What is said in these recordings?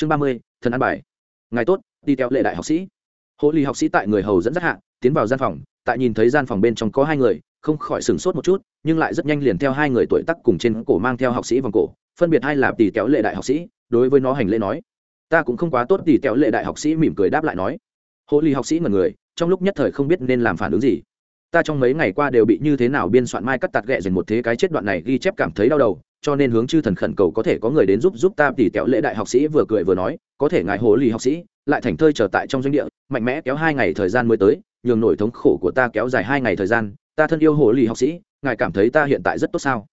chương ba mươi, thần an bài. Ngài tốt, đi theo lệ đại học sĩ. Hộ lý học sĩ tại người hầu dẫn dắt hạ, tiến vào gian phòng, tại nhìn thấy gian phòng bên trong có hai người, không khỏi sửng sốt một chút, nhưng lại rất nhanh liền theo hai người tuổi tắc cùng trên cổ mang theo học sĩ vòng cổ, phân biệt hai là tỷ kéo lệ đại học sĩ, đối với nó hành lễ nói, ta cũng không quá tốt, tỷ kéo lệ đại học sĩ mỉm cười đáp lại nói. Hộ lý học sĩ ngần người, trong lúc nhất thời không biết nên làm phản ứng gì. Ta trong mấy ngày qua đều bị như thế nào biên soạn mai cắt tạt ghẹ dần một thế cái chết đoạn này ghi chép cảm thấy đau đầu cho nên hướng chư thần khẩn cầu có thể có người đến giúp giúp ta tỉ tẹo lễ đại học sĩ vừa cười vừa nói, có thể ngài hồ lì học sĩ, lại thành thơi trở tại trong doanh địa, mạnh mẽ kéo hai ngày thời gian mới tới, nhường nổi thống khổ của ta kéo dài hai ngày thời gian, ta thân yêu hồ lì học sĩ, ngài cảm thấy ta hiện tại rất tốt sao?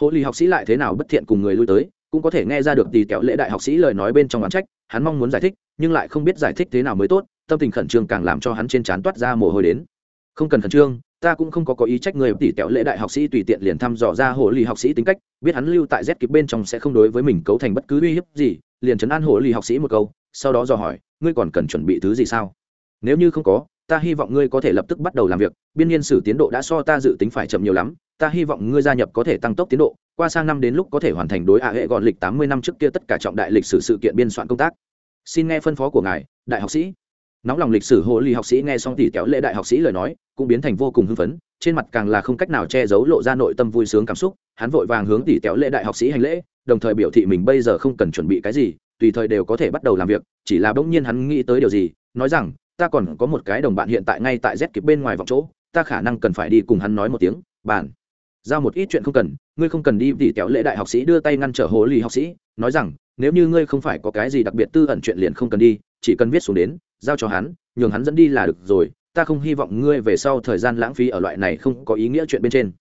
Hồ lì học sĩ lại thế nào bất thiện cùng người lui tới, cũng có thể nghe ra được tỉ kẹo lễ đại học sĩ lời nói bên trong oán trách, hắn mong muốn giải thích, nhưng lại không biết giải thích thế nào mới tốt, tâm tình khẩn trương càng làm cho hắn trên trán toát ra mồ hôi đến. Không cần khẩn trương ta cũng không có có ý trách người tỷ tẹo lễ đại học sĩ tùy tiện liền thăm dò ra hồ lì học sĩ tính cách, biết hắn lưu tại z kịp bên trong sẽ không đối với mình cấu thành bất cứ uy hiếp gì, liền chấn an hồ lì học sĩ một câu, sau đó dò hỏi, ngươi còn cần chuẩn bị thứ gì sao? Nếu như không có, ta hy vọng ngươi có thể lập tức bắt đầu làm việc, biên nhiên sử tiến độ đã so ta dự tính phải chậm nhiều lắm, ta hy vọng ngươi gia nhập có thể tăng tốc tiến độ, qua sang năm đến lúc có thể hoàn thành đối ạ hệ gọn lịch tám mươi năm trước kia tất cả trọng đại lịch sử sự kiện biên soạn công tác. Xin nghe phân phó của ngài, đại học sĩ nóng lòng lịch sử hồ ly học sĩ nghe xong tỉ kéo lễ đại học sĩ lời nói, cũng biến thành vô cùng hưng phấn, trên mặt càng là không cách nào che giấu lộ ra nội tâm vui sướng cảm xúc, hắn vội vàng hướng tỉ kéo lễ đại học sĩ hành lễ, đồng thời biểu thị mình bây giờ không cần chuẩn bị cái gì, tùy thời đều có thể bắt đầu làm việc, chỉ là bỗng nhiên hắn nghĩ tới điều gì, nói rằng, ta còn có một cái đồng bạn hiện tại ngay tại z kịp bên ngoài vòng chỗ, ta khả năng cần phải đi cùng hắn nói một tiếng, bạn, giao một ít chuyện không cần, ngươi không cần đi tỉ kéo lễ đại học sĩ đưa tay ngăn trở hồ ly học sĩ, nói rằng, nếu như ngươi không phải có cái gì đặc biệt tư ẩn chuyện liền không cần đi chỉ cần viết xuống đến, giao cho hắn, nhường hắn dẫn đi là được rồi, ta không hy vọng ngươi về sau thời gian lãng phí ở loại này không có ý nghĩa chuyện bên trên.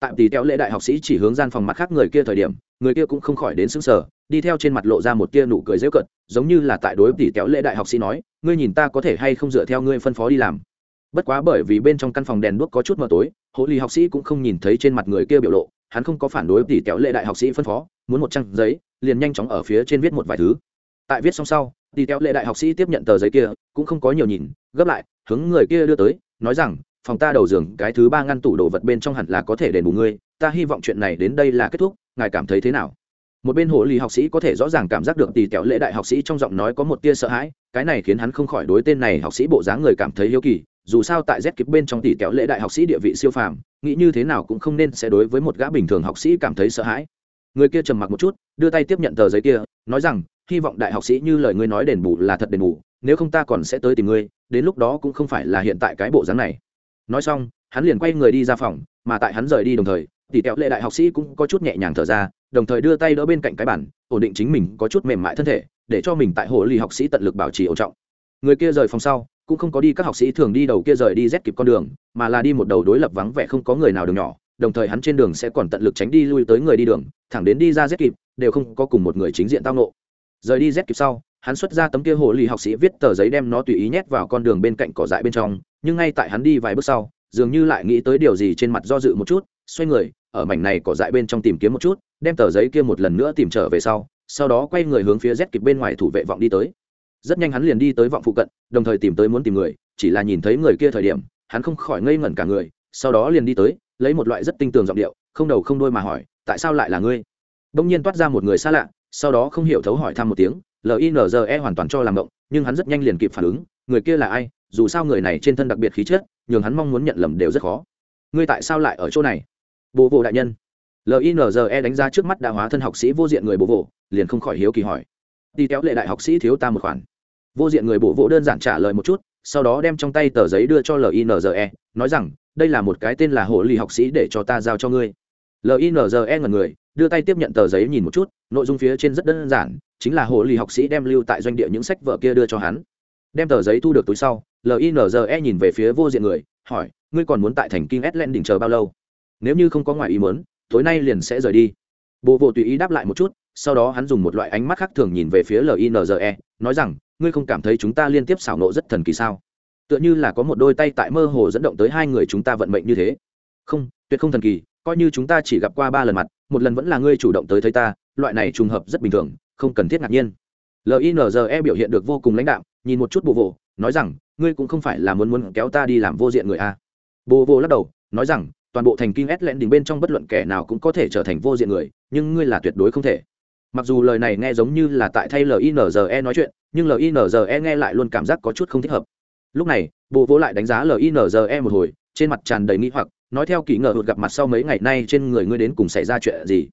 Tại tỷ kéo lễ đại học sĩ chỉ hướng gian phòng mặt khác người kia thời điểm, người kia cũng không khỏi đến xứng sở đi theo trên mặt lộ ra một tia nụ cười dễ cận giống như là tại đối tỷ kéo lễ đại học sĩ nói, ngươi nhìn ta có thể hay không dựa theo ngươi phân phó đi làm. Bất quá bởi vì bên trong căn phòng đèn đuốc có chút mờ tối hộ lý học sĩ cũng không nhìn thấy trên mặt người kia biểu lộ, hắn không có phản đối tỷ kéo lễ đại học sĩ phân phó, muốn một trang giấy, liền nhanh chóng ở phía trên viết một vài thứ. Tại viết xong sau đi theo lệ đại học sĩ tiếp nhận tờ giấy kia, cũng không có nhiều nhìn, gấp lại, hướng người kia đưa tới, nói rằng, phòng ta đầu giường, cái thứ ba ngăn tủ đồ vật bên trong hẳn là có thể đền bù ngươi, ta hy vọng chuyện này đến đây là kết thúc, ngài cảm thấy thế nào? Một bên hồ lì học sĩ có thể rõ ràng cảm giác được tỷ kẹo lễ đại học sĩ trong giọng nói có một tia sợ hãi, cái này khiến hắn không khỏi đối tên này học sĩ bộ dáng người cảm thấy hiếu kỳ, dù sao tại z kịp bên trong tỷ kẹo lễ đại học sĩ địa vị siêu phàm, nghĩ như thế nào cũng không nên sẽ đối với một gã bình thường học sĩ cảm thấy sợ hãi. Người kia trầm mặc một chút, đưa tay tiếp nhận tờ giấy kia, nói rằng hy vọng đại học sĩ như lời ngươi nói đền bù là thật đền bù, nếu không ta còn sẽ tới tìm ngươi, đến lúc đó cũng không phải là hiện tại cái bộ dáng này. Nói xong, hắn liền quay người đi ra phòng, mà tại hắn rời đi đồng thời tỷ kẹo lệ đại học sĩ cũng có chút nhẹ nhàng thở ra, đồng thời đưa tay đỡ bên cạnh cái bản ổn định chính mình có chút mềm mại thân thể, để cho mình tại hồ ly học sĩ tận lực bảo trì ổn trọng. Người kia rời phòng sau, cũng không có đi, các học sĩ thường đi đầu kia rời đi rét kịp con đường, mà là đi một đầu đối lập vắng vẻ không có người nào đường nhỏ, đồng thời hắn trên đường sẽ còn tận lực tránh đi lui tới người đi đường, thẳng đến đi ra rét kịp, đều không có cùng một người chính diện tao nộ rời đi z kịp sau, hắn xuất ra tấm kia hồ lì học sĩ viết tờ giấy đem nó tùy ý nhét vào con đường bên cạnh cỏ dại bên trong, nhưng ngay tại hắn đi vài bước sau, dường như lại nghĩ tới điều gì trên mặt do dự một chút, xoay người, ở mảnh này cỏ dại bên trong tìm kiếm một chút, đem tờ giấy kia một lần nữa tìm trở về sau sau đó quay người hướng phía z kịp bên ngoài thủ vệ vọng đi tới. Rất nhanh hắn liền đi tới vọng phụ cận, đồng thời tìm tới muốn tìm người, chỉ là nhìn thấy người kia thời điểm, hắn không khỏi ngây ngẩn cả người, sau đó liền đi tới, lấy một loại rất tinh tường giọng điệu, không đầu không đôi mà hỏi, tại sao lại là ngươi? Đông nhiên toát ra một người xa lạ sau đó không hiểu thấu hỏi thăm một tiếng linze hoàn toàn cho làm động nhưng hắn rất nhanh liền kịp phản ứng, người kia là ai, dù sao người này trên thân đặc biệt khí chất, nhường hắn mong muốn nhận lầm đều rất khó. Ngươi tại sao lại ở chỗ này? Bố vô đại nhân. Linze đánh ra trước mắt đã hóa thân học sĩ vô diện người bố vô liền không khỏi hiếu kỳ hỏi. Đi kéo lệ đại học sĩ thiếu ta một khoản. Vô diện người bố vô đơn giản trả lời một chút, sau đó đem trong tay tờ giấy đưa cho linze nói rằng, đây là một cái tên là hồ ly học sĩ để cho ta giao cho ngươi. Linze ngần người đưa tay tiếp nhận tờ giấy nhìn một chút, nội dung phía trên rất đơn giản, chính là hồ ly học sĩ đem lưu tại doanh địa những sách vở kia đưa cho hắn. Đem tờ giấy thu được túi sau linze nhìn về phía vô diện người, hỏi, ngươi còn muốn tại thành kinh s đỉnh chờ bao lâu? Nếu như không có ngoài ý muốn, tối nay liền sẽ rời đi. Bộ vô tùy ý đáp lại một chút, sau đó hắn dùng một loại ánh mắt khác thường nhìn về phía linze nói rằng, ngươi không cảm thấy chúng ta liên tiếp xảo nộ rất thần kỳ sao? Tựa như là có một đôi tay tại mơ hồ dẫn động tới hai người chúng ta vận mệnh như thế. Không, tuyệt không thần kỳ coi như chúng ta chỉ gặp qua ba lần mặt, một lần vẫn là ngươi chủ động tới thấy ta, loại này trùng hợp rất bình thường, không cần thiết ngạc nhiên. Linze biểu hiện được vô cùng lãnh đạo nhìn một chút bộ vô nói rằng, ngươi cũng không phải là muốn muốn kéo ta đi làm vô diện người a. Bộ vô lắc đầu, nói rằng, toàn bộ thành kinh ét lẹn đỉnh bên trong bất luận kẻ nào cũng có thể trở thành vô diện người, nhưng ngươi là tuyệt đối không thể. Mặc dù lời này nghe giống như là tại thay linze nói chuyện, nhưng linze nghe lại luôn cảm giác có chút không thích hợp. Lúc này bộ vỗ lại đánh giá linze một hồi, trên mặt tràn đầy nghi hoặc nói theo kỳ ngờ hụt gặp mặt sau mấy ngày nay trên người ngươi đến cùng xảy ra chuyện gì?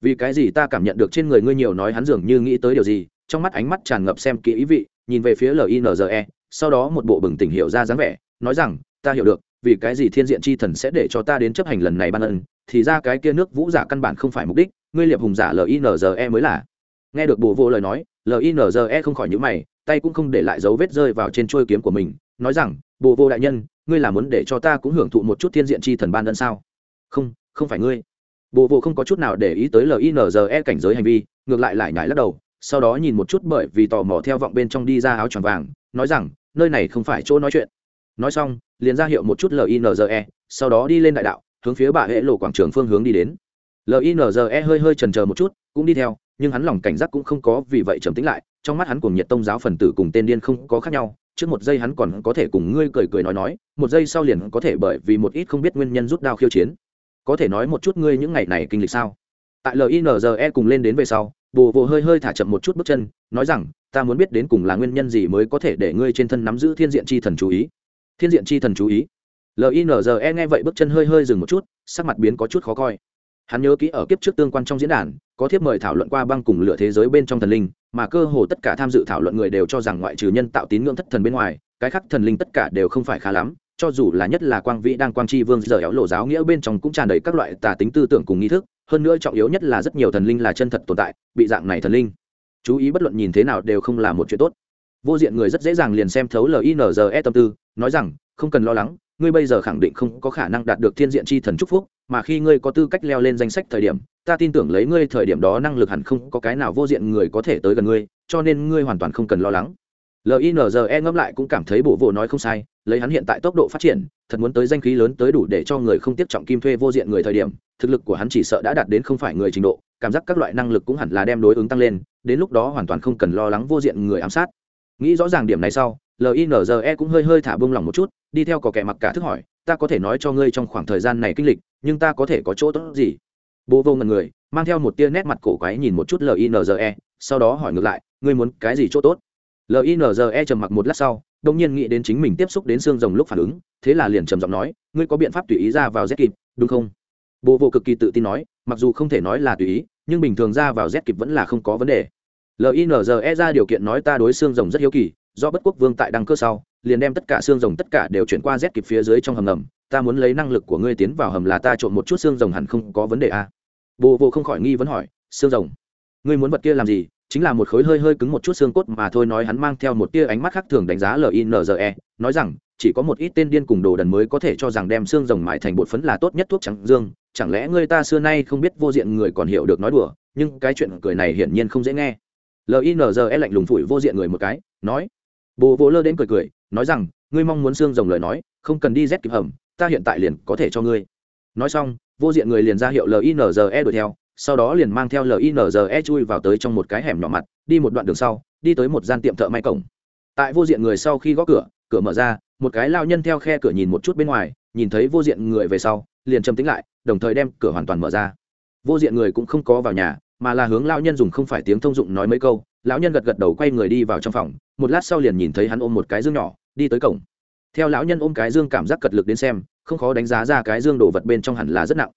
Vì cái gì ta cảm nhận được trên người ngươi nhiều nói hắn dường như nghĩ tới điều gì, trong mắt ánh mắt tràn ngập xem kỹ ý vị, nhìn về phía linze sau đó một bộ bừng tỉnh hiểu ra dáng vẻ, nói rằng, ta hiểu được, vì cái gì thiên diện chi thần sẽ để cho ta đến chấp hành lần này ban ân, thì ra cái kia nước vũ giả căn bản không phải mục đích, ngươi liệp hùng giả linze mới là. Nghe được bồ vô lời nói linze không khỏi nhữ mày, tay cũng không để lại dấu vết rơi vào trên trôi kiếm của mình, nói rằng, bồ vô đại nhân ngươi là muốn để cho ta cũng hưởng thụ một chút thiên diện chi thần ban ân sao? Không không phải ngươi. Bộ vô không có chút nào để ý tới linze cảnh giới hành vi, ngược lại lại nhảy lắc đầu, sau đó nhìn một chút bởi vì tò mò theo vọng bên trong đi ra áo tròn vàng, nói rằng, nơi này không phải chỗ nói chuyện. Nói xong, liền ra hiệu một chút linze sau đó đi lên đại đạo, hướng phía bà hệ lộ quảng trường phương hướng đi đến. Linze hơi hơi trần c một chút, cũng đi theo, nhưng hắn lòng cảnh giác cũng không có, vì vậy trầm tính lại, trong mắt hắn cùng nhiệt tông giáo phần tử cùng tên điên không có khác nhau trước một giây hắn còn có thể cùng ngươi cười cười nói nói, một giây sau liền có thể bởi vì một ít không biết nguyên nhân rút đao khiêu chiến. Có thể nói một chút ngươi những ngày này kinh lịch sao? Tại linze cùng lên đến về sau, bồ vô hơi hơi thả chậm một chút bước chân, nói rằng, ta muốn biết đến cùng là nguyên nhân gì mới có thể để ngươi trên thân nắm giữ thiên diện chi thần chú ý. Thiên diện chi thần chú ý. Linze nghe vậy bước chân hơi hơi dừng một chút, sắc mặt biến có chút khó coi hắn nhớ kỹ ở kiếp trước tương quan trong diễn đàn, có thiếp mời thảo luận qua băng cùng lửa thế giới bên trong thần linh, mà cơ hồ tất cả tham dự thảo luận người đều cho rằng ngoại trừ nhân tạo tín ngưỡng thất thần bên ngoài, cái khác thần linh tất cả đều không phải khá lắm, cho dù là nhất là quang vĩ đang quang tri vương giờ éo lộ giáo nghĩa bên trong cũng tràn đầy các loại tà tính tư tưởng cùng nghi thức, hơn nữa trọng yếu nhất là rất nhiều thần linh là chân thật tồn tại, bị dạng này thần linh. Chú ý bất luận nhìn thế nào đều không là một chuyện tốt. Vô diện người rất dễ dàng liền xem thấu linze tâm tư, nói rằng, không cần lo lắng, ngươi bây giờ khẳng định không có khả năng đạt được thiên diện chi thần chúc phúc mà khi ngươi có tư cách leo lên danh sách thời điểm, ta tin tưởng lấy ngươi thời điểm đó năng lực hẳn không có cái nào vô diện người có thể tới gần ngươi, cho nên ngươi hoàn toàn không cần lo lắng. Linze ngẫm lại cũng cảm thấy bộ vô nói không sai, lấy hắn hiện tại tốc độ phát triển, thật muốn tới danh khí lớn tới đủ để cho người không tiếp trọng kim thuê vô diện người thời điểm, thực lực của hắn chỉ sợ đã đạt đến không phải người trình độ, cảm giác các loại năng lực cũng hẳn là đem đối ứng tăng lên, đến lúc đó hoàn toàn không cần lo lắng vô diện người ám sát. Nghĩ rõ ràng điểm này sau linze cũng hơi hơi thả bông lòng một chút, đi theo có kẻ mặc cả thức hỏi, ta có thể nói cho ngươi trong khoảng thời gian này kinh lịch nhưng ta có thể có chỗ tốt gì? Bố vô ngần người, mang theo một tia nét mặt cổ quái nhìn một chút linze sau đó hỏi ngược lại, ngươi muốn cái gì chỗ tốt? Linze trầm mặc một lát sau đông nhiên nghĩ đến chính mình tiếp xúc đến xương rồng lúc phản ứng, thế là liền trầm giọng nói, ngươi có biện pháp tùy ý ra vào z kịp, đúng không? Bộ vô cực kỳ tự tin nói, mặc dù không thể nói là tùy ý, nhưng bình thường ra vào z kịp vẫn là không có vấn đề. Linze ra điều kiện nói ta đối xương rồng rất hiếu kỳ do bất quốc vương tại đăng cơ sau, liền đem tất cả xương rồng tất cả đều chuyển qua rét kịp phía dưới trong hầm ngầm. Ta muốn lấy năng lực của ngươi tiến vào hầm là ta trộn một chút xương rồng hẳn không có vấn đề à. bồ vô không khỏi nghi vấn hỏi, xương rồng? Ngươi muốn vật kia làm gì? Chính là một khối hơi hơi cứng một chút xương cốt mà thôi nói hắn mang theo một tia ánh mắt khác thường đánh giá linze nói rằng, chỉ có một ít tên điên cùng đồ đần mới có thể cho rằng đem xương rồng mại thành bột phấn là tốt nhất thuốc trắng dương. Chẳng lẽ người ta xưa nay không biết vô diện người còn hiểu được nói đùa, nhưng cái chuyện cười này hiển nhiên không dễ nghe. Linze lạnh lùng phủi vô diện người một cái, nói bồ vỗ lơ đến cười cười, nói rằng, ngươi mong muốn xương rồng lời nói, không cần đi rét kịp hầm, ta hiện tại liền có thể cho ngươi. Nói xong, vô diện người liền ra hiệu linze đuổi theo, sau đó liền mang theo linze chui vào tới trong một cái hẻm nhỏ mặt, đi một đoạn đường sau, đi tới một gian tiệm thợ may cổng. Tại vô diện người sau khi gõ cửa cửa mở ra, một cái lao nhân theo khe cửa nhìn một chút bên ngoài, nhìn thấy vô diện người về sau, liền châm tính lại, đồng thời đem cửa hoàn toàn mở ra. Vô diện người cũng không có vào nhà mà là hướng lão nhân dùng không phải tiếng thông dụng nói mấy câu, lão nhân gật gật đầu quay người đi vào trong phòng, một lát sau liền nhìn thấy hắn ôm một cái dương nhỏ, đi tới cổng. Theo lão nhân ôm cái dương cảm giác cật lực đến xem, không khó đánh giá ra cái dương đồ vật bên trong hẳn là rất nặng.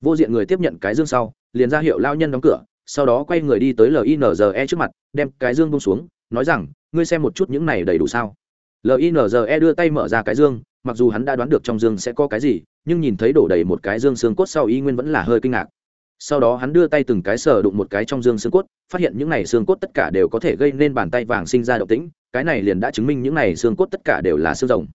Vô diện người tiếp nhận cái dương sau, liền ra hiệu lão nhân đóng cửa, sau đó quay người đi tới linze trước mặt, đem cái dương bông xuống, nói rằng, ngươi xem một chút những này đầy đủ sao? Linze đưa tay mở ra cái dương, mặc dù hắn đã đoán được trong dương sẽ có cái gì, nhưng nhìn thấy đổ đầy một cái dương xương cốt sau y nguyên vẫn là hơi kinh ngạc sau đó hắn đưa tay từng cái sờ đụng một cái trong dương xương cốt, phát hiện những này xương cốt tất cả đều có thể gây nên bàn tay vàng sinh ra động tĩnh, cái này liền đã chứng minh những này xương cốt tất cả đều là xương rồng.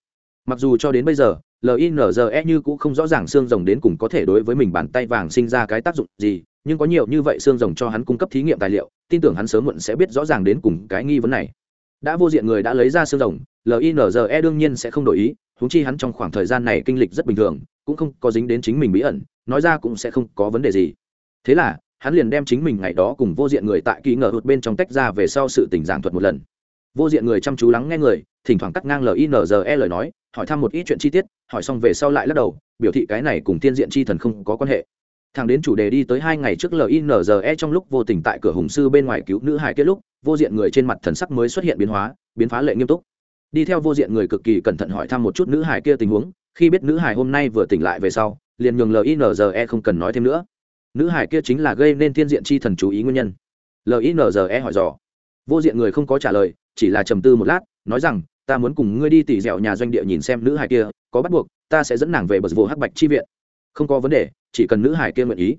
Mặc dù cho đến bây giờ linze như cũng không rõ ràng xương rồng đến cùng có thể đối với mình bàn tay vàng sinh ra cái tác dụng gì, nhưng có nhiều như vậy xương rồng cho hắn cung cấp thí nghiệm tài liệu, tin tưởng hắn sớm muộn sẽ biết rõ ràng đến cùng cái nghi vấn này. Đã vô diện người đã lấy ra xương rồng linze đương nhiên sẽ không đổi ý húng chi hắn trong khoảng thời gian này kinh lịch rất bình thường, cũng không có dính đến chính mình bí ẩn, nói ra cũng sẽ không có vấn đề gì thế là, hắn liền đem chính mình ngày đó cùng vô diện người tại kỳ ngờ hụt bên trong tách ra về sau sự tình giảng thuật một lần. Vô diện người chăm chú lắng nghe người, thỉnh thoảng cắt ngang linze lời nói, hỏi thăm một ít chuyện chi tiết, hỏi xong về sau lại lắc đầu, biểu thị cái này cùng tiên diện chi thần không có quan hệ. Thằng đến chủ đề đi tới hai ngày trước linze trong lúc vô tình tại cửa hùng sư bên ngoài cứu nữ hải kết lúc, vô diện người trên mặt thần sắc mới xuất hiện biến hóa, biến phá lệ nghiêm túc. Đi theo vô diện người cực kỳ cẩn thận hỏi thăm một chút nữ hải kia tình huống, khi biết nữ hải hôm nay vừa tỉnh lại về sau, liền nhường linze không cần nói thêm nữa nữ hải kia chính là gây nên thiên diện chi thần chú ý nguyên nhân. Linze hỏi dò. Vô diện người không có trả lời, chỉ là trầm tư một lát, nói rằng, ta muốn cùng ngươi đi tỉ dẻo nhà doanh địa nhìn xem nữ hải kia, có bắt buộc, ta sẽ dẫn nàng về bờ vô hắc bạch chi viện. Không có vấn đề, chỉ cần nữ hải kia nguyện ý.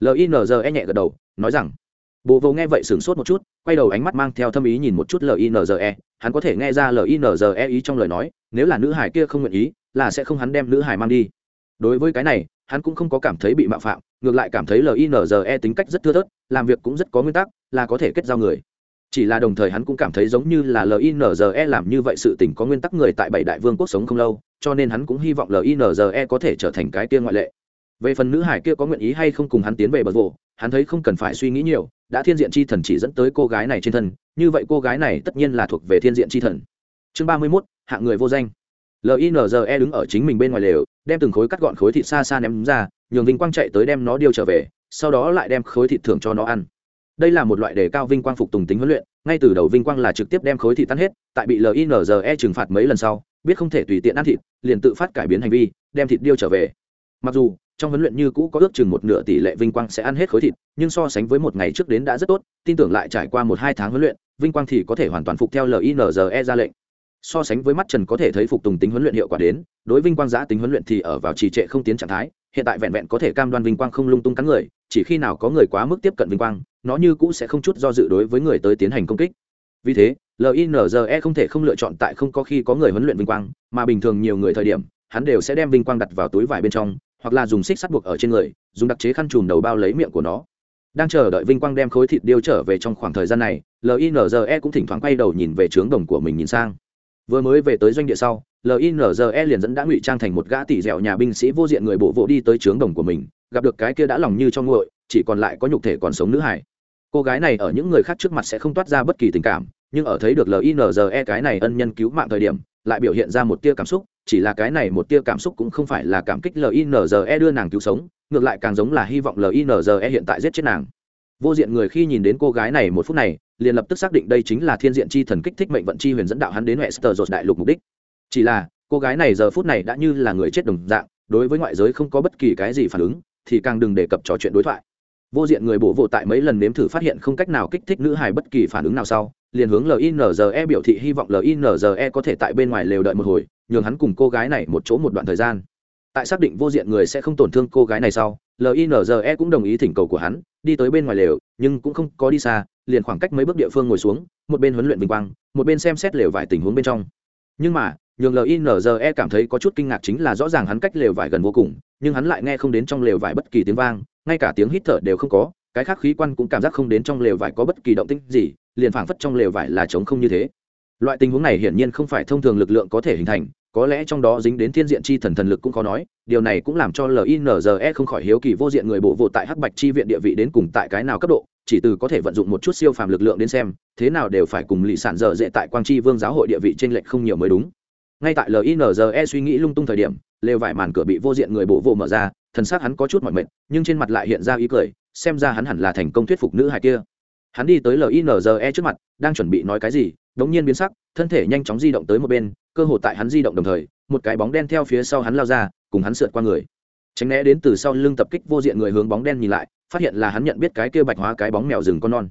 Linze nhẹ gật đầu, nói rằng. Bộ vô nghe vậy sửng sốt một chút, quay đầu ánh mắt mang theo thâm ý nhìn một chút linze hắn có thể nghe ra linze ý trong lời nói, nếu là nữ hải kia không nguyện ý, là sẽ không hắn đem nữ hải mang đi. Đối với cái này hắn cũng không có cảm thấy bị mạo phạm, ngược lại cảm thấy linze tính cách rất thưa thớt, làm việc cũng rất có nguyên tắc, là có thể kết giao người. Chỉ là đồng thời hắn cũng cảm thấy giống như là linze làm như vậy sự tình có nguyên tắc người tại bảy đại vương quốc sống không lâu, cho nên hắn cũng hy vọng linze có thể trở thành cái kia ngoại lệ. Về phần nữ hải kia có nguyện ý hay không cùng hắn tiến về bờ vồ hắn thấy không cần phải suy nghĩ nhiều, đã thiên diện chi thần chỉ dẫn tới cô gái này trên thân, như vậy cô gái này tất nhiên là thuộc về thiên diện chi thần. Chương ba mươi mốt, hạng người vô danh. Linze đứng ở chính mình bên ngoài lều đem từng khối cắt gọn khối thịt xa xa ném ra, nhường vinh quang chạy tới đem nó điêu trở về, sau đó lại đem khối thịt thưởng cho nó ăn. Đây là một loại đề cao vinh quang phục tùng tính huấn luyện, ngay từ đầu vinh quang là trực tiếp đem khối thịt tan hết, tại bị linze trừng phạt mấy lần sau, biết không thể tùy tiện ăn thịt, liền tự phát cải biến hành vi, đem thịt điêu trở về. Mặc dù, trong huấn luyện như cũ có ước chừng một nửa tỷ lệ vinh quang sẽ ăn hết khối thịt, nhưng so sánh với một ngày trước đến đã rất tốt, tin tưởng lại trải qua một hai tháng huấn luyện, vinh quang thì có thể hoàn toàn phục theo linze ra lệnh so sánh với mắt trần có thể thấy phục tùng tính huấn luyện hiệu quả đến, đối vinh quang giã tính huấn luyện thì ở vào trì trệ không tiến trạng thái, hiện tại vẹn vẹn có thể cam đoan vinh quang không lung tung cắn người, chỉ khi nào có người quá mức tiếp cận vinh quang, nó như cũ sẽ không chút do dự đối với người tới tiến hành công kích. Vì thế linze không thể không lựa chọn tại không có khi có người huấn luyện vinh quang, mà bình thường nhiều người thời điểm, hắn đều sẽ đem vinh quang đặt vào túi vải bên trong, hoặc là dùng xích sắt buộc ở trên người, dùng đặc chế khăn chùm đầu bao lấy miệng của nó. Đang chờ đợi vinh quang đem khối thịt điêu trở về trong khoảng thời gian này linze cũng thỉnh thoảng quay đầu nhìn về trướng đồng của mình nhìn sang vừa mới về tới doanh địa sau linze liền dẫn đã ngụy trang thành một gã tỉ dẻo nhà binh sĩ vô diện người bộ vỗ đi tới trướng đồng của mình, gặp được cái kia đã lòng như cho nguội, chỉ còn lại có nhục thể còn sống nữ hải cô gái này ở những người khác trước mặt sẽ không toát ra bất kỳ tình cảm, nhưng ở thấy được linze cái này ân nhân cứu mạng thời điểm, lại biểu hiện ra một tia cảm xúc, chỉ là cái này một tia cảm xúc cũng không phải là cảm kích linze đưa nàng cứu sống, ngược lại càng giống là hy vọng linze hiện tại giết chết nàng. Vô diện người khi nhìn đến cô gái này một phút này liền lập tức xác định đây chính là thiên diện chi thần kích thích mệnh vận chi huyền dẫn đạo hắn đến hệ sờ dột đại lục mục đích. Chỉ là, cô gái này giờ phút này đã như là người chết đồng dạng, đối với ngoại giới không có bất kỳ cái gì phản ứng, thì càng đừng đề cập trò chuyện đối thoại. Vô diện người bổ vụ tại mấy lần nếm thử phát hiện không cách nào kích thích nữ hài bất kỳ phản ứng nào sau, liền hướng linze biểu thị hy vọng linze có thể tại bên ngoài lều đợi một hồi, nhường hắn cùng cô gái này một chỗ một đoạn thời gian. Tại xác định vô diện người sẽ không tổn thương cô gái này sau linze cũng đồng ý thỉnh cầu của hắn, đi tới bên ngoài lều, nhưng cũng không có đi xa liền khoảng cách mấy bước địa phương ngồi xuống, một bên huấn luyện vinh quang, một bên xem xét lều vải tình huống bên trong. Nhưng mà, nhường linze cảm thấy có chút kinh ngạc chính là rõ ràng hắn cách lều vải gần vô cùng, nhưng hắn lại nghe không đến trong lều vải bất kỳ tiếng vang, ngay cả tiếng hít thở đều không có, cái khác khí quan cũng cảm giác không đến trong lều vải có bất kỳ động tĩnh gì, liền phảng phất trong lều vải là trống không như thế. Loại tình huống này hiển nhiên không phải thông thường lực lượng có thể hình thành, có lẽ trong đó dính đến thiên diện chi thần thần lực cũng có nói, điều này cũng làm cho linze không khỏi hiếu kỳ vô diện người bộ vô tại hắc bạch chi viện địa vị đến cùng tại cái nào cấp độ chỉ từ có thể vận dụng một chút siêu phàm lực lượng đến xem, thế nào đều phải cùng lì sản dở dễ tại quang tri vương giáo hội địa vị trên lệch không nhiều mới đúng. Ngay tại linze suy nghĩ lung tung thời điểm lều vải màn cửa bị vô diện người bộ vô mở ra, thần xác hắn có chút mỏi mệt, nhưng trên mặt lại hiện ra ý cười, xem ra hắn hẳn là thành công thuyết phục nữ hài kia. Hắn đi tới linze trước mặt, đang chuẩn bị nói cái gì, đống nhiên biến sắc, thân thể nhanh chóng di động tới một bên, cơ hội tại hắn di động đồng thời, một cái bóng đen theo phía sau hắn lao ra, cùng hắn sượt qua người tránh né đến từ sau lưng tập kích vô diện người hướng bóng đen nhìn lại, phát hiện là hắn nhận biết cái kia bạch hóa cái bóng mèo rừng con non.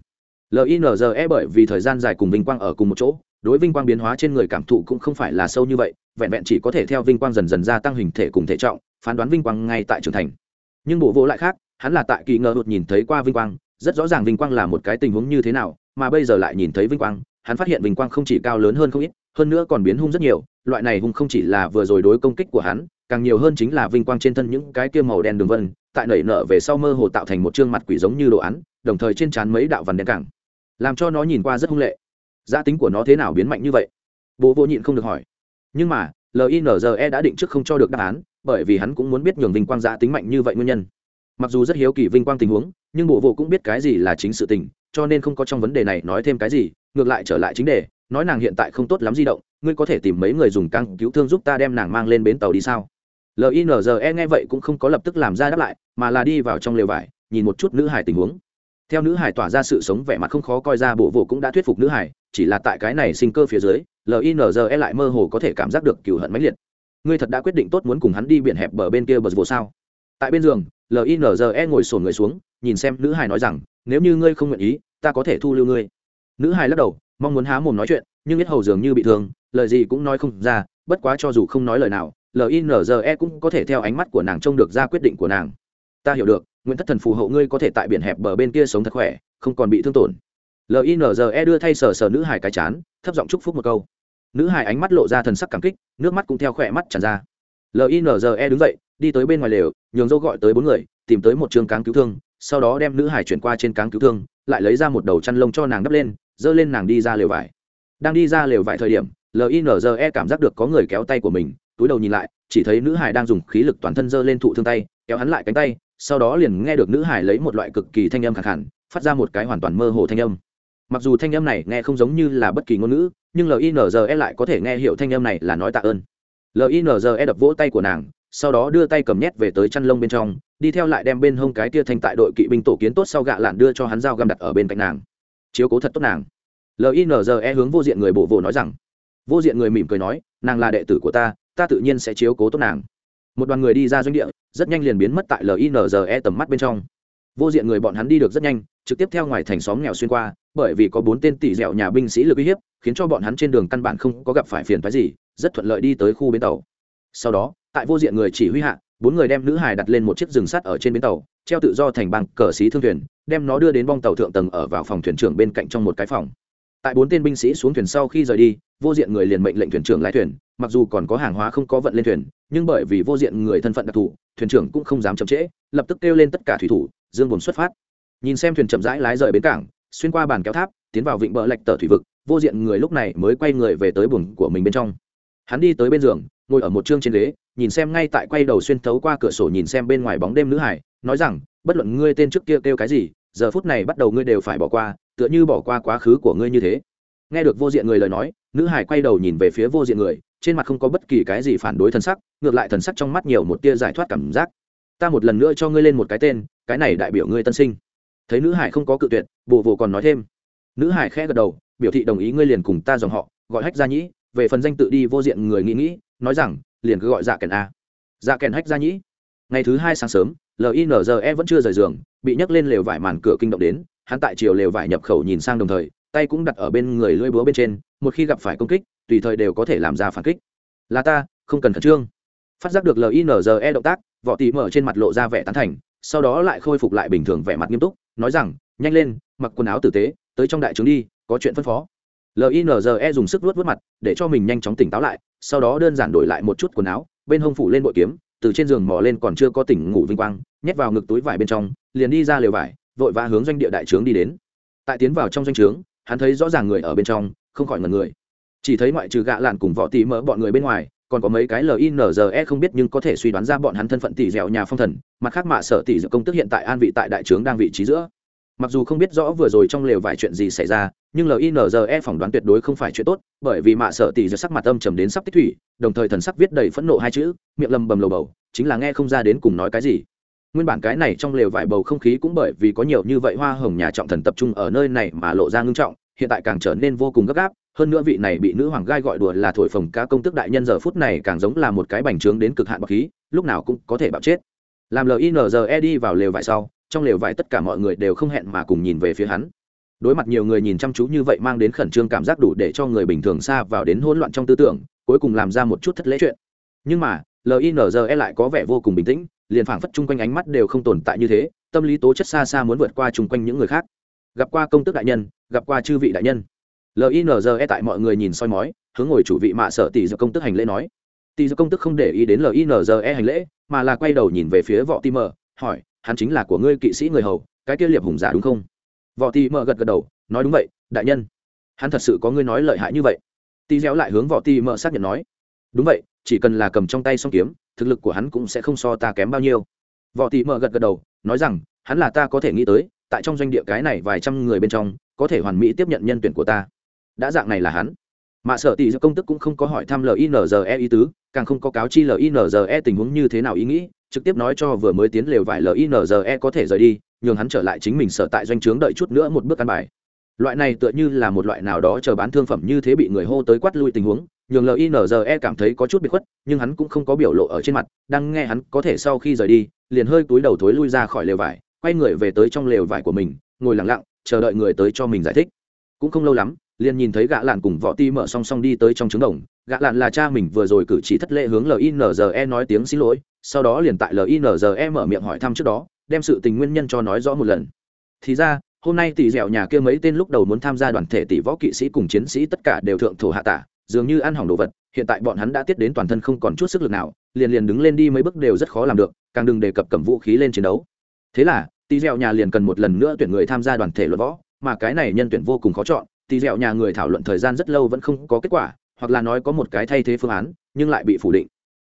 Linze bởi vì thời gian dài cùng vinh quang ở cùng một chỗ, đối vinh quang biến hóa trên người cảm thụ cũng không phải là sâu như vậy, vẹn vẹn chỉ có thể theo vinh quang dần dần gia tăng hình thể cùng thể trọng, phán đoán vinh quang ngay tại trưởng thành. Nhưng bộ vô lại khác, hắn là tại kỳ ngờ đột nhìn thấy qua vinh quang, rất rõ ràng vinh quang là một cái tình huống như thế nào, mà bây giờ lại nhìn thấy vinh quang, hắn phát hiện vinh quang không chỉ cao lớn hơn không ít, hơn nữa còn biến hung rất nhiều, loại này hung không chỉ là vừa rồi đối công kích của hắn càng nhiều hơn chính là vinh quang trên thân những cái kia màu đen đường vân, tại nảy nở về sau mơ hồ tạo thành một chương mặt quỷ giống như đồ án, đồng thời trên trán mấy đạo vằn đen cảng làm cho nó nhìn qua rất hung lệ. Gia tính của nó thế nào biến mạnh như vậy? Bố vô nhịn không được hỏi. Nhưng mà linze đã định trước không cho được đáp án, bởi vì hắn cũng muốn biết nhường vinh quang gia tính mạnh như vậy nguyên nhân. Mặc dù rất hiếu kỳ vinh quang tình huống, nhưng bộ vô cũng biết cái gì là chính sự tình, cho nên không có trong vấn đề này nói thêm cái gì, ngược lại trở lại chính đề nói nàng hiện tại không tốt lắm di động, ngươi có thể tìm mấy người dùng căng cứu thương giúp ta đem nàng mang lên bến tàu đi sao? Linze nghe vậy cũng không có lập tức làm ra đáp lại, mà là đi vào trong lều vải, nhìn một chút nữ hải tình huống. Theo nữ hải tỏa ra sự sống vẻ mặt không khó coi ra, bộ vụ cũng đã thuyết phục nữ hải, chỉ là tại cái này sinh cơ phía dưới linze lại mơ hồ có thể cảm giác được cựu hận mãnh liệt. Ngươi thật đã quyết định tốt muốn cùng hắn đi biển hẹp bờ bên kia bờ vô sao? Tại bên giường linze ngồi sổn người xuống, nhìn xem nữ hải nói rằng, nếu như ngươi không nguyện ý, ta có thể thu lưu ngươi. Nữ hải lắc đầu mong muốn há mồm nói chuyện, nhưng biết hầu dường như bị thương, lời gì cũng nói không ra, bất quá cho dù không nói lời nào linze cũng có thể theo ánh mắt của nàng trông được ra quyết định của nàng. Ta hiểu được, nguyễn thất thần phù hộ ngươi có thể tại biển hẹp bờ bên kia sống thật khỏe, không còn bị thương tổn. Linze đưa thay sờ sờ nữ hải cái chán, thấp giọng chúc phúc một câu. Nữ hải ánh mắt lộ ra thần sắc cảm kích, nước mắt cũng theo khỏe mắt tràn ra. Linze đứng dậy, đi tới bên ngoài lều, nhường dâu gọi tới bốn người, tìm tới một trường cáng cứu thương, sau đó đem nữ hải chuyển qua trên cáng cứu thương, lại lấy ra một đầu chăn lông cho nàng đắp lên dơ lên nàng đi ra lều vải. Đang đi ra lều vải thời điểm linze cảm giác được có người kéo tay của mình, túi đầu nhìn lại, chỉ thấy nữ hải đang dùng khí lực toàn thân dơ lên thụ thương tay, kéo hắn lại cánh tay, sau đó liền nghe được nữ hải lấy một loại cực kỳ thanh âm khẳng hẳn phát ra một cái hoàn toàn mơ hồ thanh âm. Mặc dù thanh âm này nghe không giống như là bất kỳ ngôn ngữ, nhưng linze lại có thể nghe hiểu thanh âm này là nói tạ ơn. Linze đập vỗ tay của nàng, sau đó đưa tay cầm nhét về tới chăn lông bên trong, đi theo lại đem bên hông cái tia thanh tại đội kỵ binh tổ kiến tốt sau gạ lạn đưa cho hắn dao găm đặt ở bên cạnh nàng chiếu cố thật tốt nàng. Linze hướng vô diện người bộ vồ nói rằng, vô diện người mỉm cười nói, nàng là đệ tử của ta ta tự nhiên sẽ chiếu cố tốt nàng. Một đoàn người đi ra doanh địa, rất nhanh liền biến mất tại linze tầm mắt bên trong. Vô diện người bọn hắn đi được rất nhanh, trực tiếp theo ngoài thành xóm nghèo xuyên qua, bởi vì có bốn tên tỷ dẻo nhà binh sĩ lực uy hiếp, khiến cho bọn hắn trên đường căn bản không có gặp phải phiền phái gì, rất thuận lợi đi tới khu bến tàu. Sau đó, tại vô diện người chỉ huy hạ, bốn người đem nữ hải đặt lên một chiếc rừng sắt ở trên bến tàu, treo tự do thành bằng cờ xí thương thuyền đem nó đưa đến bong tàu thượng tầng ở vào phòng thuyền trưởng bên cạnh trong một cái phòng. Tại bốn tên binh sĩ xuống thuyền sau khi rời đi, vô diện người liền mệnh lệnh thuyền trưởng lái thuyền, mặc dù còn có hàng hóa không có vận lên thuyền, nhưng bởi vì vô diện người thân phận đặc thù, thuyền trưởng cũng không dám chậm trễ, lập tức kêu lên tất cả thủy thủ, dương buồn xuất phát. Nhìn xem thuyền chậm rãi lái rời bến cảng, xuyên qua bàn kéo tháp, tiến vào vịnh bờ lạch tờ thủy vực, vô diện người lúc này mới quay người về tới buồng của mình bên trong. Hắn đi tới bên giường, ngồi ở một chương trên ghế, nhìn xem ngay tại quay đầu xuyên thấu qua cửa sổ nhìn xem bên ngoài bóng đêm nữ hải, nói rằng, bất luận ngươi tên trước kia kêu cái gì giờ phút này bắt đầu ngươi đều phải bỏ qua, tựa như bỏ qua quá khứ của ngươi như thế. Nghe được vô diện người lời nói, nữ hải quay đầu nhìn về phía vô diện người, trên mặt không có bất kỳ cái gì phản đối thần sắc, ngược lại thần sắc trong mắt nhiều một tia giải thoát cảm giác. Ta một lần nữa cho ngươi lên một cái tên, cái này đại biểu ngươi tân sinh. Thấy nữ hải không có cự tuyệt bộ vô còn nói thêm. Nữ hải khẽ gật đầu, biểu thị đồng ý ngươi liền cùng ta dòng họ, gọi hách gia nhĩ. Về phần danh tự đi, vô diện người nghĩ nghĩ, nói rằng, liền cứ gọi dạ kèn a. Dạ kèn hách gia nhĩ ngày thứ hai sáng sớm linze vẫn chưa rời giường, bị nhấc lên lều vải màn cửa kinh động đến, hắn tại chiều lều vải nhập khẩu nhìn sang đồng thời, tay cũng đặt ở bên người lưỡi búa bên trên, một khi gặp phải công kích, tùy thời đều có thể làm ra phản kích. Là ta, không cần khẩn trương. Phát giác được linze động tác võ tỉ mở trên mặt lộ ra vẻ tán thành, sau đó lại khôi phục lại bình thường vẻ mặt nghiêm túc, nói rằng, nhanh lên, mặc quần áo tử tế, tới trong đại trướng đi, có chuyện phân phó. Linze dùng sức vuốt vuốt mặt, để cho mình nhanh chóng tỉnh táo lại, sau đó đơn giản đổi lại một chút quần áo, bên hông phủ lên bội kiếm từ trên giường mò lên còn chưa có tỉnh ngủ vinh quang, nhét vào ngực túi vải bên trong, liền đi ra lều vải, vội vã hướng doanh địa đại trướng đi đến. Tại tiến vào trong doanh trướng, hắn thấy rõ ràng người ở bên trong, không khỏi ngần người. Chỉ thấy ngoại trừ gạ lạn cùng võ tỉ mỡ bọn người bên ngoài, còn có mấy cái linze không biết nhưng có thể suy đoán ra bọn hắn thân phận tỷ dẻo nhà phong thần, mặt khác mạ sở tỷ dự công tức hiện tại an vị tại đại trướng đang vị trí giữa mặc dù không biết rõ vừa rồi trong lều vài chuyện gì xảy ra, nhưng linze phỏng đoán tuyệt đối không phải chuyện tốt, bởi vì mạ sợ tỷ giật sắc mặt âm trầm đến sắp tích thủy, đồng thời thần sắc viết đầy phẫn nộ hai chữ, miệng lầm bầm lầu bầu, chính là nghe không ra đến cùng nói cái gì. Nguyên bản cái này trong lều vải bầu không khí cũng bởi vì có nhiều như vậy hoa hồng nhà trọng thần tập trung ở nơi này mà lộ ra ngưng trọng, hiện tại càng trở nên vô cùng gấp gáp, hơn nữa vị này bị nữ hoàng gai gọi đùa là thổi phồng cá công tức đại nhân giờ phút này càng giống là một cái bành trướng đến cực hạn bọc khí, lúc nào cũng có thể bạo chết. Làm linze đi vào lều vải sau trong lều vải tất cả mọi người đều không hẹn mà cùng nhìn về phía hắn. Đối mặt nhiều người nhìn chăm chú như vậy mang đến khẩn trương cảm giác đủ để cho người bình thường xa vào đến hỗn loạn trong tư tưởng, cuối cùng làm ra một chút thất lễ chuyện. Nhưng mà linze lại có vẻ vô cùng bình tĩnh, liền phảng phất chung quanh ánh mắt đều không tồn tại như thế, tâm lý tố chất xa xa muốn vượt qua chung quanh những người khác. Gặp qua công tước đại nhân, gặp qua chư vị đại nhân. Linze tại mọi người nhìn soi mói, hướng ngồi chủ vị mạ sợ tỷ do công tức hành lễ nói. Tỷ do công tức không để ý đến linze hành lễ, mà là quay đầu nhìn về phía võ tim hỏi hắn chính là của ngươi kỵ sĩ người hầu, cái kia liệp hùng giả đúng không? Võ tì mờ gật gật đầu, nói đúng vậy, đại nhân. Hắn thật sự có ngươi nói lợi hại như vậy. Tì réo lại hướng võ tì mờ xác nhận nói, đúng vậy, chỉ cần là cầm trong tay song kiếm, thực lực của hắn cũng sẽ không so ta kém bao nhiêu. Võ tì mờ gật gật đầu, nói rằng, hắn là ta có thể nghĩ tới, tại trong doanh địa cái này vài trăm người bên trong, có thể hoàn mỹ tiếp nhận nhân tuyển của ta. Đã dạng này là hắn. Mà sở tỷ công tức cũng không có hỏi thăm linze ý tứ, càng không có cáo chi linze tình huống như thế nào ý nghĩ trực tiếp nói cho vừa mới tiến lều vải linze có thể rời đi, nhường hắn trở lại chính mình sở tại doanh trướng đợi chút nữa một bước căn bài. Loại này tựa như là một loại nào đó chờ bán thương phẩm như thế bị người hô tới quát lui tình huống, nhường linze cảm thấy có chút bị khuất, nhưng hắn cũng không có biểu lộ ở trên mặt, đang nghe hắn có thể sau khi rời đi, liền hơi túi đầu thối lui ra khỏi lều vải, quay người về tới trong lều vải của mình, ngồi lặng lặng, chờ đợi người tới cho mình giải thích. Cũng không lâu lắm liền nhìn thấy gã lạn cùng võ ti mở song song đi tới trong trứng đồng. Gã lạn là cha mình vừa rồi cử chỉ thất lễ hướng linze nói tiếng xin lỗi, sau đó liền tại linze mở miệng hỏi thăm trước đó, đem sự tình nguyên nhân cho nói rõ một lần. Thì ra, hôm nay tỷ dẻo nhà kia mấy tên lúc đầu muốn tham gia đoàn thể tỷ võ kỵ sĩ cùng chiến sĩ tất cả đều thượng thổ hạ tả, dường như ăn hỏng đồ vật, hiện tại bọn hắn đã tiết đến toàn thân không còn chút sức lực nào, liền liền đứng lên đi mấy bước đều rất khó làm được, càng đừng đề cập cầm vũ khí lên chiến đấu. Thế là, tỷ dẻo nhà liền cần một lần nữa tuyển người tham gia đoàn thể luật võ, mà cái này nhân tuyển vô cùng khó chọn thì dẻo nhà người thảo luận thời gian rất lâu vẫn không có kết quả, hoặc là nói có một cái thay thế phương án, nhưng lại bị phủ định.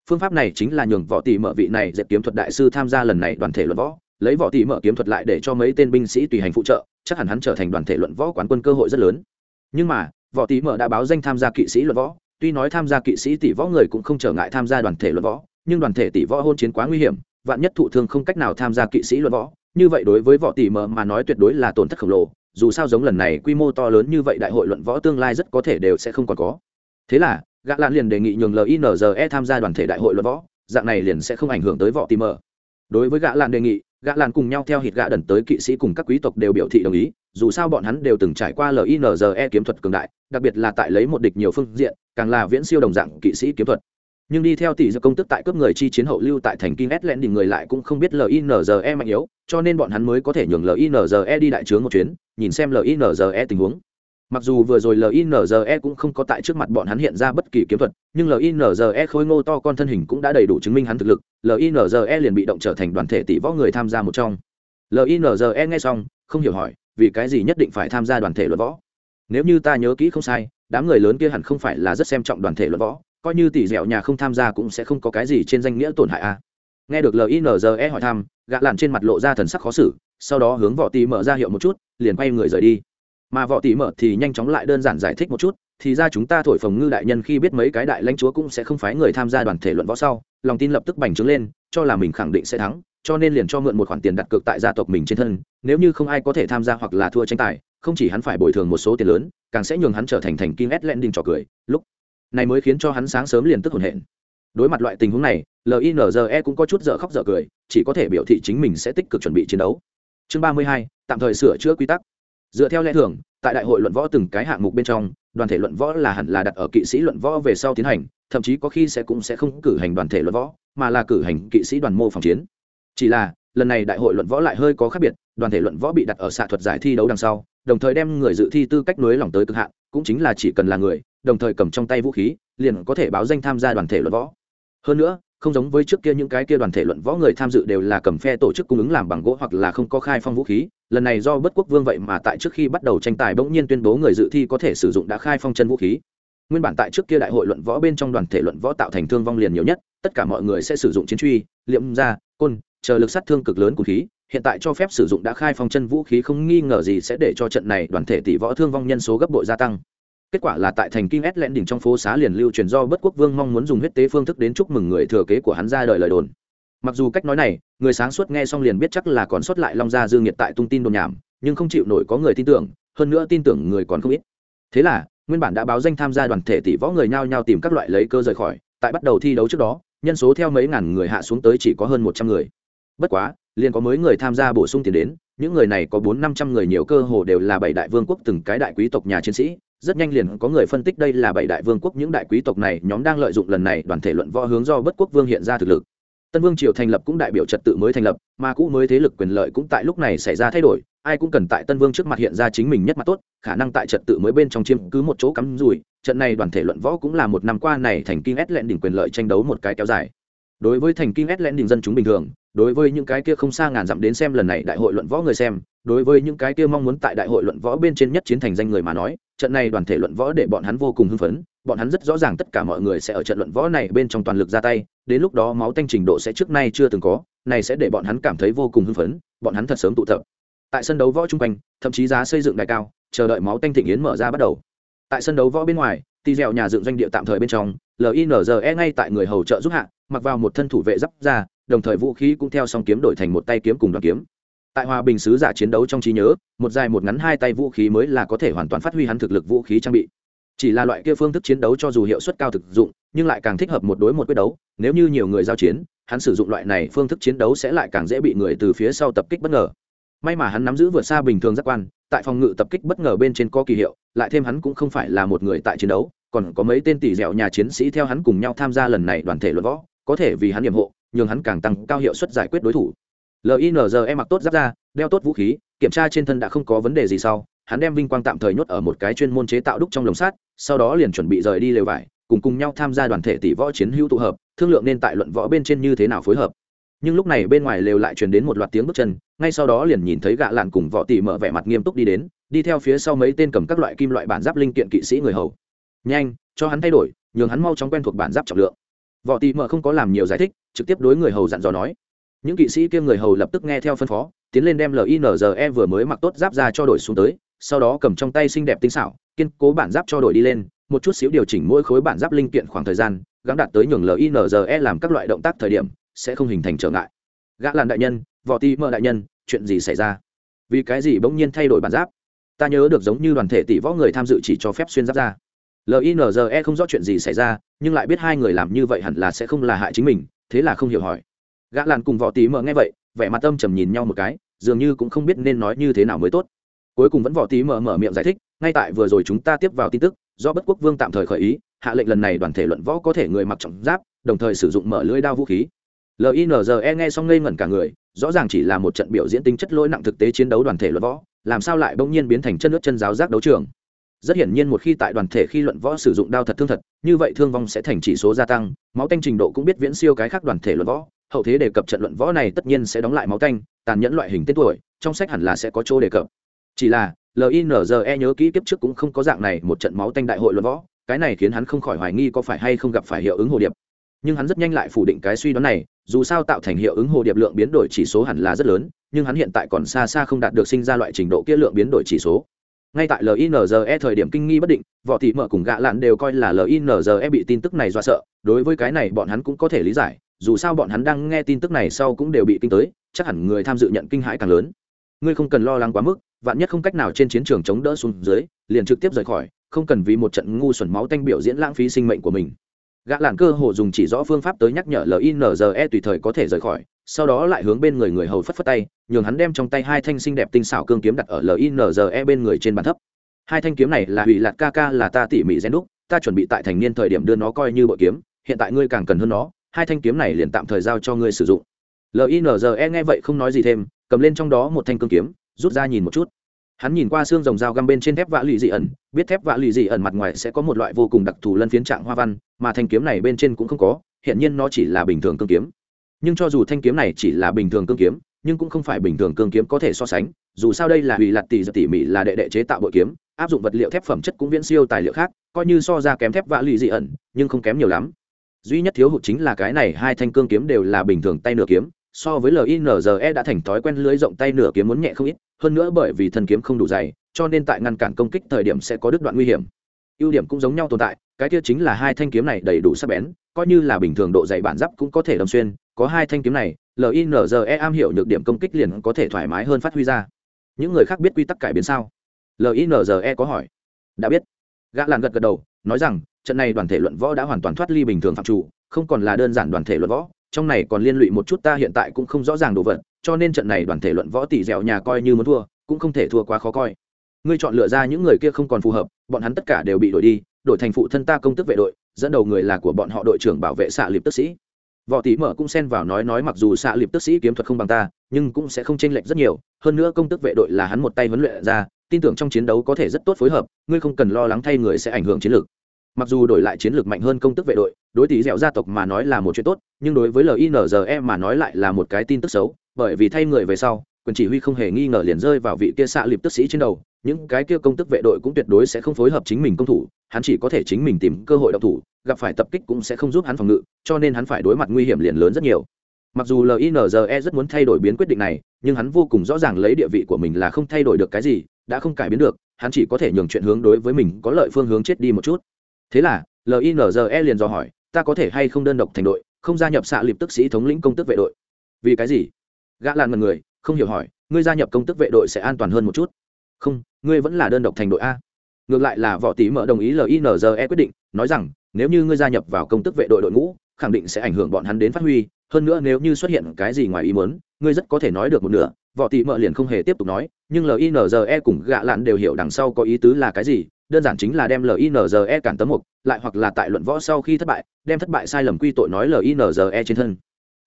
Phương pháp này chính là nhường võ tỷ mở vị này dẹp kiếm thuật đại sư tham gia lần này đoàn thể luận võ, lấy võ tỷ mở kiếm thuật lại để cho mấy tên binh sĩ tùy hành phụ trợ, chắc hẳn hắn trở thành đoàn thể luận võ quán quân cơ hội rất lớn. Nhưng mà, võ tỷ mở đã báo danh tham gia kỵ sĩ luận võ, tuy nói tham gia kỵ sĩ tỷ võ người cũng không trở ngại tham gia đoàn thể luận võ, nhưng đoàn thể tỷ võ hôn chiến quá nguy hiểm, vạn nhất thụ thương không cách nào tham gia kỵ sĩ luận võ, như vậy đối với võ tỷ mở mà nói tuyệt đối là tổn thất khổng lồ dù sao giống lần này quy mô to lớn như vậy đại hội luận võ tương lai rất có thể đều sẽ không còn có. Thế là, gã lan liền đề nghị nhường linze tham gia đoàn thể đại hội luận võ, dạng này liền sẽ không ảnh hưởng tới võ tìm mở đối với gã lan đề nghị, gã lan cùng nhau theo hít gã đần tới kỵ sĩ cùng các quý tộc đều biểu thị đồng ý, dù sao bọn hắn đều từng trải qua linze kiếm thuật cường đại, đặc biệt là tại lấy một địch nhiều phương diện, càng là viễn siêu đồng dạng kỵ sĩ kiếm thuật nhưng đi theo tỷ giờ công tức tại cướp người chi chiến hậu lưu tại thành kinh s lẽn đình người lại cũng không biết linze mạnh yếu, cho nên bọn hắn mới có thể nhường linze đi đại trướng một chuyến, nhìn xem linze tình huống. Mặc dù vừa rồi linze cũng không có tại trước mặt bọn hắn hiện ra bất kỳ kiếm thuật, nhưng linze khối ngô to con thân hình cũng đã đầy đủ chứng minh hắn thực lực linze liền bị động trở thành đoàn thể tỷ võ người tham gia một trong. Linze nghe xong, không hiểu hỏi, vì cái gì nhất định phải tham gia đoàn thể luận võ? Nếu như ta nhớ kỹ không sai, đám người lớn kia hẳn không phải là rất xem trọng đoàn thể luận võ coi như tỷ dẻo nhà không tham gia cũng sẽ không có cái gì trên danh nghĩa tổn hại a à. nghe được linze hỏi thăm, gã lặn trên mặt lộ ra thần sắc khó xử, sau đó hướng võ tỷ mở ra hiệu một chút, liền quay người rời đi mà võ tỷ mở thì nhanh chóng lại đơn giản giải thích một chút, thì ra chúng ta thổi phồng ngư đại nhân khi biết mấy cái đại lãnh chúa cũng sẽ không phái người tham gia đoàn thể luận võ sau, lòng tin lập tức bành trướng lên, cho là mình khẳng định sẽ thắng, cho nên liền cho mượn một khoản tiền đặt cược tại gia tộc mình trên thân, nếu như không ai có thể tham gia hoặc là thua tranh tài, không chỉ hắn phải bồi thường một số tiền lớn, càng sẽ nhường hắn trở thành thành kim ét len đinh trò cười, lúc này mới khiến cho hắn sáng sớm liền tức hồn hển. Đối mặt loại tình huống này linze cũng có chút dở khóc dở cười, chỉ có thể biểu thị chính mình sẽ tích cực chuẩn bị chiến đấu. Chương ba mươi hai, tạm thời sửa chữa quy tắc. Dựa theo lẽ thường, tại đại hội luận võ từng cái hạng mục bên trong, đoàn thể luận võ là hẳn là đặt ở kỵ sĩ luận võ về sau tiến hành, thậm chí có khi sẽ cũng sẽ không cử hành đoàn thể luận võ, mà là cử hành kỵ sĩ đoàn mô phòng chiến. Chỉ là, lần này đại hội luận võ lại hơi có khác biệt, đoàn thể luận võ bị đặt ở xạ thuật giải thi đấu đằng sau, đồng thời đem người dự thi tư cách nối lỏng tới cực hạn, cũng chính là chỉ cần là người đồng thời cầm trong tay vũ khí, liền có thể báo danh tham gia đoàn thể luận võ. Hơn nữa, không giống với trước kia những cái kia đoàn thể luận võ người tham dự đều là cầm phe tổ chức cung ứng làm bằng gỗ hoặc là không có khai phong vũ khí. Lần này do bất quốc vương vậy mà tại trước khi bắt đầu tranh tài bỗng nhiên tuyên bố người dự thi có thể sử dụng đã khai phong chân vũ khí. Nguyên bản tại trước kia đại hội luận võ bên trong đoàn thể luận võ tạo thành thương vong liền nhiều nhất, tất cả mọi người sẽ sử dụng chiến truy, liệm da côn, chờ lực sát thương cực lớn của khí. Hiện tại cho phép sử dụng đã khai phong chân vũ khí không nghi ngờ gì sẽ để cho trận này đoàn thể tỷ võ thương vong nhân số gấp bội gia tăng kết quả là tại thành kinh ét lẽn đỉnh trong phố xá liền lưu truyền do bất quốc vương mong muốn dùng huyết tế phương thức đến chúc mừng người thừa kế của hắn ra đời lời đồn. Mặc dù cách nói này, người sáng suốt nghe xong liền biết chắc là còn sót lại long gia dương nhiệt tại tung tin đồn nhảm, nhưng không chịu nổi có người tin tưởng, hơn nữa tin tưởng người còn không ít. Thế là, nguyên bản đã báo danh tham gia đoàn thể tỷ võ người nhao nhao tìm các loại lấy cơ rời khỏi, tại bắt đầu thi đấu trước đó, nhân số theo mấy ngàn người hạ xuống tới chỉ có hơn một trăm người. Bất quá, liền có mới người tham gia bổ sung tiền đến, những người này có bốn năm trăm người nhiều cơ hồ đều là bảy đại vương quốc từng cái đại quý tộc nhà chiến sĩ rất nhanh liền có người phân tích đây là bảy đại vương quốc, những đại quý tộc này nhóm đang lợi dụng lần này đoàn thể luận võ hướng do bất quốc vương hiện ra thực lực. Tân vương triều thành lập cũng đại biểu trật tự mới thành lập, mà cũ mới thế lực quyền lợi cũng tại lúc này xảy ra thay đổi, ai cũng cần tại tân vương trước mặt hiện ra chính mình nhất mặt tốt, khả năng tại trật tự mới bên trong chiếm cứ một chỗ cắm rủi, trận này đoàn thể luận võ cũng là một năm qua này thành kinh ét lẹn đỉnh quyền lợi tranh đấu một cái kéo dài. Đối với thành kinh ét lẹn đỉnh dân chúng bình thường đối với những cái kia không xa ngàn dặm đến xem lần này đại hội luận võ người xem, đối với những cái kia mong muốn tại đại hội luận võ bên trên nhất chiến thành danh người mà nói, trận này đoàn thể luận võ để bọn hắn vô cùng hưng phấn, bọn hắn rất rõ ràng tất cả mọi người sẽ ở trận luận võ này bên trong toàn lực ra tay, đến lúc đó máu tanh trình độ sẽ trước nay chưa từng có, này sẽ để bọn hắn cảm thấy vô cùng hưng phấn, bọn hắn thật sớm tụ tập. Tại sân đấu võ chung quanh, thậm chí giá xây dựng đại cao, chờ đợi máu tanh thịnh yến mở ra bắt đầu. Tại sân đấu võ bên ngoài, tì dẻo nhà dựng doanh địa tạm thời bên trong linze ngay tại người hầu trợ giúp hạ, mặc vào một thân thủ vệ giáp ra đồng thời vũ khí cũng theo song kiếm đổi thành một tay kiếm cùng đoàn kiếm. Tại hòa bình sứ giả chiến đấu trong trí nhớ, một dài một ngắn hai tay vũ khí mới là có thể hoàn toàn phát huy hắn thực lực vũ khí trang bị. Chỉ là loại kia phương thức chiến đấu cho dù hiệu suất cao thực dụng, nhưng lại càng thích hợp một đối một quyết đấu. Nếu như nhiều người giao chiến, hắn sử dụng loại này phương thức chiến đấu sẽ lại càng dễ bị người từ phía sau tập kích bất ngờ. May mà hắn nắm giữ vượt xa bình thường giác quan, tại phòng ngự tập kích bất ngờ bên trên có kỳ hiệu, lại thêm hắn cũng không phải là một người tại chiến đấu, còn có mấy tên tỷ dẻo nhà chiến sĩ theo hắn cùng nhau tham gia lần này đoàn thể luận võ, có thể vì hắn nhiệm hộ nhường hắn càng tăng cao hiệu suất giải quyết đối thủ. Linze mặc tốt giáp ra, đeo tốt vũ khí, kiểm tra trên thân đã không có vấn đề gì sau, hắn đem vinh quang tạm thời nhốt ở một cái chuyên môn chế tạo đúc trong lồng sắt, sau đó liền chuẩn bị rời đi lều vải, cùng cùng nhau tham gia đoàn thể tỷ võ chiến hữu tụ hợp, thương lượng nên tại luận võ bên trên như thế nào phối hợp. Nhưng lúc này bên ngoài lều lại truyền đến một loạt tiếng bước chân, ngay sau đó liền nhìn thấy gạ lạn cùng võ tỷ mở vẻ mặt nghiêm túc đi đến, đi theo phía sau mấy tên cầm các loại kim loại bản giáp linh kiện kỵ sĩ người hầu. Nhanh, cho hắn thay đổi, nhường hắn mau chóng quen thuộc bản giáp trọng lượng võ tỷ mở không có làm nhiều giải thích, trực tiếp đối người hầu dặn dò nói. Những kỵ sĩ kia người hầu lập tức nghe theo phân phó, tiến lên đem linze vừa mới mặc tốt giáp ra cho đổi xuống tới, sau đó cầm trong tay xinh đẹp tinh xảo, kiên cố bản giáp cho đổi đi lên, một chút xíu điều chỉnh mỗi khối bản giáp linh kiện khoảng thời gian gắn đạt tới nhường linze làm các loại động tác thời điểm, sẽ không hình thành trở ngại. Gã làn đại nhân, võ Tỷ mơ đại nhân, chuyện gì xảy ra? Vì cái gì bỗng nhiên thay đổi bản giáp? Ta nhớ được giống như đoàn thể tỷ võ người tham dự chỉ cho phép xuyên giáp ra linze không rõ chuyện gì xảy ra, nhưng lại biết hai người làm như vậy hẳn là sẽ không là hại chính mình, thế là không hiểu hỏi. Gã làn cùng võ tí mờ nghe vậy, vẻ mặt âm trầm nhìn nhau một cái, dường như cũng không biết nên nói như thế nào mới tốt. Cuối cùng vẫn võ tí mờ mở miệng giải thích, ngay tại vừa rồi chúng ta tiếp vào tin tức, do bất quốc vương tạm thời khởi ý, hạ lệnh lần này đoàn thể luận võ có thể người mặc trọng giáp, đồng thời sử dụng mở lưỡi đao vũ khí. Linze nghe xong ngây ngẩn cả người, rõ ràng chỉ là một trận biểu diễn tính chất lỗi nặng thực tế chiến đấu đoàn thể luận võ, làm sao lại bỗng nhiên biến thành chân nước chân giáo giác đấu trường rất hiển nhiên một khi tại đoàn thể khi luận võ sử dụng đao thật thương thật, như vậy thương vong sẽ thành chỉ số gia tăng, máu tanh trình độ cũng biết viễn siêu cái khác đoàn thể luận võ. Hậu thế đề cập trận luận võ này tất nhiên sẽ đóng lại máu tanh, tàn nhẫn loại hình tên tuổi, trong sách hẳn là sẽ có chỗ đề cập. Chỉ là linze nhớ kỹ kiếp trước cũng không có dạng này một trận máu tanh đại hội luận võ, cái này khiến hắn không khỏi hoài nghi có phải hay không gặp phải hiệu ứng hồ điệp. Nhưng hắn rất nhanh lại phủ định cái suy đoán này, dù sao tạo thành hiệu ứng hồ điệp lượng biến đổi chỉ số hẳn là rất lớn, nhưng hắn hiện tại còn xa xa không đạt được sinh ra loại trình độ kia lượng biến đổi chỉ số ngay tại linze thời điểm kinh nghi bất định võ thị mở cùng gạ lạn đều coi là linze bị tin tức này dọa sợ. Đối với cái này bọn hắn cũng có thể lý giải, dù sao bọn hắn đang nghe tin tức này sau cũng đều bị kinh tới, chắc hẳn người tham dự nhận kinh hãi càng lớn. Ngươi không cần lo lắng quá mức, vạn nhất không cách nào trên chiến trường chống đỡ xuống dưới, liền trực tiếp rời khỏi, không cần vì một trận ngu xuẩn máu tanh biểu diễn lãng phí sinh mệnh của mình. Gã lạn cơ hồ dùng chỉ rõ phương pháp tới nhắc nhở linze tùy thời có thể rời khỏi sau đó lại hướng bên người người hầu phất phất tay, nhường hắn đem trong tay hai thanh xinh đẹp tinh xảo cương kiếm đặt ở linze bên người trên bàn thấp. Hai thanh kiếm này là hủy lạt ca ca, là ta tỉ mỉ gen đúc, ta chuẩn bị tại thành niên thời điểm đưa nó coi như bội kiếm, hiện tại ngươi càng cần hơn nó, hai thanh kiếm này liền tạm thời giao cho ngươi sử dụng. Linze nghe vậy không nói gì thêm, cầm lên trong đó một thanh cương kiếm, rút ra nhìn một chút. Hắn nhìn qua xương rồng dao găm bên trên thép vạ lì dị ẩn, biết thép vạ lì dị ẩn mặt ngoài sẽ có một loại vô cùng đặc thù lân phiến trạng hoa văn, mà thanh kiếm này bên trên cũng không có hiện nhiên nó chỉ là bình thường cương kiếm nhưng cho dù thanh kiếm này chỉ là bình thường cương kiếm, nhưng cũng không phải bình thường cương kiếm có thể so sánh, dù sao đây là hủy lặt tỷ tỉ mỉ là đệ đệ chế tạo bội kiếm, áp dụng vật liệu thép phẩm chất cũng viễn siêu tài liệu khác, coi như so ra kém thép vạ lì dị ẩn, nhưng không kém nhiều lắm. Duy nhất thiếu hụt chính là cái này hai thanh cương kiếm đều là bình thường tay nửa kiếm, so với linze đã thành thói quen lưới rộng tay nửa kiếm muốn nhẹ không ít, hơn nữa bởi vì thân kiếm không đủ dày, cho nên tại ngăn cản công kích thời điểm sẽ có đứt đoạn nguy hiểm. Ưu điểm cũng giống nhau tồn tại, cái kia chính là hai thanh kiếm này đầy đủ sắc bén, coi như là bình thường độ dày bản giáp cũng có thể đâm xuyên có hai thanh kiếm này linze am hiểu nhược điểm công kích liền có thể thoải mái hơn phát huy ra. Những người khác biết quy tắc cải biến sao? Linze có hỏi. Đã biết. Gã làn gật gật đầu, nói rằng, trận này đoàn thể luận võ đã hoàn toàn thoát ly bình thường phạm chủ, không còn là đơn giản đoàn thể luận võ, trong này còn liên lụy một chút ta hiện tại cũng không rõ ràng đồ vật, cho nên trận này đoàn thể luận võ tỷ dẻo nhà coi như muốn thua, cũng không thể thua quá khó coi. Ngươi chọn lựa ra những người kia không còn phù hợp, bọn hắn tất cả đều bị đổi đi, đổi thành phụ thân ta công tức vệ đội, dẫn đầu người là của bọn họ đội trưởng bảo vệ xạ liệp tức sĩ võ tỷ mở cũng xen vào nói nói mặc dù xạ liệp tức sĩ kiếm thuật không bằng ta, nhưng cũng sẽ không chênh lệch rất nhiều, hơn nữa công tức vệ đội là hắn một tay huấn luyện ra, tin tưởng trong chiến đấu có thể rất tốt phối hợp, ngươi không cần lo lắng thay người sẽ ảnh hưởng chiến lược. Mặc dù đổi lại chiến lược mạnh hơn công tức vệ đội, đối tỷ dẻo gia tộc mà nói là một chuyện tốt, nhưng đối với linze mà nói lại là một cái tin tức xấu, bởi vì thay người về sau quyền chỉ huy không hề nghi ngờ liền rơi vào vị kia xạ liệp tức sĩ trên đầu, những cái kia công tức vệ đội cũng tuyệt đối sẽ không phối hợp chính mình công thủ, hắn chỉ có thể chính mình tìm cơ hội đọc thủ, gặp phải tập kích cũng sẽ không giúp hắn phòng ngự, cho nên hắn phải đối mặt nguy hiểm liền lớn rất nhiều. Mặc dù linze rất muốn thay đổi biến quyết định này, nhưng hắn vô cùng rõ ràng lấy địa vị của mình là không thay đổi được cái gì, đã không cải biến được, hắn chỉ có thể nhường chuyện hướng đối với mình có lợi phương hướng chết đi một chút. Thế là linze liền dò hỏi, ta có thể hay không đơn độc thành đội, không gia nhập xạ lịp tức sĩ thống lĩnh công tức vệ đội? Vì cái gì? Gã làn mật người không hiểu hỏi, ngươi gia nhập công tức vệ đội sẽ an toàn hơn một chút. Không, ngươi vẫn là đơn độc thành đội a. Ngược lại là võ tí mở đồng ý linze quyết định, nói rằng, nếu như ngươi gia nhập vào công tức vệ đội đội ngũ, khẳng định sẽ ảnh hưởng bọn hắn đến phát huy. Hơn nữa nếu như xuất hiện cái gì ngoài ý muốn, ngươi rất có thể nói được một nửa. Võ tỷ mợ liền không hề tiếp tục nói, nhưng linze cùng gạ lặn đều hiểu đằng sau có ý tứ là cái gì. Đơn giản chính là đem linze cản tấm mục, lại hoặc là tại luận võ sau khi thất bại, đem thất bại sai lầm quy tội nói linze trên thân.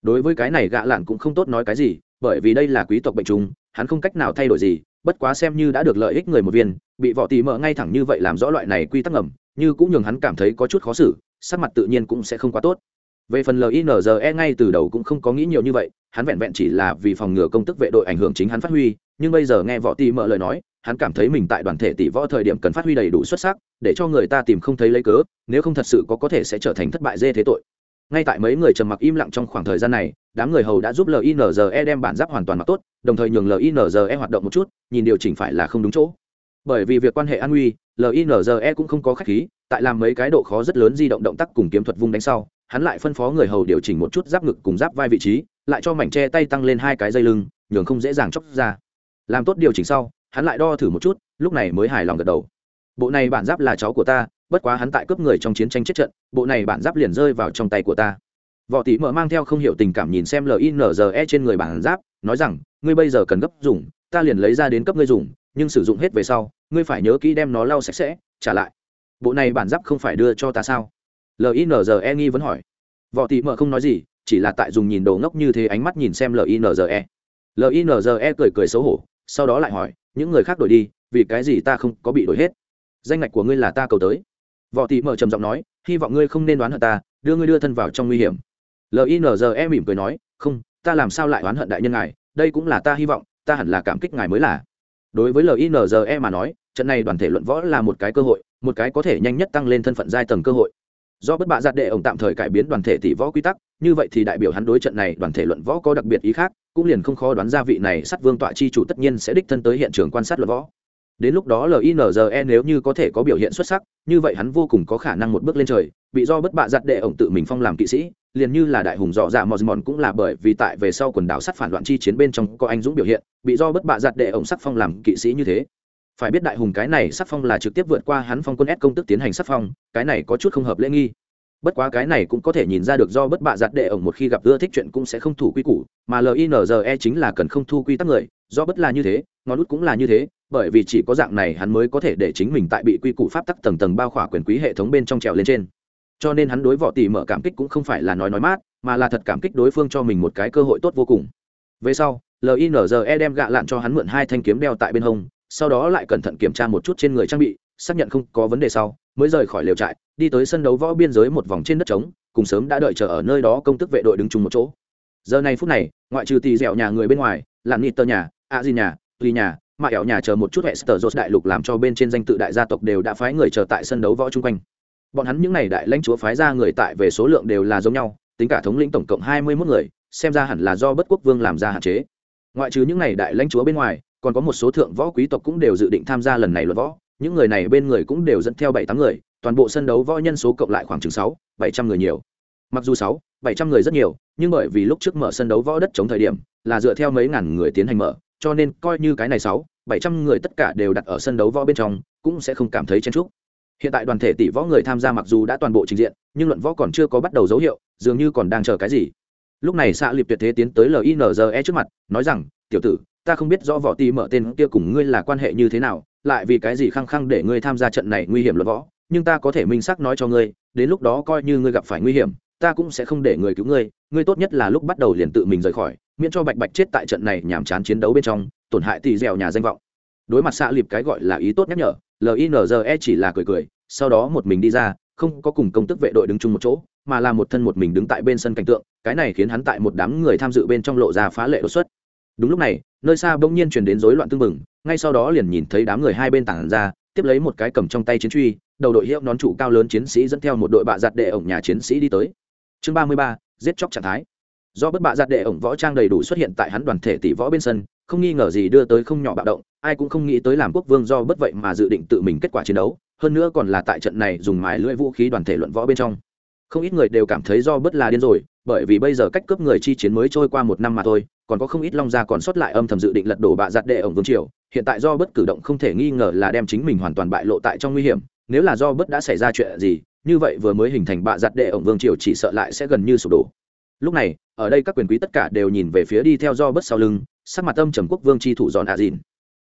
Đối với cái này gạ lặn cũng không tốt nói cái gì bởi vì đây là quý tộc bệnh trùng hắn không cách nào thay đổi gì, bất quá xem như đã được lợi ích người một viên, bị võ tỷ mở ngay thẳng như vậy làm rõ loại này quy tắc ngầm, như cũng nhường hắn cảm thấy có chút khó xử, sắc mặt tự nhiên cũng sẽ không quá tốt. Về phần linze ngay từ đầu cũng không có nghĩ nhiều như vậy, hắn vẹn vẹn chỉ là vì phòng ngừa công tức vệ đội ảnh hưởng chính hắn phát huy, nhưng bây giờ nghe võ tỷ mở lời nói, hắn cảm thấy mình tại đoàn thể tỷ võ thời điểm cần phát huy đầy đủ xuất sắc, để cho người ta tìm không thấy lấy cớ, nếu không thật sự có có thể sẽ trở thành thất bại dê thế tội ngay tại mấy người trầm mặc im lặng trong khoảng thời gian này, đám người hầu đã giúp linze đem bản giáp hoàn toàn mặc tốt, đồng thời nhường linze hoạt động một chút, nhìn điều chỉnh phải là không đúng chỗ. Bởi vì việc quan hệ an nguy linze cũng không có khách khí, tại làm mấy cái độ khó rất lớn di động động tác cùng kiếm thuật vung đánh sau, hắn lại phân phó người hầu điều chỉnh một chút giáp ngực cùng giáp vai vị trí, lại cho mảnh tre tay tăng lên hai cái dây lưng, nhường không dễ dàng chóc ra. Làm tốt điều chỉnh sau, hắn lại đo thử một chút, lúc này mới hài lòng gật đầu. Bộ này bản giáp là cháu của ta bất quá hắn tại cướp người trong chiến tranh chết trận, bộ này bản giáp liền rơi vào trong tay của ta. Võ tỷ mở mang theo không hiểu tình cảm nhìn xem linze trên người bản giáp, nói rằng, ngươi bây giờ cần gấp dùng, ta liền lấy ra đến cấp ngươi dùng, nhưng sử dụng hết về sau, ngươi phải nhớ kỹ đem nó lau sạch sẽ, trả lại. Bộ này bản giáp không phải đưa cho ta sao? Linze nghi vẫn hỏi. Võ tỷ mở không nói gì, chỉ là tại dùng nhìn đồ ngốc như thế ánh mắt nhìn xem linze linze cười cười xấu hổ, sau đó lại hỏi, những người khác đổi đi, vì cái gì ta không có bị đổi hết? Danh ngạch của ngươi là ta cầu tới võ tỷ mở trầm giọng nói, hy vọng ngươi không nên đoán hận ta, đưa ngươi đưa thân vào trong nguy hiểm. Linze mỉm cười nói, không, ta làm sao lại oán hận đại nhân ngài, đây cũng là ta hy vọng, ta hẳn là cảm kích ngài mới là. Đối với linze mà nói, trận này đoàn thể luận võ là một cái cơ hội, một cái có thể nhanh nhất tăng lên thân phận giai tầng cơ hội. Do bất bạ giặt đệ ổng tạm thời cải biến đoàn thể tỷ võ quy tắc, như vậy thì đại biểu hắn đối trận này đoàn thể luận võ có đặc biệt ý khác, cũng liền không khó đoán ra vị này sát vương tọa chi chủ tất nhiên sẽ đích thân tới hiện trường quan sát luận võ đến lúc đó linze nếu như có thể có biểu hiện xuất sắc, như vậy hắn vô cùng có khả năng một bước lên trời, bị do bất bạ giặt đệ ổng tự mình phong làm kỵ sĩ, liền như là đại hùng dọ dạ mò mòn cũng là bởi vì tại về sau quần đảo sắt phản loạn chi chiến bên trong có anh dũng biểu hiện, bị do bất bạ giặt đệ ổng sắc phong làm kỵ sĩ như thế. Phải biết đại hùng cái này sắc phong là trực tiếp vượt qua hắn phong quân ép công tức tiến hành sắc phong, cái này có chút không hợp lễ nghi. Bất quá cái này cũng có thể nhìn ra được do bất bạ giặt đệ ổng một khi gặp ưa thích chuyện cũng sẽ không thủ quy củ, mà linze chính là cần không thu quy tắc người, do bất là như thế, ngón út cũng là như thế bởi vì chỉ có dạng này hắn mới có thể để chính mình tại bị quy củ pháp tắc tầng tầng bao khỏa quyền quý hệ thống bên trong trèo lên trên. Cho nên hắn đối võ tỷ mở cảm kích cũng không phải là nói nói mát, mà là thật cảm kích đối phương cho mình một cái cơ hội tốt vô cùng. Về sau linze đem gạ lạn cho hắn mượn hai thanh kiếm đeo tại bên hông, sau đó lại cẩn thận kiểm tra một chút trên người trang bị, xác nhận không có vấn đề sau, mới rời khỏi lều trại, đi tới sân đấu võ biên giới một vòng trên đất trống, cùng sớm đã đợi chờ ở nơi đó công tức vệ đội đứng chung một chỗ. Giờ này phút này, ngoại trừ tì dẻo nhà người bên ngoài làm nịt tơ nhà, a di nhà, tùy nhà mà ẻo nhà chờ một chút hệ sở dột đại lục làm cho bên trên danh tự đại gia tộc đều đã phái người chờ tại sân đấu võ chung quanh. Bọn hắn những n à y đại lãnh chúa phái ra người tại về số lượng đều là giống nhau, tính cả thống lĩnh tổng cộng hai mươi mốt người, xem ra hẳn là do bất quốc vương làm ra hạn chế. Ngoại trừ những n à y đại lãnh chúa bên ngoài, còn có một số thượng võ quý tộc cũng đều dự định tham gia lần này luận võ, những người này bên người cũng đều dẫn theo bảy tám người, toàn bộ sân đấu võ nhân số cộng lại khoảng chừng sáu, bảy trăm người nhiều. Mặc dù sáu, bảy trăm người rất nhiều, nhưng bởi vì lúc trước mở sân đấu võ đất chống thời điểm, là dựa theo mấy ngàn người tiến hành mở cho nên coi như cái này sáu, bảy trăm người tất cả đều đặt ở sân đấu võ bên trong, cũng sẽ không cảm thấy chen chúc. Hiện tại đoàn thể tỷ võ người tham gia mặc dù đã toàn bộ trình diện, nhưng luận võ còn chưa có bắt đầu dấu hiệu, dường như còn đang chờ cái gì. Lúc này xạ liệp tuyệt thế tiến tới linze trước mặt, nói rằng, tiểu tử, ta không biết rõ võ ti mở tên kia cùng ngươi là quan hệ như thế nào, lại vì cái gì khăng khăng để ngươi tham gia trận này nguy hiểm luận võ, nhưng ta có thể minh xác nói cho ngươi, đến lúc đó coi như ngươi gặp phải nguy hiểm, ta cũng sẽ không để người cứu ngươi ngươi tốt nhất là lúc bắt đầu liền tự mình rời khỏi miễn cho bạch bạch chết tại trận này nhàm chán chiến đấu bên trong, tổn hại tỷ dẻo nhà danh vọng. Đối mặt xạ liệp cái gọi là ý tốt nhắc nhở linze chỉ là cười cười, sau đó một mình đi ra, không có cùng công tức vệ đội đứng chung một chỗ, mà là một thân một mình đứng tại bên sân cảnh tượng, cái này khiến hắn tại một đám người tham dự bên trong lộ ra phá lệ đột xuất. Đúng lúc này, nơi xa bỗng nhiên truyền đến rối loạn tương mừng ngay sau đó liền nhìn thấy đám người hai bên tảng ra, tiếp lấy một cái cầm trong tay chiến truy, đầu đội hiệu nón trụ cao lớn chiến sĩ dẫn theo một đội bạ giặt đệ ổng nhà chiến sĩ đi tới. Chương ba mươi ba, giết chóc trạng thái do bất bạ giặt đệ ổng võ trang đầy đủ xuất hiện tại hắn đoàn thể tỷ võ bên sân, không nghi ngờ gì đưa tới không nhỏ bạo động, ai cũng không nghĩ tới làm quốc vương do bất vậy mà dự định tự mình kết quả chiến đấu, hơn nữa còn là tại trận này dùng mài lưỡi vũ khí đoàn thể luận võ bên trong. Không ít người đều cảm thấy do bất là điên rồi, bởi vì bây giờ cách cướp người chi chiến mới trôi qua một năm mà thôi, còn có không ít long gia còn sót lại âm thầm dự định lật đổ bạ giặt đệ ổng vương triều, hiện tại do bất cử động không thể nghi ngờ là đem chính mình hoàn toàn bại lộ tại trong nguy hiểm, nếu là do bất đã xảy ra chuyện gì, như vậy vừa mới hình thành bạ giặt đệ ổng vương triều chỉ sợ lại sẽ gần như sụp đổ. Lúc này ở đây các quyền quý tất cả đều nhìn về phía đi theo do bất sau lưng, sắc mặt âm trầm quốc vương chi thủ dọn ạ dìn.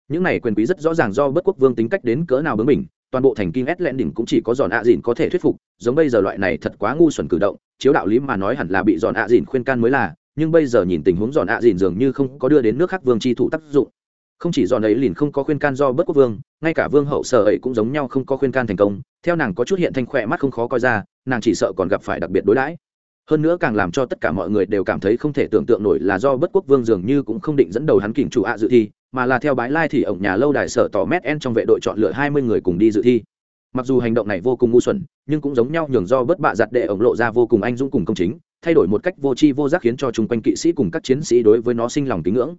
Những này quyền quý rất rõ ràng do bất quốc vương tính cách đến cỡ nào bướng mình toàn bộ thành kim ét len đỉnh cũng chỉ có giòn ạ dìn có thể thuyết phục, giống bây giờ loại này thật quá ngu xuẩn cử động, chiếu đạo lý mà nói hẳn là bị giòn ạ dìn khuyên can mới là, nhưng bây giờ nhìn tình huống giòn ạ dìn dường như không có đưa đến nước khác vương chi thủ tác dụng. Không chỉ giòn ấy liền không có khuyên can do bất quốc vương, ngay cả vương hậu sở ấy cũng giống nhau không có khuyên can thành công, theo nàng có chút hiện thanh khỏe mắt không khó coi ra, nàng chỉ sợ còn gặp phải đặc biệt đối đãi hơn nữa càng làm cho tất cả mọi người đều cảm thấy không thể tưởng tượng nổi là do bất quốc vương dường như cũng không định dẫn đầu hắn kỉnh chủ ạ dự thi, mà là theo bái lai thì ổng nhà lâu đài sở tỏ mét en trong vệ đội chọn lựa hai mươi người cùng đi dự thi. Mặc dù hành động này vô cùng ngu xuẩn, nhưng cũng giống nhau nhường do bất bạ giặt đệ ổng lộ ra vô cùng anh dũng cùng công chính, thay đổi một cách vô tri vô giác khiến cho chung quanh kỵ sĩ cùng các chiến sĩ đối với nó sinh lòng kính ngưỡng.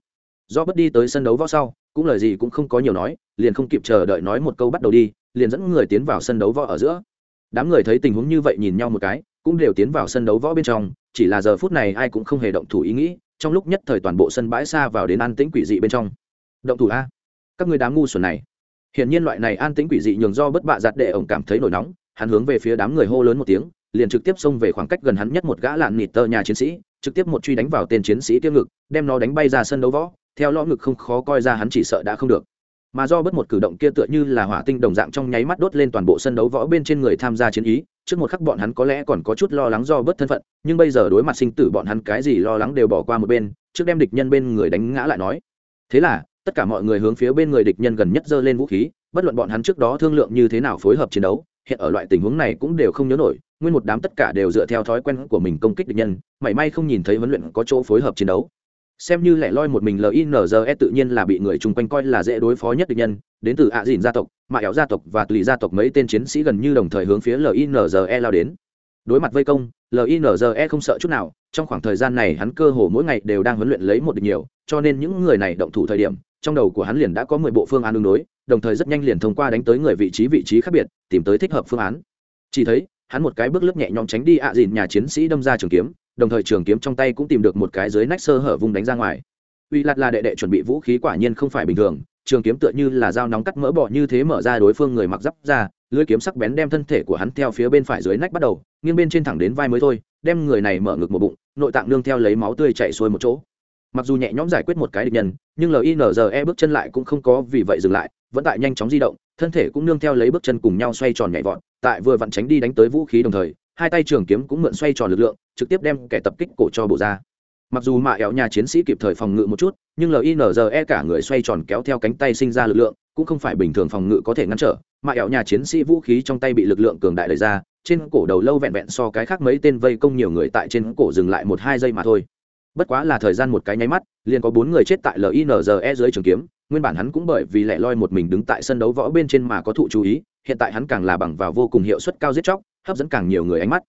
Do bất đi tới sân đấu võ sau, cũng lời gì cũng không có nhiều nói, liền không kịp chờ đợi nói một câu bắt đầu đi, liền dẫn người tiến vào sân đấu võ ở giữa. Đám người thấy tình huống như vậy nhìn nhau một cái cũng đều tiến vào sân đấu võ bên trong, chỉ là giờ phút này ai cũng không hề động thủ ý nghĩ, trong lúc nhất thời toàn bộ sân bãi xa vào đến an tĩnh quỷ dị bên trong. Động thủ a. Các người đám ngu xuẩn này. Hiển nhiên loại này an tĩnh quỷ dị nhường do bất bạ giặt đệ ổng cảm thấy nổi nóng, hắn hướng về phía đám người hô lớn một tiếng, liền trực tiếp xông về khoảng cách gần hắn nhất một gã lạn nịt tơ nhà chiến sĩ, trực tiếp một truy đánh vào tên chiến sĩ tiêu ngực, đem nó đánh bay ra sân đấu võ, theo lõ ngực không khó coi ra hắn chỉ sợ đã không được mà do bất một cử động kia tựa như là hỏa tinh đồng dạng trong nháy mắt đốt lên toàn bộ sân đấu võ bên trên người tham gia chiến ý, trước một khắc bọn hắn có lẽ còn có chút lo lắng do bất thân phận, nhưng bây giờ đối mặt sinh tử bọn hắn cái gì lo lắng đều bỏ qua một bên, trước đem địch nhân bên người đánh ngã lại nói. Thế là, tất cả mọi người hướng phía bên người địch nhân gần nhất giơ lên vũ khí, bất luận bọn hắn trước đó thương lượng như thế nào phối hợp chiến đấu, hiện ở loại tình huống này cũng đều không nhớ nổi, nguyên một đám tất cả đều dựa theo thói quen của mình công kích địch nhân, mảy may không nhìn thấy huấn luyện có chỗ phối hợp chiến đấu xem như lẻ loi một mình linze tự nhiên là bị người chung quanh coi là dễ đối phó nhất địch nhân, đến từ ạ dìn gia tộc mạ éo gia tộc và tùy gia tộc mấy tên chiến sĩ gần như đồng thời hướng phía linze lao đến. Đối mặt vây công linze không sợ chút nào, trong khoảng thời gian này hắn cơ hồ mỗi ngày đều đang huấn luyện lấy một địch nhiều, cho nên những người này động thủ thời điểm, trong đầu của hắn liền đã có mười bộ phương án ứng đối, đồng thời rất nhanh liền thông qua đánh tới người vị trí vị trí khác biệt, tìm tới thích hợp phương án. Chỉ thấy, hắn một cái bước lướt nhẹ nhõm tránh đi ạ dìn nhà chiến sĩ đâm ra trường kiếm đồng thời trường kiếm trong tay cũng tìm được một cái dưới nách sơ hở vung đánh ra ngoài. Uy lạt là đệ đệ chuẩn bị vũ khí quả nhiên không phải bình thường, trường kiếm tựa như là dao nóng cắt mỡ bỏ như thế mở ra đối phương người mặc giáp ra lưỡi kiếm sắc bén đem thân thể của hắn theo phía bên phải dưới nách bắt đầu, nghiêng bên trên thẳng đến vai mới thôi, đem người này mở ngực một bụng, nội tạng nương theo lấy máu tươi chảy xuôi một chỗ. Mặc dù nhẹ nhõm giải quyết một cái địch nhân, nhưng linze bước chân lại cũng không có vì vậy dừng lại, vẫn tại nhanh chóng di động, thân thể cũng nương theo lấy bước chân cùng nhau xoay tròn nhảy vọt, tại vừa vặn tránh đi đánh tới vũ khí đồng thời hai tay trường kiếm cũng mượn xoay tròn lực lượng, trực tiếp đem kẻ tập kích cổ cho bổ ra. Mặc dù mạ éo nhà chiến sĩ kịp thời phòng ngự một chút, nhưng linze cả người xoay tròn kéo theo cánh tay sinh ra lực lượng, cũng không phải bình thường phòng ngự có thể ngăn trở mạ éo nhà chiến sĩ vũ khí trong tay bị lực lượng cường đại đẩy ra, trên cổ đầu lâu vẹn vẹn so cái khác mấy tên vây công nhiều người tại trên cổ dừng lại một hai giây mà thôi. Bất quá là thời gian một cái nháy mắt, liền có bốn người chết tại linze dưới trường kiếm, nguyên bản hắn cũng bởi vì lẻ loi một mình đứng tại sân đấu võ bên trên mà có thụ chú ý hiện tại hắn càng là bằng vào vô cùng hiệu suất cao giết chóc, hấp dẫn càng nhiều người ánh mắt.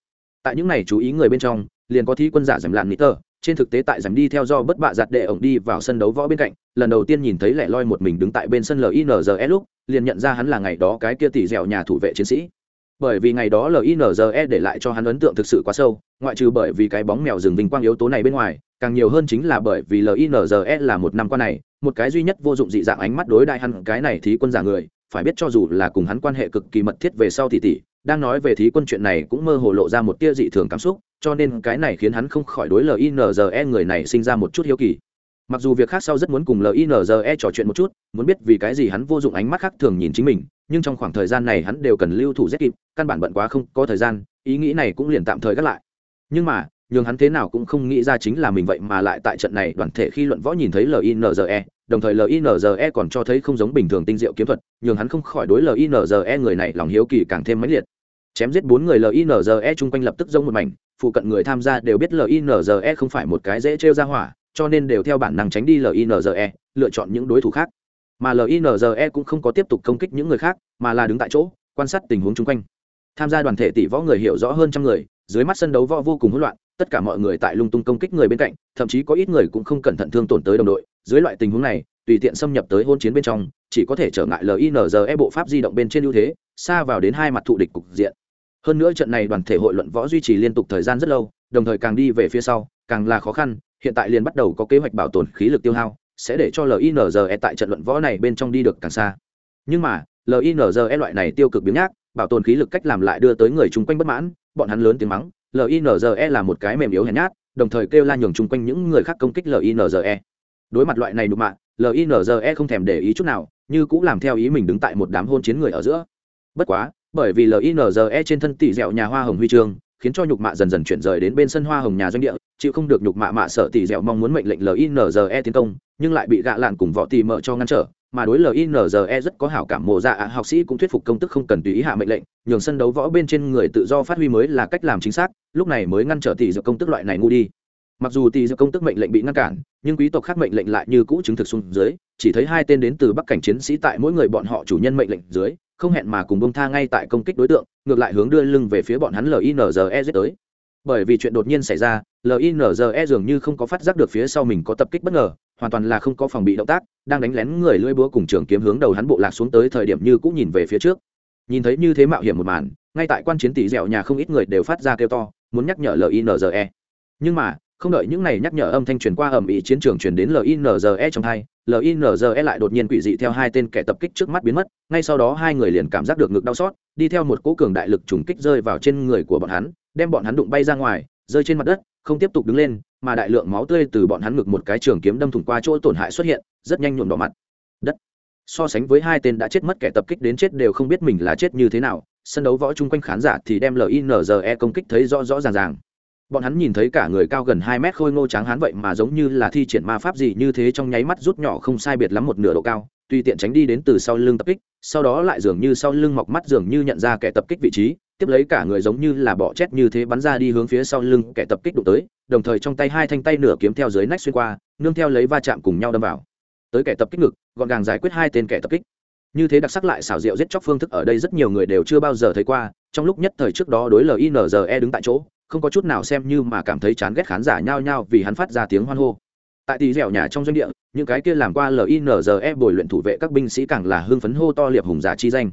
Tại những này chú ý người bên trong, liền có thi quân giả giảm lạn nít tờ. Trên thực tế tại giảm đi theo do bất bạ giặt đệ ổng đi vào sân đấu võ bên cạnh, lần đầu tiên nhìn thấy lẻ loi một mình đứng tại bên sân linze lúc, liền nhận ra hắn là ngày đó cái kia tỉ dẻo nhà thủ vệ chiến sĩ. Bởi vì ngày đó linze để lại cho hắn ấn tượng thực sự quá sâu, ngoại trừ bởi vì cái bóng mèo rừng vinh quang yếu tố này bên ngoài, càng nhiều hơn chính là bởi vì linze là một năm qua này, một cái duy nhất vô dụng dị dạng ánh mắt đối đại hắn, cái này thí quân giả người phải biết cho dù là cùng hắn quan hệ cực kỳ mật thiết về sau thì tỷ đang nói về thí quân chuyện này cũng mơ hồ lộ ra một tia dị thường cảm xúc, cho nên cái này khiến hắn không khỏi đối linze người này sinh ra một chút hiếu kỳ. Mặc dù việc khác sau rất muốn cùng linze trò chuyện một chút, muốn biết vì cái gì hắn vô dụng ánh mắt khác thường nhìn chính mình, nhưng trong khoảng thời gian này hắn đều cần lưu thủ rất kịp, căn bản bận quá không có thời gian, ý nghĩ này cũng liền tạm thời gác lại. Nhưng mà, nhường hắn thế nào cũng không nghĩ ra chính là mình vậy mà lại tại trận này đoàn thể khi luận võ nhìn thấy linze đồng thời linze còn cho thấy không giống bình thường tinh diệu kiếm thuật, nhường hắn không khỏi đối linze người này lòng hiếu kỳ càng thêm mãnh liệt. Chém giết bốn người linze chung quanh lập tức giống một mảnh, phụ cận người tham gia đều biết linze không phải một cái dễ trêu ra hỏa, cho nên đều theo bản năng tránh đi linze lựa chọn những đối thủ khác. Mà linze cũng không có tiếp tục công kích những người khác, mà là đứng tại chỗ, quan sát tình huống chung quanh. Tham gia đoàn thể tỷ võ người hiểu rõ hơn trăm người, dưới mắt sân đấu võ vô cùng hỗn loạn, tất cả mọi người tại lung tung công kích người bên cạnh, thậm chí có ít người cũng không cẩn thận thương tổn tới đồng đội dưới loại tình huống này, tùy tiện xâm nhập tới hôn chiến bên trong, chỉ có thể trở ngại linze bộ pháp di động bên trên ưu thế, xa vào đến hai mặt thụ địch cục diện. Hơn nữa trận này đoàn thể hội luận võ duy trì liên tục thời gian rất lâu, đồng thời càng đi về phía sau, càng là khó khăn, hiện tại liền bắt đầu có kế hoạch bảo tồn khí lực tiêu hao, sẽ để cho linze tại trận luận võ này bên trong đi được càng xa. Nhưng mà linze loại này tiêu cực biến nhác, bảo tồn khí lực cách làm lại đưa tới người chung quanh bất mãn, bọn hắn lớn tiếng mắng linze là một cái mềm yếu hèn nhát, đồng thời kêu la nhường chung quanh những người khác công kích linze đối mặt loại này đụng mạ, linze không thèm để ý chút nào như cũng làm theo ý mình đứng tại một đám hôn chiến người ở giữa. Bất quá bởi vì linze trên thân tỷ dẻo nhà hoa hồng huy chương khiến cho nhục mạ dần dần chuyển rời đến bên sân hoa hồng nhà doanh địa chịu không được nhục mạ mạ sợ tỷ dẻo mong muốn mệnh lệnh linze tiến công nhưng lại bị gạ lạn cùng võ tỷ mở cho ngăn trở mà đối linze rất có hảo cảm mộ dạ học sĩ cũng thuyết phục công tức không cần tùy ý hạ mệnh lệnh nhường sân đấu võ bên trên người tự do phát huy mới là cách làm chính xác lúc này mới ngăn trở tỷ dẹo công tức loại này ngu đi mặc dù tỷ dẻo công tức mệnh lệnh bị ngăn cản, nhưng quý tộc khác mệnh lệnh lại như cũ chứng thực xuống dưới, chỉ thấy hai tên đến từ bắc cảnh chiến sĩ tại mỗi người bọn họ chủ nhân mệnh lệnh dưới, không hẹn mà cùng bông tha ngay tại công kích đối tượng, ngược lại hướng đưa lưng về phía bọn hắn linze tới. Bởi vì chuyện đột nhiên xảy ra linze dường như không có phát giác được phía sau mình có tập kích bất ngờ, hoàn toàn là không có phòng bị động tác, đang đánh lén người lưỡi búa cùng trường kiếm hướng đầu hắn bộ lạc xuống tới thời điểm như cũng nhìn về phía trước. Nhìn thấy như thế mạo hiểm một màn, ngay tại quan chiến tỷ dẻo nhà không ít người đều phát ra kêu to, muốn nhắc nhở linze nhưng mà không đợi những này nhắc nhở âm thanh truyền qua ầm ĩ chiến trường truyền đến linze trong hai linze lại đột nhiên quỷ dị theo hai tên kẻ tập kích trước mắt biến mất, ngay sau đó hai người liền cảm giác được ngực đau xót, đi theo một cỗ cường đại lực trùng kích rơi vào trên người của bọn hắn, đem bọn hắn đụng bay ra ngoài, rơi trên mặt đất, không tiếp tục đứng lên, mà đại lượng máu tươi từ bọn hắn ngực một cái trường kiếm đâm thủng qua chỗ tổn hại xuất hiện, rất nhanh nhuộm đỏ mặt. Đất. So sánh với hai tên đã chết mất kẻ tập kích đến chết đều không biết mình là chết như thế nào, sân đấu võ chung quanh khán giả thì đem linze công kích thấy rõ rõ ràng ràng bọn hắn nhìn thấy cả người cao gần hai mét khôi ngô tráng hán vậy mà giống như là thi triển ma pháp gì như thế trong nháy mắt rút nhỏ không sai biệt lắm một nửa độ cao tùy tiện tránh đi đến từ sau lưng tập kích, sau đó lại dường như sau lưng mọc mắt dường như nhận ra kẻ tập kích vị trí, tiếp lấy cả người giống như là bọ chét như thế bắn ra đi hướng phía sau lưng kẻ tập kích đụng tới, đồng thời trong tay hai thanh tay nửa kiếm theo dưới nách xuyên qua, nương theo lấy va chạm cùng nhau đâm vào. Tới kẻ tập kích ngực, gọn gàng giải quyết hai tên kẻ tập kích. Như thế đặc sắc lại xảo diệu giết chóc phương thức ở đây rất nhiều người đều chưa bao giờ thấy qua, trong lúc nhất thời trước đó đối linze đứng tại chỗ không có chút nào xem như mà cảm thấy chán ghét khán giả nhao nhao vì hắn phát ra tiếng hoan hô. Tại tỷ dẻo nhà trong doanh địa, những cái kia làm qua linze bồi luyện thủ vệ các binh sĩ càng là hưng phấn hô to liệp hùng giả chi danh.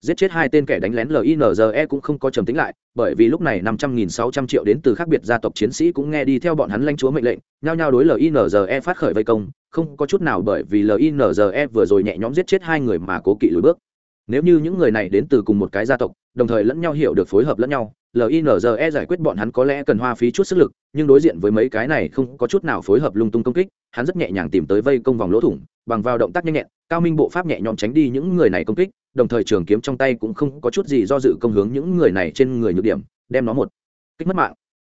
Giết chết hai tên kẻ đánh lén linze cũng không có trầm tính lại, bởi vì lúc này năm trăm nghìn sáu trăm triệu đến từ khác biệt gia tộc chiến sĩ cũng nghe đi theo bọn hắn lãnh chúa mệnh lệnh, nhao nhao đối linze phát khởi vây công, không có chút nào bởi vì linze vừa rồi nhẹ nhõm giết chết hai người mà cố kỵ lùi bước. Nếu như những người này đến từ cùng một cái gia tộc đồng thời lẫn nhau hiểu được phối hợp lẫn nhau linze giải quyết bọn hắn có lẽ cần hoa phí chút sức lực, nhưng đối diện với mấy cái này không có chút nào phối hợp lung tung công kích, hắn rất nhẹ nhàng tìm tới vây công vòng lỗ thủng, bằng vào động tác nhanh nhẹn, cao minh bộ pháp nhẹ nhõm tránh đi những người này công kích, đồng thời trường kiếm trong tay cũng không có chút gì do dự công hướng những người này trên người nhược điểm, đem nó một kích mất mạng.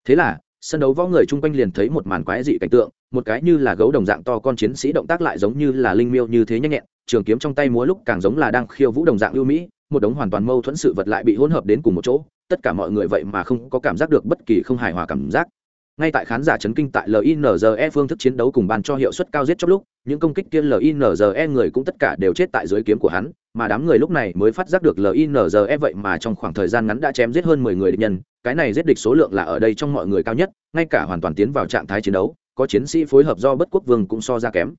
Thế là, sân đấu võ người chung quanh liền thấy một màn quái dị cảnh tượng, một cái như là gấu đồng dạng to con chiến sĩ động tác lại giống như là linh miêu như thế nhanh nhẹn, trường kiếm trong tay múa lúc càng giống là đang khiêu vũ đồng dạng ưu mỹ một đống hoàn toàn mâu thuẫn sự vật lại bị hỗn hợp đến cùng một chỗ, tất cả mọi người vậy mà không có cảm giác được bất kỳ không hài hòa cảm giác. Ngay tại khán giả chấn kinh tại linze phương thức chiến đấu cùng ban cho hiệu suất cao giết trong lúc, những công kích kia linze người cũng tất cả đều chết tại dưới kiếm của hắn, mà đám người lúc này mới phát giác được linze vậy mà trong khoảng thời gian ngắn đã chém giết hơn mười người địch nhân, cái này giết địch số lượng là ở đây trong mọi người cao nhất, ngay cả hoàn toàn tiến vào trạng thái chiến đấu, có chiến sĩ phối hợp do bất quốc vương cũng so ra kém.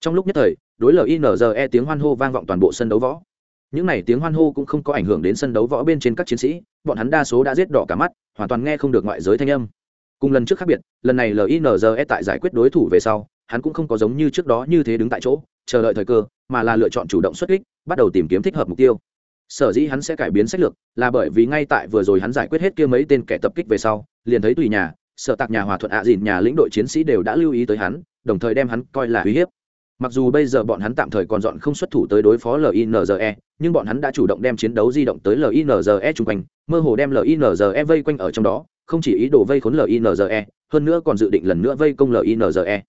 Trong lúc nhất thời, đối linze tiếng hoan hô vang vọng toàn bộ sân đấu võ những n à y tiếng hoan hô cũng không có ảnh hưởng đến sân đấu võ bên trên các chiến sĩ, bọn hắn đa số đã giết đỏ cả mắt, hoàn toàn nghe không được ngoại giới thanh âm. Cùng lần trước khác biệt, lần này linze tại giải quyết đối thủ về sau, hắn cũng không có giống như trước đó như thế đứng tại chỗ, chờ đợi thời cơ, mà là lựa chọn chủ động xuất kích, bắt đầu tìm kiếm thích hợp mục tiêu. Sở dĩ hắn sẽ cải biến sách lược, là bởi vì ngay tại vừa rồi hắn giải quyết hết kia mấy tên kẻ tập kích về sau, liền thấy tùy nhà, sở tạc nhà hòa thuận ạ à dìn nhà lĩnh đội chiến sĩ đều đã lưu ý tới hắn, đồng thời đem hắn coi là uy hiếp mặc dù bây giờ bọn hắn tạm thời còn dọn không xuất thủ tới đối phó linze nhưng bọn hắn đã chủ động đem chiến đấu di động tới linze chung quanh, mơ hồ đem linze vây quanh ở trong đó, không chỉ ý đồ vây khốn linze hơn nữa còn dự định lần nữa vây công linze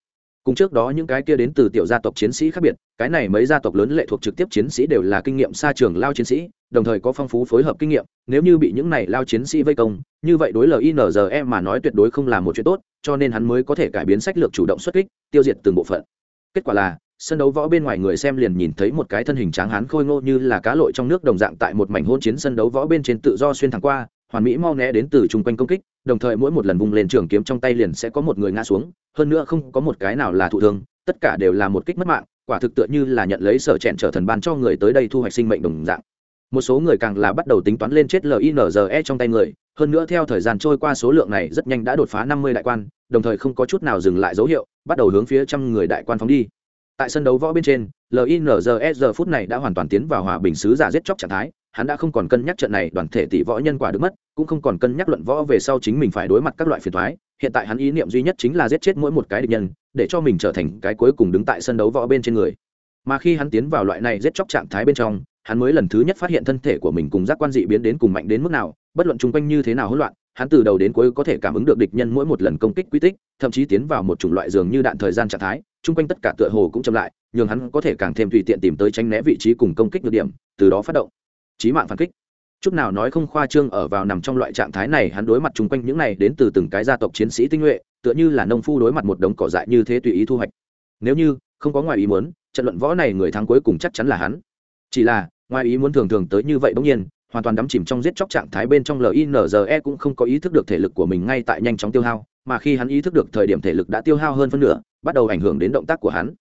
cùng trước đó những cái kia đến từ tiểu gia tộc chiến sĩ khác biệt, cái này mấy gia tộc lớn lệ thuộc trực tiếp chiến sĩ đều là kinh nghiệm xa trường lao chiến sĩ, đồng thời có phong phú phối hợp kinh nghiệm, nếu như bị những này lao chiến sĩ vây công, như vậy đối linze mà nói tuyệt đối không là một chuyện tốt, cho nên hắn mới có thể cải biến sách lược chủ động xuất kích, tiêu diệt từng bộ phận kết quả là, sân đấu võ bên ngoài người xem liền nhìn thấy một cái thân hình tráng hán khôi ngô như là cá lội trong nước đồng dạng tại một mảnh hôn chiến sân đấu võ bên trên tự do xuyên thẳng qua, hoàn mỹ mau né đến từ chung quanh công kích, đồng thời mỗi một lần vung lên trường kiếm trong tay liền sẽ có một người ngã xuống, hơn nữa không có một cái nào là thụ thương, tất cả đều là một kích mất mạng, quả thực tựa như là nhận lấy sở chẹn trở thần ban cho người tới đây thu hoạch sinh mệnh đồng dạng. Một số người càng là bắt đầu tính toán lên chết linze trong tay người, hơn nữa theo thời gian trôi qua số lượng này rất nhanh đã đột phá năm mươi đại quan, đồng thời không có chút nào dừng lại dấu hiệu bắt đầu hướng phía trăm người đại quan phóng đi. Tại sân đấu võ bên trên linze giờ phút này đã hoàn toàn tiến vào hòa bình sứ giả giết chóc trạng thái, hắn đã không còn cân nhắc trận này đoàn thể tỷ võ nhân quả được mất, cũng không còn cân nhắc luận võ về sau chính mình phải đối mặt các loại phiền thoái hiện tại hắn ý niệm duy nhất chính là giết chết mỗi một cái địch nhân, để cho mình trở thành cái cuối cùng đứng tại sân đấu võ bên trên người. Mà khi hắn tiến vào loại này giết chóc trạng thái bên trong, hắn mới lần thứ nhất phát hiện thân thể của mình cùng giác quan dị biến đến cùng mạnh đến mức nào, bất luận chung quanh như thế nào hỗn loạn hắn từ đầu đến cuối có thể cảm ứng được địch nhân mỗi một lần công kích quy tích, thậm chí tiến vào một chủng loại dường như đạn thời gian trạng thái, chung quanh tất cả tựa hồ cũng chậm lại, nhường hắn có thể càng thêm tùy tiện tìm tới tránh né vị trí cùng công kích được điểm, từ đó phát động. Trí mạng phản kích. Chút nào nói không khoa trương ở vào nằm trong loại trạng thái này, hắn đối mặt chung quanh những này đến từ từng cái gia tộc chiến sĩ tinh nhuệ, tựa như là nông phu đối mặt một đống cỏ dại như thế tùy ý thu hoạch. Nếu như không có ngoài ý muốn, trận luận võ này người thắng cuối cùng chắc chắn là hắn. Chỉ là, ngoài ý muốn thường thường tới như vậy bỗng nhiên hoàn toàn đắm chìm trong giết chóc trạng thái bên trong linze cũng không có ý thức được thể lực của mình ngay tại nhanh chóng tiêu hao, mà khi hắn ý thức được thời điểm thể lực đã tiêu hao hơn phân nửa, bắt đầu ảnh hưởng đến động tác của hắn.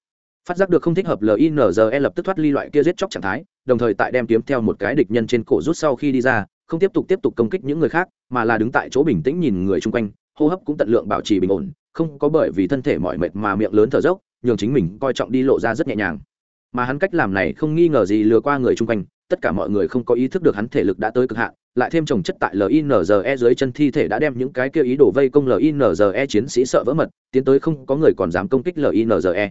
Phát giác được không thích hợp linze lập tức thoát ly loại kia giết chóc trạng thái, đồng thời tại đem kiếm theo một cái địch nhân trên cổ rút sau khi đi ra, không tiếp tục tiếp tục công kích những người khác, mà là đứng tại chỗ bình tĩnh nhìn người chung quanh, hô hấp cũng tận lượng bảo trì bình ổn, không có bởi vì thân thể mỏi mệt mà miệng lớn thở dốc, nhường chính mình coi trọng đi lộ ra rất nhẹ nhàng. Mà hắn cách làm này không nghi ngờ gì lừa qua người chung quanh tất cả mọi người không có ý thức được hắn thể lực đã tới cực hạn lại thêm trồng chất tại linze dưới chân thi thể đã đem những cái kia ý đồ vây công linze chiến sĩ sợ vỡ mật tiến tới không có người còn dám công kích linze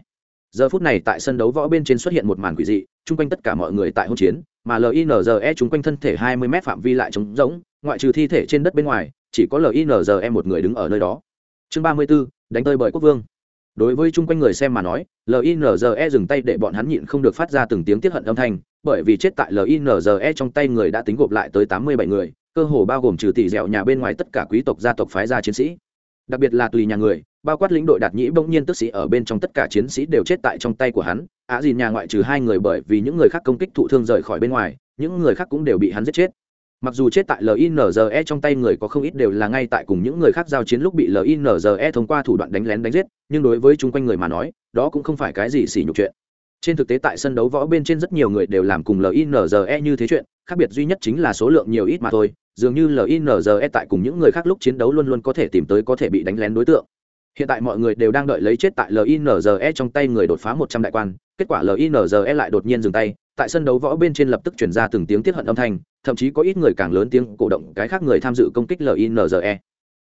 giờ phút này tại sân đấu võ bên trên xuất hiện một màn quỷ dị chung quanh tất cả mọi người tại hỗn chiến mà linze chung quanh thân thể 20 m phạm vi lại trống rỗng ngoại trừ thi thể trên đất bên ngoài chỉ có linze một người đứng ở nơi đó. Chương 34, đánh tơi bởi quốc vương đối với chung quanh người xem mà nói linze dừng tay để bọn hắn nhịn không được phát ra từng tiếng tiết hận âm thanh, bởi vì chết tại linze trong tay người đã tính gộp lại tới 87 người, cơ hồ bao gồm trừ tỷ dẻo nhà bên ngoài tất cả quý tộc gia tộc phái gia chiến sĩ. Đặc biệt là tùy nhà người, bao quát lĩnh đội đạt nhĩ bỗng nhiên tức sĩ ở bên trong tất cả chiến sĩ đều chết tại trong tay của hắn, á dìn nhà ngoại trừ hai người bởi vì những người khác công kích thụ thương rời khỏi bên ngoài, những người khác cũng đều bị hắn giết chết mặc dù chết tại linze trong tay người có không ít đều là ngay tại cùng những người khác giao chiến lúc bị linze thông qua thủ đoạn đánh lén đánh giết, nhưng đối với chung quanh người mà nói, đó cũng không phải cái gì xỉ nhục chuyện. Trên thực tế tại sân đấu võ bên trên rất nhiều người đều làm cùng linze như thế chuyện, khác biệt duy nhất chính là số lượng nhiều ít mà thôi, dường như linze tại cùng những người khác lúc chiến đấu luôn luôn có thể tìm tới có thể bị đánh lén đối tượng. Hiện tại mọi người đều đang đợi lấy chết tại linze trong tay người đột phá một trăm đại quan, kết quả linze lại đột nhiên dừng tay tại sân đấu võ bên trên lập tức chuyển ra từng tiếng tiết hận âm thanh, thậm chí có ít người càng lớn tiếng cổ động cái khác người tham dự công kích linze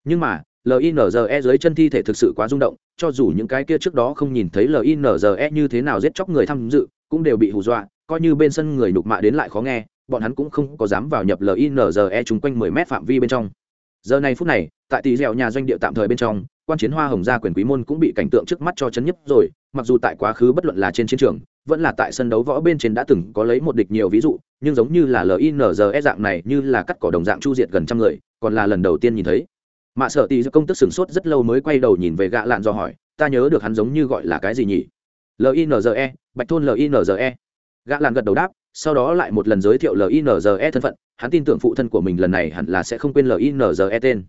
nhưng mà linze dưới chân thi thể thực sự quá rung động, cho dù những cái kia trước đó không nhìn thấy linze như thế nào giết chóc người tham dự, cũng đều bị hù dọa, coi như bên sân người nhục mạ đến lại khó nghe, bọn hắn cũng không có dám vào nhập linze chung quanh mười mét phạm vi bên trong. Giờ này phút này, tại tỷ dẻo nhà doanh địa tạm thời bên trong quan chiến hoa hồng gia quyền quý môn cũng bị cảnh tượng trước mắt cho chấn nhấp rồi, mặc dù tại quá khứ bất luận là trên chiến trường, vẫn là tại sân đấu võ bên trên đã từng có lấy một địch nhiều ví dụ, nhưng giống như là linze dạng này, như là cắt cỏ đồng dạng chu diệt gần trăm người, còn là lần đầu tiên nhìn thấy. Mạ sợ tỷ công tức sửng sốt rất lâu mới quay đầu nhìn về gạ lạn do hỏi, ta nhớ được hắn giống như gọi là cái gì nhỉ? Linze bạch thôn linze gạ lạn gật đầu đáp, sau đó lại một lần giới thiệu linze thân phận, hắn tin tưởng phụ thân của mình lần này hẳn là sẽ không quên linze tên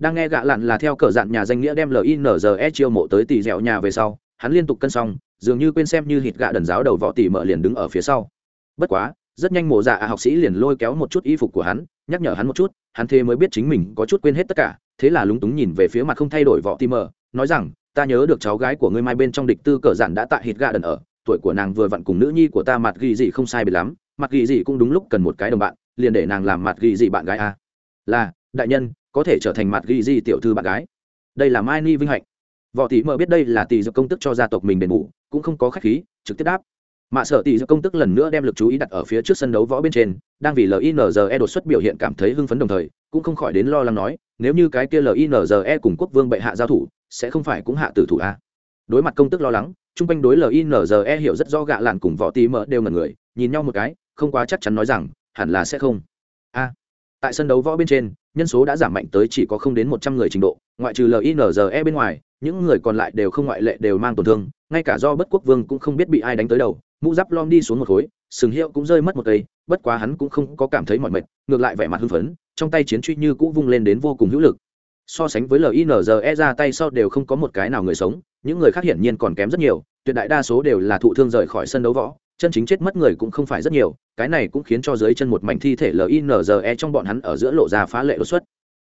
đang nghe gạ lặn là theo cờ dạn nhà danh nghĩa đem linze chiêu mộ tới tỷ dẻo nhà về sau, hắn liên tục cân xong, dường như quên xem như hít gạ đần giáo đầu võ tỷ mợ liền đứng ở phía sau bất quá, rất nhanh mộ dạ học sĩ liền lôi kéo một chút y phục của hắn, nhắc nhở hắn một chút, hắn thế mới biết chính mình có chút quên hết tất cả, thế là lúng túng nhìn về phía mặt không thay đổi võ tỷ mợ, nói rằng, ta nhớ được cháu gái của ngươi mai bên trong địch tư cờ dạn đã tại hít gạ đần ở, tuổi của nàng vừa vặn cùng nữ nhi của ta mặt ghi gì không sai biệt lắm, mặt ghi gì cũng đúng lúc cần một cái đồng bạn, liền để nàng làm mặt ghi gì bạn gái a à. là, đại nhân có thể trở thành mặt ghi di tiểu thư bạn gái. Đây là mai ni vinh hạnh. Võ tỷ mờ biết đây là tỷ dược công tức cho gia tộc mình đền bù, cũng không có khách khí, trực tiếp đáp. Mạ sợ tỷ dược công tức lần nữa đem lực chú ý đặt ở phía trước sân đấu võ bên trên, đang vì linze đột xuất biểu hiện cảm thấy hưng phấn đồng thời, cũng không khỏi đến lo lắng nói, nếu như cái kia linze cùng quốc vương bệ hạ giao thủ, sẽ không phải cũng hạ tử thủ a đối mặt công tức lo lắng, chung quanh đối linze hiểu rất rõ gạ lạn cùng võ tí mờ đều ngần người, nhìn nhau một cái, không quá chắc chắn nói rằng, hẳn là sẽ không. A tại sân đấu võ bên trên, nhân số đã giảm mạnh tới chỉ có không đến một trăm người trình độ, ngoại trừ linze bên ngoài, những người còn lại đều không ngoại lệ đều mang tổn thương, ngay cả do bất quốc vương cũng không biết bị ai đánh tới đầu. Mũ giáp lom đi xuống một khối, sừng hiệu cũng rơi mất một cây, bất quá hắn cũng không có cảm thấy mọi mệt, ngược lại vẻ mặt hưng phấn, trong tay chiến truy như cũ vung lên đến vô cùng hữu lực. So sánh với linze ra tay sau đều không có một cái nào người sống, những người khác hiển nhiên còn kém rất nhiều, tuyệt đại đa số đều là thụ thương rời khỏi sân đấu võ chân chính chết mất người cũng không phải rất nhiều, cái này cũng khiến cho dưới chân một mảnh thi thể linze trong bọn hắn ở giữa lộ ra phá lệ đột xuất.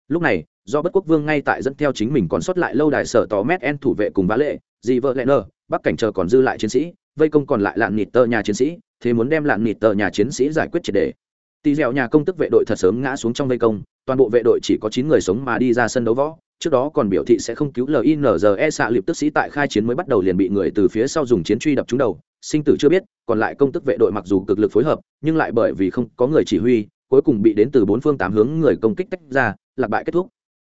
Lúc này, do bất quốc vương ngay tại dẫn theo chính mình còn sót lại lâu đài sở tò mét en thủ vệ cùng vá lệ, dị vợ lẹ nơ bắc cảnh chờ còn dư lại chiến sĩ, vây công còn lại lạn nịt tờ nhà chiến sĩ, thế muốn đem lạn nịt tờ nhà chiến sĩ giải quyết triệt đề. Tỳ dẻo nhà công tức vệ đội thật sớm ngã xuống trong vây công, toàn bộ vệ đội chỉ có chín người sống mà đi ra sân đấu võ, trước đó còn biểu thị sẽ không cứu linze xạ liệp tức sĩ tại khai chiến mới bắt đầu liền bị người từ phía sau dùng chiến truy đập trúng đầu sinh tử chưa biết, còn lại công tức vệ đội mặc dù cực lực phối hợp, nhưng lại bởi vì không có người chỉ huy, cuối cùng bị đến từ bốn phương tám hướng người công kích tách ra lạc bại kết thúc.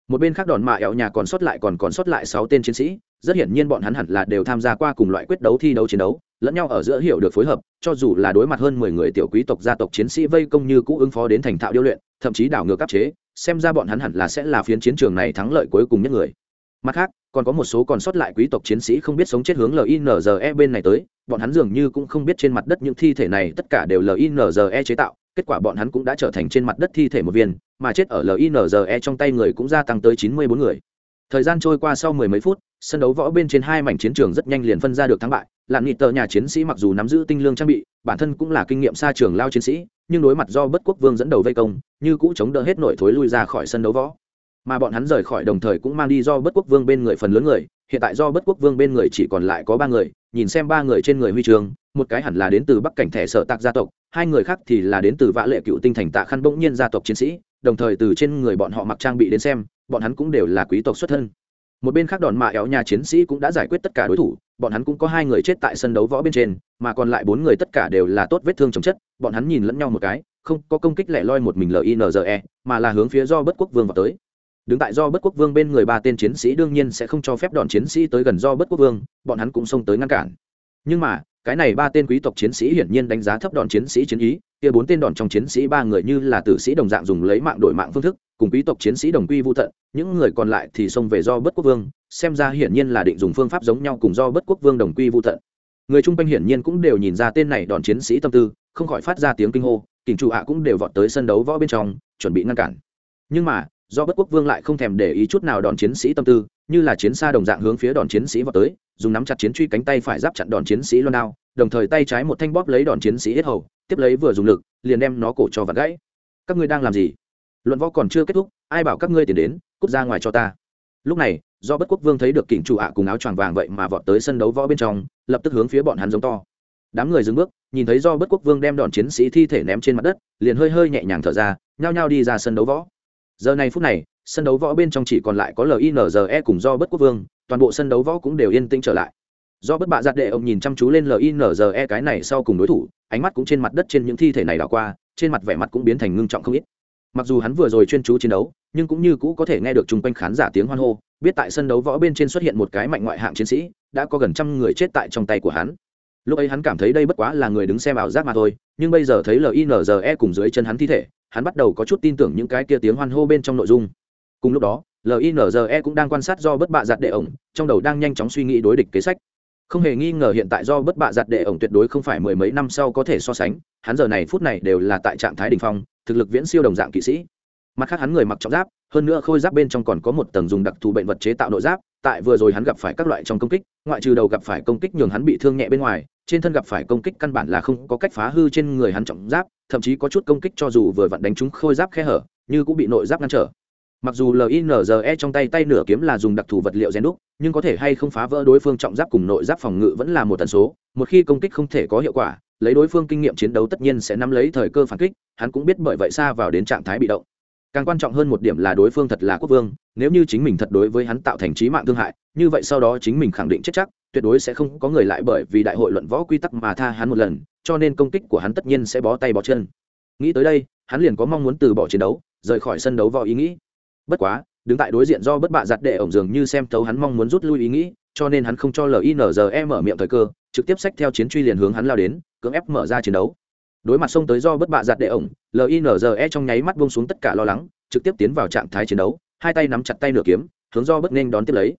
Một bên khác đòn mạ ẹo nhà còn sót lại còn còn sót lại sáu tên chiến sĩ, rất hiển nhiên bọn hắn hẳn là đều tham gia qua cùng loại quyết đấu thi đấu chiến đấu, lẫn nhau ở giữa hiểu được phối hợp, cho dù là đối mặt hơn mười người tiểu quý tộc gia tộc chiến sĩ vây công như cũ ứng phó đến thành thạo điêu luyện, thậm chí đảo ngược áp chế, xem ra bọn hắn hẳn là sẽ là phiến chiến trường này thắng lợi cuối cùng nhất người. Mặt khác, còn có một số còn sót lại quý tộc chiến sĩ không biết sống chết hướng linze bên này tới bọn hắn dường như cũng không biết trên mặt đất những thi thể này tất cả đều linze chế tạo, kết quả bọn hắn cũng đã trở thành trên mặt đất thi thể một viên, mà chết ở linze trong tay người cũng gia tăng tới chín mươi bốn người. Thời gian trôi qua sau mười mấy phút, sân đấu võ bên trên hai mảnh chiến trường rất nhanh liền phân ra được thắng bại. Lạn nghị tờ nhà chiến sĩ mặc dù nắm giữ tinh lương trang bị, bản thân cũng là kinh nghiệm xa trường lao chiến sĩ, nhưng đối mặt do bất quốc vương dẫn đầu vây công, như cũ chống đỡ hết nội thối lui ra khỏi sân đấu võ. Mà bọn hắn rời khỏi đồng thời cũng mang đi do bất quốc vương bên người phần lớn người, hiện tại do bất quốc vương bên người chỉ còn lại có ba người nhìn xem ba người trên người huy trường, một cái hẳn là đến từ bắc cảnh thẻ sở tạc gia tộc, hai người khác thì là đến từ vã lệ cựu tinh thành tạ khăn bỗng nhiên gia tộc chiến sĩ, đồng thời từ trên người bọn họ mặc trang bị đến xem, bọn hắn cũng đều là quý tộc xuất thân. Một bên khác đòn mạ éo nhà chiến sĩ cũng đã giải quyết tất cả đối thủ, bọn hắn cũng có hai người chết tại sân đấu võ bên trên, mà còn lại bốn người tất cả đều là tốt vết thương chấm chất, bọn hắn nhìn lẫn nhau một cái, không có công kích lẻ loi một mình linze mà là hướng phía do bất quốc vương vào tới đứng tại do bất quốc vương bên người ba tên chiến sĩ đương nhiên sẽ không cho phép đòn chiến sĩ tới gần do bất quốc vương, bọn hắn cũng xông tới ngăn cản. Nhưng mà, cái này ba tên quý tộc chiến sĩ hiển nhiên đánh giá thấp đòn chiến sĩ chiến ý, kia bốn tên đòn trong chiến sĩ ba người như là tử sĩ đồng dạng dùng lấy mạng đổi mạng phương thức, cùng quý tộc chiến sĩ đồng quy vô tận, những người còn lại thì xông về do bất quốc vương, xem ra hiển nhiên là định dùng phương pháp giống nhau cùng do bất quốc vương đồng quy vô tận. Người chung quanh hiển nhiên cũng đều nhìn ra tên này đòn chiến sĩ tâm tư, không khỏi phát ra tiếng kinh hô, kình chủ ạ cũng đều vọt tới sân đấu võ bên trong, chuẩn bị ngăn cản. Nhưng mà do bất quốc vương lại không thèm để ý chút nào đòn chiến sĩ tâm tư, như là chiến xa đồng dạng hướng phía đòn chiến sĩ vào tới, dùng nắm chặt chiến truy cánh tay phải giáp chặn đòn chiến sĩ loan đao, đồng thời tay trái một thanh bóp lấy đòn chiến sĩ hết hầu, tiếp lấy vừa dùng lực, liền đem nó cổ cho vặt gãy. Các ngươi đang làm gì? Luận võ còn chưa kết thúc, ai bảo các ngươi tiền đến, cút ra ngoài cho ta. Lúc này, do bất quốc vương thấy được kỉnh chủ ạ cùng áo choàng vàng vậy mà vọt tới sân đấu võ bên trong, lập tức hướng phía bọn hắn giống to. Đám người dừng bước, nhìn thấy do bất quốc vương đem đòn chiến sĩ thi thể ném trên mặt đất, liền hơi hơi nhẹ nhàng thở ra, nhao nhao đi ra sân đấu võ giờ này phút này, sân đấu võ bên trong chỉ còn lại có linze cùng do bất quốc vương, toàn bộ sân đấu võ cũng đều yên tĩnh trở lại. Do bất bạ giặt đệ ông nhìn chăm chú lên linze cái này sau cùng đối thủ, ánh mắt cũng trên mặt đất trên những thi thể này đảo qua, trên mặt vẻ mặt cũng biến thành ngưng trọng không ít. Mặc dù hắn vừa rồi chuyên chú chiến đấu, nhưng cũng như cũ có thể nghe được chung quanh khán giả tiếng hoan hô, biết tại sân đấu võ bên trên xuất hiện một cái mạnh ngoại hạng chiến sĩ, đã có gần trăm người chết tại trong tay của hắn lúc ấy hắn cảm thấy đây bất quá là người đứng xem ảo giác mà thôi, nhưng bây giờ thấy linze cùng dưới chân hắn thi thể, hắn bắt đầu có chút tin tưởng những cái kia tiếng hoan hô bên trong nội dung. Cùng lúc đó linze cũng đang quan sát do bất bạ giặt đệ ổng, trong đầu đang nhanh chóng suy nghĩ đối địch kế sách. Không hề nghi ngờ hiện tại do bất bạ giặt đệ ổng tuyệt đối không phải mười mấy năm sau có thể so sánh, hắn giờ này phút này đều là tại trạng thái đ ỉ n h phong, thực lực viễn siêu đồng dạng kỵ sĩ. Mặt khác hắn người mặc trọng giáp, hơn nữa khôi giáp bên trong còn có một tầng dùng đặc thù bệnh vật chế tạo nội giáp, tại vừa rồi hắn gặp phải các loại trong công kích, ngoại trừ đầu gặp phải công kích nhường hắn bị thương nhẹ bên ngoài trên thân gặp phải công kích căn bản là không có cách phá hư trên người hắn trọng giáp, thậm chí có chút công kích cho dù vừa vặn đánh trúng khôi giáp khe hở, như cũng bị nội giáp ngăn trở. Mặc dù linze trong tay tay nửa kiếm là dùng đặc thù vật liệu rèn đúc, nhưng có thể hay không phá vỡ đối phương trọng giáp cùng nội giáp phòng ngự vẫn là một tần số, một khi công kích không thể có hiệu quả, lấy đối phương kinh nghiệm chiến đấu tất nhiên sẽ nắm lấy thời cơ phản kích, hắn cũng biết bởi vậy xa vào đến trạng thái bị động. Càng quan trọng hơn một điểm là đối phương thật là quốc vương, nếu như chính mình thật đối với hắn tạo thành trí mạng thương hại, như vậy sau đó chính mình khẳng định chết chắc tuyệt đối sẽ không có người lại bởi vì đại hội luận võ quy tắc mà tha hắn một lần, cho nên công kích của hắn tất nhiên sẽ bó tay bó chân. Nghĩ tới đây, hắn liền có mong muốn từ bỏ chiến đấu, rời khỏi sân đấu võ ý nghĩ. Bất quá, đứng tại đối diện do bất bạ giặt đệ ổng dường như xem thấu hắn mong muốn rút lui ý nghĩ, cho nên hắn không cho linze mở miệng thời cơ, trực tiếp xách theo chiến truy liền hướng hắn lao đến, cưỡng ép mở ra chiến đấu. Đối mặt xông tới do bất bạ giặt đệ ổng linze trong nháy mắt bông xuống tất cả lo lắng, trực tiếp tiến vào trạng thái chiến đấu, hai tay nắm chặt tay nửa kiếm, hướng do bất nên đón tiếp lấy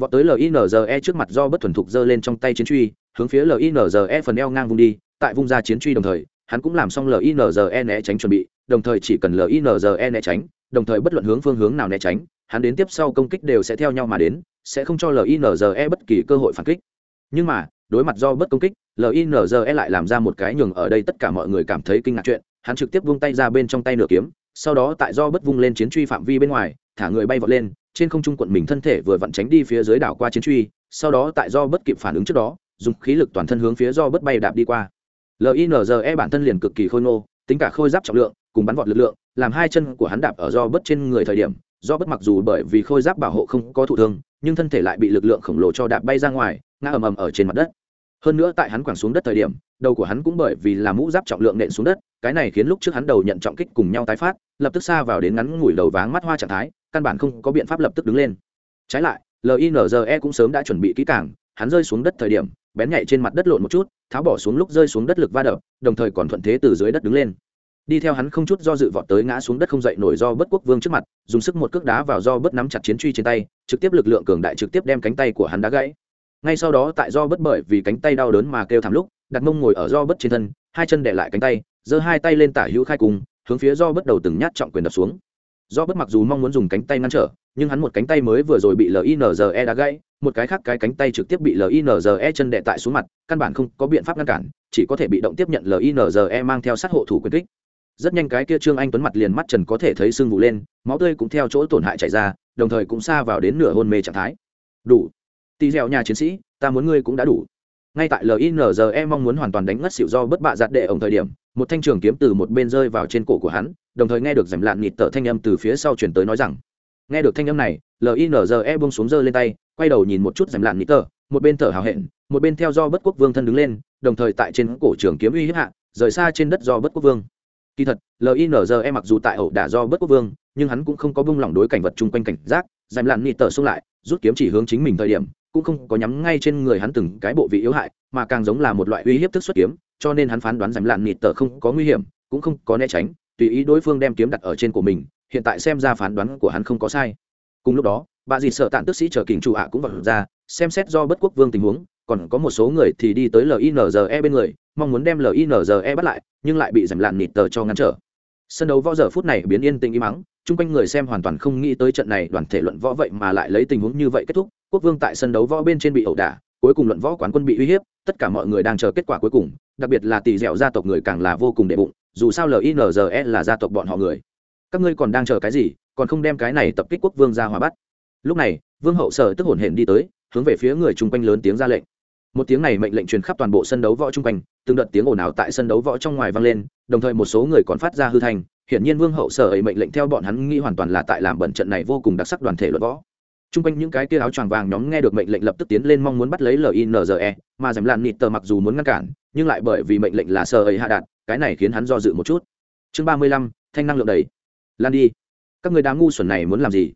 vọt tới linze trước mặt do bất thuần thục giơ lên trong tay chiến truy, hướng phía linze phần eo ngang vung đi, tại vung ra chiến truy đồng thời, hắn cũng làm xong linze né tránh chuẩn bị, đồng thời chỉ cần linze né tránh, đồng thời bất luận hướng phương hướng nào né tránh, hắn đến tiếp sau công kích đều sẽ theo nhau mà đến, sẽ không cho linze bất kỳ cơ hội phản kích. Nhưng mà, đối mặt do bất công kích linze lại làm ra một cái nhường ở đây tất cả mọi người cảm thấy kinh ngạc chuyện, hắn trực tiếp vung tay ra bên trong tay nửa kiếm, sau đó tại do bất vung lên chiến truy phạm vi bên ngoài, thả người bay vọt lên trên không trung quận mình thân thể vừa vặn tránh đi phía dưới đảo qua chiến truy, sau đó tại do bất kịp phản ứng trước đó, dùng khí lực toàn thân hướng phía do bất bay đạp đi qua. Linze bản thân liền cực kỳ khôi ngô, tính cả khôi giáp trọng lượng, cùng bắn vọt lực lượng, làm hai chân của hắn đạp ở do bất trên người thời điểm, do bất mặc dù bởi vì khôi giáp bảo hộ không có thụ thương, nhưng thân thể lại bị lực lượng khổng lồ cho đạp bay ra ngoài, ngã ầm ầm ở trên mặt đất. Hơn nữa tại hắn quẳng xuống đất thời điểm đầu của hắn cũng bởi vì là mũ giáp trọng lượng nện xuống đất, cái này khiến lúc trước hắn đầu nhận trọng kích cùng nhau tái phát, lập tức xa vào đến ngắn ngủi đầu váng mắt hoa trạng thái, căn bản không có biện pháp lập tức đứng lên. Trái lại linze cũng sớm đã chuẩn bị kỹ càng, hắn rơi xuống đất thời điểm, bén nhạy trên mặt đất lộn một chút, tháo bỏ xuống lúc rơi xuống đất lực va đập, đồng thời còn thuận thế từ dưới đất đứng lên. Đi theo hắn không chút do dự vọt tới ngã xuống đất không dậy nổi do bất quốc vương trước mặt, dùng sức một cước đá vào do bất nắm chặt chiến truy trên tay, trực tiếp lực lượng cường đại trực tiếp đem cánh tay của hắn đá gãy. Ngay sau đó tại do bất bởi vì cánh tay đau đớn mà kêu thảm lúc đặt mông ngồi ở do bất trên thân, hai chân để lại cánh tay, giơ hai tay lên tả hữu khai cùng, hướng phía do bất đầu từng nhát trọng quyền đập xuống. Do bất mặc dù mong muốn dùng cánh tay ngăn trở, nhưng hắn một cánh tay mới vừa rồi bị linze đã gãy, một cái khác cái cánh tay trực tiếp bị linze chân đệ tại xuống mặt, căn bản không có biện pháp ngăn cản, chỉ có thể bị động tiếp nhận linze mang theo sát hộ thủ quyền kích. Rất nhanh cái kia trương anh tuấn mặt liền mắt trần có thể thấy sưng vụ lên, máu tươi cũng theo chỗ tổn hại chảy ra, đồng thời cũng xa vào đến nửa hôn mê trạng thái. Đủ. Tì dẻo nhà chiến sĩ, ta muốn ngươi cũng đã đủ ngay tại linze mong muốn hoàn toàn đánh ngất xịu do bất bạ giặt đệ ổng thời điểm, một thanh trường kiếm từ một bên rơi vào trên cổ của hắn, đồng thời nghe được giảm lạn nhịt tở thanh âm từ phía sau chuyển tới nói rằng, nghe được thanh âm này linze bông xuống giơ lên tay, quay đầu nhìn một chút giảm lạn nhịt tở, một bên thở hào hẹn, một bên theo do bất quốc vương thân đứng lên, đồng thời tại trên cổ trường kiếm uy hiếp hạ, rời xa trên đất do bất quốc vương. Kỳ thật linze mặc dù tại ẩu đả do bất quốc vương, nhưng hắn cũng không có bung lỏng đối cảnh vật chung quanh cảnh giác giảm lạn nhịt tở xông lại, rút kiếm chỉ hướng chính mình thời điểm cũng không có nhắm ngay trên người hắn từng cái bộ vị yếu hại, mà càng giống là một loại uy hiếp thức xuất kiếm, cho nên hắn phán đoán rằng lạn nịt tờ không có nguy hiểm, cũng không có né tránh, tùy ý đối phương đem kiếm đặt ở trên của mình, hiện tại xem ra phán đoán của hắn không có sai. Cùng lúc đó, bà dì sợ tạn tức sĩ chờ kình chủ ạ cũng vật ra, xem xét do bất quốc vương tình huống, còn có một số người thì đi tới linze bên người, mong muốn đem linze bắt lại, nhưng lại bị giảm lạn nịt tờ cho ngăn trở. Sân đấu võ giờ phút này biến yên tĩnh im mắng chung quanh người xem hoàn toàn không nghĩ tới trận này, đoàn thể luận võ vậy mà lại lấy tình huống như vậy kết thúc quốc vương tại sân đấu võ bên trên bị ẩu đả, cuối cùng luận võ quán quân bị uy hiếp, tất cả mọi người đang chờ kết quả cuối cùng, đặc biệt là tỷ dẻo gia tộc người càng là vô cùng đệ bụng, dù sao linze là gia tộc bọn họ người. Các ngươi còn đang chờ cái gì, còn không đem cái này tập kích quốc vương ra hòa bắt. Lúc này, vương hậu sở tức hổn hển đi tới, hướng về phía người chung quanh lớn tiếng ra lệnh. Một tiếng này mệnh lệnh truyền khắp toàn bộ sân đấu võ chung quanh, từng đợt tiếng ồn ào tại sân đấu võ trong ngoài vang lên, đồng thời một số người còn phát ra hư thành hiển nhiên vương hậu sở ấy mệnh lệnh theo bọn hắn nghĩ hoàn toàn là tại làm bẩn trận này vô cùng đặc sắc đoàn thể luận võ. Trung quanh những cái kia áo choàng vàng nhóm nghe được mệnh lệnh lập tức tiến lên mong muốn bắt lấy LINZE, mà Dầm Lan Nịt tờ mặc dù muốn ngăn cản, nhưng lại bởi vì mệnh lệnh là sơ ấy hạ đạt, cái này khiến hắn do dự một chút. Chương 35, thanh năng lượng đầy. Lan đi. Các người đám ngu xuẩn này muốn làm gì?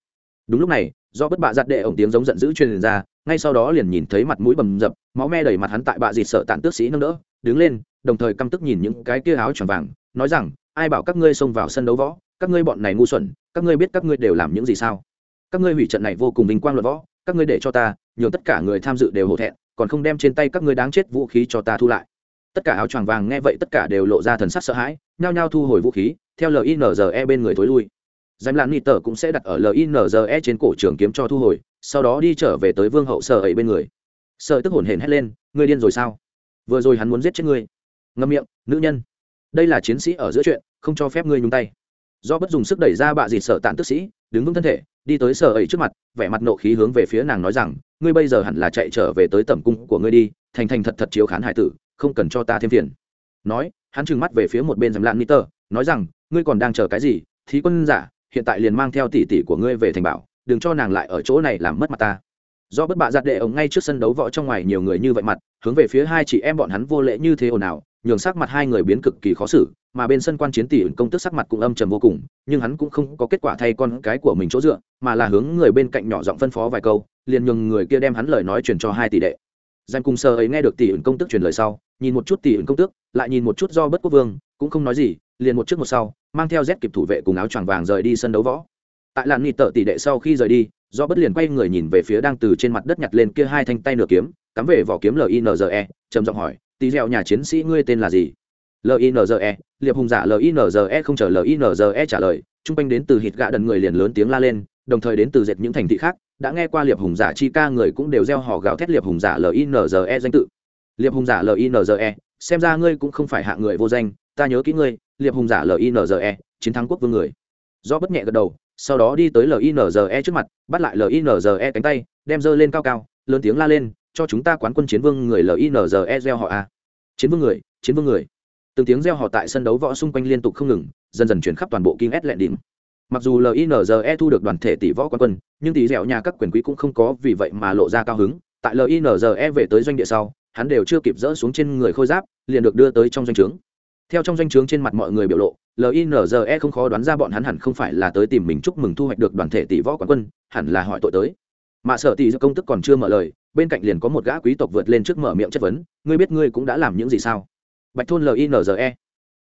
Đúng lúc này, do bất bạ giật đệ ổng tiếng giống giận dữ truyền ra, ngay sau đó liền nhìn thấy mặt mũi bầm dập, máu me đầy mặt hắn tại bạ dịt sợ tạn tước sĩ nâng đỡ, đứng lên, đồng thời căm tức nhìn những cái kia áo choàng vàng, nói rằng, ai bảo các ngươi xông vào sân đấu võ, các ngươi bọn này ngu xuẩn, các ngươi biết các ngươi đều làm những gì sao? Các ngươi hủy trận này vô cùng vinh quang luận võ, các ngươi để cho ta, nhường tất cả người tham dự đều hổ thẹn, còn không đem trên tay các ngươi đáng chết vũ khí cho ta thu lại. Tất cả áo choàng vàng nghe vậy tất cả đều lộ ra thần sắc sợ hãi, nhao nhao thu hồi vũ khí, theo linze bên người thối lui. Dành lạn nị tờ cũng sẽ đặt ở linze trên cổ trường kiếm cho thu hồi, sau đó đi trở về tới vương hậu sợ ấy bên người. Sợ tức hổn hển hét lên, ngươi điên rồi sao? Vừa rồi hắn muốn giết chết ngươi. Ngâm miệng, nữ nhân, đây là chiến sĩ ở giữa chuyện, không cho phép ngươi nhúng tay. Do bất dùng sức đẩy ra bạ dịt sợ tàn tức sĩ, đứng vững thân thể đi tới sở ấy trước mặt, vẻ mặt nộ khí hướng về phía nàng nói rằng, ngươi bây giờ hẳn là chạy trở về tới tẩm cung của ngươi đi, thành thành thật thật chiếu khán hải tử, không cần cho ta thêm phiền. Nói, hắn trừng mắt về phía một bên dầm lạn niter nói rằng, ngươi còn đang chờ cái gì? Thí quân giả, hiện tại liền mang theo tỷ tỷ của ngươi về thành bảo, đừng cho nàng lại ở chỗ này làm mất mặt ta. Do bất bạ giặt đệ ống ngay trước sân đấu võ trong ngoài nhiều người như vậy mặt, hướng về phía hai chị em bọn hắn vô lễ như thế ồn ào nhường sắc mặt hai người biến cực kỳ khó xử, mà bên sân quan chiến tỷ ẩn công tức sắc mặt cũng âm trầm vô cùng, nhưng hắn cũng không có kết quả thay con cái của mình chỗ dựa, mà là hướng người bên cạnh nhỏ giọng phân phó vài câu, liền nhường người kia đem hắn lời nói truyền cho hai tỷ đệ. Danh cung sơ ấy nghe được tỷ ẩn công tức truyền lời sau, nhìn một chút tỷ ẩn công tước lại nhìn một chút do bất quốc vương, cũng không nói gì, liền một trước một sau, mang theo rét kịp thủ vệ cùng áo choàng vàng rời đi sân đấu võ. Tại làn nhị tợ tỷ đệ sau khi rời đi, do bất liền quay người nhìn về phía đang từ trên mặt đất nhặt lên kia hai thanh tay nửa kiếm, cắm về vỏ kiếm linze trầm giọng hỏi tí dẻo nhà chiến sĩ ngươi tên là gì? Linze liệp hùng giả linze không chờ linze trả lời chung quanh đến từ hít gạ đần người liền lớn tiếng la lên, đồng thời đến từ dệt những thành thị khác, đã nghe qua liệp hùng giả chi ca người cũng đều gieo họ gào thét liệp hùng giả linze danh tự. Liệp hùng giả linze xem ra ngươi cũng không phải hạ người vô danh, ta nhớ kỹ ngươi, liệp hùng giả linze chiến thắng quốc vương người. Do bất nhẹ gật đầu, sau đó đi tới linze trước mặt, bắt lại linze cánh tay, đem dơ lên cao cao, lớn tiếng la lên cho chúng ta quán quân chiến vương người linze gieo họ a. Chiến vương người, chiến vương người. Từng tiếng gieo họ tại sân đấu võ xung quanh liên tục không ngừng, dần dần chuyển khắp toàn bộ kinh s lệ đỉnh. Mặc dù linze thu được đoàn thể tỷ võ quán quân, nhưng tỷ dẻo nhà các quyền quý cũng không có vì vậy mà lộ ra cao hứng. Tại linze về tới doanh địa sau, hắn đều chưa kịp dỡ xuống trên người khôi giáp, liền được đưa tới trong doanh trướng. Theo trong doanh trướng trên mặt mọi người biểu lộ linze không khó đoán ra bọn hắn hẳn không phải là tới tìm mình chúc mừng thu hoạch được đoàn thể tỷ võ quán quân, hẳn là hỏi tội tới. Mà sở tỷ do công tức còn chưa mở lời bên cạnh liền có một gã quý tộc vượt lên trước mở miệng chất vấn, ngươi biết ngươi cũng đã làm những gì sao? Bạch thôn linze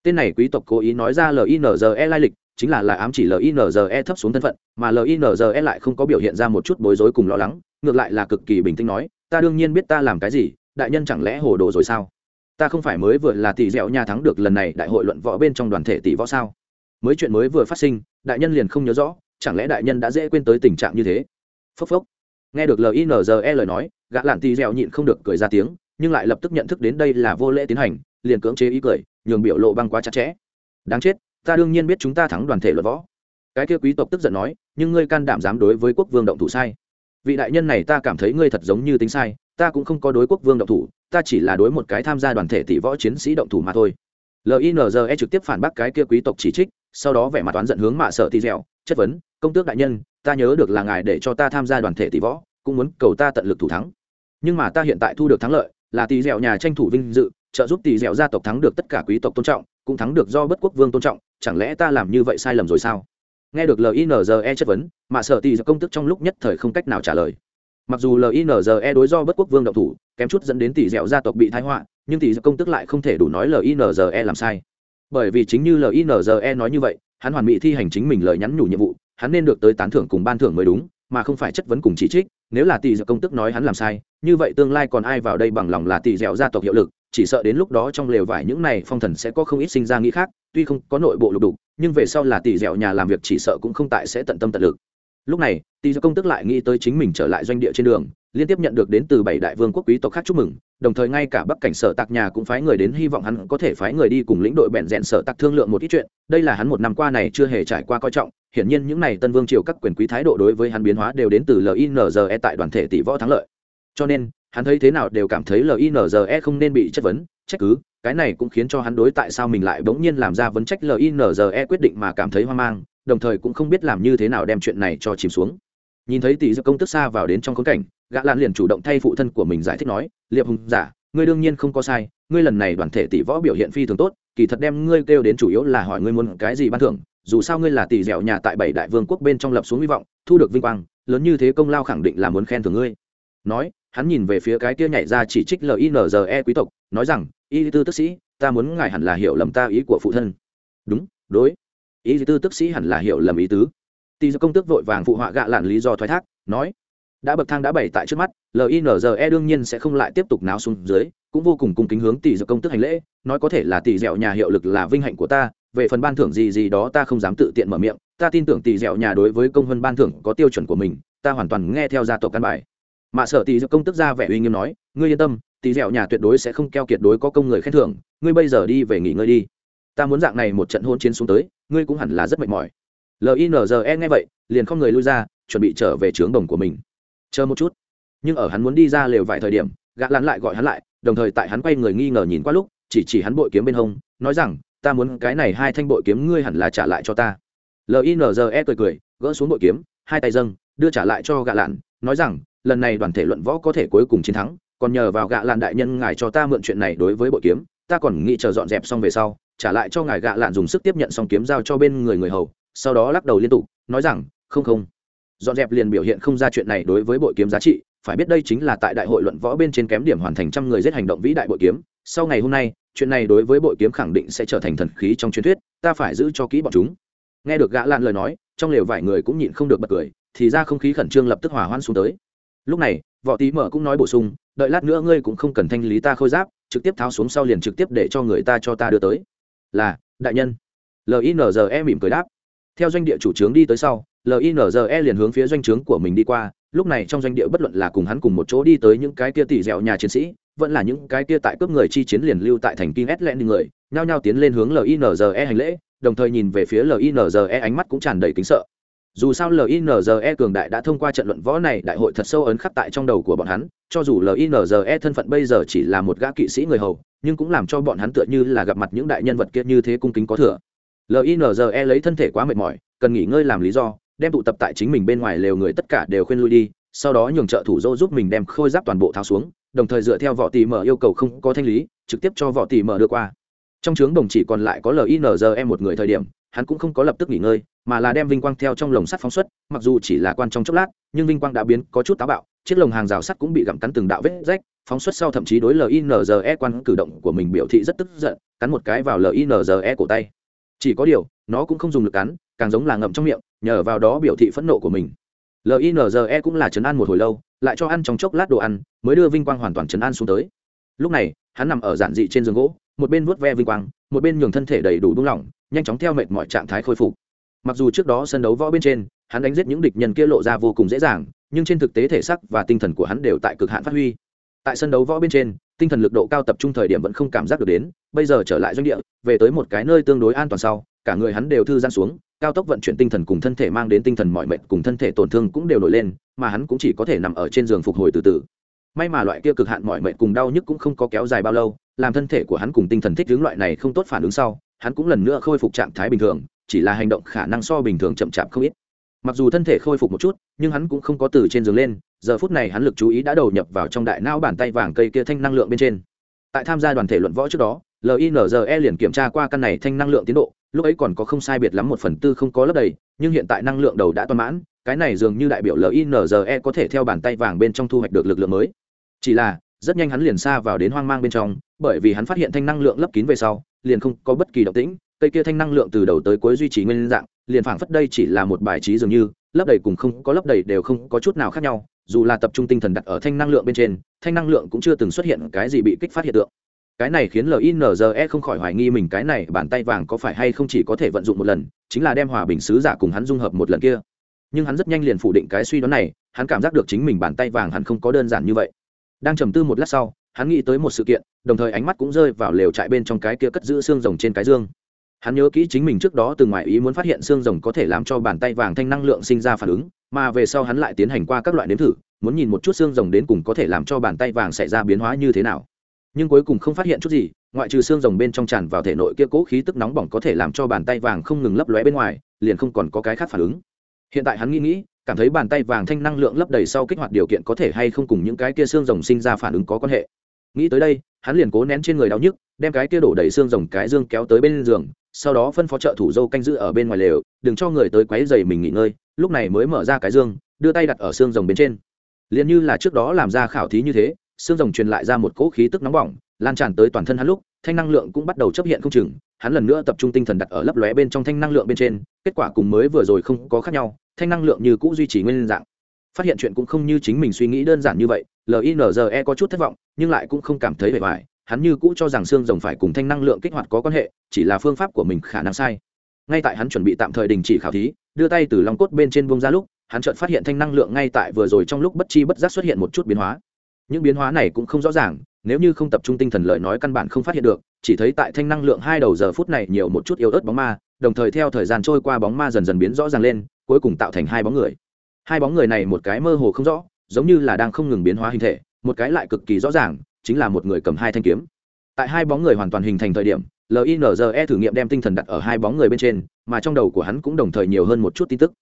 tên này quý tộc cố ý nói ra linze lai lịch, chính là là ám chỉ linze thấp xuống thân phận, mà linze lại không có biểu hiện ra một chút bối rối cùng lo lắng, ngược lại là cực kỳ bình tĩnh nói, ta đương nhiên biết ta làm cái gì, đại nhân chẳng lẽ hồ đồ rồi sao? Ta không phải mới vừa là tỷ dẻo nhà thắng được lần này đại hội luận võ bên trong đoàn thể tỷ võ sao? Mới chuyện mới vừa phát sinh, đại nhân liền không nhớ rõ, chẳng lẽ đại nhân đã dễ quên tới tình trạng như thế? Phốc phốc. Nghe được linze lời nói gã lạn tì dẻo nhịn không được cười ra tiếng, nhưng lại lập tức nhận thức đến đây là vô lễ tiến hành, liền cưỡng chế ý cười, nhường biểu lộ băng quá chặt chẽ. Đáng chết, ta đương nhiên biết chúng ta thắng đoàn thể luận võ. Cái kia quý tộc tức giận nói, nhưng ngươi can đảm dám đối với quốc vương động thủ sai. Vị đại nhân này ta cảm thấy ngươi thật giống như tính sai, ta cũng không có đối quốc vương động thủ, ta chỉ là đối một cái tham gia đoàn thể tỷ võ chiến sĩ động thủ mà thôi. Linze trực tiếp phản bác cái kia quý tộc chỉ trích, sau đó vẻ mặt toán giận hướng mạ sợ tì dẻo, chất vấn, công tước đại nhân, ta nhớ được là ngài để cho ta tham gia đoàn thể tỷ võ, cũng muốn cầu ta tận lực thủ thắng nhưng mà ta hiện tại thu được thắng lợi là tỷ dẻo nhà tranh thủ vinh dự, trợ giúp tỷ dẻo gia tộc thắng được tất cả quý tộc tôn trọng, cũng thắng được do bất quốc vương tôn trọng, chẳng lẽ ta làm như vậy sai lầm rồi sao? Nghe được linze chất vấn, mà sợ tỷ công tức trong lúc nhất thời không cách nào trả lời. Mặc dù linze đối do bất quốc vương động thủ, kém chút dẫn đến tỷ dẻo gia tộc bị thái họa, nhưng tỷ công tức lại không thể đủ nói linze làm sai. Bởi vì chính như linze nói như vậy, hắn hoàn mỹ thi hành chính mình lời nhắn nhủ nhiệm vụ, hắn nên được tới tán thưởng cùng ban thưởng mới đúng mà không phải chất vấn cùng chỉ trích, nếu là tỷ dẻo công tức nói hắn làm sai, như vậy tương lai còn ai vào đây bằng lòng là tỷ dẻo gia tộc hiệu lực, chỉ sợ đến lúc đó trong lều vải những này phong thần sẽ có không ít sinh ra nghĩ khác, tuy không có nội bộ lục đục, nhưng về sau là tỷ dẻo nhà làm việc chỉ sợ cũng không tại sẽ tận tâm tận lực. Lúc này, tỷ dẻo công tức lại nghĩ tới chính mình trở lại doanh địa trên đường liên tiếp nhận được đến từ bảy đại vương quốc quý tộc khác chúc mừng, đồng thời ngay cả bắc cảnh sở tạc nhà cũng phái người đến hy vọng hắn có thể phái người đi cùng lĩnh đội bẹn rẽn sở tạc thương lượng một ít chuyện. Đây là hắn một năm qua này chưa hề trải qua coi trọng, hiển nhiên những này tân vương triều các quyền quý thái độ đối với hắn biến hóa đều đến từ linze tại đoàn thể tỷ võ thắng lợi. Cho nên, hắn thấy thế nào đều cảm thấy linze không nên bị chất vấn, trách cứ, cái này cũng khiến cho hắn đối tại sao mình lại bỗng nhiên làm ra vấn trách linze quyết định mà cảm thấy hoang mang, đồng thời cũng không biết làm như thế nào đem chuyện này cho chìm xuống. Nhìn thấy tỷ dư công tức xa vào đến trong khốn cảnh gã lan liền chủ động thay phụ thân của mình giải thích nói, liệp hùng giả, ngươi đương nhiên không có sai, ngươi lần này đoàn thể tỷ võ biểu hiện phi thường tốt, kỳ thật đem ngươi kêu đến chủ yếu là hỏi ngươi muốn cái gì ban thưởng, dù sao ngươi là tỷ dẻo nhà tại bảy đại vương quốc bên trong lập xuống hy vọng, thu được vinh quang, lớn như thế công lao khẳng định là muốn khen thưởng ngươi. Nói, hắn nhìn về phía cái kia nhảy ra chỉ trích linze quý tộc, nói rằng, y tư tức sĩ, ta muốn ngài hẳn là hiểu lầm ta ý của phụ thân. Đúng, đối. Y tư tức sĩ hẳn là hiểu lầm ý tứ. Tỷ do công tước vội vàng phụ họa gạ lạn lý do thoái thác, nói đã bậc thang đã bày tại trước mắt linze đương nhiên sẽ không lại tiếp tục náo xuống dưới, cũng vô cùng cung kính hướng tỷ dược công tức hành lễ, nói có thể là tỷ dẻo nhà hiệu lực là vinh hạnh của ta, về phần ban thưởng gì gì đó ta không dám tự tiện mở miệng, ta tin tưởng tỷ dẻo nhà đối với công hơn ban thưởng có tiêu chuẩn của mình, ta hoàn toàn nghe theo gia tộc căn bài. Mạ sở tỷ dược công tức ra vẻ uy nghiêm nói, ngươi yên tâm, tỷ dẻo nhà tuyệt đối sẽ không keo kiệt đối có công người khen thưởng, ngươi bây giờ đi về nghỉ ngơi đi. Ta muốn dạng này một trận hôn chiến xuống tới, ngươi cũng hẳn là rất mệt mỏi. Linze nghe vậy, liền không người lui ra, chuẩn bị trở về trướng đồng của mình chờ một chút. Nhưng ở hắn muốn đi ra lều vài thời điểm, gã lăn lại gọi hắn lại, đồng thời tại hắn quay người nghi ngờ nhìn qua lúc, chỉ chỉ hắn bội kiếm bên hông, nói rằng, ta muốn cái này hai thanh bội kiếm ngươi hẳn là trả lại cho ta. Linze cười cười, gỡ xuống bội kiếm, hai tay dâng, đưa trả lại cho gã lặn, nói rằng, lần này đoàn thể luận võ có thể cuối cùng chiến thắng, còn nhờ vào gã lạn đại nhân ngài cho ta mượn chuyện này đối với bội kiếm, ta còn nghĩ chờ dọn dẹp xong về sau, trả lại cho ngài gạ lạn dùng sức tiếp nhận xong kiếm giao cho bên người người hầu, sau đó lắc đầu liên tục, nói rằng, không không dọn dẹp liền biểu hiện không ra chuyện này đối với bội kiếm giá trị, phải biết đây chính là tại đại hội luận võ bên trên kém điểm hoàn thành trăm người giết hành động vĩ đại bội kiếm. Sau ngày hôm nay, chuyện này đối với bội kiếm khẳng định sẽ trở thành thần khí trong truyền thuyết, ta phải giữ cho kỹ bọn chúng. Nghe được gã lan lời nói, trong lều vài người cũng nhịn không được bật cười, thì ra không khí khẩn trương lập tức hỏa hoan xuống tới. Lúc này, võ tí mở cũng nói bổ sung, đợi lát nữa ngươi cũng không cần thanh lý ta khôi giáp, trực tiếp tháo xuống sau liền trực tiếp để cho người ta cho ta đưa tới. Là, đại nhân. Linze mỉm cười đáp. Theo doanh địa chủ trướng đi tới sau linze liền hướng phía doanh trướng của mình đi qua, lúc này trong doanh địa bất luận là cùng hắn cùng một chỗ đi tới những cái kia tỉ dẻo nhà chiến sĩ, vẫn là những cái kia tại cướp người chi chiến liền lưu tại thành kinh ét đi người, nhao nhao tiến lên hướng linze hành lễ, đồng thời nhìn về phía linze ánh mắt cũng tràn đầy kính sợ. Dù sao linze cường đại đã thông qua trận luận võ này, đại hội thật sâu ấn khắc tại trong đầu của bọn hắn, cho dù linze thân phận bây giờ chỉ là một gã kỵ sĩ người hầu, nhưng cũng làm cho bọn hắn tựa như là gặp mặt những đại nhân vật kia như thế cung kính có thừa. Linze lấy thân thể quá mệt mỏi, cần nghỉ ngơi làm lý do đem tụ tập tại chính mình bên ngoài lều người tất cả đều khuyên lui đi, sau đó nhường trợ thủ dô giúp mình đem khôi giáp toàn bộ tháo xuống, đồng thời dựa theo võ tỷ mở yêu cầu không có thanh lý, trực tiếp cho võ tỷ mở đưa qua. Trong trướng đồng chỉ còn lại có linze một người thời điểm, hắn cũng không có lập tức nghỉ ngơi, mà là đem vinh quang theo trong lồng sắt phóng xuất, mặc dù chỉ là quan trong chốc lát, nhưng vinh quang đã biến có chút táo bạo, chiếc lồng hàng rào sắt cũng bị gặm cắn từng đạo vết rách, phóng xuất sau thậm chí đối linze quan cử động của mình biểu thị rất tức giận, cắn một cái vào linze cổ tay. Chỉ có điều, nó cũng không dùng lực cắn, càng giống là ngậm trong miệng nhờ vào đó biểu thị phẫn nộ của mình. Linze cũng là chấn an một hồi lâu, lại cho ăn trong chốc lát đồ ăn, mới đưa vinh quang hoàn toàn chấn an xuống tới. Lúc này, hắn nằm ở giản dị trên giường gỗ, một bên vuốt ve vinh quang, một bên nhường thân thể đầy đủ buông lỏng, nhanh chóng theo mệt mọi trạng thái khôi phục. Mặc dù trước đó sân đấu võ bên trên, hắn đánh giết những địch nhân kia lộ ra vô cùng dễ dàng, nhưng trên thực tế thể sắc và tinh thần của hắn đều tại cực hạn phát huy. Tại sân đấu võ bên trên, tinh thần lực độ cao tập trung thời điểm vẫn không cảm giác được đến, bây giờ trở lại doanh địa, về tới một cái nơi tương đối an toàn sau, cả người hắn đều thư giãn xuống cao tốc vận chuyển tinh thần cùng thân thể mang đến tinh thần mọi mệt cùng thân thể tổn thương cũng đều nổi lên, mà hắn cũng chỉ có thể nằm ở trên giường phục hồi từ từ. May mà loại kia cực hạn mọi mệt cùng đau nhức cũng không có kéo dài bao lâu, làm thân thể của hắn cùng tinh thần thích hướng loại này không tốt phản ứng sau, hắn cũng lần nữa khôi phục trạng thái bình thường, chỉ là hành động khả năng so bình thường chậm chạp không ít. Mặc dù thân thể khôi phục một chút, nhưng hắn cũng không có từ trên giường lên, giờ phút này hắn lực chú ý đã đầu nhập vào trong đại não bàn tay vàng cây kia thanh năng lượng bên trên. Tại tham gia đoàn thể luận võ trước đó linze liền kiểm tra qua căn này thanh năng lượng tiến độ lúc ấy còn có không sai biệt lắm một phần tư không có lấp đầy, nhưng hiện tại năng lượng đầu đã toàn mãn, cái này dường như đại biểu linze có thể theo bàn tay vàng bên trong thu hoạch được lực lượng mới. Chỉ là, rất nhanh hắn liền xa vào đến hoang mang bên trong, bởi vì hắn phát hiện thanh năng lượng lấp kín về sau, liền không có bất kỳ động tĩnh, cây kia thanh năng lượng từ đầu tới cuối duy trì nguyên dạng, liền phảng phất đây chỉ là một bài trí dường như lấp đầy cùng không có lấp đầy đều không có chút nào khác nhau, dù là tập trung tinh thần đặt ở thanh năng lượng bên trên, thanh năng lượng cũng chưa từng xuất hiện cái gì bị kích phát hiện tượng cái này khiến linze không khỏi hoài nghi mình cái này bàn tay vàng có phải hay không chỉ có thể vận dụng một lần, chính là đem hòa bình sứ giả cùng hắn dung hợp một lần kia. Nhưng hắn rất nhanh liền phủ định cái suy đoán này, hắn cảm giác được chính mình bàn tay vàng hẳn không có đơn giản như vậy. Đang trầm tư một lát sau, hắn nghĩ tới một sự kiện, đồng thời ánh mắt cũng rơi vào lều trại bên trong cái kia cất giữ xương rồng trên cái dương. Hắn nhớ kỹ chính mình trước đó từ ngoài ý muốn phát hiện xương rồng có thể làm cho bàn tay vàng thanh năng lượng sinh ra phản ứng, mà về sau hắn lại tiến hành qua các loại nếm thử, muốn nhìn một chút xương rồng đến cùng có thể làm cho bàn tay vàng xảy ra biến hóa như thế nào nhưng cuối cùng không phát hiện chút gì, ngoại trừ xương rồng bên trong tràn vào thể nội kia cố khí tức nóng bỏng có thể làm cho bàn tay vàng không ngừng lấp lóe bên ngoài, liền không còn có cái khác phản ứng. Hiện tại hắn nghĩ nghĩ, cảm thấy bàn tay vàng thanh năng lượng lấp đầy sau kích hoạt điều kiện có thể hay không cùng những cái kia xương rồng sinh ra phản ứng có quan hệ. Nghĩ tới đây, hắn liền cố nén trên người đau nhức, đem cái kia đổ đầy xương rồng cái dương kéo tới bên giường, sau đó phân phó trợ thủ dâu canh giữ ở bên ngoài lều, đừng cho người tới quấy dày mình nghỉ ngơi, lúc này mới mở ra cái dương, đưa tay đặt ở xương rồng bên trên. Liền như là trước đó làm ra khảo thí như thế xương rồng truyền lại ra một cỗ khí tức nóng bỏng, lan tràn tới toàn thân hắn lúc, thanh năng lượng cũng bắt đầu chấp hiện không chừng, hắn lần nữa tập trung tinh thần đặt ở lấp lóe bên trong thanh năng lượng bên trên, kết quả cùng mới vừa rồi không có khác nhau, thanh năng lượng như cũ duy trì nguyên dạng. Phát hiện chuyện cũng không như chính mình suy nghĩ đơn giản như vậy linze có chút thất vọng, nhưng lại cũng không cảm thấy bề ngoài, hắn như cũ cho rằng xương rồng phải cùng thanh năng lượng kích hoạt có quan hệ, chỉ là phương pháp của mình khả năng sai. Ngay tại hắn chuẩn bị tạm thời đình chỉ khảo thí, đưa tay từ lòng cốt bên trên bông ra lúc, hắn chợt phát hiện thanh năng lượng ngay tại vừa rồi trong lúc bất chi bất giác xuất hiện một chút biến hóa những biến hóa này cũng không rõ ràng, nếu như không tập trung tinh thần lời nói căn bản không phát hiện được, chỉ thấy tại thanh năng lượng hai đầu giờ phút này nhiều một chút yếu ớt bóng ma, đồng thời theo thời gian trôi qua bóng ma dần dần biến rõ ràng lên, cuối cùng tạo thành hai bóng người. Hai bóng người này một cái mơ hồ không rõ, giống như là đang không ngừng biến hóa hình thể, một cái lại cực kỳ rõ ràng, chính là một người cầm hai thanh kiếm. Tại hai bóng người hoàn toàn hình thành thời điểm linze thử nghiệm đem tinh thần đặt ở hai bóng người bên trên, mà trong đầu của hắn cũng đồng thời nhiều hơn một chút tin tức.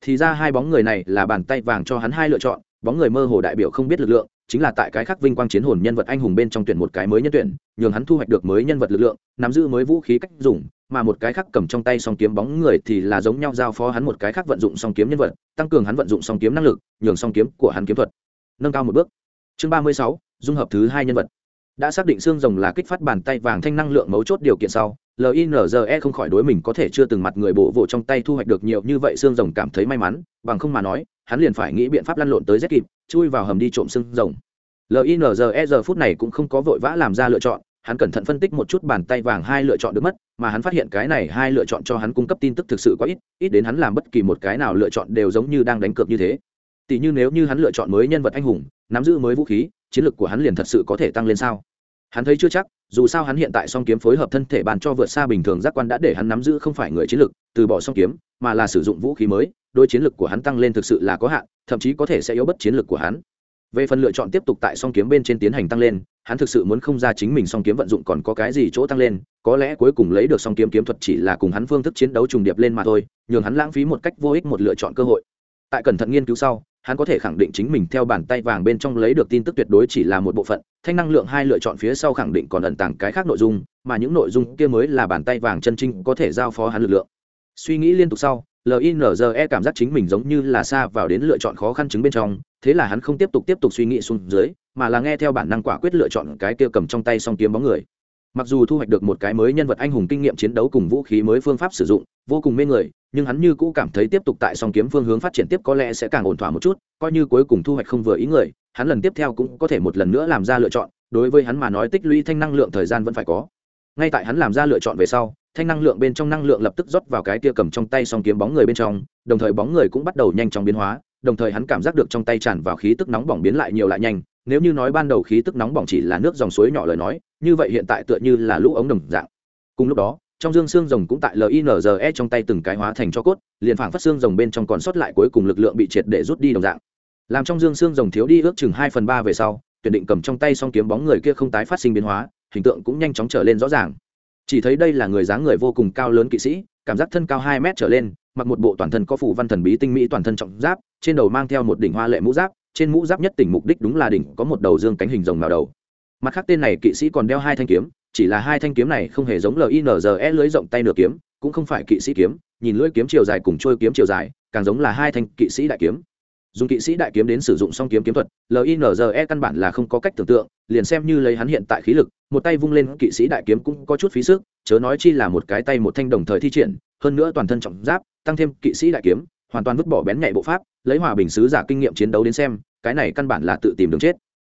Thì ra hai bóng người này là bàn tay vàng cho hắn hai lựa chọn bóng người mơ hồ đại biểu không biết lực lượng, chính là tại cái khắc vinh quang chiến hồn nhân vật anh hùng bên trong tuyển một cái mới nhân tuyển, nhường hắn thu hoạch được mới nhân vật lực lượng, nắm giữ mới vũ khí cách dùng, mà một cái khác cầm trong tay song kiếm bóng người thì là giống nhau giao phó hắn một cái khác vận dụng song kiếm nhân vật, tăng cường hắn vận dụng song kiếm năng lực, nhường song kiếm của hắn kiếm thuật. Nâng cao một bước. Chương ba mươi sáu, dung hợp thứ hai nhân vật. Đã xác định xương rồng là kích phát bàn tay vàng thanh năng lượng mấu chốt điều kiện sau linze không khỏi đối mình có thể chưa từng mặt người bộ vỗ trong tay thu hoạch được nhiều như vậy, xương rồng cảm thấy may mắn, bằng không mà nói hắn liền phải nghĩ biện pháp lăn lộn tới rét kịp, chui vào hầm đi trộm xương rồng. Linze giờ phút này cũng không có vội vã làm ra lựa chọn, hắn cẩn thận phân tích một chút bàn tay vàng hai lựa chọn được mất, mà hắn phát hiện cái này hai lựa chọn cho hắn cung cấp tin tức thực sự quá ít ít đến hắn làm bất kỳ một cái nào lựa chọn đều giống như đang đánh cược như thế. Tỷ như nếu như hắn lựa chọn mới nhân vật anh hùng, nắm giữ mới vũ khí, chiến lược của hắn liền thật sự có thể tăng lên sao? Hắn thấy chưa chắc, dù sao hắn hiện tại song kiếm phối hợp thân thể bàn cho vượt xa bình thường giác quan đã để hắn nắm giữ không phải người chiến lược, từ bỏ song kiếm, mà là sử dụng vũ khí mới đôi chiến lược của hắn tăng lên thực sự là có hạn, thậm chí có thể sẽ yếu bất chiến lược của hắn. Về phần lựa chọn tiếp tục tại song kiếm bên trên tiến hành tăng lên, hắn thực sự muốn không ra chính mình song kiếm vận dụng còn có cái gì chỗ tăng lên, có lẽ cuối cùng lấy được song kiếm kiếm thuật chỉ là cùng hắn phương thức chiến đấu trùng điệp lên mà thôi, nhường hắn lãng phí một cách vô ích một lựa chọn cơ hội. Tại cẩn thận nghiên cứu sau, hắn có thể khẳng định chính mình theo bàn tay vàng bên trong lấy được tin tức tuyệt đối chỉ là một bộ phận, thanh năng lượng hai lựa chọn phía sau khẳng định còn ẩn tàng cái khác nội dung, mà những nội dung kia mới là bàn tay vàng chân trinh có thể giao phó hắn lực lượng. Suy nghĩ liên tục sau linze cảm giác chính mình giống như là xa vào đến lựa chọn khó khăn chứng bên trong, thế là hắn không tiếp tục tiếp tục suy nghĩ xuống dưới, mà là nghe theo bản năng quả quyết lựa chọn cái kia cầm trong tay song kiếm bóng người. Mặc dù thu hoạch được một cái mới nhân vật anh hùng kinh nghiệm chiến đấu cùng vũ khí mới phương pháp sử dụng, vô cùng mê người, nhưng hắn như cũ cảm thấy tiếp tục tại song kiếm phương hướng phát triển tiếp có lẽ sẽ càng ổn thỏa một chút, coi như cuối cùng thu hoạch không vừa ý người, hắn lần tiếp theo cũng có thể một lần nữa làm ra lựa chọn, đối với hắn mà nói tích lũy thanh năng lượng thời gian vẫn phải có. Ngay tại hắn làm ra lựa chọn về sau thanh năng lượng bên trong năng lượng lập tức rót vào cái kia cầm trong tay song kiếm bóng người bên trong, đồng thời bóng người cũng bắt đầu nhanh chóng biến hóa, đồng thời hắn cảm giác được trong tay tràn vào khí tức nóng bỏng biến lại nhiều lại nhanh. Nếu như nói ban đầu khí tức nóng bỏng chỉ là nước dòng suối nhỏ lời nói, như vậy hiện tại tựa như là lũ ống đồng dạng. Cùng lúc đó, trong dương xương rồng cũng tại linze trong tay từng cái hóa thành cho cốt, liền phảng phát xương rồng bên trong còn sót lại cuối cùng lực lượng bị triệt để rút đi đồng dạng. Làm trong dương xương rồng thiếu đi ước chừng hai phần ba về sau, tuyển định cầm trong tay song kiếm bóng người kia không tái phát sinh biến hóa, hình tượng cũng nhanh chóng trở lên rõ ràng chỉ thấy đây là người dáng người vô cùng cao lớn kỵ sĩ, cảm giác thân cao hai mét trở lên, mặc một bộ toàn thân có phủ văn thần bí tinh mỹ toàn thân trọng giáp, trên đầu mang theo một đỉnh hoa lệ mũ giáp, trên mũ giáp nhất tỉnh mục đích đúng là đỉnh có một đầu dương cánh hình rồng màu đầu. Mặt khác tên này kỵ sĩ còn đeo hai thanh kiếm, chỉ là hai thanh kiếm này không hề giống linze lưới rộng tay nửa kiếm, cũng không phải kỵ sĩ kiếm, nhìn lưỡi kiếm chiều dài cùng trôi kiếm chiều dài, càng giống là hai thanh kỵ sĩ đại kiếm. Dùng kỵ sĩ đại kiếm đến sử dụng song kiếm kiếm thuật linze căn bản là không có cách tưởng tượng, liền xem như lấy hắn hiện tại khí lực một tay vung lên kỵ sĩ đại kiếm cũng có chút phí sức, chớ nói chi là một cái tay một thanh đồng thời thi triển, hơn nữa toàn thân trọng giáp, tăng thêm kỵ sĩ đại kiếm, hoàn toàn vứt bỏ bén nhạy bộ pháp, lấy hòa bình sứ giả kinh nghiệm chiến đấu đến xem, cái này căn bản là tự tìm đường chết.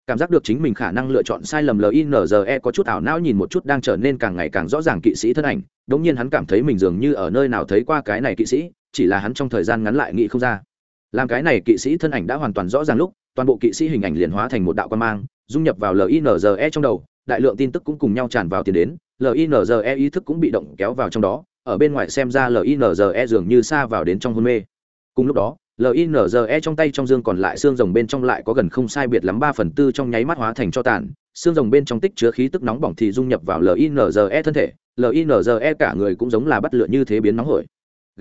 Cảm giác được chính mình khả năng lựa chọn sai lầm linze có chút ảo não nhìn một chút đang trở nên càng ngày càng rõ ràng kỵ sĩ thân ảnh, đống nhiên hắn cảm thấy mình dường như ở nơi nào thấy qua cái này kỵ sĩ, chỉ là hắn trong thời gian ngắn lại nghĩ không ra. Làm cái này kỵ sĩ thân ảnh đã hoàn toàn rõ ràng lúc, toàn bộ kỵ sĩ hình ảnh liền hóa thành một đạo quan mang dung nhập vào linze trong đầu, đại lượng tin tức cũng cùng nhau tràn vào tiền đến. Linze ý thức cũng bị động kéo vào trong đó, ở bên ngoài xem ra linze dường như xa vào đến trong hôn mê. Cùng lúc đó linze trong tay trong dương còn lại xương rồng bên trong lại có gần không sai biệt lắm ba phần tư trong nháy mắt hóa thành cho tàn. Xương rồng bên trong tích chứa khí tức nóng bỏng thì dung nhập vào linze thân thể. Linze cả người cũng giống là bắt lửa như thế biến nóng hổi.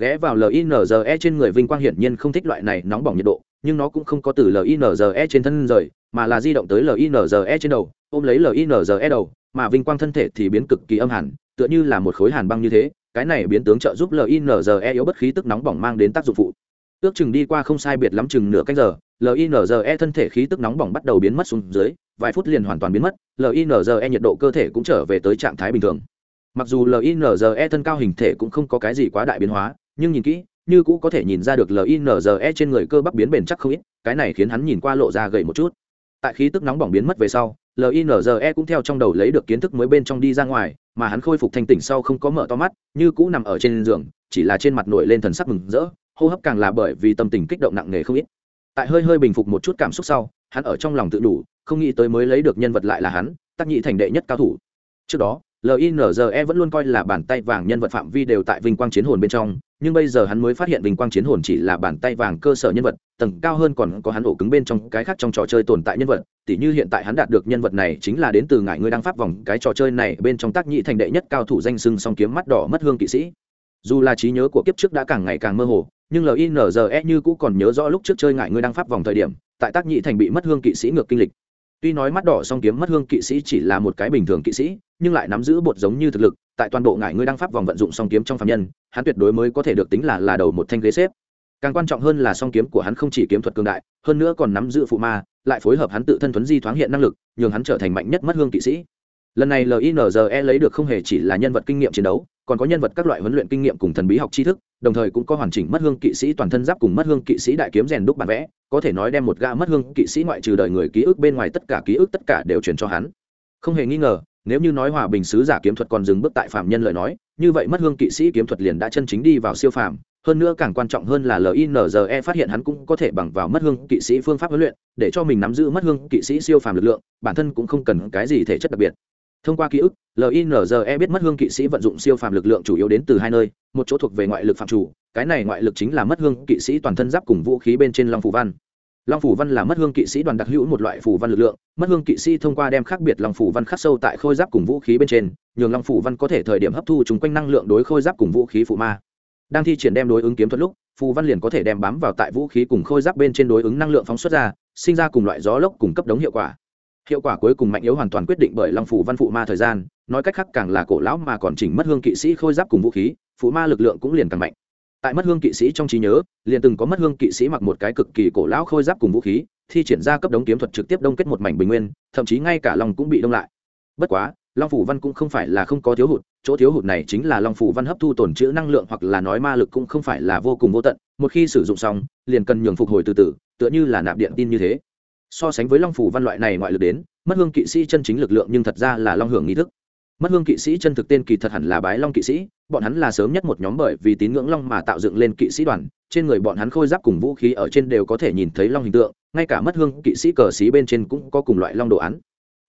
Ghé vào linze trên người vinh quang hiển nhiên không thích loại này nóng bỏng nhiệt độ nhưng nó cũng không có từ linze trên thân rời, mà là di động tới linze trên đầu, ôm lấy linze đầu, mà vinh quang thân thể thì biến cực kỳ âm hẳn, tựa như là một khối hàn băng như thế, cái này biến tướng trợ giúp linze yếu bất khí tức nóng bỏng mang đến tác dụng phụ. Ước chừng đi qua không sai biệt lắm chừng nửa canh giờ linze thân thể khí tức nóng bỏng bắt đầu biến mất xuống dưới, vài phút liền hoàn toàn biến mất linze nhiệt độ cơ thể cũng trở về tới trạng thái bình thường. Mặc dù linze thân cao hình thể cũng không có cái gì quá đại biến hóa, nhưng nhìn kỹ như cũ có thể nhìn ra được linze trên người cơ bắp biến bền chắc không ít, cái này khiến hắn nhìn qua lộ ra gầy một chút. Tại khí tức nóng bỏng biến mất về sau linze cũng theo trong đầu lấy được kiến thức mới bên trong đi ra ngoài, mà hắn khôi phục thanh tỉnh sau không có mở to mắt, như cũ nằm ở trên giường, chỉ là trên mặt nổi lên thần sắc mừng rỡ, hô hấp càng là bởi vì tâm tình kích động nặng nề không ít. Tại hơi hơi bình phục một chút cảm xúc sau, hắn ở trong lòng tự đủ, không nghĩ tới mới lấy được nhân vật lại là hắn tác nhị thành đệ nhất cao thủ. Trước đó linze vẫn luôn coi là bàn tay vàng nhân vật phạm vi đều tại vinh quang chiến hồn bên trong nhưng bây giờ hắn mới phát hiện vinh quang chiến hồn chỉ là bàn tay vàng cơ sở nhân vật, tầng cao hơn còn có hắn ổ cứng bên trong cái khác trong trò chơi tồn tại nhân vật. Tỉ như hiện tại hắn đạt được nhân vật này chính là đến từ ngải ngươi đang pháp vòng cái trò chơi này bên trong tác nhị thành đệ nhất cao thủ danh sưng song kiếm mắt đỏ mất hương kỵ sĩ. Dù là trí nhớ của kiếp trước đã càng ngày càng mơ hồ, nhưng linze như cũ còn nhớ rõ lúc trước chơi ngại ngươi đang pháp vòng thời điểm, tại tác nhị thành bị mất hương kỵ sĩ ngược kinh lịch tuy nói mắt đỏ song kiếm mất hương kỵ sĩ chỉ là một cái bình thường kỵ sĩ, nhưng lại nắm giữ bột giống như thực lực, tại toàn bộ ngải ngươi đang pháp vòng vận dụng song kiếm trong phạm nhân, hắn tuyệt đối mới có thể được tính là là đầu một thanh ghế xếp. Càng quan trọng hơn là song kiếm của hắn không chỉ kiếm thuật cường đại, hơn nữa còn nắm giữ phụ ma, lại phối hợp hắn tự thân thuấn di thoáng hiện năng lực, nhường hắn trở thành mạnh nhất mất hương kỵ sĩ. Lần này linze lấy được không hề chỉ là nhân vật kinh nghiệm chiến đấu còn có nhân vật các loại huấn luyện kinh nghiệm cùng thần bí học tri thức, đồng thời cũng có hoàn chỉnh mất hương kỵ sĩ toàn thân giáp cùng mất hương kỵ sĩ đại kiếm rèn đúc bản vẽ, có thể nói đem một gã mất hương kỵ sĩ ngoại trừ đời người ký ức bên ngoài tất cả ký ức tất cả đều truyền cho hắn. Không hề nghi ngờ, nếu như nói hòa bình sứ giả kiếm thuật còn dừng bước tại phạm nhân lời nói, như vậy mất hương kỵ sĩ kiếm thuật liền đã chân chính đi vào siêu phàm, hơn nữa càng quan trọng hơn là linze phát hiện hắn cũng có thể bằng vào mất hương kỵ sĩ phương pháp huấn luyện, để cho mình nắm giữ mất hương kỵ sĩ siêu phàm lực lượng, bản thân cũng không cần cái gì thể chất đặc biệt thông qua ký ức linze biết mất hương kỵ sĩ vận dụng siêu phàm lực lượng chủ yếu đến từ hai nơi, một chỗ thuộc về ngoại lực phạm chủ, cái này ngoại lực chính là mất hương kỵ sĩ toàn thân giáp cùng vũ khí bên trên long phủ văn. Long phủ văn là mất hương kỵ sĩ đoàn đặc hữu một loại phủ văn lực lượng, mất hương kỵ sĩ thông qua đem khác biệt long phủ văn khắc sâu tại khôi giáp cùng vũ khí bên trên, nhường long phủ văn có thể thời điểm hấp thu chúng quanh năng lượng đối khôi giáp cùng vũ khí phụ ma. Đang thi triển đem đối ứng kiếm thuật lúc, phù văn liền có thể đem bám vào tại vũ khí cùng khôi giáp bên trên đối ứng năng lượng phóng xuất ra, sinh ra cùng loại gió lốc cùng cấp đống hiệu quả hiệu quả cuối cùng mạnh yếu hoàn toàn quyết định bởi long phủ văn phụ ma thời gian, nói cách khác càng là cổ lão mà còn chỉnh mất hương kỵ sĩ khôi giáp cùng vũ khí, phụ ma lực lượng cũng liền càng mạnh. Tại mất hương kỵ sĩ trong trí nhớ, liền từng có mất hương kỵ sĩ mặc một cái cực kỳ cổ lão khôi giáp cùng vũ khí, thi triển ra cấp đống kiếm thuật trực tiếp đông kết một mảnh bình nguyên, thậm chí ngay cả long cũng bị đông lại. Bất quá, long phủ văn cũng không phải là không có thiếu hụt, chỗ thiếu hụt này chính là long phủ văn hấp thu tổn chữ năng lượng hoặc là nói ma lực cũng không phải là vô cùng vô tận, một khi sử dụng xong, liền cần nhường phục hồi từ từ, tựa như là nạp điện tin như thế so sánh với long phủ văn loại này ngoại lực đến, mất hương kỵ sĩ chân chính lực lượng nhưng thật ra là long hưởng nghi thức. Mất hương kỵ sĩ chân thực tên kỳ thật hẳn là bái long kỵ sĩ, bọn hắn là sớm nhất một nhóm bởi vì tín ngưỡng long mà tạo dựng lên kỵ sĩ đoàn, trên người bọn hắn khôi giáp cùng vũ khí ở trên đều có thể nhìn thấy long hình tượng, ngay cả mất hương kỵ sĩ cờ sĩ bên trên cũng có cùng loại long đồ án.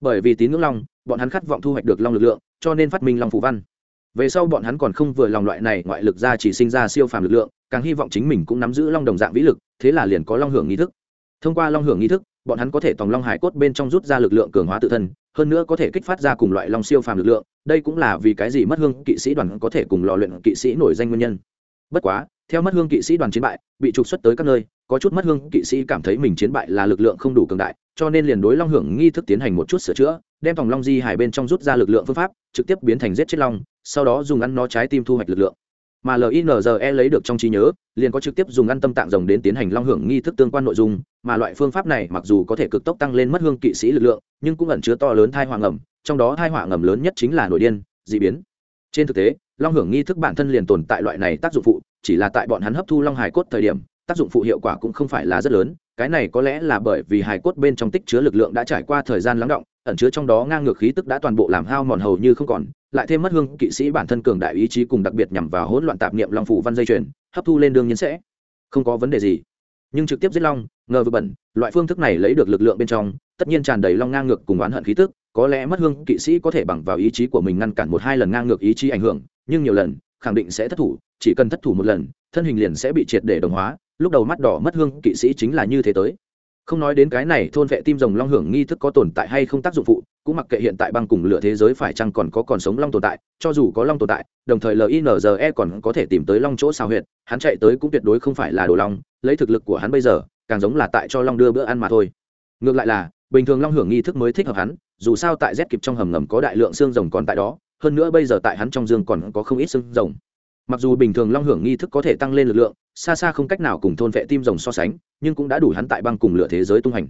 Bởi vì tín ngưỡng long, bọn hắn khát vọng thu hoạch được long lực lượng, cho nên phát minh long phù văn. Về sau bọn hắn còn không vừa lòng loại này ngoại lực ra chỉ sinh ra siêu phàm lực lượng, càng hy vọng chính mình cũng nắm giữ long đồng dạng vĩ lực, thế là liền có long hưởng nghi thức. Thông qua long hưởng nghi thức bọn hắn có thể tòng long hải cốt bên trong rút ra lực lượng cường hóa tự thân, hơn nữa có thể kích phát ra cùng loại long siêu phàm lực lượng, đây cũng là vì cái gì mất hương kỵ sĩ đoàn có thể cùng lò luyện kỵ sĩ nổi danh nguyên nhân. Bất quá, theo mất hương kỵ sĩ đoàn chiến bại, bị trục xuất tới các nơi, có chút mất hương kỵ sĩ cảm thấy mình chiến bại là lực lượng không đủ cường đại, cho nên liền đối long hưởng nghi thức tiến hành một chút sửa chữa, đem tòng long di hải bên trong rút ra lực lượng phương pháp, trực tiếp biến thành giết chết long, sau đó dùng ăn nó trái tim thu hoạch lực lượng mà linze lấy được trong trí nhớ, liền có trực tiếp dùng ăn tâm tạng rồng đến tiến hành long hưởng nghi thức tương quan nội dung, mà loại phương pháp này mặc dù có thể cực tốc tăng lên mất hương kỵ sĩ lực lượng, nhưng cũng ẩn chứa to lớn thai hoàng ngầm, trong đó thai hoàng ngầm lớn nhất chính là nội điên d ị biến. Trên thực tế, long hưởng nghi thức bản thân liền tồn tại loại này tác dụng phụ, chỉ là tại bọn hắn hấp thu long hải cốt thời điểm, tác dụng phụ hiệu quả cũng không phải là rất lớn, cái này có lẽ là bởi vì hải cốt bên trong tích chứa lực lượng đã trải qua thời gian lắng động ẩn chứa trong đó ngang ngược khí tức đã toàn bộ làm hao mòn hầu như không còn, lại thêm mất hương kỵ sĩ bản thân cường đại ý chí cùng đặc biệt nhằm vào hỗn loạn tạp niệm long phủ văn dây chuyền, hấp thu lên đương nhiên sẽ không có vấn đề gì. Nhưng trực tiếp giết long, ngờ vừa bẩn, loại phương thức này lấy được lực lượng bên trong, tất nhiên tràn đầy long ngang ngược cùng oán hận khí tức, có lẽ mất hương kỵ sĩ có thể bằng vào ý chí của mình ngăn cản một hai lần ngang ngược ý chí ảnh hưởng, nhưng nhiều lần, khẳng định sẽ thất thủ, chỉ cần thất thủ một lần, thân hình liền sẽ bị triệt để đồng hóa, lúc đầu mắt đỏ mất hương kỵ sĩ chính là như thế tới không nói đến cái này, thôn vệ tim rồng long hưởng nghi thức có tồn tại hay không tác dụng phụ, cũng mặc kệ hiện tại băng cùng lửa thế giới phải chăng còn có còn sống long tồn tại, cho dù có long tồn tại, đồng thời linze còn có thể tìm tới long chỗ xào huyệt, hắn chạy tới cũng tuyệt đối không phải là đồ long, lấy thực lực của hắn bây giờ, càng giống là tại cho long đưa bữa ăn mà thôi. Ngược lại là, bình thường long hưởng nghi thức mới thích hợp hắn, dù sao tại rét kịp trong hầm ngầm có đại lượng xương rồng còn tại đó, hơn nữa bây giờ tại hắn trong dương còn có không ít xương rồng mặc dù bình thường long hưởng nghi thức có thể tăng lên lực lượng, xa xa không cách nào cùng thôn vệ tim rồng so sánh, nhưng cũng đã đủ hắn tại băng cùng lửa thế giới tung hành.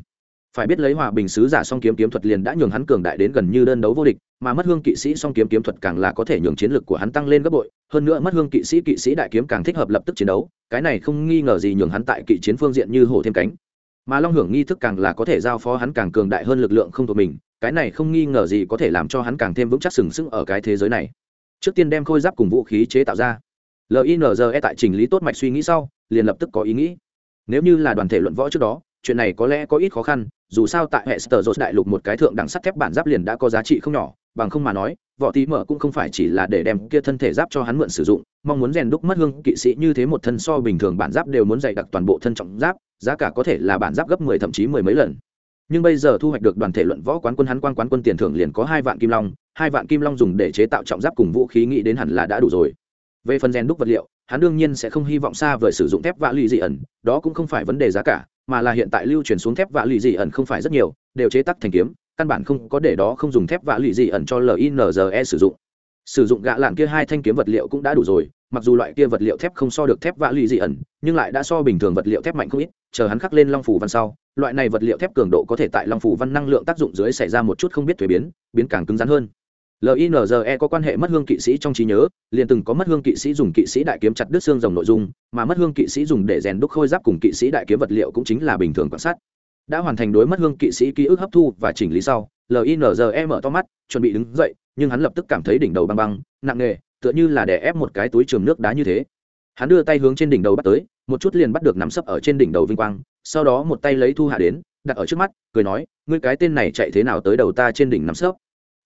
Phải biết lấy hòa bình sứ giả song kiếm kiếm thuật liền đã nhường hắn cường đại đến gần như đơn đấu vô địch, mà mất hương kỵ sĩ song kiếm kiếm thuật càng là có thể nhường chiến lực của hắn tăng lên gấp bội, hơn nữa mất hương kỵ sĩ kỵ sĩ đại kiếm càng thích hợp lập tức chiến đấu, cái này không nghi ngờ gì nhường hắn tại kỵ chiến phương diện như hổ thêm cánh. Mà long hưởng nghi thức càng là có thể giao phó hắn càng cường đại hơn lực lượng không thuộc mình, cái này không nghi ngờ gì có thể làm cho hắn càng thêm vững chắc sừng sững ở cái thế giới này. Trước tiên đem khôi giáp cùng vũ khí chế tạo ra linze tại trình lý tốt mạch suy nghĩ sau, liền lập tức có ý nghĩ. Nếu như là đoàn thể luận võ trước đó, chuyện này có lẽ có ít khó khăn, dù sao tại hệ sở dột đại lục một cái thượng đẳng sắt thép bản giáp liền đã có giá trị không nhỏ, bằng không mà nói, võ tí mở cũng không phải chỉ là để đem kia thân thể giáp cho hắn mượn sử dụng, mong muốn rèn đúc mất hương kỵ sĩ như thế một thân so bình thường bản giáp đều muốn dày đặc toàn bộ thân trọng giáp, giá cả có thể là bản giáp gấp mười thậm chí mười mấy lần. Nhưng bây giờ thu hoạch được đoàn thể luận võ quán quân hắn quan quán quân tiền thưởng liền có hai vạn kim long, hai vạn kim long dùng để chế tạo trọng giáp cùng vũ khí nghĩ đến hẳn là đã đủ rồi về phần rèn đúc vật liệu, hắn đương nhiên sẽ không hy vọng xa vời sử dụng thép vạ lụy dị ẩn, đó cũng không phải vấn đề giá cả, mà là hiện tại lưu chuyển xuống thép vạ lụy dị ẩn không phải rất nhiều, đều chế tắc thành kiếm, căn bản không có để đó không dùng thép vạ lụy dị ẩn cho linze sử dụng. Sử dụng gạ lạn kia hai thanh kiếm vật liệu cũng đã đủ rồi, mặc dù loại kia vật liệu thép không so được thép vạ lụy dị ẩn, nhưng lại đã so bình thường vật liệu thép mạnh không ít, chờ hắn khắc lên long phủ văn sau, loại này vật liệu thép cường độ có thể tại long phủ văn năng lượng tác dụng dưới xảy ra một chút không biết thuế biến biến càng cứng rắn hơn linze có quan hệ mất hương kỵ sĩ trong trí nhớ, liền từng có mất hương kỵ sĩ dùng kỵ sĩ đại kiếm chặt đứt xương rồng nội dung, mà mất hương kỵ sĩ dùng để rèn đúc khôi giáp cùng kỵ sĩ đại kiếm vật liệu cũng chính là bình thường quan sát. Đã hoàn thành đối mất hương kỵ sĩ ký ức hấp thu và chỉnh lý sau linze mở to mắt, chuẩn bị đứng dậy, nhưng hắn lập tức cảm thấy đỉnh đầu băng băng, nặng nề, tựa như là đè ép một cái túi trường nước đá như thế. Hắn đưa tay hướng trên đỉnh đầu bắt tới, một chút liền bắt được nắm sấp ở trên đỉnh đầu vinh quang, sau đó một tay lấy thu hạ đến, đặt ở trước mắt, cười nói, ngươi cái tên này chạy thế nào tới đầu ta trên đỉnh nắm sấp?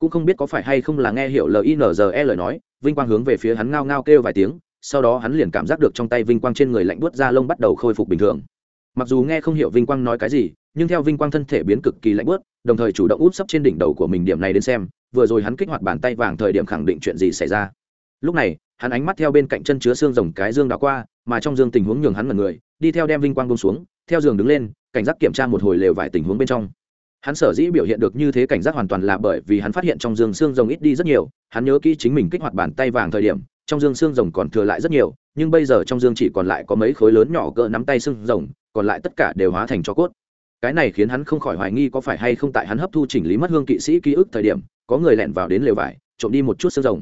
Cũng không biết có phải hay không là nghe hiểu linze lời nói, vinh quang hướng về phía hắn ngao ngao kêu vài tiếng, sau đó hắn liền cảm giác được trong tay vinh quang trên người lạnh buốt da lông bắt đầu khôi phục bình thường. Mặc dù nghe không hiểu vinh quang nói cái gì, nhưng theo vinh quang thân thể biến cực kỳ lạnh buốt, đồng thời chủ động úp sấp trên đỉnh đầu của mình điểm này đến xem, vừa rồi hắn kích hoạt bàn tay vàng thời điểm khẳng định chuyện gì xảy ra. Lúc này, hắn ánh mắt theo bên cạnh chân chứa xương rồng cái dương đảo qua, mà trong dương tình huống nhường hắn mật người, đi theo đem vinh quang bông xuống, theo giường đứng lên, cảnh giác kiểm tra một hồi lều vài tình huống bên trong hắn sở dĩ biểu hiện được như thế cảnh giác hoàn toàn là bởi vì hắn phát hiện trong dương xương rồng ít đi rất nhiều, hắn nhớ kỹ chính mình kích hoạt bàn tay vàng thời điểm, trong dương xương rồng còn thừa lại rất nhiều, nhưng bây giờ trong dương chỉ còn lại có mấy khối lớn nhỏ cỡ nắm tay xương rồng, còn lại tất cả đều hóa thành cho cốt. Cái này khiến hắn không khỏi hoài nghi có phải hay không tại hắn hấp thu chỉnh lý mất hương kỵ sĩ ký ức thời điểm, có người lẻn vào đến lều vải, trộm đi một chút xương rồng.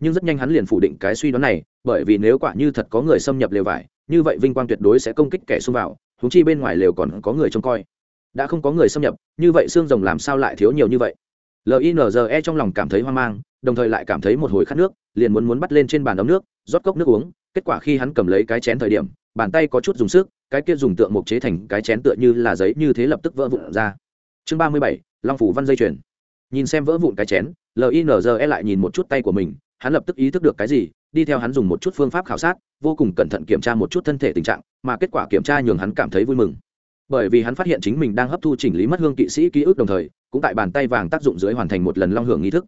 Nhưng rất nhanh hắn liền phủ định cái suy đoán này, bởi vì nếu quả như thật có người xâm nhập lều vải, như vậy vinh quang tuyệt đối sẽ công kích kẻ xông vào húng chi bên ngoài lều còn có người trông coi đã không có người xâm nhập, như vậy xương rồng làm sao lại thiếu nhiều như vậy? Linze trong lòng cảm thấy hoang mang, đồng thời lại cảm thấy một hồi khát nước, liền muốn muốn bắt lên trên bàn ấm nước, rót cốc nước uống. Kết quả khi hắn cầm lấy cái chén thời điểm, bàn tay có chút dùng sức, cái kia dùng tượng mục chế thành cái chén tựa như là giấy như thế lập tức vỡ vụn ra. Chương ba mươi bảy, long phủ văn dây chuyền. Nhìn xem vỡ vụn cái chén linze lại nhìn một chút tay của mình, hắn lập tức ý thức được cái gì, đi theo hắn dùng một chút phương pháp khảo sát, vô cùng cẩn thận kiểm tra một chút thân thể tình trạng, mà kết quả kiểm tra nhường hắn cảm thấy vui mừng bởi vì hắn phát hiện chính mình đang hấp thu chỉnh lý mất hương kỵ sĩ ký ức đồng thời, cũng tại bàn tay vàng tác dụng dưới hoàn thành một lần long hưởng nghi thức.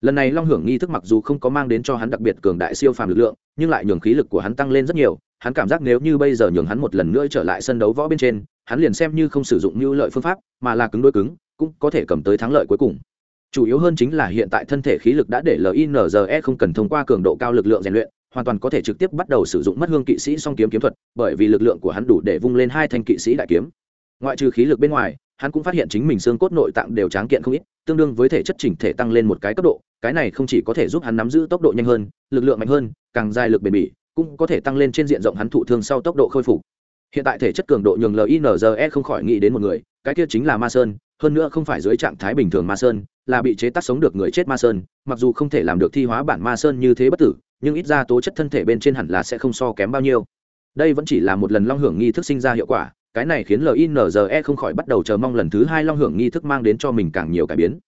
Lần này long hưởng nghi thức mặc dù không có mang đến cho hắn đặc biệt cường đại siêu phàm lực lượng, nhưng lại nhường khí lực của hắn tăng lên rất nhiều, hắn cảm giác nếu như bây giờ nhường hắn một lần nữa trở lại sân đấu võ bên trên, hắn liền xem như không sử dụng như lợi phương pháp, mà là cứng đôi cứng, cũng có thể cầm tới thắng lợi cuối cùng. Chủ yếu hơn chính là hiện tại thân thể khí lực đã để linze không cần thông qua cường độ cao lực lượng rèn luyện hoàn toàn có thể trực tiếp bắt đầu sử dụng mất hương kỵ sĩ song kiếm kiếm thuật, bởi vì lực lượng của hắn đủ để vung lên hai thanh kỵ sĩ đại kiếm. Ngoại trừ khí lực bên ngoài, hắn cũng phát hiện chính mình xương cốt nội tạng đều tráng kiện không ít, tương đương với thể chất chỉnh thể tăng lên một cái cấp độ, cái này không chỉ có thể giúp hắn nắm giữ tốc độ nhanh hơn, lực lượng mạnh hơn, càng dài lực bền bỉ, cũng có thể tăng lên trên diện rộng hắn thụ thương sau tốc độ khôi phục. Hiện tại thể chất cường độ nhường linze không khỏi nghĩ đến một người, cái kia chính là ma sơn, hơn nữa không phải dưới trạng thái bình thường ma sơn, là bị chế tác sống được người chết ma sơn, mặc dù không thể làm được thi hóa bản ma sơn như thế bất tử nhưng ít ra tố chất thân thể bên trên hẳn là sẽ không so kém bao nhiêu. Đây vẫn chỉ là một lần long hưởng nghi thức sinh ra hiệu quả, cái này khiến linze không khỏi bắt đầu chờ mong lần thứ hai long hưởng nghi thức mang đến cho mình càng nhiều cải biến.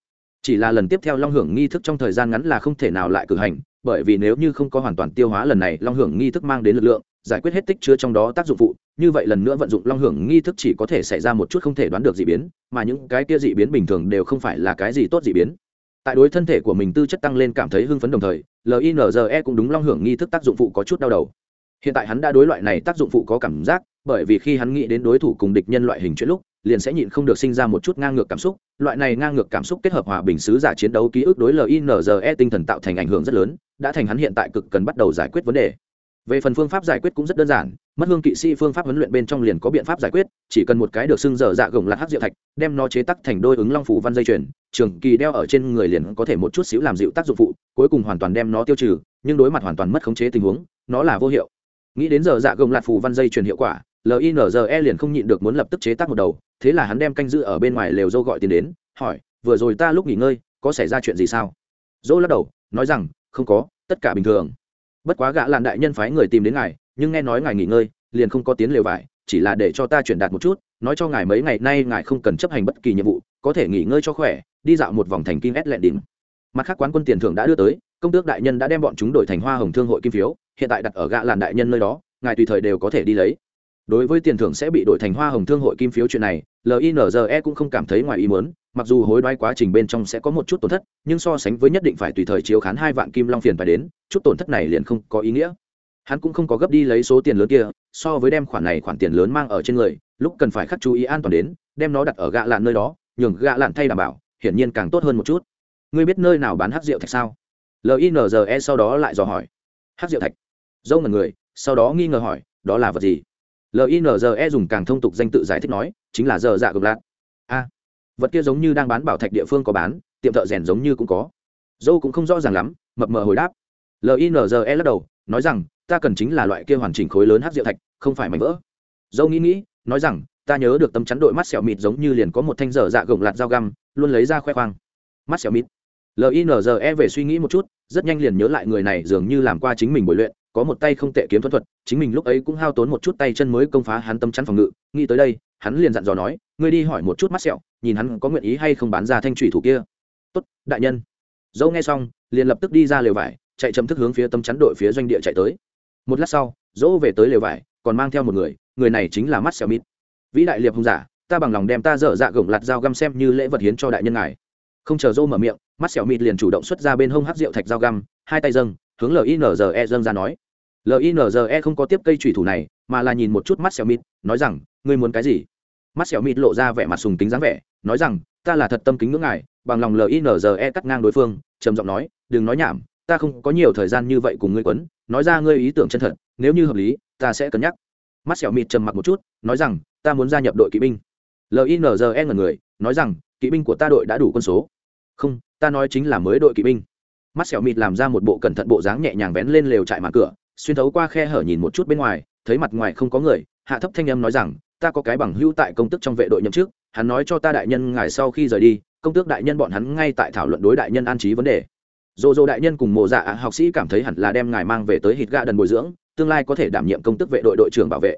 Chỉ là lần tiếp theo long hưởng nghi thức trong thời gian ngắn là không thể nào lại cử hành, bởi vì nếu như không có hoàn toàn tiêu hóa lần này long hưởng nghi thức mang đến lực lượng, giải quyết hết tích chứa trong đó tác dụng phụ, như vậy lần nữa vận dụng long hưởng nghi thức chỉ có thể xảy ra một chút không thể đoán được d ị biến, mà những cái kia d ị biến bình thường đều không phải là cái gì tốt d ị biến. Tại đối thân thể của mình tư chất tăng lên cảm thấy hưng phấn đồng thời linze cũng đúng long hưởng nghi thức tác dụng phụ có chút đau đầu. Hiện tại hắn đã đối loại này tác dụng phụ có cảm giác, bởi vì khi hắn nghĩ đến đối thủ cùng địch nhân loại hình chuyện lúc, liền sẽ nhịn không được sinh ra một chút ngang ngược cảm xúc. Loại này ngang ngược cảm xúc kết hợp hòa bình sứ giả chiến đấu ký ức đối linze tinh thần tạo thành ảnh hưởng rất lớn, đã thành hắn hiện tại cực cần bắt đầu giải quyết vấn đề. Về phần phương pháp giải quyết cũng rất đơn giản mất hương kỵ sĩ phương pháp huấn luyện bên trong liền có biện pháp giải quyết, chỉ cần một cái được xưng dở dạ gồng lạt hắc diệu thạch, đem nó chế tắc thành đôi ứng long phủ văn dây chuyền, trường kỳ đeo ở trên người liền có thể một chút xíu làm dịu tác dụng phụ, cuối cùng hoàn toàn đem nó tiêu trừ, nhưng đối mặt hoàn toàn mất khống chế tình huống, nó là vô hiệu. Nghĩ đến giờ dạ gồng lạt phủ văn dây chuyền hiệu quả linze liền không nhịn được muốn lập tức chế tác một đầu, thế là hắn đem canh giữ ở bên ngoài lều dâu gọi tiền đến, hỏi, vừa rồi ta lúc nghỉ ngơi, có xảy ra chuyện gì sao? Dô lắc đầu, nói rằng, không có, tất cả bình thường. Bất quá gã làn đại nhân phái người tìm đến ngài nhưng nghe nói ngài nghỉ ngơi, liền không có tiến lều vải, chỉ là để cho ta chuyển đạt một chút, nói cho ngài mấy ngày nay ngài không cần chấp hành bất kỳ nhiệm vụ, có thể nghỉ ngơi cho khỏe, đi dạo một vòng thành Kim ét lẹn đỉnh. Mặt khác quán quân tiền thưởng đã đưa tới, công tước đại nhân đã đem bọn chúng đổi thành hoa hồng thương hội kim phiếu, hiện tại đặt ở gã làn đại nhân nơi đó, ngài tùy thời đều có thể đi lấy. Đối với tiền thưởng sẽ bị đổi thành hoa hồng thương hội kim phiếu chuyện này linze cũng không cảm thấy ngoài ý muốn, mặc dù hối đoái quá trình bên trong sẽ có một chút tổn thất, nhưng so sánh với nhất định phải tùy thời chiếu khán hai vạn kim long phiền phải đến, chút tổn thất này liền không có ý nghĩa hắn cũng không có gấp đi lấy số tiền lớn kia, so với đem khoản này khoản tiền lớn mang ở trên người, lúc cần phải khắc chú ý an toàn đến, đem nó đặt ở gạ lạn nơi đó, nhường gạ lạn thay đảm bảo, hiển nhiên càng tốt hơn một chút. Ngươi biết nơi nào bán hát rượu thạch sao? Linze sau đó lại dò hỏi. Hát rượu thạch. Dâu ngần người, sau đó nghi ngờ hỏi, đó là vật gì? Linze dùng càng thông tục danh tự giải thích nói, chính là giờ dạ gục lạn. a, vật kia giống như đang bán bảo thạch địa phương có bán, tiệm thợ rèn giống như cũng có. Dâu cũng không rõ ràng lắm, mập mờ hồi đáp. Linze lắc đầu, nói rằng ta cần chính là loại kia hoàn chỉnh khối lớn hát rượu thạch, không phải mảnh vỡ. Dâu nghĩ nghĩ, nói rằng, ta nhớ được tấm chắn đội mắt sẹo mịt giống như liền có một thanh dở dạ gồng lạt dao găm, luôn lấy ra khoe khoang. Mắt sẹo mịt. Linze về suy nghĩ một chút, rất nhanh liền nhớ lại người này dường như làm qua chính mình bồi luyện, có một tay không tệ kiếm thuật thuật, chính mình lúc ấy cũng hao tốn một chút tay chân mới công phá hắn tâm chắn phòng ngự. Nghĩ tới đây, hắn liền dặn dò nói, ngươi đi hỏi một chút mắt sẹo, nhìn hắn có nguyện ý hay không bán ra thanh thủy thủ kia. Tốt, đại nhân. Dâu nghe xong, liền lập tức đi ra lều vải, chạy chậm thức hướng phía tâm chắn đội phía doanh địa chạy tới một lát sau, dỗ về tới lều vải, còn mang theo một người người này chính là mắt xẻo mít vĩ đại liệp hùng giả, ta bằng lòng đem ta dở dạ gồng lạt dao găm xem như lễ vật hiến cho đại nhân ngài. Không chờ dô mở miệng mắt xẻo mịt liền chủ động xuất ra bên hông hát rượu thạch dao găm, hai tay dâng, hướng linze dâng ra nói. Linze không có tiếp cây thủy thủ này, mà là nhìn một chút mắt xẻo mịt nói rằng, ngươi muốn cái gì? Mắt xẻo mịt lộ ra vẻ mặt sùng tính dáng vẻ, nói rằng, ta là thật tâm kính ngưỡng ngài, bằng lòng linze cắt ngang đối phương, trầm giọng nói, đừng nói nhảm ta không có nhiều thời gian như vậy cùng ngươi quấn, nói ra ngươi ý tưởng chân thật, nếu như hợp lý, ta sẽ cân nhắc. Mắt xẻo mịt trầm mặc một chút, nói rằng, ta muốn gia nhập đội kỵ binh. Linze ngần người, nói rằng, kỵ binh của ta đội đã đủ quân số. Không, ta nói chính là mới đội kỵ binh. Mắt xẻo mịt làm ra một bộ cẩn thận bộ dáng nhẹ nhàng vén lên lều trại màn cửa, xuyên thấu qua khe hở nhìn một chút bên ngoài, thấy mặt ngoài không có người, hạ thấp thanh âm nói rằng, ta có cái bằng hữu tại công tức trong vệ đội nhậm chức, hắn nói cho ta đại nhân ngài sau khi rời đi, công tước đại nhân bọn hắn ngay tại thảo luận đối đại nhân an trí vấn đề dồ dồ đại nhân cùng mộ dạ học sĩ cảm thấy hẳn là đem ngài mang về tới hít ga đần bồi dưỡng, tương lai có thể đảm nhiệm công tức vệ đội đội trưởng bảo vệ.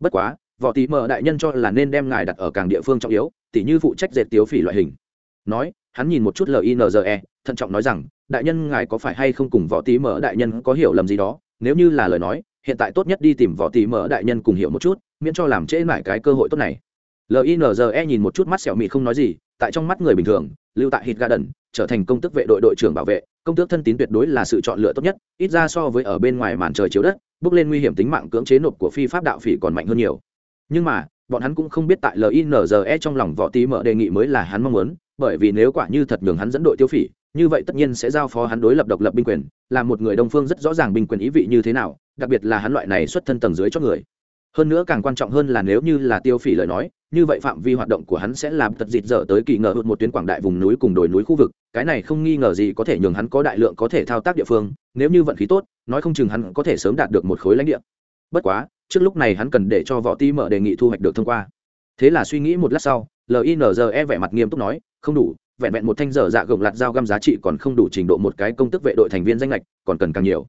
Bất quá, võ tí mờ đại nhân cho là nên đem ngài đặt ở càng địa phương trọng yếu, tỉ như phụ trách dệt tiếu phỉ loại hình. Nói, hắn nhìn một chút linze thận trọng nói rằng, đại nhân ngài có phải hay không cùng võ tí mờ đại nhân có hiểu lầm gì đó? Nếu như là lời nói, hiện tại tốt nhất đi tìm võ tí mờ đại nhân cùng hiểu một chút, miễn cho làm trễ mãi cái cơ hội tốt này. Linze nhìn một chút mắt sẹo mị không nói gì, tại trong mắt người bình thường, lưu tại hít garden trở thành công tước vệ đội đội trưởng bảo vệ, công tước thân tín tuyệt đối là sự chọn lựa tốt nhất, ít ra so với ở bên ngoài màn trời chiếu đất, bước lên nguy hiểm tính mạng cưỡng chế nộp của phi pháp đạo phỉ còn mạnh hơn nhiều. Nhưng mà, bọn hắn cũng không biết tại linze trong lòng võ tí mở đề nghị mới là hắn mong muốn, bởi vì nếu quả như thật nhường hắn dẫn đội tiêu phỉ, như vậy tất nhiên sẽ giao phó hắn đối lập độc lập binh quyền, là một người đông phương rất rõ ràng binh quyền ý vị như thế nào, đặc biệt là hắn loại này xuất thân tầng dưới cho người. Hơn nữa càng quan trọng hơn là nếu như là tiêu phỉ lời nói như vậy phạm vi hoạt động của hắn sẽ làm tật dịt dở tới kỳ ngờ hụt một tuyến quảng đại vùng núi cùng đồi núi khu vực. Cái này không nghi ngờ gì có thể nhường hắn có đại lượng có thể thao tác địa phương, nếu như vận khí tốt, nói không chừng hắn có thể sớm đạt được một khối lãnh địa. Bất quá, trước lúc này hắn cần để cho võ ti mở đề nghị thu hoạch được thông qua. Thế là suy nghĩ một lát sau linze vẻ mặt nghiêm túc nói, không đủ, vẹn vẹn một thanh dở dạ gồng lạt dao găm giá trị còn không đủ trình độ một cái công tức vệ đội thành viên danh lệch còn cần càng nhiều.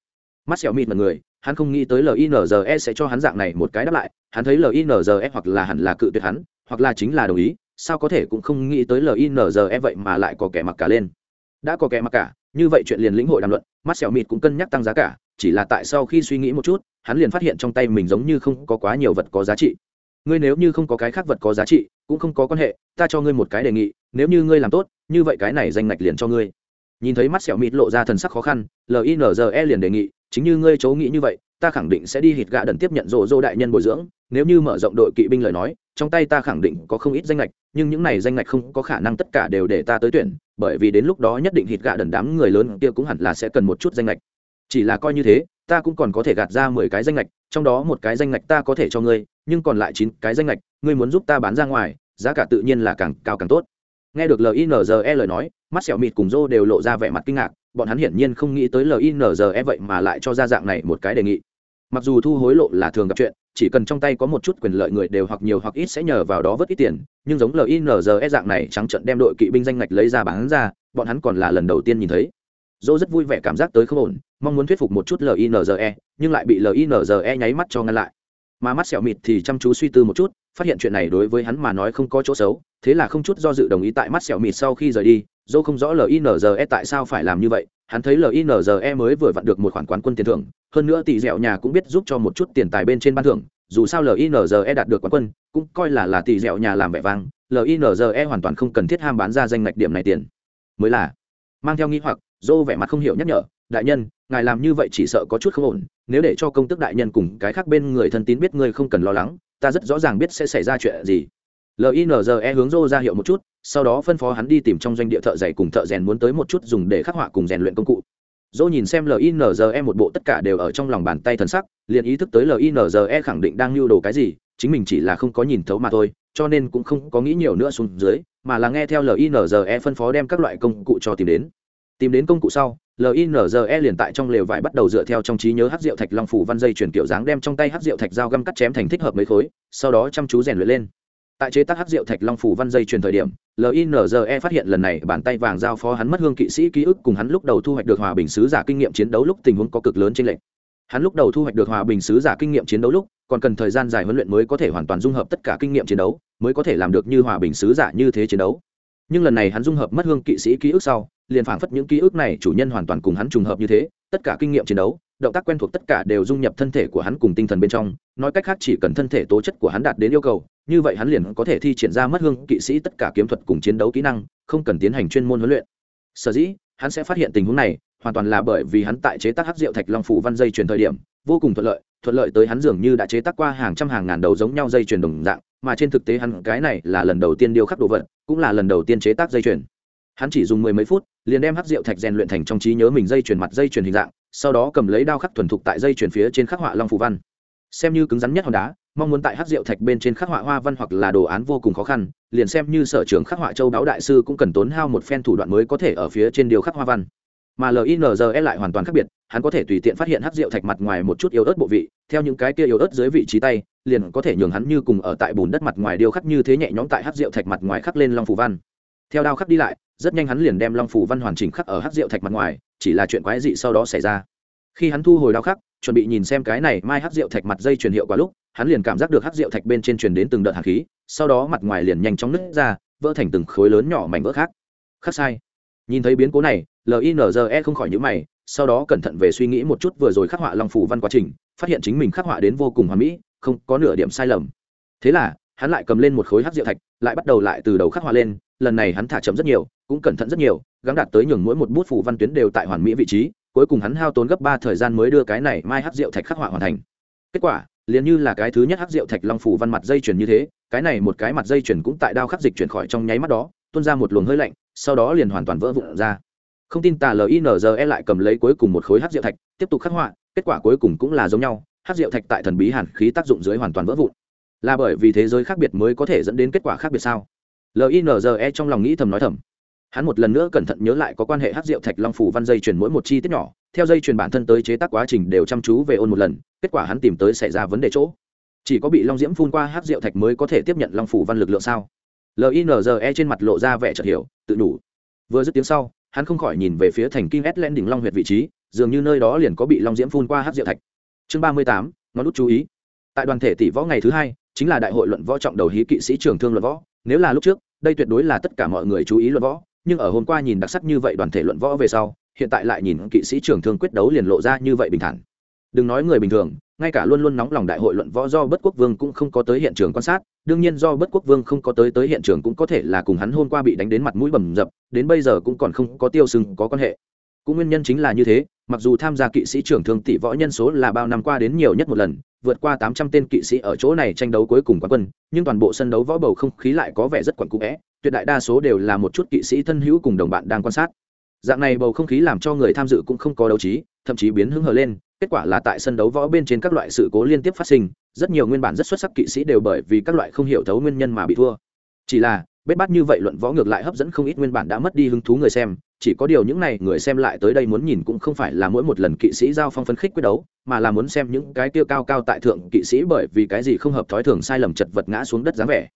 Mắt xẻo mịt mật người hắn không nghĩ tới linze sẽ cho hắn dạng này một cái đáp lại. Hắn thấy linze hoặc là hẳn là cự tuyệt hắn, hoặc là chính là đồng ý, sao có thể cũng không nghĩ tới linze vậy mà lại có kẻ mặc cả lên. Đã có kẻ mặc cả, như vậy chuyện liền lĩnh hội đàm luận, mắt xẻo mịt cũng cân nhắc tăng giá cả, chỉ là tại sau khi suy nghĩ một chút, hắn liền phát hiện trong tay mình giống như không có quá nhiều vật có giá trị. Ngươi nếu như không có cái khác vật có giá trị, cũng không có quan hệ, ta cho ngươi một cái đề nghị, nếu như ngươi làm tốt, như vậy cái này danh ngạch liền cho ngươi. Nhìn thấy mắt xẻo mịt lộ ra thần sắc khó khăn linze liền đề nghị chính như ngươi chấu nghĩ như vậy, ta khẳng định sẽ đi hít gạ đần tiếp nhận rộ rô đại nhân bồi dưỡng, nếu như mở rộng đội kỵ binh lời nói, trong tay ta khẳng định có không ít danh lệch nhưng những này danh lệch không có khả năng tất cả đều để ta tới tuyển, bởi vì đến lúc đó nhất định hít gạ đần đám người lớn kia cũng hẳn là sẽ cần một chút danh lệch chỉ là coi như thế, ta cũng còn có thể gạt ra mười cái danh lệch trong đó một cái danh lệch ta có thể cho ngươi, nhưng còn lại chín cái danh lệch ngươi muốn giúp ta bán ra ngoài, giá cả tự nhiên là càng cao càng tốt. Nghe được linze lời nói, mắt xẻo mịt cùng rô đều lộ ra vẻ mặt kinh ngạc bọn hắn hiển nhiên không nghĩ tới linze vậy mà lại cho ra dạng này một cái đề nghị. Mặc dù thu hối lộ là thường gặp chuyện, chỉ cần trong tay có một chút quyền lợi người đều hoặc nhiều hoặc ít sẽ nhờ vào đó vớt ít tiền, nhưng giống linze dạng này trắng trận đem đội kỵ binh danh ngạch lấy ra bán ra, bọn hắn còn là lần đầu tiên nhìn thấy. Dô rất vui vẻ cảm giác tới không ổn, mong muốn thuyết phục một chút linze nhưng lại bị linze nháy mắt cho ngăn lại mà mắt sẹo mịt thì chăm chú suy tư một chút, phát hiện chuyện này đối với hắn mà nói không có chỗ xấu, thế là không chút do dự đồng ý tại mắt sẹo mịt sau khi rời đi, dẫu không rõ linze tại sao phải làm như vậy, hắn thấy linze mới vừa vặn được một khoản quán quân tiền thưởng, hơn nữa tỷ dẻo nhà cũng biết giúp cho một chút tiền tài bên trên ban thưởng, dù sao linze đạt được quán quân, cũng coi là là tỷ dẻo nhà làm vẻ vang linze hoàn toàn không cần thiết ham bán ra danh ngạch điểm này tiền. Mới là, mang theo nghi hoặc dô vẻ mặt không hiểu nhắc nhở, đại nhân ngài làm như vậy chỉ sợ có chút không ổn, nếu để cho công tức đại nhân cùng cái khác bên người thân tín biết ngươi không cần lo lắng, ta rất rõ ràng biết sẽ xảy ra chuyện gì. Linze hướng rô ra hiệu một chút, sau đó phân phó hắn đi tìm trong doanh địa thợ dạy cùng thợ rèn muốn tới một chút dùng để khắc họa cùng rèn luyện công cụ. Dô nhìn xem linze một bộ tất cả đều ở trong lòng bàn tay thần sắc, liền ý thức tới linze khẳng định đang lưu đồ cái gì, chính mình chỉ là không có nhìn thấu mà thôi, cho nên cũng không có nghĩ nhiều nữa xuống dưới, mà là nghe theo linze phân phó đem các loại công cụ cho tìm đến. Tìm đến công cụ sau linze liền tại trong lều vải bắt đầu dựa theo trong trí nhớ hát rượu thạch long phủ văn dây chuyển kiểu dáng đem trong tay hát rượu thạch dao găm cắt chém thành thích hợp mấy khối, sau đó chăm chú rèn luyện lên. Tại chế tác hắc rượu thạch long phủ văn dây truyền thời điểm linze phát hiện lần này bàn tay vàng giao phó hắn mất hương kỵ sĩ ký ức cùng hắn lúc đầu thu hoạch được hòa bình sứ giả kinh nghiệm chiến đấu lúc tình huống có cực lớn trên lệnh hắn lúc đầu thu hoạch được hòa bình sứ giả kinh nghiệm chiến đấu lúc, còn cần thời gian dài huấn luyện mới có thể hoàn toàn dung hợp tất cả kinh nghiệm chiến đấu, mới có thể làm được như hòa bình sứ giả như thế chiến đấu. Nhưng lần này hắn dung hợp mất hương kỵ sĩ ký ức sau liền phảng phất những ký ức này chủ nhân hoàn toàn cùng hắn trùng hợp như thế, tất cả kinh nghiệm chiến đấu, động tác quen thuộc tất cả đều dung nhập thân thể của hắn cùng tinh thần bên trong, nói cách khác chỉ cần thân thể tố chất của hắn đạt đến yêu cầu, như vậy hắn liền có thể thi triển ra mất hương kỵ sĩ tất cả kiếm thuật cùng chiến đấu kỹ năng, không cần tiến hành chuyên môn huấn luyện sở dĩ, hắn sẽ phát hiện tình huống này, hoàn toàn là bởi vì hắn tại chế tác hắc rượu thạch long phủ văn dây truyền thời điểm, vô cùng thuận lợi thuận lợi tới hắn dường như đã chế tác qua hàng trăm hàng ngàn đầu giống nhau dây truyền đồng dạng, mà trên thực tế hắn cái này là lần đầu tiên điêu khắc đồ vật, cũng là lần đầu tiên chế tác dây truyền hắn chỉ dùng mười mấy phút, liền đem hắc rượu thạch rèn luyện thành trong trí nhớ mình dây chuyển mặt dây chuyển hình dạng, sau đó cầm lấy đao khắc thuần thục tại dây chuyển phía trên khắc họa long phù văn. Xem như cứng rắn nhất hòn đá, mong muốn tại hắc rượu thạch bên trên khắc họa hoa văn hoặc là đồ án vô cùng khó khăn, liền xem như sở trường khắc họa châu đáo đại sư cũng cần tốn hao một phen thủ đoạn mới có thể ở phía trên điều khắc hoa văn. Mà linze lại hoàn toàn khác biệt, hắn có thể tùy tiện phát hiện hắc rượu thạch mặt ngoài một chút yếu ớt bộ vị, theo những cái kia yếu ớt dưới vị trí tay, liền có thể nhường hắn như cùng ở tại bùn đất mặt ngoài điêu khắc như thế nhẹ nhõm tại hắc rượu thạch mặt ngoài khắc lên long phù văn theo đao khắc đi lại, rất nhanh hắn liền đem long phủ văn hoàn chỉnh khắc ở hắc rượu thạch mặt ngoài, chỉ là chuyện quái dị sau đó xảy ra. Khi hắn thu hồi đao khắc, chuẩn bị nhìn xem cái này mai hắc rượu thạch mặt dây truyền hiệu quả lúc, hắn liền cảm giác được hắc rượu thạch bên trên truyền đến từng đợt hạt khí, sau đó mặt ngoài liền nhanh chóng nứt ra, vỡ thành từng khối lớn nhỏ mảnh vỡ khác. Khắc sai. Nhìn thấy biến cố này linze không khỏi nhữ mày, sau đó cẩn thận về suy nghĩ một chút vừa rồi khắc họa long phủ văn quá trình, phát hiện chính mình khắc họa đến vô cùng hoàn mỹ, không có nửa điểm sai lầm. Thế là, hắn lại cầm lên một khối hắc rượu thạch, lại bắt đầu lại từ đầu khắc họa lên lần này hắn thả chậm rất nhiều, cũng cẩn thận rất nhiều, gắng đạt tới nhường mỗi một bút phủ văn tuyến đều tại hoàn mỹ vị trí, cuối cùng hắn hao tốn gấp ba thời gian mới đưa cái này mai hắc rượu thạch khắc họa hoàn thành. Kết quả, liền như là cái thứ nhất hắc rượu thạch long phủ văn mặt dây chuyển như thế, cái này một cái mặt dây chuyển cũng tại đao khắc dịch chuyển khỏi trong nháy mắt đó, tuôn ra một luồng hơi lạnh, sau đó liền hoàn toàn vỡ vụn ra. Không tin tà linze lại cầm lấy cuối cùng một khối hát rượu thạch, tiếp tục khắc họa, kết quả cuối cùng cũng là giống nhau hát rượu thạch tại thần bí hàn khí tác dụng dưới hoàn toàn vỡ vụn. Là bởi vì thế giới khác biệt mới có thể dẫn đến kết quả khác biệt sao? Linze trong lòng nghĩ thầm nói thầm. Hắn một lần nữa cẩn thận nhớ lại có quan hệ hát rượu thạch long phủ văn dây chuyển mỗi một chi tiết nhỏ. Theo dây chuyển bản thân tới chế tác quá trình đều chăm chú về ôn một lần, kết quả hắn tìm tới xảy ra vấn đề chỗ. Chỉ có bị long diễm phun qua hát rượu thạch mới có thể tiếp nhận long phủ văn lực lượng sao? Linze trên mặt lộ ra vẻ chợt hiểu, tự đủ. Vừa dứt tiếng sau, hắn không khỏi nhìn về phía thành kim s len đỉnh long huyệt vị trí, dường như nơi đó liền có bị long diễm phun qua hát rượu thạch. Chương ba mươi tám, ngón nút chú ý. Tại đoàn thể tỷ võ ngày thứ hai, chính là đại hội luận võ trọng đầu hí kỵ sĩ trường thương luận võ. Nếu là lúc trước đây tuyệt đối là tất cả mọi người chú ý luận võ, nhưng ở hôm qua nhìn đặc sắc như vậy đoàn thể luận võ về sau, hiện tại lại nhìn kỵ sĩ trường thương quyết đấu liền lộ ra như vậy bình thản. Đừng nói người bình thường, ngay cả luôn luôn nóng lòng đại hội luận võ do bất quốc vương cũng không có tới hiện trường quan sát, đương nhiên do bất quốc vương không có tới tới hiện trường cũng có thể là cùng hắn hôm qua bị đánh đến mặt mũi bầm dập, đến bây giờ cũng còn không có tiêu sưng có quan hệ. Cũng nguyên nhân chính là như thế, mặc dù tham gia kỵ sĩ trưởng thương tỷ võ nhân số là bao năm qua đến nhiều nhất một lần vượt qua tám trăm tên kỵ sĩ ở chỗ này tranh đấu cuối cùng quán quân, nhưng toàn bộ sân đấu võ bầu không khí lại có vẻ rất quẩn cũ tuyệt đại đa số đều là một chút kỵ sĩ thân hữu cùng đồng bạn đang quan sát. Dạng này bầu không khí làm cho người tham dự cũng không có đấu trí, thậm chí biến hứng hờ lên, kết quả là tại sân đấu võ bên trên các loại sự cố liên tiếp phát sinh, rất nhiều nguyên bản rất xuất sắc kỵ sĩ đều bởi vì các loại không hiểu thấu nguyên nhân mà bị thua. Chỉ là, bết bát như vậy luận võ ngược lại hấp dẫn không ít nguyên bản đã mất đi hứng thú người xem chỉ có điều những này người xem lại tới đây muốn nhìn cũng không phải là mỗi một lần kỵ sĩ giao phong phấn khích quyết đấu, mà là muốn xem những cái tiêu cao cao tại thượng kỵ sĩ bởi vì cái gì không hợp thói thường sai lầm chật vật ngã xuống đất dáng vẻ.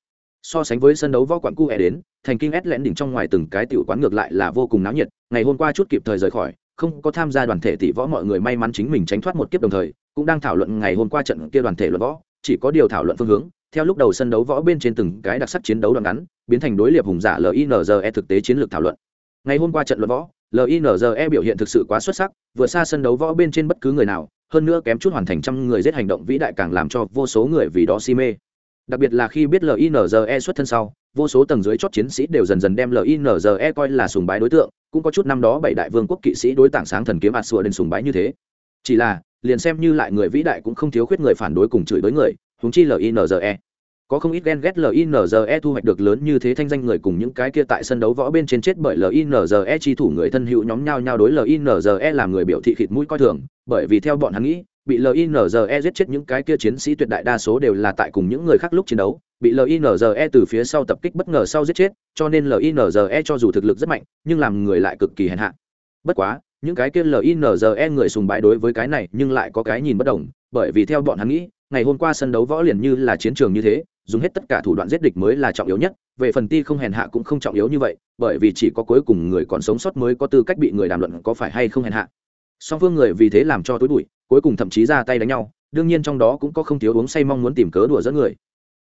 So sánh với sân đấu võ quán cu e đến, thành kinh ét lẽn đỉnh trong ngoài từng cái tiểu quán ngược lại là vô cùng náo nhiệt, ngày hôm qua chút kịp thời rời khỏi, không có tham gia đoàn thể tỷ võ mọi người may mắn chính mình tránh thoát một kiếp đồng thời, cũng đang thảo luận ngày hôm qua trận kia đoàn thể luận võ, chỉ có điều thảo luận phương hướng, theo lúc đầu sân đấu võ bên trên từng cái đặc sắc chiến đấu đoạn ngắn, biến thành đối liệp hùng giả linze thực tế chiến lược thảo luận ngày hôm qua trận luận võ linze biểu hiện thực sự quá xuất sắc, vừa xa sân đấu võ bên trên bất cứ người nào, hơn nữa kém chút hoàn thành trăm người giết hành động vĩ đại càng làm cho vô số người vì đó si mê. Đặc biệt là khi biết linze xuất thân sau, vô số tầng dưới chót chiến sĩ đều dần dần đem linze coi là sùng bái đối tượng, cũng có chút năm đó bảy đại vương quốc kỵ sĩ đối tảng sáng thần kiếm ạt sùa đến sùng bái như thế. Chỉ là, liền xem như lại người vĩ đại cũng không thiếu khuyết người phản đối cùng chửi đối người húng chi linze có không ít ghen ghét linze thu hoạch được lớn như thế thanh danh người cùng những cái kia tại sân đấu võ bên trên chết bởi linze chi thủ người thân hữu nhóm nhau nhau đối linze làm người biểu thị khịt mũi coi thường, bởi vì theo bọn hắn nghĩ, bị linze giết chết những cái kia chiến sĩ tuyệt đại đa số đều là tại cùng những người khác lúc chiến đấu, bị linze từ phía sau tập kích bất ngờ sau giết chết, cho nên linze cho dù thực lực rất mạnh, nhưng làm người lại cực kỳ hèn hạ. Bất quá, những cái kia linze người sùng bái đối với cái này nhưng lại có cái nhìn bất đồng, bởi vì theo bọn hắn nghĩ, ngày hôm qua sân đấu võ liền như là chiến trường như thế dùng hết tất cả thủ đoạn giết địch mới là trọng yếu nhất, về phần ti không hèn hạ cũng không trọng yếu như vậy, bởi vì chỉ có cuối cùng người còn sống sót mới có tư cách bị người đàm luận có phải hay không hèn hạ. Song phương người vì thế làm cho tối bụi, cuối cùng thậm chí ra tay đánh nhau, đương nhiên trong đó cũng có không thiếu uống say mong muốn tìm cớ đùa dẫn người.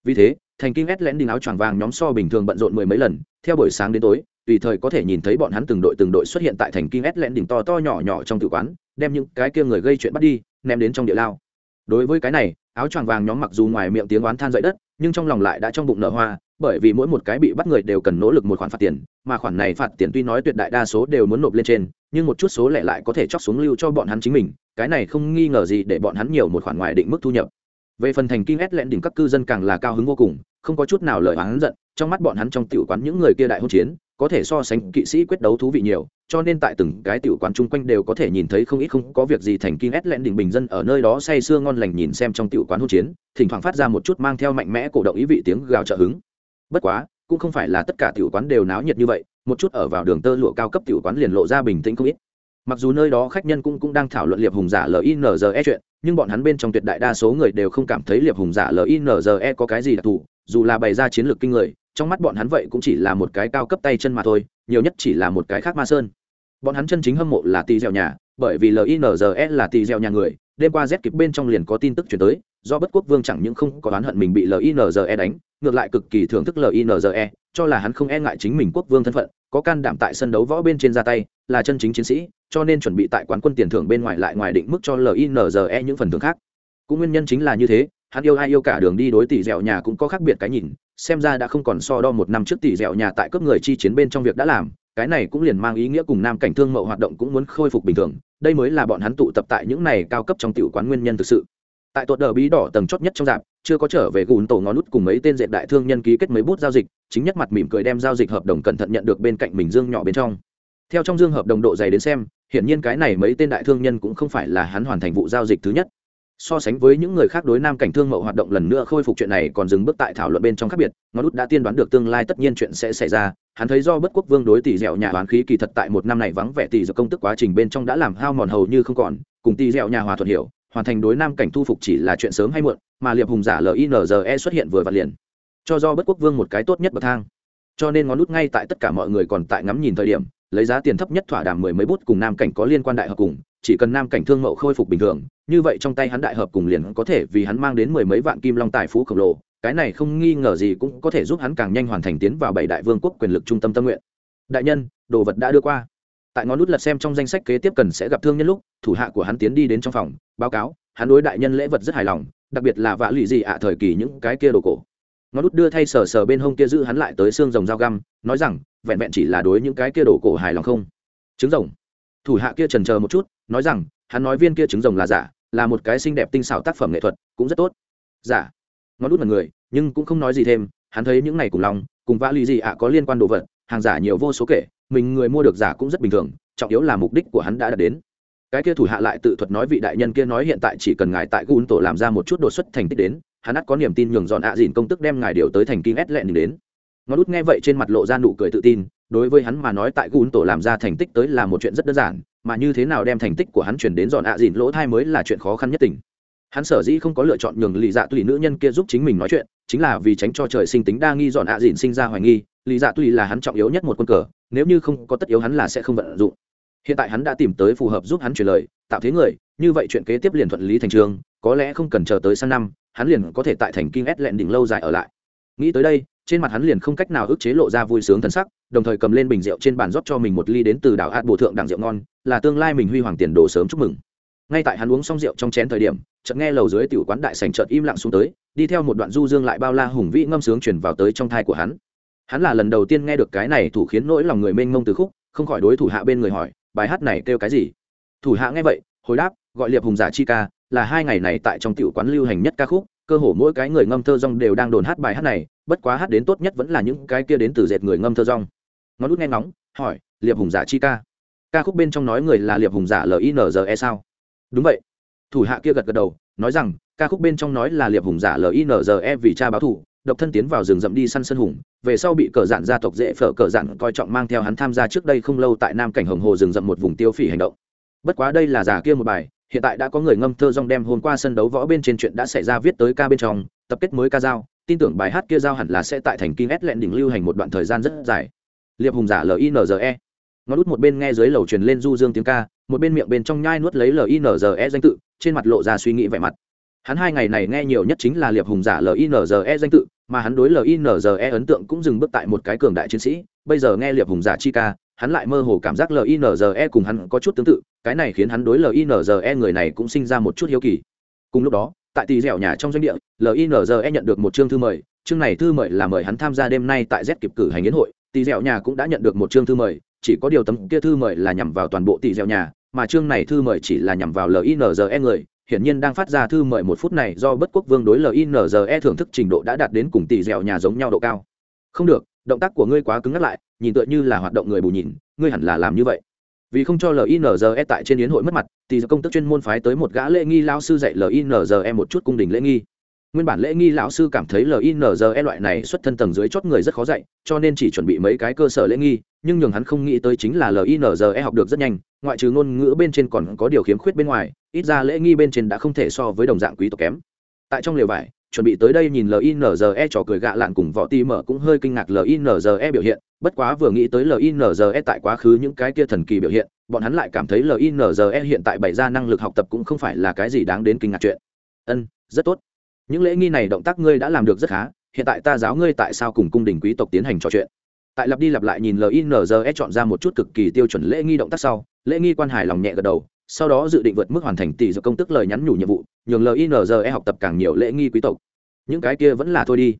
Vì thế, thành kinh ét lén đi áo choàng vàng nhóm so bình thường bận rộn mười mấy lần, theo buổi sáng đến tối, tùy thời có thể nhìn thấy bọn hắn từng đội từng đội xuất hiện tại thành kinh ét lén đỉnh to to nhỏ nhỏ trong tự quán, đem những cái kia người gây chuyện bắt đi, ném đến trong địa lao. Đối với cái này áo choàng vàng nhóm mặc dù ngoài miệng tiếng oán than dậy đất, nhưng trong lòng lại đã trong bụng nở hoa, bởi vì mỗi một cái bị bắt người đều cần nỗ lực một khoản phạt tiền, mà khoản này phạt tiền tuy nói tuyệt đại đa số đều muốn nộp lên trên, nhưng một chút số lẻ lại có thể chóc xuống lưu cho bọn hắn chính mình, cái này không nghi ngờ gì để bọn hắn nhiều một khoản ngoài định mức thu nhập. Về phần thành kinh ét lẹn đỉnh các cư dân càng là cao hứng vô cùng, không có chút nào lời oán giận, trong mắt bọn hắn trong tiểu quán những người kia đại hôn chiến có thể so sánh kỵ sĩ quyết đấu thú vị nhiều, cho nên tại từng cái tiểu quán chung quanh đều có thể nhìn thấy không ít không có việc gì thành kinh ét lẹn đỉnh bình dân ở nơi đó say sưa ngon lành nhìn xem trong tiểu quán hôn chiến, thỉnh thoảng phát ra một chút mang theo mạnh mẽ cổ động ý vị tiếng gào trợ hứng. Bất quá, cũng không phải là tất cả tiểu quán đều náo nhiệt như vậy, một chút ở vào đường tơ lụa cao cấp tiểu quán liền lộ ra bình tĩnh không ít. Mặc dù nơi đó khách nhân cũng cũng đang thảo luận liệp hùng giả linze chuyện, nhưng bọn hắn bên trong tuyệt đại đa số người đều không cảm thấy liệp hùng giả linze có cái gì đặc thù dù là bày ra chiến lược kinh người, trong mắt bọn hắn vậy cũng chỉ là một cái cao cấp tay chân mà thôi, nhiều nhất chỉ là một cái khác ma sơn. Bọn hắn chân chính hâm mộ là tỳ dẻo nhà, bởi vì linze là tỳ dẻo nhà người, đêm qua z kịp bên trong liền có tin tức chuyển tới, do bất quốc vương chẳng những không có oán hận mình bị linze đánh, ngược lại cực kỳ thưởng thức linze cho là hắn không e ngại chính mình quốc vương thân phận, có can đảm tại sân đấu võ bên trên ra tay, là chân chính chiến sĩ, cho nên chuẩn bị tại quán quân tiền thưởng bên ngoài lại ngoài định mức cho linze những phần thưởng khác. Cũng nguyên nhân chính là như thế hắn yêu ai yêu cả đường đi đối tỷ dẻo nhà cũng có khác biệt cái nhìn, xem ra đã không còn so đo một năm trước tỷ dẻo nhà tại cấp người chi chiến bên trong việc đã làm, cái này cũng liền mang ý nghĩa cùng nam cảnh thương mậu hoạt động cũng muốn khôi phục bình thường, đây mới là bọn hắn tụ tập tại những này cao cấp trong tiểu quán nguyên nhân thực sự. Tại tuột đờ bí đỏ tầng chót nhất trong dạp, chưa có trở về gùn tổ ngón nút cùng mấy tên dệt đại thương nhân ký kết mấy bút giao dịch, chính nhất mặt mỉm cười đem giao dịch hợp đồng cẩn thận nhận được bên cạnh mình dương nhỏ bên trong. Theo trong dương hợp đồng độ dày đến xem, hiển nhiên cái này mấy tên đại thương nhân cũng không phải là hắn hoàn thành vụ giao dịch thứ nhất so sánh với những người khác đối nam cảnh thương mậu hoạt động lần nữa khôi phục chuyện này còn dừng bước tại thảo luận bên trong khác biệt ngón út đã tiên đoán được tương lai tất nhiên chuyện sẽ xảy ra. Hắn thấy do bất quốc vương đối tỷ dẻo nhà bán khí kỳ thật tại một năm này vắng vẻ tỷ dẻo công tức quá trình bên trong đã làm hao mòn hầu như không còn, cùng tỷ dẻo nhà hòa thuận hiểu, hoàn thành đối nam cảnh thu phục chỉ là chuyện sớm hay muộn, mà liệp hùng giả linze xuất hiện vừa vặn liền. Cho do bất quốc vương một cái tốt nhất bậc thang. Cho nên ngón nút ngay tại tất cả mọi người còn tại ngắm nhìn thời điểm, lấy giá tiền thấp nhất thỏa đàm mười mấy bút cùng nam cảnh có liên quan đại hợp cùng chỉ cần nam cảnh thương mậu khôi phục bình thường, như vậy trong tay hắn đại hợp cùng liền có thể vì hắn mang đến mười mấy vạn kim long tài phú khổng lồ, cái này không nghi ngờ gì cũng có thể giúp hắn càng nhanh hoàn thành tiến vào bảy đại vương quốc quyền lực trung tâm tâm nguyện. Đại nhân, đồ vật đã đưa qua. Tại ngón nút lật xem trong danh sách kế tiếp cần sẽ gặp thương nhân lúc, thủ hạ của hắn tiến đi đến trong phòng, báo cáo, hắn đối đại nhân lễ vật rất hài lòng, đặc biệt là vạ lụy gì ạ thời kỳ những cái kia đồ cổ. Ngón nút đưa thay sờ sờ bên hông kia giữ hắn lại tới xương rồng dao găm, nói rằng, vẹn vẹn chỉ là đối những cái kia đồ cổ hài lòng không? Trứng rồng. Thủ hạ kia trần chờ một chút nói rằng, hắn nói viên kia trứng rồng là giả, là một cái xinh đẹp tinh xảo tác phẩm nghệ thuật, cũng rất tốt. Giả. Ngón út mật người, nhưng cũng không nói gì thêm, hắn thấy những này cùng lòng, cùng vã lì gì ạ có liên quan đồ vật, hàng giả nhiều vô số kể, mình người mua được giả cũng rất bình thường, trọng yếu là mục đích của hắn đã đạt đến. Cái kia thủ hạ lại tự thuật nói vị đại nhân kia nói hiện tại chỉ cần ngài tại gun tổ làm ra một chút đột xuất thành tích đến, hắn ắt có niềm tin nhường dọn ạ dìn công tức đem ngài điều tới thành kinh ét lẹn đến. Ngón út nghe vậy trên mặt lộ ra nụ cười tự tin, đối với hắn mà nói tại gun tổ làm ra thành tích tới là một chuyện rất đơn giản mà như thế nào đem thành tích của hắn chuyển đến dọn ạ dìn lỗ thai mới là chuyện khó khăn nhất tình. Hắn sở dĩ không có lựa chọn nhường lì dạ tùy nữ nhân kia giúp chính mình nói chuyện, chính là vì tránh cho trời sinh tính đa nghi dọn ạ dìn sinh ra hoài nghi, lì dạ tùy là hắn trọng yếu nhất một quân cờ, nếu như không có tất yếu hắn là sẽ không vận dụng. Hiện tại hắn đã tìm tới phù hợp giúp hắn truyền lời, tạo thế người, như vậy chuyện kế tiếp liền thuận lý thành trường, có lẽ không cần chờ tới sang năm, hắn liền có thể tại thành kinh ét lẹn đỉnh lâu dài ở lại. Nghĩ tới đây trên mặt hắn liền không cách nào ức chế lộ ra vui sướng thân sắc, đồng thời cầm lên bình rượu trên bàn rót cho mình một ly đến từ đảo hạt bổ thượng đẳng rượu ngon, là tương lai mình huy hoàng tiền đồ sớm chúc mừng. Ngay tại hắn uống xong rượu trong chén thời điểm, chợt nghe lầu dưới tiểu quán đại sành chợt im lặng xuống tới, đi theo một đoạn du dương lại bao la hùng vĩ ngâm sướng truyền vào tới trong thai của hắn. Hắn là lần đầu tiên nghe được cái này thủ khiến nỗi lòng người mênh mông từ khúc, không khỏi đối thủ hạ bên người hỏi, bài hát này kêu cái gì? Thủ hạ nghe vậy, hồi đáp, gọi liệp hùng giả chi ca, là hai ngày này tại trong tiểu quán lưu hành nhất ca khúc, cơ hồ mỗi cái người ngâm thơ rong đều đang đồn hát bài hát này bất quá hát đến tốt nhất vẫn là những cái kia đến từ dệt người ngâm thơ rong. Ngón út nghe ngóng, hỏi, liệp hùng giả chi ca? Ca khúc bên trong nói người là liệp hùng giả linze sao? Đúng vậy. Thủ hạ kia gật gật đầu, nói rằng, ca khúc bên trong nói là liệp hùng giả linze vì cha báo thủ, độc thân tiến vào rừng rậm đi săn sân hùng, về sau bị cờ dạn gia tộc dễ phở cờ dạn coi trọng mang theo hắn tham gia trước đây không lâu tại nam cảnh hồng hồ rừng rậm một vùng tiêu phỉ hành động. Bất quá đây là giả kia một bài, hiện tại đã có người ngâm thơ rong đem hôm qua sân đấu võ bên trên chuyện đã xảy ra viết tới ca bên trong, tập kết mới ca dao tin tưởng bài hát kia giao hẳn là sẽ tại thành kinh s lẹn đỉnh lưu hành một đoạn thời gian rất dài. Liệp hùng giả linze ngón út một bên nghe dưới lầu truyền lên du dương tiếng ca, một bên miệng bên trong nhai nuốt lấy linze danh tự, trên mặt lộ ra suy nghĩ vẻ mặt. Hắn hai ngày này nghe nhiều nhất chính là liệp hùng giả linze danh tự, mà hắn đối linze ấn tượng cũng dừng bước tại một cái cường đại chiến sĩ. Bây giờ nghe liệp hùng giả chi ca, hắn lại mơ hồ cảm giác linze cùng hắn có chút tương tự, cái này khiến hắn đối linze người này cũng sinh ra một chút hiếu kỳ. Cùng lúc đó tại tỷ dẻo nhà trong doanh địa linze nhận được một chương thư mời. Chương này thư mời là mời hắn tham gia đêm nay tại z kịp cử hành yến hội. Tỷ dẻo nhà cũng đã nhận được một chương thư mời, chỉ có điều tấm kia thư mời là nhằm vào toàn bộ tỷ dẻo nhà, mà chương này thư mời chỉ là nhằm vào linze người. Hiển nhiên đang phát ra thư mời một phút này do bất quốc vương đối linze thưởng thức trình độ đã đạt đến cùng tỷ dẻo nhà giống nhau độ cao. Không được, động tác của ngươi quá cứng ngắt lại, nhìn tựa như là hoạt động người bù nhìn, ngươi hẳn là làm như vậy vì không cho linze tại trên yến hội mất mặt, thì công tức chuyên môn phái tới một gã lễ nghi lao sư dạy linze một chút cung đình lễ nghi. Nguyên bản lễ nghi lão sư cảm thấy linze loại này xuất thân tầng dưới chót người rất khó dạy, cho nên chỉ chuẩn bị mấy cái cơ sở lễ nghi, nhưng nhường hắn không nghĩ tới chính là linze học được rất nhanh, ngoại trừ ngôn ngữ bên trên còn có điều khiếm khuyết bên ngoài, ít ra lễ nghi bên trên đã không thể so với đồng dạng quý tộc kém. Tại trong lều vải chuẩn bị tới đây nhìn linze trò cười gạ lạn cùng võ ti mở cũng hơi kinh ngạc linze biểu hiện, bất quá vừa nghĩ tới linze tại quá khứ những cái kia thần kỳ biểu hiện, bọn hắn lại cảm thấy linze hiện tại bày ra năng lực học tập cũng không phải là cái gì đáng đến kinh ngạc chuyện. Ân, rất tốt. Những lễ nghi này động tác ngươi đã làm được rất khá, hiện tại ta giáo ngươi tại sao cùng cung đình quý tộc tiến hành trò chuyện. Tại lặp đi lặp lại nhìn linze chọn ra một chút cực kỳ tiêu chuẩn lễ nghi động tác sau, lễ nghi quan hài lòng nhẹ gật đầu sau đó dự định vượt mức hoàn thành tỷ do công tức lời nhắn nhủ nhiệm vụ, nhường linze học tập càng nhiều lễ nghi quý tộc. Những cái kia vẫn là thôi đi.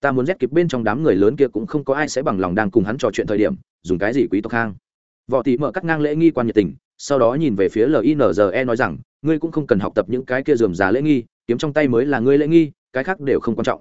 Ta muốn rét kịp bên trong đám người lớn kia cũng không có ai sẽ bằng lòng đang cùng hắn trò chuyện thời điểm, dùng cái gì quý tộc khang võ tỷ mở cắt ngang lễ nghi quan nhiệt tình, sau đó nhìn về phía linze nói rằng, ngươi cũng không cần học tập những cái kia dườm già lễ nghi, kiếm trong tay mới là ngươi lễ nghi, cái khác đều không quan trọng.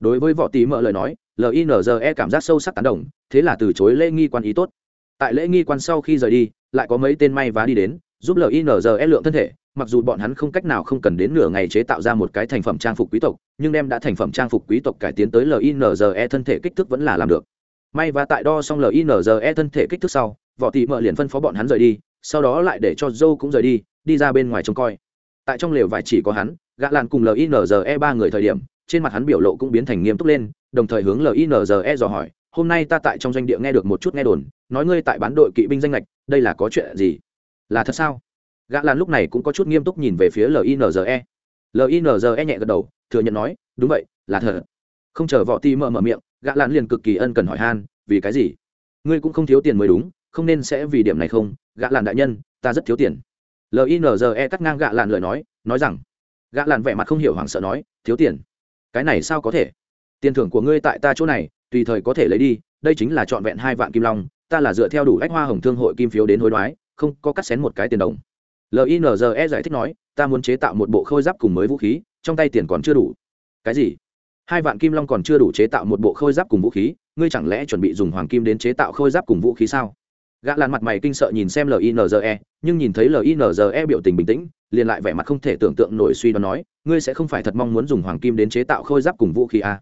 Đối với võ tỷ mở lời nói linze cảm giác sâu sắc tán đồng, thế là từ chối lễ nghi quan ý tốt. Tại lễ nghi quan sau khi rời đi, lại có mấy tên may vá đi đến giúp linze lượng thân thể, mặc dù bọn hắn không cách nào không cần đến nửa ngày chế tạo ra một cái thành phẩm trang phục quý tộc, nhưng đem đã thành phẩm trang phục quý tộc cải tiến tới linze thân thể kích thước vẫn là làm được. May và tại đo xong linze thân thể kích thước sau võ thị mợ liền phân phó bọn hắn rời đi, sau đó lại để cho dâu cũng rời đi đi ra bên ngoài trông coi. Tại trong lều vải chỉ có hắn, gã làn cùng linze ba người thời điểm, trên mặt hắn biểu lộ cũng biến thành nghiêm túc lên, đồng thời hướng linze dò hỏi, hôm nay ta tại trong doanh địa nghe được một chút nghe đồn, nói ngươi tại bán đội kỵ binh danh lệch đây là có chuyện gì? Là thật sao? Gã lan lúc này cũng có chút nghiêm túc nhìn về phía linze linze nhẹ gật đầu, thừa nhận nói, đúng vậy, là thật. Không chờ võ ti mở mở miệng, gã lan liền cực kỳ ân cần hỏi han, vì cái gì? Ngươi cũng không thiếu tiền mới đúng, không nên sẽ vì điểm này không? Gã lan đại nhân, ta rất thiếu tiền. Linze cắt ngang gã lan lời nói nói rằng, gã lan vẻ mặt không hiểu hoảng sợ nói, thiếu tiền? Cái này sao có thể? Tiền thưởng của ngươi tại ta chỗ này, tùy thời có thể lấy đi, đây chính là trọn vẹn hai vạn kim long, ta là dựa theo đủ ách hoa hồng thương hội kim phiếu đến hối đoái không có cắt xén một cái tiền đồng. Linze giải thích nói, ta muốn chế tạo một bộ khôi giáp cùng mới vũ khí, trong tay tiền còn chưa đủ. Cái gì? Hai vạn kim long còn chưa đủ chế tạo một bộ khôi giáp cùng vũ khí, ngươi chẳng lẽ chuẩn bị dùng hoàng kim đến chế tạo khôi giáp cùng vũ khí sao? Gã làn mặt mày kinh sợ nhìn xem linze nhưng nhìn thấy linze biểu tình bình tĩnh, liền lại vẻ mặt không thể tưởng tượng nổi suy đoán nói, ngươi sẽ không phải thật mong muốn dùng hoàng kim đến chế tạo khôi giáp cùng vũ khí à.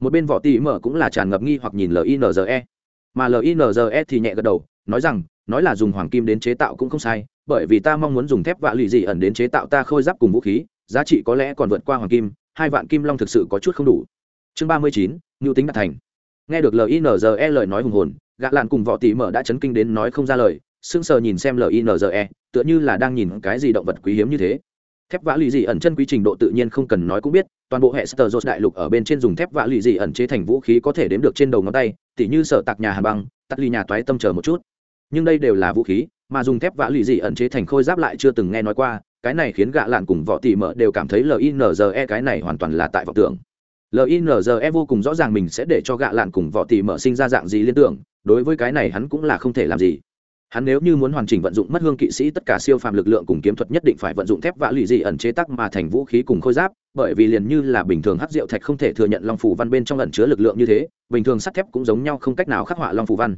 một bên võ tỉ mở cũng là tràn ngập nghi hoặc nhìn linze mà linze thì nhẹ gật đầu nói rằng, nói là dùng hoàng kim đến chế tạo cũng không sai, bởi vì ta mong muốn dùng thép vạ lụy dị ẩn đến chế tạo ta khôi giáp cùng vũ khí, giá trị có lẽ còn vượt qua hoàng kim, hai vạn kim long thực sự có chút không đủ. Chương ba mươi chín ngưu tính đạt thành. Nghe được linze lời nói hùng hồn gạ lạn cùng võ tỷ mở đã chấn kinh đến nói không ra lời, sững sờ nhìn xem linze tựa như là đang nhìn cái gì động vật quý hiếm như thế. Thép vã lì dị ẩn chân quý trình độ tự nhiên không cần nói cũng biết, toàn bộ hệ sơ đại lục ở bên trên dùng thép vã lì dị ẩn chế thành vũ khí có thể đếm được trên đầu ngón tay, tỉ như sở tạc nhà hà băng, tắt ly nhà toái tâm chờ một chút nhưng đây đều là vũ khí, mà dùng thép vã lì dị ẩn chế thành khôi giáp lại chưa từng nghe nói qua, cái này khiến gạ lạn cùng võ tỷ mở đều cảm thấy linze cái này hoàn toàn là tại vọng tưởng. Linze vô cùng rõ ràng mình sẽ để cho gạ lạn cùng võ tỷ mở sinh ra dạng gì liên tưởng, đối với cái này hắn cũng là không thể làm gì. Hắn nếu như muốn hoàn chỉnh vận dụng mất hương kỵ sĩ tất cả siêu phàm lực lượng cùng kiếm thuật nhất định phải vận dụng thép vã lụy dị ẩn chế tắc mà thành vũ khí cùng khôi giáp, bởi vì liền như là bình thường hắc diệu thạch không thể thừa nhận long phủ văn bên trong ẩn chứa lực lượng như thế, bình thường sắt thép cũng giống nhau không cách nào khắc họa long phủ văn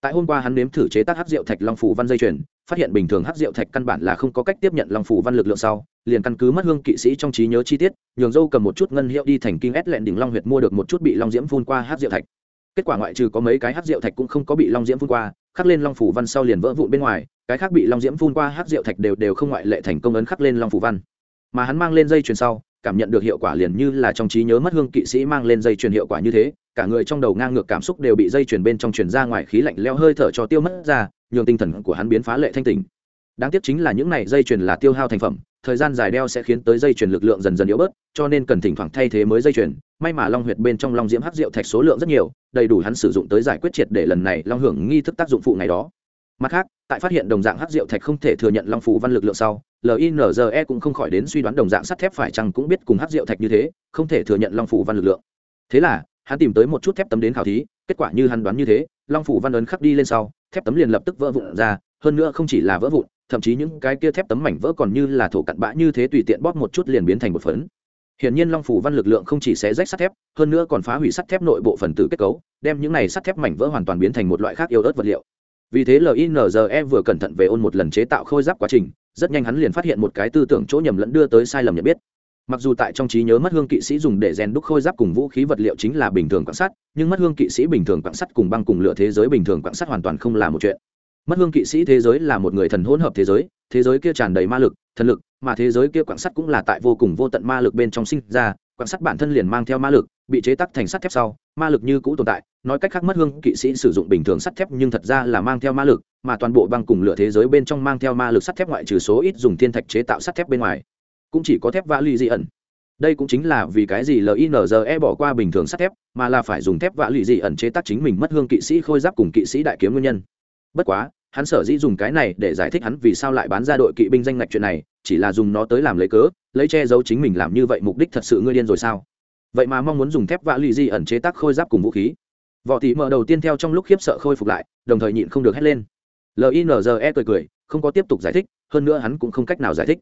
tại hôm qua hắn nếm thử chế tác hắc diệu thạch long phủ văn dây chuyền, phát hiện bình thường hắc diệu thạch căn bản là không có cách tiếp nhận long phủ văn lực lượng sau, liền căn cứ mất hương kỵ sĩ trong trí nhớ chi tiết, nhường dâu cầm một chút ngân hiệu đi thành kinh ét lẹn đỉnh long huyệt mua được một chút bị long diễm phun qua hắc diệu thạch. Kết quả ngoại trừ có mấy cái hắc diệu thạch cũng không có bị long diễm phun qua, khắc lên long phủ văn sau liền vỡ vụn bên ngoài, cái khác bị long diễm phun qua hắc diệu thạch đều đều không ngoại lệ thành công ấn khắc lên long phủ văn. Mà hắn mang lên dây chuyền sau, cảm nhận được hiệu quả liền như là trong trí nhớ mất hương kỵ sĩ mang lên dây chuyền hiệu quả như thế cả người trong đầu ngang ngược cảm xúc đều bị dây chuyền bên trong truyền ra ngoài khí lạnh leo hơi thở cho tiêu mất ra, nhường tinh thần của hắn biến phá lệ thanh tình đáng tiếc chính là những này dây chuyền là tiêu hao thành phẩm, thời gian dài đeo sẽ khiến tới dây chuyền lực lượng dần dần yếu bớt, cho nên cần thỉnh thoảng thay thế mới dây chuyền. May mà long huyệt bên trong long diễm hắc rượu thạch số lượng rất nhiều, đầy đủ hắn sử dụng tới giải quyết triệt để lần này long hưởng nghi thức tác dụng phụ ngày đó. Mặt khác, tại phát hiện đồng dạng hắc rượu thạch không thể thừa nhận long phù văn lực lượng sau linze cũng không khỏi đến suy đoán đồng dạng sắt thép phải chăng cũng biết cùng hắc rượu thạch như thế, không thể thừa nhận long phù văn lực lượng. Thế là hắn tìm tới một chút thép tấm đến khảo thí kết quả như hắn đoán như thế long phủ văn ấn khắc đi lên sau thép tấm liền lập tức vỡ vụn ra hơn nữa không chỉ là vỡ vụn thậm chí những cái kia thép tấm mảnh vỡ còn như là thổ cặn bã như thế tùy tiện bóp một chút liền biến thành một phấn Hiển nhiên Long phủ văn lực lượng không chỉ xé rách sắt thép, hơn nữa còn phá hủy sắt thép nội bộ phần tử kết cấu, đem những này sắt thép mảnh vỡ hoàn toàn biến thành một loại khác yêu ớt vật liệu. Vì thế LINZE vừa cẩn thận về ôn một lần chế tạo khôi giáp quá trình, rất nhanh hắn liền phát hiện một cái tư tưởng chỗ nhầm lẫn đưa tới sai lầm nhận biết mặc dù tại trong trí nhớ mất hương kỵ sĩ dùng để rèn đúc khôi giáp cùng vũ khí vật liệu chính là bình thường quạng sắt, nhưng mất hương kỵ sĩ bình thường quạng sắt cùng băng cùng lửa thế giới bình thường quạng sắt hoàn toàn không là một chuyện. Mất hương kỵ sĩ thế giới là một người thần hỗn hợp thế giới thế giới kia tràn đầy ma lực, thần lực, mà thế giới kia quạng sắt cũng là tại vô cùng vô tận ma lực bên trong sinh ra quạng sắt bản thân liền mang theo ma lực, bị chế tắc thành sắt thép sau, ma lực như cũ tồn tại, nói cách khác mất hương kỵ sĩ sử dụng bình thường sắt thép nhưng thật ra là mang theo ma lực, mà toàn bộ băng cùng lửa thế giới bên trong mang theo ma lực sắt thép ngoại trừ số ít dùng thiên thạch chế tạo sắt thép bên ngoài cũng chỉ có thép vã lì dị ẩn. Đây cũng chính là vì cái gì linze bỏ qua bình thường sắt thép, mà là phải dùng thép vã lì dị ẩn chế tác chính mình mất hương kỵ sĩ khôi giáp cùng kỵ sĩ đại kiếm nguyên nhân. Bất quá, hắn sở dĩ dùng cái này để giải thích hắn vì sao lại bán ra đội kỵ binh danh ngạch chuyện này, chỉ là dùng nó tới làm lấy cớ, lấy che giấu chính mình làm như vậy mục đích thật sự ngươi điên rồi sao? Vậy mà mong muốn dùng thép vã lì dị ẩn chế tác khôi giáp cùng vũ khí. Võ thị mở đầu tiên theo trong lúc khiếp sợ khôi phục lại, đồng thời nhịn không được hét lên. Linze cười cười, không có tiếp tục giải thích, hơn nữa hắn cũng không cách nào giải thích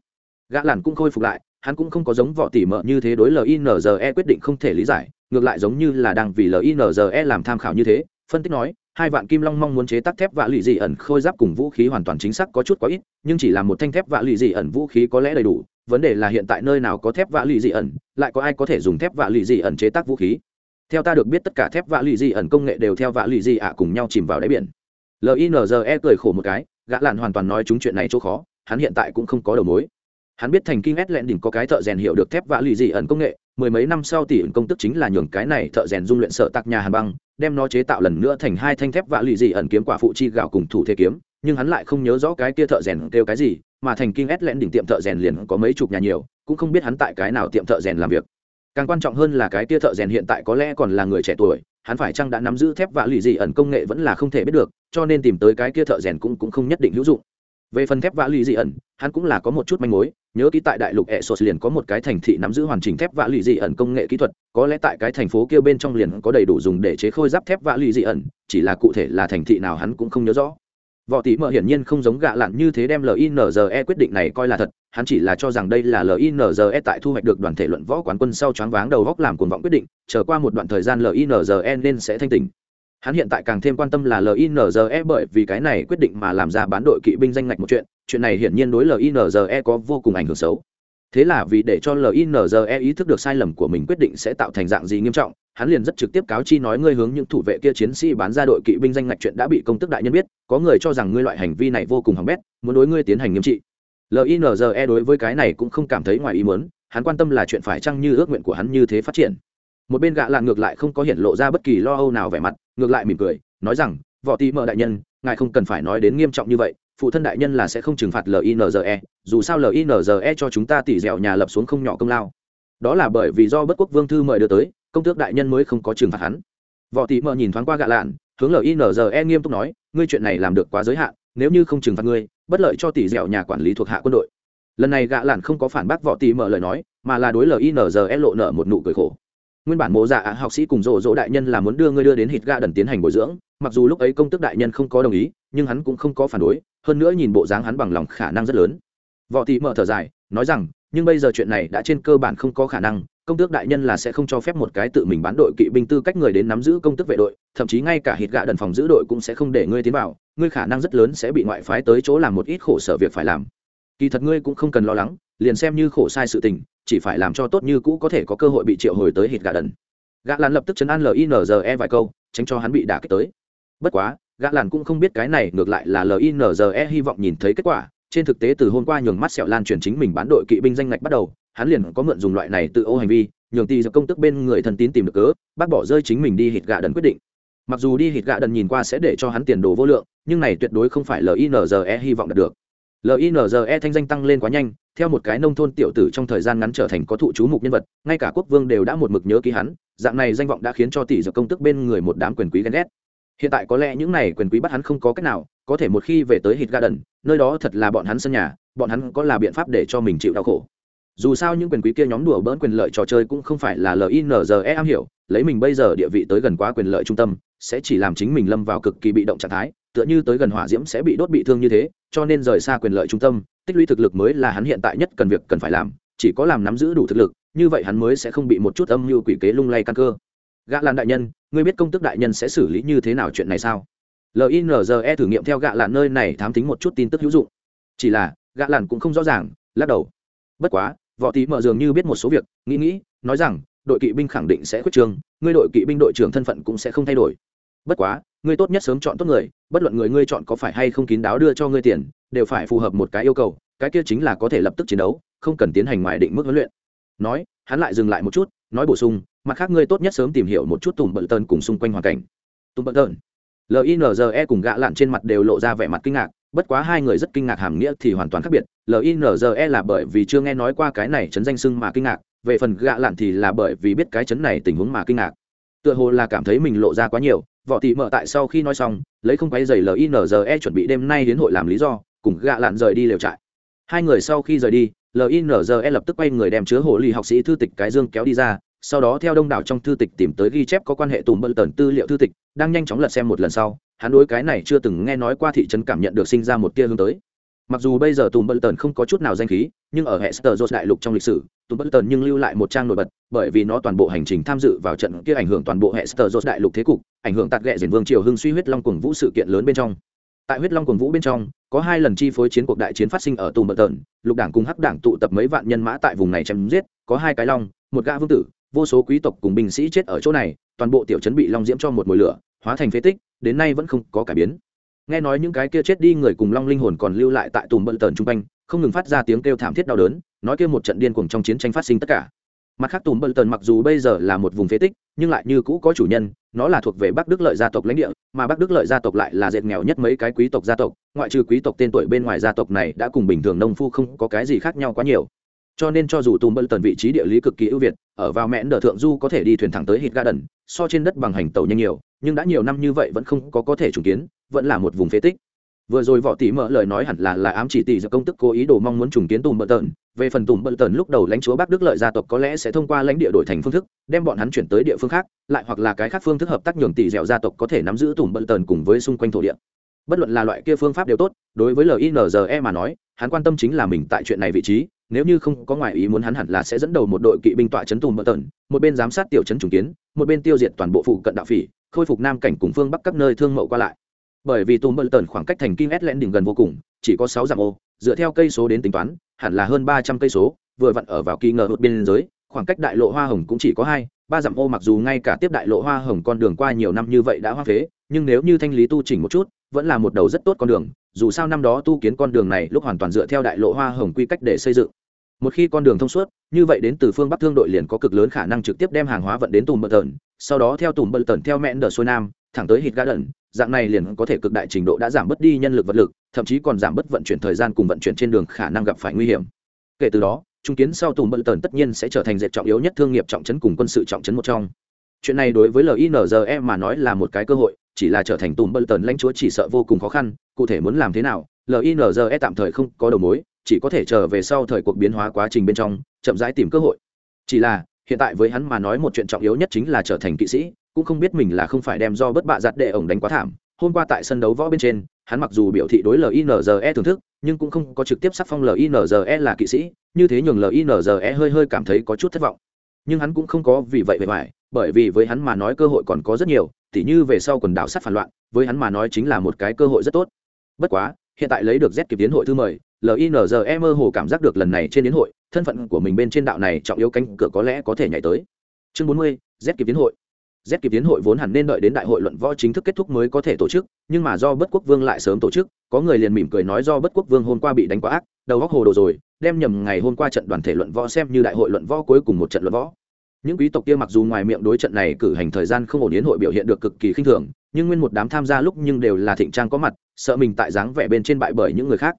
gã làn cũng khôi phục lại, hắn cũng không có giống võ tỉ mợ như thế đối linze quyết định không thể lý giải, ngược lại giống như là đang vì linze làm tham khảo như thế, phân tích nói, hai vạn kim long mong muốn chế tác thép vạ lụy dị ẩn khôi giáp cùng vũ khí hoàn toàn chính xác có chút quá ít, nhưng chỉ là một thanh thép vạ lụy dị ẩn vũ khí có lẽ đầy đủ, vấn đề là hiện tại nơi nào có thép vạ lụy dị ẩn, lại có ai có thể dùng thép vạ lụy dị ẩn chế tác vũ khí. Theo ta được biết tất cả thép vạ lụy dị ẩn công nghệ đều theo vạ lụy dị ạ cùng nhau chìm vào đáy biển. Linze cười khổ một cái, gã lạn hoàn toàn nói chúng chuyện này chỗ khó, hắn hiện tại cũng không có đầu mối hắn biết thành kinh ét lẹn đỉnh có cái thợ rèn hiểu được thép vạ lì dị ẩn công nghệ, mười mấy năm sau tỷ ẩn công tức chính là nhường cái này thợ rèn dung luyện sợ tạc nhà hàn băng, đem nó chế tạo lần nữa thành hai thanh thép vạ lì dị ẩn kiếm quả phụ chi gạo cùng thủ thế kiếm, nhưng hắn lại không nhớ rõ cái kia thợ rèn kêu cái gì, mà thành kinh ét lẹn đỉnh tiệm thợ rèn liền có mấy chục nhà nhiều, cũng không biết hắn tại cái nào tiệm thợ rèn làm việc. Càng quan trọng hơn là cái kia thợ rèn hiện tại có lẽ còn là người trẻ tuổi, hắn phải chăng đã nắm giữ thép vạ lì dị ẩn công nghệ vẫn là không thể biết được, cho nên tìm tới cái kia thợ rèn cũng cũng không nhất định hữu dụng về phần thép vạ lì dị ẩn, hắn cũng là có một chút manh mối, nhớ ký tại đại lục e s liền có một cái thành thị nắm giữ hoàn chỉnh thép vạ lì dị ẩn công nghệ kỹ thuật, có lẽ tại cái thành phố kia bên trong liền có đầy đủ dùng để chế khôi giáp thép vạ lì dị ẩn, chỉ là cụ thể là thành thị nào hắn cũng không nhớ rõ. Võ tỷ mợ hiển nhiên không giống gạ lặn như thế đem linze quyết định này coi là thật, hắn chỉ là cho rằng đây là linze tại thu hoạch được đoàn thể luận võ quán quân sau choáng váng đầu góc làm cuồng vọng quyết định trở qua một đoạn thời gian linze nên sẽ thanh tỉnh hắn hiện tại càng thêm quan tâm là linze bởi vì cái này quyết định mà làm ra bán đội kỵ binh danh ngạch một chuyện chuyện này hiển nhiên đối linze có vô cùng ảnh hưởng xấu. Thế là vì để cho linze ý thức được sai lầm của mình quyết định sẽ tạo thành dạng gì nghiêm trọng, hắn liền rất trực tiếp cáo chi nói ngươi hướng những thủ vệ kia chiến sĩ bán ra đội kỵ binh danh ngạch chuyện đã bị công tức đại nhân biết, có người cho rằng ngươi loại hành vi này vô cùng hỏng bét, muốn đối ngươi tiến hành nghiêm trị. Linze đối với cái này cũng không cảm thấy ngoài ý muốn, hắn quan tâm là chuyện phải chăng như ước nguyện của hắn như thế phát triển một bên gạ lạn ngược lại không có hiện lộ ra bất kỳ lo âu nào vẻ mặt, ngược lại mỉm cười, nói rằng, võ tí mợ đại nhân, ngài không cần phải nói đến nghiêm trọng như vậy, phụ thân đại nhân là sẽ không trừng phạt linze dù sao linze cho chúng ta tỉ dẻo nhà lập xuống không nhỏ công lao. Đó là bởi vì do bất quốc vương thư mời đưa tới, công tước đại nhân mới không có trừng phạt hắn. Võ tí mợ nhìn thoáng qua gạ lạn, hướng linze nghiêm túc nói, ngươi chuyện này làm được quá giới hạn, nếu như không trừng phạt ngươi, bất lợi cho tỷ dẻo nhà quản lý thuộc hạ quân đội. Lần này gạ lạn không có phản bác võ tí mợ lời nói, mà là đối linze lộ nợ một nụ cười khổ nguyên bản mộ dạ học sĩ cùng rộ rỗ đại nhân là muốn đưa ngươi đưa đến hít ga đần tiến hành bồi dưỡng, mặc dù lúc ấy công tức đại nhân không có đồng ý, nhưng hắn cũng không có phản đối, hơn nữa nhìn bộ dáng hắn bằng lòng khả năng rất lớn. Võ thị mở thở dài, nói rằng, nhưng bây giờ chuyện này đã trên cơ bản không có khả năng, công tước đại nhân là sẽ không cho phép một cái tự mình bán đội kỵ binh tư cách người đến nắm giữ công tước vệ đội, thậm chí ngay cả hít gạ đần phòng giữ đội cũng sẽ không để ngươi tiến vào, ngươi khả năng rất lớn sẽ bị ngoại phái tới chỗ làm một ít khổ sở việc phải làm. Kỳ thật ngươi cũng không cần lo lắng, liền xem như khổ sai sự tình chỉ phải làm cho tốt như cũ có thể có cơ hội bị triệu hồi tới hít gạ đần. Gã lan lập tức chấn an linze vài câu, tránh cho hắn bị đả kích tới. Bất quá, gã lan cũng không biết cái này ngược lại là linze hy vọng nhìn thấy kết quả. Trên thực tế từ hôm qua nhường mắt sẹo lan truyền chính mình bán đội kỵ binh danh ngạch bắt đầu, hắn liền có mượn dùng loại này tự ô hành vi, nhường tì dập công tức bên người thân tín tìm được cớ, bác bỏ rơi chính mình đi hít gạ đần quyết định. Mặc dù đi hít gạ đần nhìn qua sẽ để cho hắn tiền đồ vô lượng, nhưng này tuyệt đối không phải linze hy vọng đạt được. Linze thanh danh tăng lên quá nhanh theo một cái nông thôn tiểu tử trong thời gian ngắn trở thành có thụ chú mục nhân vật, ngay cả quốc vương đều đã một mực nhớ ký hắn, dạng này danh vọng đã khiến cho tỷ dập công tức bên người một đám quyền quý ghen ghét. Hiện tại có lẽ những này quyền quý bắt hắn không có cách nào, có thể một khi về tới hít garden nơi đó thật là bọn hắn sân nhà, bọn hắn có là biện pháp để cho mình chịu đau khổ. Dù sao những quyền quý kia nhóm đùa bỡn quyền lợi trò chơi cũng không phải là linze am hiểu, lấy mình bây giờ địa vị tới gần quá quyền lợi trung tâm, sẽ chỉ làm chính mình lâm vào cực kỳ bị động trạng thái, tựa như tới gần hỏa diễm sẽ bị đốt bị thương như thế, cho nên rời xa quyền lợi trung tâm tích lũy thực lực mới là hắn hiện tại nhất cần việc cần phải làm, chỉ có làm nắm giữ đủ thực lực, như vậy hắn mới sẽ không bị một chút âm mưu quỷ kế lung lay căn cơ. Gã lan đại nhân, ngươi biết công tức đại nhân sẽ xử lý như thế nào chuyện này sao? Linze thử nghiệm theo gã lan nơi này thám tính một chút tin tức hữu dụng. Chỉ là, gã lan cũng không rõ ràng, lắc đầu. Bất quá, võ tí mở dường như biết một số việc, nghĩ nghĩ, nói rằng, đội kỵ binh khẳng định sẽ khuyết trương, ngươi đội kỵ binh đội trưởng thân phận cũng sẽ không thay đổi. Bất quá ngươi tốt nhất sớm chọn tốt người, bất luận người ngươi chọn có phải hay không kín đáo đưa cho ngươi tiền, đều phải phù hợp một cái yêu cầu, cái kia chính là có thể lập tức chiến đấu, không cần tiến hành ngoài định mức huấn luyện. Nói, hắn lại dừng lại một chút, nói bổ sung, mặt khác ngươi tốt nhất sớm tìm hiểu một chút tùng bận tơn cùng xung quanh hoàn cảnh. Tùng bận tơn linze cùng gạ lặn trên mặt đều lộ ra vẻ mặt kinh ngạc, bất quá hai người rất kinh ngạc hàm nghĩa thì hoàn toàn khác biệt linze là bởi vì chưa nghe nói qua cái này chấn danh sưng mà kinh ngạc, về phần gạ lặn thì là bởi vì biết cái chấn này tình huống mà kinh ngạc. Tựa hồ là cảm thấy mình lộ ra quá nhiều võ tỷ mở tại sau khi nói xong, lấy không quay giày linze chuẩn bị đêm nay đến hội làm lý do, cùng gạ lặn rời đi lều trại. Hai người sau khi rời đi linze lập tức quay người đem chứa hồ lì học sĩ thư tịch cái dương kéo đi ra, sau đó theo đông đảo trong thư tịch tìm tới ghi chép có quan hệ tùm bận tần tư liệu thư tịch, đang nhanh chóng lật xem một lần sau, hắn đối cái này chưa từng nghe nói qua thị trấn cảm nhận được sinh ra một tia hướng tới mặc dù bây giờ tùm Bất tần không có chút nào danh khí, nhưng ở hệ sơ đại lục trong lịch sử, tùm Bất tần nhưng lưu lại một trang nổi bật, bởi vì nó toàn bộ hành trình tham dự vào trận kia ảnh hưởng toàn bộ hệ sơ đại lục thế cục, ảnh hưởng tạt ghẹ diển vương triều hưng suy huyết long cùng vũ sự kiện lớn bên trong. Tại huyết long cùng vũ bên trong, có hai lần chi phối chiến cuộc đại chiến phát sinh ở tùm Bất tần, lục đảng cùng hắc đảng tụ tập mấy vạn nhân mã tại vùng này chém giết, có hai cái long, một gã vương tử, vô số quý tộc cùng binh sĩ chết ở chỗ này, toàn bộ tiểu trấn bị long diễm cho một mùi lửa, hóa thành phế tích, đến nay vẫn không có cải biến nghe nói những cái kia chết đi người cùng long linh hồn còn lưu lại tại tùm bận tần chung quanh, không ngừng phát ra tiếng kêu thảm thiết đau đớn, nói kia một trận điên cuồng trong chiến tranh phát sinh tất cả. Mặt khác tùm bận tần mặc dù bây giờ là một vùng phế tích, nhưng lại như cũ có chủ nhân, nó là thuộc về bắc đức lợi gia tộc lãnh địa, mà bắc đức lợi gia tộc lại là dệt nghèo nhất mấy cái quý tộc gia tộc, ngoại trừ quý tộc tên tuổi bên ngoài gia tộc này đã cùng bình thường nông phu không có cái gì khác nhau quá nhiều. Cho nên cho dù tùm bận tần vị trí địa lý cực kỳ ưu việt, ở vào mẹn đờ thượng du có thể đi thuyền thẳng tới hít garden so trên đất bằng hành tàu nhanh nhiều nhưng đã nhiều năm như vậy vẫn không có có thể trùng kiến, vẫn là một vùng phế tích. Vừa rồi võ tỷ mở lời nói hẳn là là ám chỉ tỷ do công tức cố ý đồ mong muốn trùng kiến tùm bờ tần. Về phần tùm bờ tần lúc đầu lãnh chúa bắc đức lợi gia tộc có lẽ sẽ thông qua lãnh địa đổi thành phương thức, đem bọn hắn chuyển tới địa phương khác, lại hoặc là cái khác phương thức hợp tác nhường tỷ dẻo gia tộc có thể nắm giữ tùm bờ tần cùng với xung quanh thổ địa. Bất luận là loại kia phương pháp đều tốt, đối với linze mà nói, hắn quan tâm chính là mình tại chuyện này vị trí nếu như không có ngoại ý muốn hắn hẳn là sẽ dẫn đầu một đội kỵ binh tọa chấn tùm bờ tần, một bên giám sát tiểu chấn trùng kiến, một bên tiêu diệt toàn bộ phụ cận đạo phỉ, khôi phục nam cảnh cùng phương bắc các nơi thương mậu qua lại. Bởi vì tùm bờ tần khoảng cách thành kinh s len đỉnh gần vô cùng, chỉ có sáu dặm ô, dựa theo cây số đến tính toán, hẳn là hơn ba trăm cây số, vừa vặn ở vào kỳ ngờ hụt biên giới khoảng cách đại lộ hoa hồng cũng chỉ có hai, ba dặm ô mặc dù ngay cả tiếp đại lộ hoa hồng con đường qua nhiều năm như vậy đã hoa phế nhưng nếu như thanh lý tu chỉnh một chút, vẫn là một đầu rất tốt con đường, dù sao năm đó tu kiến con đường này lúc hoàn toàn dựa theo đại lộ hoa hồng quy cách để xây dựng. Một khi con đường thông suốt, như vậy đến từ phương bắc thương đội liền có cực lớn khả năng trực tiếp đem hàng hóa vận đến tùm bờ tần, sau đó theo tùm bờ tần theo mẹn đờ xuôi nam, thẳng tới hít garden dạng này liền có thể cực đại trình độ đã giảm bớt đi nhân lực vật lực, thậm chí còn giảm bớt vận chuyển thời gian cùng vận chuyển trên đường khả năng gặp phải nguy hiểm. Kể từ đó, trung kiến sau tùm bờ tần tất nhiên sẽ trở thành dệt trọng yếu nhất thương nghiệp trọng trấn cùng quân sự trọng trấn một trong. Chuyện này đối với linze mà nói là một cái cơ hội chỉ là trở thành tùm bơ tần lãnh chúa chỉ sợ vô cùng khó khăn, cụ thể muốn làm thế nào linze tạm thời không có đầu mối, chỉ có thể chờ về sau thời cuộc biến hóa quá trình bên trong, chậm rãi tìm cơ hội. Chỉ là, hiện tại với hắn mà nói một chuyện trọng yếu nhất chính là trở thành kỵ sĩ, cũng không biết mình là không phải đem do bất bạ giặt đệ ổng đánh quá thảm. Hôm qua tại sân đấu võ bên trên, hắn mặc dù biểu thị đối linze thưởng thức, nhưng cũng không có trực tiếp sắc phong linze là kỵ sĩ, như thế nhường linze hơi hơi cảm thấy có chút thất vọng. Nhưng hắn cũng không có vì vậy vẻ vải bởi vì với hắn mà nói cơ hội còn có rất nhiều, tỉ như về sau quần đảo sát phản loạn, với hắn mà nói chính là một cái cơ hội rất tốt. Bất quá, hiện tại lấy được z kịp tiến hội thư mời linze mơ hồ cảm giác được lần này trên đến hội, thân phận của mình bên trên đạo này trọng yếu cánh cửa có lẽ có thể nhảy tới. Chương bốn mươi, z kịp tiến hội. Z kịp tiến hội vốn hẳn nên đợi đến đại hội luận võ chính thức kết thúc mới có thể tổ chức, nhưng mà do bất quốc vương lại sớm tổ chức, có người liền mỉm cười nói do bất quốc vương hôm qua bị đánh quá ác, đầu góc hồ đồ rồi, đem nhầm ngày hôm qua trận đoàn thể luận võ xem như đại hội luận võ cuối cùng một trận luận võ những quý tộc kia mặc dù ngoài miệng đối trận này cử hành thời gian không ổn yến hội biểu hiện được cực kỳ khinh thường, nhưng nguyên một đám tham gia lúc nhưng đều là thịnh trang có mặt, sợ mình tại dáng vẻ bên trên bại bởi những người khác.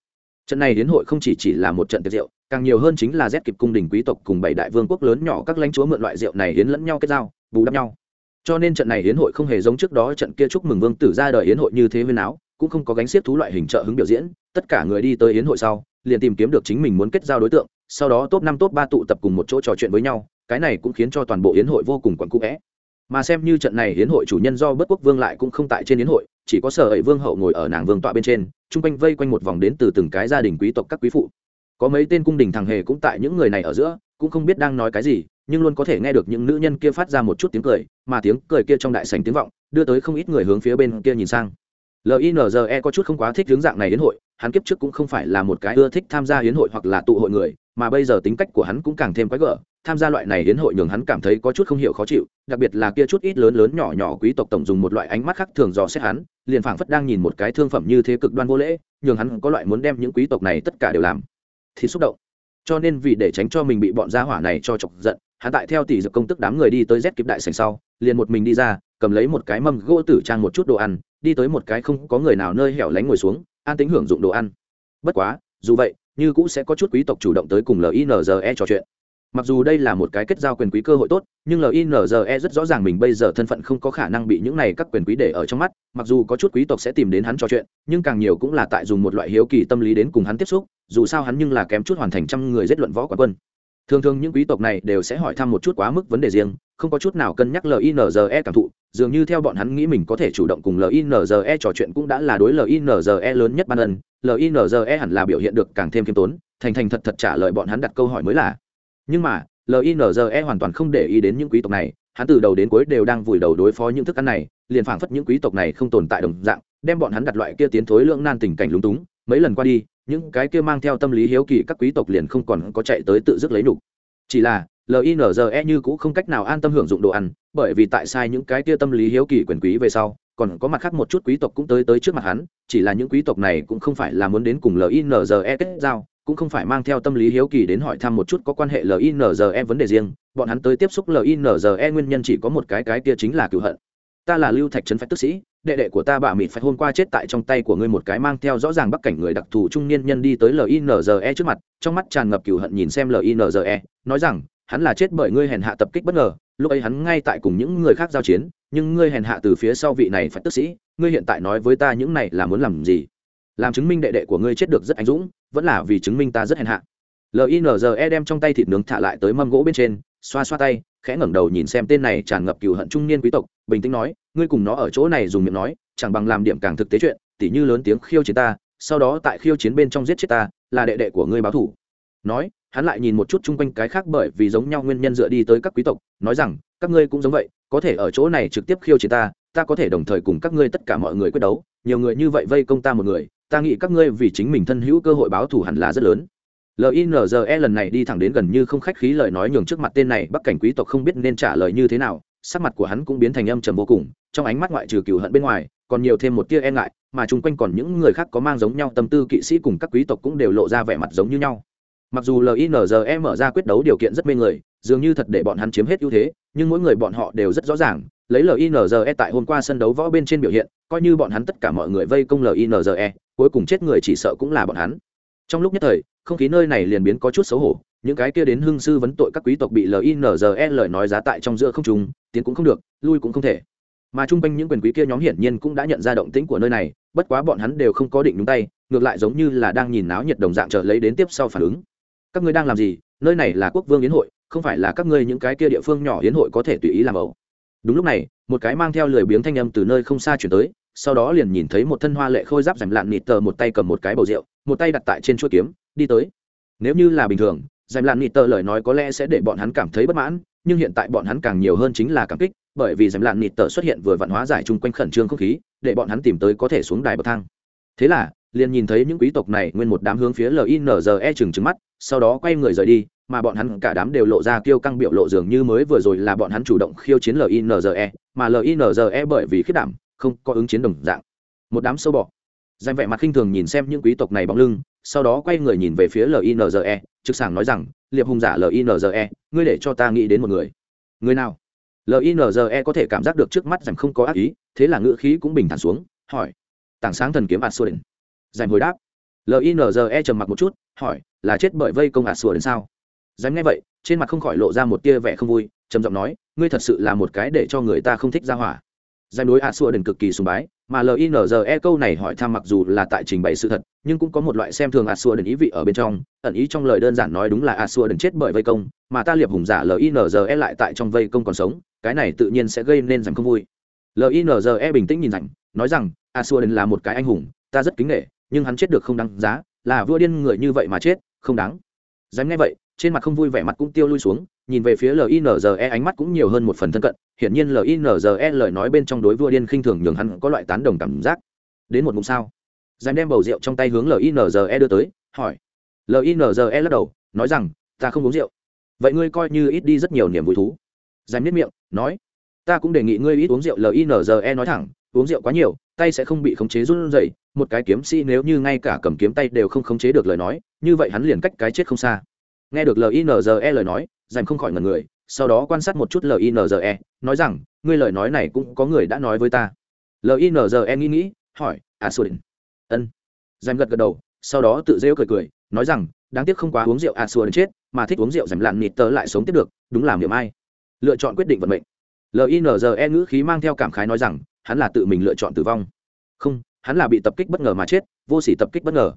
Trận này yến hội không chỉ chỉ là một trận tiệc rượu, càng nhiều hơn chính là rét kịp cung đình quý tộc cùng bảy đại vương quốc lớn nhỏ các lãnh chúa mượn loại rượu này hiến lẫn nhau kết giao, bù đắp nhau. Cho nên trận này hiến hội không hề giống trước đó trận kia chúc mừng vương tử ra đời hiến hội như thế huyên áo, cũng không có gánh xiết thú loại hình trợ hứng biểu diễn, tất cả người đi tới hiến hội sau, liền tìm kiếm được chính mình muốn kết giao đối tượng, sau đó top năm top ba tụ tập cùng một chỗ trò chuyện với nhau cái này cũng khiến cho toàn bộ yến hội vô cùng quặn cũ vẽ. Mà xem như trận này hiến hội chủ nhân do bất quốc vương lại cũng không tại trên hiến hội, chỉ có sở ẩy vương hậu ngồi ở nàng vương tọa bên trên, chung quanh vây quanh một vòng đến từ từng cái gia đình quý tộc các quý phụ. Có mấy tên cung đình thằng hề cũng tại những người này ở giữa, cũng không biết đang nói cái gì, nhưng luôn có thể nghe được những nữ nhân kia phát ra một chút tiếng cười, mà tiếng cười kia trong đại sành tiếng vọng, đưa tới không ít người hướng phía bên kia nhìn sang. Linze có chút không quá thích hướng dạng này đến hội, hắn kiếp trước cũng không phải là một cái ưa thích tham gia hiến hội hoặc là tụ hội người, mà bây giờ tính cách của hắn cũng càng thêm quái gở tham gia loại này đến hội nhường hắn cảm thấy có chút không hiểu khó chịu, đặc biệt là kia chút ít lớn lớn nhỏ nhỏ quý tộc tổng dùng một loại ánh mắt khác thường dò xét hắn, liền phảng phất đang nhìn một cái thương phẩm như thế cực đoan vô lễ, nhường hắn có loại muốn đem những quý tộc này tất cả đều làm. Thì xúc động. Cho nên vì để tránh cho mình bị bọn gia hỏa này cho chọc giận, hắn tại theo tỷ dược công tức đám người đi tới rét kịp đại sành sau, liền một mình đi ra, cầm lấy một cái mâm gỗ tử trang một chút đồ ăn, đi tới một cái không có người nào nơi hẻo lánh ngồi xuống, an tính hưởng dụng đồ ăn. Bất quá, dù vậy, như cũ sẽ có chút quý tộc chủ động tới cùng linze trò chuyện mặc dù đây là một cái kết giao quyền quý cơ hội tốt, nhưng linze rất rõ ràng mình bây giờ thân phận không có khả năng bị những này các quyền quý để ở trong mắt, mặc dù có chút quý tộc sẽ tìm đến hắn trò chuyện, nhưng càng nhiều cũng là tại dùng một loại hiếu kỳ tâm lý đến cùng hắn tiếp xúc, dù sao hắn nhưng là kém chút hoàn thành trăm người giết luận võ quán quân. Thường thường những quý tộc này đều sẽ hỏi thăm một chút quá mức vấn đề riêng, không có chút nào cân nhắc linze cảm thụ, dường như theo bọn hắn nghĩ mình có thể chủ động cùng linze trò chuyện cũng đã là đối linze lớn nhất ban ân linze hẳn là biểu hiện được càng thêm khiêm tốn, thành thành thật thật trả lời bọn hắn đặt câu hỏi mới là nhưng mà linze hoàn toàn không để ý đến những quý tộc này, hắn từ đầu đến cuối đều đang vùi đầu đối phó những thức ăn này, liền phảng phất những quý tộc này không tồn tại đồng dạng, đem bọn hắn đặt loại kia tiến thối lưỡng nan tình cảnh lúng túng mấy lần qua đi, những cái kia mang theo tâm lý hiếu kỳ các quý tộc liền không còn có chạy tới tự dứt lấy đủ. chỉ là linze như cũng không cách nào an tâm hưởng dụng đồ ăn, bởi vì tại sai những cái kia tâm lý hiếu kỳ quyền quý về sau, còn có mặt khác một chút quý tộc cũng tới tới trước mặt hắn, chỉ là những quý tộc này cũng không phải là muốn đến cùng linze kết giao cũng không phải mang theo tâm lý hiếu kỳ đến hỏi thăm một chút có quan hệ linze vấn đề riêng, bọn hắn tới tiếp xúc linze nguyên nhân chỉ có một cái cái kia chính là cựu hận. Ta là lưu thạch trấn phách tức sĩ, đệ đệ của ta bà mịt phải hôm qua chết tại trong tay của ngươi một cái mang theo rõ ràng bắc cảnh người đặc thù trung niên nhân đi tới linze trước mặt, trong mắt tràn ngập cựu hận nhìn xem linze nói rằng, hắn là chết bởi ngươi hèn hạ tập kích bất ngờ, lúc ấy hắn ngay tại cùng những người khác giao chiến, nhưng ngươi hèn hạ từ phía sau vị này phải tức sĩ, ngươi hiện tại nói với ta những này là muốn làm gì? Làm chứng minh đệ đệ của ngươi chết được rất anh dũng vẫn là vì chứng minh ta rất hèn hạ. Linze đem trong tay thịt nướng thả lại tới mâm gỗ bên trên, xoa xoa tay, khẽ ngẩng đầu nhìn xem tên này tràn ngập cừu hận trung niên quý tộc, bình tĩnh nói, ngươi cùng nó ở chỗ này dùng miệng nói, chẳng bằng làm điểm càng thực tế chuyện, tỉ như lớn tiếng khiêu chiến ta, sau đó tại khiêu chiến bên trong giết chết ta, là đệ đệ của ngươi báo thủ. Nói, hắn lại nhìn một chút chung quanh cái khác bởi vì giống nhau nguyên nhân dựa đi tới các quý tộc, nói rằng, các ngươi cũng giống vậy, có thể ở chỗ này trực tiếp khiêu chiến ta ta có thể đồng thời cùng các ngươi tất cả mọi người quyết đấu, nhiều người như vậy vây công ta một người ta nghĩ các ngươi vì chính mình thân hữu cơ hội báo thù hẳn là rất lớn. Linze lần này đi thẳng đến gần như không khách khí lời nói nhường trước mặt tên này bắc cảnh quý tộc không biết nên trả lời như thế nào, sắc mặt của hắn cũng biến thành âm trầm vô cùng, trong ánh mắt ngoại trừ cừu hận bên ngoài, còn nhiều thêm một tia e ngại, mà chung quanh còn những người khác có mang giống nhau tâm tư kỵ sĩ cùng các quý tộc cũng đều lộ ra vẻ mặt giống như nhau. Mặc dù linze mở ra quyết đấu điều kiện rất mê người, dường như thật để bọn hắn chiếm hết ưu thế, nhưng mỗi người bọn họ đều rất rõ ràng, lấy linze tại hôm qua sân đấu võ bên trên biểu hiện, coi như bọn hắn tất cả mọi người vây công linze cuối cùng chết người chỉ sợ cũng là bọn hắn. Trong lúc nhất thời, không khí nơi này liền biến có chút xấu hổ, những cái kia đến hưng sư vấn tội các quý tộc bị linze lời nói giá tại trong giữa không trùng tiến cũng không được, lui cũng không thể. Mà chung quanh những quyền quý kia nhóm hiển nhiên cũng đã nhận ra động tĩnh của nơi này, bất quá bọn hắn đều không có định nhúng tay, ngược lại giống như là đang nhìn náo nhiệt đồng dạng chờ lấy đến tiếp sau phản ứng. Các ngươi đang làm gì? Nơi này là quốc vương yến hội, không phải là các ngươi những cái kia địa phương nhỏ yến hội có thể tùy ý làm ẩu. Đúng lúc này, một cái mang theo lười biếng thanh âm từ nơi không xa chuyển tới sau đó liền nhìn thấy một thân hoa lệ khôi giáp rèm lạn nịt tờ một tay cầm một cái bầu rượu, một tay đặt tại trên chuỗi kiếm, đi tới. Nếu như là bình thường rèm lạn nịt tờ lời nói có lẽ sẽ để bọn hắn cảm thấy bất mãn, nhưng hiện tại bọn hắn càng nhiều hơn chính là cảm kích, bởi vì rèm lạn nịt tờ xuất hiện vừa vạn hóa giải chung quanh khẩn trương không khí, để bọn hắn tìm tới có thể xuống đài bậc thang. Thế là, liền nhìn thấy những quý tộc này nguyên một đám hướng phía linze trừng trừng mắt, sau đó quay người rời đi, mà bọn hắn cả đám đều lộ ra kiêu căng biểu lộ dường như mới vừa rồi là bọn hắn chủ động khiêu chiến linze mà linze bởi vì khiết đảm không có ứng chiến đồng dạng. Một đám sâu bọ. Danh vẻ mặt khinh thường nhìn xem những quý tộc này bóng lưng, sau đó quay người nhìn về phía linze trực sảng nói rằng, liệp hùng giả linze ngươi để cho ta nghĩ đến một người. Người nào? Linze có thể cảm giác được trước mắt rằng không có ác ý, thế là ngữ khí cũng bình thản xuống, hỏi. Tảng sáng thần kiếm ạt đến dành hồi đáp. Linze trầm mặc một chút, hỏi, là chết bởi vây công ạt đến sao? Dành nghe vậy, trên mặt không khỏi lộ ra một tia vẻ không vui, trầm giọng nói, ngươi thật sự là một cái để cho người ta không thích ra hỏa giai đối a xua đần cực kỳ sùng bái, mà linze câu này hỏi thăm mặc dù là tại trình bày sự thật, nhưng cũng có một loại xem thường a xua đần ý vị ở bên trong, ẩn ý trong lời đơn giản nói đúng là a xua đần chết bởi vây công, mà ta liệp hùng giả linze lại tại trong vây công còn sống, cái này tự nhiên sẽ gây nên rằng không vui. Linze bình tĩnh nhìn rằng, nói rằng a xua đần là một cái anh hùng, ta rất kính nghệ nhưng hắn chết được không đáng giá, là vua điên người như vậy mà chết, không đáng. Dám nghe vậy, trên mặt không vui vẻ mặt cũng tiêu lui xuống nhìn về phía linze ánh mắt cũng nhiều hơn một phần thân cận, hiển nhiên linze lời nói bên trong đối vua điên khinh thường nhường hắn có loại tán đồng cảm giác. Đến một mục sao? Dám đem bầu rượu trong tay hướng linze đưa tới, hỏi. Linze lắc đầu, nói rằng, ta không uống rượu. Vậy ngươi coi như ít đi rất nhiều niềm vui thú. Dám nếp miệng, nói, ta cũng đề nghị ngươi ít uống rượu. Linze nói thẳng, uống rượu quá nhiều, tay sẽ không bị khống chế run rẩy, một cái kiếm sĩ nếu như ngay cả cầm kiếm tay đều không khống chế được lời nói, như vậy hắn liền cách cái chết không xa. Nghe được linze lời nói dành không khỏi ngần người, sau đó quan sát một chút linze nói rằng, ngươi lời nói này cũng có người đã nói với ta. Linze nghĩ nghĩ, hỏi à xua đình ân. Dành gật gật đầu, sau đó tự rêu cười cười, nói rằng, đáng tiếc không quá uống rượu à xua đến chết, mà thích uống rượu dành lặn nịt tớ lại sống tiếp được, đúng làm niệm ai. Lựa chọn quyết định vận mệnh. Linze ngữ khí mang theo cảm khái nói rằng, hắn là tự mình lựa chọn tử vong. Không, hắn là bị tập kích bất ngờ mà chết, vô s ỉ tập kích bất ngờ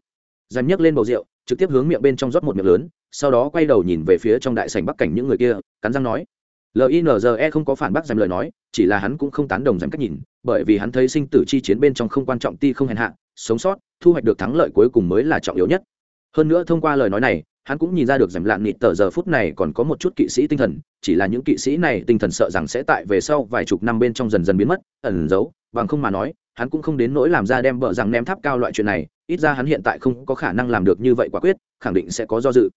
dành nhấc lên bầu rượu, trực tiếp hướng miệng bên trong rót một miệng lớn, sau đó quay đầu nhìn về phía trong đại sảnh bắc cảnh những người kia, cắn răng nói. Linze không có phản bác dành lời nói, chỉ là hắn cũng không tán đồng dành cách nhìn, bởi vì hắn thấy sinh tử chi chiến bên trong không quan trọng ti không hèn hạ, sống sót, thu hoạch được thắng lợi cuối cùng mới là trọng yếu nhất. Hơn nữa thông qua lời nói này, hắn cũng nhìn ra được dành lạn nịt tờ giờ phút này còn có một chút kỵ sĩ tinh thần, chỉ là những kỵ sĩ này tinh thần sợ rằng sẽ tại về sau vài chục năm bên trong dần dần biến mất, ẩn giấu, bằng không mà nói, hắn cũng không đến nỗi làm ra đem vợ rằng ném tháp cao loại chuyện này ít ra hắn hiện tại không có khả năng làm được như vậy quả quyết, khẳng định sẽ có do dự.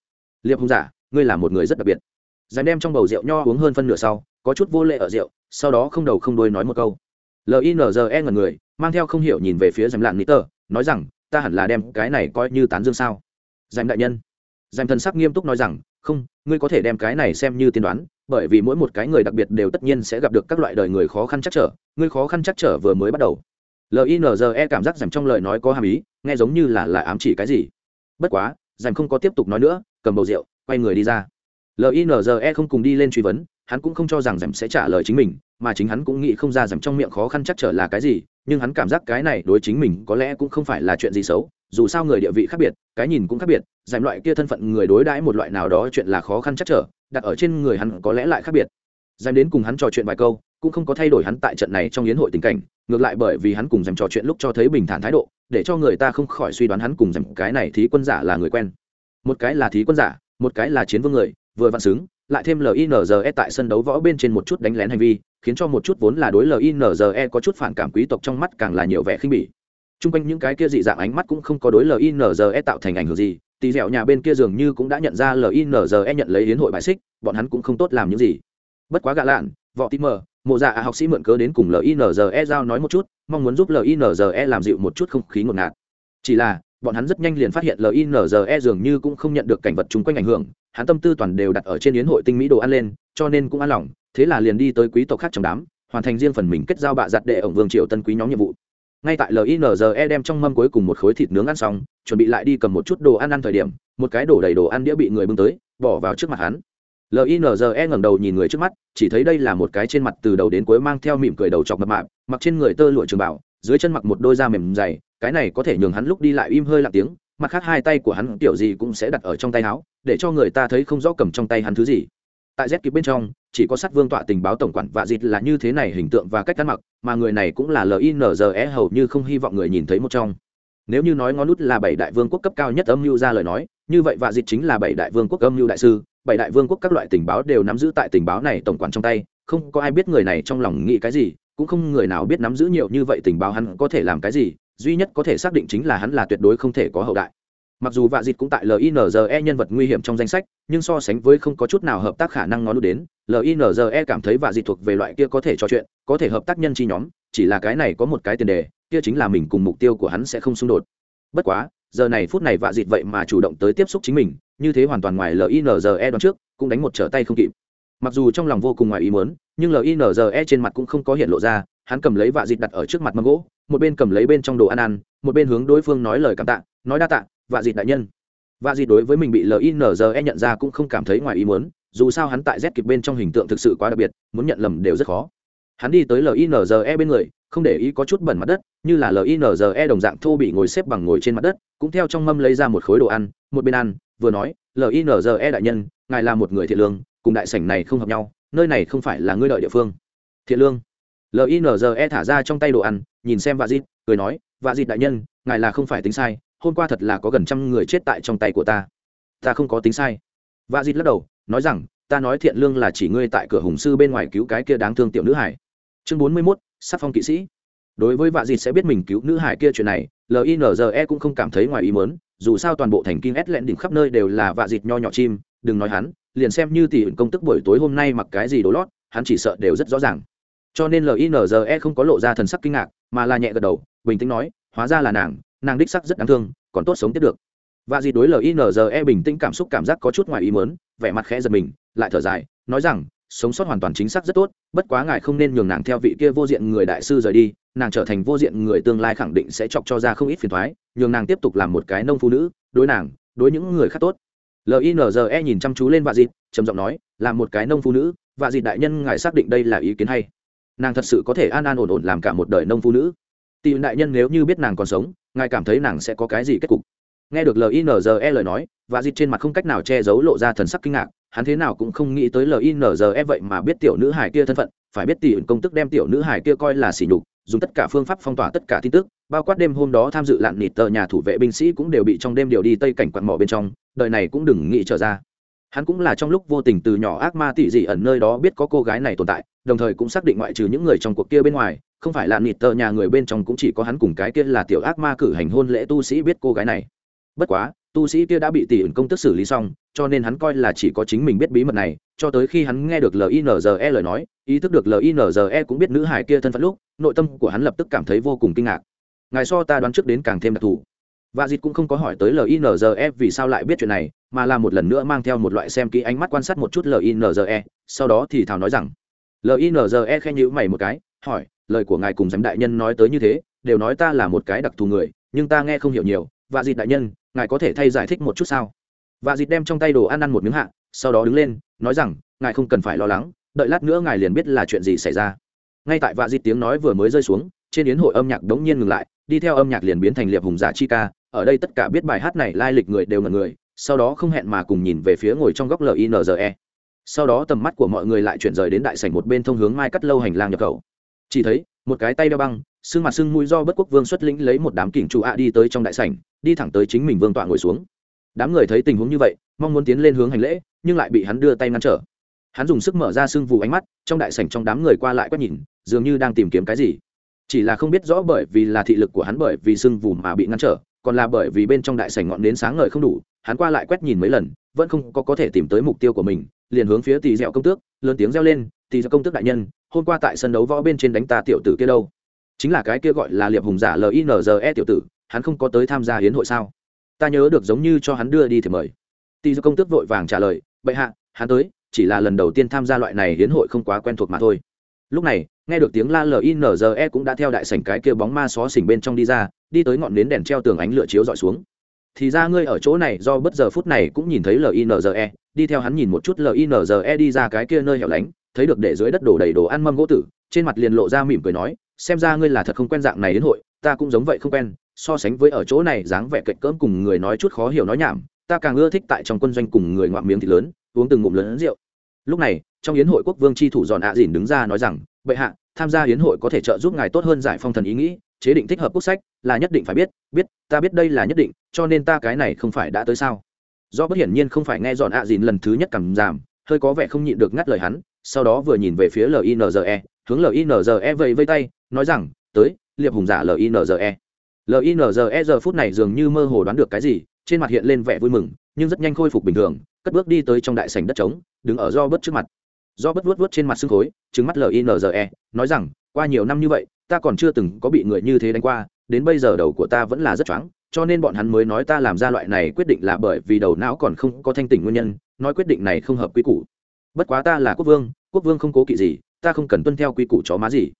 Liệp hùng giả, ngươi là một người rất đặc biệt. Dành đem trong bầu rượu nho uống hơn phân nửa sau, có chút vô lệ ở rượu, sau đó không đầu không đuôi nói một câu. Linze ngần người, mang theo không hiểu nhìn về phía dành lạn nghĩ tờ nói rằng, ta hẳn là đem cái này coi như tán dương sao? Dành đại nhân. Dành thần sắc nghiêm túc nói rằng, không, ngươi có thể đem cái này xem như tiên đoán, bởi vì mỗi một cái người đặc biệt đều tất nhiên sẽ gặp được các loại đời người khó khăn chắc trở, ngươi khó khăn chắc trở vừa mới bắt đầu. Linze cảm giác rằng trong lời nói có hàm ý nghe giống như là là ám chỉ cái gì. Bất quá dành không có tiếp tục nói nữa, cầm bầu rượu, quay người đi ra. Linze không cùng đi lên truy vấn, hắn cũng không cho rằng dành sẽ trả lời chính mình, mà chính hắn cũng nghĩ không ra dành trong miệng khó khăn chắc trở là cái gì, nhưng hắn cảm giác cái này đối chính mình có lẽ cũng không phải là chuyện gì xấu, dù sao người địa vị khác biệt, cái nhìn cũng khác biệt dành loại kia thân phận người đối đãi một loại nào đó chuyện là khó khăn chắc trở, đặt ở trên người hắn có lẽ lại khác biệt. Dành đến cùng hắn trò chuyện vài câu cũng không có thay đổi hắn tại trận này trong yến hội tình cảnh, ngược lại bởi vì hắn cùng dành trò chuyện lúc cho thấy bình thản thái độ, để cho người ta không khỏi suy đoán hắn cùng dành cái này thí quân giả là người quen. Một cái là thí quân giả, một cái là chiến vương người, vừa vặn xứng, lại thêm linze tại sân đấu võ bên trên một chút đánh lén hành vi, khiến cho một chút vốn là đối linze có chút phản cảm quý tộc trong mắt càng là nhiều vẻ khinh bỉ. T r u n g quanh những cái kia dị dạng ánh mắt cũng không có đối linze tạo thành ảnh hưởng gì, tỳ dẻo nhà bên kia dường như cũng đã nhận ra linze nhận lấy hiến hội bài xích, bọn hắn cũng không tốt làm những gì. Bất quá gạ lạn võ tí mờ mộ dạ học sĩ mượn cớ đến cùng linze giao nói một chút, mong muốn giúp linze làm dịu một chút không khí ngột ngạt. Chỉ là, bọn hắn rất nhanh liền phát hiện linze dường như cũng không nhận được cảnh vật chung quanh ảnh hưởng, hắn tâm tư toàn đều đặt ở trên yến hội tinh mỹ đồ ăn lên, cho nên cũng an lòng, thế là liền đi tới quý tộc khác trong đám, hoàn thành riêng phần mình kết giao bạ giặt để ổng vương triều tân quý nhóm nhiệm vụ. Ngay tại linze đem trong mâm cuối cùng một khối thịt nướng ăn xong, chuẩn bị lại đi cầm một chút đồ ăn ăn thời điểm, một cái đổ đầy đồ ăn đĩa bị người bưng tới, bỏ vào trước mặt hắn linze ngẩng đầu nhìn người trước mắt, chỉ thấy đây là một cái trên mặt từ đầu đến cuối mang theo mỉm cười đầu chọc mập mạp, mặc trên người tơ lụa trường bảo dưới chân mặc một đôi da mềm dày, cái này có thể nhường hắn lúc đi lại im hơi lặng tiếng, mặt khác hai tay của hắn kiểu gì cũng sẽ đặt ở trong tay áo, để cho người ta thấy không rõ cầm trong tay hắn thứ gì. Tại z kịp bên trong, chỉ có sát vương tọa tình báo tổng quản vạ dịt là như thế này hình tượng và cách ăn mặc, mà người này cũng là linze hầu như không hy vọng người nhìn thấy một trong. Nếu như nói ngón nút là bảy đại vương quốc cấp cao nhất âm mưu ra lời nói, như vậy vạ dịt chính là bảy đại vương quốc âm mưu đại sư bảy đại vương quốc các loại tình báo đều nắm giữ tại tình báo này tổng quản trong tay, không có ai biết người này trong lòng nghĩ cái gì, cũng không người nào biết nắm giữ nhiều như vậy tình báo hắn có thể làm cái gì, duy nhất có thể xác định chính là hắn là tuyệt đối không thể có hậu đại. Mặc dù vạ dịt cũng tại linze nhân vật nguy hiểm trong danh sách, nhưng so sánh với không có chút nào hợp tác khả năng ngón đến linze cảm thấy vạ dịt thuộc về loại kia có thể trò chuyện, có thể hợp tác nhân chi nhóm, chỉ là cái này có một cái tiền đề, kia chính là mình cùng mục tiêu của hắn sẽ không xung đột. Bất quá giờ này phút này vạ dịt vậy mà chủ động tới tiếp xúc chính mình, như thế hoàn toàn ngoài linze đoạn trước, cũng đánh một trở tay không kịp. Mặc dù trong lòng vô cùng ngoài ý muốn, nhưng linze trên mặt cũng không có hiện lộ ra, hắn cầm lấy vạ dịt đặt ở trước mặt mâm gỗ, một bên cầm lấy bên trong đồ ăn ăn, một bên hướng đối phương nói lời cảm tạ, nói đa tạ, vạ dịt đại nhân. Vạ dịt đối với mình bị linze nhận ra cũng không cảm thấy ngoài ý muốn, dù sao hắn tại z kịp bên trong hình tượng thực sự quá đặc biệt, muốn nhận lầm đều rất khó. Hắn đi tới linze bên người không để ý có chút bẩn mặt đất, như là linze đồng dạng thô bị ngồi xếp bằng ngồi trên mặt đất, cũng theo trong mâm lấy ra một khối đồ ăn, một bên ăn, vừa nói linze đại nhân, ngài là một người thiện lương, cùng đại sảnh này không hợp nhau, nơi này không phải là ngươi đợi địa phương. Thiện lương. Linze thả ra trong tay đồ ăn, nhìn xem vạ dịt, cười nói, vạ dịt đại nhân, ngài là không phải tính sai, hôm qua thật là có gần trăm người chết tại trong tay của ta. Ta không có tính sai. Vạ dịt lắc đầu, nói rằng, ta nói thiện lương là chỉ ngươi tại cửa hùng sư bên ngoài cứu cái kia đáng thương tiểu nữ hải. Chương bốn mươi mốt sắc phong kỵ sĩ. Đối với vạ dịt sẽ biết mình cứu nữ hải kia chuyện này linze cũng không cảm thấy ngoài ý mớn dù sao toàn bộ thành kinh ét lẹn đỉnh khắp nơi đều là vạ dịt nho nhỏ chim, đừng nói hắn, liền xem như tỷ công tức buổi tối hôm nay mặc cái gì đồ lót, hắn chỉ sợ đều rất rõ ràng. Cho nên linze không có lộ ra thần sắc kinh ngạc, mà là nhẹ gật đầu, bình tĩnh nói, hóa ra là nàng nàng đích sắc rất đáng thương, còn tốt sống tiếp được. Và dì đối linze bình tĩnh cảm xúc cảm giác có chút ngoài ý mớn vẻ mặt khẽ giật mình, lại thở dài, nói rằng sống sót hoàn toàn chính xác rất tốt, bất quá ngài không nên nhường nàng theo vị kia vô diện người đại sư rời đi, nàng trở thành vô diện người tương lai khẳng định sẽ chọc cho ra không ít phiền thoái nhường nàng tiếp tục làm một cái nông phụ nữ, đối nàng, đối những người khác tốt. Linze nhìn chăm chú lên vạ dịt, trầm giọng nói, là một cái nông phụ nữ, vạ dịt đại nhân ngài xác định đây là ý kiến hay. Nàng thật sự có thể an an ổn ổn làm cả một đời nông phụ nữ. Tỷ đại nhân nếu như biết nàng còn sống, ngài cảm thấy nàng sẽ có cái gì kết cục? Nghe được linze lời nói và dịt trên mặt không cách nào che giấu lộ ra thần sắc kinh ngạc hắn thế nào cũng không nghĩ tới linze vậy mà biết tiểu nữ hải kia thân phận, phải biết tỷ công tức đem tiểu nữ hải kia coi là sỉ nhục, dùng tất cả phương pháp phong tỏa tất cả tin tức, bao quát đêm hôm đó tham dự lặn nịt tờ nhà thủ vệ binh sĩ cũng đều bị trong đêm điều đi tây cảnh quặn mỏ bên trong, đời này cũng đừng nghĩ trở ra. Hắn cũng là trong lúc vô tình từ nhỏ ác ma tỷ dị ẩn nơi đó biết có cô gái này tồn tại, đồng thời cũng xác định ngoại trừ những người trong cuộc kia bên ngoài, không phải là nịt tờ nhà người bên trong cũng chỉ có hắn cùng cái kia là tiểu ác ma cử hành hôn lễ tu sĩ biết cô gái này. Bất quá tu sĩ kia đã bị tỷ ẩn công tức xử lý xong, cho nên hắn coi là chỉ có chính mình biết bí mật này, cho tới khi hắn nghe được linze lời nói, ý thức được linze cũng biết nữ hải kia thân phận lúc, nội tâm của hắn lập tức cảm thấy vô cùng kinh ngạc. Ngài so ta đoán trước đến càng thêm đặc thù. Và dịt cũng không có hỏi tới linze vì sao lại biết chuyện này, mà là một lần nữa mang theo một loại xem kỹ ánh mắt quan sát một chút linze sau đó thì thảo nói rằng linze khen nhữ mày một cái, hỏi, lời của ngài cùng giám đại nhân nói tới như thế, đều nói ta là một cái đặc thù người, nhưng ta nghe không hiểu nhiều. Và dịt đại nhân ngài có thể thay giải thích một chút sao? Và dịt đem trong tay đồ ăn ăn một miếng hạ, sau đó đứng lên, nói rằng, ngài không cần phải lo lắng, đợi lát nữa ngài liền biết là chuyện gì xảy ra. Ngay tại vạ dịt tiếng nói vừa mới rơi xuống, trên yến hội âm nhạc đống nhiên ngừng lại, đi theo âm nhạc liền biến thành liệp hùng giả chi ca, ở đây tất cả biết bài hát này lai lịch người đều ngần người, sau đó không hẹn mà cùng nhìn về phía ngồi trong góc linze sau đó tầm mắt của mọi người lại chuyển rời đến đại sảnh một bên thông hướng mai cắt lâu hành lang nhập khẩu. Chỉ thấy, một cái tay đeo băng xương mặt xương mũi do bất quốc vương xuất lĩnh lấy một đám kỉnh trụ ạ đi tới trong đại sảnh, đi thẳng tới chính mình vương tọa ngồi xuống. Đám người thấy tình huống như vậy, mong muốn tiến lên hướng hành lễ, nhưng lại bị hắn đưa tay ngăn trở. Hắn dùng sức mở ra xương vù ánh mắt, trong đại sảnh trong đám người qua lại quét nhìn, dường như đang tìm kiếm cái gì. Chỉ là không biết rõ bởi vì là thị lực của hắn bởi vì xương vù mà bị ngăn trở, còn là bởi vì bên trong đại sảnh ngọn nến sáng ngời không đủ, hắn qua lại quét nhìn mấy lần, vẫn không có có thể tìm tới mục tiêu của mình, liền hướng phía tỳ dẹo công tước, lớn tiếng reo lên, tỳ dẹo công tước đại nhân, hôm qua tại sân đấu võ bên trên đánh ta tiểu tử kia đâu? Chính là cái kia gọi là liệp hùng giả linze tiểu tử, hắn không có tới tham gia hiến hội sao? Ta nhớ được giống như cho hắn đưa đi thì mời. Tỳ do công tước vội vàng trả lời, bệ hạ, hắn tới, chỉ là lần đầu tiên tham gia loại này hiến hội không quá quen thuộc mà thôi. Lúc này, nghe được tiếng la linze cũng đã theo đại sảnh cái kia bóng ma xó xỉnh bên trong đi ra, đi tới ngọn nến đèn treo tường ánh lửa chiếu dọi xuống. Thì ra ngươi ở chỗ này do bất giờ phút này cũng nhìn thấy linze đi theo hắn nhìn một chút linze đi ra cái kia nơi hẻo lánh thấy được để dưới đất đổ đầy đồ ăn mâm gỗ tử, trên mặt liền lộ ra mỉm cười nói, xem ra ngươi là thật không quen dạng này đến hội, ta cũng giống vậy không quen, so sánh với ở chỗ này dáng vẻ cạnh cỡm cùng người nói chút khó hiểu nói nhảm, ta càng ưa thích tại trong quân doanh cùng người ngoạm miếng thịt lớn, uống từng ngụm lớn rượu. Lúc này, trong yến hội quốc vương tri thủ giòn ạ dìn đứng ra nói rằng, bệ hạ, tham gia yến hội có thể trợ giúp ngài tốt hơn giải phong thần ý nghĩ, chế định thích hợp quốc sách, là nhất định phải biết biết, ta biết đây là nhất định, cho nên ta cái này không phải đã tới sao? Do bất hiển nhiên không phải nghe giòn ạ dìn lần thứ nhất cảm giảm, hơi có vẻ không nhịn được ngắt lời hắn sau đó vừa nhìn về phía linze hướng linze vẫy vây tay, nói rằng, tới, liệp hùng giả linze linze giờ phút này dường như mơ hồ đoán được cái gì, trên mặt hiện lên vẻ vui mừng, nhưng rất nhanh khôi phục bình thường, cất bước đi tới trong đại sảnh đất trống, đứng ở do bớt trước mặt. Do bớt vuốt vuốt trên mặt xương khối trứng mắt linze nói rằng, qua nhiều năm như vậy, ta còn chưa từng có bị người như thế đánh qua, đến bây giờ đầu của ta vẫn là rất choáng, cho nên bọn hắn mới nói ta làm ra loại này quyết định là bởi vì đầu não còn không có thanh tỉnh nguyên nhân, nói quyết định này không hợp quy củ bất quá ta là quốc vương quốc vương không cố kỵ gì, ta không cần tuân theo quy củ chó má gì.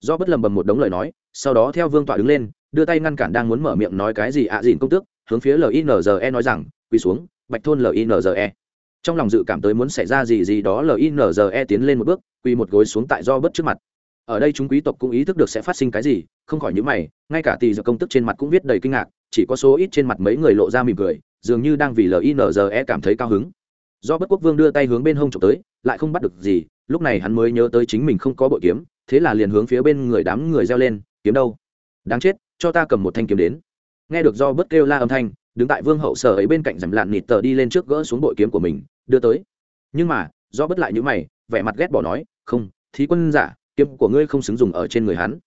Do bất lầm bầm một đống lời nói, sau đó theo vương tọa đứng lên, đưa tay ngăn cản đang muốn mở miệng nói cái gì ạ à dìn công tước, hướng phía linze nói rằng, quỳ xuống, bạch thôn linze trong lòng dự cảm tới muốn xảy ra gì gì đó linze tiến lên một bước, quỳ một gối xuống tại do bất trước mặt. Ở đây chúng quý tộc cũng ý thức được sẽ phát sinh cái gì, không khỏi những mày, ngay cả tỳ giờ công tức trên mặt cũng viết đầy kinh ngạc, chỉ có số ít trên mặt mấy người lộ ra mỉm cười, dường như đang vì linze cảm thấy cao hứng do bất quốc vương đưa tay hướng bên hông trộm tới, lại không bắt được gì, lúc này hắn mới nhớ tới chính mình không có bội kiếm, thế là liền hướng phía bên người đám người reo lên, kiếm đâu? Đáng chết, cho ta cầm một thanh kiếm đến. Nghe được do bất kêu la âm thanh, đứng tại vương hậu sở ấy bên cạnh rằm lạn nịt tờ đi lên trước gỡ xuống bội kiếm của mình, đưa tới. Nhưng mà, do bất lại những mày, vẻ mặt ghét bỏ nói, không, thí quân giả, kiếm của ngươi không xứng dùng ở trên người hắn.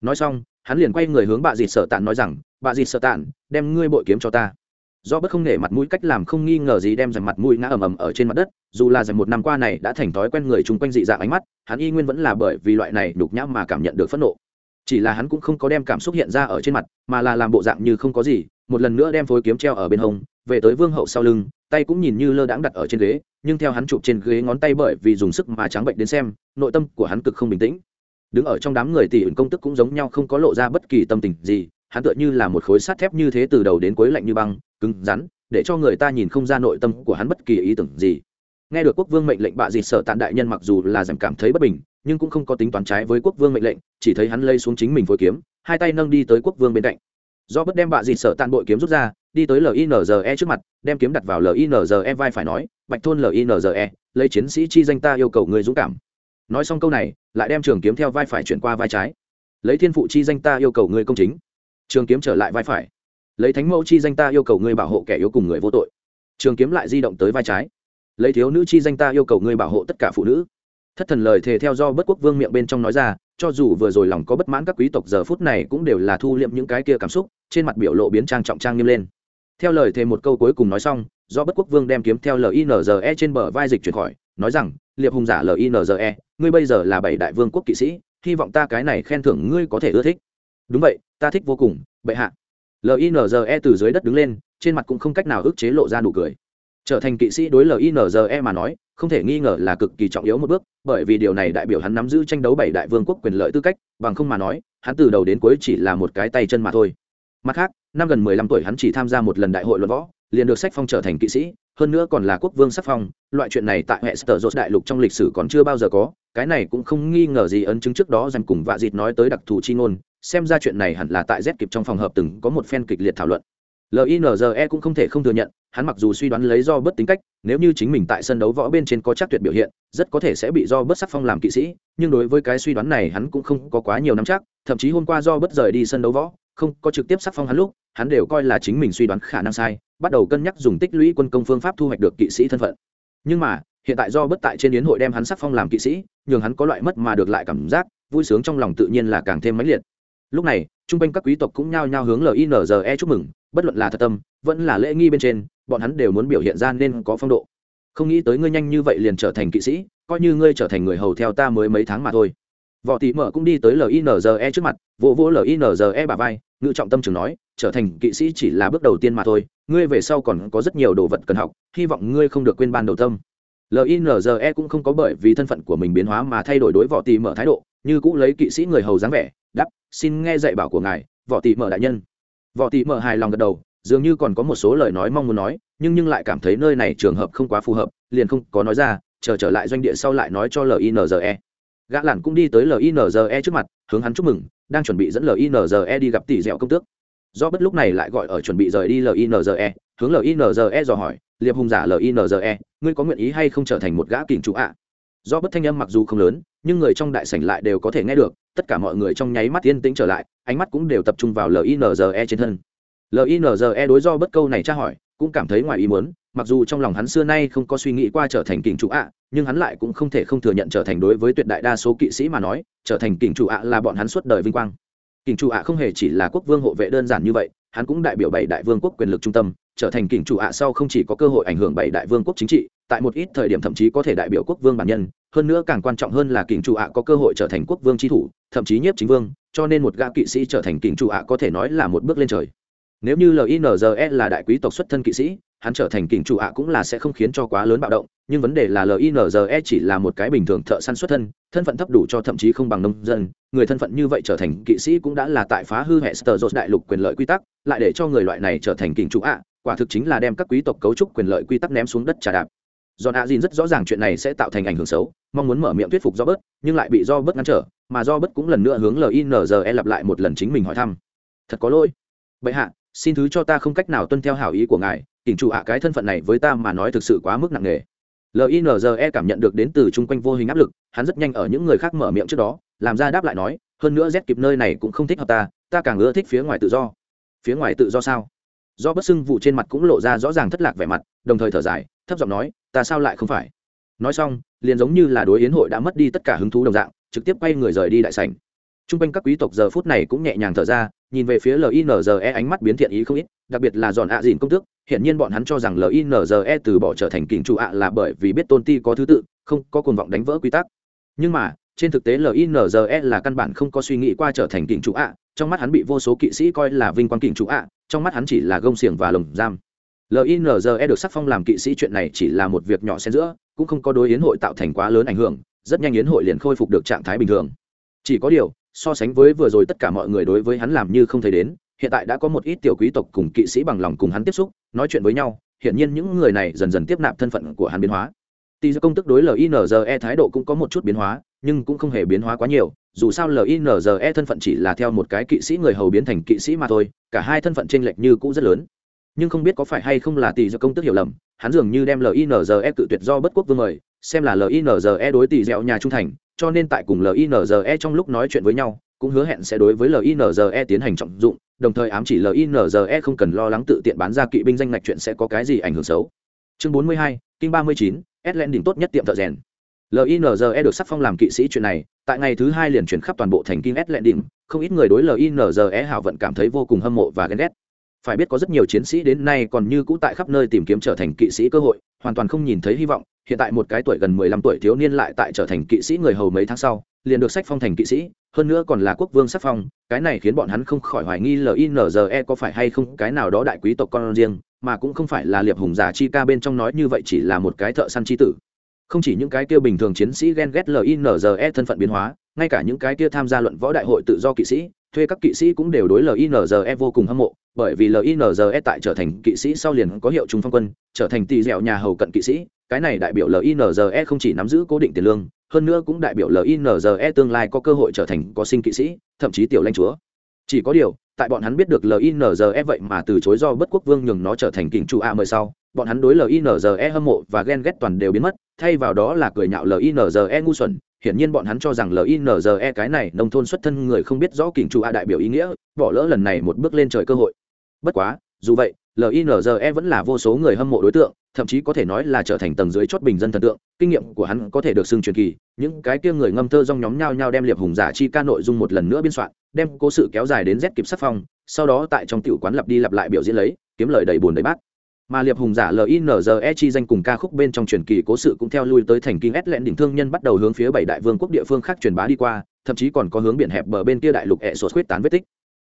Nói xong, hắn liền quay người hướng bà dịt sở tàn nói rằng bà dịt sở tàn đem ngươi bội kiếm cho ta do bất không nể mặt mũi cách làm không nghi ngờ gì đem dành mặt mũi ngã ầm ầm ở trên mặt đất, dù là dành một năm qua này đã thành thói quen người chung quanh dị dạng ánh mắt, hắn y nguyên vẫn là bởi vì loại này đục nhã mà cảm nhận được phẫn nộ. Chỉ là hắn cũng không có đem cảm xúc hiện ra ở trên mặt, mà là làm bộ dạng như không có gì, một lần nữa đem phối kiếm treo ở bên hông, về tới vương hậu sau lưng, tay cũng nhìn như lơ đãng đặt ở trên ghế, nhưng theo hắn chụp trên ghế ngón tay bởi vì dùng sức mà trắng bệnh đến xem, nội tâm của hắn cực không bình tĩnh. Đứng ở trong đám người tỷ ẩn công tức cũng giống nhau không có lộ ra bất kỳ tâm tình gì hắn tựa như là một khối sắt thép như thế từ đầu đến cuối lạnh như băng, cứng rắn, để cho người ta nhìn không ra nội tâm của hắn bất kỳ ý tưởng gì. Nghe được quốc vương mệnh lệnh bạ dịt sở tạn đại nhân mặc dù là giảm cảm thấy bất bình, nhưng cũng không có tính toán trái với quốc vương mệnh lệnh, chỉ thấy hắn lây xuống chính mình phối kiếm, hai tay nâng đi tới quốc vương bên cạnh. Do bất đem bạ dịt sở tạn bội kiếm rút ra, đi tới linze trước mặt, đem kiếm đặt vào linze vai phải nói, bạch thôn linze lấy chiến sĩ chi danh ta yêu cầu người dũng cảm. Nói xong câu này, lại đem trường kiếm theo vai phải chuyển qua vai trái. Lấy thiên phụ chi danh ta yêu cầu người công chính trường kiếm trở lại vai phải. Lấy thánh mẫu chi danh ta yêu cầu ngươi bảo hộ kẻ yếu cùng người vô tội. Trường kiếm lại di động tới vai trái. Lấy thiếu nữ chi danh ta yêu cầu ngươi bảo hộ tất cả phụ nữ. Thất thần lời thề theo do bất quốc vương miệng bên trong nói ra, cho dù vừa rồi lòng có bất mãn các quý tộc giờ phút này cũng đều là thu liệm những cái kia cảm xúc, trên mặt biểu lộ biến trang trọng trang nghiêm lên. Theo lời thề một câu cuối cùng nói xong, do bất quốc vương đem kiếm theo linze trên bờ vai dịch chuyển khỏi, nói rằng, liệp hùng giả linze ngươi bây giờ là bảy đại vương quốc kỵ sĩ, hy vọng ta cái này khen thưởng ngươi có thể ưa thích đúng vậy, ta thích vô cùng, bệ hạ. Linze từ dưới đất đứng lên, trên mặt cũng không cách nào ức chế lộ ra nụ cười. Trở thành kỵ sĩ đối linze mà nói, không thể nghi ngờ là cực kỳ trọng yếu một bước, bởi vì điều này đại biểu hắn nắm giữ tranh đấu bảy đại vương quốc quyền lợi tư cách, bằng không mà nói, hắn từ đầu đến cuối chỉ là một cái tay chân mà thôi. Mặt khác, năm gần mười lăm tuổi hắn chỉ tham gia một lần đại hội luận võ, liền được sách phong trở thành kỵ sĩ, hơn nữa còn là quốc vương sắc phong, loại chuyện này tại hệ sở dột đại lục trong lịch sử còn chưa bao giờ có, cái này cũng không nghi ngờ gì ấn chứng trước đó dành cùng vạ dịt nói tới đặc thù chi ngôn xem ra chuyện này hẳn là tại z kịp trong phòng hợp từng có một phen kịch liệt thảo luận. Linze cũng không thể không thừa nhận, hắn mặc dù suy đoán lấy do bất tính cách, nếu như chính mình tại sân đấu võ bên trên có chắc tuyệt biểu hiện, rất có thể sẽ bị do bất sắc phong làm kỵ sĩ, nhưng đối với cái suy đoán này hắn cũng không có quá nhiều nắm chắc, thậm chí hôm qua do bất rời đi sân đấu võ, không có trực tiếp sắc phong hắn lúc, hắn đều coi là chính mình suy đoán khả năng sai, bắt đầu cân nhắc dùng tích lũy quân công phương pháp thu hoạch được kỵ sĩ thân phận. Nhưng mà, hiện tại do bất tại trên yến hội đem hắn sắc phong làm kỵ sĩ, nhường hắn có loại mất mà được lại cảm giác, vui sướng trong lòng tự nhiên là càng thêm mãnh liệt lúc này, chung quanh các quý tộc cũng nhao nhao hướng linze chúc mừng, bất luận là thật tâm, vẫn là lễ nghi bên trên, bọn hắn đều muốn biểu hiện ra nên có phong độ. Không nghĩ tới ngươi nhanh như vậy liền trở thành kỵ sĩ, coi như ngươi trở thành người hầu theo ta mới mấy tháng mà thôi. Võ tỷ mở cũng đi tới linze trước mặt, vỗ vỗ linze bà vai ngự trọng tâm trường nói, trở thành kỵ sĩ chỉ là bước đầu tiên mà thôi, ngươi về sau còn có rất nhiều đồ vật cần học, hy vọng ngươi không được quên ban đầu tâm. Linze cũng không có bởi vì thân phận của mình biến hóa mà thay đổi đối võ tỷ mở thái độ như cũ lấy kỵ sĩ người hầu dáng vẻ đắp xin nghe dạy bảo của ngài, võ Tị mở đại nhân. Võ Tị mở hài lòng gật đầu, dường như còn có một số lời nói mong muốn nói, nhưng nhưng lại cảm thấy nơi này trường hợp không quá phù hợp, liền không có nói ra, chờ trở lại doanh địa sau lại nói cho linze gã lản cũng đi tới linze trước mặt, hướng hắn chúc mừng, đang chuẩn bị dẫn linze đi gặp tỷ dẻo công tước. Do bất lúc này lại gọi ở chuẩn bị rời đi linze hướng linze dò hỏi, liệp hùng giả linze ngươi có nguyện ý hay không trở thành một gã kình chủ ạ? Do bất thanh âm mặc dù không lớn, nhưng người trong đại sảnh lại đều có thể nghe được, tất cả mọi người trong nháy mắt yên tĩnh trở lại, ánh mắt cũng đều tập trung vào linze trên thân. Linze đối do bất câu này tra hỏi, cũng cảm thấy ngoài ý muốn, mặc dù trong lòng hắn xưa nay không có suy nghĩ qua trở thành kình chủ ạ, nhưng hắn lại cũng không thể không thừa nhận trở thành đối với tuyệt đại đa số kỵ sĩ mà nói, trở thành kình chủ ạ là bọn hắn suốt đời vinh quang. Kình chủ ạ không hề chỉ là quốc vương hộ vệ đơn giản như vậy, hắn cũng đại biểu bảy đại vương quốc quyền lực trung tâm trở thành kình chủ ạ sau không chỉ có cơ hội ảnh hưởng bảy đại vương quốc chính trị, tại một ít thời điểm thậm chí có thể đại biểu quốc vương bản nhân, hơn nữa càng quan trọng hơn là kình chủ ạ có cơ hội trở thành quốc vương tri thủ, thậm chí nhiếp chính vương, cho nên một gã kỵ sĩ trở thành kình chủ ạ có thể nói là một bước lên trời. Nếu như linze là đại quý tộc xuất thân kỵ sĩ, hắn trở thành kình chủ ạ cũng là sẽ không khiến cho quá lớn bạo động, nhưng vấn đề là linze chỉ là một cái bình thường thợ săn xuất thân thân phận thấp đủ cho thậm chí không bằng nông dân, người thân phận như vậy trở thành kỵ sĩ cũng đã là tại phá hư hệ sờ đại lục quyền lợi quy tắc, lại để cho người loại này trở thành kình chủ ạ quả thực chính là đem các quý tộc cấu trúc quyền lợi quy tắc ném xuống đất trà đạp John Azin rất rõ ràng chuyện này sẽ tạo thành ảnh hưởng xấu, mong muốn mở miệng thuyết phục do nhưng lại bị do ngăn trở, mà do cũng lần nữa hướng LINZE lặp lại một lần chính mình hỏi thăm. Thật có lỗi. Bệ hạ, xin thứ cho ta không cách nào tuân theo hảo ý của ngài, kỉnh chủ ạ cái thân phận này với ta mà nói thực sự quá mức nặng nề. LINZE cảm nhận được đến từ chung quanh vô hình áp lực, hắn rất nhanh ở những người khác mở miệng trước đó, làm ra đáp lại nói, hơn nữa Z kịp nơi này cũng không thích hợp ta, ta càng ưa thích phía ngoài tự do. Phía ngoài tự do sao? Do bất xưng vụ trên mặt cũng lộ ra rõ ràng thất lạc vẻ mặt, đồng thời thở dài, thấp giọng nói, ta sao lại không phải? Nói xong liền giống như là đối yến hội đã mất đi tất cả hứng thú đồng dạng trực tiếp quay người rời đi đại sảnh. T r u n g quanh các quý tộc giờ phút này cũng nhẹ nhàng thở ra nhìn về phía linze ánh mắt biến thiện ý không ít đặc biệt là giòn ạ dìn công tước hiện nhiên bọn hắn cho rằng linze từ bỏ trở thành kình chủ ạ là bởi vì biết tôn ti có thứ tự không có cồn vọng đánh vỡ quy tắc. Nhưng mà trên thực tế linze là căn bản không có suy nghĩ qua trở thành kình chủ ạ trong mắt hắn bị vô số kỵ sĩ coi là vinh quang kình chủ ạ trong mắt hắn chỉ là gông xiềng và lồng giam. Linze được sắc phong làm kỵ sĩ, chuyện này chỉ là một việc nhỏ xen giữa, cũng không có đối yến hội tạo thành quá lớn ảnh hưởng, rất nhanh yến hội liền khôi phục được trạng thái bình thường. Chỉ có điều, so sánh với vừa rồi tất cả mọi người đối với hắn làm như không thấy đến, hiện tại đã có một ít tiểu quý tộc cùng kỵ sĩ bằng lòng cùng hắn tiếp xúc, nói chuyện với nhau hiện nhiên những người này dần dần tiếp nạp thân phận của hắn biến hóa. Tỷ do công tức đối linze thái độ cũng có một chút biến hóa, nhưng cũng không hề biến hóa quá nhiều dù sao linze thân phận chỉ là theo một cái kỵ sĩ người hầu biến thành kỵ sĩ mà thôi cả hai thân phận t r ê n lệch như cũ rất lớn. Nhưng không biết có phải hay không là tỷ do công tức hiểu lầm hắn dường như đem linze cự tuyệt do bất quốc vương mời xem là linze đối tỷ dẻo nhà trung thành cho nên tại cùng linze trong lúc nói chuyện với nhau cũng hứa hẹn sẽ đối với linze tiến hành trọng dụng đồng thời ám chỉ linze không cần lo lắng tự tiện bán ra kỵ binh danh ngạch chuyện sẽ có cái gì ảnh hưởng xấu. Chương 42, kinh 39, Edlen đỉnh tốt nhất tiệm thợ rèn linze được sắc phong làm kỵ sĩ chuyện này, tại ngày thứ hai liền chuyển khắp toàn bộ thành kinh Edlen đỉnh không ít người đối linze hảo vận cảm thấy vô cùng hâm mộ và ghen ghét. Phải biết có rất nhiều chiến sĩ đến nay còn như cũ tại khắp nơi tìm kiếm trở thành kỵ sĩ cơ hội, hoàn toàn không nhìn thấy hy vọng, hiện tại một cái tuổi gần mười lăm tuổi thiếu niên lại tại trở thành kỵ sĩ người hầu mấy tháng sau, liền được sách phong thành kỵ sĩ, hơn nữa còn là quốc vương sắc phong, cái này khiến bọn hắn không khỏi hoài nghi linze có phải hay không cái nào đó đại quý tộc con riêng, mà cũng không phải là liệp hùng giả chi ca bên trong nói như vậy chỉ là một cái thợ săn chi tử không chỉ những cái kia bình thường chiến sĩ ghen ghét linze thân phận biến hóa, ngay cả những cái kia tham gia luận võ đại hội tự do kỵ sĩ, thuê các kỵ sĩ cũng đều đối linze vô cùng hâm mộ, bởi vì linze tại trở thành kỵ sĩ sau liền có hiệu trung phong quân, trở thành tỷ dẻo nhà hầu cận kỵ sĩ, cái này đại biểu linze không chỉ nắm giữ cố định tiền lương, hơn nữa cũng đại biểu linze tương lai có cơ hội trở thành có sinh kỵ sĩ, thậm chí tiểu lãnh chúa. Chỉ có điều, tại bọn hắn biết được linze vậy mà từ chối do bất quốc vương nhường nó trở thành kình chủ a mời sau, bọn hắn đối linze hâm mộ và ghen ghét toàn đều biến mất thay vào đó là cười nhạo linze ngu xuẩn, hiển nhiên bọn hắn cho rằng linze cái này nông thôn xuất thân người không biết rõ kình chủ a đại biểu ý nghĩa, bỏ lỡ lần này một bước lên trời cơ hội. Bất quá, dù vậy linze vẫn là vô số người hâm mộ đối tượng, thậm chí có thể nói là trở thành tầng dưới chót bình dân thần tượng, kinh nghiệm của hắn có thể được xưng truyền kỳ. Những cái kia người ngâm thơ dong nhóm nhau nhau đem liệp hùng giả chi ca nội dung một lần nữa biên soạn, đem cố sự kéo dài đến rét kịp sắc phong, sau đó tại trong tiểu quán lặp đi lặp lại biểu diễn lấy, kiếm lời đầy bùn đầy bát mà liệp hùng giả linze chi danh cùng ca khúc bên trong truyền kỳ cố sự cũng theo lui tới thành kinh ét lẹn đỉnh thương nhân bắt đầu hướng phía bảy đại vương quốc địa phương khác truyền bá đi qua, thậm chí còn có hướng biển hẹp bờ bên kia đại lục ẹ sột khuyết tán vết tích.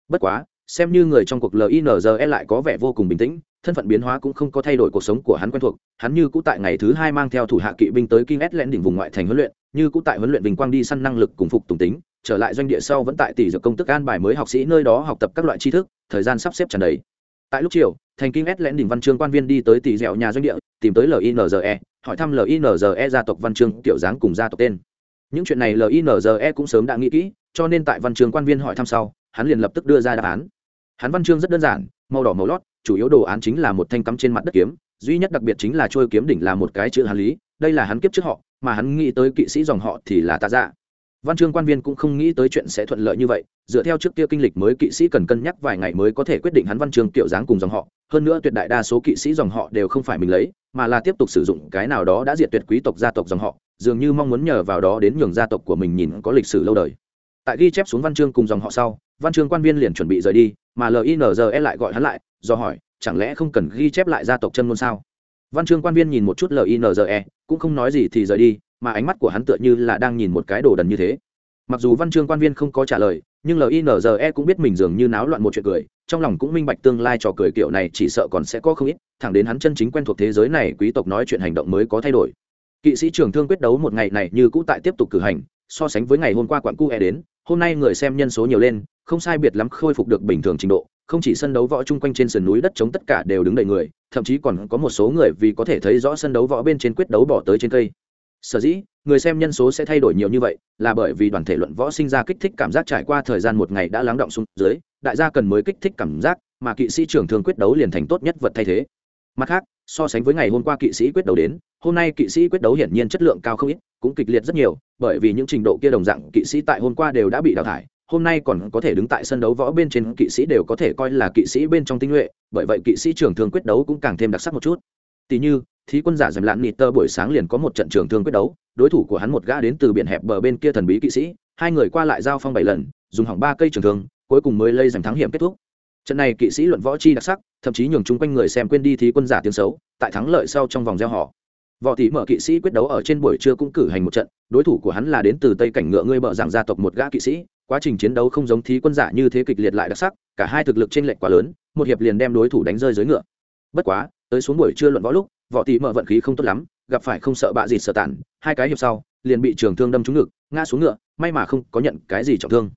Bất quá, xem như người trong cuộc linze lại có vẻ vô cùng bình tĩnh, thân phận biến hóa cũng không có thay đổi cuộc sống của hắn quen thuộc, hắn như cũ tại ngày thứ hai mang theo thủ hạ kỵ binh tới kinh ét đỉnh vùng ngoại thành huấn luyện, như cũ tại huấn luyện bình quang đi săn năng lực cùng phục tùng tính, trở lại doanh địa sau vẫn tại tỷ dược công tức an bài mới học sĩ nơi đó học tập các loại tri thức, thời gian sắp xếp tràn đầy tại lúc chiều, thành kinh ét đỉnh văn chương quan viên đi tới tỷ dẻo nhà doanh địa, tìm tới linze hỏi thăm linze gia tộc văn chương tiểu dáng cùng gia tộc tên. Những chuyện này linze cũng sớm đã nghĩ kỹ, cho nên tại văn chương quan viên hỏi thăm sau, hắn liền lập tức đưa ra đáp án. Hắn văn chương rất đơn giản, màu đỏ màu lót, chủ yếu đồ án chính là một thanh cắm trên mặt đất kiếm, duy nhất đặc biệt chính là trôi kiếm đỉnh là một cái chữ hán lý, đây là hắn kiếp trước họ, mà hắn nghĩ tới kỵ sĩ dòng họ thì là tạ dạ văn chương quan viên cũng không nghĩ tới chuyện sẽ thuận lợi như vậy, dựa theo trước kia kinh lịch mới kỵ sĩ cần cân nhắc vài ngày mới có thể quyết định hắn văn chương kiểu dáng cùng dòng họ, hơn nữa tuyệt đại đa số kỵ sĩ dòng họ đều không phải mình lấy, mà là tiếp tục sử dụng cái nào đó đã diệt tuyệt quý tộc gia tộc dòng họ, dường như mong muốn nhờ vào đó đến nhường gia tộc của mình nhìn có lịch sử lâu đời. Tại ghi chép xuống văn chương cùng dòng họ sau, văn chương quan viên liền chuẩn bị rời đi, mà linze lại gọi hắn lại, do hỏi, chẳng lẽ không cần ghi chép lại gia tộc chân ngôn sao? Văn chương quan viên nhìn một chút linze cũng không nói gì thì rời đi mà ánh mắt của hắn tựa như là đang nhìn một cái đồ đần như thế. Mặc dù văn chương quan viên không có trả lời, nhưng linze cũng biết mình dường như náo loạn một chuyện cười, trong lòng cũng minh bạch tương lai trò cười kiểu này chỉ sợ còn sẽ có không ít, thẳng đến hắn chân chính quen thuộc thế giới này quý tộc nói chuyện hành động mới có thay đổi. Kỵ sĩ trường thương quyết đấu một ngày này như cũ tại tiếp tục cử hành, so sánh với ngày hôm qua quặn cu e đến, hôm nay người xem nhân số nhiều lên, không sai biệt lắm khôi phục được bình thường trình độ, không chỉ sân đấu võ chung quanh trên sườn núi đất chống tất cả đều đứng đầy người, thậm chí còn có một số người vì có thể thấy rõ sân đấu võ bên trên quyết đấu bỏ tới trên cây sở dĩ, người xem nhân số sẽ thay đổi nhiều như vậy là bởi vì đoàn thể luận võ sinh ra kích thích cảm giác trải qua thời gian một ngày đã lắng động xuống dưới, đại gia cần mới kích thích cảm giác mà kỵ sĩ trưởng thường quyết đấu liền thành tốt nhất vật thay thế. Mặt khác, so sánh với ngày hôm qua kỵ sĩ quyết đấu đến, hôm nay kỵ sĩ quyết đấu hiển nhiên chất lượng cao không ít, cũng kịch liệt rất nhiều, bởi vì những trình độ kia đồng dạng kỵ sĩ tại hôm qua đều đã bị đào thải, hôm nay còn có thể đứng tại sân đấu võ bên trên kỵ sĩ đều có thể coi là kỵ sĩ bên trong tinh nhuệ, bởi vậy kỵ sĩ trưởng thường quyết đấu cũng càng thêm đặc sắc một chút. Tỷ như thí quân giả dèm lạn nịt tơ buổi sáng liền có một trận trường thương quyết đấu, đối thủ của hắn một gã đến từ biển hẹp bờ bên kia thần bí kỵ sĩ, hai người qua lại giao phong bảy lần, dùng hỏng ba cây trường thương, cuối cùng mới lây giành thắng hiểm kết thúc. Trận này kỵ sĩ luận võ chi đặc sắc, thậm chí nhường chung quanh người xem quên đi thí quân giả tiếng xấu, tại thắng lợi sau trong vòng gieo họ. Võ tỷ mở kỵ sĩ quyết đấu ở trên buổi trưa cũng cử hành một trận, đối thủ của hắn là đến từ tây cảnh ngựa ngươi bợ giảng gia tộc một gã kỵ sĩ, quá trình chiến đấu không giống thí quân giả như thế kịch liệt lại đặc sắc, cả hai thực lực trên lệch quá lớn, một hiệp liền đem đối thủ đánh rơi dưới ngựa. Bất quá, tới xuống buổi trưa luận võ lúc võ tỷ mở vận khí không tốt lắm, gặp phải không sợ bạ gì sợ tản, hai cái hiệp sau, liền bị trường thương đâm trúng ngực, ngã xuống ngựa, may mà không có nhận cái gì trọng thương.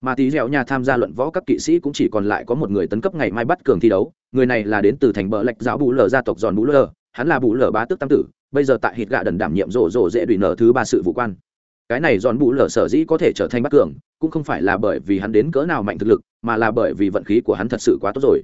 Mà tí dẻo nhà tham gia luận võ các kỵ sĩ cũng chỉ còn lại có một người tấn cấp ngày mai bắt cường thi đấu, người này là đến từ thành bờ lạch giáo bù lờ gia tộc giòn bù lờ, hắn là bù lờ bá tước tam tử, bây giờ tại hít gạ đần đảm nhiệm rộ rộ dễ đùy nở thứ ba sự vụ quan. Cái này giòn bù lờ sở dĩ có thể trở thành bắt cường, cũng không phải là bởi vì hắn đến cỡ nào mạnh thực lực, mà là bởi vì vận khí của hắn thật sự quá tốt rồi.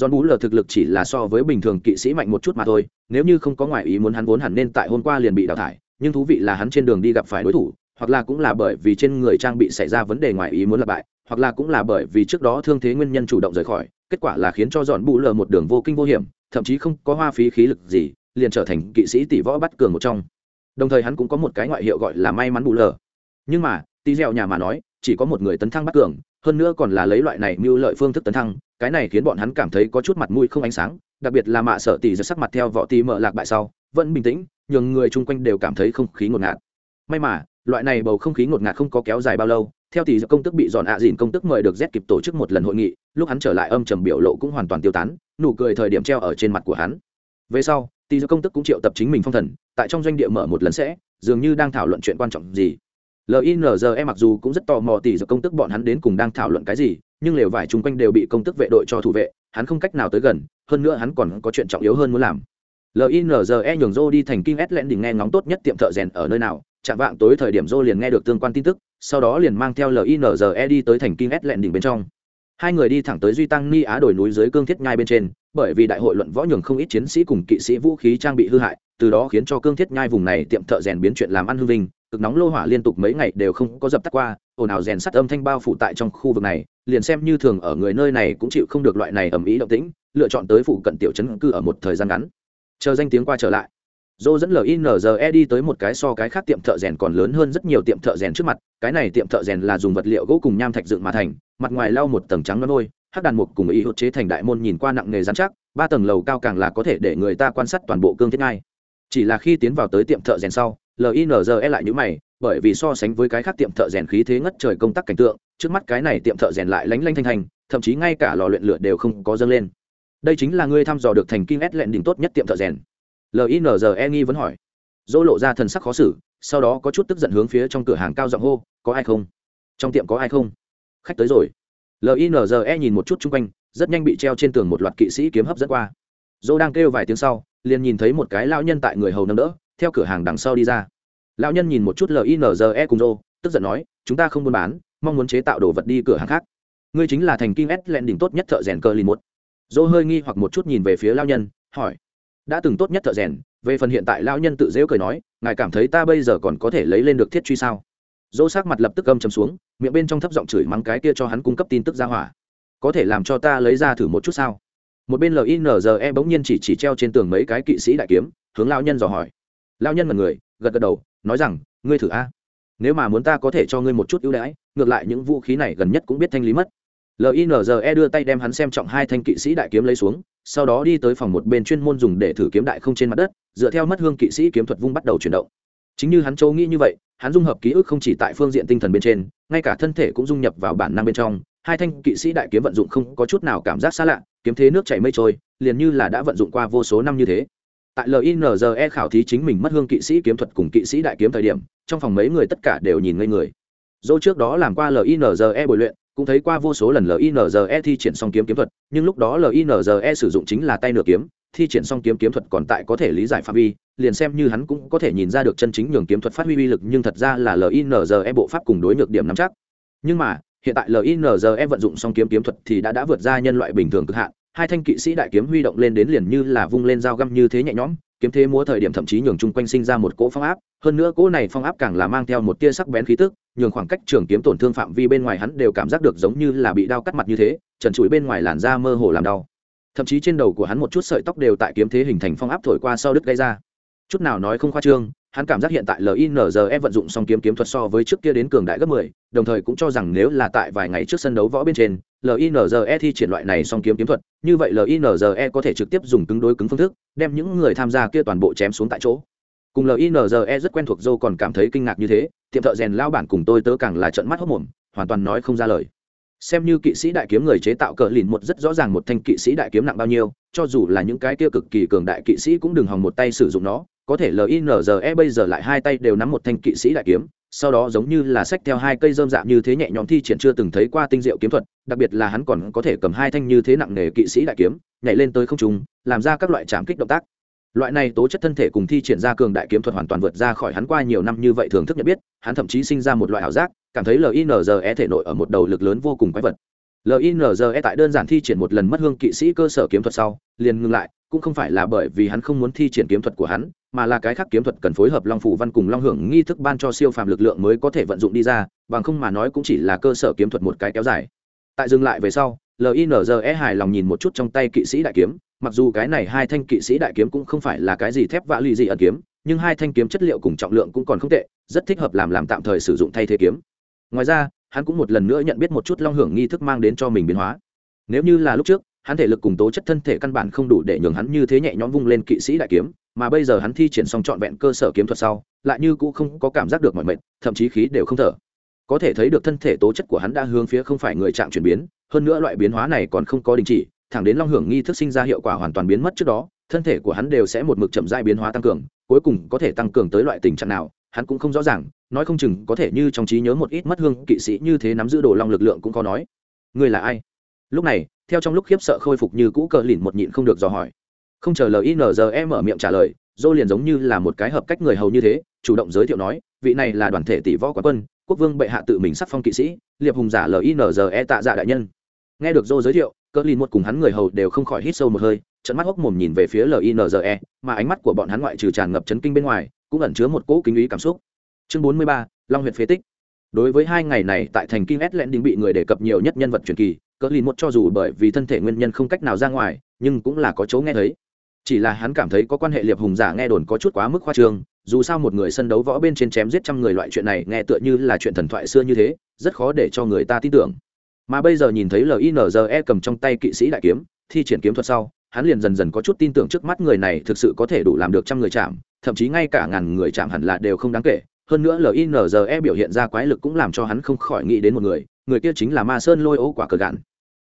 John Bú lờ thực lực chỉ là so với bình thường kỵ sĩ mạnh một chút mà thôi, nếu như không có ngoại ý muốn hắn vốn hẳn nên tại hôm qua liền bị đào thải, nhưng thú vị là hắn trên đường đi gặp phải đối thủ, hoặc là cũng là bởi vì trên người trang bị xảy ra vấn đề ngoại ý muốn lặp bại, hoặc là cũng là bởi vì trước đó thương thế nguyên nhân chủ động rời khỏi, kết quả là khiến cho dọn Bú lờ một đường vô kinh vô hiểm, thậm chí không có hoa phí khí lực gì, liền trở thành kỵ sĩ tỷ võ bắt cường một trong. Đồng thời hắn cũng có một cái ngoại hiệu gọi là may mắn Bú lờ. Nhưng mà, tí dẻo nhà mà nói, chỉ có một người tấn thăng bắt cường, hơn nữa còn là lấy loại này mưu lợi phương thức tấn thăng cái này khiến bọn hắn cảm thấy có chút mặt mũi không ánh sáng, đặc biệt là mạ sợ tỷ giật sắc mặt theo võ tỷ mở lạc bại sau, vẫn bình tĩnh, nhường người chung quanh đều cảm thấy không khí ngột ngạt. May mà, loại này bầu không khí ngột ngạt không có kéo dài bao lâu, theo tỷ giật công tức bị dọn ạ à dìn công tức mời được rét kịp tổ chức một lần hội nghị, lúc hắn trở lại âm trầm biểu lộ cũng hoàn toàn tiêu tán, nụ cười thời điểm treo ở trên mặt của hắn. Về sau, tỷ giật công tức cũng triệu tập chính mình phong thần, tại trong doanh địa mở một lần sẽ, dường như đang thảo luận chuyện quan trọng gì linze mặc dù cũng rất tò mò tỷ giật công tức bọn hắn đến cùng đang thảo luận cái gì, nhưng lều vải chung quanh đều bị công tức vệ đội cho thủ vệ, hắn không cách nào tới gần, hơn nữa hắn còn có chuyện trọng yếu hơn muốn làm. Linze nhường rô đi thành kinh s len đỉnh nghe ngóng tốt nhất tiệm thợ rèn ở nơi nào, chạm vạng tối thời điểm rô liền nghe được tương quan tin tức, sau đó liền mang theo linze đi tới thành kinh s len đỉnh bên trong. Hai người đi thẳng tới duy tăng ni á Đồi núi dưới cương thiết nhai bên trên, bởi vì đại hội luận võ nhường không ít chiến sĩ cùng kỵ sĩ vũ khí trang bị hư hại, từ đó khiến cho cương thiết nhai vùng này tiệm thợ rèn biến chuyện làm ăn hư vinh cực nóng lô hỏa liên tục mấy ngày đều không có dập tắt qua, ồn ào rèn sắt âm thanh bao phủ tại trong khu vực này, liền xem như thường ở người nơi này cũng chịu không được loại này ầm ĩ động tĩnh, lựa chọn tới phụ cận tiểu trấn cư ở một thời gian ngắn. Chờ danh tiếng qua trở lại. Dô dẫn linze đi tới một cái so cái khác tiệm thợ rèn còn lớn hơn rất nhiều tiệm thợ rèn trước mặt, cái này tiệm thợ rèn là dùng vật liệu gỗ cùng nham thạch dựng mà thành, mặt ngoài lau một tầng trắng nó nôi hắc đàn mục cùng ý hốt chế thành đại môn nhìn qua nặng nghề dán chắc, ba tầng lầu cao càng là có thể để người ta quan sát toàn bộ cương thiết ngay. Chỉ là khi tiến vào tới tiệm thợ rèn sau linze lại nhữ mày bởi vì so sánh với cái khác tiệm thợ rèn khí thế ngất trời công tác cảnh tượng trước mắt cái này tiệm thợ rèn lại lánh lanh thanh thành, thậm chí ngay cả lò luyện lửa đều không có dâng lên. Đây chính là ngươi thăm dò được thành Kim ét lẹn đỉnh tốt nhất tiệm thợ rèn. Linze nghi vẫn hỏi. Dỗ lộ ra thần sắc khó xử sau đó có chút tức giận hướng phía trong cửa hàng cao giọng hô có ai không? Trong tiệm có ai không? Khách tới rồi. Linze nhìn một chút chung quanh rất nhanh bị treo trên tường một loạt kỵ sĩ kiếm hấp dẫn qua. Dỗ đang kêu vài tiếng sau liền nhìn thấy một cái lão nhân tại người hầu nâng đỡ theo cửa hàng đằng sau đi ra. Lão nhân nhìn một chút linze cùng Rô, tức giận nói chúng ta không buôn bán mong muốn chế tạo đồ vật đi cửa hàng khác. Ngươi chính là thành Kim s lẹn đỉnh tốt nhất thợ rèn cơ linh một dô hơi nghi hoặc một chút nhìn về phía lão nhân hỏi đã từng tốt nhất thợ rèn về phần hiện tại lão nhân tự dễu cười nói ngài cảm thấy ta bây giờ còn có thể lấy lên được thiết truy sao? Dô sắc mặt lập tức gầm chầm xuống miệng bên trong thấp giọng chửi mắng cái kia cho hắn cung cấp tin tức ra hỏa. Có thể làm cho ta lấy ra thử một chút sao? Một bên linze bỗng nhiên chỉ chỉ treo trên tường mấy cái kỵ sĩ đại kiếm hướng lão nhân dò hỏi lão nhân mật người, gật gật đầu, nói rằng, ngươi thử a. Nếu mà muốn ta có thể cho ngươi một chút ưu đãi, ngược lại những vũ khí này gần nhất cũng biết thanh lý mất. Linze đưa tay đem hắn xem trọng hai thanh kỵ sĩ đại kiếm lấy xuống, sau đó đi tới phòng một bên chuyên môn dùng để thử kiếm đại không trên mặt đất, dựa theo mất hương kỵ sĩ kiếm thuật vung bắt đầu chuyển động. Chính như hắn châu nghĩ như vậy, hắn dung hợp ký ức không chỉ tại phương diện tinh thần bên trên, ngay cả thân thể cũng dung nhập vào bản năng bên trong. Hai thanh kỵ sĩ đại kiếm vận dụng không có chút nào cảm giác xa lạ, kiếm thế nước chảy mây trôi, liền như là đã vận dụng qua vô số năm như thế tại linze khảo thí chính mình mất hương kỵ sĩ kiếm thuật cùng kỵ sĩ đại kiếm thời điểm, trong phòng mấy người tất cả đều nhìn ngây người. Dô trước đó làm qua linze bồi luyện, cũng thấy qua vô số lần linze thi triển song kiếm kiếm thuật, nhưng lúc đó linze sử dụng chính là tay nửa kiếm, thi triển song kiếm kiếm thuật còn tại có thể lý giải phạm vi, liền xem như hắn cũng có thể nhìn ra được chân chính nhường kiếm thuật phát huy uy lực, nhưng thật ra là linze bộ pháp cùng đối ngược điểm nắm chắc. Nhưng mà, hiện tại linze vận dụng song kiếm kiếm thuật thì đã đã vượt ra nhân loại bình thường cực hạn hai thanh kỵ sĩ đại kiếm huy động lên đến liền như là vung lên dao găm như thế nhẹ nhõm kiếm thế múa thời điểm thậm chí nhường chung quanh sinh ra một cỗ phong áp hơn nữa cỗ này phong áp càng là mang theo một tia sắc bén khí tức nhường khoảng cách trường kiếm tổn thương phạm vi bên ngoài hắn đều cảm giác được giống như là bị đao cắt mặt như thế trần trụi bên ngoài làn da mơ hồ làm đau. Thậm chí trên đầu của hắn một chút sợi tóc đều tại kiếm thế hình thành phong áp thổi qua sau đứt gây ra. Chút nào nói không khoa trương hắn cảm giác hiện tại linze vận dụng song kiếm kiếm thuật so với trước kia đến cường đại gấp 10, đồng thời cũng cho rằng nếu là tại vài ngày trước sân đấu võ bên trên linze thi triển loại này song kiếm kiếm thuật, như vậy linze có thể trực tiếp dùng cứng đối cứng phương thức, đem những người tham gia kia toàn bộ chém xuống tại chỗ. Cùng linze rất quen thuộc dâu còn cảm thấy kinh ngạc như thế, tiệm thợ rèn lao bản cùng tôi tớ càng là trận mắt hốc mồm, hoàn toàn nói không ra lời. Xem như kỵ sĩ đại kiếm người chế tạo cờ lìn một rất rõ ràng một thanh kỵ sĩ đại kiếm nặng bao nhiêu, cho dù là những cái kia cực kỳ cường đại kỵ sĩ cũng đừng hòng một tay sử dụng nó có thể linze bây giờ lại hai tay đều nắm một thanh kỵ sĩ đại kiếm, sau đó giống như là sách theo hai cây dơm dạ như thế nhẹ nhõm thi triển chưa từng thấy qua tinh diệu kiếm thuật, đặc biệt là hắn còn có thể cầm hai thanh như thế nặng nề kỵ sĩ đại kiếm, nhảy lên tới không trung, làm ra các loại trảm kích động tác. Loại này tố chất thân thể cùng thi triển ra cường đại kiếm thuật hoàn toàn vượt ra khỏi hắn qua nhiều năm như vậy thường thức nhận biết, hắn thậm chí sinh ra một loại ảo giác, cảm thấy linze thể nội ở một đầu lực lớn vô cùng quái vật. Linze tại đơn giản thi triển một lần mất hương kỵ sĩ cơ sở kiếm thuật sau, liền ngừng lại, cũng không phải là bởi vì hắn không muốn thi triển kiếm thuật của hắn mà là cái khác kiếm thuật cần phối hợp long phủ văn cùng long hưởng nghi thức ban cho siêu phàm lực lượng mới có thể vận dụng đi ra, bằng không mà nói cũng chỉ là cơ sở kiếm thuật một cái kéo dài. Tại dừng lại về sau linze hài lòng nhìn một chút trong tay kỵ sĩ đại kiếm, mặc dù cái này hai thanh kỵ sĩ đại kiếm cũng không phải là cái gì thép vã lì gì ẩn kiếm, nhưng hai thanh kiếm chất liệu cùng trọng lượng cũng còn không tệ, rất thích hợp làm làm tạm thời sử dụng thay thế kiếm. Ngoài ra, hắn cũng một lần nữa nhận biết một chút long hưởng nghi thức mang đến cho mình biến hóa. Nếu như là lúc trước, hắn thể lực cùng tố chất thân thể căn bản không đủ để nhường hắn như thế nhẹ nhõm vung lên kỵ sĩ đại kiếm mà bây giờ hắn thi triển xong trọn vẹn cơ sở kiếm thuật sau, lại như cũng không có cảm giác được mọi mệt, thậm chí khí đều không thở. Có thể thấy được thân thể tố chất của hắn đã hướng phía không phải người trạng chuyển biến, hơn nữa loại biến hóa này còn không có đình chỉ, thẳng đến long hưởng nghi thức sinh ra hiệu quả hoàn toàn biến mất trước đó, thân thể của hắn đều sẽ một mực chậm rãi biến hóa tăng cường, cuối cùng có thể tăng cường tới loại tình trạng nào, hắn cũng không rõ ràng, nói không chừng có thể như trong trí nhớ một ít mất hương kỵ sĩ như thế nắm giữ đồ long lực lượng cũng có nói. Người là ai? Lúc này, theo trong lúc khiếp sợ khôi phục như cũ cờ lìn một nhịn không được dò hỏi không chờ linze mở miệng trả lời dô liền giống như là một cái hợp cách người hầu như thế, chủ động giới thiệu nói, vị này là đoàn thể tỷ võ quán quân, quốc vương bệ hạ tự mình sắc phong kỵ sĩ, liệp hùng giả linze tạ dạ đại nhân. Nghe được dô giới thiệu cờ lin một cùng hắn người hầu đều không khỏi hít sâu một hơi trận mắt hốc mồm nhìn về phía linze mà ánh mắt của bọn hắn ngoại trừ tràn ngập chấn kinh bên ngoài, cũng ẩn chứa một cỗ kính ý cảm xúc. Chương bốn mươi ba, long huyện phế tích. Đối với hai ngày này tại thành kinh s đinh bị người đề cập nhiều nhất nhân vật truyền kỳ cỡ lin một cho dù bởi vì thân thể nguyên nhân không cách nào ra ngoài, nhưng cũng là có chỗ nghe thấy chỉ là hắn cảm thấy có quan hệ liệp hùng giả nghe đồn có chút quá mức khoa trương, dù sao một người sân đấu võ bên trên chém giết trăm người loại chuyện này nghe tựa như là chuyện thần thoại xưa như thế, rất khó để cho người ta tin tưởng. Mà bây giờ nhìn thấy linze cầm trong tay kỵ sĩ đại kiếm, thi triển kiếm thuật sau, hắn liền dần dần có chút tin tưởng trước mắt người này thực sự có thể đủ làm được trăm người chạm, thậm chí ngay cả ngàn người chạm hẳn là đều không đáng kể. Hơn nữa linze biểu hiện ra quái lực cũng làm cho hắn không khỏi nghĩ đến một người người kia chính là ma sơn lôi ô quả cờ gạn.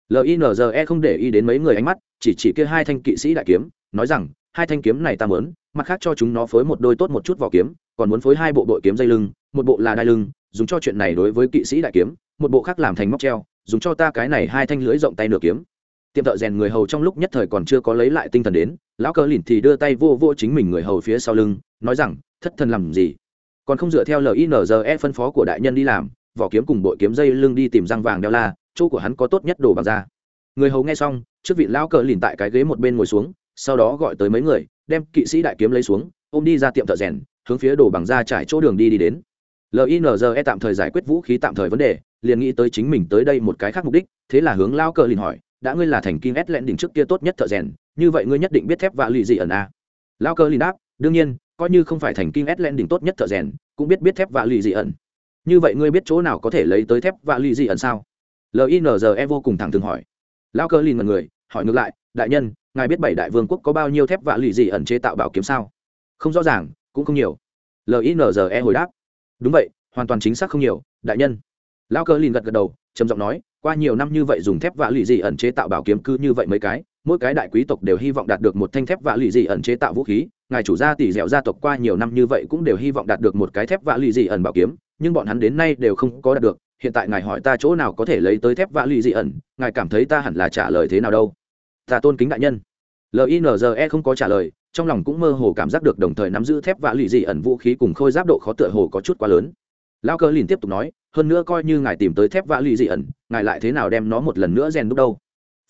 Linze không để ý đến mấy người ánh mắt, chỉ chỉ kia hai thanh kỵ sĩ đại kiếm nói rằng, hai thanh kiếm này ta mớn mặt khác cho chúng nó phối một đôi tốt một chút vỏ kiếm, còn muốn phối hai bộ đội kiếm dây lưng, một bộ là đai lưng, dùng cho chuyện này đối với kỵ sĩ đại kiếm, một bộ khác làm thành móc treo, dùng cho ta cái này hai thanh lưới rộng tay nửa kiếm. Tiệm thợ rèn người hầu trong lúc nhất thời còn chưa có lấy lại tinh thần đến, lão cờ lìn thì đưa tay vô vô chính mình người hầu phía sau lưng, nói rằng, thất thần làm gì? Còn không dựa theo linze phân phó của đại nhân đi làm, vỏ kiếm cùng bội kiếm dây lưng đi tìm răng vàng đeo la, chỗ của hắn có tốt nhất đồ bằng da. Người hầu nghe xong, trước vị lão cờ lìn tại cái ghế một bên ngồi xuống sau đó gọi tới mấy người, đem kỵ sĩ đại kiếm lấy xuống, ôm đi ra tiệm thợ rèn, hướng phía đồ bằng da trải chỗ đường đi đi đến. Linze tạm thời giải quyết vũ khí tạm thời vấn đề, liền nghĩ tới chính mình tới đây một cái khác mục đích, thế là hướng lao cờ liền hỏi, đã ngươi là thành kim ét lẹn đỉnh trước kia tốt nhất thợ rèn, như vậy ngươi nhất định biết thép và lì dị ẩn a à? cờ liền đáp, đương nhiên, coi như không phải thành kim ét lẹn đỉnh tốt nhất thợ rèn, cũng biết biết thép và lì dị ẩn. Như vậy ngươi biết chỗ nào có thể lấy tới thép và lì dị ẩn sao? Linze vô cùng thẳng thừng hỏi. Lao cơ liền mọi người, hỏi ngược lại, đại nhân ngài biết bảy đại vương quốc có bao nhiêu thép vạ lì dị ẩn chế tạo bảo kiếm sao? Không rõ ràng, cũng không nhiều. Linze hồi đáp. Đúng vậy, hoàn toàn chính xác không nhiều, đại nhân. Lao cơ lìn gật gật đầu, trầm giọng nói, qua nhiều năm như vậy dùng thép vạ lì dị ẩn chế tạo bảo kiếm cư như vậy mấy cái, mỗi cái đại quý tộc đều hy vọng đạt được một thanh thép vạ lì dị ẩn chế tạo vũ khí. Ngài chủ gia tỷ dẻo gia tộc qua nhiều năm như vậy cũng đều hy vọng đạt được một cái thép vạ lì dị ẩn bảo kiếm, nhưng bọn hắn đến nay đều không có đạt được. Hiện tại ngài hỏi ta chỗ nào có thể lấy tới thép vạ lì dị ẩn, ngài cảm thấy ta hẳn là trả lời thế nào đâu? Ta tôn kính đại nhân. Linze không có trả lời, trong lòng cũng mơ hồ cảm giác được đồng thời nắm giữ thép vạ lì dị ẩn vũ khí cùng khôi giáp độ khó tựa hồ có chút quá lớn. Lao cơ liền tiếp tục nói, hơn nữa coi như ngài tìm tới thép vạ lì dị ẩn, ngài lại thế nào đem nó một lần nữa rèn đúc đâu?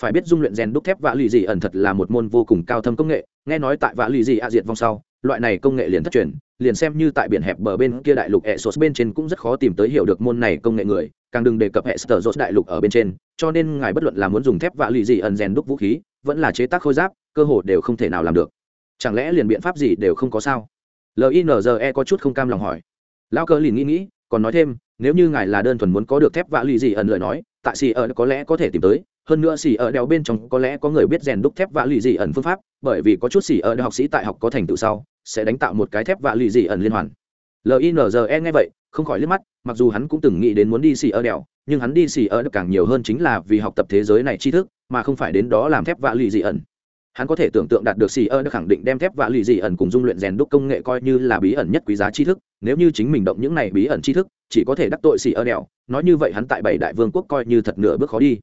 Phải biết dung luyện rèn đúc thép vạ lì dị ẩn thật là một môn vô cùng cao thâm công nghệ, nghe nói tại vạ lì dị a diệt vong sau, loại này công nghệ liền thất truyền, liền xem như tại biển hẹp bờ bên kia đại lục hệ sốt bên trên cũng rất khó tìm tới hiểu được môn này công nghệ người, càng đừng đề cập hệ sở dốt đại lục ở bên trên cho nên ngài bất luận là muốn dùng thép vạ lì gì ẩn rèn đúc vũ khí, vẫn là chế tác khôi giáp, cơ hồ đều không thể nào làm được. Chẳng lẽ liền biện pháp gì đều không có sao? Linze có chút không cam lòng hỏi. Lao cơ liền nghĩ nghĩ, còn nói thêm, nếu như ngài là đơn thuần muốn có được thép vạ lì gì ẩn lời nói tại xì ở có lẽ có thể tìm tới. Hơn nữa xì ở đèo bên trong có lẽ có người biết rèn đúc thép vạ lì dị ẩn phương pháp, bởi vì có chút xì ở học sĩ tại học có thành tựu sau, sẽ đánh tạo một cái thép vạ lì dị ẩn liên hoàn. Linze nghe vậy, không khỏi liếc mắt, mặc dù hắn cũng từng nghĩ đến muốn đi xì ở đèo nhưng hắn đi xì ở được càng nhiều hơn chính là vì học tập thế giới này tri thức, mà không phải đến đó làm thép vạ lì dị ẩn. Hắn có thể tưởng tượng đạt được xì ơ đã khẳng định đem thép vạ lì dị ẩn cùng dung luyện rèn đúc công nghệ coi như là bí ẩn nhất quý giá tri thức, nếu như chính mình động những này bí ẩn tri thức, chỉ có thể đắc tội xì ơ đèo, nói như vậy hắn tại bảy đại vương quốc coi như thật nửa bước khó đi.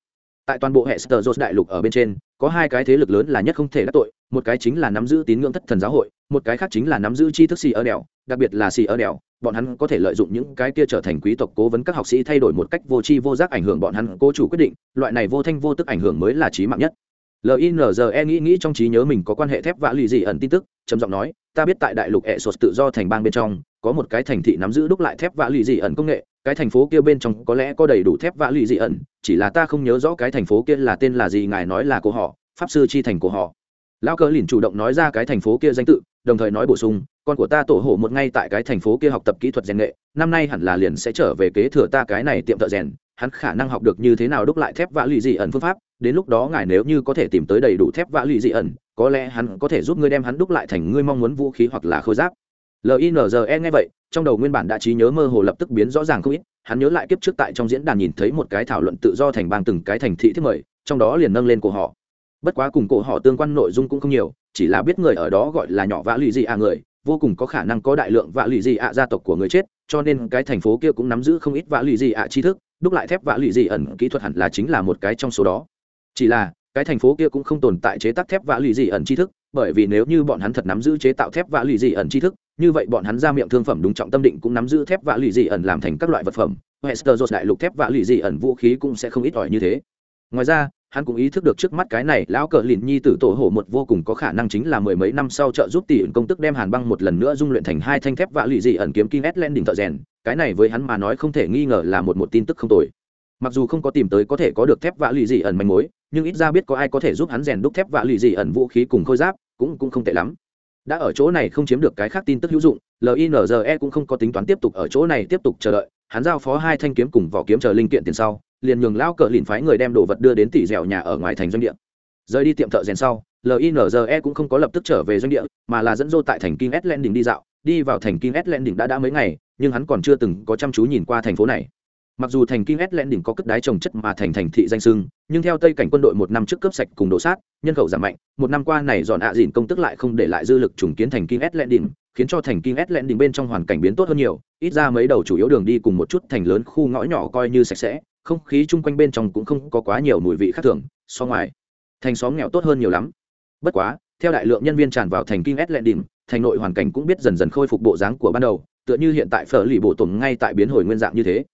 Tại toàn bộ hệ sơ dốt đại lục ở bên trên, có hai cái thế lực lớn là nhất không thể đắc tội, một cái chính là nắm giữ tín ngưỡng thất thần giáo hội, một cái khác chính là nắm giữ tri thức xì ơ đèo, đặc biệt là xì ơ đèo bọn hắn có thể lợi dụng những cái kia trở thành quý tộc cố vấn các học sĩ thay đổi một cách vô tri vô giác ảnh hưởng bọn hắn cố chủ quyết định, loại này vô thanh vô tức ảnh hưởng mới là trí mạng nhất. Linze nghĩ nghĩ trong trí nhớ mình có quan hệ thép vã lì dị ẩn tin tức, trầm giọng nói, ta biết tại đại lục ẹ sột tự do thành bang bên trong, có một cái thành thị nắm giữ đúc lại thép vã lì dị ẩn công nghệ, cái thành phố kia bên trong có lẽ có đầy đủ thép vã lì dị ẩn, chỉ là ta không nhớ rõ cái thành phố kia là tên là gì, ngài nói là của họ, pháp sư chi thành của họ. Lão cờ lìn chủ động nói ra cái thành phố kia danh tự, đồng thời nói bổ sung con của ta tổ hộ một ngay tại cái thành phố kia học tập kỹ thuật rèn nghệ, năm nay hẳn là liền sẽ trở về kế thừa ta cái này tiệm thợ rèn, hắn khả năng học được như thế nào đúc lại thép vã lì dị ẩn phương pháp, đến lúc đó ngài nếu như có thể tìm tới đầy đủ thép vã lì dị ẩn, có lẽ hắn có thể giúp ngươi đem hắn đúc lại thành ngươi mong muốn vũ khí hoặc là khôi giáp. Linze nghe vậy, trong đầu nguyên bản đã trí nhớ mơ hồ lập tức biến rõ ràng không ít, hắn nhớ lại kiếp trước tại trong diễn đàn nhìn thấy một cái thảo luận tự do thành bang từng cái thành thị thiết mời, trong đó liền nâng lên của họ. Bất quá cùng cổ họ tương quan nội dung cũng không nhiều, chỉ là biết người ở đó gọi là nhỏ vã lì dị à người vô cùng có khả năng có đại lượng vạ lụy dị ạ gia tộc của người chết, cho nên cái thành phố kia cũng nắm giữ không ít vạ lụy dị ạ tri thức, đúc lại thép vạ lụy dị ẩn kỹ thuật hẳn là chính là một cái trong số đó. Chỉ là, cái thành phố kia cũng không tồn tại chế tác thép vạ lụy dị ẩn tri thức, bởi vì nếu như bọn hắn thật nắm giữ chế tạo thép vạ lụy dị ẩn tri thức, như vậy bọn hắn ra miệng thương phẩm đúng trọng tâm định cũng nắm giữ thép vạ lụy dị ẩn làm thành các loại vật phẩm. Hester đại lục thép vạ lụy dị ẩn vũ khí cũng sẽ không ít ỏi như thế. Ngoài ra hắn cũng ý thức được trước mắt cái này, lão cờ lìn nhi tử tổ hổ một vô cùng có khả năng chính là mười mấy năm sau trợ giúp tỷ ẩn công tức đem hàn băng một lần nữa dung luyện thành hai thanh thép vạ lụy dị ẩn kiếm kim ét lên đỉnh thợ rèn. Cái này với hắn mà nói không thể nghi ngờ là một một tin tức không tồi. Mặc dù không có tìm tới có thể có được thép vạ lụy dị ẩn manh mối, nhưng ít ra biết có ai có thể giúp hắn rèn đúc thép vạ lụy dị ẩn vũ khí cùng khôi giáp, cũng cũng không tệ lắm. Đã ở chỗ này không chiếm được cái khác tin tức hữu dụng linze cũng không có tính toán tiếp tục ở chỗ này tiếp tục chờ đợi. Hắn giao phó hai thanh kiếm cùng vỏ kiếm chờ linh kiện tiền sau liền nhường lao cờ lìn phái người đem đồ vật đưa đến tỷ dẻo nhà ở ngoài thành doanh địa. Rời đi tiệm thợ rèn sau linze cũng không có lập tức trở về doanh địa, mà là dẫn dô tại thành kinh s đỉnh đi dạo. Đi vào thành kinh s đỉnh đã đã mấy ngày, nhưng hắn còn chưa từng có chăm chú nhìn qua thành phố này. Mặc dù thành kinh s đỉnh có cất đái trồng chất mà thành thành thị danh sưng nhưng theo tây cảnh quân đội một năm trước cướp sạch cùng đổ sát, nhân khẩu giảm mạnh, một năm qua này dọn ạ à dìn công tức lại không để lại dư lực trùng kiến thành kinh s đỉnh khiến cho thành kinh s đỉnh bên trong hoàn cảnh biến tốt hơn nhiều, ít ra mấy đầu chủ yếu đường đi cùng một chút thành lớn khu ngõ nhỏ coi như sạch sẽ không khí chung quanh bên trong cũng không có quá nhiều mùi vị khác thường, so ngoài, thành xóm nghèo tốt hơn nhiều lắm. Bất quá, theo đại lượng nhân viên tràn vào thành kinh s lệ đỉnh thành nội hoàn cảnh cũng biết dần dần khôi phục bộ dáng của ban đầu, tựa như hiện tại phở lì bộ tổn ngay tại biến hồi nguyên dạng như thế.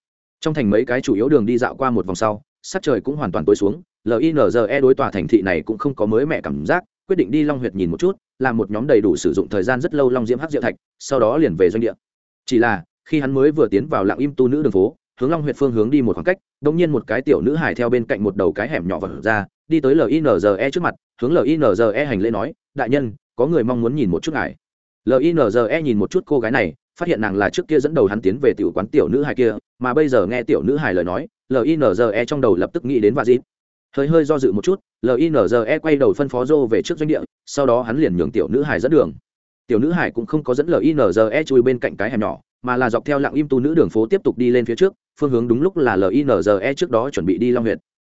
Trong thành mấy cái chủ yếu đường đi dạo qua một vòng sau, sắc trời cũng hoàn toàn tối xuống linze đối tòa thành thị này cũng không có mới mẹ cảm giác, quyết định đi long huyệt nhìn một chút, làm một nhóm đầy đủ sử dụng thời gian rất lâu long diễm hắc diệu thạch, sau đó liền về doanh địa. Chỉ là, khi hắn mới vừa tiến vào lạng im tu nữ đường phố hướng long huyện phương hướng đi một khoảng cách đ ỗ n g nhiên một cái tiểu nữ hải theo bên cạnh một đầu cái hẻm nhỏ vật ra, đi tới linze trước mặt, hướng linze hành lễ nói, đại nhân, có người mong muốn nhìn một chút ngài. Linze nhìn một chút cô gái này, phát hiện nàng là trước kia dẫn đầu hắn tiến về tiểu quán tiểu nữ hải kia, mà bây giờ nghe tiểu nữ hải lời nói linze trong đầu lập tức nghĩ đến và dịp hơi hơi do dự một chút linze quay đầu phân phó dô về trước doanh địa, sau đó hắn liền nhường tiểu nữ hải dẫn đường. Tiểu nữ hải cũng không có dẫn linze chui bên cạnh cái hẻm nhỏ mà là dọc theo lặng im tu nữ đường phố tiếp tục đi lên phía trước, phương hướng đúng lúc là linze trước đó chuẩn bị đi long huyện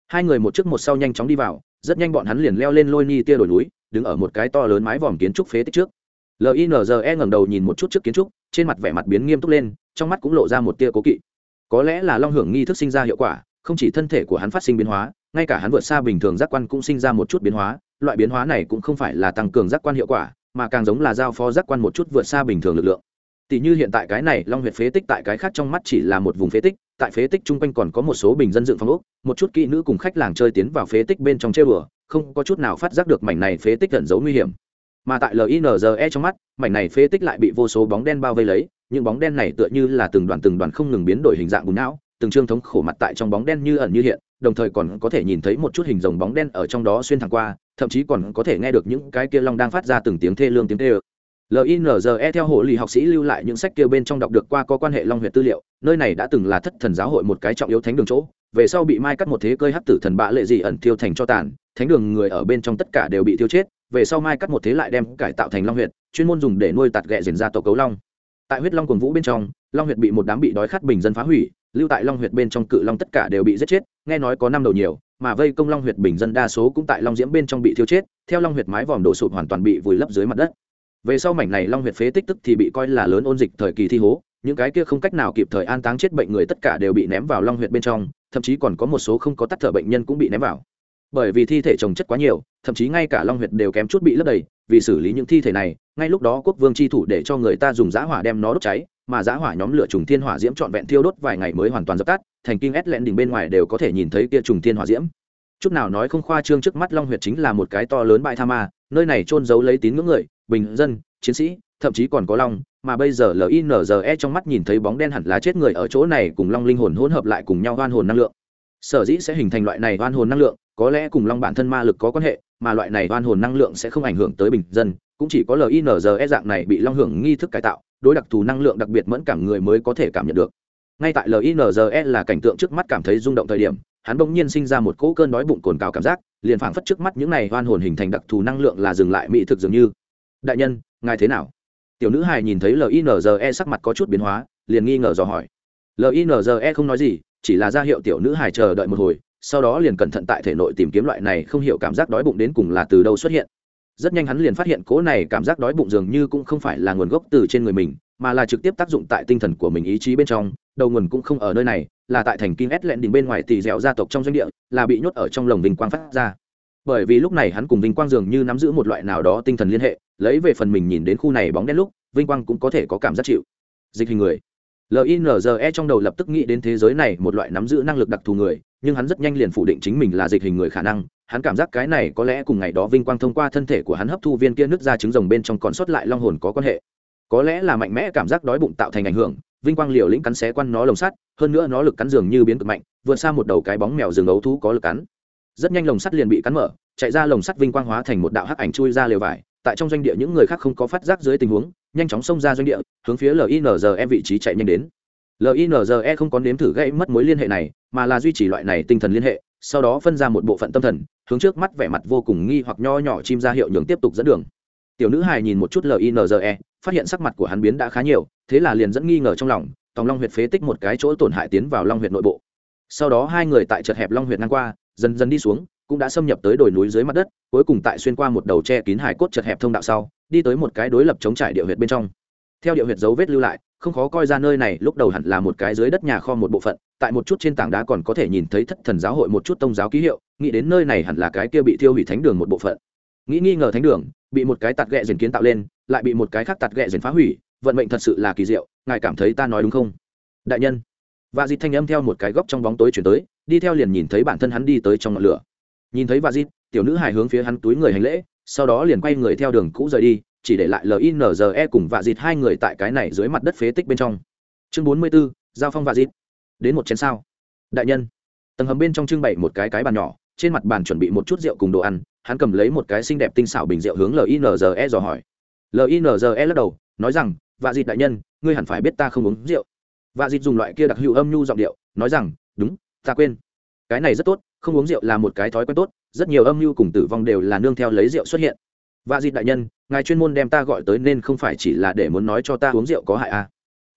hai người một trước một sau nhanh chóng đi vào, rất nhanh bọn hắn liền leo lên lôi ni tia đồi núi, đứng ở một cái to lớn mái vòm kiến trúc phế tích trước. Linze ngẩng đầu nhìn một chút trước kiến trúc, trên mặt vẻ mặt biến nghiêm túc lên, trong mắt cũng lộ ra một tia cố kỵ. Có lẽ là long hưởng nghi thức sinh ra hiệu quả, không chỉ thân thể của hắn phát sinh biến hóa, ngay cả hắn vượt xa bình thường giác quan cũng sinh ra một chút biến hóa, loại biến hóa này cũng không phải là tăng cường giác quan hiệu quả, mà càng giống là giao phó giác quan một chút vượt xa bình thường lực lượng tỷ như hiện tại cái này, long huyệt phế tích tại cái khác trong mắt chỉ là một vùng phế tích, tại phế tích chung quanh còn có một số bình dân dựng phòng ốc, một chút kỹ nữ cùng khách làng chơi tiến vào phế tích bên trong chơi bừa không có chút nào phát giác được mảnh này phế tích ẩn giấu nguy hiểm. Mà tại linze trong mắt, mảnh này phế tích lại bị vô số bóng đen bao vây lấy, những bóng đen này tựa như là từng đoàn từng đoàn không ngừng biến đổi hình dạng bùn não, từng trương thống khổ mặt tại trong bóng đen như ẩn như hiện, đồng thời còn có thể nhìn thấy một chút hình rồng bóng đen ở trong đó xuyên thẳng qua, thậm chí còn có thể nghe được những cái kia long đang phát ra từng tiếng thê lương tiếng thê ơ linze theo hộ lì học sĩ lưu lại những sách kia bên trong đọc được qua có quan hệ long huyệt tư liệu, nơi này đã từng là thất thần giáo hội một cái trọng yếu thánh đường chỗ, về sau bị mai cắt một thế cơi hắc tử thần bạ lệ dị ẩn tiêu thành cho tàn, thánh đường người ở bên trong tất cả đều bị tiêu chết, về sau mai cắt một thế lại đem cải tạo thành long huyệt, chuyên môn dùng để nuôi tạt ghẹ diền ra tổ cấu long. Tại huyết long cồn vũ bên trong, long huyệt bị một đám bị đói khát bình dân phá hủy, lưu tại long huyệt bên trong cự long tất cả đều bị giết chết, nghe nói có năm đầu nhiều, mà vây công long huyệt bình dân đa số cũng tại long diễm bên trong bị thiêu chết, theo long huyệt mái vòm đổ sụp hoàn toàn bị vùi lấp dưới mặt đất về sau mảnh này long huyệt phế tích tức thì bị coi là lớn ôn dịch thời kỳ thi hố, những cái kia không cách nào kịp thời an táng chết bệnh người tất cả đều bị ném vào long huyệt bên trong, thậm chí còn có một số không có tắt thở bệnh nhân cũng bị ném vào. Bởi vì thi thể trồng chất quá nhiều, thậm chí ngay cả long huyệt đều kém chút bị lấp đầy, vì xử lý những thi thể này, ngay lúc đó quốc vương chi thủ để cho người ta dùng giã hỏa đem nó đốt cháy, mà giã hỏa nhóm lửa trùng thiên hỏa diễm trọn vẹn thiêu đốt vài ngày mới hoàn toàn dập tắt, thành kinh ét lẹn đỉnh bên ngoài đều có thể nhìn thấy kia trùng thiên hỏa diễm. Chút nào nói không khoa trương trước mắt long huyệt chính là một cái to lớn bãi tha ma nơi này trôn giấu lấy tín ngưỡng người, bình dân, chiến sĩ, thậm chí còn có long, mà bây giờ linze trong mắt nhìn thấy bóng đen hẳn là chết người ở chỗ này cùng long linh hồn hỗn hợp lại cùng nhau hoan hồn năng lượng. Sở dĩ sẽ hình thành loại này hoan hồn năng lượng, có lẽ cùng long bản thân ma lực có quan hệ, mà loại này hoan hồn năng lượng sẽ không ảnh hưởng tới bình dân, cũng chỉ có linze dạng này bị long hưởng nghi thức cải tạo, đối đặc thù năng lượng đặc biệt mẫn cảm người mới có thể cảm nhận được. Ngay tại linze là cảnh tượng trước mắt cảm thấy rung động thời điểm hắn bỗng nhiên sinh ra một cỗ cơn đói bụng cồn cào cảm giác, liền phảng phất trước mắt những này oan hồn hình thành đặc thù năng lượng là dừng lại mỹ thực dường như. Đại nhân, ngài thế nào? Tiểu nữ hài nhìn thấy linze sắc mặt có chút biến hóa, liền nghi ngờ dò hỏi. Linze không nói gì, chỉ là ra hiệu tiểu nữ hài chờ đợi một hồi, sau đó liền cẩn thận tại thể nội tìm kiếm loại này không hiểu cảm giác đói bụng đến cùng là từ đâu xuất hiện. Rất nhanh hắn liền phát hiện cỗ này cảm giác đói bụng dường như cũng không phải là nguồn gốc từ trên người mình, mà là trực tiếp tác dụng tại tinh thần của mình ý chí bên trong, đầu nguồn cũng không ở nơi này là tại thành kinh s lẹn đỉnh bên ngoài tỷ dẻo gia tộc trong doanh địa, là bị nhốt ở trong lồng vinh quang phát ra. Bởi vì lúc này hắn cùng vinh quang dường như nắm giữ một loại nào đó tinh thần liên hệ, lấy về phần mình nhìn đến khu này bóng đen lúc, vinh quang cũng có thể có cảm giác chịu. Dịch hình người. Linze trong đầu lập tức nghĩ đến thế giới này một loại nắm giữ năng lực đặc thù người, nhưng hắn rất nhanh liền phủ định chính mình là dịch hình người khả năng. Hắn cảm giác cái này có lẽ cùng ngày đó vinh quang thông qua thân thể của hắn hấp thu viên kia nứt ra trứng rồng bên trong còn sót lại long hồn có quan hệ. Có lẽ là mạnh mẽ cảm giác đói bụng tạo thành ảnh hưởng vinh quang liều lĩnh cắn xé quan nó lồng sắt, hơn nữa nó lực cắn dường như biến cực mạnh, vượt xa một đầu cái bóng mèo rừng ấu thú có lực cắn. Rất nhanh lồng sắt liền bị cắn mở, chạy ra lồng sắt vinh quang hóa thành một đạo hắc ảnh chui ra lều vải, tại trong doanh địa những người khác không có phát giác dưới tình huống, nhanh chóng xông ra doanh địa, hướng phía linze vị trí chạy nhanh đến. Linze không có nếm thử gây mất mối liên hệ này, mà là duy trì loại này tinh thần liên hệ, sau đó phân ra một bộ phận tâm thần, hướng trước mắt vẻ mặt vô cùng nghi hoặc nho nhỏ chim ra hiệu nhường tiếp tục dẫn đường. Tiểu nữ hài nhìn một chút linze phát hiện sắc mặt của hắn biến đã khá nhiều, thế là liền dẫn nghi ngờ trong lòng, tòng long huyệt phế tích một cái chỗ tổn hại tiến vào long huyệt nội bộ. Sau đó hai người tại chật hẹp long huyệt ngang qua, dần dần đi xuống, cũng đã xâm nhập tới đồi núi dưới mặt đất, cuối cùng tại xuyên qua một đầu tre kín hải cốt chật hẹp thông đạo sau, đi tới một cái đối lập chống trải địa huyệt bên trong. Theo địa huyệt dấu vết lưu lại, không khó coi ra nơi này lúc đầu hẳn là một cái dưới đất nhà kho một bộ phận, tại một chút trên tảng đá còn có thể nhìn thấy thất thần giáo hội một chút tông giáo ký hiệu, nghĩ đến nơi này hẳn là cái kia bị thiêu hủy thánh đường một bộ phận. Nghĩ nghi ngờ thánh đường, bị một cái tạt ghẹ dền kiến tạo lên lại bị một cái khác tạt ghẹ dền phá hủy, vận mệnh thật sự là kỳ diệu, ngài cảm thấy ta nói đúng không? Đại nhân. Và dịt thanh âm theo một cái góc trong bóng tối chuyển tới, đi theo liền nhìn thấy bản thân hắn đi tới trong ngọn lửa. Nhìn thấy và dịt, tiểu nữ hài hướng phía hắn túi người hành lễ, sau đó liền quay người theo đường cũ rời đi, chỉ để lại linze cùng và dịt hai người tại cái này dưới mặt đất phế tích bên trong. Chương bốn mươi b ố giao phong và dịt. Đến một chén sao. Đại nhân. Tầng hầm bên trong trưng bày một cái cái bàn nhỏ, trên mặt bàn chuẩn bị một chút rượu cùng đồ ăn, hắn cầm lấy một cái xinh đẹp tinh xảo bình rượu hướng linze dò hỏi linze lắc đầu, nói rằng, vạ dịt đại nhân, ngươi hẳn phải biết ta không uống rượu vạ dịt dùng loại kia đặc hữu âm nhu giọng điệu, nói rằng, đúng, ta quên cái này rất tốt, không uống rượu là một cái thói quen tốt, rất nhiều âm mưu cùng tử vong đều là nương theo lấy rượu xuất hiện và dịp đại nhân, ngài chuyên môn đem ta gọi tới nên không phải chỉ là để muốn nói cho ta uống rượu có hại à.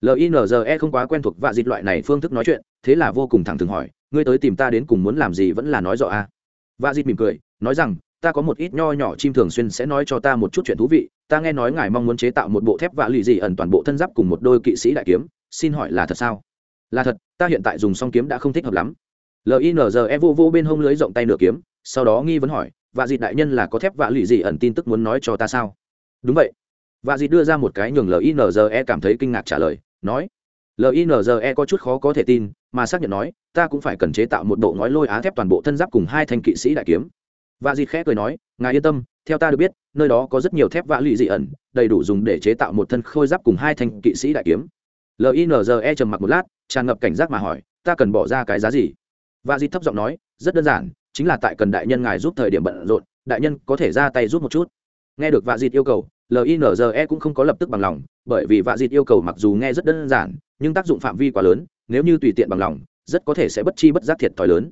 linze không quá quen thuộc vạ dịp loại này phương thức nói chuyện, thế là vô cùng thẳng thừng hỏi, ngươi tới tìm ta đến cùng muốn làm gì vẫn là nói rõ à. vạ dịp mỉm cười, nói rằng, ta có một ít nho nhỏ chim thường xuyên sẽ nói cho ta một chút chuyện thú vị ta nghe nói ngài mong muốn chế tạo một bộ thép vạ lì dị ẩn toàn bộ thân giáp cùng một đôi kỵ sĩ đại kiếm. Xin hỏi là thật sao? Là thật, ta hiện tại dùng song kiếm đã không thích hợp lắm. Linze vô vô bên hông lưới rộng tay nửa kiếm, sau đó nghi vấn hỏi, vạ dịt đại nhân là có thép vạ lì dị ẩn tin tức muốn nói cho ta sao? Đúng vậy. Vạ dịt đưa ra một cái nhường linze cảm thấy kinh ngạc trả lời, nói linze có chút khó có thể tin, mà xác nhận nói, ta cũng phải cần chế tạo một bộ ngói lôi á thép toàn bộ thân giáp cùng hai thanh kỵ sĩ đại kiếm và dịt khẽ cười nói, ngài yên tâm, theo ta được biết, nơi đó có rất nhiều thép vã lụy dị ẩn, đầy đủ dùng để chế tạo một thân khôi giáp cùng hai thanh kỵ sĩ đại kiếm. Linze trầm mặc một lát, tràn ngập cảnh giác mà hỏi, ta cần bỏ ra cái giá gì? Và dịt thấp giọng nói, rất đơn giản, chính là tại cần đại nhân ngài giúp thời điểm bận rộn, đại nhân có thể ra tay giúp một chút. Nghe được vạ dịt yêu cầu linze cũng không có lập tức bằng lòng, bởi vì vạ dịt yêu cầu mặc dù nghe rất đơn giản, nhưng tác dụng phạm vi quá lớn, nếu như tùy tiện bằng lòng, rất có thể sẽ bất chi bất giác thiệt thòi lớn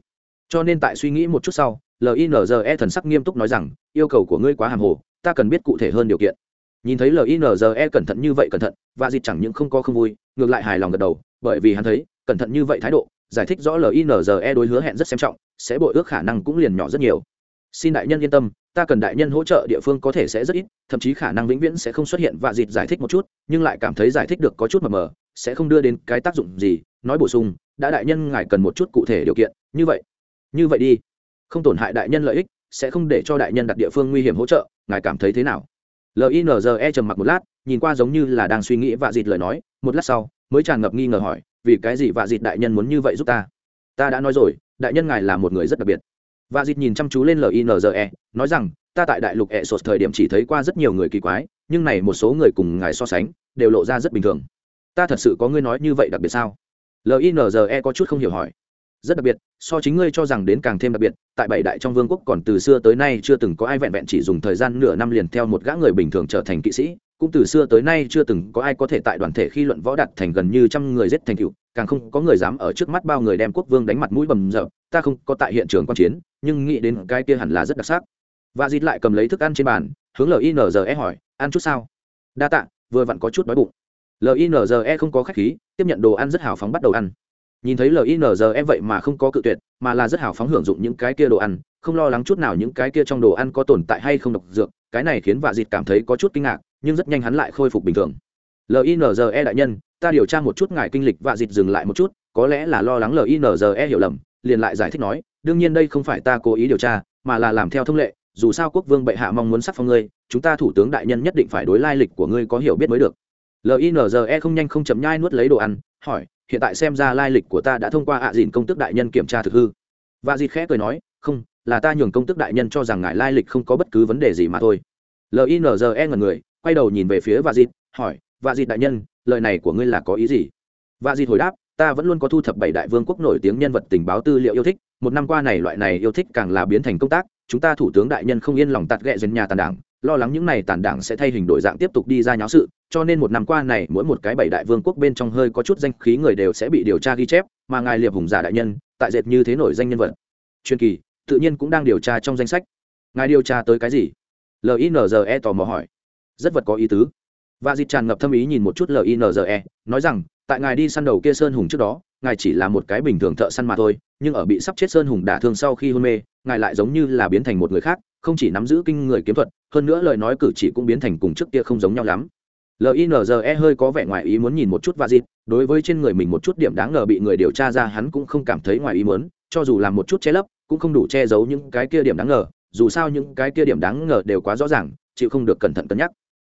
cho nên tại suy nghĩ một chút sau linze thần sắc nghiêm túc nói rằng, yêu cầu của ngươi quá hàm hồ, ta cần biết cụ thể hơn điều kiện. Nhìn thấy linze cẩn thận như vậy cẩn thận và dịt chẳng những không có không vui, ngược lại hài lòng gật đầu, bởi vì hắn thấy, cẩn thận như vậy thái độ, giải thích rõ linze đối hứa hẹn rất xem trọng, sẽ bội ước khả năng cũng liền nhỏ rất nhiều. Xin đại nhân yên tâm, ta cần đại nhân hỗ trợ, địa phương có thể sẽ rất ít, thậm chí khả năng vĩnh viễn sẽ không xuất hiện. Và dịt giải thích một chút, nhưng lại cảm thấy giải thích được có chút mờ mờ, sẽ không đưa đến cái tác dụng gì. Nói bổ sung, đã đại nhân ngài cần một chút cụ thể điều kiện, như vậy như vậy đi. Không tổn hại đại nhân lợi ích, sẽ không để cho đại nhân đặt địa phương nguy hiểm hỗ trợ, ngài cảm thấy thế nào? Linze trầm mặc một lát, nhìn qua giống như là đang suy nghĩ vạ dịt lời nói, một lát sau, mới tràn ngập nghi ngờ hỏi, vì cái gì vạ dịt đại nhân muốn như vậy giúp ta? Ta đã nói rồi, đại nhân ngài là một người rất đặc biệt. Vạ dịt nhìn chăm chú lên linze nói rằng, ta tại đại lục ẹ sột thời điểm chỉ thấy qua rất nhiều người kỳ quái, nhưng này một số người cùng ngài so sánh, đều lộ ra rất bình thường. Ta thật sự có ngươi nói như vậy đặc biệt sao? Linze có chút không hiểu hỏi rất đặc biệt, so chính ngươi cho rằng đến càng thêm đặc biệt, tại bảy đại trong vương quốc còn từ xưa tới nay chưa từng có ai vẹn vẹn chỉ dùng thời gian nửa năm liền theo một gã người bình thường trở thành kỵ sĩ, cũng từ xưa tới nay chưa từng có ai có thể tại đoàn thể khi luận võ đặt thành gần như trăm người giết thành cựu càng không có người dám ở trước mắt bao người đem quốc vương đánh mặt mũi bầm rợ ta không có tại hiện trường quan chiến, nhưng nghĩ đến cái kia hẳn là rất đặc sắc. Và dịt lại cầm lấy thức ăn trên bàn, hướng linze hỏi, ăn chút sao? Đa tạ, vừa vặn có chút đói bụng. Linze không có khách khí, tiếp nhận đồ ăn rất hào phóng bắt đầu ăn nhìn thấy linze vậy mà không có cự tuyệt, mà là rất hào phóng hưởng dụng những cái kia đồ ăn, không lo lắng chút nào những cái kia trong đồ ăn có tồn tại hay không độc dược, cái này khiến vạ dịt cảm thấy có chút kinh ngạc, nhưng rất nhanh hắn lại khôi phục bình thường. Linze đại nhân, ta điều tra một chút ngài kinh lịch vạ dịt dừng lại một chút, có lẽ là lo lắng linze hiểu lầm, liền lại giải thích nói, đương nhiên đây không phải ta cố ý điều tra, mà là làm theo thông lệ, dù sao quốc vương bệ hạ mong muốn sắc phong ngươi, chúng ta thủ tướng đại nhân nhất định phải đối lai lịch của ngươi có hiểu biết mới được. Linze không nhanh không chấm nhai nuốt lấy đồ ăn, hỏi hiện tại xem ra lai lịch của ta đã thông qua ạ à dìn công tước đại nhân kiểm tra thực hư. Và dịt khẽ cười nói, không, là ta nhường công tước đại nhân cho rằng ngài lai lịch không có bất cứ vấn đề gì mà thôi. Linze ngần người, quay đầu nhìn về phía và dịt, hỏi và dịt đại nhân, lời này của ngươi là có ý gì? Và dịt hồi đáp, ta vẫn luôn có thu thập bảy đại vương quốc nổi tiếng nhân vật tình báo tư liệu yêu thích, một năm qua này loại này yêu thích càng là biến thành công tác, chúng ta thủ tướng đại nhân không yên lòng tạt ghẹ dân nhà tàn đảng, lo lắng những này tàn đảng sẽ thay hình đổi dạng tiếp tục đi ra nháo sự cho nên một năm qua này, mỗi một cái bảy đại vương quốc bên trong hơi có chút danh khí người đều sẽ bị điều tra ghi chép, mà ngài liệp hùng giả đại nhân, tại dệt như thế nổi danh nhân vật. Truyền kỳ, tự nhiên cũng đang điều tra trong danh sách. Ngài điều tra tới cái gì? Linze tò mò hỏi. Rất vật có ý tứ. Và dịp tràn ngập thâm ý nhìn một chút linze nói rằng, tại ngài đi săn đầu kia sơn hùng trước đó, ngài chỉ là một cái bình thường thợ săn mà thôi, nhưng ở bị sắp chết sơn hùng đả thương sau khi hôn mê, ngài lại giống như là biến thành một người khác, không chỉ nắm giữ kinh người kiếm thuật, hơn nữa lời nói cử chỉ cũng biến thành cùng trước kia không giống nhau lắm linze hơi có vẻ ngoài ý muốn nhìn một chút và dịp đối với trên người mình một chút điểm đáng ngờ bị người điều tra ra hắn cũng không cảm thấy ngoài ý muốn, cho dù làm một chút che lấp, cũng không đủ che giấu những cái kia điểm đáng ngờ, dù sao những cái kia điểm đáng ngờ đều quá rõ ràng, chịu không được cẩn thận cân nhắc.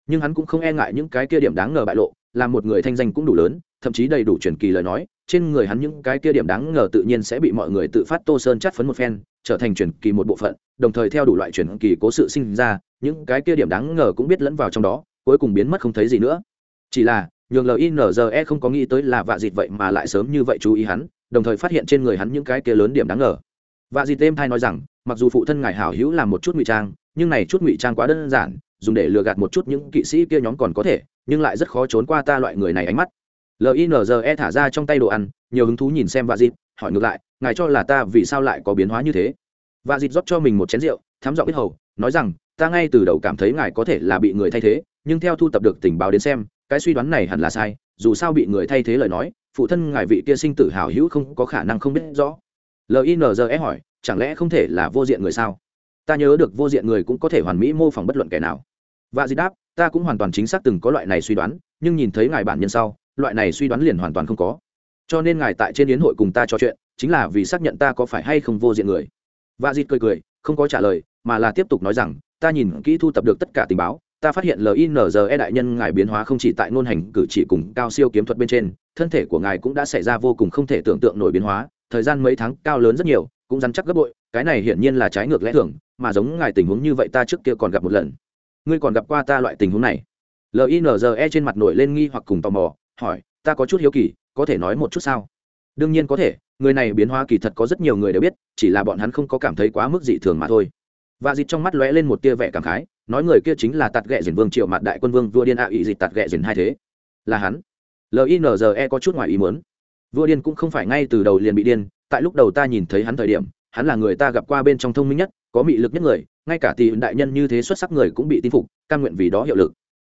Nhưng hắn cũng không e ngại những cái kia điểm đáng ngờ bại lộ, làm một người thanh danh cũng đủ lớn, thậm chí đầy đủ truyền kỳ lời nói, trên người hắn những cái kia điểm đáng ngờ tự nhiên sẽ bị mọi người tự phát tô sơn chắt phấn một phen, trở thành truyền kỳ một bộ phận, đồng thời theo đủ loại truyền kỳ cố sự sinh ra, những cái kia điểm đáng ngờ cũng biết lẫn vào trong đó cuối cùng biến mất không thấy gì nữa. Chỉ là, nhường linze không có nghĩ tới là vạ dịt vậy mà lại sớm như vậy chú ý hắn, đồng thời phát hiện trên người hắn những cái kia lớn điểm đáng ngờ. Vạ dịt êm thai nói rằng, mặc dù phụ thân ngài hảo hữu làm một chút ngụy trang, nhưng này chút ngụy trang quá đơn giản, dùng để lừa gạt một chút những kỵ sĩ kia nhóm còn có thể, nhưng lại rất khó trốn qua ta loại người này ánh mắt. Linze thả ra trong tay đồ ăn, nhiều hứng thú nhìn xem vạ dịt, hỏi ngược lại, ngài cho là ta vì sao lại có biến hóa như thế? Vạ dịt rót cho mình một chén rượu thám giọng biết hầu, nói rằng ta ngay từ đầu cảm thấy ngài có thể là bị người thay thế, nhưng theo thu tập được tình báo đến xem, cái suy đoán này hẳn là sai, dù sao bị người thay thế lời nói, phụ thân ngài vị kia sinh tử hào hữu không có khả năng không biết rõ. Linze hỏi, chẳng lẽ không thể là vô diện người sao? Ta nhớ được vô diện người cũng có thể hoàn mỹ mô phỏng bất luận kẻ nào. Và di đáp, ta cũng hoàn toàn chính xác từng có loại này suy đoán, nhưng nhìn thấy ngài bản nhân sau, loại này suy đoán liền hoàn toàn không có. Cho nên ngài tại trên yến hội cùng ta trò chuyện, chính là vì xác nhận ta có phải hay không vô diện người. Và dịt cười cười, không có trả lời, mà là tiếp tục nói rằng ta nhìn kỹ thu tập được tất cả tình báo, ta phát hiện linze đại nhân ngài biến hóa không chỉ tại ngôn hành cử chỉ cùng cao siêu kiếm thuật bên trên, thân thể của ngài cũng đã xảy ra vô cùng không thể tưởng tượng nổi biến hóa, thời gian mấy tháng cao lớn rất nhiều, cũng dắn chắc gấp bội, cái này hiển nhiên là trái ngược lẽ thường, mà giống ngài tình huống như vậy ta trước kia còn gặp một lần. Ngươi còn gặp qua ta loại tình huống này? Linze trên mặt nổi lên nghi hoặc cùng tò mò, hỏi, ta có chút hiếu kỳ, có thể nói một chút sao? Đương nhiên có thể, người này biến hóa kỳ thật có rất nhiều người đều biết, chỉ là bọn hắn không có cảm thấy quá mức dị thường mà thôi và dịt trong mắt lóe lên một tia vẻ cảm khái, nói người kia chính là tạt ghẹ diển vương triệu mặt đại quân vương vua điên ạ à ý dịch tạt ghẹ diển hai thế. Là hắn. Linze có chút ngoài ý muốn. Vua điên cũng không phải ngay từ đầu liền bị điên, tại lúc đầu ta nhìn thấy hắn thời điểm, hắn là người ta gặp qua bên trong thông minh nhất, có mị lực nhất người, ngay cả tỷ đại nhân như thế xuất sắc người cũng bị tin phục căn nguyện vì đó hiệu lực.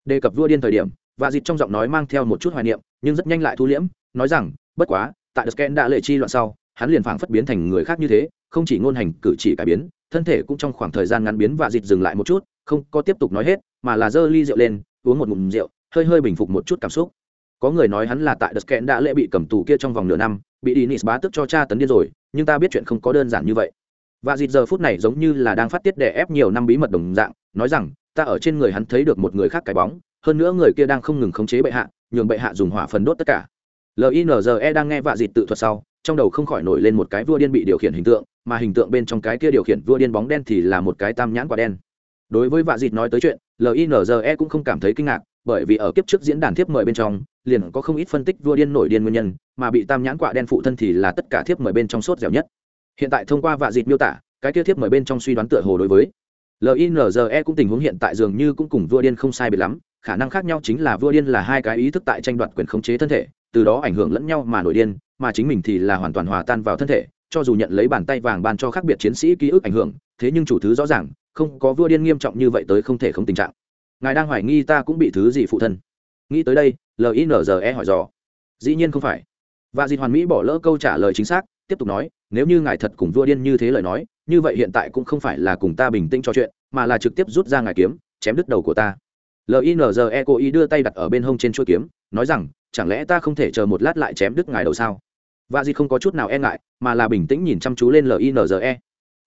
Đề cập vua điên thời điểm, và dịt trong giọng nói mang theo một chút hoài niệm, nhưng rất nhanh lại thu liễm, nói rằng, bất quá, tại sken đã lệ chi loạn sau, hắn liền phảng phất biến thành người khác như thế, không chỉ ngôn hành, cử chỉ cải biến thân thể cũng trong khoảng thời gian ngắn biến và dịt dừng lại một chút, không có tiếp tục nói hết, mà là giơ ly rượu lên, uống một ngụm rượu, hơi hơi bình phục một chút cảm xúc. Có người nói hắn là tại đất kẽn đã lệ bị cầm tù kia trong vòng nửa năm, bị đi nis bá tức cho cha tấn điên rồi, nhưng ta biết chuyện không có đơn giản như vậy. Và dịt giờ phút này giống như là đang phát tiết đè ép nhiều năm bí mật đồng dạng, nói rằng, ta ở trên người hắn thấy được một người khác cái bóng, hơn nữa người kia đang không ngừng khống chế bệ hạ, nhường bệ hạ dùng hỏa phần đốt tất cả. Linze đang nghe vạ dịt tự thuật sau, trong đầu không khỏi nổi lên một cái vua điên bị điều khiển hình tượng mà hình tượng bên trong cái kia điều khiển vua điên bóng đen thì là một cái tam nhãn quả đen. Đối với vạ dịt nói tới chuyện linze cũng không cảm thấy kinh ngạc, bởi vì ở kiếp trước diễn đàn thiếp mời bên trong, liền có không ít phân tích vua điên nổi điên nguyên nhân, mà bị tam nhãn quả đen phụ thân thì là tất cả thiếp mời bên trong sốt dẻo nhất. Hiện tại thông qua vạ dịt miêu tả, cái kia thiếp mời bên trong suy đoán tựa hồ đối với linze cũng tình huống hiện tại dường như cũng cùng vua điên không sai biệt lắm, khả năng khác nhau chính là vua điên là hai cái ý thức tại tranh đoạt quyền khống chế thân thể, từ đó ảnh hưởng lẫn nhau mà nổi điên, mà chính mình thì là hoàn toàn hòa tan vào thân thể cho dù nhận lấy bàn tay vàng ban cho khác biệt chiến sĩ ký ức ảnh hưởng, thế nhưng chủ thứ rõ ràng, không có vua điên nghiêm trọng như vậy tới không thể không tình trạng. Ngài đang hoài nghi ta cũng bị thứ gì phụ thân? Nghĩ tới đây linze hỏi dò. Dĩ nhiên không phải. Và dịt hoàn mỹ bỏ lỡ câu trả lời chính xác, tiếp tục nói, nếu như ngài thật cùng vua điên như thế lời nói, như vậy hiện tại cũng không phải là cùng ta bình tĩnh trò chuyện, mà là trực tiếp rút ra ngài kiếm, chém đứt đầu của ta. Linze cố ý đưa tay đặt ở bên hông trên chuỗi kiếm, nói rằng, chẳng lẽ ta không thể chờ một lát lại chém đứt ngài đầu sao? Và di không có chút nào e ngại, mà là bình tĩnh nhìn chăm chú lên linze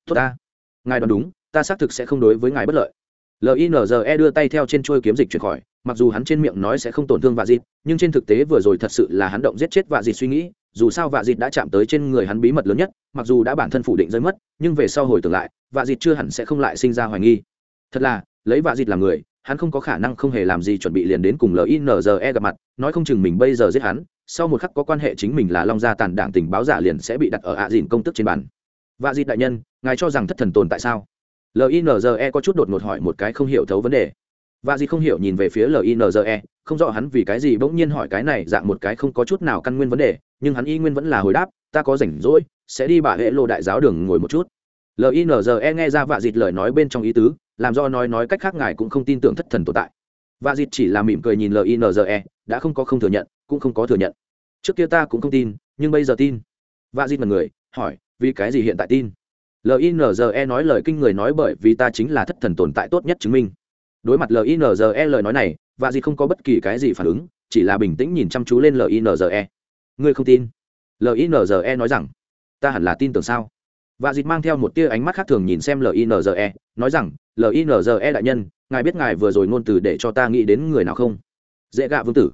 tốt ta. Ngài đoán đúng, ta xác thực sẽ không đối với ngài bất lợi. Linze đưa tay theo trên chuôi kiếm dịch chuyển khỏi, mặc dù hắn trên miệng nói sẽ không tổn thương vạ dịt nhưng trên thực tế vừa rồi thật sự là hắn động giết chết vạ dịt suy nghĩ, dù sao vạ dịt đã chạm tới trên người hắn bí mật lớn nhất, mặc dù đã bản thân phủ định rơi mất, nhưng về sau hồi tưởng lại, vạ dịt chưa hẳn sẽ không lại sinh ra hoài nghi. Thật là, lấy vạ dịt làm người, hắn không có khả năng không hề làm gì chuẩn bị liền đến cùng linze gặp mặt, nói không chừng mình bây giờ giết hắn sau một khắc có quan hệ chính mình là long gia tàn đảng tình báo giả liền sẽ bị đặt ở ạ dìn công tức trên bàn. Vạ dịt đại nhân, ngài cho rằng thất thần tồn tại sao? Linze có chút đột ngột hỏi một cái không hiểu thấu vấn đề. Vạ dịt không hiểu nhìn về phía linze không rõ hắn vì cái gì bỗng nhiên hỏi cái này dạng một cái không có chút nào căn nguyên vấn đề, nhưng hắn y nguyên vẫn là hồi đáp, ta có rảnh rỗi, sẽ đi bà hệ lộ đại giáo đường ngồi một chút. Linze nghe ra vạ dịt lời nói bên trong ý tứ, làm do nói nói cách khác ngài cũng không tin tưởng thất thần tồn tại. Vạ dịt chỉ là mỉm cười nhìn linze đã không có không thừa nhận cũng không có thừa nhận. Trước kia ta cũng không tin, nhưng bây giờ tin. Vạ dịt mật người, hỏi, vì cái gì hiện tại tin? Linze nói lời kinh người nói bởi vì ta chính là thất thần tồn tại tốt nhất chứng minh. Đối mặt linze lời nói này và dịt không có bất kỳ cái gì phản ứng, chỉ là bình tĩnh nhìn chăm chú lên linze ngươi không tin? Linze nói rằng, ta hẳn là tin tưởng sao? Và dịt mang theo một tia ánh mắt khác thường nhìn xem linze nói rằng linze đại nhân, ngài biết ngài vừa rồi ngôn từ để cho ta nghĩ đến người nào không? Dễ gạ vương tử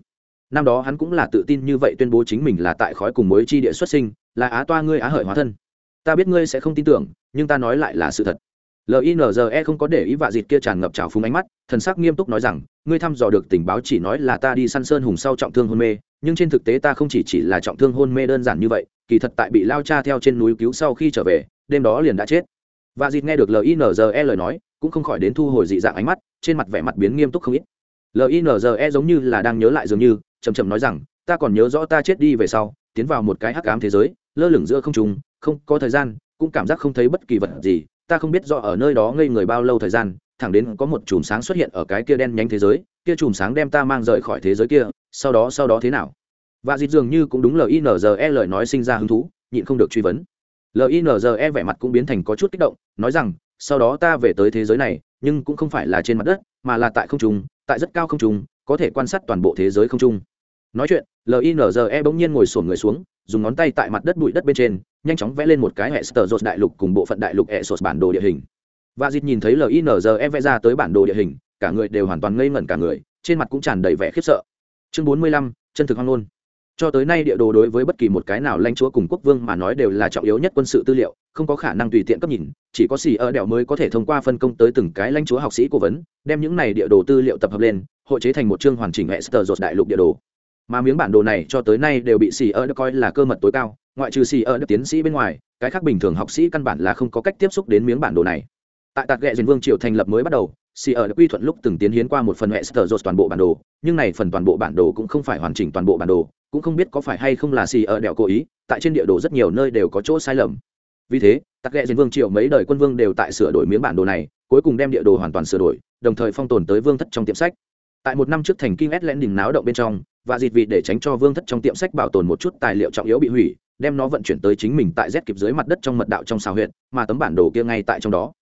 năm đó hắn cũng là tự tin như vậy tuyên bố chính mình là tại khói cùng mối chi địa xuất sinh, là á toa ngươi á hợi hóa thân. Ta biết ngươi sẽ không tin tưởng, nhưng ta nói lại là sự thật. Linze không có để ý vạ dịt kia tràn ngập trào phúng ánh mắt, thần sắc nghiêm túc nói rằng, ngươi thăm dò được tình báo chỉ nói là ta đi săn sơn hùng sau trọng thương hôn mê, nhưng trên thực tế ta không chỉ chỉ là trọng thương hôn mê đơn giản như vậy, kỳ thật tại bị lao cha theo trên núi cứu sau khi trở về, đêm đó liền đã chết. Vạ dịt nghe được linze lời nói, cũng không khỏi đến thu hồi dị dạng ánh mắt, trên mặt vẻ mặt biến nghiêm túc không ít. Linze giống như là đang nhớ lại dường như chầm chậm nói rằng, ta còn nhớ rõ ta chết đi về sau, tiến vào một cái hắc ám thế giới, lơ lửng giữa không trùng không có thời gian, cũng cảm giác không thấy bất kỳ vật gì, ta không biết do ở nơi đó ngây người bao lâu thời gian, thẳng đến có một chùm sáng xuất hiện ở cái kia đen nhánh thế giới, kia chùm sáng đem ta mang rời khỏi thế giới kia, sau đó sau đó thế nào? Và dịt dường như cũng đúng linze lời nói sinh ra hứng thú, nhịn không được truy vấn. Linze vẻ mặt cũng biến thành có chút kích động, nói rằng, sau đó ta về tới thế giới này, nhưng cũng không phải là trên mặt đất, mà là tại không trung, tại rất cao không trung, có thể quan sát toàn bộ thế giới không trung nói chuyện linze bỗng nhiên ngồi sổn người xuống, dùng ngón tay tại mặt đất bụi đất bên trên, nhanh chóng vẽ lên một cái hệ sờ dột đại lục cùng bộ phận đại lục hệ sột bản đồ địa hình. Và dịt nhìn thấy linze vẽ ra tới bản đồ địa hình, cả người đều hoàn toàn ngây ngẩn cả người, trên mặt cũng tràn đầy vẻ khiếp sợ. Chương bốn mươi lăm, chân thực hoang ngôn. Cho tới nay địa đồ đối với bất kỳ một cái nào lãnh chúa cùng quốc vương mà nói đều là trọng yếu nhất quân sự tư liệu, không có khả năng tùy tiện cấp nhìn, chỉ có xì ở đèo mới có thể thông qua phân công tới từng cái lãnh chúa học sĩ cố vấn, đem những này địa đồ tư liệu tập hợp lên, hội chế thành một chương hoàn chỉnh hệ sờ dột đại lục địa đồ mà miếng bản đồ này cho tới nay đều bị xì ở được coi là cơ mật tối cao, ngoại trừ xì ở được tiến sĩ bên ngoài, cái khác bình thường học sĩ căn bản là không có cách tiếp xúc đến miếng bản đồ này. Tại tạc ghẹ diền vương triều thành lập mới bắt đầu, xì ở được quy thuận lúc từng tiến hiến qua một phần hệ sờ dột toàn bộ bản đồ, nhưng này phần toàn bộ bản đồ cũng không phải hoàn chỉnh toàn bộ bản đồ, cũng không biết có phải hay không là xì ở đèo cố ý, tại trên địa đồ rất nhiều nơi đều có chỗ sai lầm. Vì thế tắc ghẹ diền vương triệu mấy đời quân vương đều tại sửa đổi miếng bản đồ này, cuối cùng đem địa đồ hoàn toàn sửa đổi, đồng thời phong tồn tới vương thất trong tiệm sách. Tại một năm trước thành kinh ét lẽn đỉnh náo động bên trong và dịt vị để tránh cho vương thất trong tiệm sách bảo tồn một chút tài liệu trọng yếu bị hủy, đem nó vận chuyển tới chính mình tại z kịp dưới mặt đất trong mật đạo trong xào huyện mà tấm bản đồ kia ngay tại trong đó.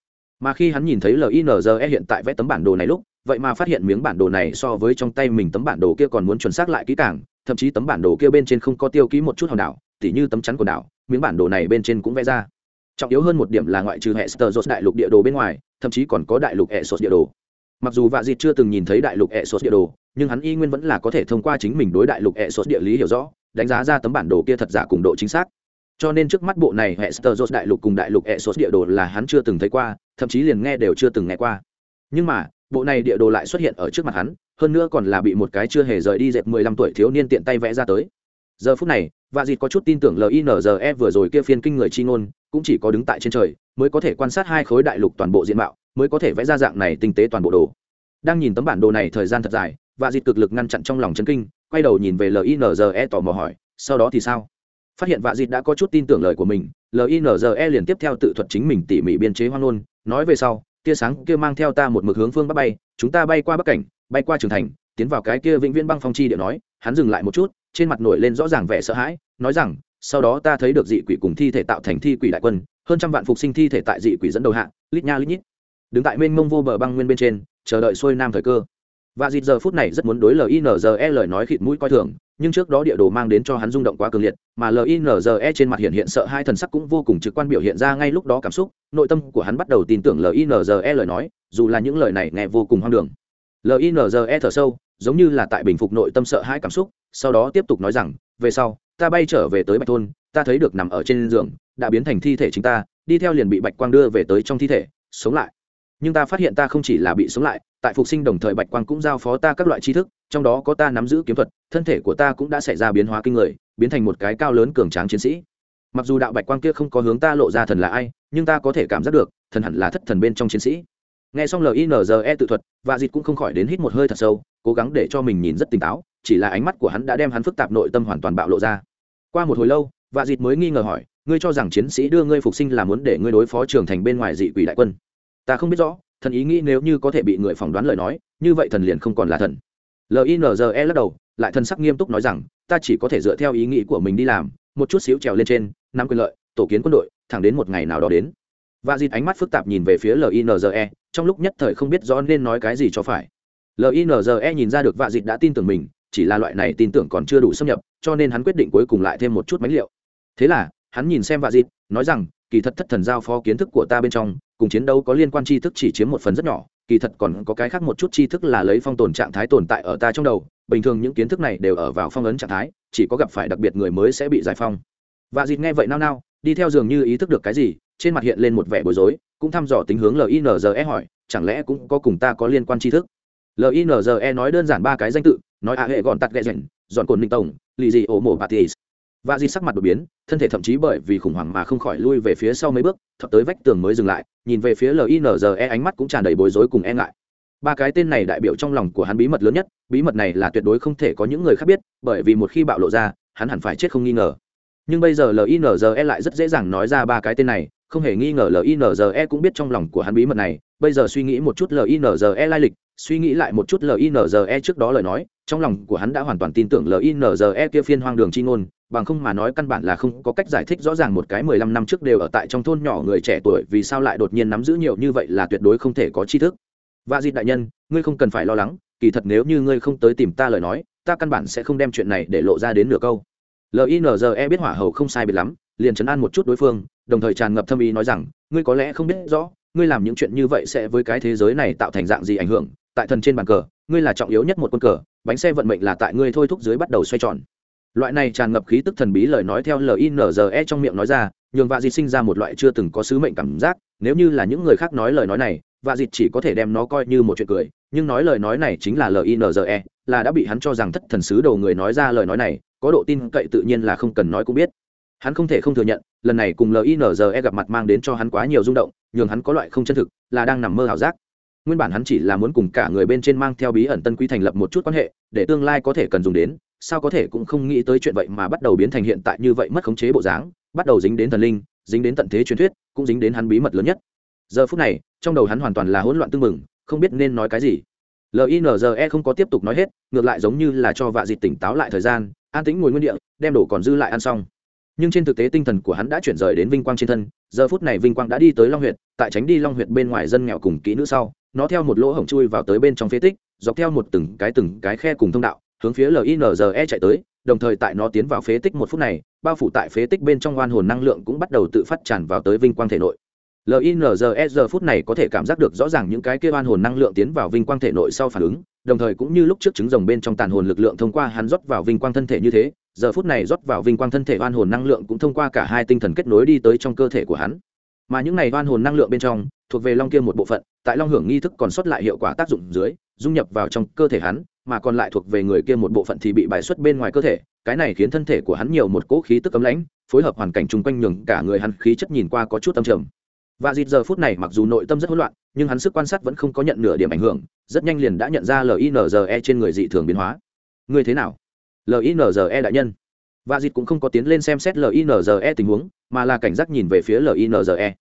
Mà khi hắn nhìn thấy linze hiện tại vẽ tấm bản đồ này lúc, vậy mà phát hiện miếng bản đồ này so với trong tay mình tấm bản đồ kia còn muốn chuẩn xác lại kỹ càng, thậm chí tấm bản đồ kia bên trên không có tiêu ký một chút hòn đảo, tỉ như tấm chắn của đảo, miếng bản đồ này bên trên cũng vẽ ra. Trọng yếu hơn một điểm là ngoại trừ hệ sơ dốt đại lục địa đồ bên ngoài, thậm chí còn có đại lục hệ sốt địa đồ. Mặc dù vạ dịt chưa từng nhìn thấy đại lục hệ sốt địa đồ nhưng hắn y nguyên vẫn là có thể thông qua chính mình đối đại lục hệ sốt địa lý hiểu rõ, đánh giá ra tấm bản đồ kia thật giả cùng độ chính xác. Cho nên trước mắt bộ này hệ sơ dốt đại lục cùng đại lục hệ sốt địa đồ là hắn chưa từng thấy qua, thậm chí liền nghe đều chưa từng nghe qua. Nhưng mà, bộ này địa đồ lại xuất hiện ở trước mặt hắn, hơn nữa còn là bị một cái chưa hề rời đi dẹp mười lăm tuổi thiếu niên tiện tay vẽ ra tới. Giờ phút này và dịt có chút tin tưởng linze vừa rồi kia phiên kinh người chi ngôn, cũng chỉ có đứng tại trên trời, mới có thể quan sát hai khối đại lục toàn bộ diện mạo, mới có thể vẽ ra dạng này tinh tế toàn bộ đồ. Đang nhìn tấm bản đồ này thời gian thật dài và dịt cực lực ngăn chặn trong lòng chấn kinh, quay đầu nhìn về linze tò mò hỏi, sau đó thì sao? Phát hiện vạ dịt đã có chút tin tưởng lời của mình linze liền tiếp theo tự thuật chính mình tỉ mỉ biên chế hoang ngôn, nói về sau, tia sáng kia mang theo ta một mực hướng phương bắc bay, chúng ta bay qua bắc cảnh, bay qua trường thành, tiến vào cái kia vĩnh viễn băng phong chi địa nói. Hắn dừng lại một chút, trên mặt nổi lên rõ ràng vẻ sợ hãi, nói rằng, sau đó ta thấy được dị quỷ cùng thi thể tạo thành thi quỷ đại quân, hơn trăm vạn phục sinh thi thể tại dị quỷ dẫn đầu hạng lít nha lít nhít. Đứng tại mênh mông vô bờ băng nguyên bên trên, chờ đợi xuôi nam thời cơ và dịp giờ phút này rất muốn đối linze lời nói khịt mũi coi thường, nhưng trước đó địa đồ mang đến cho hắn rung động quá cường liệt, mà linze trên mặt hiện hiện sợ hai thần sắc cũng vô cùng trực quan biểu hiện ra ngay lúc đó cảm xúc, nội tâm của hắn bắt đầu tin tưởng linze lời nói, dù là những lời này nghe vô cùng hoang đường. Linze thở sâu, giống như là tại bình phục nội tâm sợ hãi cảm xúc, sau đó tiếp tục nói rằng, về sau, ta bay trở về tới bạch thôn, ta thấy được nằm ở trên giường, đã biến thành thi thể chính ta, đi theo liền bị bạch quang đưa về tới trong thi thể, sống lại. Nhưng ta phát hiện ta không chỉ là bị sống lại tại phục sinh đồng thời bạch quang cũng giao phó ta các loại tri thức, trong đó có ta nắm giữ kiếm thuật, thân thể của ta cũng đã xảy ra biến hóa kinh người, biến thành một cái cao lớn cường tráng chiến sĩ. Mặc dù đạo bạch quang kia không có hướng ta lộ ra thần là ai, nhưng ta có thể cảm giác được, thần hẳn là thất thần bên trong chiến sĩ. Nghe xong linze tự thuật và dịt cũng không khỏi đến hít một hơi thật sâu, cố gắng để cho mình nhìn rất tỉnh táo, chỉ là ánh mắt của hắn đã đem hắn phức tạp nội tâm hoàn toàn bạo lộ ra. Qua một hồi lâu và dịt mới nghi ngờ hỏi, ngươi cho rằng chiến sĩ đưa ngươi phục sinh là muốn để ngươi đối phó trường thành bên ngoài dị quỷ đại quân? Ta không biết rõ thần ý nghĩ nếu như có thể bị người phỏng đoán lời nói, như vậy thần liền không còn là thần. Linze lắc đầu, lại thần sắc nghiêm túc nói rằng, ta chỉ có thể dựa theo ý nghĩ của mình đi làm, một chút xíu trèo lên trên, nắm quyền lợi, tổ kiến quân đội, thẳng đến một ngày nào đó đến. Và dịt ánh mắt phức tạp nhìn về phía linze trong lúc nhất thời không biết rõ nên nói cái gì cho phải. Linze nhìn ra được vạ dịt đã tin tưởng mình, chỉ là loại này tin tưởng còn chưa đủ xâm nhập, cho nên hắn quyết định cuối cùng lại thêm một chút mánh liệu. Thế là, hắn nhìn xem vạ dịt nói rằng, kỳ thật thất thần giao phó kiến thức của ta bên trong cùng chiến đấu có liên quan tri thức chỉ chiếm một phần rất nhỏ, kỳ thật còn có cái khác một chút tri thức là lấy phong tồn trạng thái tồn tại ở ta trong đầu, bình thường những kiến thức này đều ở vào phong ấn trạng thái, chỉ có gặp phải đặc biệt người mới sẽ bị giải phong. Và dịt nghe vậy nao nao, đi theo dường như ý thức được cái gì, trên mặt hiện lên một vẻ bối rối, cũng thăm dò tính hướng linze hỏi, chẳng lẽ cũng có cùng ta có liên quan tri thức? Linze nói đơn giản ba cái danh tự, nói a hệ gọn tắt ghẹ rèn dọn cồn ninh tổng, lì dị ổ mổ batis và di sắc mặt đột biến, thân thể thậm chí bởi vì khủng hoảng mà không khỏi lui về phía sau mấy bước thập tới vách tường mới dừng lại, nhìn về phía linze ánh mắt cũng tràn đầy bối rối cùng e ngại. Ba cái tên này đại biểu trong lòng của hắn bí mật lớn nhất, bí mật này là tuyệt đối không thể có những người khác biết, bởi vì một khi bạo lộ ra, hắn hẳn phải chết không nghi ngờ. Nhưng bây giờ linze lại rất dễ dàng nói ra ba cái tên này, không hề nghi ngờ linze cũng biết trong lòng của hắn bí mật này bây giờ suy nghĩ một chút linze lai lịch, suy nghĩ lại một chút linze trước đó lời nói, trong lòng của hắn đã hoàn toàn tin tưởng linze kia phiên hoang đường chi ngôn, bằng không mà nói căn bản là không có cách giải thích rõ ràng một cái mười lăm năm trước đều ở tại trong thôn nhỏ người trẻ tuổi vì sao lại đột nhiên nắm giữ nhiều như vậy là tuyệt đối không thể có tri thức. Và dịp đại nhân, ngươi không cần phải lo lắng, kỳ thật nếu như ngươi không tới tìm ta lời nói, ta căn bản sẽ không đem chuyện này để lộ ra đến nửa câu. Linze biết hỏa hầu không sai biệt lắm, liền chấn an một chút đối phương, đồng thời tràn ngập thâm ý nói rằng, ngươi có lẽ không biết rõ ngươi làm những chuyện như vậy sẽ với cái thế giới này tạo thành dạng gì ảnh hưởng? Tại thần trên bàn cờ, ngươi là trọng yếu nhất một quân cờ, bánh xe vận mệnh là tại ngươi thôi thúc dưới bắt đầu xoay tròn. Loại này tràn ngập khí tức thần bí lời nói theo linze trong miệng nói ra, nhường vạ dịt sinh ra một loại chưa từng có sứ mệnh cảm giác, nếu như là những người khác nói lời nói này, vạ dịt chỉ có thể đem nó coi như một chuyện cười, nhưng nói lời nói này chính là linze là đã bị hắn cho rằng thất thần sứ đầu người nói ra lời nói này, có độ tin cậy tự nhiên là không cần nói cũng biết. Hắn không thể không thừa nhận, lần này cùng linze gặp mặt mang đến cho hắn quá nhiều rung động nhường hắn có loại không chân thực, là đang nằm mơ ảo giác. Nguyên bản hắn chỉ là muốn cùng cả người bên trên mang theo bí ẩn tân quý thành lập một chút quan hệ, để tương lai có thể cần dùng đến, sao có thể cũng không nghĩ tới chuyện vậy mà bắt đầu biến thành hiện tại như vậy mất khống chế bộ dáng, bắt đầu dính đến thần linh, dính đến tận thế truyền thuyết, cũng dính đến hắn bí mật lớn nhất. Giờ phút này, trong đầu hắn hoàn toàn là hỗn loạn tưng mừng không biết nên nói cái gì. Linze không có tiếp tục nói hết, ngược lại giống như là cho vạ dịt tỉnh táo lại thời gian, an tĩnh ngồi nguyên địa, đem đổ còn dư lại ăn xong. Nhưng trên thực tế tinh thần của hắn đã chuyển rời đến vinh quang trên thân giờ phút này vinh quang đã đi tới long huyện tại tránh đi long huyện bên ngoài dân nghèo cùng kỹ nữ sau, nó theo một lỗ hổng chui vào tới bên trong phế tích, dọc theo một từng cái từng cái khe cùng thông đạo, hướng phía linze chạy tới, đồng thời tại nó tiến vào phế tích một phút này, bao phủ tại phế tích bên trong oan hồn năng lượng cũng bắt đầu tự phát tràn vào tới vinh quang thể nội. Linze giờ phút này có thể cảm giác được rõ ràng những cái kia oan hồn năng lượng tiến vào vinh quang thể nội sau phản ứng, đồng thời cũng như lúc trước trứng rồng bên trong tàn hồn lực lượng thông qua hắn rót vào vinh quang thân thể như thế giờ phút này rót vào vinh quang thân thể oan hồn năng lượng cũng thông qua cả hai tinh thần kết nối đi tới trong cơ thể của hắn. Mà những này oan hồn năng lượng bên trong, thuộc về long kia một bộ phận, tại long hưởng nghi thức còn sót lại hiệu quả tác dụng dưới, dung nhập vào trong cơ thể hắn, mà còn lại thuộc về người kia một bộ phận thì bị bài xuất bên ngoài cơ thể. Cái này khiến thân thể của hắn nhiều một cỗ khí tức cấm lãnh, phối hợp hoàn cảnh chung quanh nhường cả người hắn khí chất nhìn qua có chút âm trầm. Và dịp giờ phút này mặc dù nội tâm rất hỗn loạn, nhưng hắn sức quan sát vẫn không có nhận nửa điểm ảnh hưởng, rất nhanh liền đã nhận ra linze trên người dị thường biến hóa. Người thế nào? Linze đại nhân. Và dịt cũng không có tiến lên xem xét linze tình huống, mà là cảnh giác nhìn về phía linze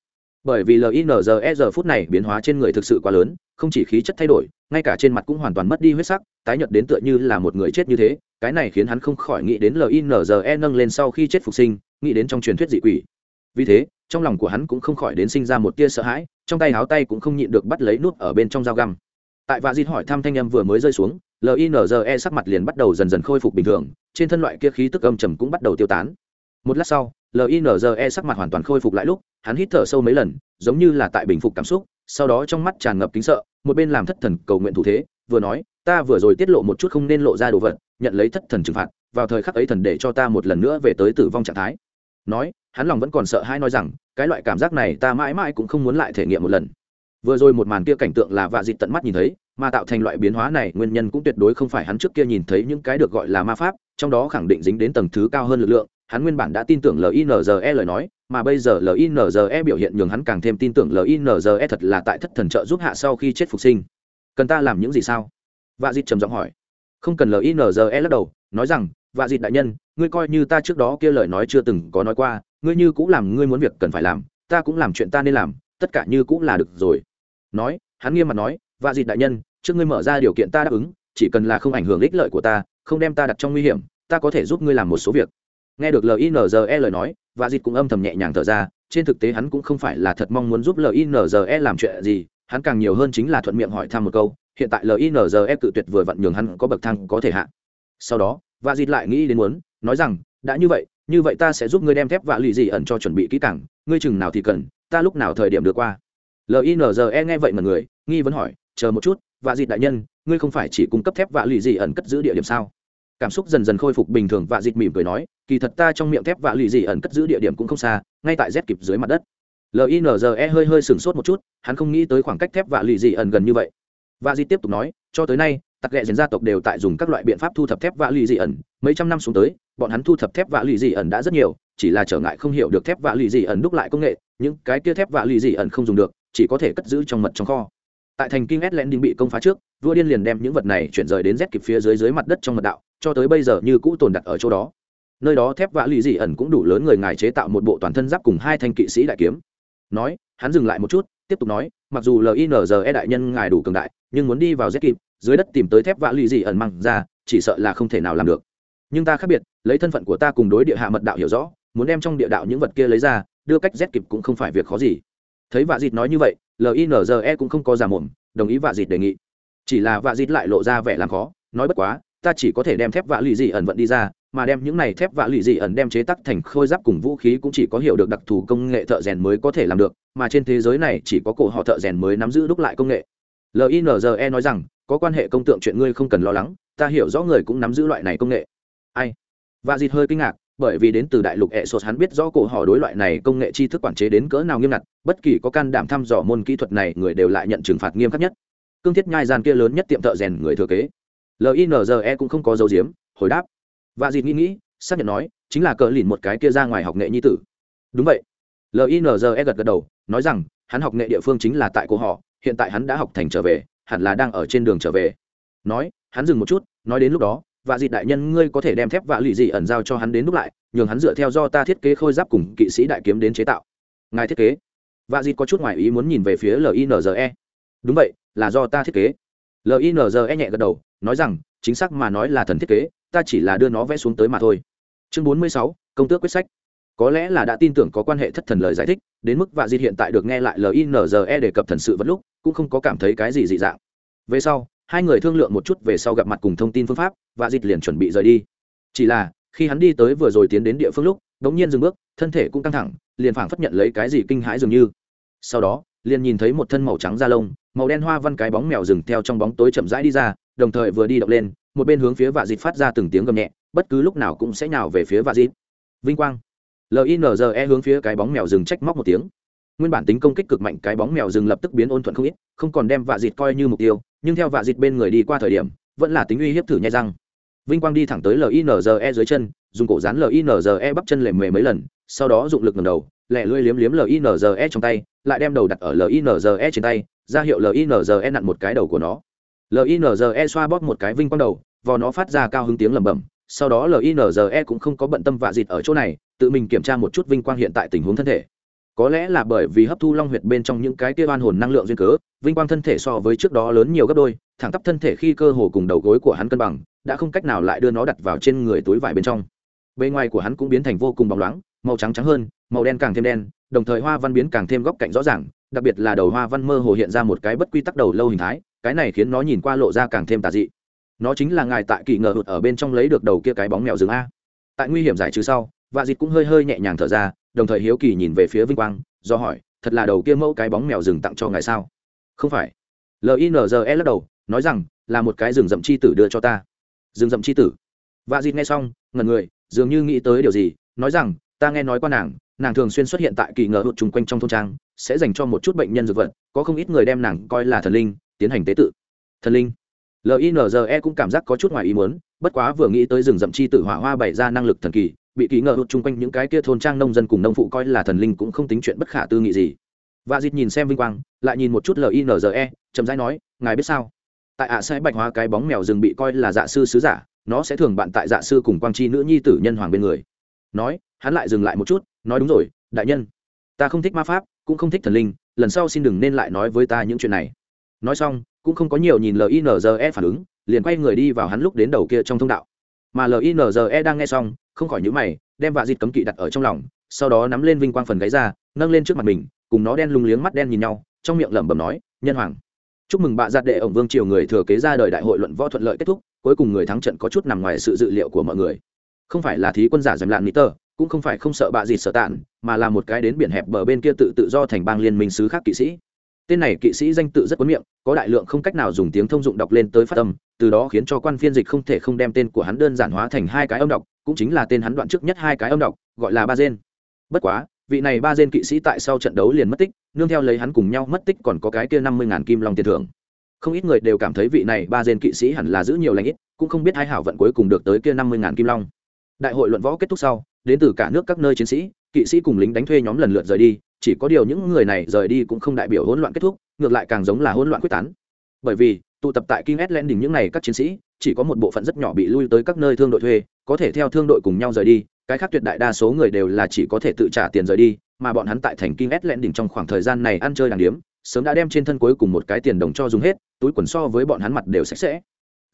bởi vì linze giờ phút này biến hóa trên người thực sự quá lớn, không chỉ khí chất thay đổi, ngay cả trên mặt cũng hoàn toàn mất đi huyết sắc, tái nhợt đến tựa như là một người chết như thế. Cái này khiến hắn không khỏi nghĩ đến linze nâng lên sau khi chết phục sinh, nghĩ đến trong truyền thuyết dị quỷ. Vì thế, trong lòng của hắn cũng không khỏi đến sinh ra một tia sợ hãi, trong tay háo tay cũng không nhịn được bắt lấy nút ở bên trong dao găm. Tại vạ dịt hỏi thăm thanh em vừa mới rơi xuống linze sắc mặt liền bắt đầu dần dần khôi phục bình thường, trên thân loại kia khí tức âm trầm cũng bắt đầu tiêu tán. Một lát sau linze sắc mặt hoàn toàn khôi phục lại lúc, hắn hít thở sâu mấy lần, giống như là tại bình phục cảm xúc, sau đó trong mắt tràn ngập kính sợ, một bên làm thất thần cầu nguyện thủ thế, vừa nói, ta vừa rồi tiết lộ một chút không nên lộ ra đồ vật, nhận lấy thất thần trừng phạt, vào thời khắc ấy thần để cho ta một lần nữa về tới tử vong trạng thái. Nói, hắn lòng vẫn còn sợ hay nói rằng, cái loại cảm giác này ta mãi mãi cũng không muốn lại thể nghiệm một lần vừa rồi một màn kia cảnh tượng là vạ dịt tận mắt nhìn thấy, mà tạo thành loại biến hóa này nguyên nhân cũng tuyệt đối không phải hắn trước kia nhìn thấy những cái được gọi là ma pháp, trong đó khẳng định dính đến tầng thứ cao hơn lực lượng, hắn nguyên bản đã tin tưởng linze lời nói, mà bây giờ linze biểu hiện nhường hắn càng thêm tin tưởng linze thật là tại thất thần trợ giúp hạ sau khi chết phục sinh. Cần ta làm những gì sao? Vạ dịt trầm giọng hỏi. Không cần linze lắc đầu, nói rằng, vạ dịt đại nhân, ngươi coi như ta trước đó kia lời nói chưa từng có nói qua, ngươi như cũng làm ngươi muốn việc cần phải làm, ta cũng làm chuyện ta nên làm, tất cả như cũng là được rồi nói, hắn nghiêm mặt nói và dịt đại nhân, trước ngươi mở ra điều kiện ta đáp ứng, chỉ cần là không ảnh hưởng ích lợi của ta, không đem ta đặt trong nguy hiểm, ta có thể giúp ngươi làm một số việc. Nghe được linze lời nói và dịt cũng âm thầm nhẹ nhàng thở ra, trên thực tế hắn cũng không phải là thật mong muốn giúp linze làm chuyện gì, hắn càng nhiều hơn chính là thuận miệng hỏi thăm một câu, hiện tại linze cự tuyệt vừa vặn nhường hắn có bậc thang có thể hạ. Sau đó và dịt lại nghĩ đến muốn, nói rằng, đã như vậy như vậy ta sẽ giúp ngươi đem thép và lì dị ẩn cho chuẩn bị kỹ càng, ngươi chừng nào thì cần, ta lúc nào thời điểm được qua linze nghe vậy mà người, nghi vấn hỏi, chờ một chút, vạ dịt đại nhân, ngươi không phải chỉ cung cấp thép vạ lì dị ẩn cất giữ địa điểm sao? Cảm xúc dần dần khôi phục bình thường, vạ dịt mỉm cười nói, kỳ thật ta trong miệng thép vạ lì dị ẩn cất giữ địa điểm cũng không xa, ngay tại z kịp dưới mặt đất. Linze hơi hơi sửng sốt một chút, hắn không nghĩ tới khoảng cách thép vạ lì dị ẩn gần như vậy. Vạ dịt tiếp tục nói, cho tới nay, tặc ghẹ dền gia tộc đều tại dùng các loại biện pháp thu thập thép vạ lì dị ẩn, mấy trăm năm xuống tới, bọn hắn thu thập thép vạ lì dị ẩn đã rất nhiều, chỉ là trở ngại không hiểu được thép vạ lì dị ẩn đúc lại công nghệ, những cái kia thép vạ lì dị ẩn không dùng được chỉ có thể cất giữ trong mật trong kho. Tại thành kinh ét đinh bị công phá trước, vua điên liền đem những vật này chuyển rời đến z kịp phía dưới dưới mặt đất trong mật đạo, cho tới bây giờ như cũ tồn đặt ở chỗ đó. Nơi đó thép vã lì dị ẩn cũng đủ lớn người ngài chế tạo một bộ toàn thân giáp cùng hai thanh kỵ sĩ đại kiếm. Nói, hắn dừng lại một chút, tiếp tục nói, mặc dù linze đại nhân ngài đủ cường đại, nhưng muốn đi vào z kịp, dưới đất tìm tới thép vạ lì dị ẩn măng ra, chỉ sợ là không thể nào làm được. Nhưng ta khác biệt, lấy thân phận của ta cùng đối địa hạ mật đạo hiểu rõ, muốn đem trong địa đạo những vật kia lấy ra, đưa cách z kịp cũng không phải việc khó gì thấy vạ dịt nói như vậy linze cũng không có giả mồm, đồng ý vạ dịt đề nghị. Chỉ là vạ dịt lại lộ ra vẻ làm khó, nói bất quá, ta chỉ có thể đem thép vạ lì dị ẩn vận đi ra, mà đem những này thép vạ lì dị ẩn đem chế tắc thành khôi giáp cùng vũ khí cũng chỉ có hiểu được đặc thù công nghệ thợ rèn mới có thể làm được, mà trên thế giới này chỉ có cổ họ thợ rèn mới nắm giữ đúc lại công nghệ. Linze nói rằng, có quan hệ công tượng chuyện ngươi không cần lo lắng, ta hiểu rõ người cũng nắm giữ loại này công nghệ. Ai? Vạ dịt hơi kinh ngạc bởi vì đến từ đại lục hệ sột hắn biết rõ cổ họ đối loại này công nghệ tri thức quản chế đến cỡ nào nghiêm ngặt, bất kỳ có can đảm thăm dò môn kỹ thuật này, người đều lại nhận trừng phạt nghiêm khắc nhất. Cương thiết nhai gian kia lớn nhất tiệm thợ rèn người thừa kế. Linze cũng không có dấu diếm hồi đáp. Và dịt nghĩ nghĩ, xác nhận nói, chính là cờ lìn một cái kia ra ngoài học nghệ nhi tử. Đúng vậy. Linze gật gật đầu, nói rằng, hắn học nghệ địa phương chính là tại cổ họ, hiện tại hắn đã học thành trở về, hẳn là đang ở trên đường trở về. Nói, hắn dừng một chút, nói đến lúc đó và dịt đại nhân, ngươi có thể đem thép vạ lụy dị ẩn giao cho hắn đến đúc lại, nhường hắn dựa theo do ta thiết kế khôi giáp cùng kỵ sĩ đại kiếm đến chế tạo. Ngài thiết kế. Vạ dịt có chút ngoài ý muốn nhìn về phía linze đúng vậy, là do ta thiết kế. Linze nhẹ gật đầu, nói rằng, chính xác mà nói là thần thiết kế, ta chỉ là đưa nó vẽ xuống tới mà thôi. Chương bốn mươi sáu, công tước quyết sách. Có lẽ là đã tin tưởng có quan hệ thất thần lời giải thích, đến mức vạ dịt hiện tại được nghe lại linze đề cập thần sự vật lúc, cũng không có cảm thấy cái gì dị dạng. Về sau hai người thương lượng một chút về sau gặp mặt cùng thông tin phương pháp, và dịch liền chuẩn bị rời đi. Chỉ là, khi hắn đi tới vừa rồi tiến đến địa phương lúc đ ỗ n g nhiên dừng bước, thân thể cũng căng thẳng, liền phảng phất nhận lấy cái gì kinh hãi dường như. Sau đó, liền nhìn thấy một thân màu trắng da lông, màu đen hoa văn cái bóng mèo rừng theo trong bóng tối chậm rãi đi ra, đồng thời vừa đi động lên, một bên hướng phía vạ dịt phát ra từng tiếng gầm nhẹ, bất cứ lúc nào cũng sẽ nhào về phía vạ dịt vinh quang. Linze hướng phía cái bóng mèo rừng trách móc một tiếng. Nguyên bản tính công kích cực mạnh cái bóng mèo rừng lập tức biến ôn thuận không ít, không còn đem vạ dịt coi như mục tiêu nhưng theo vạ dịt bên người đi qua thời điểm, vẫn là tính uy hiếp thử nhai răng. Vinh quang đi thẳng tới linze dưới chân, dùng cổ dán linze bắp chân lềm mề mấy lần, sau đó dụng lực ngầm đầu lẹ lưỡi liếm liếm linze trong tay, lại đem đầu đặt ở linze trên tay, ra hiệu linze nặn một cái đầu của nó. Linze xoa bóp một cái vinh quang đầu, vò nó phát ra cao hứng tiếng lẩm bẩm, sau đó linze cũng không có bận tâm vạ dịt ở chỗ này, tự mình kiểm tra một chút vinh quang hiện tại tình huống thân thể. Có lẽ là bởi vì hấp thu long huyệt bên trong những cái kia oan hồn năng lượng duyên cớ vinh quang thân thể so với trước đó lớn nhiều gấp đôi, thẳng tắp thân thể khi cơ hồ cùng đầu gối của hắn cân bằng, đã không cách nào lại đưa nó đặt vào trên người túi vải bên trong. Bề ngoài của hắn cũng biến thành vô cùng bóng loáng, màu trắng trắng hơn, màu đen càng thêm đen, đồng thời hoa văn biến càng thêm góc cạnh rõ ràng, đặc biệt là đầu hoa văn mơ hồ hiện ra một cái bất quy tắc đầu lâu hình thái, cái này khiến nó nhìn qua lộ ra càng thêm tà dị. Nó chính là ngài tại kỳ ngờ hụt ở bên trong lấy được đầu kia cái bóng mèo rừng a. Tại nguy hiểm giải trừ sau, vạ dịt cũng hơi hơi nhẹ nhàng thở ra, đồng thời hiếu kỳ nhìn về phía vinh quang, do hỏi, thật là đầu kia mẫu cái bóng mèo rừng tặng cho ngài sao? Không phải. Linze lắc đầu, nói rằng, là một cái rừng rậm chi tử đưa cho ta. Rừng rậm chi tử. Và dịt nghe xong ngần người, dường như nghĩ tới điều gì, nói rằng, ta nghe nói qua nàng nàng thường xuyên xuất hiện tại kỳ ngờ hụt chung quanh trong thôn trang, sẽ dành cho một chút bệnh nhân dược vật, có không ít người đem nàng coi là thần linh, tiến hành tế tự. Thần linh. Linze cũng cảm giác có chút ngoài ý muốn, bất quá vừa nghĩ tới rừng rậm chi tử hỏa hoa bày ra năng lực thần kỳ, bị kỳ ngờ hụt chung quanh những cái kia thôn trang nông dân cùng nông phụ coi là thần linh cũng không tính chuyện bất khả tư nghị gì và dịt nhìn xem vinh quang, lại nhìn một chút linze chậm rãi nói, ngài biết sao? Tại ạ sẽ bạch hóa cái bóng mèo rừng bị coi là dạ sư sứ giả, nó sẽ thường bạn tại dạ sư cùng quang chi nữ nhi tử nhân hoàng bên người. Nói, hắn lại dừng lại một chút, nói, đúng rồi, đại nhân, ta không thích ma pháp, cũng không thích thần linh, lần sau xin đừng nên lại nói với ta những chuyện này. Nói xong, cũng không có nhiều nhìn linze phản ứng, liền quay người đi vào hắn lúc đến đầu kia trong thông đạo. Mà linze đang nghe xong, không khỏi nhữ mày, đem vạ dịt cấm kỵ đặt ở trong lòng, sau đó nắm lên vinh quang phần gáy ra, nâng lên trước mặt mình cùng nó đen lung liếng mắt đen nhìn nhau, trong miệng lẩm bẩm nói, nhân hoàng, chúc mừng bạ giặt đệ ổng vương triều người thừa kế ra đời đại hội luận võ thuận lợi kết thúc, cuối cùng người thắng trận có chút nằm ngoài sự dự liệu của mọi người. Không phải là thí quân giả dèm lạn mỹ tờ, cũng không phải không sợ bạ gì sợ tản mà là một cái đến biển hẹp bờ bên kia tự tự do thành bang liên minh sứ khác kỵ sĩ. Tên này kỵ sĩ danh tự rất cuốn miệng, có đại lượng không cách nào dùng tiếng thông dụng đọc lên tới phát âm, từ đó khiến cho quan phiên dịch không thể không đem tên của hắn đơn giản hóa thành hai cái âm đọc, cũng chính là tên hắn đoạn trước nhất hai cái âm đọc, gọi là ba gen. Bất quá vị này ba gen kỵ sĩ tại sau trận đấu liền mất tích nương theo lấy hắn cùng nhau mất tích còn có cái kia năm mươi ngàn kim long tiền thưởng. Không ít người đều cảm thấy vị này ba gen kỵ sĩ hẳn là giữ nhiều lãnh ít cũng không biết hai hảo vận cuối cùng được tới kia năm mươi ngàn kim long. Đại hội luận võ kết thúc sau đến từ cả nước các nơi chiến sĩ kỵ sĩ cùng lính đánh thuê nhóm lần lượt rời đi chỉ có điều những người này rời đi cũng không đại biểu hỗn loạn kết thúc ngược lại càng giống là hỗn loạn quyết tán. Bởi vì tụ tập tại King Island đỉnh những này các chiến sĩ, chỉ có một bộ phận rất nhỏ bị lui tới các nơi thương đội thuê, có thể theo thương đội cùng nhau rời đi, cái khác tuyệt đại đa số người đều là chỉ có thể tự trả tiền rời đi, mà bọn hắn tại thành kinh ét lẹn đỉnh trong khoảng thời gian này ăn chơi đàng điếm, sớm đã đem trên thân cuối cùng một cái tiền đồng cho dùng hết túi quần so với bọn hắn mặt đều sạch sẽ.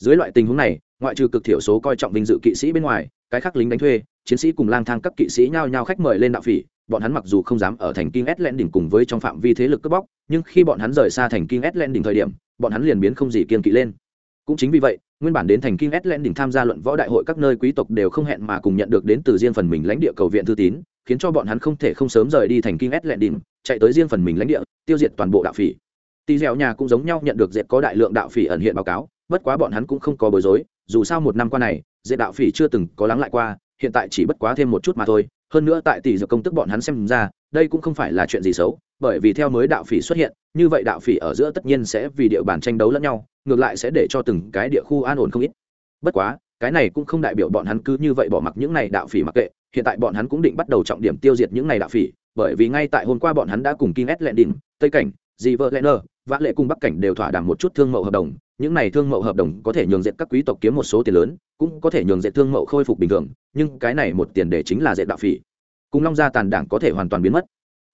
Dưới loại tình huống này ngoại trừ cực thiểu số coi trọng vinh dự kỵ sĩ bên ngoài cái khác lính đánh thuê chiến sĩ cùng lang thang các kỵ sĩ nhao nhao khách mời lên đạo phỉ bọn hắn mặc dù không dám ở thành kinh ét lẹn đỉnh cùng với trong phạm vi thế lực cướp bóc nhưng khi bọn hắn rời xa thành kinh ét lẹn đỉnh thời điểm bọn hắn liền biến không gì kiên kỵ lên. Cũng chính vì vậy nguyên bản đến thành kinh s đỉnh tham gia luận võ đại hội các nơi quý tộc đều không hẹn mà cùng nhận được đến từ riêng phần mình lãnh địa cầu viện thư tín, khiến cho bọn hắn không thể không sớm rời đi thành kinh s đỉnh chạy tới riêng phần mình lãnh địa, tiêu diệt toàn bộ đạo phỉ. Tỳ dẻo nhà cũng giống nhau nhận được dệt có đại lượng đạo phỉ ẩn hiện báo cáo, bất quá bọn hắn cũng không có bối rối, dù sao một năm qua này, dệt đạo phỉ chưa từng có lắng lại qua, hiện tại chỉ bất quá thêm một chút mà thôi, hơn nữa tại tỷ dược công tức bọn hắn xem ra, đây cũng không phải là chuyện gì xấu bởi vì theo mới đạo phỉ xuất hiện như vậy đạo phỉ ở giữa tất nhiên sẽ vì địa bàn tranh đấu lẫn nhau ngược lại sẽ để cho từng cái địa khu an ổn không ít bất quá cái này cũng không đại biểu bọn hắn cứ như vậy bỏ mặc những này đạo phỉ mặc kệ hiện tại bọn hắn cũng định bắt đầu trọng điểm tiêu diệt những này đạo phỉ bởi vì ngay tại hôm qua bọn hắn đã cùng King S lệ Tây cảnh, Dị vợ lệ nơ, vã lệ cùng Bắc cảnh đều thỏa đàm một chút thương mậu hợp đồng, những này thương mậu hợp đồng có thể nhường diện các quý tộc kiếm một số tiền lớn, cũng có thể nhường diện thương mậu khôi phục bình thường, nhưng cái này một tiền đề chính là diện đạo phỉ. Cùng Long gia tàn đảng có thể hoàn toàn biến mất.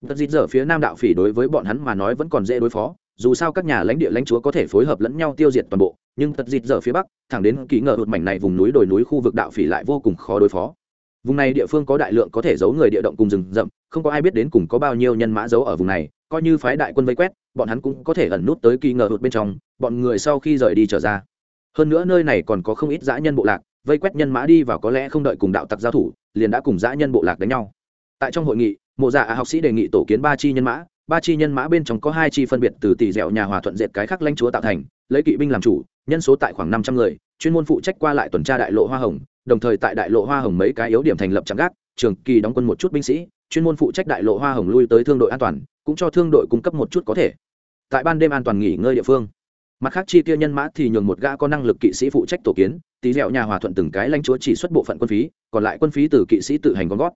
Tất dịt giờ phía Nam đạo phỉ đối với bọn hắn mà nói vẫn còn dễ đối phó, dù sao các nhà lãnh địa lãnh chúa có thể phối hợp lẫn nhau tiêu diệt toàn bộ, nhưng tật dịt giờ phía Bắc, thẳng đến ký ngờ hụt mảnh này vùng núi đồi núi khu vực đạo phỉ lại vô cùng khó đối phó. Vùng này địa phương có đại lượng có thể giấu người địa động cùng rừng rậm không có ai biết đến cùng có bao nhiêu nhân mã giấu ở vùng này coi như phái đại quân vây quét bọn hắn cũng có thể ẩn nút tới kỳ ngờ hụt bên trong bọn người sau khi rời đi trở ra. Hơn nữa nơi này còn có không ít dã nhân bộ lạc vây quét nhân mã đi và có lẽ không đợi cùng đạo tặc giao thủ liền đã cùng dã nhân bộ lạc đánh nhau. Tại trong hội nghị mộ dạ học sĩ đề nghị tổ kiến ba chi nhân mã, ba chi nhân mã bên trong có hai chi phân biệt từ tỷ dẻo nhà hòa thuận dệt cái khắc lãnh chúa tạo thành, lấy kỵ binh làm chủ, nhân số tại khoảng năm trăm người, chuyên môn phụ trách qua lại tuần tra đại lộ hoa hồng, đồng thời tại đại lộ hoa hồng mấy cái yếu điểm thành lập trạm gác, trường kỳ đóng quân một chút binh sĩ, chuyên môn phụ trách đại lộ hoa hồng lui tới thương đội an toàn, cũng cho thương đội cung cấp một chút có thể. Tại ban đêm an toàn nghỉ ngơi địa phương. Mặt khác chi tiêu nhân mã thì nhường một gã có năng lực kỵ sĩ phụ trách tổ kiến tí dẻo nhà hòa thuận từng cái lãnh chúa chỉ xuất bộ phận quân phí, còn lại quân phí từ kỵ sĩ tự hành con gót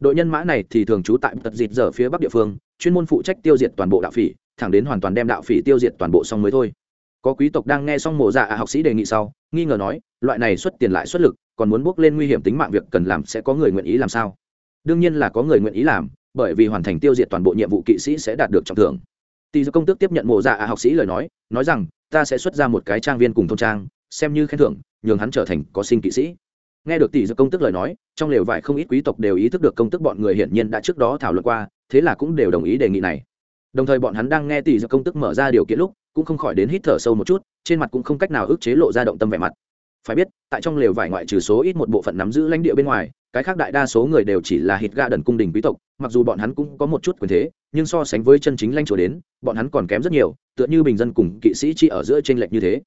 đội nhân mã này thì thường trú tại tật dịt giờ phía bắc địa phương, chuyên môn phụ trách tiêu diệt toàn bộ đạo phỉ, thẳng đến hoàn toàn đem đạo phỉ tiêu diệt toàn bộ xong mới thôi. Có quý tộc đang nghe xong mộ dạ học sĩ đề nghị sau, nghi ngờ nói, loại này xuất tiền lại xuất lực, còn muốn bước lên nguy hiểm tính mạng việc cần làm sẽ có người nguyện ý làm sao? Đương nhiên là có người nguyện ý làm, bởi vì hoàn thành tiêu diệt toàn bộ nhiệm vụ kỵ sĩ sẽ đạt được trọng thưởng. Tỷ do công tước tiếp nhận mộ dạ học sĩ lời nói nói rằng, ta sẽ xuất ra một cái trang viên cùng thôn trang, xem như khen thưởng, nhường hắn trở thành có sinh kỵ sĩ nghe được tỷ do công tức lời nói, trong lều vải không ít quý tộc đều ý thức được công tức bọn người hiển nhiên đã trước đó thảo luận qua, thế là cũng đều đồng ý đề nghị này. Đồng thời bọn hắn đang nghe tỷ do công tức mở ra điều kiện lúc, cũng không khỏi đến hít thở sâu một chút, trên mặt cũng không cách nào ức chế lộ ra động tâm vẻ mặt. Phải biết, tại trong lều vải ngoại trừ số ít một bộ phận nắm giữ lãnh địa bên ngoài, cái khác đại đa số người đều chỉ là hít ga đần cung đình quý tộc, mặc dù bọn hắn cũng có một chút quyền thế, nhưng so sánh với chân chính lãnh chúa đến, bọn hắn còn kém rất nhiều, tựa như bình dân cùng kỵ sĩ chỉ ở giữa trên lệch như thế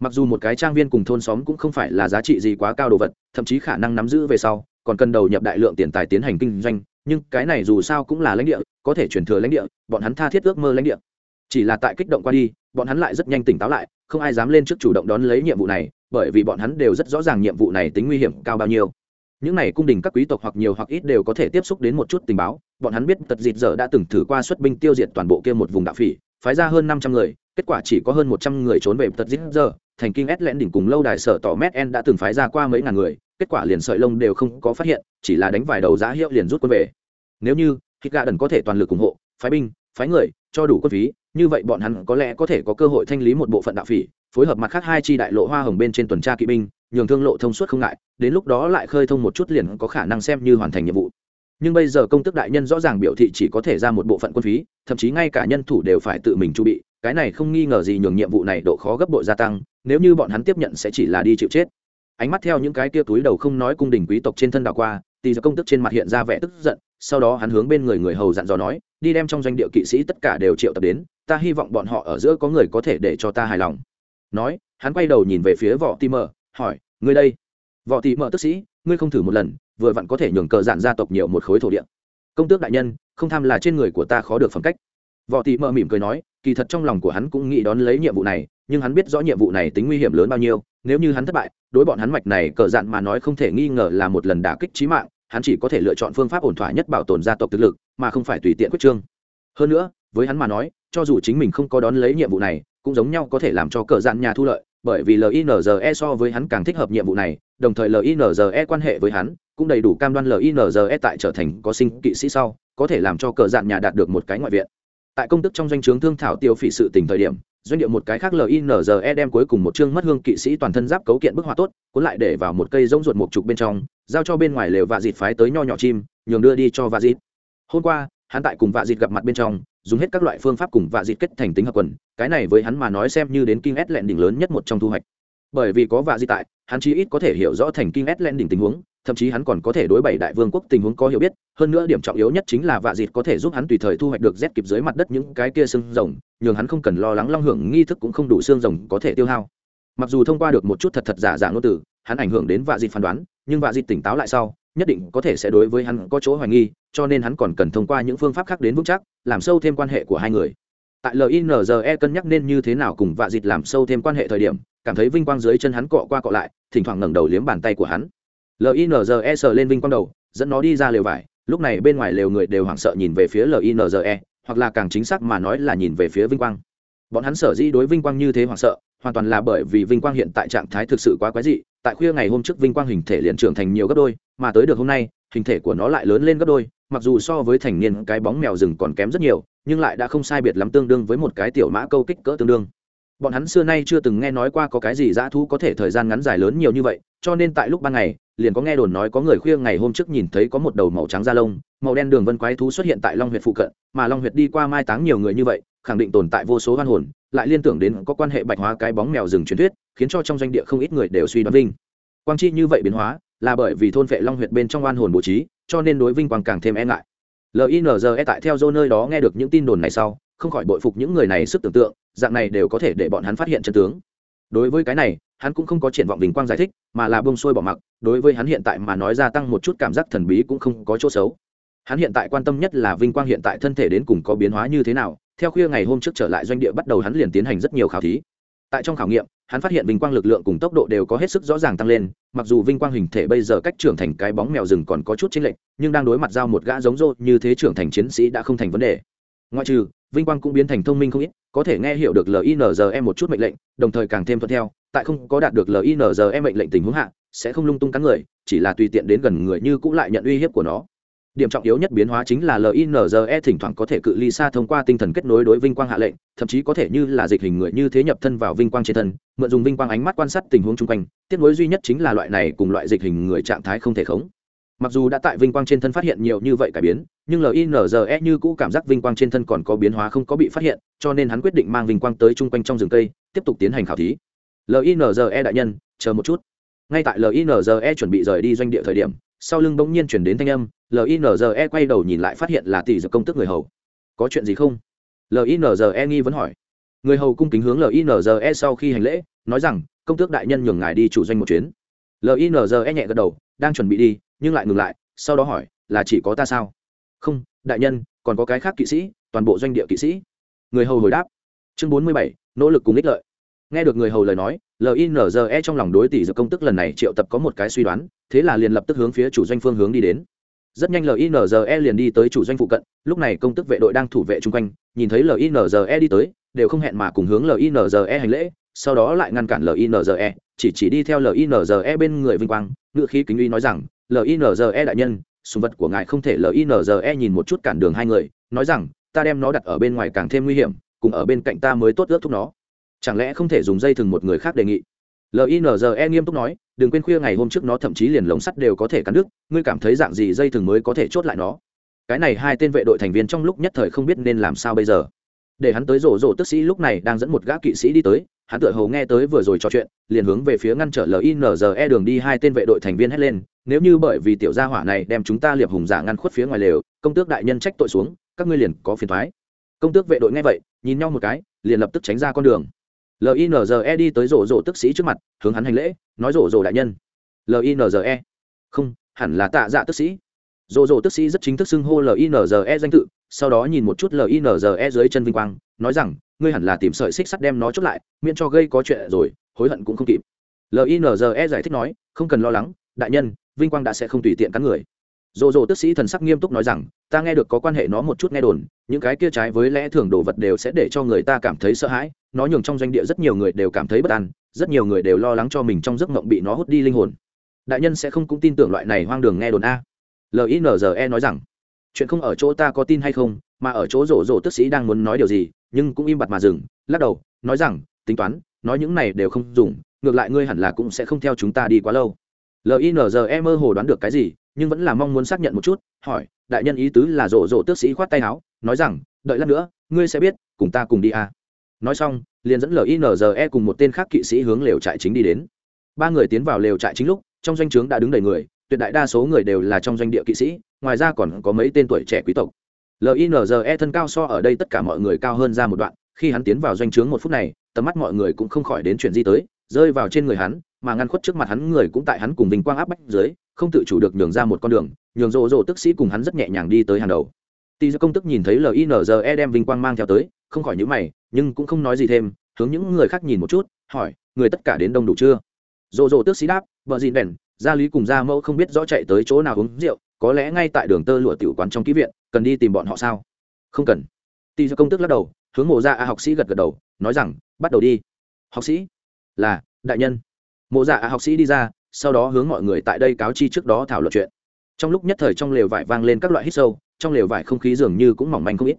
mặc dù một cái trang viên cùng thôn xóm cũng không phải là giá trị gì quá cao đồ vật, thậm chí khả năng nắm giữ về sau, còn cần đầu nhập đại lượng tiền tài tiến hành kinh doanh, nhưng cái này dù sao cũng là lãnh địa, có thể chuyển thừa lãnh địa, bọn hắn tha thiết ước mơ lãnh địa. Chỉ là tại kích động qua đi, bọn hắn lại rất nhanh tỉnh táo lại, không ai dám lên trước chủ động đón lấy nhiệm vụ này, bởi vì bọn hắn đều rất rõ ràng nhiệm vụ này tính nguy hiểm cao bao nhiêu. Những này cung đình các quý tộc hoặc nhiều hoặc ít đều có thể tiếp xúc đến một chút tình báo, bọn hắn biết tật dịt giờ đã từng thử qua xuất binh tiêu diệt toàn bộ kia một vùng đạo phỉ, phái ra hơn năm trăm người, kết quả chỉ có hơn một trăm người trốn về tật dịt giờ thành kinh ét lẽn đỉnh cùng lâu đài sở tỏ mét en đã từng phái ra qua mấy ngàn người, kết quả liền sợi lông đều không có phát hiện, chỉ là đánh vài đầu giá hiệu liền rút quân về. Nếu như hít gà đần có thể toàn lực ủng hộ, phái binh, phái người, cho đủ quân phí, như vậy bọn hắn có lẽ có thể có cơ hội thanh lý một bộ phận đạo phỉ, phối hợp mặt khác hai chi đại lộ hoa hồng bên trên tuần tra kỵ binh, nhường thương lộ thông suốt không ngại, đến lúc đó lại khơi thông một chút liền có khả năng xem như hoàn thành nhiệm vụ. Nhưng bây giờ công tức đại nhân rõ ràng biểu thị chỉ có thể ra một bộ phận quân phí, thậm chí ngay cả nhân thủ đều phải tự mình chu bị, cái này không nghi ngờ gì nhường nhiệm vụ này độ khó gấp bội gia tăng nếu như bọn hắn tiếp nhận sẽ chỉ là đi chịu chết. Ánh mắt theo những cái kia túi đầu không nói cung đình quý tộc trên thân đảo qua, tỳ giờ công tức trên mặt hiện ra vẻ tức giận, sau đó hắn hướng bên người người hầu dặn dò nói, đi đem trong doanh địa kỵ sĩ tất cả đều triệu tập đến, ta hy vọng bọn họ ở giữa có người có thể để cho ta hài lòng. Nói, hắn quay đầu nhìn về phía võ tì mờ hỏi, ngươi đây? Võ tì mờ tức sĩ, ngươi không thử một lần, vừa vặn có thể nhường cờ dạn gia tộc nhiều một khối thổ địa. Công tước đại nhân, không tham là trên người của ta khó được phẩm cách. Võ tì mờ mỉm cười nói, kỳ thật trong lòng của hắn cũng nghĩ đón lấy nhiệm vụ này nhưng hắn biết rõ nhiệm vụ này tính nguy hiểm lớn bao nhiêu, nếu như hắn thất bại, đối bọn hắn mạch này cờ dạn mà nói không thể nghi ngờ là một lần đả kích trí mạng, hắn chỉ có thể lựa chọn phương pháp ổn thỏa nhất bảo tồn gia tộc thực lực, mà không phải tùy tiện quyết trương. Hơn nữa, với hắn mà nói, cho dù chính mình không có đón lấy nhiệm vụ này, cũng giống nhau có thể làm cho cờ dạn nhà thu lợi, bởi vì linze so với hắn càng thích hợp nhiệm vụ này, đồng thời linze quan hệ với hắn, cũng đầy đủ cam đoan linze tại trở thành có sinh kỵ sĩ sau, có thể làm cho cờ dạn nhà đạt được một cái ngoại viện. Tại công tức trong doanh g thương thảo tiêu phỉ sự tình thời điểm doanh điệu một cái khác linze đem cuối cùng một chương mất hương kỵ sĩ toàn thân giáp cấu kiện bức họa tốt, cuốn lại để vào một cây rông ruột một trục bên trong, giao cho bên ngoài lều vạ dịt phái tới nho nhỏ chim, nhường đưa đi cho vạ dịt. Hôm qua, hắn tại cùng vạ dịt gặp mặt bên trong, dùng hết các loại phương pháp cùng vạ dịt kết thành tính hợp quần, cái này với hắn mà nói xem như đến kinh ét lẹn đỉnh lớn nhất một trong thu hoạch. Bởi vì có vạ dịt tại, hắn chí ít có thể hiểu rõ thành kinh ét lẹn đỉnh tình huống thậm chí hắn còn có thể đối bảy đại vương quốc tình huống có hiểu biết, hơn nữa điểm trọng yếu nhất chính là vạ dịt có thể giúp hắn tùy thời thu hoạch được rét kịp dưới mặt đất những cái kia xương rồng, nhường hắn không cần lo lắng long hưởng nghi thức cũng không đủ xương rồng có thể tiêu hao. Mặc dù thông qua được một chút thật thật giả giả ngôn từ, hắn ảnh hưởng đến vạ dịt phán đoán, nhưng vạ dịt tỉnh táo lại sau, nhất định có thể sẽ đối với hắn có chỗ hoài nghi, cho nên hắn còn cần thông qua những phương pháp khác đến vững chắc, làm sâu thêm quan hệ của hai người. Tại linze cân nhắc nên như thế nào cùng vạ dịt làm sâu thêm quan hệ thời điểm, cảm thấy vinh quang dưới chân hắn cọ qua cọ lại, thỉnh thoảng ngẩng đầu liếm bàn tay của hắn linze sờ lên vinh quang đầu, dẫn nó đi ra lều vải. Lúc này bên ngoài lều người đều hoảng sợ nhìn về phía linze hoặc là càng chính xác mà nói là nhìn về phía vinh quang. Bọn hắn sở dĩ đối vinh quang như thế hoảng sợ, hoàn toàn là bởi vì vinh quang hiện tại trạng thái thực sự quá quái dị. Tại khuya ngày hôm trước vinh quang hình thể liền trưởng thành nhiều gấp đôi, mà tới được hôm nay, hình thể của nó lại lớn lên gấp đôi. Mặc dù so với thành niên, cái bóng mèo rừng còn kém rất nhiều, nhưng lại đã không sai biệt lắm tương đương với một cái tiểu mã câu kích cỡ tương đương bọn hắn xưa nay chưa từng nghe nói qua có cái gì dã thú có thể thời gian ngắn dài lớn nhiều như vậy, cho nên tại lúc ban ngày, liền có nghe đồn nói có người khuya ngày hôm trước nhìn thấy có một đầu màu trắng da lông, màu đen đường vân quái thú xuất hiện tại long huyệt phụ cận, mà long huyệt đi qua mai táng nhiều người như vậy, khẳng định tồn tại vô số hoan hồn, lại liên tưởng đến có quan hệ bạch hóa cái bóng mèo rừng truyền thuyết, khiến cho trong doanh địa không ít người đều suy đoán vinh. Quang chi như vậy biến hóa, là bởi vì thôn vệ long huyệt bên trong oan hồn bố trí, cho nên đối vinh quang càng thêm e ngại. Linze tại theo dô nơi đó nghe được những tin đồn này sau, không khỏi bội phục những người này sức tưởng tượng dạng này đều có thể để bọn hắn phát hiện chân tướng. Đối với cái này, hắn cũng không có triển vọng vinh quang giải thích, mà là bông sôi bỏ mặc, đối với hắn hiện tại mà nói ra tăng một chút cảm giác thần bí cũng không có chỗ xấu. Hắn hiện tại quan tâm nhất là vinh quang hiện tại thân thể đến cùng có biến hóa như thế nào, theo khuya ngày hôm trước trở lại doanh địa bắt đầu hắn liền tiến hành rất nhiều khảo thí. Tại trong khảo nghiệm, hắn phát hiện vinh quang lực lượng cùng tốc độ đều có hết sức rõ ràng tăng lên, mặc dù vinh quang hình thể bây giờ cách trưởng thành cái bóng mèo rừng còn có chút chênh lệch, nhưng đang đối mặt giao một gã giống rô như thế trưởng thành chiến sĩ đã không thành vấn đề ngoại trừ, vinh quang cũng biến thành thông minh không ít, có thể nghe hiểu được linze một chút mệnh lệnh, đồng thời càng thêm thuận theo, tại không có đạt được linze mệnh lệnh tình huống hạ, sẽ không lung tung cắn người, chỉ là tùy tiện đến gần người như cũng lại nhận uy hiếp của nó. Điểm trọng yếu nhất biến hóa chính là linze thỉnh thoảng có thể cự ly xa thông qua tinh thần kết nối đối vinh quang hạ lệnh, thậm chí có thể như là dịch hình người như thế nhập thân vào vinh quang trên thân, mượn dùng vinh quang ánh mắt quan sát tình huống chung quanh, tiếp nối duy nhất chính là loại này cùng loại dịch hình người trạng thái không thể khống mặc dù đã tại vinh quang trên thân phát hiện nhiều như vậy cải biến, nhưng linze như cũ cảm giác vinh quang trên thân còn có biến hóa không có bị phát hiện, cho nên hắn quyết định mang vinh quang tới chung quanh trong rừng cây, tiếp tục tiến hành khảo thí. Linze đại nhân, chờ một chút. Ngay tại linze chuẩn bị rời đi doanh địa thời điểm, sau lưng bỗng nhiên chuyển đến thanh âm linze quay đầu nhìn lại phát hiện là tỷ dược công tức người hầu. Có chuyện gì không? Linze nghi vấn hỏi. Người hầu cung kính hướng linze sau khi hành lễ, nói rằng, công tước đại nhân nhường ngài đi chủ doanh một chuyến. Linze nhẹ gật đầu, đang chuẩn bị đi nhưng lại ngừng lại, sau đó hỏi, là chỉ có ta sao? Không, đại nhân, còn có cái khác kỵ sĩ, toàn bộ doanh địa kỵ sĩ. Người hầu hồi đáp. Chương bốn mươi bảy, nỗ lực cùng ích lợi. Nghe được người hầu lời nói linze trong lòng đối tỷ dược công tức lần này triệu tập có một cái suy đoán, thế là liền lập tức hướng phía chủ doanh phương hướng đi đến. Rất nhanh linze liền đi tới chủ doanh phụ cận, lúc này công tức vệ đội đang thủ vệ chung quanh, nhìn thấy linze đi tới, đều không hẹn mà cùng hướng linze hành lễ, sau đó lại ngăn cản linze chỉ chỉ đi theo linze bên người vinh quang ngự khí kính uy nói rằng linze đại nhân, sùng vật của ngài không thể linze nhìn một chút cản đường hai người, nói rằng, ta đem nó đặt ở bên ngoài càng thêm nguy hiểm, cùng ở bên cạnh ta mới tốt ước thúc nó. Chẳng lẽ không thể dùng dây thừng một người khác đề nghị? Linze nghiêm túc nói, đừng quên khuya ngày hôm trước nó thậm chí liền lồng sắt đều có thể cắn đứt, ngươi cảm thấy dạng gì dây thừng mới có thể chốt lại nó? Cái này hai tên vệ đội thành viên trong lúc nhất thời không biết nên làm sao bây giờ. Để hắn tới rổ rổ tức sĩ lúc này đang dẫn một gã kỵ sĩ đi tới, hắn tựa hồ nghe tới vừa rồi trò chuyện, liền hướng về phía ngăn trở linze đường đi hai tên vệ đội thành viên hét lên nếu như bởi vì tiểu gia hỏa này đem chúng ta liệp hùng giả ngăn khuất phía ngoài lều, công tước đại nhân trách tội xuống, các ngươi liền có phiền thoái. Công tước vệ đội nghe vậy, nhìn nhau một cái, liền lập tức tránh ra con đường. Linze đi tới rổ rổ tức sĩ trước mặt, hướng hắn hành lễ, nói rổ rổ đại nhân. Linze không, hẳn là tạ dạ tức sĩ. Rổ rổ tức sĩ rất chính thức xưng hô linze danh tự, sau đó nhìn một chút linze dưới chân vinh quang, nói rằng, ngươi hẳn là tìm sợi xích sắt đem nó chốt lại, miễn cho gây có chuyện rồi, hối hận cũng không kịp. Linze giải thích nói, không cần lo lắng, đại nhân vinh quang đã sẽ không tùy tiện cắn người. Dồ dồ tức sĩ thần sắc nghiêm túc nói rằng, ta nghe được có quan hệ nó một chút nghe đồn, những cái kia trái với lẽ thường đồ vật đều sẽ để cho người ta cảm thấy sợ hãi, nó nhường trong doanh địa rất nhiều người đều cảm thấy bất an, rất nhiều người đều lo lắng cho mình trong giấc mộng bị nó hút đi linh hồn. Đại nhân sẽ không cũng tin tưởng loại này hoang đường nghe đồn a. Linze nói rằng, chuyện không ở chỗ ta có tin hay không, mà ở chỗ rổ rổ tức sĩ đang muốn nói điều gì, nhưng cũng im bặt mà dừng, lắc đầu, nói rằng, tính toán, nói những này đều không dùng, ngược lại ngươi hẳn là cũng sẽ không theo chúng ta đi quá lâu linze mơ hồ đoán được cái gì, nhưng vẫn là mong muốn xác nhận một chút, hỏi, đại nhân ý tứ là rổ rổ tước sĩ khoát tay áo, nói rằng, đợi lát nữa, ngươi sẽ biết, cùng ta cùng đi à. nói xong, liền dẫn linze cùng một tên khác kỵ sĩ hướng lều trại chính đi đến ba người tiến vào lều trại chính lúc, trong doanh trướng đã đứng đầy người, tuyệt đại đa số người đều là trong doanh địa kỵ sĩ, ngoài ra còn có mấy tên tuổi trẻ quý tộc linze thân cao so ở đây tất cả mọi người cao hơn ra một đoạn, khi hắn tiến vào doanh trướng một phút này, tầm mắt mọi người cũng không khỏi đến chuyện gì tới, rơi vào trên người hắn mà ngăn khuất trước mặt hắn người cũng tại hắn cùng vinh quang áp bách dưới, không tự chủ được nhường ra một con đường, nhường rộ rộ tức sĩ cùng hắn rất nhẹ nhàng đi tới hàng đầu. Tỳ do công tức nhìn thấy linze đem vinh quang mang theo tới, không khỏi nhữ mày, nhưng cũng không nói gì thêm, hướng những người khác nhìn một chút, hỏi, người tất cả đến đông đủ chưa? Rộ rộ tức sĩ đáp, vợ dìn đèn, gia lý cùng gia mẫu không biết rõ chạy tới chỗ nào uống rượu, có lẽ ngay tại đường tơ lụa tiểu quán trong ký viện, cần đi tìm bọn họ sao? Không cần. Tỳ do công tức lắc đầu, hướng mộ ra a học sĩ gật gật đầu, nói rằng, bắt đầu đi. Học sĩ? Là, đại nhân mộ dạ học sĩ đi ra, sau đó hướng mọi người tại đây cáo chi trước đó thảo luận chuyện. Trong lúc nhất thời trong lều vải vang lên các loại hít sâu, trong lều vải không khí dường như cũng mỏng manh không ít.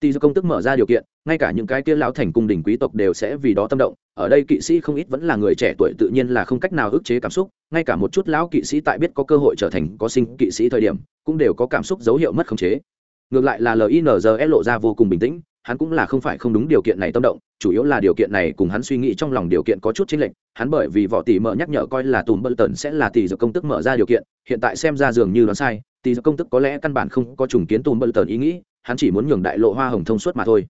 Tỳ do công tức mở ra điều kiện, ngay cả những cái kia lão thành cung đình quý tộc đều sẽ vì đó tâm động, ở đây kỵ sĩ không ít vẫn là người trẻ tuổi tự nhiên là không cách nào ức chế cảm xúc, ngay cả một chút lão kỵ sĩ tại biết có cơ hội trở thành có sinh kỵ sĩ thời điểm, cũng đều có cảm xúc dấu hiệu mất khống chế. Ngược lại là linze lộ ra vô cùng bình tĩnh hắn cũng là không phải không đúng điều kiện này tâm động, chủ yếu là điều kiện này cùng hắn suy nghĩ trong lòng điều kiện có chút chênh lệch, hắn bởi vì võ tỷ mở nhắc nhở coi là tùm bơ tần sẽ là tỷ dược công tức mở ra điều kiện, hiện tại xem ra dường như đoán sai tỷ dược công tức có lẽ căn bản không có trùng kiến tùm bơ tần ý nghĩ, hắn chỉ muốn nhường đại lộ hoa hồng thông suốt mà thôi.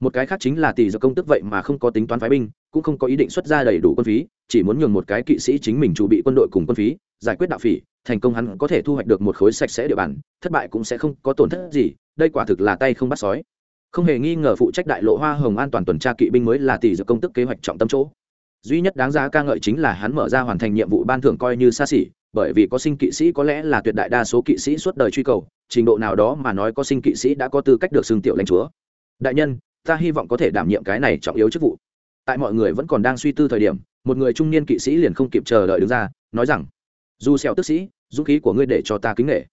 Một cái khác chính là tỷ dược công tức vậy mà không có tính toán phái binh, cũng không có ý định xuất ra đầy đủ quân phí, chỉ muốn nhường một cái kỵ sĩ chính mình chủ bị quân đội cùng quân phí, giải quyết đạo phỉ, thành công hắn có thể thu hoạch được một khối sạch sẽ địa bàn, thất bại cũng sẽ không có tổn thất gì, đây quả thực là tay không bắt sói không hề nghi ngờ phụ trách đại lộ hoa hồng an toàn tuần tra kỵ binh mới là tỷ dược công tức kế hoạch trọng tâm chỗ. Duy nhất đáng giá ca ngợi chính là hắn mở ra hoàn thành nhiệm vụ ban thưởng coi như xa xỉ, bởi vì có sinh kỵ sĩ có lẽ là tuyệt đại đa số kỵ sĩ suốt đời truy cầu, trình độ nào đó mà nói có sinh kỵ sĩ đã có tư cách được xưng tiểu lãnh chúa. Đại nhân, ta hy vọng có thể đảm nhiệm cái này trọng yếu chức vụ. Tại mọi người vẫn còn đang suy tư thời điểm, một người trung niên kỵ sĩ liền không kịp chờ đợi đứng ra, nói rằng, dù xẻo tức sĩ, dũng khí của ngươi để cho ta kính nghệ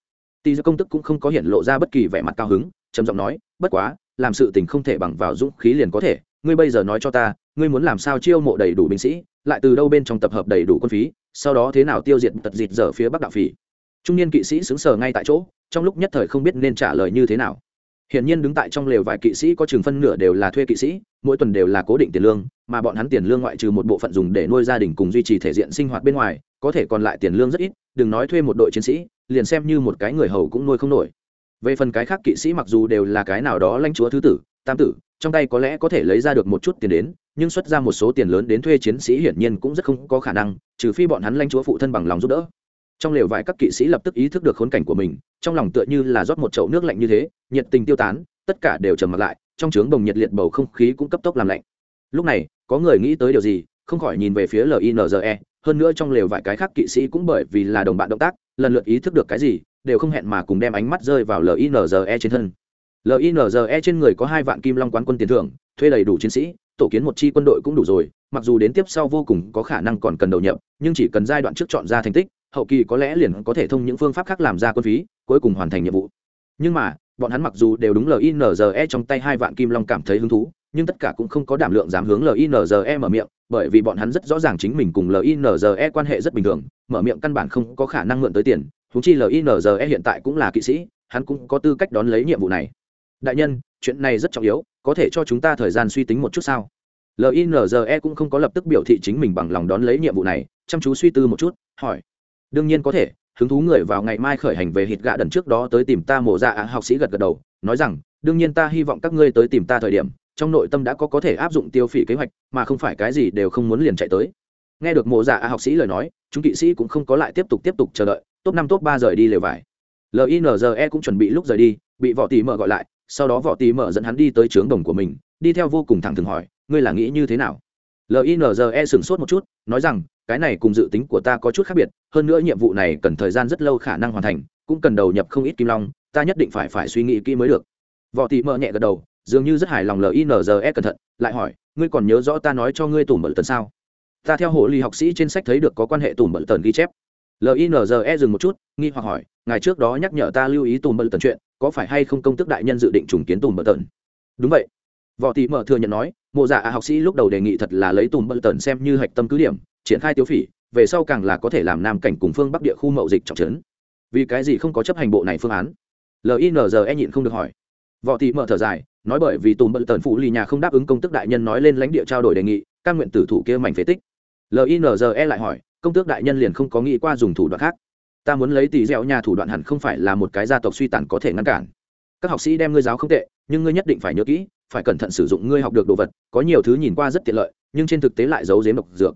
tỷ do công tức cũng không có hiện lộ ra bất kỳ vẻ mặt cao hứng, trầm giọng nói, bất quá làm sự tình không thể bằng vào dũng khí liền có thể. Ngươi bây giờ nói cho ta ngươi muốn làm sao chiêu mộ đầy đủ binh sĩ lại từ đâu bên trong tập hợp đầy đủ quân phí sau đó thế nào tiêu diệt tật dịt dở phía bắc đạo phỉ? Trung niên kỵ sĩ xứng sờ ngay tại chỗ trong lúc nhất thời không biết nên trả lời như thế nào. Hiển nhiên đứng tại trong lều vài kỵ sĩ có chừng phân nửa đều là thuê kỵ sĩ, mỗi tuần đều là cố định tiền lương, mà bọn hắn tiền lương ngoại trừ một bộ phận dùng để nuôi gia đình cùng duy trì thể diện sinh hoạt bên ngoài, có thể còn lại tiền lương rất ít, đừng nói thuê một đội chiến sĩ, liền xem như một cái người hầu cũng nuôi không nổi về phần cái khác kỵ sĩ mặc dù đều là cái nào đó lãnh chúa thứ tử, tam tử, trong tay có lẽ có thể lấy ra được một chút tiền đến, nhưng xuất ra một số tiền lớn đến thuê chiến sĩ hiển nhiên cũng rất không có khả năng, trừ phi bọn hắn lãnh chúa phụ thân bằng lòng giúp đỡ. Trong lều vải các kỵ sĩ lập tức ý thức được khốn cảnh của mình, trong lòng tựa như là rót một chậu nước lạnh như thế, nhiệt tình tiêu tán, tất cả đều trầm mặt lại, trong trướng đồng nhiệt liệt bầu không khí cũng cấp tốc làm lạnh. Lúc này, có người nghĩ tới điều gì, không khỏi nhìn về phía linze hơn nữa trong lều vài cái khác kỵ sĩ cũng bởi vì là đồng bạn động tác, lần lượt ý thức được cái gì đều không hẹn mà cùng đem ánh mắt rơi vào linze trên thân. Linze trên người có hai vạn kim long quán quân tiền thưởng, thuê đầy đủ chiến sĩ, tổ kiến một chi quân đội cũng đủ rồi, mặc dù đến tiếp sau vô cùng có khả năng còn cần đầu nhập, nhưng chỉ cần giai đoạn trước chọn ra thành tích, hậu kỳ có lẽ liền có thể thông những phương pháp khác làm ra quân phí, cuối cùng hoàn thành nhiệm vụ. Nhưng mà, bọn hắn mặc dù đều đúng linze trong tay hai vạn kim long cảm thấy hứng thú, nhưng tất cả cũng không có đảm lượng dám hướng linze mở miệng, bởi vì bọn hắn rất rõ ràng chính mình cùng linze quan hệ rất bình thường, mở miệng căn bản không có khả năng mượn tới tiền húng chi linze hiện tại cũng là kỵ sĩ, hắn cũng có tư cách đón lấy nhiệm vụ này. Đại nhân, chuyện này rất trọng yếu, có thể cho chúng ta thời gian suy tính một chút sao? Linze cũng không có lập tức biểu thị chính mình bằng lòng đón lấy nhiệm vụ này, chăm chú suy tư một chút, hỏi. Đương nhiên có thể, hứng thú người vào ngày mai khởi hành về hít gạ đần trước đó tới tìm ta mổ ra ạ, học sĩ gật gật đầu, nói rằng, đương nhiên ta hy vọng các ngươi tới tìm ta thời điểm, trong nội tâm đã có có thể áp dụng tiêu phỉ kế hoạch, mà không phải cái gì đều không muốn liền chạy tới. Nghe được mộ dạ học sĩ lời nói, chúng kỵ sĩ cũng không có lại tiếp tục tiếp tục chờ đợi top năm, top ba rời đi lều vải. Linze cũng chuẩn bị lúc rời đi, bị võ tỷ mở gọi lại, sau đó võ tỷ mở dẫn hắn đi tới trướng đồng của mình, đi theo vô cùng thẳng thừng hỏi, ngươi là nghĩ như thế nào? Linze sửng sốt một chút, nói rằng, cái này cùng dự tính của ta có chút khác biệt, hơn nữa nhiệm vụ này cần thời gian rất lâu khả năng hoàn thành, cũng cần đầu nhập không ít kim long, ta nhất định phải phải suy nghĩ kỹ mới được. Võ tỷ mở nhẹ gật đầu, dường như rất hài lòng linze cẩn thận, lại hỏi, ngươi còn nhớ rõ ta nói cho ngươi tủm bẩn tần sao? Ta theo hộ ly học sĩ trên sách thấy được có quan hệ tủm bẩn tần ghi chép linze dừng một chút, nghi hoặc hỏi, ngài trước đó nhắc nhở ta lưu ý tùm bờ tần chuyện, có phải hay không công tức đại nhân dự định trùng kiến tùm bờ tần? Đúng vậy. Võ tỷ mở thừa nhận nói, mộ dạ học sĩ lúc đầu đề nghị thật là lấy tùm bờ tần xem như hạch tâm cứ điểm, triển khai tiêu phỉ, về sau càng là có thể làm nam cảnh cùng phương bắc địa khu mậu dịch trọng trấn. Vì cái gì không có chấp hành bộ này phương án? Linze nhịn không được hỏi. Võ tỷ mở thở dài, nói bởi vì tùm bờ tần phụ lì nhà không đáp ứng công tức đại nhân nói lên lãnh địa trao đổi đề nghị, các nguyện tử thủ kia mảnh phế tích. Linze lại hỏi công tước đại nhân liền không có nghĩ qua dùng thủ đoạn khác. Ta muốn lấy tỷ dẻo nhà thủ đoạn hẳn không phải là một cái gia tộc suy tàn có thể ngăn cản. Các học sĩ đem ngươi giáo không tệ, nhưng ngươi nhất định phải nhớ kỹ, phải cẩn thận sử dụng ngươi học được đồ vật, có nhiều thứ nhìn qua rất tiện lợi, nhưng trên thực tế lại giấu giếm độc dược.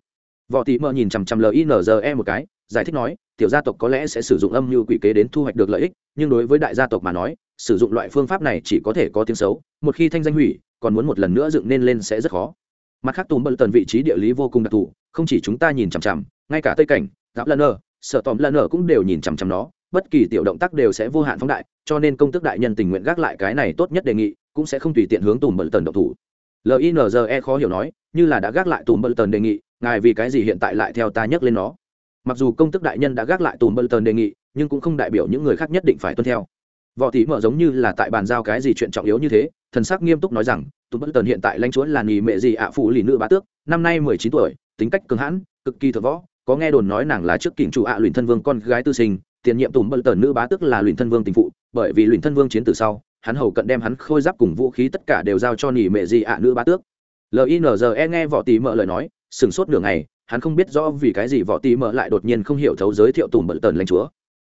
Võ tỷ mơ nhìn chằm chằm linze một cái, giải thích nói, tiểu gia tộc có lẽ sẽ sử dụng âm mưu quỷ kế đến thu hoạch được lợi ích, nhưng đối với đại gia tộc mà nói, sử dụng loại phương pháp này chỉ có thể có tiếng xấu, một khi thanh danh hủy, còn muốn một lần nữa dựng nên lên sẽ rất khó mặt khác tùm bờ tần vị trí địa lý vô cùng đặc thù, không chỉ chúng ta nhìn chằm chằm, ngay cả tây cảnh gạo lần nơ sợ tòm lần nơ cũng đều nhìn chằm chằm nó, bất kỳ tiểu động tác đều sẽ vô hạn phóng đại, cho nên công tức đại nhân tình nguyện gác lại cái này tốt nhất đề nghị, cũng sẽ không tùy tiện hướng tùm bờ tần động thủ. Linze khó hiểu nói, như là đã gác lại tùm bờ tần đề nghị, ngài vì cái gì hiện tại lại theo ta nhắc lên nó? Mặc dù công tức đại nhân đã gác lại tùm bờ tần đề nghị, nhưng cũng không đại biểu những người khác nhất định phải tuân theo võ tỷ mở giống như là tại bàn giao cái gì chuyện trọng yếu như thế, thần sắc nghiêm túc nói rằng tùm bất tần hiện tại lãnh chúa là nghỉ mẹ gì ạ phụ lì nữ bá tước, năm nay mười chín tuổi, tính cách cứng hãn, cực kỳ thượng võ, có nghe đồn nói nàng là trước kình chủ ạ à luyện thân vương con gái tư sinh, tiền nhiệm tùm bất tần nữ bá tước là luyện thân vương tình phụ, bởi vì luyện thân vương chiến từ sau, hắn hầu cận đem hắn khôi giáp cùng vũ khí tất cả đều giao cho nỉ mẹ gì ạ nữ bá tước. Linze nghe võ tỷ mở lời nói, sửng sốt nửa ngày, hắn không biết rõ vì cái gì võ tỷ mở lại đột nhiên không hiểu thấu giới thiệu tùm bận tần lãnh chúa.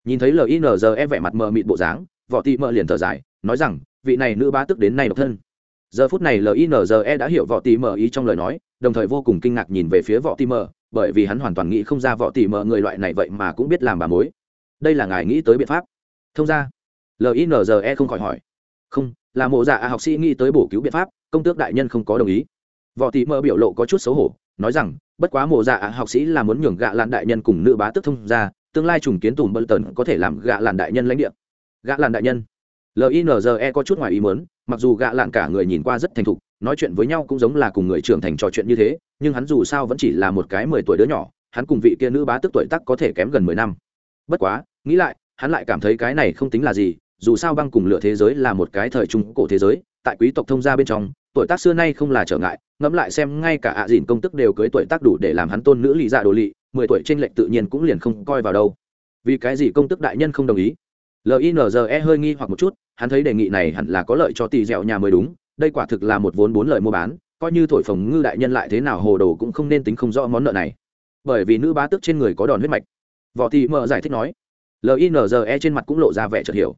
Nhìn thấy linze vẻ mặt mờ mịt bộ dáng võ tỷ mở liền thở dài, nói rằng, vị này nữ bá tước đến nay độc thân. Giờ phút này linze đã hiểu võ tỷ mở ý trong lời nói, đồng thời vô cùng kinh ngạc nhìn về phía võ tỷ mở bởi vì hắn hoàn toàn nghĩ không ra võ tỷ mở người loại này vậy mà cũng biết làm bà mối. Đây là ngài nghĩ tới biện pháp. Thông ra linze không khỏi hỏi. Không, là mộ dạ học sĩ nghĩ tới bổ cứu biện pháp, công tước đại nhân không có đồng ý. Võ tỷ mơ biểu lộ có chút xấu hổ, nói rằng, bất quá mộ dạ học sĩ là muốn nhường gạ lan đại nhân cùng nữ bá tước thông ra, tương lai trùng kiến tùm bân tần có thể làm gạ lan đại nhân lãnh địa gạ lạn đại nhân. Linze có chút ngoài ý mớn mặc dù gạ lạn cả người nhìn qua rất thành thục, nói chuyện với nhau cũng giống là cùng người trưởng thành trò chuyện như thế, nhưng hắn dù sao vẫn chỉ là một cái mười tuổi đứa nhỏ, hắn cùng vị kia nữ bá tước tuổi tắc có thể kém gần mười năm. Bất quá, nghĩ lại, hắn lại cảm thấy cái này không tính là gì, dù sao băng cùng lửa thế giới là một cái thời trung cổ thế giới, tại quý tộc thông gia bên trong, tuổi tác xưa nay không là trở ngại, ngẫm lại xem ngay cả ạ à dìn công tức đều cưới tuổi tác đủ để làm hắn tôn nữ lì dạ đồ lị mười tuổi trên lệnh tự nhiên cũng liền không coi vào đâu. Vì cái gì công tức đại nhân không đồng ý? Linze hơi nghi hoặc một chút, hắn thấy đề nghị này hẳn là có lợi cho tỷ dẻo nhà mới đúng, đây quả thực là một vốn bốn lợi mua bán, coi như thổi phồng ngư đại nhân lại thế nào hồ đồ cũng không nên tính không rõ món nợ này. Bởi vì nữ bá tước trên người có đòn huyết mạch. Võ thị mờ giải thích nói. Linze trên mặt cũng lộ ra vẻ chợt hiểu.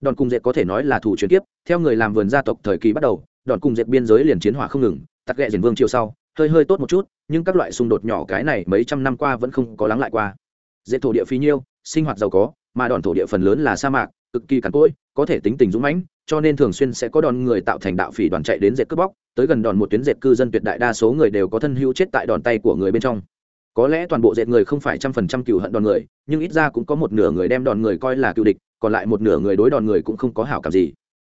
Đòn cung dệt có thể nói là thủ truyền kiếp, theo người làm vườn gia tộc thời kỳ bắt đầu, đòn cung dệt biên giới liền chiến hỏa không ngừng tắc ghẹ diền vương chiều sau, hơi hơi tốt một chút, nhưng các loại xung đột nhỏ cái này mấy trăm năm qua vẫn không có lắng lại qua. Dệt thổ địa phi nhiêu, sinh hoạt giàu có mà đòn thổ địa phần lớn là sa mạc, cực kỳ cằn cỗi, có thể tính tình dũng mãnh, cho nên thường xuyên sẽ có đòn người tạo thành đạo phỉ đoàn chạy đến dệt cướp bóc, tới gần đòn một tuyến dệt cư dân tuyệt đại đa số người đều có thân hữu chết tại đòn tay của người bên trong. Có lẽ toàn bộ dệt người không phải trăm phần trăm cựu hận đòn người, nhưng ít ra cũng có một nửa người đem đòn người coi là cựu địch, còn lại một nửa người đối đòn người cũng không có hảo cảm gì.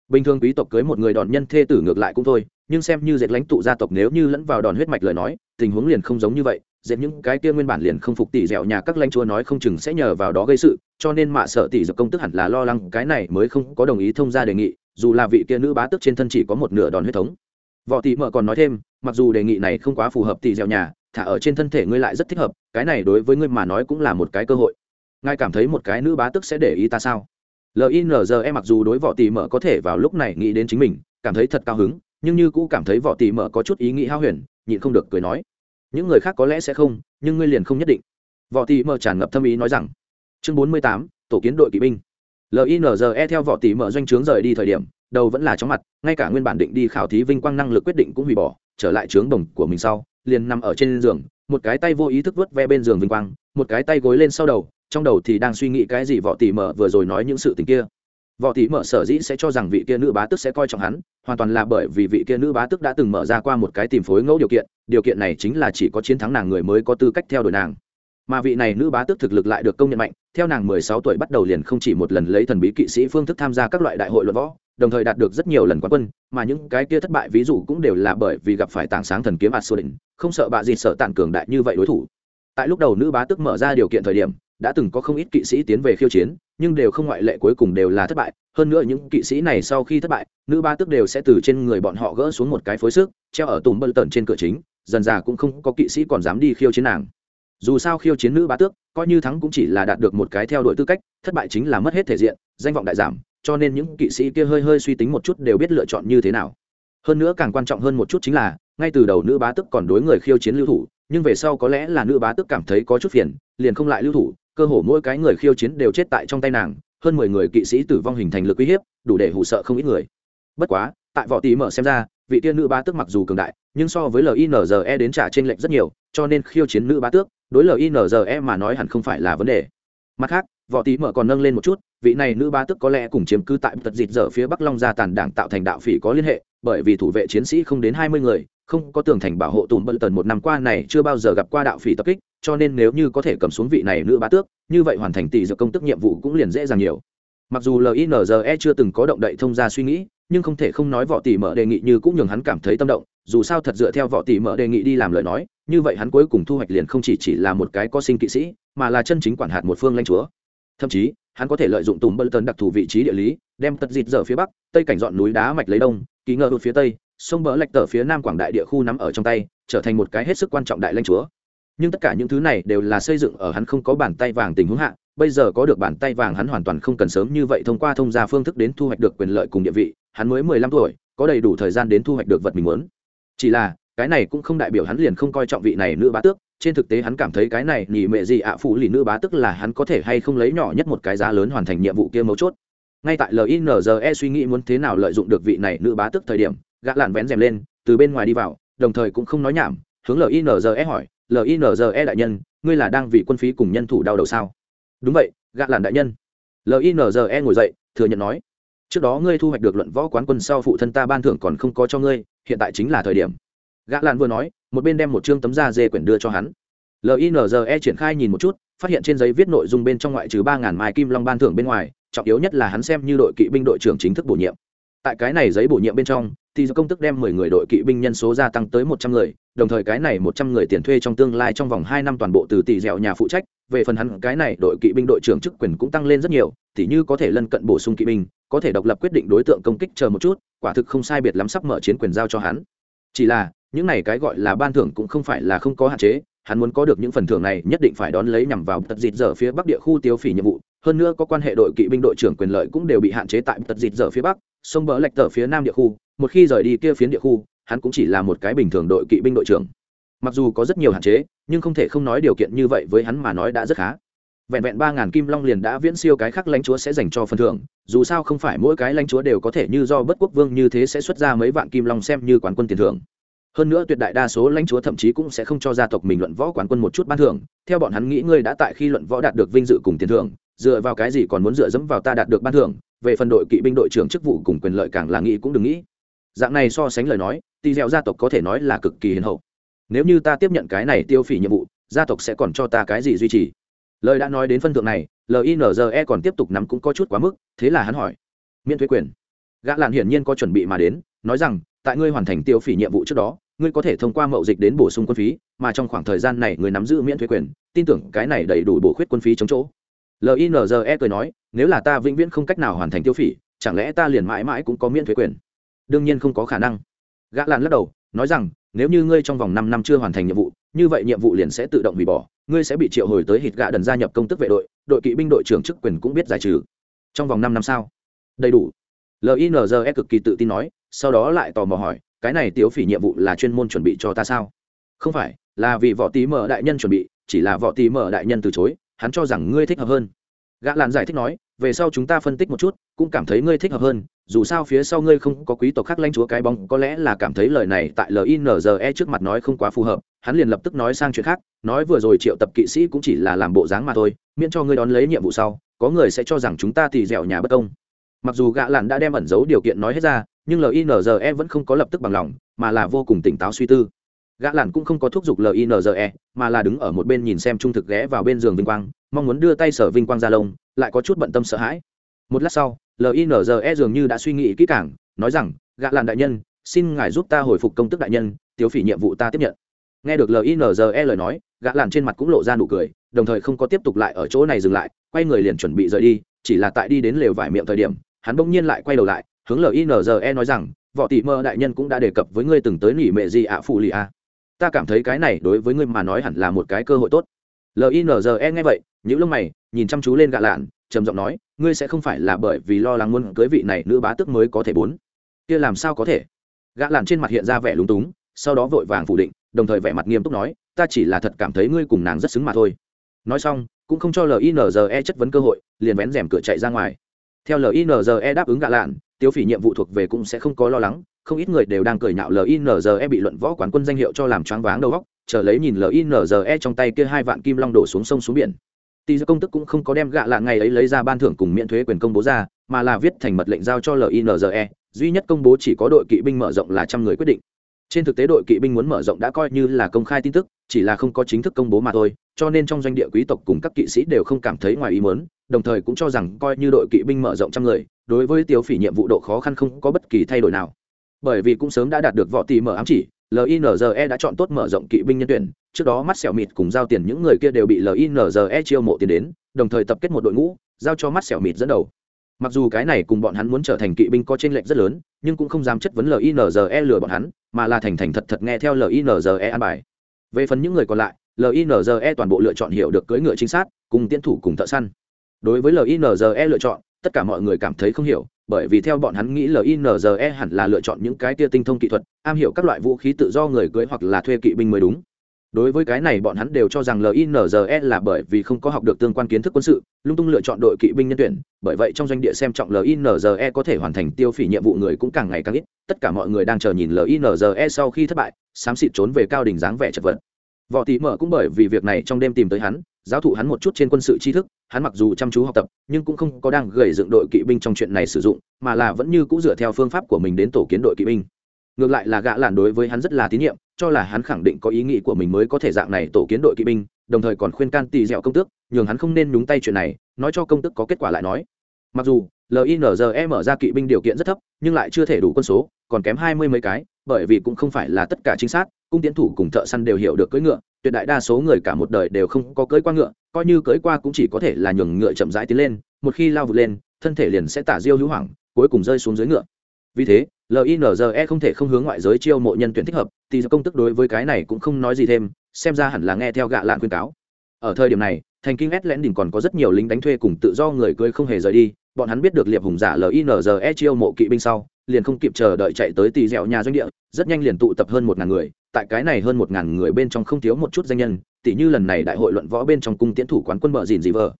Bình thường quý tộc cưới một người đòn nhân thê tử ngược lại cũng thôi, nhưng xem như dệt lãnh tụ gia tộc nếu như lẫn vào đòn huyết mạch lời nói, tình huống liền không giống như vậy dệt những cái kia nguyên bản liền không phục tỷ dẻo nhà các lãnh chúa nói không chừng sẽ nhờ vào đó gây sự, cho nên mạ sợ tỷ dược công tức hẳn là lo lắng cái này mới không có đồng ý thông gia đề nghị, dù là vị kia nữ bá tức trên thân chỉ có một nửa đòn huyết thống. Võ tỷ mợ còn nói thêm, mặc dù đề nghị này không quá phù hợp tỷ dẻo nhà, thả ở trên thân thể ngươi lại rất thích hợp, cái này đối với ngươi mà nói cũng là một cái cơ hội. Ngài cảm thấy một cái nữ bá tức sẽ để ý ta sao? Linze mặc dù đối võ tỷ mợ có thể vào lúc này nghĩ đến chính mình, cảm thấy thật cao hứng, nhưng như cũ cảm thấy võ tỷ mợ có chút ý nghĩ hao huyền, nhịn không được cười nói những người khác có lẽ sẽ không, nhưng ngươi liền không nhất định. Võ tỷ mở tràn ngập thâm ý nói rằng. Chương bốn mươi tám, tổ kiến đội kỵ binh. Linze theo võ tỷ mở doanh trướng rời đi thời điểm, đầu vẫn là chóng mặt, ngay cả nguyên bản định đi khảo thí vinh quang năng lực quyết định cũng hủy bỏ, trở lại trướng đồng của mình sau, liền nằm ở trên giường, một cái tay vô ý thức vớt ve bên giường vinh quang, một cái tay gối lên sau đầu, trong đầu thì đang suy nghĩ cái gì võ tỷ mở vừa rồi nói những sự tình kia. Võ tỷ mở sở dĩ sẽ cho rằng vị kia nữ bá tức sẽ coi trọng hắn hoàn toàn là bởi vì vị kia nữ bá tức đã từng mở ra qua một cái tìm phối ngẫu điều kiện điều kiện này chính là chỉ có chiến thắng nàng người mới có tư cách theo đuổi nàng. Mà vị này nữ bá tước thực lực lại được công nhận mạnh, theo nàng mười sáu tuổi bắt đầu liền không chỉ một lần lấy thần bí kỵ sĩ phương thức tham gia các loại đại hội luận võ, đồng thời đạt được rất nhiều lần quán quân, mà những cái kia thất bại ví dụ cũng đều là bởi vì gặp phải tảng sáng thần kiếm ạt sô định không sợ bạ gì sợ tàn cường đại như vậy đối thủ. Tại lúc đầu nữ bá tước mở ra điều kiện thời điểm, đã từng có không ít kỵ sĩ tiến về khiêu chiến, nhưng đều không ngoại lệ cuối cùng đều là thất bại hơn nữa những kỵ sĩ này sau khi thất bại, nữ ba tước đều sẽ từ trên người bọn họ gỡ xuống một cái phối sức treo ở tùm bơ tần trên cửa chính, dần già cũng không có kỵ sĩ còn dám đi khiêu chiến nàng. Dù sao khiêu chiến nữ ba tước, coi như thắng cũng chỉ là đạt được một cái theo đuổi tư cách, thất bại chính là mất hết thể diện, danh vọng đại giảm, cho nên những kỵ sĩ kia hơi hơi suy tính một chút đều biết lựa chọn như thế nào. Hơn nữa càng quan trọng hơn một chút chính là, ngay từ đầu nữ bá tức còn đối người khiêu chiến lưu thủ, nhưng về sau có lẽ là nữ bá tức cảm thấy có chút phiền, liền không lại lưu thủ, cơ hồ mỗi cái người khiêu chiến đều chết tại trong tay nàng hơn mười người kỵ sĩ tử vong hình thành lực uy hiếp, đủ để hụ sợ không ít người. Bất quá, tại võ tí mở xem ra, vị tiên nữ bá tước mặc dù cường đại, nhưng so với linze đến trả trên lệnh rất nhiều, cho nên khiêu chiến nữ bá tước, đối linze mà nói hẳn không phải là vấn đề. Mặt khác võ tí mở còn nâng lên một chút, vị này nữ bá tước có lẽ cùng chiếm cư tại tật dịt dở phía bắc long gia tàn đảng tạo thành đạo phỉ có liên hệ bởi vì thủ vệ chiến sĩ không đến hai mươi người, không có tường thành bảo hộ tùm bận tần một năm qua này chưa bao giờ gặp qua đạo phỉ tập kích, cho nên nếu như có thể cầm xuống vị này nữ bá tước, như vậy hoàn thành tỷ dược công tức nhiệm vụ cũng liền dễ dàng nhiều. Mặc dù linze chưa từng có động đậy thông ra suy nghĩ, nhưng không thể không nói võ tỷ mở đề nghị như cũng nhường hắn cảm thấy tâm động, dù sao thật dựa theo võ tỷ mở đề nghị đi làm lời nói, như vậy hắn cuối cùng thu hoạch liền không chỉ chỉ là một cái có sinh kỵ sĩ, mà là chân chính quản hạt một phương lãnh chúa. Thậm chí, hắn có thể lợi dụng tùm bơ tần đặc thù vị trí địa lý, đem tật dịt dở phía bắc, tây cảnh dọn núi đá mạch lấy đông kỳ ngờ đột phía tây, sông bờ lạch tờ phía nam quảng đại địa khu nắm ở trong tay, trở thành một cái hết sức quan trọng đại lãnh chúa. Nhưng tất cả những thứ này đều là xây dựng ở hắn không có bàn tay vàng tình huống hạ, bây giờ có được bàn tay vàng hắn hoàn toàn không cần sớm như vậy thông qua thông gia phương thức đến thu hoạch được quyền lợi cùng địa vị, hắn mới mười lăm tuổi, có đầy đủ thời gian đến thu hoạch được vật mình muốn. Chỉ là, cái này cũng không đại biểu hắn liền không coi trọng vị này nữ bá tước, trên thực tế hắn cảm thấy cái này nhỉ mệ gì ạ phụ lì nữ bá tức là hắn có thể hay không lấy nhỏ nhất một cái giá lớn hoàn thành nhiệm vụ kia mấu chốt ngay tại linze suy nghĩ muốn thế nào lợi dụng được vị này nữ bá tức thời điểm, gã lạn vén rèm lên, từ bên ngoài đi vào, đồng thời cũng không nói nhảm, hướng linze hỏi linze đại nhân, ngươi là đang vì quân phí cùng nhân thủ đau đầu sao? Đúng vậy, gã lạn đại nhân. Linze ngồi dậy, thừa nhận nói, trước đó ngươi thu hoạch được luận võ quán quân sau phụ thân ta ban thưởng còn không có cho ngươi, hiện tại chính là thời điểm. Gã lạn vừa nói, một bên đem một chương tấm da dê quyển đưa cho hắn. Linze triển khai nhìn một chút, phát hiện trên giấy viết nội dung bên trong ngoại trừ ba ngàn mai kim long ban thưởng bên ngoài trọng yếu nhất là hắn xem như đội kỵ binh đội trưởng chính thức bổ nhiệm. Tại cái này giấy bổ nhiệm bên trong, thì do công tức đem mười người đội kỵ binh nhân số gia tăng tới một trăm người, đồng thời cái này một trăm người tiền thuê trong tương lai trong vòng hai năm toàn bộ từ tỷ dẻo nhà phụ trách, về phần hắn, cái này đội kỵ binh đội trưởng chức quyền cũng tăng lên rất nhiều, tỉ như có thể lân cận bổ sung kỵ binh, có thể độc lập quyết định đối tượng công kích chờ một chút, quả thực không sai biệt lắm sắp mở chiến quyền giao cho hắn. Chỉ là, những này cái gọi là ban thưởng cũng không phải là không có hạn chế, hắn muốn có được những phần thưởng này nhất định phải đón lấy nhằm vào tật dịt dở phía bắc địa khu tiêu phỉ nhiệm vụ hơn nữa có quan hệ đội kỵ binh đội trưởng quyền lợi cũng đều bị hạn chế tại tật dịt dở phía bắc, sông bờ lệch tờ phía nam địa khu. Một khi rời đi kia phiến địa khu, hắn cũng chỉ là một cái bình thường đội kỵ binh đội trưởng. Mặc dù có rất nhiều hạn chế, nhưng không thể không nói điều kiện như vậy với hắn mà nói đã rất khá. Vẹn vẹn ba ngàn kim long liền đã viễn siêu cái khác lãnh chúa sẽ dành cho phần thưởng, dù sao không phải mỗi cái lãnh chúa đều có thể như do bất quốc vương như thế sẽ xuất ra mấy vạn kim long xem như quán quân tiền thưởng. Hơn nữa tuyệt đại đa số lãnh chúa thậm chí cũng sẽ không cho gia tộc mình luận võ quán quân một chút ban thưởng, theo bọn hắn nghĩ ngươi đã tại khi luận võ đạt được vinh dự cùng tiền thưởng dựa vào cái gì còn muốn dựa dẫm vào ta đạt được ban thưởng, về phần đội kỵ binh đội trưởng chức vụ cùng quyền lợi càng là nghĩ cũng đừng nghĩ. Dạng này so sánh lời nói tỳ dẻo gia tộc có thể nói là cực kỳ hiền hậu. Nếu như ta tiếp nhận cái này tiêu phỉ nhiệm vụ, gia tộc sẽ còn cho ta cái gì duy trì? Lời đã nói đến phân thượng này linze còn tiếp tục nắm cũng có chút quá mức, thế là hắn hỏi, miễn thuế quyền. Gã lạn hiển nhiên có chuẩn bị mà đến, nói rằng, tại ngươi hoàn thành tiêu phỉ nhiệm vụ trước đó, ngươi có thể thông qua mậu dịch đến bổ sung quân phí, mà trong khoảng thời gian này người nắm giữ miễn thuế quyền, tin tưởng cái này đầy đủ bổ khuyết quân phí chống chỗ linze cười nói, nếu là ta vĩnh viễn không cách nào hoàn thành tiêu phỉ, chẳng lẽ ta liền mãi mãi cũng có miễn thuế quyền? Đương nhiên không có khả năng. Gã làn lắc đầu, nói rằng, nếu như ngươi trong vòng năm năm chưa hoàn thành nhiệm vụ, như vậy nhiệm vụ liền sẽ tự động hủy bỏ, ngươi sẽ bị triệu hồi tới hít gạ đần gia nhập công tức vệ đội đội kỵ binh đội trưởng chức quyền cũng biết giải trừ. Trong vòng năm năm sao? Đầy đủ. Linze cực kỳ tự tin nói, sau đó lại tò mò hỏi, cái này tiếu phỉ nhiệm vụ là chuyên môn chuẩn bị cho ta sao? Không phải, là vì võ tí mở đại nhân chuẩn bị, chỉ là võ tí mở đại nhân từ chối hắn cho rằng ngươi thích hợp hơn. Gã làn giải thích nói, về sau chúng ta phân tích một chút, cũng cảm thấy ngươi thích hợp hơn, dù sao phía sau ngươi không có quý tộc khác lanh chúa cái bóng, có lẽ là cảm thấy lời này tại linze trước mặt nói không quá phù hợp, hắn liền lập tức nói sang chuyện khác, nói vừa rồi triệu tập kỵ sĩ cũng chỉ là làm bộ dáng mà thôi, miễn cho ngươi đón lấy nhiệm vụ sau, có người sẽ cho rằng chúng ta thì dẻo nhà bất công. Mặc dù gã làn đã đem ẩn giấu điều kiện nói hết ra, nhưng linze vẫn không có lập tức bằng lòng, mà là vô cùng tỉnh táo suy tư gã làn cũng không có thúc giục linze mà là đứng ở một bên nhìn xem trung thực ghé vào bên giường vinh quang, mong muốn đưa tay sở vinh quang ra lông, lại có chút bận tâm sợ hãi. Một lát sau linze dường như đã suy nghĩ kỹ càng, nói rằng, gã làn đại nhân, xin ngài giúp ta hồi phục công tức đại nhân tiếu phỉ nhiệm vụ ta tiếp nhận. Nghe được linze lời nói, gã làn trên mặt cũng lộ ra nụ cười, đồng thời không có tiếp tục lại ở chỗ này dừng lại, quay người liền chuẩn bị rời đi, chỉ là tại đi đến lều vải miệng thời điểm, hắn bỗng nhiên lại quay đầu lại, hướng linze nói rằng, võ tỷ mơ đại nhân cũng đã đề cập với ngươi từng tới nỉ mệ gì ạ, phụ lì a ta cảm thấy cái này đối với ngươi mà nói hẳn là một cái cơ hội tốt. Linze nghe vậy những lông mày, nhìn chăm chú lên gạ lạn, trầm giọng nói, ngươi sẽ không phải là bởi vì lo lắng muốn cưới vị này nữ bá tước mới có thể bốn. Kia làm sao có thể? Gã lạn trên mặt hiện ra vẻ lúng túng, sau đó vội vàng phủ định, đồng thời vẻ mặt nghiêm túc nói, ta chỉ là thật cảm thấy ngươi cùng nàng rất xứng mà thôi. Nói xong, cũng không cho linze chất vấn cơ hội, liền vén rèm cửa chạy ra ngoài. Theo linze đáp ứng gã lạn tiêu phỉ nhiệm vụ thuộc về cũng sẽ không có lo lắng không ít người đều đang cười nhạo linze bị luận võ quán quân danh hiệu cho làm choáng váng đầu góc chờ lấy nhìn linze trong tay kia hai vạn kim long đổ xuống sông xuống biển. Tỷ công tức cũng không có đem gạ lạ ngày ấy lấy ra ban thưởng cùng miễn thuế quyền công bố ra, mà là viết thành mật lệnh giao cho linze duy nhất công bố chỉ có đội kỵ binh mở rộng là trăm người quyết định. Trên thực tế đội kỵ binh muốn mở rộng đã coi như là công khai tin tức, chỉ là không có chính thức công bố mà thôi, cho nên trong doanh địa quý tộc cùng các kỵ sĩ đều không cảm thấy ngoài ý mớn đồng thời cũng cho rằng coi như đội kỵ binh mở rộng trăm người, đối với tiêu phỉ nhiệm vụ độ khó khăn không có bất kỳ thay đổi nào bởi vì cũng sớm đã đạt được võ tỷ mở ám chỉ linze đã chọn tốt mở rộng kỵ binh nhân tuyển, trước đó mắt sẹo mịt cùng giao tiền những người kia đều bị linze chiêu mộ tiền đến, đồng thời tập kết một đội ngũ, giao cho mắt sẹo mịt dẫn đầu. Mặc dù cái này cùng bọn hắn muốn trở thành kỵ binh có t r ê n lệch rất lớn, nhưng cũng không dám chất vấn linze lừa bọn hắn, mà là thành thành thật thật nghe theo linze an bài. Về phần những người còn lại linze toàn bộ lựa chọn hiểu được cưỡi ngựa chính xác cùng tiến thủ cùng thợ săn. Đối với linze lựa chọn, tất cả mọi người cảm thấy không hiểu bởi vì theo bọn hắn nghĩ linze hẳn là lựa chọn những cái tia tinh thông kỹ thuật, am hiểu các loại vũ khí tự do người cưới hoặc là thuê kỵ binh mới đúng. Đối với cái này bọn hắn đều cho rằng linze là bởi vì không có học được tương quan kiến thức quân sự, lung tung lựa chọn đội kỵ binh nhân tuyển, bởi vậy trong doanh địa xem trọng linze có thể hoàn thành tiêu phỉ nhiệm vụ người cũng càng ngày càng ít, tất cả mọi người đang chờ nhìn linze sau khi thất bại, xám xịt trốn về cao đỉnh dáng vẻ chật vật. Võ tỷ mở cũng bởi vì việc này trong đêm tìm tới hắn giáo thụ hắn một chút trên quân sự tri thức, hắn mặc dù chăm chú học tập, nhưng cũng không có đang gầy dựng đội kỵ binh trong chuyện này sử dụng, mà là vẫn như c ũ dựa theo phương pháp của mình đến tổ kiến đội kỵ binh. Ngược lại là gã làn đối với hắn rất là tín nhiệm, cho là hắn khẳng định có ý nghĩ của mình mới có thể dạng này tổ kiến đội kỵ binh, đồng thời còn khuyên can tỳ dẹo công tước, nhường hắn không nên nhúng tay chuyện này, nói cho công tức có kết quả lại nói. Mặc dù linze mở ra kỵ binh điều kiện rất thấp, nhưng lại chưa thể đủ quân số, còn kém hai mươi mấy cái bởi vì cũng không phải là tất cả chính xác cung tiến thủ cùng thợ săn đều hiểu được cưỡi ngựa, tuyệt đại đa số người cả một đời đều không có cưỡi qua ngựa, coi như cưỡi qua cũng chỉ có thể là nhường ngựa chậm rãi tiến lên, một khi lao vượt lên, thân thể liền sẽ tả diêu hữu hoảng, cuối cùng rơi xuống dưới ngựa. Vì thế linze không thể không hướng ngoại giới chiêu mộ nhân tuyển thích hợp, thì công tức đối với cái này cũng không nói gì thêm, xem ra hẳn là nghe theo gạ lạn khuyên cáo. Ở thời điểm này, thành kinh s lẽn đỉnh còn có rất nhiều lính đánh thuê cùng tự do người cưới không hề rời đi, bọn hắn biết được liệp hùng giả linze chiêu mộ kỵ binh sau liền không kịp chờ đợi chạy tới tỳ dẻo nhà doanh địa, rất nhanh liền tụ tập hơn một ngàn người, tại cái này hơn một ngàn người bên trong không thiếu một chút danh nhân tỷ như lần này đại hội luận võ bên trong cung tiến thủ quán quân bờ dìn dị vợ.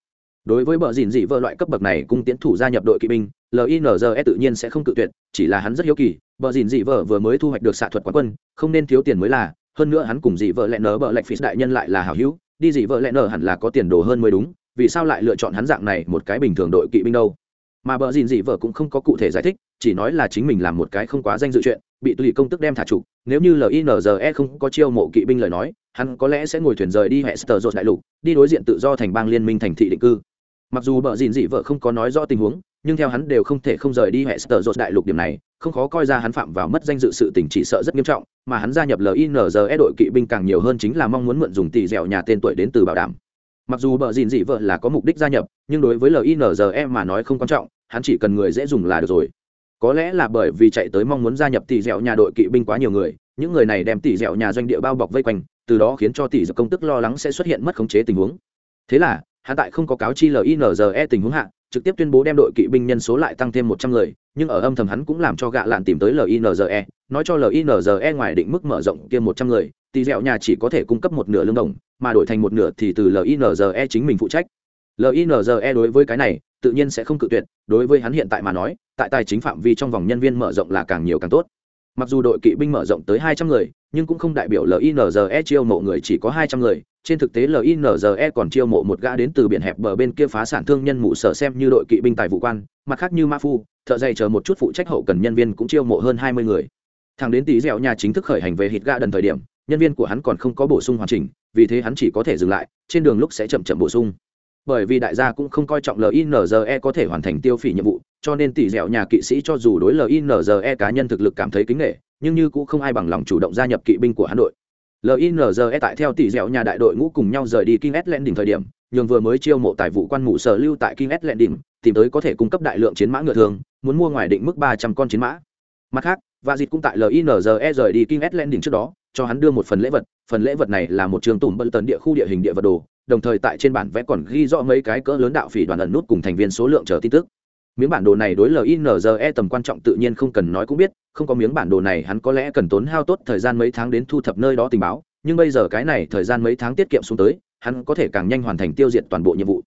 Đối với bờ dìn dị vợ loại cấp bậc này, cung tiến thủ gia nhập đội kỵ binh linze tự nhiên sẽ không cự tuyệt, chỉ là hắn rất hiếu kỳ bờ dìn dị vợ vừa mới thu hoạch được xạ thuật quán quân, không nên thiếu tiền mới là, hơn nữa hắn cùng dị vợ lẹ nở bờ lạch phí đại nhân lại là hảo hữu, đi dị vợ lẹ nở hẳn là có tiền đồ hơn mới đúng, vì sao lại lựa chọn hắn dạng này một cái bình thường đội kỵ binh đâu? Mà bờ dìn dị vợ cũng không có cụ thể giải thích chỉ nói là chính mình làm một cái không quá danh dự chuyện, bị tùy công tức đem thả trục, nếu như linze không có chiêu mộ kỵ binh lời nói, hắn có lẽ sẽ ngồi thuyền rời đi hệ sờ dột đại lục, đi đối diện tự do thành bang liên minh thành thị định cư. Mặc dù bờ dìn dị vợ không có nói rõ tình huống, nhưng theo hắn đều không thể không rời đi hệ sờ dột đại lục điểm này, không khó coi ra hắn phạm vào mất danh dự sự tình chỉ sợ rất nghiêm trọng, mà hắn gia nhập linze đội kỵ binh càng nhiều hơn chính là mong muốn mượn dùng tỷ dẻo nhà tên tuổi đến từ bảo đảm. Mặc dù bờ dìn dị vợ là có mục đích gia nhập, nhưng đối với linze mà nói không quan trọng, hắn chỉ cần người dễ dùng là được rồi có lẽ là bởi vì chạy tới mong muốn gia nhập tỷ dẻo nhà đội kỵ binh quá nhiều người, những người này đem tỷ dẻo nhà doanh địa bao bọc vây quanh, từ đó khiến cho tỷ dẻo công tức lo lắng sẽ xuất hiện mất khống chế tình huống. Thế là hạ tại không có cáo chi linze tình huống hạ, trực tiếp tuyên bố đem đội kỵ binh nhân số lại tăng thêm một trăm người, nhưng ở âm thầm hắn cũng làm cho gạ lạn tìm tới linze nói cho linze ngoài định mức mở rộng kia một trăm người, tỷ dẻo nhà chỉ có thể cung cấp một nửa lương đồng, mà đổi thành một nửa thì từ linze chính mình phụ trách. Linze đối với cái này, tự nhiên sẽ không cự tuyệt, đối với hắn hiện tại mà nói tại tài chính phạm vi trong vòng nhân viên mở rộng là càng nhiều càng tốt. Mặc dù đội kỵ binh mở rộng tới hai trăm người, nhưng cũng không đại biểu linze chiêu mộ người chỉ có hai trăm người. Trên thực tế linze còn chiêu mộ một gã đến từ biển hẹp bờ bên kia phá sản thương nhân mụ sở xem như đội kỵ binh tài vụ quan, mặt khác như ma phu, thợ dày chờ một chút phụ trách hậu cần nhân viên cũng chiêu mộ hơn hai mươi người. Thằng đến tí dẻo nhà chính thức khởi hành về hít gã đần thời điểm, nhân viên của hắn còn không có bổ sung hoàn chỉnh, vì thế hắn chỉ có thể dừng lại, trên đường lúc sẽ chậm chậm bổ sung bởi vì đại gia cũng không coi trọng linze có thể hoàn thành tiêu phỉ nhiệm vụ, cho nên tỷ dẻo nhà kỵ sĩ cho dù đối linze cá nhân thực lực cảm thấy kính nghệ nhưng như cũng không ai bằng lòng chủ động gia nhập kỵ binh của hắn đội. Linze tại theo tỷ dẻo nhà đại đội ngũ cùng nhau rời đi king s đỉnh thời điểm, nhường vừa mới chiêu mộ tài vụ quan mụ sở lưu tại king s đỉnh tìm tới có thể cung cấp đại lượng chiến mã ngựa thường, muốn mua ngoài định mức ba trăm con chiến mã. Mặt khác và dịch cũng tại linze rời đi king s đỉnh trước đó cho hắn đưa một phần lễ vật, phần lễ vật này là một trường tủm bận tần địa khu địa hình địa vật đồ, đồng thời tại trên bản vẽ còn ghi rõ mấy cái cỡ lớn đạo phỉ đoàn ẩn nút cùng thành viên số lượng chờ tin tức. Miếng bản đồ này đối linze tầm quan trọng tự nhiên không cần nói cũng biết, không có miếng bản đồ này hắn có lẽ cần tốn hao tốt thời gian mấy tháng đến thu thập nơi đó tình báo, nhưng bây giờ cái này thời gian mấy tháng tiết kiệm xuống tới, hắn có thể càng nhanh hoàn thành tiêu diệt toàn bộ nhiệm vụ.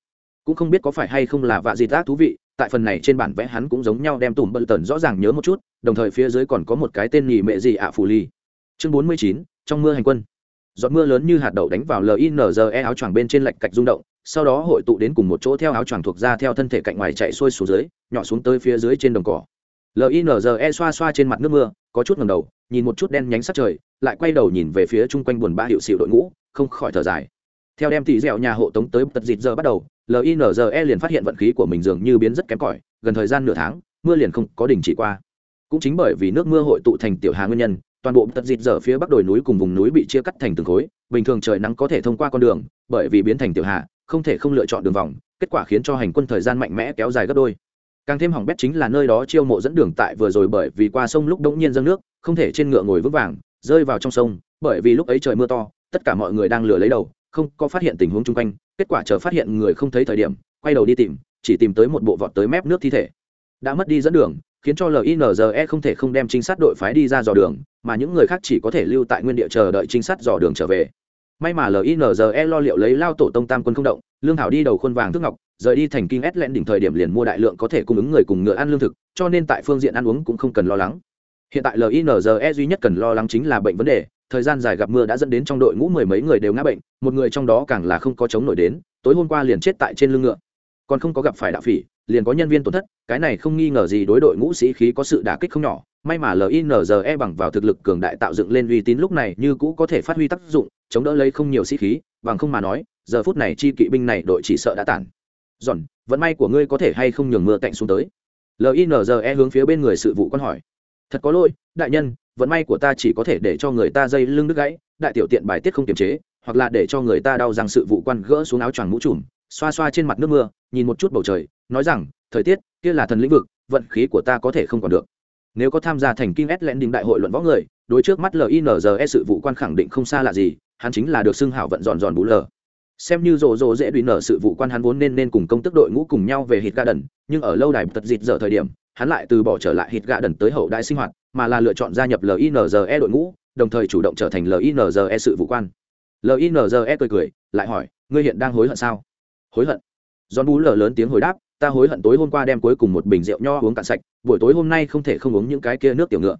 Cũng không biết có phải hay không là vạ gì tác thú vị, tại phần này trên bản vẽ hắn cũng giống nhau đem tùm bận tần rõ ràng nhớ một chút, đồng thời phía dưới còn có một cái tên nhì mệ gì ạ à phù ly chương bốn mươi chín, trong mưa hành quân. Giọt mưa lớn như hạt đậu đánh vào linze áo choàng bên trên lạch cạch rung động, sau đó hội tụ đến cùng một chỗ theo áo choàng thuộc ra theo thân thể cạnh ngoài chạy xuôi xuống dưới, nhỏ xuống tới phía dưới trên đồng cỏ. Linze xoa xoa trên mặt nước mưa, có chút ngầm đầu, nhìn một chút đen nhánh sát trời, lại quay đầu nhìn về phía chung quanh buồn ba hiệu xịu đội ngũ, không khỏi thở dài. Theo đem tỷ dẻo nhà hộ tống tới tật dịt giờ bắt đầu linze liền phát hiện vận khí của mình dường như biến rất kém cỏi, gần thời gian nửa tháng, mưa liền không có đình chỉ qua. Cũng chính bởi vì nước mưa hội tụ thành tiểu hà nguyên nhân toàn bộ tật dịt dở phía bắc đồi núi cùng vùng núi bị chia cắt thành từng khối, bình thường trời nắng có thể thông qua con đường, bởi vì biến thành tiểu hạ không thể không lựa chọn đường vòng, kết quả khiến cho hành quân thời gian mạnh mẽ kéo dài gấp đôi. Càng thêm hỏng bét chính là nơi đó chiêu mộ dẫn đường tại vừa rồi bởi vì qua sông lúc đống nhiên dâng nước, không thể trên ngựa ngồi vững vàng, rơi vào trong sông, bởi vì lúc ấy trời mưa to, tất cả mọi người đang lửa lấy đầu, không có phát hiện tình huống chung quanh, kết quả chờ phát hiện người không thấy thời điểm, quay đầu đi tìm, chỉ tìm tới một bộ vọt tới mép nước thi thể. Đã mất đi dẫn đường khiến cho linze không thể không đem trinh sát đội phái đi ra dò đường, mà những người khác chỉ có thể lưu tại nguyên địa chờ đợi trinh sát dò đường trở về. May mà linze lo liệu lấy lao tổ tông tam quân không động, lương thảo đi đầu khuôn vàng thước ngọc, rời đi thành kinh ét lẹn đỉnh thời điểm liền mua đại lượng có thể cung ứng người cùng ngựa ăn lương thực, cho nên tại phương diện ăn uống cũng không cần lo lắng. Hiện tại linze duy nhất cần lo lắng chính là bệnh vấn đề, thời gian dài gặp mưa đã dẫn đến trong đội ngũ mười mấy người đều ngã bệnh, một người trong đó càng là không có chống nổi đến, tối hôm qua liền chết tại trên lưng ngựa còn không có gặp phải đạo phỉ, liền có nhân viên tổn thất, cái này không nghi ngờ gì đối đội ngũ sĩ khí có sự đả kích không nhỏ, may mà linze bằng vào thực lực cường đại tạo dựng lên uy tín lúc này như cũ có thể phát huy tác dụng, chống đỡ lấy không nhiều sĩ khí, bằng không mà nói, giờ phút này chi kỵ binh này đội chỉ sợ đã tản. Giòn, vận may của ngươi có thể hay không nhường mưa cạnh xuống tới? Linze hướng phía bên người sự vụ con hỏi. Thật có lỗi, đại nhân, vận may của ta chỉ có thể để cho người ta dây lưng đứt gãy, đại tiểu tiện bài tiết không kiềm chế, hoặc là để cho người ta đau rằng sự vụ quan gỡ xuống áo choàng mũ trùm xoa xoa trên mặt nước mưa, nhìn một chút bầu trời, nói rằng, thời tiết, kia là thần lĩnh vực, vận khí của ta có thể không còn được. Nếu có tham gia thành kinh s lẽn đình đại hội luận võ người, đối trước mắt linze sự vụ quan khẳng định không xa lạ gì, hắn chính là được xưng hảo vận giòn giòn bú lờ xem như rồ rồ dễ đùy nở sự vụ quan hắn vốn nên nên cùng công tức đội ngũ cùng nhau về hít garden, nhưng ở lâu đài tật dịt giờ thời điểm, hắn lại từ bỏ trở lại hít garden tới hậu đại sinh hoạt, mà là lựa chọn gia nhập linze đội ngũ, đồng thời chủ động trở thành linze sự vụ quan. Linze cười cười, lại hỏi, ngươi hiện đang hối hận sao? Hối hận. Giòn bú lờ lớn tiếng hồi đáp, ta hối hận tối hôm qua đem cuối cùng một bình rượu nho uống cạn sạch, buổi tối hôm nay không thể không uống những cái kia nước tiểu ngựa.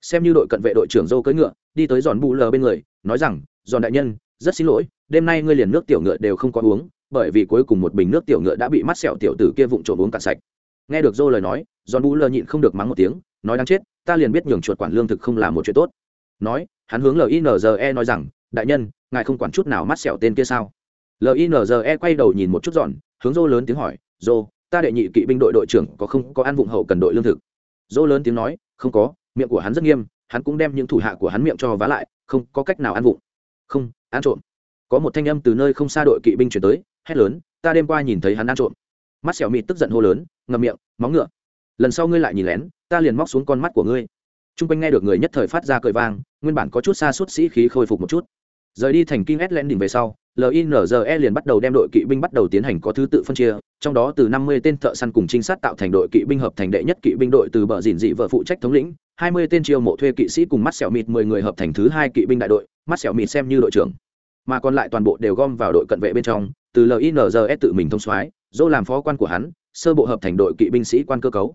Xem như đội cận vệ đội trưởng dâu cưỡi ngựa, đi tới giòn bù lờ bên người, nói rằng giòn đại nhân, rất xin lỗi, đêm nay ngươi liền nước tiểu ngựa đều không có uống, bởi vì cuối cùng một bình nước tiểu ngựa đã bị mắt sẹo tiểu tử kia vụng trộm uống cạn sạch. Nghe được dô lời nói giòn bù lờ nhịn không được mắng một tiếng, nói đáng chết, ta liền biết nhường chuột quản lương thực không là một chuyện tốt. Nói, hắn hướng linze nói rằng, đại nhân, ngài không quản chút nào mắt sẹo tên kia sao? Linze quay đầu nhìn một chút dọn, hướng dô lớn tiếng hỏi dô ta đệ nhị kỵ binh đội đội trưởng có không có ăn vụng hậu cần đội lương thực? Dô lớn tiếng nói, không có, miệng của hắn rất nghiêm, hắn cũng đem những thủ hạ của hắn miệng cho vá lại, không có cách nào ăn vụng. Không, ăn trộm. Có một thanh âm từ nơi không xa đội kỵ binh chuyển tới, hét lớn, ta đêm qua nhìn thấy hắn ăn trộm. Mắt xẻo mịt tức giận hô lớn, ngậm miệng, móng ngựa. Lần sau ngươi lại nhìn lén, ta liền móc xuống con mắt của ngươi. T r u n g quanh nghe được người nhất thời phát ra cười vang, nguyên bản có chút xa suốt sĩ khí khôi phục một chút. Rời đi thành kinh ét lén đỉnh về sau linze liền bắt đầu đem đội kỵ binh bắt đầu tiến hành có thứ tự phân chia, trong đó từ 50 tên thợ săn cùng trinh sát tạo thành đội kỵ binh hợp thành đệ nhất kỵ binh đội từ bờ dìn dị vợ phụ trách thống lĩnh 20 tên chiêu mộ thuê kỵ sĩ cùng mắt xẻo mịt 10 người hợp thành thứ hai kỵ binh đại đội, mắt xẻo mịt xem như đội trưởng. Mà còn lại toàn bộ đều gom vào đội cận vệ bên trong, từ linze tự mình thông soái dô làm phó quan của hắn, sơ bộ hợp thành đội kỵ binh sĩ quan cơ cấu.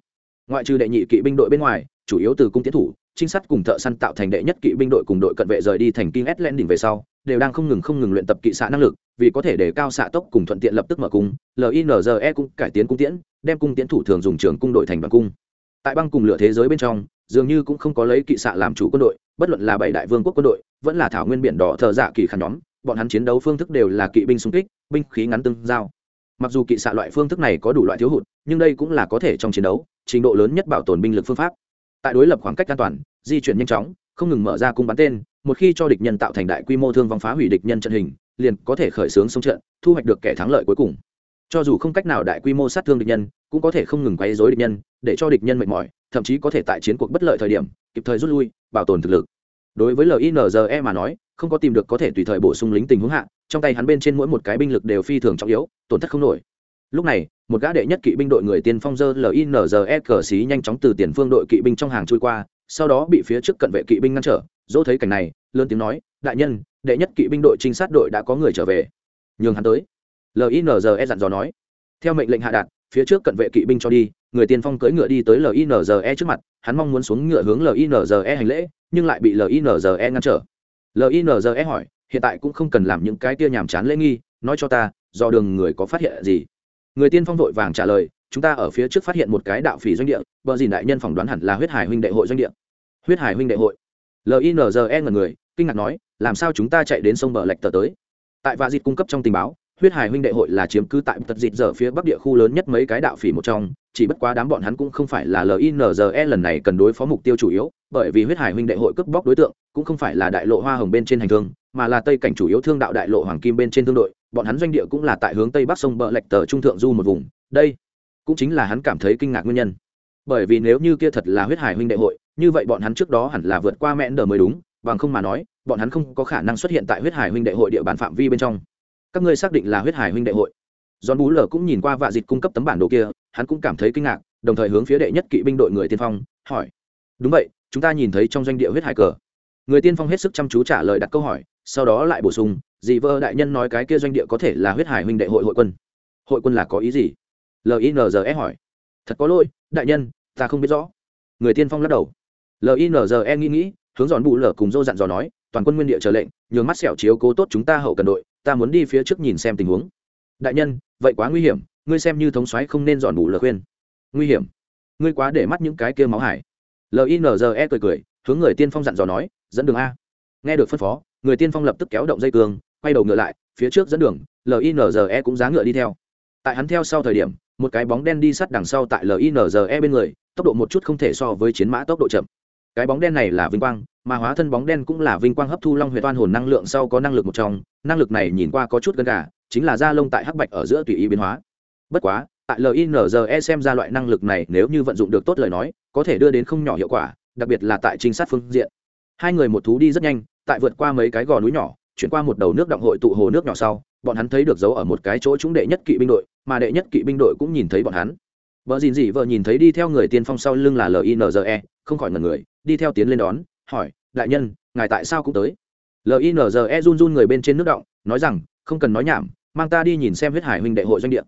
Ngoại trừ đệ nhị kỵ binh đội bên ngoài, chủ yếu từ cung tiến thủ, trinh sát cùng thợ săn tạo thành đệ nhất kỵ binh đội cùng đội cận vệ rời đi thành kinh s len đỉnh về sau đều đang không ngừng không ngừng luyện tập kỵ xạ năng lực, vì có thể để cao xạ tốc cùng thuận tiện lập tức mở cung linze cũng cải tiến cung tiễn, đem cung tiễn thủ thường dùng trường cung đội thành đoàn cung. Tại băng cùng lửa thế giới bên trong, dường như cũng không có lấy kỵ xạ làm chủ quân đội, bất luận là bảy đại vương quốc quân đội, vẫn là thảo nguyên biển đỏ thờ dạ kỳ khăn nhóm, bọn hắn chiến đấu phương thức đều là kỵ binh xung kích, binh khí ngắn tương giao. Mặc dù kỵ xạ loại phương thức này có đủ loại thiếu hụt, nhưng đây cũng là có thể trong chiến đấu, trình độ lớn nhất bảo tồn binh lực phương pháp. Tại đối lập khoảng cách an toàn, di chuyển nhanh chóng, không ngừng mở ra cung bắn tên một khi cho địch nhân tạo thành đại quy mô thương vong phá hủy địch nhân trận hình, liền có thể khởi xướng sông trận, thu hoạch được kẻ thắng lợi cuối cùng. Cho dù không cách nào đại quy mô sát thương địch nhân, cũng có thể không ngừng quấy dối địch nhân, để cho địch nhân mệt mỏi, thậm chí có thể tại chiến cuộc bất lợi thời điểm, kịp thời rút lui, bảo tồn thực lực. Đối với linze mà nói, không có tìm được có thể tùy thời bổ sung lính tình huống hạ, trong tay hắn bên trên mỗi một cái binh lực đều phi thường trọng yếu, tổn thất không nổi. Lúc này, một gã đệ nhất kỵ binh đội người tiên phong dơ linze cờ xí nhanh chóng từ tiền phương đội kỵ binh trong hàng trôi qua sau đó bị phía trước cận vệ kỵ binh ngăn trở, dỗ thấy cảnh này, lớn tiếng nói, đại nhân, đệ nhất kỵ binh đội trinh sát đội đã có người trở về. Nhường hắn tới. Linze dặn dò nói. Theo mệnh lệnh hạ đạt, phía trước cận vệ kỵ binh cho đi, người tiên phong cưỡi ngựa đi tới linze trước mặt, hắn mong muốn xuống ngựa hướng linze hành lễ, nhưng lại bị linze ngăn trở. Linze hỏi, hiện tại cũng không cần làm những cái tia nhàm chán lễ nghi, nói cho ta, do đường người có phát hiện gì? Người tiên phong vội vàng trả lời chúng ta ở phía trước phát hiện một cái đạo phỉ doanh địa, bờ dìn đại nhân phỏng đoán hẳn là huyết hải huynh đệ hội doanh địa. Huyết hải huynh đệ hội. Linze ngần người, kinh ngạc nói, làm sao chúng ta chạy đến sông bờ lệch tờ tới? Tại vạ dịt cung cấp trong tình báo, huyết hải huynh đệ hội là chiếm cứ tại tật dịt giờ phía bắc địa khu lớn nhất mấy cái đạo phỉ một trong, chỉ bất quá đám bọn hắn cũng không phải là linze lần này cần đối phó mục tiêu chủ yếu, bởi vì huyết hải huynh đệ hội cướp bóc đối tượng, cũng không phải là đại lộ hoa hồng bên trên hành thương, mà là tây cảnh chủ yếu thương đạo đại lộ hoàng kim bên trên thương đội. Bọn hắn doanh địa cũng là tại hướng tây bắc sông bờ lệch tờ trung thượng du một vùng. Đây cũng chính là hắn cảm thấy kinh ngạc nguyên nhân bởi vì nếu như kia thật là huyết hải huynh đệ hội như vậy bọn hắn trước đó hẳn là vượt qua mẹn đờ mới đúng bằng không mà nói bọn hắn không có khả năng xuất hiện tại huyết hải huynh đệ hội địa bàn phạm vi bên trong các ngươi xác định là huyết hải huynh đệ hội John Bú Lở cũng nhìn qua vạ dịch cung cấp tấm bản đồ kia, hắn cũng cảm thấy kinh ngạc, đồng thời hướng phía đệ nhất kỵ binh đội người tiên phong, hỏi: "Đúng vậy, chúng ta nhìn thấy trong doanh địa huyết hải cờ." Người tiên phong hết sức chăm chú trả lời đặt câu hỏi, sau đó lại bổ sung: dị vơ đại nhân nói cái kia doanh địa có thể là huyết hải huynh đệ hội hội quân." "Hội quân là có ý gì?" LINZE hỏi. "Thật có lỗi, đại nhân, ta không biết rõ." Người tiên phong lắc đầu. LINZE nghĩ nghĩ, hướng Giòn bụ Lở cùng Dô dặn dò nói: "Toàn quân nguyên địa chờ lệnh, nhường mắt sẹo chiếu cố tốt chúng ta hậu cần đội, ta muốn đi phía trước nhìn xem tình huống." đại nhân vậy quá nguy hiểm ngươi xem như thống soái không nên dọn bụ lở khuyên nguy hiểm ngươi quá để mắt những cái kia máu hải linze cười cười hướng người tiên phong dặn dò nói dẫn đường a nghe được phân phó người tiên phong lập tức kéo động dây cường quay đầu ngựa lại phía trước dẫn đường linze cũng giá ngựa đi theo tại hắn theo sau thời điểm một cái bóng đen đi sát đằng sau tại linze bên người, tốc độ một chút không thể so với chiến mã tốc độ chậm. Cái bóng đen này là vinh quang, mà hóa thân bóng đen cũng là vinh quang hấp thu long huệ toan hồn năng lượng sau có năng lực một trong, năng lực này nhìn qua có chút gần cả chính là da lông tại hắc bạch ở giữa tùy ý biến hóa. Bất quá, tại linze xem ra loại năng lực này nếu như vận dụng được tốt lời nói, có thể đưa đến không nhỏ hiệu quả, đặc biệt là tại trinh sát phương diện. Hai người một thú đi rất nhanh, tại vượt qua mấy cái gò núi nhỏ, chuyển qua một đầu nước động hội tụ hồ nước nhỏ sau, bọn hắn thấy được dấu ở một cái chỗ trúng đệ nhất kỵ binh đội mà đệ nhất kỵ binh đội cũng nhìn thấy bọn hắn. Vợ dìn dị vợ nhìn thấy đi theo người tiên phong sau lưng là linze không khỏi ngần người, đi theo tiến lên đón, hỏi, đại nhân, ngài tại sao cũng tới? Linze run run người bên trên nước động, nói rằng, không cần nói nhảm, mang ta đi nhìn xem huyết hải huynh đệ hội doanh địa.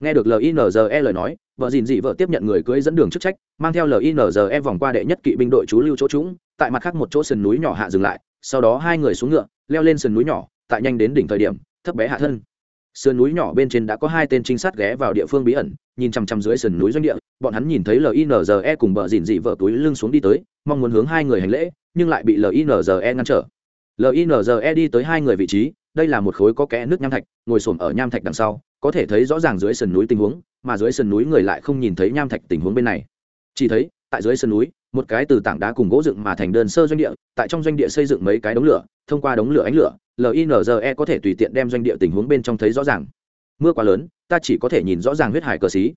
Nghe được linze lời nói vợ dìn dị vợ tiếp nhận người cưới dẫn đường chức trách, mang theo linze vòng qua đệ nhất kỵ binh đội chú lưu chỗ trũng, tại mặt khác một chỗ sườn núi nhỏ hạ dừng lại, sau đó hai người xuống ngựa, leo lên sườn núi nhỏ, tại nhanh đến đỉnh thời điểm, thấp bé hạ thân sườn núi nhỏ bên trên đã có hai tên trinh sát ghé vào địa phương bí ẩn, nhìn chằm chằm dưới sườn núi doanh địa, bọn hắn nhìn thấy linze cùng bờ dìn dị vợ túi lưng xuống đi tới, mong muốn hướng hai người hành lễ, nhưng lại bị linze ngăn trở. Linze đi tới hai người vị trí, đây là một khối có kẽ nước nham thạch, ngồi xổm ở nham thạch đằng sau, có thể thấy rõ ràng dưới sườn núi tình huống, mà dưới sườn núi người lại không nhìn thấy nham thạch tình huống bên này. Chỉ thấy tại dưới sườn núi, một cái từ tảng đá cùng gỗ dựng mà thành đơn sơ doanh địa, tại trong doanh địa xây dựng mấy cái đống lửa, thông qua đống lửa ánh lửa linze có thể tùy tiện đem doanh địa tình huống bên trong thấy rõ ràng. Mưa quá lớn, ta chỉ có thể nhìn rõ ràng huyết hải cờ xí.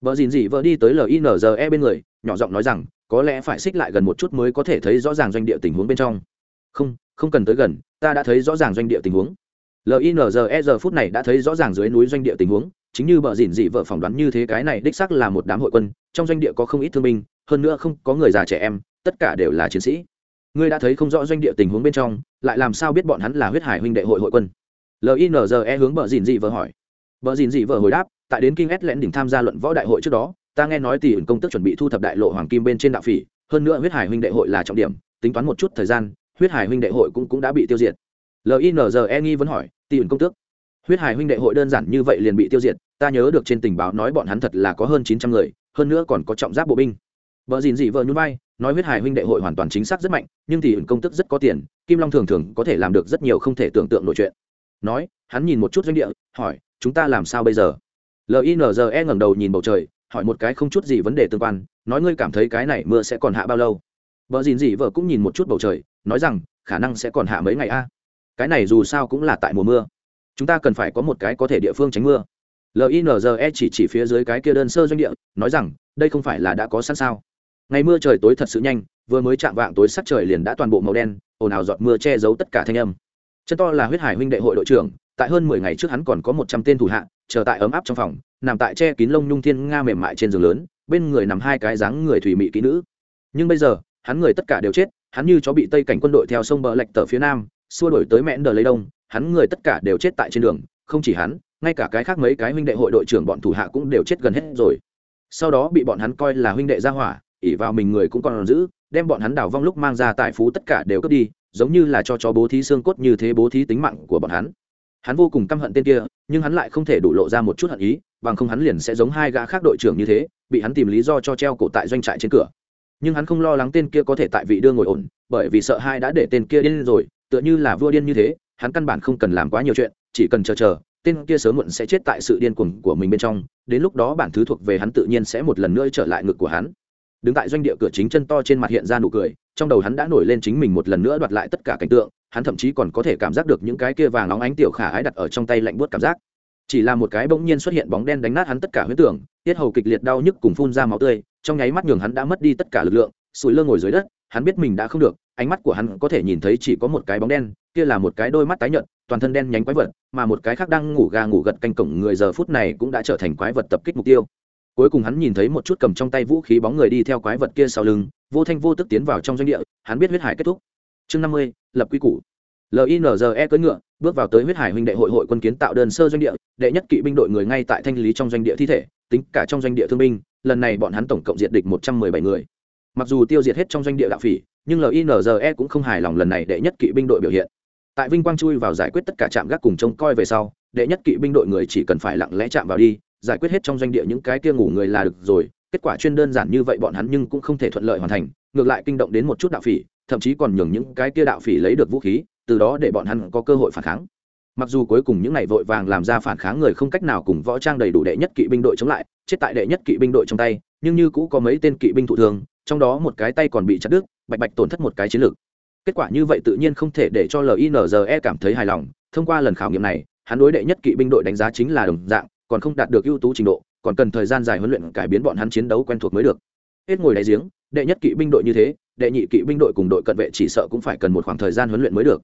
Vợ dìn dị vợ đi tới linze bên người, nhỏ giọng nói rằng, có lẽ phải xích lại gần một chút mới có thể thấy rõ ràng doanh địa tình huống bên trong. Không không cần tới gần, ta đã thấy rõ ràng doanh địa tình huống. Linze giờ phút này đã thấy rõ ràng dưới núi doanh địa tình huống chính như bờ dìn dị vợ phỏng đoán như thế cái này đích xác là một đám hội quân trong doanh địa có không ít thương binh hơn nữa không có người già trẻ em tất cả đều là chiến sĩ. Ngươi đã thấy không rõ doanh địa tình huống bên trong lại làm sao biết bọn hắn là huyết hải huynh đệ hội hội quân? Linze hướng bờ dìn dị vợ hỏi. Bờ dìn dị vợ hồi đáp tại đến kinh s lẽn đỉnh tham gia luận võ đại hội trước đó ta nghe nói tỷ ẩn công tức chuẩn bị thu thập đại lộ hoàng kim bên trên đạo phỉ hơn nữa huyết hải huynh đệ hội là trọng điểm tính toán một chút thời gian huyết hải huynh đệ hội cũng, cũng đã bị tiêu diệt. Linze nghi vẫn hỏi tỷ ẩn công tước? Huyết hải huynh đệ hội đơn giản như vậy liền bị tiêu diệt, ta nhớ được trên tình báo nói bọn hắn thật là có hơn chín trăm người, hơn nữa còn có trọng giáp bộ binh. Vợ dìn dị vợ nhún vai, nói huyết hải huynh đệ hội hoàn toàn chính xác rất mạnh, nhưng thì ẩn công tức rất có tiền, kim long thường thường có thể làm được rất nhiều không thể tưởng tượng nổi chuyện. Nói, hắn nhìn một chút doanh địa, hỏi, chúng ta làm sao bây giờ? Linze ngẩng đầu nhìn bầu trời, hỏi một cái không chút gì vấn đề tương quan, nói, ngươi cảm thấy cái này mưa sẽ còn hạ bao lâu? Vợ dìn dị vợ cũng nhìn một chút bầu trời, nói rằng, khả năng sẽ còn hạ mấy ngày a. Cái này dù sao cũng là tại mùa mưa chúng ta cần phải có một cái có thể địa phương tránh mưa. Linze chỉ chỉ phía dưới cái kia đơn sơ doanh địa, nói rằng, đây không phải là đã có sẵn sao. Ngày mưa trời tối thật sự nhanh, vừa mới chạm vạng tối sắc trời liền đã toàn bộ màu đen, ồn ào giọt mưa che giấu tất cả thanh âm. Chân to là huyết hải huynh đệ hội đội trưởng, tại hơn mười ngày trước hắn còn có một trăm tên thủ hạ, chờ tại ấm áp trong phòng, nằm tại che kín lông nhung thiên nga mềm mại trên giường lớn, bên người nằm hai cái dáng người thủy mị kỹ nữ. Nhưng bây giờ, hắn người tất cả đều chết, hắn như chó bị tây cảnh quân đội theo sông bờ lệch tờ phía nam, xua đổi tới mẹn đờ lấy đông hắn người tất cả đều chết tại trên đường, không chỉ hắn, ngay cả cái khác mấy cái huynh đệ hội đội trưởng bọn thủ hạ cũng đều chết gần hết rồi. Sau đó bị bọn hắn coi là huynh đệ gia hỏa ỉ vào mình người cũng còn giữ đem bọn hắn đào vong lúc mang ra tại phú tất cả đều cướp đi, giống như là cho chó bố thí xương cốt như thế bố thí tính mạng của bọn hắn. Hắn vô cùng căm hận tên kia, nhưng hắn lại không thể đủ lộ ra một chút hận ý, bằng không hắn liền sẽ giống hai gã khác đội trưởng như thế, bị hắn tìm lý do cho treo cổ tại doanh trại trên cửa. Nhưng hắn không lo lắng tên kia có thể tại vị đưa ngồi ổn, bởi vì sợ hai đã để tên kia điên rồi, tựa như là vua điên như thế hắn căn bản không cần làm quá nhiều chuyện, chỉ cần chờ chờ, tên kia sớm muộn sẽ chết tại sự điên cuồng của mình bên trong, đến lúc đó bản thứ thuộc về hắn tự nhiên sẽ một lần nữa trở lại ngực của hắn. Đứng tại doanh địa cửa chính chân to trên mặt hiện ra nụ cười, trong đầu hắn đã nổi lên chính mình một lần nữa đoạt lại tất cả cảnh tượng, hắn thậm chí còn có thể cảm giác được những cái kia vàng óng ánh tiểu khả ái đặt ở trong tay lạnh buốt cảm giác. Chỉ là một cái bỗng nhiên xuất hiện bóng đen đánh nát hắn tất cả huyết tưởng, tiết hầu kịch liệt đau nhức cùng phun ra máu tươi, trong nháy mắt nhường hắn đã mất đi tất cả lực lượng, sủi lơ ngồi dưới đất, hắn biết mình đã không được ánh mắt của hắn có thể nhìn thấy chỉ có một cái bóng đen, kia là một cái đôi mắt tái nhợt, toàn thân đen nhánh quái vật, mà một cái khác đang ngủ gà ngủ gật canh cổng người giờ phút này cũng đã trở thành quái vật tập kích mục tiêu. Cuối cùng hắn nhìn thấy một chút cầm trong tay vũ khí bóng người đi theo quái vật kia sau lưng, vô thanh vô tức tiến vào trong doanh địa, hắn biết huyết hải kết thúc. Chương năm mươi, lập quy củ. Linze cưỡi ngựa, bước vào tới huyết hải huynh đệ hội hội quân kiến tạo đơn sơ doanh địa, đệ nhất kỵ binh đội người ngay tại thanh lý trong doanh địa thi thể, tính cả trong doanh địa thương binh, lần này bọn hắn tổng cộng diệt địch một trăm mười bảy người. Mặc dù tiêu diệt hết trong doanh địa đạo phỉ nhưng linze cũng không hài lòng lần này đệ nhất kỵ binh đội biểu hiện. Tại vinh quang chui vào giải quyết tất cả trạm gác cùng trông coi về sau, đệ nhất kỵ binh đội người chỉ cần phải lặng lẽ chạm vào đi, giải quyết hết trong doanh địa những cái kia ngủ người là được rồi, kết quả chuyên đơn giản như vậy bọn hắn nhưng cũng không thể thuận lợi hoàn thành, ngược lại kinh động đến một chút đạo phỉ, thậm chí còn nhường những cái kia đạo phỉ lấy được vũ khí, từ đó để bọn hắn có cơ hội phản kháng. Mặc dù cuối cùng những ngày vội vàng làm ra phản kháng người không cách nào cùng võ trang đầy đủ đệ nhất kỵ binh đội chống lại, chết tại đệ nhất kỵ binh đội trong tay, nhưng như cũ có mấy tên kỵ binh thụ thương, trong đó một cái tay còn bị chặt đứt bạch bạch tổn thất một cái chiến lược. Kết quả như vậy tự nhiên không thể để cho linze cảm thấy hài lòng. Thông qua lần khảo nghiệm này, hắn đối đệ nhất kỵ binh đội đánh giá chính là đồng dạng, còn không đạt được ưu tú trình độ, còn cần thời gian dài huấn luyện cải biến bọn hắn chiến đấu quen thuộc mới được. Hết ngồi đáy giếng, đệ nhất kỵ binh đội như thế, đệ nhị kỵ binh đội cùng đội cận vệ chỉ sợ cũng phải cần một khoảng thời gian huấn luyện mới được.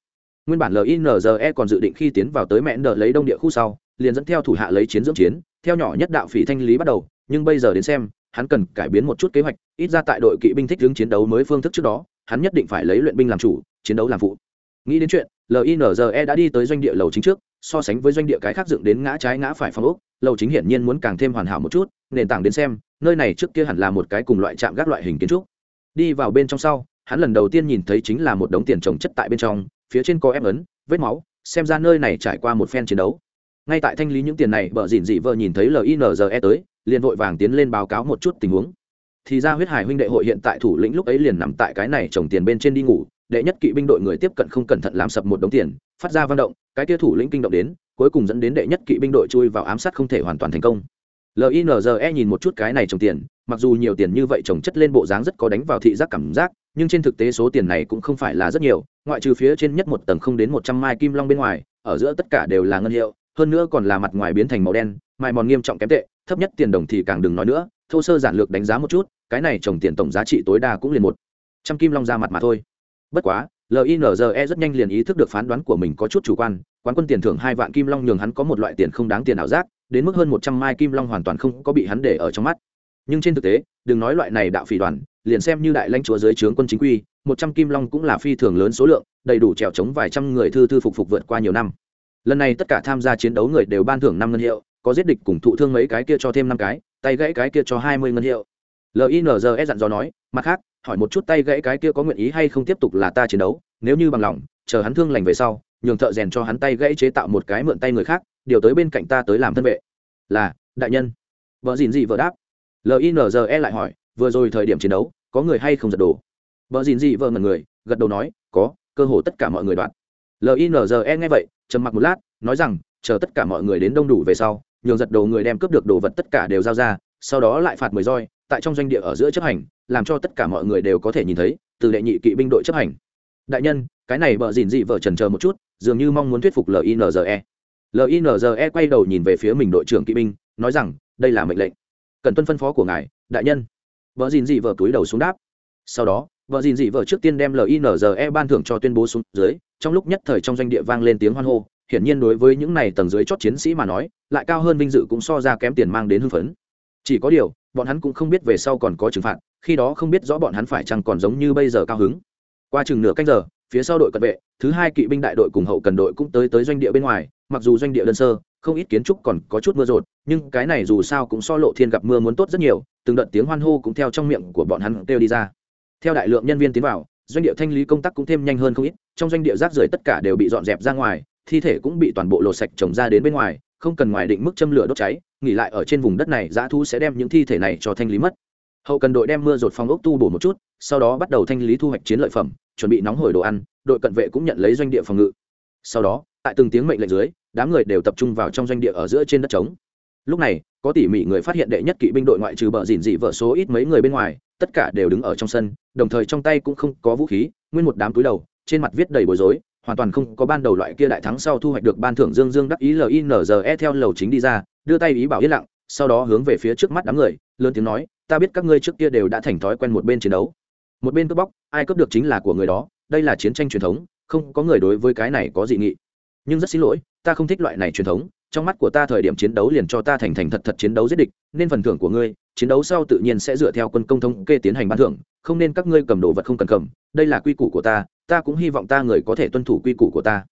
Nguyên bản linze còn dự định khi tiến vào tới mẹn đờ lấy đông địa khu sau, liền dẫn theo thủ hạ lấy chiến dưỡng chiến, theo nhỏ nhất đạo phỉ thanh lý bắt đầu, nhưng bây giờ đến xem hắn cần cải biến một chút kế hoạch, ít ra tại đội kỵ binh thích hướng chiến đấu mới phương thức trước đó, hắn nhất định phải lấy luyện binh làm chủ, chiến đấu làm phụ. Nghĩ đến chuyện linze đã đi tới doanh địa lầu chính trước, so sánh với doanh địa cái khác dựng đến ngã trái ngã phải phong ốc, lầu chính hiển nhiên muốn càng thêm hoàn hảo một chút, nền tảng đến xem, nơi này trước kia hẳn là một cái cùng loại trạm gác loại hình kiến trúc. Đi vào bên trong sau, hắn lần đầu tiên nhìn thấy chính là một đống tiền trồng chất tại bên trong, phía trên có ép ấn, vết máu, xem ra nơi này trải qua một phen chiến đấu. Ngay tại thanh lý những tiền này bờ dỉn dị vợ nhìn thấy linze tới liền vội vàng tiến lên báo cáo một chút tình huống. Thì ra huyết hải huynh đệ hội hiện tại thủ lĩnh lúc ấy liền nằm tại cái này trồng tiền bên trên đi ngủ, đệ nhất kỵ binh đội người tiếp cận không cẩn thận làm sập một đống tiền, phát ra văn động, cái kia thủ lĩnh kinh động đến, cuối cùng dẫn đến đệ nhất kỵ binh đội chui vào ám sát không thể hoàn toàn thành công. Linze nhìn một chút cái này trồng tiền, mặc dù nhiều tiền như vậy trồng chất lên bộ dáng rất có đánh vào thị giác cảm giác, nhưng trên thực tế số tiền này cũng không phải là rất nhiều, ngoại trừ phía trên nhất một tầng không đến một trăm mai kim long bên ngoài, ở giữa tất cả đều là ngân hiệu, hơn nữa còn là mặt ngoài biến thành màu đen mai mòn nghiêm trọng kém tệ thấp nhất tiền đồng thì càng đừng nói nữa, thô sơ giản lược đánh giá một chút, cái này trồng tiền tổng giá trị tối đa cũng liền một trăm kim long ra mặt mà thôi. Bất quá linze rất nhanh liền ý thức được phán đoán của mình có chút chủ quan, quán quân tiền thưởng hai vạn kim long nhường hắn có một loại tiền không đáng tiền ảo giác, đến mức hơn một trăm mai kim long hoàn toàn không có bị hắn để ở trong mắt. Nhưng trên thực tế, đừng nói loại này đạo phỉ đoàn, liền xem như đại lãnh chúa dưới trướng quân chính quy, một trăm kim long cũng là phi thường lớn số lượng, đầy đủ trèo chống vài trăm người thư thư phục phục vượt qua nhiều năm. Lần này tất cả tham gia chiến đấu người đều ban thưởng năm ngân hiệu có giết địch cùng thụ thương mấy cái kia cho thêm năm cái, tay gãy cái kia cho hai mươi ngân hiệu. Linze dặn dò nói, mặt khác, hỏi một chút tay gãy cái kia có nguyện ý hay không tiếp tục là ta chiến đấu, nếu như bằng lòng, chờ hắn thương lành về sau, nhường thợ rèn cho hắn tay gãy chế tạo một cái mượn tay người khác, điều tới bên cạnh ta tới làm thân vệ. Là, đại nhân. Vợ dìn gì vợ đáp. Linze lại hỏi, vừa rồi thời điểm chiến đấu, có người hay không giật đồ? Vợ dìn gì vợ ngần người, gật đầu nói, có, cơ hồ tất cả mọi người đoạn. Linze nghe vậy, trầm mặc một lát, nói rằng, chờ tất cả mọi người đến đông đủ về sau nhường giật đồ người đem cướp được đồ vật tất cả đều giao ra, sau đó lại phạt mười roi, tại trong doanh địa ở giữa chấp hành, làm cho tất cả mọi người đều có thể nhìn thấy, từ đệ nhị kỵ binh đội chấp hành. Đại nhân, cái này bợ dìn dị vợ trần chờ một chút, dường như mong muốn thuyết phục linze linze quay đầu nhìn về phía mình đội trưởng kỵ binh, nói rằng, đây là mệnh lệnh. Cần tuân phân phó của ngài, đại nhân. Vợ dìn dị vợ túi đầu xuống đáp. Sau đó vợ dìn dị vợ trước tiên đem linze ban thưởng cho tuyên bố xuống dưới, trong lúc nhất thời trong doanh địa vang lên tiếng hoan hô hiển nhiên đối với những này tầng dưới chót chiến sĩ mà nói, lại cao hơn vinh dự cũng so ra kém tiền mang đến hưng phấn. Chỉ có điều, bọn hắn cũng không biết về sau còn có trừng phạt, khi đó không biết rõ bọn hắn phải chăng còn giống như bây giờ cao hứng. Qua chừng nửa canh giờ, phía sau đội cận vệ, thứ hai kỵ binh đại đội cùng hậu cần đội cũng tới tới doanh địa bên ngoài, mặc dù doanh địa đơn sơ, không ít kiến trúc còn có chút mưa rột, nhưng cái này dù sao cũng so lộ thiên gặp mưa muốn tốt rất nhiều, từng đợt tiếng hoan hô cũng theo trong miệng của bọn hắn kêu đi ra. Theo đại lượng nhân viên tiến vào, doanh địa thanh lý công tác cũng thêm nhanh hơn không ít, trong doanh địa rác rưởi tất cả đều bị dọn dẹp ra ngoài thi thể cũng bị toàn bộ lột sạch trồng ra đến bên ngoài, không cần ngoài định mức châm lửa đốt cháy, nghỉ lại ở trên vùng đất này, dã thu sẽ đem những thi thể này cho thanh lý mất. Hậu cần đội đem mưa rột phong ốc tu bổ một chút, sau đó bắt đầu thanh lý thu hoạch chiến lợi phẩm, chuẩn bị nóng hổi đồ ăn, đội cận vệ cũng nhận lấy doanh địa phòng ngự. Sau đó, tại từng tiếng mệnh lệnh dưới, đám người đều tập trung vào trong doanh địa ở giữa trên đất trống. Lúc này, có tỉ mỉ người phát hiện đệ nhất kỵ binh đội ngoại trừ bờ dìn dị vợ số ít mấy người bên ngoài, tất cả đều đứng ở trong sân, đồng thời trong tay cũng không có vũ khí, nguyên một đám túi đầu, trên mặt viết đầy bối rối hoàn toàn không có ban đầu loại kia đại thắng sau thu hoạch được ban thưởng dương dương đắc ý linze theo lầu chính đi ra, đưa tay ý bảo yên lặng, sau đó hướng về phía trước mắt đám người, lớn tiếng nói, ta biết các ngươi trước kia đều đã thành thói quen một bên chiến đấu. Một bên cướp bóc, ai cướp được chính là của người đó, đây là chiến tranh truyền thống, không có người đối với cái này có dị nghị. Nhưng rất xin lỗi, ta không thích loại này truyền thống trong mắt của ta thời điểm chiến đấu liền cho ta thành thành thật thật chiến đấu giết địch, nên phần thưởng của ngươi, chiến đấu sau tự nhiên sẽ dựa theo quân công thống kê tiến hành ban thưởng, không nên các ngươi cầm đồ vật không cần cầm, đây là quy củ của ta ta cũng hy vọng ta người có thể tuân thủ quy củ của ta.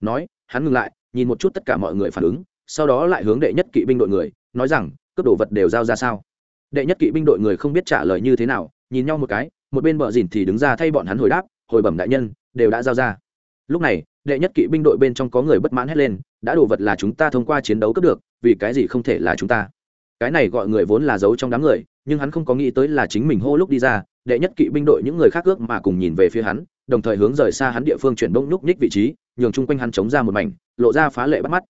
Nói, hắn ngừng lại, nhìn một chút tất cả mọi người phản ứng, sau đó lại hướng đệ nhất kỵ binh đội người, nói rằng, cướp đồ vật đều giao ra sao? Đệ nhất kỵ binh đội người không biết trả lời như thế nào, nhìn nhau một cái, một bên bờ dìn thì đứng ra thay bọn hắn hồi đáp, hồi bẩm đại nhân, đều đã giao ra. Lúc này đệ nhất kỵ binh đội bên trong có người bất mãn hét lên đã đồ vật là chúng ta thông qua chiến đấu cướp được vì cái gì không thể là chúng ta? Cái này gọi người vốn là giấu trong đám người nhưng hắn không có nghĩ tới là chính mình hô lúc đi ra đệ nhất kỵ binh đội những người khác ước mà cùng nhìn về phía hắn đồng thời hướng rời xa hắn địa phương chuyển bông nhúc nhích vị trí nhường chung quanh hắn chống ra một mảnh lộ ra phá lệ bắt mắt.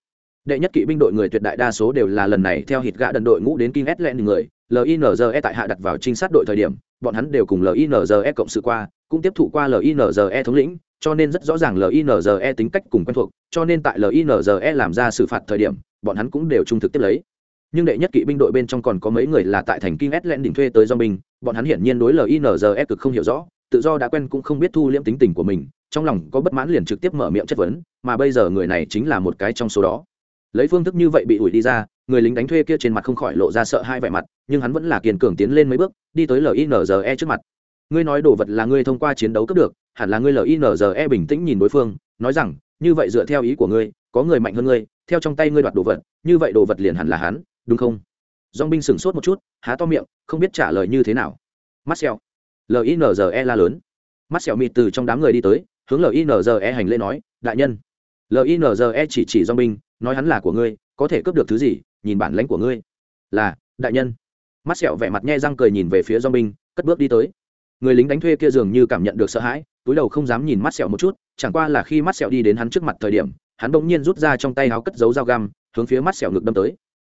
Đệ nhất kỵ binh đội người tuyệt đại đa số đều là lần này theo hít gã đần đội ngũ đến kim s len người, LINZE tại hạ đặt vào trinh sát đội thời điểm, bọn hắn đều cùng LINZE cộng sự qua, cũng tiếp thụ qua LINZE thống lĩnh, cho nên rất rõ ràng LINZE tính cách cùng quen thuộc, cho nên tại LINZE làm ra xử phạt thời điểm, bọn hắn cũng đều trung thực tiếp lấy. Nhưng đệ nhất kỵ binh đội bên trong còn có mấy người là tại thành kinh s len đỉnh thuê tới do mình, bọn hắn hiển nhiên đối LINZE cực không hiểu rõ, tự do đã quen cũng không biết thu liễm tính tình của mình, trong lòng có bất mãn liền trực tiếp mở miệng chất vấn, mà bây giờ người này chính là một cái trong số đó lấy phương thức như vậy bị ủi đi ra người lính đánh thuê kia trên mặt không khỏi lộ ra sợ hai vẻ mặt nhưng hắn vẫn là kiên cường tiến lên mấy bước đi tới linze trước mặt ngươi nói đồ vật là ngươi thông qua chiến đấu cướp được hẳn là ngươi linze bình tĩnh nhìn đối phương, nói rằng, như vậy dựa theo ý của ngươi, có người mạnh hơn ngươi, theo trong tay ngươi đoạt đồ vật, như vậy đồ vật liền hẳn là hắn, đúng không? Dong binh sửng sốt một chút, há to miệng, không biết trả lời như thế nào. Marcel. Linze la lớn. Marcel mịt từ trong đám người đi tới, hướng linze hành lễ nói, đại nhân. Linze chỉ chỉ dong binh, nói hắn là của ngươi, có thể cướp được thứ gì, nhìn bản lãnh của ngươi. Là, đại nhân. Mắt sẹo vẻ mặt nhe răng cười nhìn về phía do binh, cất bước đi tới. Người lính đánh thuê kia dường như cảm nhận được sợ hãi túi đầu không dám nhìn mắt sẹo một chút, chẳng qua là khi mắt sẹo đi đến hắn trước mặt thời điểm, hắn bỗng nhiên rút ra trong tay áo cất giấu dao găm, hướng phía mắt sẹo ngực đâm tới.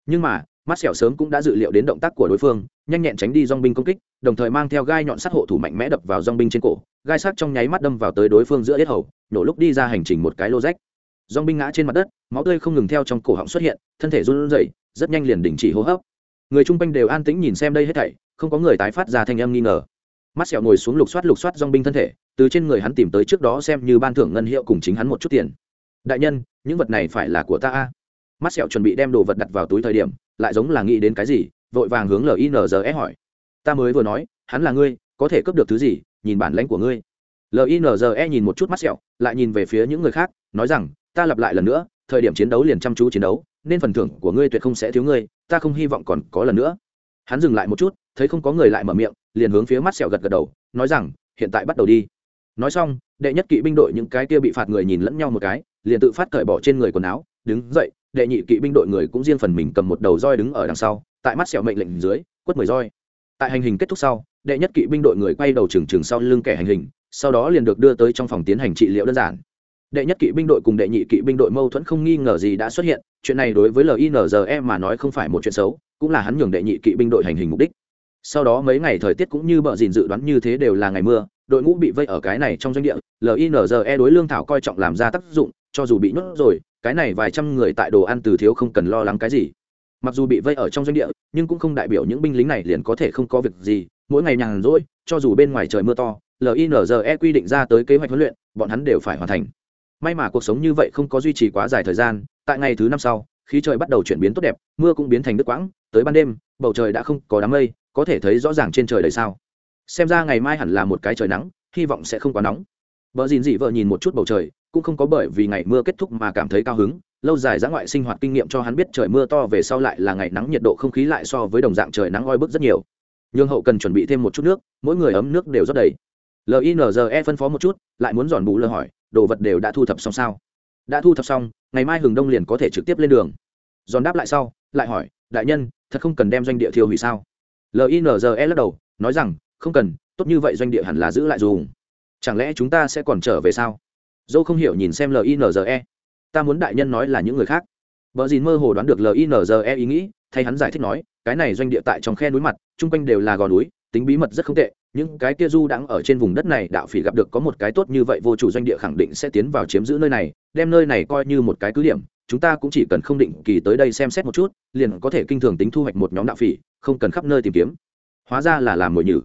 Nhưng mà, mắt sẹo sớm cũng đã dự liệu đến động tác của đối phương, nhanh nhẹn tránh đi dong binh công kích, đồng thời mang theo gai nhọn sát hộ thủ mạnh mẽ đập vào dong binh trên cổ, gai sát trong nháy mắt đâm vào tới đối phương giữa yết hầu, nổ lúc đi ra hành trình một cái lô rách dong binh ngã trên mặt đất, máu tươi không ngừng theo trong cổ họng xuất hiện, thân thể run rẩy, rất nhanh liền đình chỉ hô hấp. Người chung quanh đều an tĩnh nhìn xem đây hết thảy, không có người tái phát ra thanh âm nghi ngờ mắt sẹo ngồi xuống lục soát lục soát dong binh thân thể, từ trên người hắn tìm tới trước đó xem như ban thưởng ngân hiệu cùng chính hắn một chút tiền. Đại nhân, những vật này phải là của ta a. Mắt sẹo chuẩn bị đem đồ vật đặt vào túi thời điểm, lại giống là nghĩ đến cái gì, vội vàng hướng linze hỏi. Ta mới vừa nói, hắn là ngươi, có thể cướp được thứ gì, nhìn bản lãnh của ngươi. Linze nhìn một chút mắt sẹo, lại nhìn về phía những người khác, nói rằng, ta lặp lại lần nữa, thời điểm chiến đấu liền chăm chú chiến đấu, nên phần thưởng của ngươi tuyệt không sẽ thiếu ngươi, ta không hy vọng còn có lần nữa. Hắn dừng lại một chút, thấy không có người lại mở miệng liền hướng phía mắt sẹo gật gật đầu, nói rằng, hiện tại bắt đầu đi. Nói xong, đệ nhất kỵ binh đội những cái kia bị phạt người nhìn lẫn nhau một cái, liền tự phát cởi bỏ trên người quần áo, đứng dậy, đệ nhị kỵ binh đội người cũng riêng phần mình cầm một đầu roi đứng ở đằng sau, tại mắt sẹo mệnh lệnh dưới, quất mười roi. Tại hành hình kết thúc sau, đệ nhất kỵ binh đội người quay đầu trừng trừng sau lưng kẻ hành hình, sau đó liền được đưa tới trong phòng tiến hành trị liệu đơn giản. Đệ nhất kỵ binh đội cùng đệ nhị kỵ binh đội mâu thuẫn không nghi ngờ gì đã xuất hiện, chuyện này đối với linze mà nói không phải một chuyện xấu, cũng là hắn nhường đệ nhị kỵ binh đội hành hình mục đích sau đó mấy ngày thời tiết cũng như bờ dìn dự đoán như thế đều là ngày mưa, đội ngũ bị vây ở cái này trong doanh địa linze đối lương thảo coi trọng làm ra tác dụng, cho dù bị nhốt rồi, cái này vài trăm người tại đồ ăn từ thiếu không cần lo lắng cái gì. Mặc dù bị vây ở trong doanh địa, nhưng cũng không đại biểu những binh lính này liền có thể không có việc gì, mỗi ngày nhàn rỗi, cho dù bên ngoài trời mưa to linze quy định ra tới kế hoạch huấn luyện, bọn hắn đều phải hoàn thành. May mà cuộc sống như vậy không có duy trì quá dài thời gian, tại ngày thứ năm sau, khí trời bắt đầu chuyển biến tốt đẹp, mưa cũng biến thành đứt quãng, tới ban đêm, bầu trời đã không có đám mây có thể thấy rõ ràng trên trời đầy sao. Xem ra ngày mai hẳn là một cái trời nắng, hy vọng sẽ không quá nóng. Vợ dìn dị vợ nhìn một chút bầu trời, cũng không có bởi vì ngày mưa kết thúc mà cảm thấy cao hứng. Lâu dài giã ngoại sinh hoạt kinh nghiệm cho hắn biết trời mưa to về sau lại là ngày nắng nhiệt độ không khí lại so với đồng dạng trời nắng oi bức rất nhiều. Nhưng hậu cần chuẩn bị thêm một chút nước, mỗi người ấm nước đều rất đầy. Linze phân phó một chút, lại muốn giòn bù lơ hỏi, đồ vật đều đã thu thập xong sao? Đã thu thập xong, ngày mai hừng đông liền có thể trực tiếp lên đường. Giòn đáp lại sau, lại hỏi, đại nhân, thật không cần đem doanh địa thiêu hủy sao? Linze lắc đầu, nói rằng, không cần, tốt như vậy doanh địa hẳn là giữ lại dùng. Chẳng lẽ chúng ta sẽ còn trở về sao? Dâu không hiểu nhìn xem linze ta muốn đại nhân nói là những người khác. Vợ dìn mơ hồ đoán được linze ý nghĩ, thay hắn giải thích nói, cái này doanh địa tại trong khe núi mặt, chung quanh đều là gò núi, tính bí mật rất không tệ. Những cái kia du đãng ở trên vùng đất này, đạo phỉ gặp được có một cái tốt như vậy, vô chủ doanh địa khẳng định sẽ tiến vào chiếm giữ nơi này, đem nơi này coi như một cái cứ điểm chúng ta cũng chỉ cần không định kỳ tới đây xem xét một chút, liền có thể kinh thường tính thu hoạch một nhóm đạo phỉ, không cần khắp nơi tìm kiếm. Hóa ra là làm mồi nhử.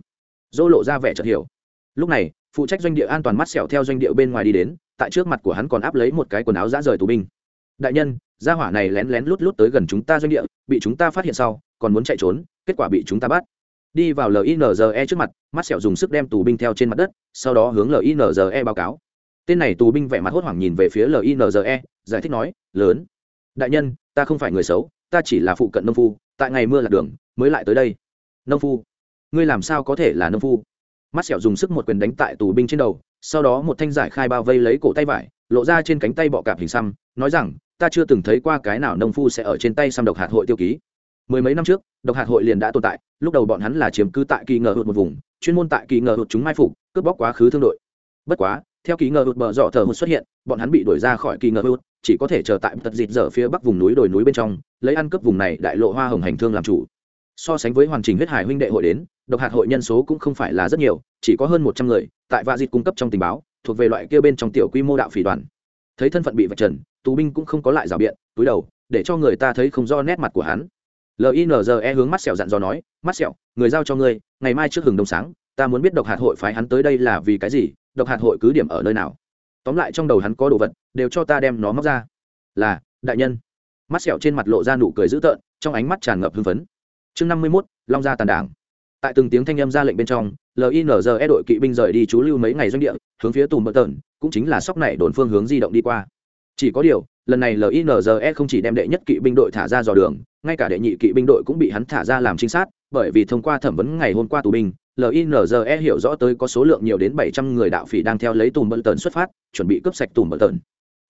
Dỗ lộ ra vẻ chợt hiểu. Lúc này, phụ trách doanh địa an toàn mắt xẻo theo doanh địa bên ngoài đi đến, tại trước mặt của hắn còn áp lấy một cái quần áo dã rời tù binh. Đại nhân, gia hỏa này lén lén lút lút tới gần chúng ta doanh địa, bị chúng ta phát hiện sau, còn muốn chạy trốn, kết quả bị chúng ta bắt. Đi vào linze trước mặt, mắt sẹo dùng sức đem tù binh theo trên mặt đất, sau đó hướng linze báo cáo tên này tù binh vẻ mặt hốt hoảng nhìn về phía linze giải thích nói, lớn, đại nhân, ta không phải người xấu, ta chỉ là phụ cận nông phu, tại ngày mưa lạc đường, mới lại tới đây. Nông phu? Ngươi làm sao có thể là nông phu? Mắt sẹo dùng sức một quyền đánh tại tù binh trên đầu, sau đó một thanh giải khai bao vây lấy cổ tay vải, lộ ra trên cánh tay bọ cạp hình xăm, nói rằng, ta chưa từng thấy qua cái nào nông phu sẽ ở trên tay xăm độc hạt hội tiêu ký. Mười mấy năm trước, độc hạt hội liền đã tồn tại, lúc đầu bọn hắn là chiếm cứ tại kỳ ngờ hụt một vùng, chuyên môn tại kỳ ngờ hụt chúng mai phục, cướp bóc quá khứ thương đội. Bất quá theo kỳ ngờ hụt bờ dọ thờ hụt xuất hiện, bọn hắn bị đuổi ra khỏi kỳ ngờ hụt chỉ có thể chờ tại tật dịt dở phía bắc vùng núi đồi núi bên trong, lấy ăn cướp vùng này đại lộ hoa hồng hành thương làm chủ. So sánh với hoàn trình huyết hải huynh đệ hội đến, độc hạt hội nhân số cũng không phải là rất nhiều, chỉ có hơn một trăm người, tại vạ dịt cung cấp trong tình báo, thuộc về loại kia bên trong tiểu quy mô đạo phỉ đoàn. Thấy thân phận bị vạch trần, tù binh cũng không có lại rào biện, túi đầu, để cho người ta thấy không do nét mặt của hắn. Linze hướng mắt sẹo dặn dò nói, mắt sẹo, người giao cho ngươi, ngày mai trước hừng đông sáng, ta muốn biết độc hạt hội phái hắn tới đây là vì cái gì độc hạt hội cứ điểm ở nơi nào. Tóm lại trong đầu hắn có đồ vật, đều cho ta đem nó móc ra. Là, đại nhân. Mắt sẹo trên mặt lộ ra nụ cười dữ tợn, trong ánh mắt tràn ngập hưng phấn. Chương năm mươi mốt, long gia tàn đảng. Tại từng tiếng thanh âm ra lệnh bên trong linze đội kỵ binh rời đi trú lưu mấy ngày doanh địa, hướng phía tùm bờ tợn cũng chính là sóc này đồn phương hướng di động đi qua. Chỉ có điều, lần này linze không chỉ đem đệ nhất kỵ binh đội thả ra dò đường, ngay cả đệ nhị kỵ binh đội cũng bị hắn thả ra làm trinh sát, bởi vì thông qua thẩm vấn ngày hôm qua tù binh linze hiểu rõ tới có số lượng nhiều đến bảy trăm người đạo phỉ đang theo lấy tùm bận tần xuất phát, chuẩn bị cướp sạch tùm bận tần.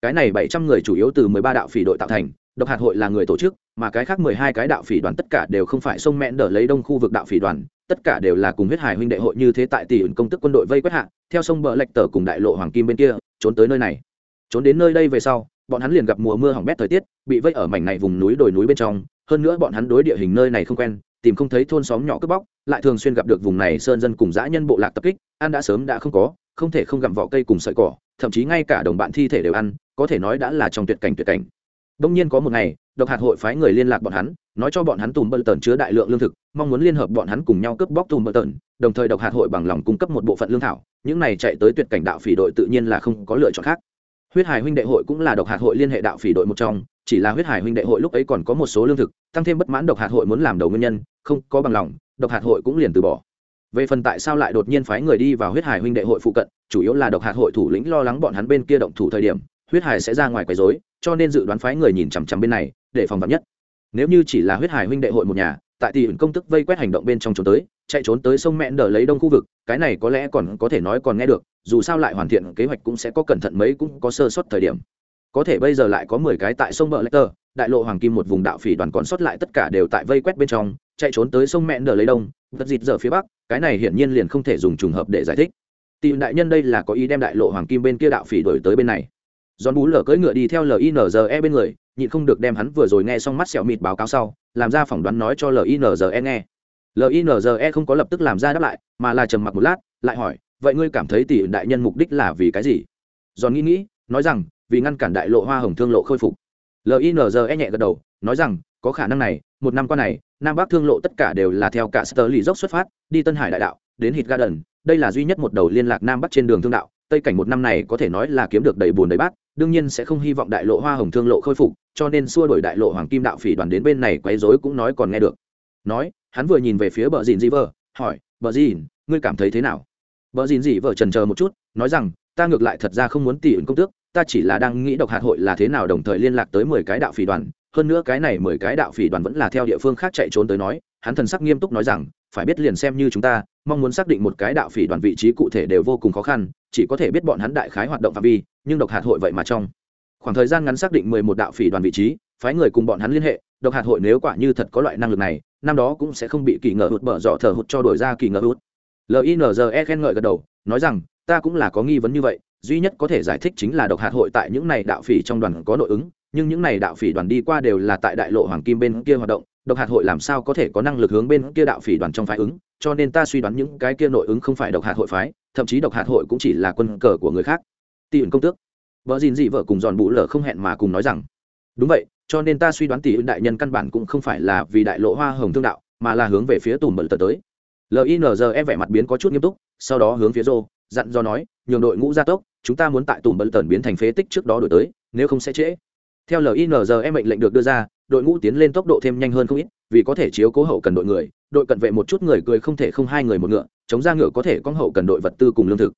Cái này bảy trăm người chủ yếu từ mười ba đạo phỉ đội tạo thành, độc hạt hội là người tổ chức, mà cái khác mười hai cái đạo phỉ đoàn tất cả đều không phải sông mẹn đỡ lấy đông khu vực đạo phỉ đoàn, tất cả đều là cùng huyết hải huynh đệ hội như thế tại tỷ ẩn công tức quân đội vây quét hạ, theo sông bờ lệch tờ cùng đại lộ hoàng kim bên kia, trốn tới nơi này. Trốn đến nơi đây về sau, bọn hắn liền gặp mùa mưa hỏng bét thời tiết, bị vây ở mảnh này vùng núi đồi núi bên trong, hơn nữa bọn hắn đối địa hình nơi này không quen tìm không thấy thôn xóm nhỏ cướp bóc, lại thường xuyên gặp được vùng này sơn dân cùng dã nhân bộ lạc tập kích, ăn đã sớm đã không có, không thể không gặm vỏ cây cùng sợi cỏ, thậm chí ngay cả đồng bạn thi thể đều ăn, có thể nói đã là trong tuyệt cảnh tuyệt cảnh. Đông nhiên có một ngày, độc hạt hội phái người liên lạc bọn hắn, nói cho bọn hắn tùm bơ tần chứa đại lượng lương thực, mong muốn liên hợp bọn hắn cùng nhau cướp bóc tùm bơ tần đồng thời độc hạt hội bằng lòng cung cấp một bộ phận lương thảo, những này chạy tới tuyệt cảnh đạo phỉ đội tự nhiên là không có lựa chọn khác. Huyết hải huynh đệ hội cũng là độc hạt hội liên hệ đạo phỉ đội một trong chỉ là huyết hải huynh đệ hội lúc ấy còn có một số lương thực, tăng thêm bất mãn độc hạt hội muốn làm đầu nguyên nhân, không có bằng lòng, độc hạt hội cũng liền từ bỏ. Về phần tại sao lại đột nhiên phái người đi vào huyết hải huynh đệ hội phụ cận, chủ yếu là độc hạt hội thủ lĩnh lo lắng bọn hắn bên kia động thủ thời điểm, huyết hải sẽ ra ngoài quấy rối, cho nên dự đoán phái người nhìn chằm chằm bên này, để phòng vắn nhất. Nếu như chỉ là huyết hải huynh đệ hội một nhà, tại tỷ công tức vây quét hành động bên trong trốn tới, chạy trốn tới sông mẹn đờ lấy đông khu vực, cái này có lẽ còn có thể nói còn nghe được, dù sao lại hoàn thiện kế hoạch cũng sẽ có cẩn thận mấy cũng có sơ suất thời điểm có thể bây giờ lại có mười cái tại sông bờ lê tờ, đại lộ hoàng kim một vùng đạo phỉ đoàn còn sót lại tất cả đều tại vây quét bên trong, chạy trốn tới sông mẹn đờ lấy đông tất dịt giờ phía bắc, cái này hiển nhiên liền không thể dùng trùng hợp để giải thích. Tìm đại nhân đây là có ý đem đại lộ hoàng kim bên kia đạo phỉ đổi tới bên này. Giòn bú lở cưỡi ngựa đi theo linze bên người, nhịn không được đem hắn vừa rồi nghe xong mắt sẹo mịt báo cáo sau, làm ra phỏng đoán nói cho linze nghe. Linze không có lập tức làm ra đáp lại, mà là trầm mặc một lát, lại hỏi, vậy ngươi cảm thấy tỷ đại nhân mục đích là vì cái gì? Giòn nghĩ nghĩ, nói rằng vì ngăn cản đại lộ hoa hồng thương lộ khôi phục. Linze nhẹ gật đầu, nói rằng, có khả năng này, một năm qua này, nam bắc thương lộ tất cả đều là theo cả sơ lì dốc xuất phát, đi tân hải đại đạo, đến hít garden, đây là duy nhất một đầu liên lạc nam bắc trên đường thương đạo, tây cảnh một năm này có thể nói là kiếm được đầy bùn đầy bát, đương nhiên sẽ không hy vọng đại lộ hoa hồng thương lộ khôi phục, cho nên xua đổi đại lộ hoàng kim đạo phỉ đoàn đến bên này quấy rối cũng nói còn nghe được. Nói, hắn vừa nhìn về phía bờ dìn dị vờ hỏi, bờ dìn, ngươi cảm thấy thế nào? Bờ dìn dị vờ trần chờ một chút, nói rằng, ta ngược lại thật ra không muốn tỷ ứng công tước ta chỉ là đang nghĩ độc hạt hội là thế nào đồng thời liên lạc tới mười cái đạo phỉ đoàn. Hơn nữa cái này mười cái đạo phỉ đoàn vẫn là theo địa phương khác chạy trốn tới nói, hắn thần sắc nghiêm túc nói rằng, phải biết liền xem như chúng ta, mong muốn xác định một cái đạo phỉ đoàn vị trí cụ thể đều vô cùng khó khăn, chỉ có thể biết bọn hắn đại khái hoạt động phạm vi, nhưng độc hạt hội vậy mà trong. Khoảng thời gian ngắn xác định mười một đạo phỉ đoàn vị trí, phái người cùng bọn hắn liên hệ, độc hạt hội nếu quả như thật có loại năng lực này, năm đó cũng sẽ không bị kỳ ngờ hụt bở dọ thở hụt cho đổi ra kỳ ngờ hụt. Linze khen ngợi gật đầu, nói rằng, ta cũng là có nghi vấn như vậy duy nhất có thể giải thích chính là độc hạt hội tại những này đạo phỉ trong đoàn có nội ứng, nhưng những này đạo phỉ đoàn đi qua đều là tại đại lộ hoàng kim bên kia hoạt động, độc hạt hội làm sao có thể có năng lực hướng bên kia đạo phỉ đoàn trong phái ứng, cho nên ta suy đoán những cái kia nội ứng không phải độc hạt hội phái, thậm chí độc hạt hội cũng chỉ là quân cờ của người khác. Tỷ ẩn công tước. Vợ dìn dị vợ cùng giòn bụ lở không hẹn mà cùng nói rằng, đúng vậy, cho nên ta suy đoán tỷ ẩn đại nhân căn bản cũng không phải là vì đại lộ hoa hồng thương đạo, mà là hướng về phía tùm bẩn tờ tới. Linze vẻ mặt biến có chút nghiêm túc, sau đó hướng phía rô dặn do nói, nhường đội ngũ gia tốc, chúng ta muốn tại tùm bận tần biến thành phế tích trước đó đổi tới, nếu không sẽ trễ. Theo linze mệnh lệnh được đưa ra, đội ngũ tiến lên tốc độ thêm nhanh hơn không ít, vì có thể chiếu cố hậu cần đội người, đội cận vệ một chút người cười không thể không hai người một ngựa, chống ra ngựa có thể có hậu cần đội vật tư cùng lương thực.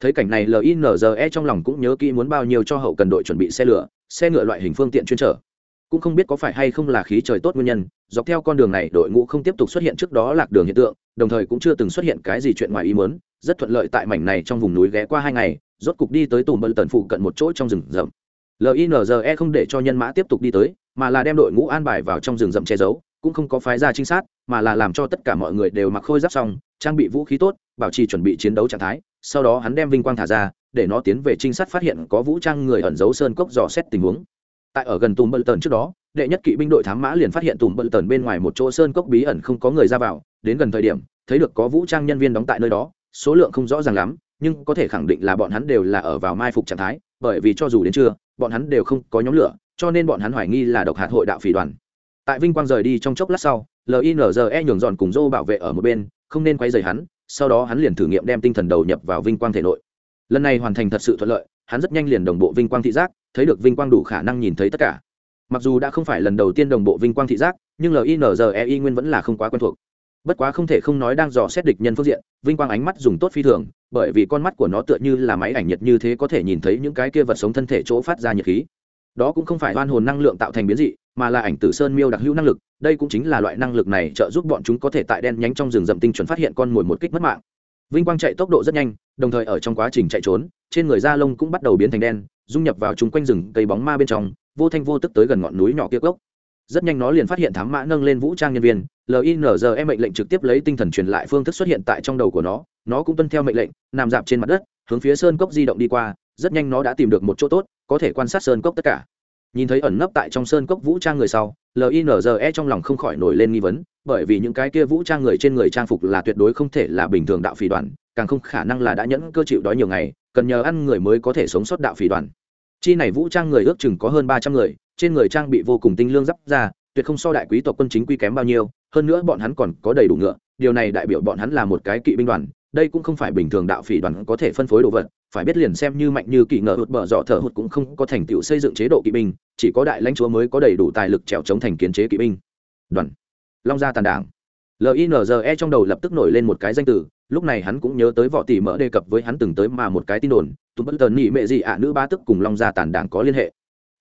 Thấy cảnh này linze trong lòng cũng nhớ kỹ muốn bao nhiêu cho hậu cần đội chuẩn bị xe lửa, xe ngựa loại hình phương tiện chuyên trở cũng không biết có phải hay không là khí trời tốt nguyên nhân, dọc theo con đường này đội ngũ không tiếp tục xuất hiện trước đó lạc đường hiện tượng, đồng thời cũng chưa từng xuất hiện cái gì chuyện ngoài ý muốn, rất thuận lợi tại mảnh này trong vùng núi ghé qua hai ngày, rốt cục đi tới tùm bận tần phụ cận một chỗ trong rừng rậm. Linze không để cho nhân mã tiếp tục đi tới, mà là đem đội ngũ an bài vào trong rừng rậm che giấu, cũng không có phái ra trinh sát, mà là làm cho tất cả mọi người đều mặc khôi giáp xong, trang bị vũ khí tốt, bảo trì chuẩn bị chiến đấu trạng thái, sau đó hắn đem vinh quang thả ra, để nó tiến về trinh sát phát hiện có vũ trang người ẩn giấu sơn cốc dò xét tình huống tại ở gần tùm bận tần trước đó, đệ nhất kỵ binh đội thám mã liền phát hiện tùm bận tần bên ngoài một chỗ sơn cốc bí ẩn không có người ra vào. Đến gần thời điểm, thấy được có vũ trang nhân viên đóng tại nơi đó, số lượng không rõ ràng lắm, nhưng có thể khẳng định là bọn hắn đều là ở vào mai phục trạng thái, bởi vì cho dù đến trưa, bọn hắn đều không có nhóm lửa, cho nên bọn hắn hoài nghi là độc hạt hội đạo phỉ đoàn. Tại vinh quang rời đi trong chốc lát sau linze nhường dọn cùng dô bảo vệ ở một bên, không nên quay dày hắn, sau đó hắn liền thử nghiệm đem tinh thần đầu nhập vào vinh quang thể nội. Lần này hoàn thành thật sự thuận lợi, hắn rất nhanh liền đồng bộ vinh quang thị giác thấy được vinh quang đủ khả năng nhìn thấy tất cả. Mặc dù đã không phải lần đầu tiên đồng bộ vinh quang thị giác, nhưng linzei nguyên vẫn là không quá quen thuộc. Bất quá không thể không nói đang dò xét địch nhân phương diện, vinh quang ánh mắt dùng tốt phi thường, bởi vì con mắt của nó tựa như là máy ảnh nhiệt như thế có thể nhìn thấy những cái kia vật sống thân thể chỗ phát ra nhiệt khí. Đó cũng không phải oan hồn năng lượng tạo thành biến dị, mà là ảnh tử sơn miêu đặc hữu năng lực. Đây cũng chính là loại năng lực này trợ giúp bọn chúng có thể tại đen nhánh trong rừng rậm tinh chuẩn phát hiện con mồi một kích mất mạng. Vinh quang chạy tốc độ rất nhanh, đồng thời ở trong quá trình chạy trốn, trên người da lông cũng bắt đầu biến thành đen dung nhập vào chung quanh rừng cây bóng ma bên trong, vô thanh vô tức tới gần ngọn núi nhỏ kia gốc rất nhanh nó liền phát hiện thám mã nâng lên vũ trang nhân viên linze mệnh lệnh trực tiếp lấy tinh thần truyền lại phương thức xuất hiện tại trong đầu của nó nó cũng tuân theo mệnh lệnh, nằm dạp trên mặt đất, hướng phía sơn cốc di động đi qua, rất nhanh nó đã tìm được một chỗ tốt, có thể quan sát sơn cốc tất cả. Nhìn thấy ẩn nấp tại trong sơn cốc vũ trang người sau linze trong lòng không khỏi nổi lên nghi vấn, bởi vì những cái kia vũ trang người trên người trang phục là tuyệt đối không thể là bình thường đạo phỉ đoàn, càng không khả năng là đã nhẫn cơ chịu đói nhiều ngày, cần nhờ ăn người mới có thể sống sót đạo phỉ đoàn. Chi này vũ trang người ước chừng có hơn ba trăm người, trên người trang bị vô cùng tinh lương giáp ra tuyệt không so đại quý tộc quân chính quy kém bao nhiêu, hơn nữa bọn hắn còn có đầy đủ ngựa, điều này đại biểu bọn hắn là một cái kỵ binh đoàn đây cũng không phải bình thường đạo phỉ đoàn có thể phân phối đồ vật phải biết liền xem như mạnh như kỳ ngờ hụt bờ dọ thở hụt cũng không có thành tựu xây dựng chế độ kỵ binh chỉ có đại lãnh chúa mới có đầy đủ tài lực trèo chống thành kiến chế kỵ binh. Đoàn. Long gia tàn đảng. Linze trong đầu lập tức nổi lên một cái danh từ lúc này hắn cũng nhớ tới võ tỷ mỡ đề cập với hắn từng tới mà một cái tin đồn tụm bất tần nhị mệ gì ạ nữ ba tức cùng long gia tàn đảng có liên hệ.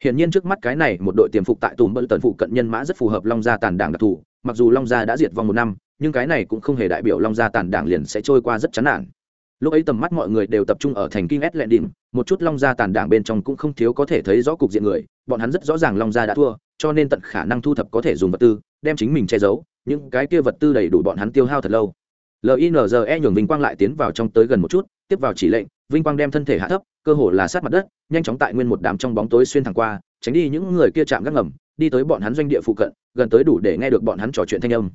Hiển nhiên trước mắt cái này một đội tiềm phục tại Tùm Bân Tần phụ cận nhân mã rất phù hợp Long Gia Tàn Đảng đặc thù, mặc dù Long Gia đã diệt vong một năm, nhưng cái này cũng không hề đại biểu Long Gia Tàn Đảng liền sẽ trôi qua rất chán nản. Lúc ấy tầm mắt mọi người đều tập trung ở thành kinh S lệ đỉnh, một chút Long Gia Tàn Đảng bên trong cũng không thiếu có thể thấy rõ cục diện người, bọn hắn rất rõ ràng Long Gia đã thua, cho nên tận khả năng thu thập có thể dùng vật tư, đem chính mình che giấu, những cái kia vật tư đầy đủ bọn hắn tiêu hao thật lâu. LINZE nhường Vinh Quang lại tiến vào trong tới gần một chút, tiếp vào chỉ lệnh, Vinh Quang đem thân thể hạ thấp, cơ hồ là sát mặt đất, nhanh chóng tại nguyên một đám trong bóng tối xuyên thẳng qua, tránh đi những người kia chạm gác ngầm đi tới bọn hắn doanh địa phụ cận gần tới đủ để nghe được bọn hắn trò chuyện thanh âm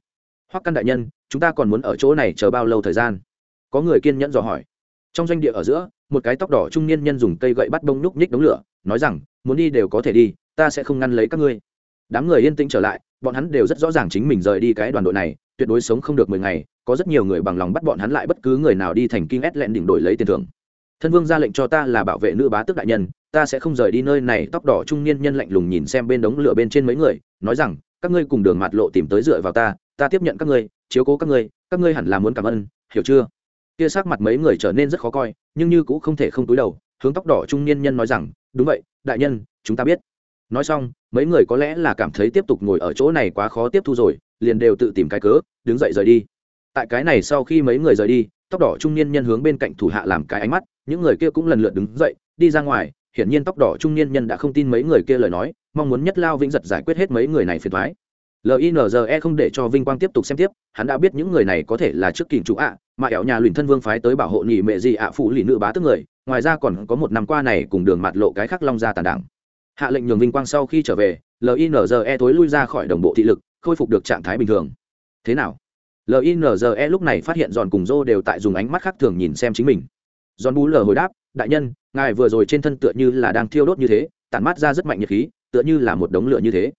hoắc căn đại nhân, chúng ta còn muốn ở chỗ này chờ bao lâu thời gian? Có người kiên nhẫn dò hỏi. Trong doanh địa ở giữa, một cái tóc đỏ trung niên nhân dùng cây gậy bắt bông nhúc nhích đống lửa, nói rằng, muốn đi đều có thể đi, ta sẽ không ngăn lấy các ngươi. Đám người yên tĩnh trở lại, bọn hắn đều rất rõ ràng chính mình rời đi cái đoàn đội này, tuyệt đối sống không được mười ngày, có rất nhiều người bằng lòng bắt bọn hắn lại bất cứ người nào đi thành kinh ét lẹn đỉnh đổi lấy tiền thưởng. Thân vương ra lệnh cho ta là bảo vệ nữ bá tước đại nhân, ta sẽ không rời đi nơi này. Tóc đỏ trung niên nhân lạnh lùng nhìn xem bên đống lửa bên trên mấy người, nói rằng, các ngươi cùng đường mạt lộ tìm tới dựa vào ta ta tiếp nhận các ngươi, chiếu cố các ngươi các ngươi hẳn là muốn cảm ơn, hiểu chưa? Kia sắc mặt mấy người trở nên rất khó coi, nhưng như cũng không thể không túi đầu, hướng tóc đỏ trung niên nhân nói rằng, đúng vậy, đại nhân, chúng ta biết. Nói xong, mấy người có lẽ là cảm thấy tiếp tục ngồi ở chỗ này quá khó tiếp thu rồi, liền đều tự tìm cái cớ, đứng dậy rời đi. Tại cái này sau khi mấy người rời đi, tóc đỏ trung niên nhân hướng bên cạnh thủ hạ làm cái ánh mắt, những người kia cũng lần lượt đứng dậy, đi ra ngoài. Hiển nhiên tóc đỏ trung niên nhân đã không tin mấy người kia lời nói, mong muốn nhất lao vĩnh giật giải quyết hết mấy người này phiền thoái linze không để cho vinh quang tiếp tục xem tiếp, hắn đã biết những người này có thể là trước kình chủ ạ, mà ẻo nhà luyện thân vương phái tới bảo hộ nhị mẹ gì ạ, phụ lì nữ bá tức người, ngoài ra còn có một năm qua này cùng đường mặt lộ cái khác long ra tàn đảng. Hạ lệnh nhường vinh quang sau khi trở về linze tối lui ra khỏi đồng bộ thị lực, khôi phục được trạng thái bình thường. Thế nào? Linze lúc này phát hiện giòn cùng dô đều tại dùng ánh mắt khác thường nhìn xem chính mình. Giòn bú lờ hồi đáp, đại nhân, ngài vừa rồi trên thân tựa như là đang thiêu đốt như thế, tản mát ra rất mạnh nhiệt khí, tựa như là một đống lửa như thế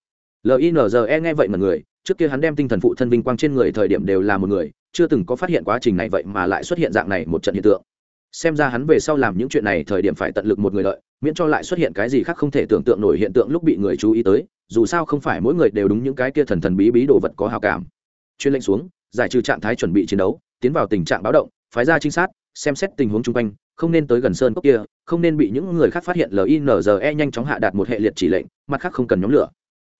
linze nghe vậy mà người, trước kia hắn đem tinh thần phụ thân vinh quang trên người thời điểm đều là một người, chưa từng có phát hiện quá trình này vậy mà lại xuất hiện dạng này một trận hiện tượng. Xem ra hắn về sau làm những chuyện này thời điểm phải tận lực một người lợi, miễn cho lại xuất hiện cái gì khác không thể tưởng tượng nổi hiện tượng lúc bị người chú ý tới, dù sao không phải mỗi người đều đúng những cái kia thần thần bí bí đồ vật có hào cảm. Chuyên lệnh xuống, giải trừ trạng thái chuẩn bị chiến đấu, tiến vào tình trạng báo động, phái ra trinh sát, xem xét tình huống chung quanh, không nên tới gần sơn cốc kia, không nên bị những người khác phát hiện linze nhanh chóng hạ đạt một hệ liệt chỉ lệnh, mặt khác không cần nhóm lửa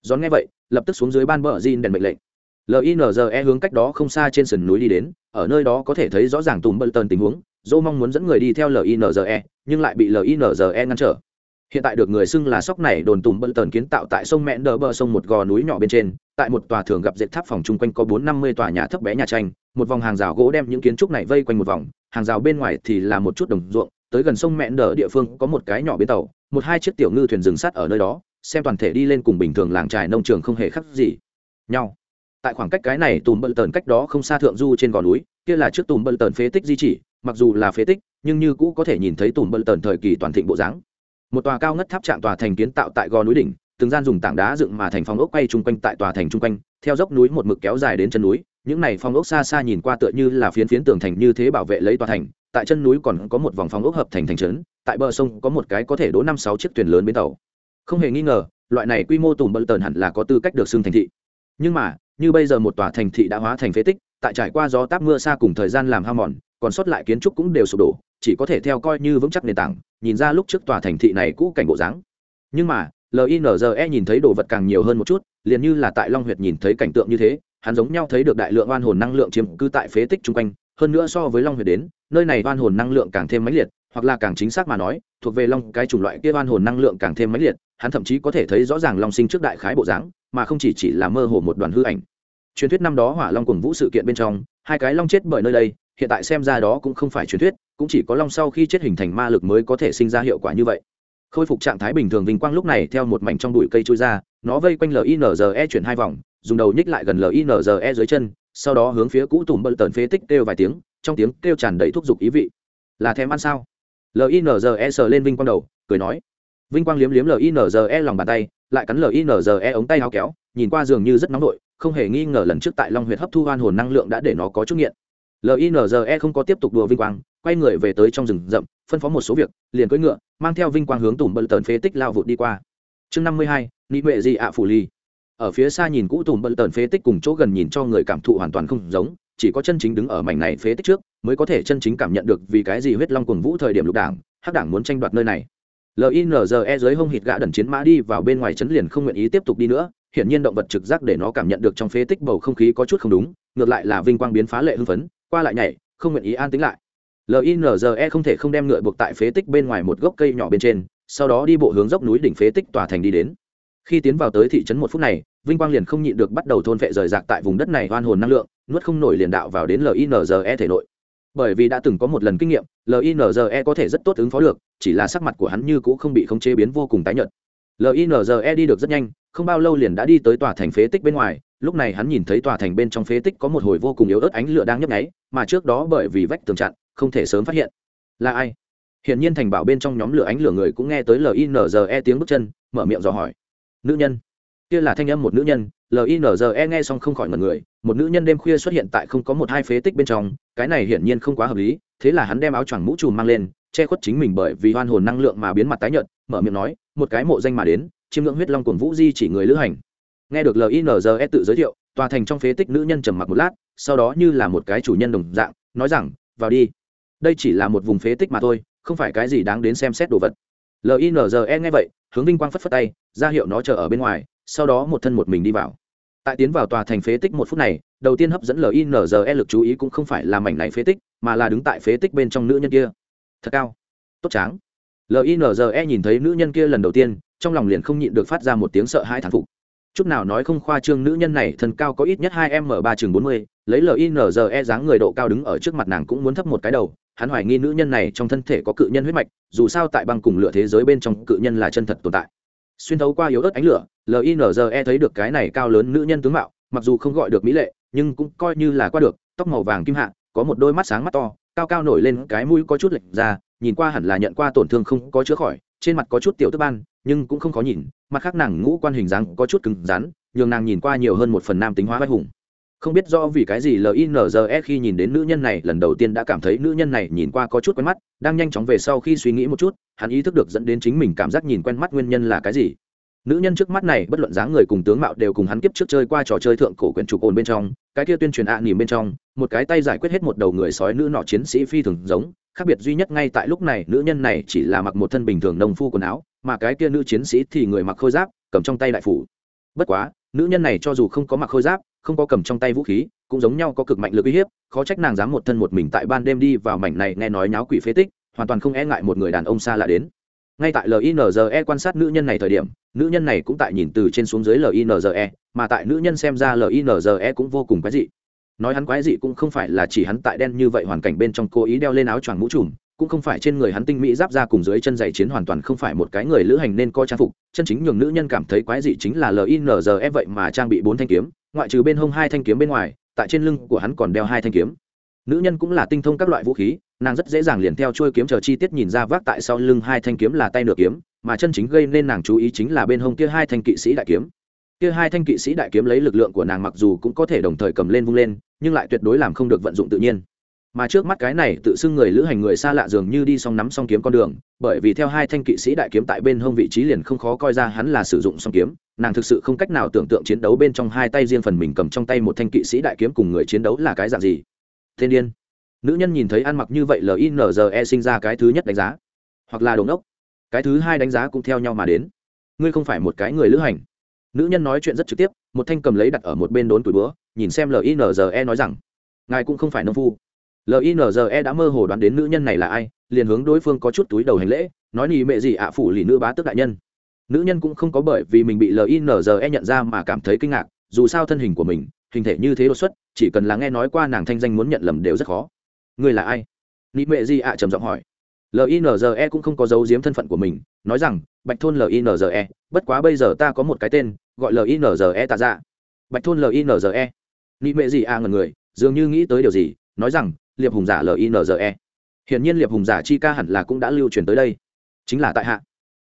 gión nghe vậy, lập tức xuống dưới ban bờ Jin đèn mệnh lệnh. Linze hướng cách đó không xa trên sườn núi đi đến, ở nơi đó có thể thấy rõ ràng tùm bơ tần tình huống, dô mong muốn dẫn người đi theo linze nhưng lại bị linze ngăn trở. Hiện tại được người xưng là sóc này đồn tùm bơ tần kiến tạo tại sông mẹn đờ bờ sông một gò núi nhỏ bên trên, tại một tòa thường gặp dệt tháp phòng chung quanh có bốn năm mươi tòa nhà thấp bé nhà tranh, một vòng hàng rào gỗ đem những kiến trúc này vây quanh một vòng, hàng rào bên ngoài thì là một chút đồng ruộng, tới gần sông mẹn đờ địa phương có một cái nhỏ bến tàu, một hai chiếc tiểu ngư thuyền rừng sắt ở nơi đó xem toàn thể đi lên cùng bình thường làng trài nông trường không hề khác gì. Nhau. Tại khoảng cách cái này tùm bận tần cách đó không xa thượng du trên gò núi, kia là trước tùm bận tần phế tích di chỉ, mặc dù là phế tích, nhưng như cũ có thể nhìn thấy tùm bận tần thời kỳ toàn thịnh bộ dáng. Một tòa cao ngất tháp trạng tòa thành kiến tạo tại gò núi đỉnh, từng gian dùng tảng đá dựng mà thành phong ốc quay chung quanh tại tòa thành chung quanh, theo dốc núi một mực kéo dài đến chân núi, những này phong ốc xa xa nhìn qua tựa như là phiến phiến tường thành như thế bảo vệ lấy tòa thành, tại chân núi còn có một vòng phong ốc hợp thành thành trấn, tại bờ sông có một cái có thể đỗ năm sáu chiếc thuyền lớn bến tàu không hề nghi ngờ, loại này quy mô tùm bận tần hẳn là có tư cách được xưng thành thị. Nhưng mà, như bây giờ một tòa thành thị đã hóa thành phế tích, tại trải qua gió táp mưa xa cùng thời gian làm hao mòn, còn sót lại kiến trúc cũng đều sụp đổ, chỉ có thể theo coi như vững chắc nền tảng, nhìn ra lúc trước tòa thành thị này cũ cảnh bộ dáng. Nhưng mà linze nhìn thấy đồ vật càng nhiều hơn một chút, liền như là tại long huyệt nhìn thấy cảnh tượng như thế, hắn giống nhau thấy được đại lượng oan hồn năng lượng chiếm cư tại phế tích chung quanh, hơn nữa so với long huyệt đến, nơi này oan hồn năng lượng càng thêm mãnh liệt, hoặc là càng chính xác mà nói, thuộc về long cái chủng loại kia oan hồn năng lượng càng thêm mãnh liệt hắn thậm chí có thể thấy rõ ràng long sinh trước đại khái bộ dáng, mà không chỉ chỉ là mơ hồ một đoàn hư ảnh. Truyền thuyết năm đó hỏa long cùng vũ sự kiện bên trong, hai cái long chết bởi nơi đây, hiện tại xem ra đó cũng không phải truyền thuyết, cũng chỉ có long sau khi chết hình thành ma lực mới có thể sinh ra hiệu quả như vậy. Khôi phục trạng thái bình thường vinh quang lúc này theo một mảnh trong bụi cây trôi ra, nó vây quanh linze chuyển hai vòng, dùng đầu nhích lại gần linze dưới chân, sau đó hướng phía cũ tùm bận tần phế tích kêu vài tiếng, trong tiếng kêu tràn đầy thúc giục ý vị. Là thèm ăn sao? Linze sờ lên vinh quang đầu, cười nói vinh quang liếm liếm linze lòng bàn tay, lại cắn linze ống tay áo kéo, nhìn qua dường như rất nóng nổi không hề nghi ngờ lần trước tại long huyệt hấp thu hoan hồn năng lượng đã để nó có chút nghiện. Linze không có tiếp tục đùa vinh quang, quay người về tới trong rừng rậm, phân phó một số việc, liền cưỡi ngựa, mang theo vinh quang hướng tùm bận tần phế tích lao vụt đi qua. Chương năm mươi hai, nị huệ Di ạ phủ ly ở phía xa nhìn cũ tùm bận tần phế tích cùng chỗ gần nhìn cho người cảm thụ hoàn toàn không giống, chỉ có chân chính đứng ở mảnh này phế tích trước, mới có thể chân chính cảm nhận được vì cái gì huyết long cùng vũ thời điểm lục đảng, hắc đảng muốn tranh đoạt nơi này linze dưới hông hít gã đần chiến mã đi vào bên ngoài chấn liền không nguyện ý tiếp tục đi nữa, hiển nhiên động vật trực giác để nó cảm nhận được trong phế tích bầu không khí có chút không đúng, ngược lại là vinh quang biến phá lệ hưng phấn, qua lại nhảy, không nguyện ý an tính lại. Linze không thể không đem ngựa buộc tại phế tích bên ngoài một gốc cây nhỏ bên trên, sau đó đi bộ hướng dốc núi đỉnh phế tích tòa thành đi đến. Khi tiến vào tới thị trấn một phút này, vinh quang liền không nhịn được bắt đầu thôn vệ rời rạc tại vùng đất này oan hồn năng lượng, nuốt không nổi liền đạo vào đến linze thể nội bởi vì đã từng có một lần kinh nghiệm linze có thể rất tốt ứng phó được, chỉ là sắc mặt của hắn như cũng không bị khống chế biến vô cùng tái nhợt. Linze đi được rất nhanh, không bao lâu liền đã đi tới tòa thành phế tích bên ngoài, lúc này hắn nhìn thấy tòa thành bên trong phế tích có một hồi vô cùng yếu ớt ánh lửa đang nhấp nháy, mà trước đó bởi vì vách tường chặn, không thể sớm phát hiện. Là ai? Hiển nhiên thành bảo bên trong nhóm lửa ánh lửa người cũng nghe tới linze tiếng bước chân, mở miệng dò hỏi. Nữ nhân kia là thanh âm một nữ nhân linze nghe xong không khỏi ngần người, một nữ nhân đêm khuya xuất hiện tại không có một hai phế tích bên trong, cái này hiển nhiên không quá hợp lý, thế là hắn đem áo choàng mũ trùm mang lên, che khuất chính mình bởi vì hoan hồn năng lượng mà biến mặt tái nhợt, mở miệng nói, một cái mộ danh mà đến, chiêm ngưỡng huyết long cổn vũ di chỉ người lữ hành. Nghe được linze tự giới thiệu, tòa thành trong phế tích nữ nhân trầm mặc một lát, sau đó như là một cái chủ nhân đồng dạng, nói rằng, vào đi. Đây chỉ là một vùng phế tích mà thôi, không phải cái gì đáng đến xem xét đồ vật. Linze nghe vậy, hướng vinh quang phất phất tay, ra hiệu nó chờ ở bên ngoài sau đó một thân một mình đi vào. Tại tiến vào tòa thành phế tích một phút này, đầu tiên hấp dẫn linze lực chú ý cũng không phải là mảnh này phế tích, mà là đứng tại phế tích bên trong nữ nhân kia. Thật cao. Tốt tráng. Linze nhìn thấy nữ nhân kia lần đầu tiên, trong lòng liền không nhịn được phát ra một tiếng sợ hãi thán phục. Chút nào nói không khoa trương nữ nhân này thân cao có ít nhất hai m ba chừng bốn mươi, lấy linze dáng người độ cao đứng ở trước mặt nàng cũng muốn thấp một cái đầu, hắn hoài nghi nữ nhân này trong thân thể có cự nhân huyết mạch, dù sao tại băng cùng lửa thế giới bên trong cự nhân là chân thật tồn tại. Xuyên thấu qua yếu ớt ánh lửa linze thấy được cái này cao lớn nữ nhân tướng mạo, mặc dù không gọi được mỹ lệ, nhưng cũng coi như là qua được, tóc màu vàng kim hạ, có một đôi mắt sáng mắt to, cao cao nổi lên cái mũi có chút lệch ra, nhìn qua hẳn là nhận qua tổn thương không có chữa khỏi, trên mặt có chút tiểu tức ban, nhưng cũng không khó nhìn, mặt khác nàng ngũ quan hình dáng có chút cứng rắn, nhường nàng nhìn qua nhiều hơn một phần nam tính hóa vai hùng. Không biết do vì cái gì linze khi nhìn đến nữ nhân này, lần đầu tiên đã cảm thấy nữ nhân này nhìn qua có chút quen mắt, đang nhanh chóng về sau khi suy nghĩ một chút, hắn ý thức được dẫn đến chính mình cảm giác nhìn quen mắt nguyên nhân là cái gì nữ nhân trước mắt này, bất luận dáng người cùng tướng mạo đều cùng hắn kiếp trước chơi qua trò chơi thượng cổ quyển trục ồn bên trong, cái kia tuyên truyền ạ à nỉm bên trong, một cái tay giải quyết hết một đầu người sói nữ nọ chiến sĩ phi thường giống, khác biệt duy nhất ngay tại lúc này, nữ nhân này chỉ là mặc một thân bình thường nông phu quần áo, mà cái kia nữ chiến sĩ thì người mặc khôi giáp, cầm trong tay đại phủ. Bất quá, nữ nhân này cho dù không có mặc khôi giáp, không có cầm trong tay vũ khí, cũng giống nhau có cực mạnh lực uy hiếp, khó trách nàng dám một thân một mình tại ban đêm đi vào mảnh này nghe nói nháo quỷ phế tích, hoàn toàn không e ngại một người đàn ông xa lạ đến. Ngay tại linze quan sát nữ nhân này thời điểm nữ nhân này cũng tại nhìn từ trên xuống dưới linze mà tại nữ nhân xem ra linze cũng vô cùng quái dị. Nói hắn quái dị cũng không phải là chỉ hắn tại đen như vậy hoàn cảnh bên trong cố ý đeo lên áo choàng mũ trùm, cũng không phải trên người hắn tinh mỹ giáp ra cùng dưới chân giày chiến hoàn toàn không phải một cái người lữ hành nên coi trang phục. Chân chính nhường nữ nhân cảm thấy quái dị chính là linze vậy mà trang bị bốn thanh kiếm, ngoại trừ bên hông hai thanh kiếm bên ngoài, tại trên lưng của hắn còn đeo hai thanh kiếm. Nữ nhân cũng là tinh thông các loại vũ khí, nàng rất dễ dàng liền theo trôi kiếm chờ chi tiết nhìn ra vác tại sau lưng hai thanh kiếm là tay nửa kiếm mà chân chính gây nên nàng chú ý chính là bên hông kia hai thanh kỵ sĩ đại kiếm. Kia hai thanh kỵ sĩ đại kiếm lấy lực lượng của nàng mặc dù cũng có thể đồng thời cầm lên vung lên, nhưng lại tuyệt đối làm không được vận dụng tự nhiên. Mà trước mắt cái này tự xưng người lữ hành người xa lạ dường như đi song nắm song kiếm con đường, bởi vì theo hai thanh kỵ sĩ đại kiếm tại bên hông vị trí liền không khó coi ra hắn là sử dụng song kiếm, nàng thực sự không cách nào tưởng tượng chiến đấu bên trong hai tay riêng phần mình cầm trong tay một thanh kỵ sĩ đại kiếm cùng người chiến đấu là cái dạng gì. Thiên điên nữ nhân nhìn thấy ăn mặc như vậy linze sinh ra cái thứ nhất đánh giá. Hoặc là đồn đốc cái thứ hai đánh giá cũng theo nhau mà đến. Ngươi không phải một cái người lữ hành. Nữ nhân nói chuyện rất trực tiếp, một thanh cầm lấy đặt ở một bên đốn tuổi búa, nhìn xem linze nói rằng, ngài cũng không phải nông phu. Linze đã mơ hồ đoán đến nữ nhân này là ai, liền hướng đối phương có chút túi đầu hành lễ, nói nhì mẹ gì ạ, phủ lì nữ bá tước đại nhân. Nữ nhân cũng không có bởi vì mình bị linze nhận ra mà cảm thấy kinh ngạc, dù sao thân hình của mình, hình thể như thế đột xuất, chỉ cần là nghe nói qua nàng thanh danh muốn nhận lầm đều rất khó. Ngươi là ai? Nị mẹ gì ạ trầm giọng hỏi linze cũng không có dấu giếm thân phận của mình, nói rằng, bạch thôn linze bất quá bây giờ ta có một cái tên, gọi linze tạ dạ. Bạch thôn linze nị mẹ gì à ngần người, dường như nghĩ tới điều gì, nói rằng, liệp hùng giả linze hiển nhiên liệp hùng giả chi ca hẳn là cũng đã lưu truyền tới đây. Chính là tại hạ.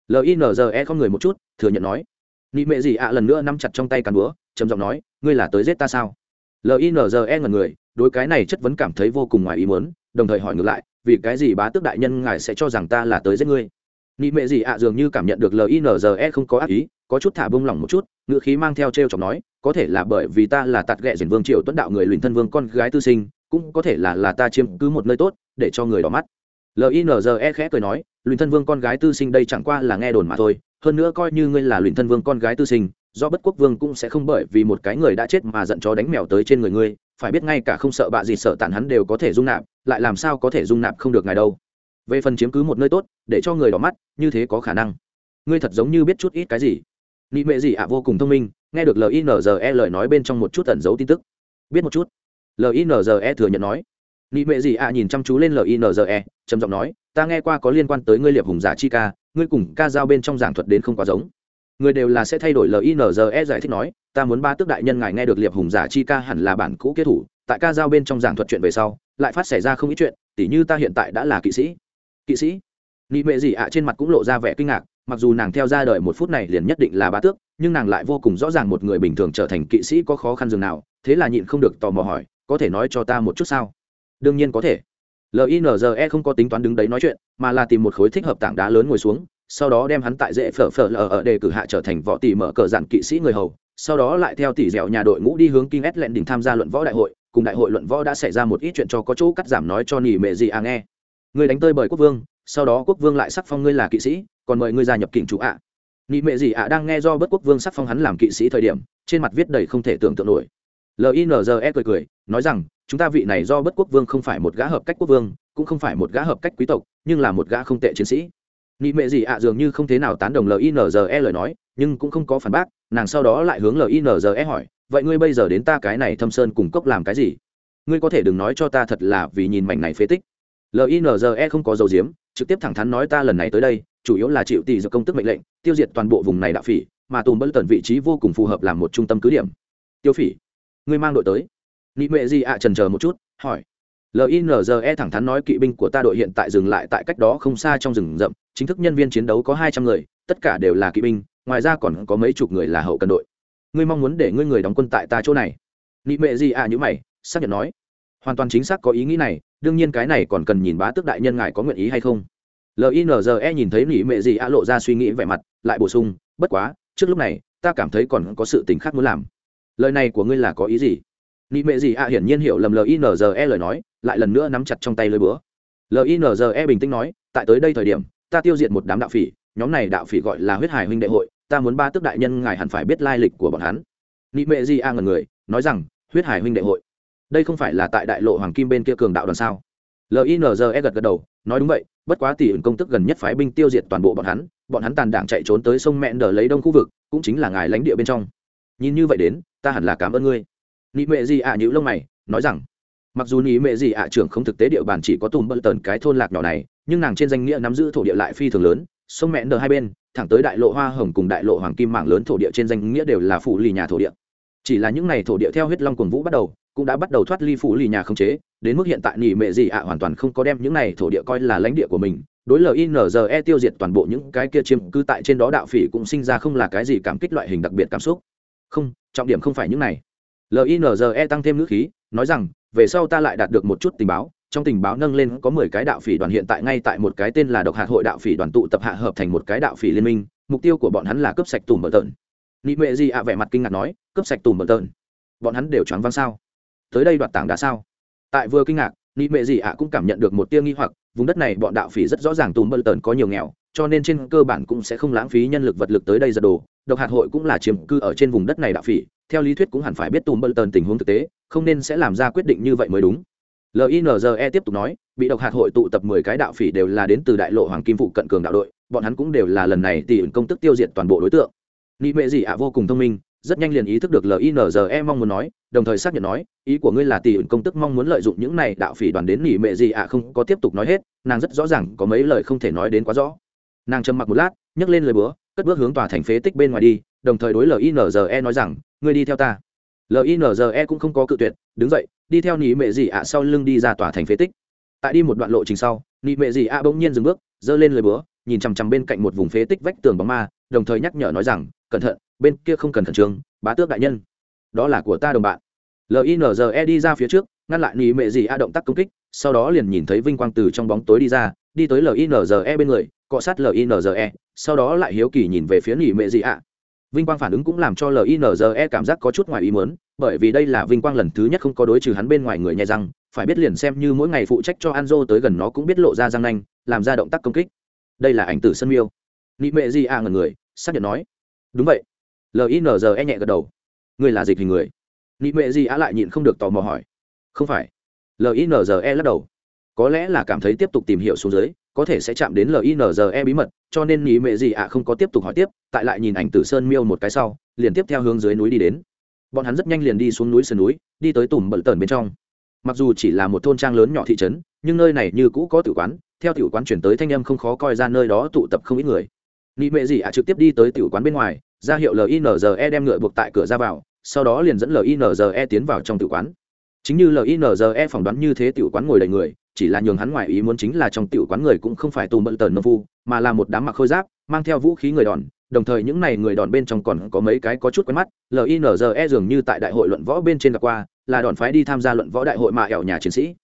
Linze không người một chút, thừa nhận nói. Nị mẹ gì ạ lần nữa nắm chặt trong tay cán búa, trầm giọng nói, ngươi là tới giết ta sao? Linze ngần người, đối cái này chất vấn cảm thấy vô cùng ngoài ý muốn, đồng thời hỏi ngược lại vì cái gì bá tước đại nhân ngài sẽ cho rằng ta là tới giết ngươi? Nị mẹ gì ạ, dường như cảm nhận được linze không có ác ý, có chút thả bông lỏng một chút ngựa khí mang theo t r e o chọc nói, có thể là bởi vì ta là tạt ghẹ diền vương triệu tuấn đạo người luyện thân vương con gái tư sinh, cũng có thể là là ta chiếm cứ một nơi tốt, để cho người đỏ mắt. Linze khẽ cười nói, luyện thân vương con gái tư sinh đây chẳng qua là nghe đồn mà thôi, hơn nữa coi như ngươi là luyện thân vương con gái tư sinh, do bất quốc vương cũng sẽ không bởi vì một cái người đã chết mà giận chó đánh mèo tới trên người ngươi, phải biết ngay cả không sợ bạ gì sợ tàn hắn đều có thể dung nạp lại làm sao có thể dung nạp không được ngài đâu. Về phần chiếm cứ một nơi tốt, để cho người đỏ mắt, như thế có khả năng. Ngươi thật giống như biết chút ít cái gì. Nị mệ gì ạ, vô cùng thông minh, nghe được linze lời nói bên trong một chút ẩn giấu tin tức. Biết một chút. Linze thừa nhận nói. Nị mệ gì ạ, nhìn chăm chú lên linze trầm giọng nói, ta nghe qua có liên quan tới ngươi liệp hùng giả chi ca, ngươi cùng ca giao bên trong giảng thuật đến không quá giống. Người đều là sẽ thay đổi linze giải thích nói, ta muốn ba tước đại nhân ngài nghe được liệp hùng giả chi ca hẳn là bản cũ kết thủ tại ca giao bên trong giảng thuật chuyện về sau, lại phát xảy ra không ít chuyện, tỉ như ta hiện tại đã là kỵ sĩ. Kỵ sĩ? Nị mệ gì ạ trên mặt cũng lộ ra vẻ kinh ngạc, mặc dù nàng theo ra đời một phút này liền nhất định là bá tước, nhưng nàng lại vô cùng rõ ràng một người bình thường trở thành kỵ sĩ có khó khăn dường nào, thế là nhịn không được tò mò hỏi, có thể nói cho ta một chút sao? Đương nhiên có thể. Linze không có tính toán đứng đấy nói chuyện, mà là tìm một khối thích hợp tảng đá lớn ngồi xuống, sau đó đem hắn tại dễ phở phở lờ ở đề cử hạ trở thành võ tỷ mở cờ dạn kỵ sĩ người hầu, sau đó lại theo tỷ dẻo nhà đội ngũ đi hướng kinh s lẹn đỉnh tham gia luận võ đại hội cùng đại hội luận võ đã xảy ra một ít chuyện cho có chỗ cắt giảm nói cho nỉ mệ gì à nghe. Người đánh tơi bởi quốc vương, sau đó quốc vương lại sắc phong ngươi là kỵ sĩ, còn mời ngươi gia nhập kình chủ ạ. À. nị mệ gì ạ đang nghe do bất quốc vương sắc phong hắn làm kỵ sĩ thời điểm, trên mặt viết đầy không thể tưởng tượng nổi. Linze cười cười, nói rằng, chúng ta vị này do bất quốc vương không phải một gã hợp cách quốc vương, cũng không phải một gã hợp cách quý tộc, nhưng là một gã không tệ chiến sĩ. Nị mệ gì ạ dường như không thế nào tán đồng linze lời nói, nhưng cũng không có phản bác, nàng sau đó lại hướng linze hỏi vậy ngươi bây giờ đến ta cái này thâm sơn cùng cốc làm cái gì? Ngươi có thể đừng nói cho ta thật là vì nhìn mảnh này phế tích. Linze không có dầu diếm trực tiếp thẳng thắn nói ta lần này tới đây, chủ yếu là chịu tỷ do công tức mệnh lệnh, tiêu diệt toàn bộ vùng này đạo phỉ, mà tùm bất tần vị trí vô cùng phù hợp làm một trung tâm cứ điểm. Tiêu phỉ, ngươi mang đội tới. Nị mệ gì ạ, trần chờ một chút, hỏi. Linze thẳng thắn nói kỵ binh của ta đội hiện tại dừng lại tại cách đó không xa trong rừng rậm, chính thức nhân viên chiến đấu có hai trăm người, tất cả đều là kỵ binh, ngoài ra còn có mấy chục người là hậu cần đội ngươi mong muốn để ngươi người đóng quân tại ta chỗ này. Nị mệ gì à như mày, xác nhận nói. Hoàn toàn chính xác có ý nghĩ này, đương nhiên cái này còn cần nhìn bá tước đại nhân ngài có nguyện ý hay không. Linze nhìn thấy nị mệ gì à lộ ra suy nghĩ vẻ mặt, lại bổ sung, bất quá, trước lúc này, ta cảm thấy còn có sự tình khác muốn làm. Lời này của ngươi là có ý gì? Nị mệ gì à hiển nhiên hiểu lầm linze lời nói, lại lần nữa nắm chặt trong tay lưới búa. Linze bình tĩnh nói, tại tới đây thời điểm, ta tiêu diệt một đám đạo phỉ, nhóm này đạo phỉ gọi là huyết hải huynh đệ hội ta muốn ba tước đại nhân ngài hẳn phải biết lai lịch của bọn hắn. Nị mệ di a ngần người, nói rằng, huyết hải huynh đệ hội. Đây không phải là tại đại lộ hoàng kim bên kia cường đạo đoàn sao? Linze gật gật đầu, nói đúng vậy, bất quá tỷ ứng công tức gần nhất phái binh tiêu diệt toàn bộ bọn hắn bọn hắn tàn đảng chạy trốn tới sông mẹn đờ lấy đông khu vực, cũng chính là ngài lãnh địa bên trong. Nhìn như vậy đến, ta hẳn là cảm ơn ngươi. Nị mệ di ạ nhữ lông mày, nói rằng, mặc dù nị mệ di ạ trưởng không thực tế địa bàn chỉ có tùm bận tần cái thôn lạc nhỏ này, nhưng nàng trên danh nghĩa nắm giữ thổ địa lại phi thường lớn sông mẹ đờ hai bên, thẳng tới đại lộ hoa hồng cùng đại lộ hoàng kim mảng lớn thổ địa trên danh nghĩa đều là phủ lì nhà thổ địa. Chỉ là những n à y thổ địa theo huyết long cuồng vũ bắt đầu, cũng đã bắt đầu thoát ly phủ lì nhà không chế, đến mức hiện tại nỉ mệ gì ạ hoàn toàn không có đem những này thổ địa coi là lãnh địa của mình. Đối linze tiêu diệt toàn bộ những cái kia chiếm cư tại trên đó đạo phỉ cũng sinh ra không là cái gì cảm kích loại hình đặc biệt cảm xúc. Không, trọng điểm không phải những này. Linze tăng thêm ngữ khí, nói rằng, về sau ta lại đạt được một chút tình báo trong tình báo nâng lên có mười cái đạo phỉ đoàn hiện tại ngay tại một cái tên là độc hạt hội đạo phỉ đoàn tụ tập hạ hợp thành một cái đạo phỉ liên minh, mục tiêu của bọn hắn là cướp sạch tùm bờ tợn nị mệ gì ạ vẻ mặt kinh ngạc nói, cướp sạch tùm bờ tợn bọn hắn đều choáng văng sao? Tới đây đoạt tảng đã sao? Tại vừa kinh ngạc, nị mệ gì ạ cũng cảm nhận được một tia nghi hoặc, vùng đất này bọn đạo phỉ rất rõ ràng tùm bờ tần có nhiều nghèo, cho nên trên cơ bản cũng sẽ không lãng phí nhân lực vật lực tới đây giật đồ. Độc hạt hội cũng là chiếm cư ở trên vùng đất này đạo phỉ, theo lý thuyết cũng hẳn phải biết tùm bờ tần tình huống thực tế, không nên sẽ làm ra quyết định như vậy mới đúng linze tiếp tục nói, bị độc hạt hội tụ tập mười cái đạo phỉ đều là đến từ đại lộ hoàng kim phụ cận cường đạo đội, bọn hắn cũng đều là lần này tỷ ẩn công tức tiêu diệt toàn bộ đối tượng. Nị mệ gì ạ vô cùng thông minh, rất nhanh liền ý thức được linze mong muốn nói, đồng thời xác nhận nói, ý của ngươi là tỷ ẩn công tức mong muốn lợi dụng những này đạo phỉ đoàn đến nỉ mệ gì ạ không có tiếp tục nói hết, nàng rất rõ ràng có mấy lời không thể nói đến quá rõ. Nàng trầm mặc một lát, nhấc lên lời búa, cất bước hướng tòa thành phế tích bên ngoài đi, đồng thời đối linze nói rằng, ngươi đi theo ta linze cũng không có cự tuyệt, đứng dậy, đi theo nỉ mệ gì ạ sau lưng đi ra tòa thành phế tích. Tại đi một đoạn lộ trình sau nỉ mệ gì ạ bỗng nhiên dừng bước, giơ lên lời búa, nhìn chằm chằm bên cạnh một vùng phế tích vách tường bóng ma, đồng thời nhắc nhở nói rằng, cẩn thận, bên kia không cần khẩn trương, bá tước đại nhân. Đó là của ta, đồng bạn. Linze đi ra phía trước, ngăn lại nỉ mệ gì ạ động tác công kích, sau đó liền nhìn thấy vinh quang từ trong bóng tối đi ra, đi tới linze bên người, cọ sát linze sau đó lại hiếu kỳ nhìn về phía nỉ mệ gì ạ vinh quang phản ứng cũng làm cho linze cảm giác có chút ngoài ý mớn bởi vì đây là vinh quang lần thứ nhất không có đối trừ hắn bên ngoài người nhẹ răng, phải biết liền xem như mỗi ngày phụ trách cho anzo tới gần nó cũng biết lộ ra răng nanh, làm ra động tác công kích. Đây là ảnh tử sân miêu. Nị mệ gì à a ngần người, xác nhận nói. Đúng vậy. Linze nhẹ gật đầu. Người là dịch hình người. Nị mệ gì á lại nhịn không được tò mò hỏi. Không phải. Linze lắc đầu. Có lẽ là cảm thấy tiếp tục tìm hiểu xuống dưới có thể sẽ chạm đến linze bí mật, cho nên nghĩ mệ gì ạ không có tiếp tục hỏi tiếp, tại lại nhìn ảnh tử sơn miêu một cái sau, liền tiếp theo hướng dưới núi đi đến. Bọn hắn rất nhanh liền đi xuống núi sườn núi, đi tới tùm bận tần bên trong. Mặc dù chỉ là một thôn trang lớn nhỏ thị trấn, nhưng nơi này như cũ có tử quán, theo tử quán chuyển tới thanh âm không khó coi ra nơi đó tụ tập không ít người. Nghĩ mệ gì ạ trực tiếp đi tới tử quán bên ngoài, ra hiệu linze đem ngựa buộc tại cửa ra vào, sau đó liền dẫn linze tiến vào trong tử quán. Chính như linze phỏng đoán như thế tử quán ngồi đầy người chỉ là nhường hắn ngoài ý muốn chính là trong tiểu quán người cũng không phải tù bận tần nông phu, mà là một đám mặc khôi giáp, mang theo vũ khí người đòn, đồng thời những này người đòn bên trong còn có mấy cái có chút quen mắt linze dường như tại đại hội luận võ bên trên gặp qua, là đòn phái đi tham gia luận võ đại hội mà ẻo nhà chiến sĩ.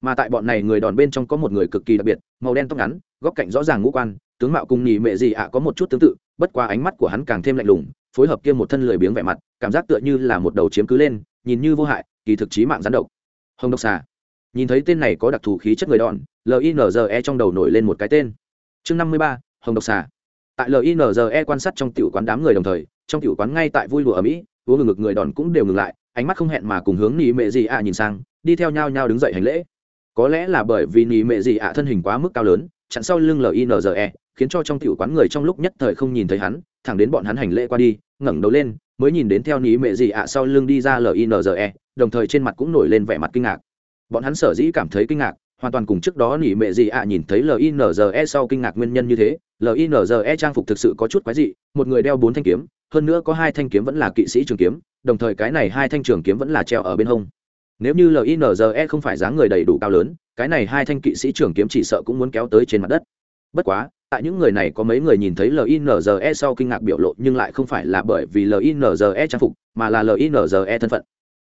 Mà tại bọn này người đòn bên trong có một người cực kỳ đặc biệt, màu đen tóc ngắn, góc cạnh rõ ràng ngũ quan, tướng mạo cùng nhì mệ gì ạ có một chút tương tự, bất qua ánh mắt của hắn càng thêm lạnh lùng, phối hợp kia một thân lười biếng vẻ mặt, cảm giác tựa như là một đầu chiếm cứ lên, nhìn như vô hại, kỳ thực chí mạng gián độc. Hồng độc xà nhìn thấy tên này có đặc thù khí chất người đòn linze trong đầu nổi lên một cái tên. Chương năm mươi ba, hồng độc xà. Tại linze quan sát trong tiểu quán đám người đồng thời, trong tiểu quán ngay tại vui lụa ở mỹ uống ngực ngực người đòn cũng đều ngừng lại, ánh mắt không hẹn mà cùng hướng nỉ mệ gì ạ nhìn sang, đi theo nhau nhau đứng dậy hành lễ. Có lẽ là bởi vì nỉ mệ gì ạ thân hình quá mức cao lớn, chặn sau lưng linze khiến cho trong tiểu quán người trong lúc nhất thời không nhìn thấy hắn, thẳng đến bọn hắn hành lễ qua đi, ngẩng đầu lên, mới nhìn đến theo nỉ mệ gì ạ sau lưng đi ra linze đồng thời trên mặt cũng nổi lên vẻ mặt kinh ngạc bọn hắn sở dĩ cảm thấy kinh ngạc, hoàn toàn cùng trước đó nỉ mệ gì ạ nhìn thấy linze sau kinh ngạc nguyên nhân như thế. Linze trang phục thực sự có chút quái dị, một người đeo bốn thanh kiếm, hơn nữa có hai thanh kiếm vẫn là kỵ sĩ trường kiếm, đồng thời cái này hai thanh trường kiếm vẫn là treo ở bên hông. Nếu như linze không phải dáng người đầy đủ cao lớn, cái này hai thanh kỵ sĩ trường kiếm chỉ sợ cũng muốn kéo tới trên mặt đất. Bất quá, tại những người này có mấy người nhìn thấy linze sau kinh ngạc biểu lộ nhưng lại không phải là bởi vì linze trang phục, mà là linze thân phận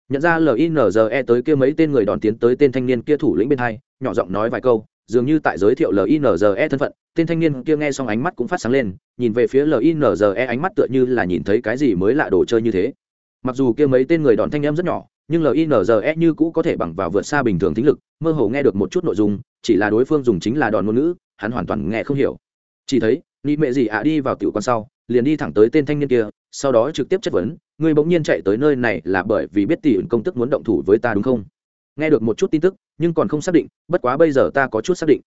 nhận ra linze tới kia mấy tên người đòn tiến tới tên thanh niên kia thủ lĩnh bên hai, nhỏ giọng nói vài câu, dường như tại giới thiệu linze thân phận, tên thanh niên kia nghe xong ánh mắt cũng phát sáng lên, nhìn về phía linze ánh mắt tựa như là nhìn thấy cái gì mới lạ đồ chơi như thế. Mặc dù kia mấy tên người đòn thanh em rất nhỏ, nhưng linze như cũ có thể bằng vào vượt xa bình thường thính lực, mơ hồ nghe được một chút nội dung, chỉ là đối phương dùng chính là đòn ngôn ngữ, hắn hoàn toàn nghe không hiểu. Chỉ thấy, ni mẹ gì ạ đi vào tiểu quan sau liền đi thẳng tới tên thanh niên kia, sau đó trực tiếp chất vấn, ngươi bỗng nhiên chạy tới nơi này là bởi vì biết tỷ ẩn công tức muốn động thủ với ta đúng không? Nghe được một chút tin tức, nhưng còn không xác định, bất quá bây giờ ta có chút xác định.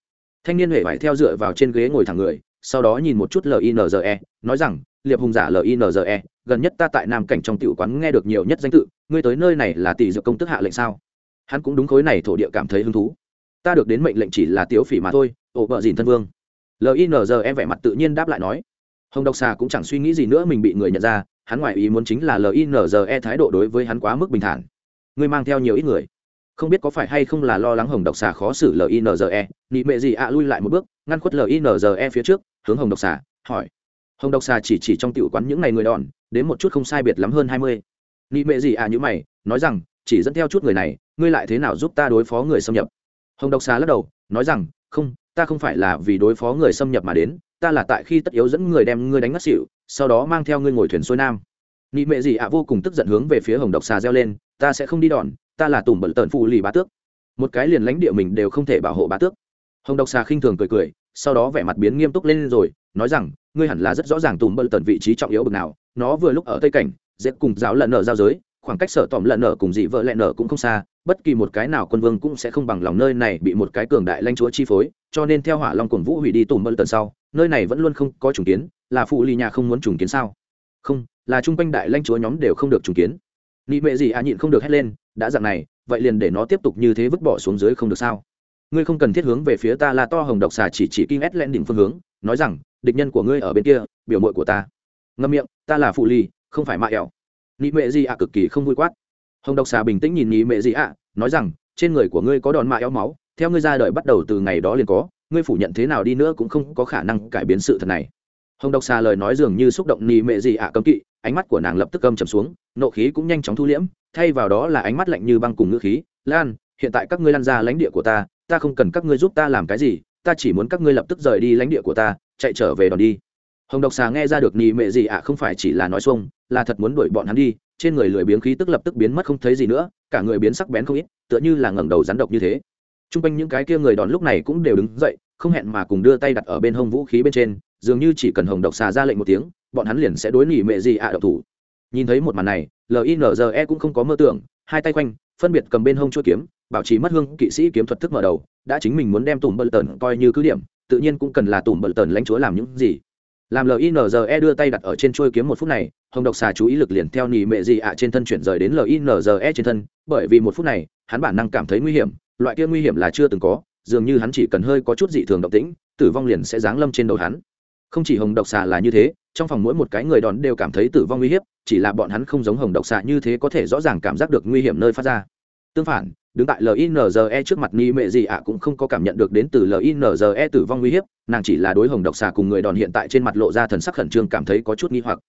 Thanh niên huệ phải theo dựa vào trên ghế ngồi thẳng người, sau đó nhìn một chút linze nói rằng, liệp hùng giả linze gần nhất ta tại nam cảnh trong tiểu quán nghe được nhiều nhất danh tự, ngươi tới nơi này là tỷ dược công tức hạ lệnh sao? Hắn cũng đúng khối này thổ địa cảm thấy hứng thú. Ta được đến mệnh lệnh chỉ là tiếu phỉ mà thôi, ổ vợ dìn thân vương. Linze vẻ mặt tự nhiên đáp lại nói hồng độc xà cũng chẳng suy nghĩ gì nữa, mình bị người nhận ra, hắn ngoại ý muốn chính là linze thái độ đối với hắn quá mức bình thản. Ngươi mang theo nhiều ít người. Không biết có phải hay không là lo lắng hồng độc xà khó xử linze nị mệ gì ạ, lui lại một bước, ngăn khuất linze phía trước, hướng hồng độc xà, hỏi. Hồng độc xà chỉ chỉ trong tiểu quán những ngày người đòn, đến một chút không sai biệt lắm hơn hai mươi. Nị mệ gì ạ như mày, nói rằng, chỉ dẫn theo chút người này, ngươi lại thế nào giúp ta đối phó người xâm nhập? Hồng độc xà lắc đầu, nói rằng, không, ta không phải là vì đối phó người xâm nhập mà đến ta là tại khi tất yếu dẫn người đem ngươi đánh ngất xỉu, sau đó mang theo ngươi ngồi thuyền xuôi nam. Nị mệ gì ạ, vô cùng tức giận hướng về phía hồng độc xà reo lên, ta sẽ không đi đòn, ta là tùm bẩn tần phụ lì bá tước. Một cái liền lãnh địa mình đều không thể bảo hộ bá tước. Hồng độc xà khinh thường cười cười, sau đó vẻ mặt biến nghiêm túc lên rồi, nói rằng, ngươi hẳn là rất rõ ràng tùm bẩn tần vị trí trọng yếu bực nào, nó vừa lúc ở tây cảnh dễ cùng giáo lợn nở giao giới, khoảng cách sở tòm lợn nở cùng dị vợ lẹn nở cũng không xa, bất kỳ một cái nào quân vương cũng sẽ không bằng lòng nơi này bị một cái cường đại lãnh chúa chi phối, cho nên theo hỏa long cuồng vũ hủy đi tùm bẩn tần sau nơi này vẫn luôn không có trùng kiến, là phụ lì nhà không muốn trùng kiến sao? Không, là chung quanh đại lãnh chúa nhóm đều không được trùng kiến. Nị mệ gì à nhịn không được hét lên, đã dặn này, vậy liền để nó tiếp tục như thế vứt bỏ xuống dưới không được sao? Ngươi không cần thiết hướng về phía ta là to hồng độc xà chỉ chỉ kinh ét lên đỉnh phương hướng, nói rằng, địch nhân của ngươi ở bên kia, biểu mội của ta. Ngâm miệng, ta là phụ lì, không phải mạ ẻo. Nị mệ gì ạ cực kỳ không vui quát. Hồng độc xà bình tĩnh nhìn nị mệ gì ạ nói rằng, trên người của ngươi có đòn mạ ẻo máu, theo ngươi ra đời bắt đầu từ ngày đó liền có ngươi phủ nhận thế nào đi nữa cũng không có khả năng cải biến sự thật này. Hồng độc xà lời nói dường như xúc động nị mệ gì ạ cấm kỵ, ánh mắt của nàng lập tức âm trầm xuống, nộ khí cũng nhanh chóng thu liễm, thay vào đó là ánh mắt lạnh như băng cùng ngữ khí, lan, hiện tại các ngươi lan ra lãnh địa của ta ta không cần các ngươi giúp ta làm cái gì, ta chỉ muốn các ngươi lập tức rời đi lãnh địa của ta, chạy trở về đòn đi. Hồng độc xà nghe ra được nị mệ gì ạ không phải chỉ là nói xuông, là thật muốn đuổi bọn hắn đi, trên người lười biếng khí tức lập tức biến mất không thấy gì nữa, cả người biến sắc bén không ít, tựa như là ngẩng đầu rắn độc như thế t r u n g quanh những cái kia người đón lúc này cũng đều đứng dậy, không hẹn mà cùng đưa tay đặt ở bên hông vũ khí bên trên, dường như chỉ cần hồng độc xà ra lệnh một tiếng, bọn hắn liền sẽ đối nỉ mệ gì ạ độc thủ. Nhìn thấy một màn này linze cũng không có mơ tưởng, hai tay quanh, phân biệt cầm bên hông chua kiếm, bảo trì mất hương kỵ sĩ kiếm thuật thức mở đầu, đã chính mình muốn đem tùm bờ tần coi như cứ điểm, tự nhiên cũng cần là tùm bờ tần lãnh chúa làm những gì. Làm linze đưa tay đặt ở trên trôi kiếm một phút này, hồng độc xà chú ý lực liền theo nỉ mệ gì ạ trên thân chuyển rời đến linze trên thân, bởi vì một phút này, hắn bản năng cảm thấy nguy hiểm loại kia nguy hiểm là chưa từng có, dường như hắn chỉ cần hơi có chút dị thường động tĩnh, tử vong liền sẽ giáng lâm trên đầu hắn. Không chỉ hồng độc xà là như thế, trong phòng mỗi một cái người đòn đều cảm thấy tử vong nguy hiểm chỉ là bọn hắn không giống hồng độc xạ như thế có thể rõ ràng cảm giác được nguy hiểm nơi phát ra. Tương phản, đứng tại linze trước mặt ni mệ gì ạ cũng không có cảm nhận được đến từ linze tử vong uy hiếp, nàng chỉ là đối hồng độc xà cùng người đòn hiện tại trên mặt lộ ra thần sắc khẩn trương cảm thấy có chút nghi hoặc.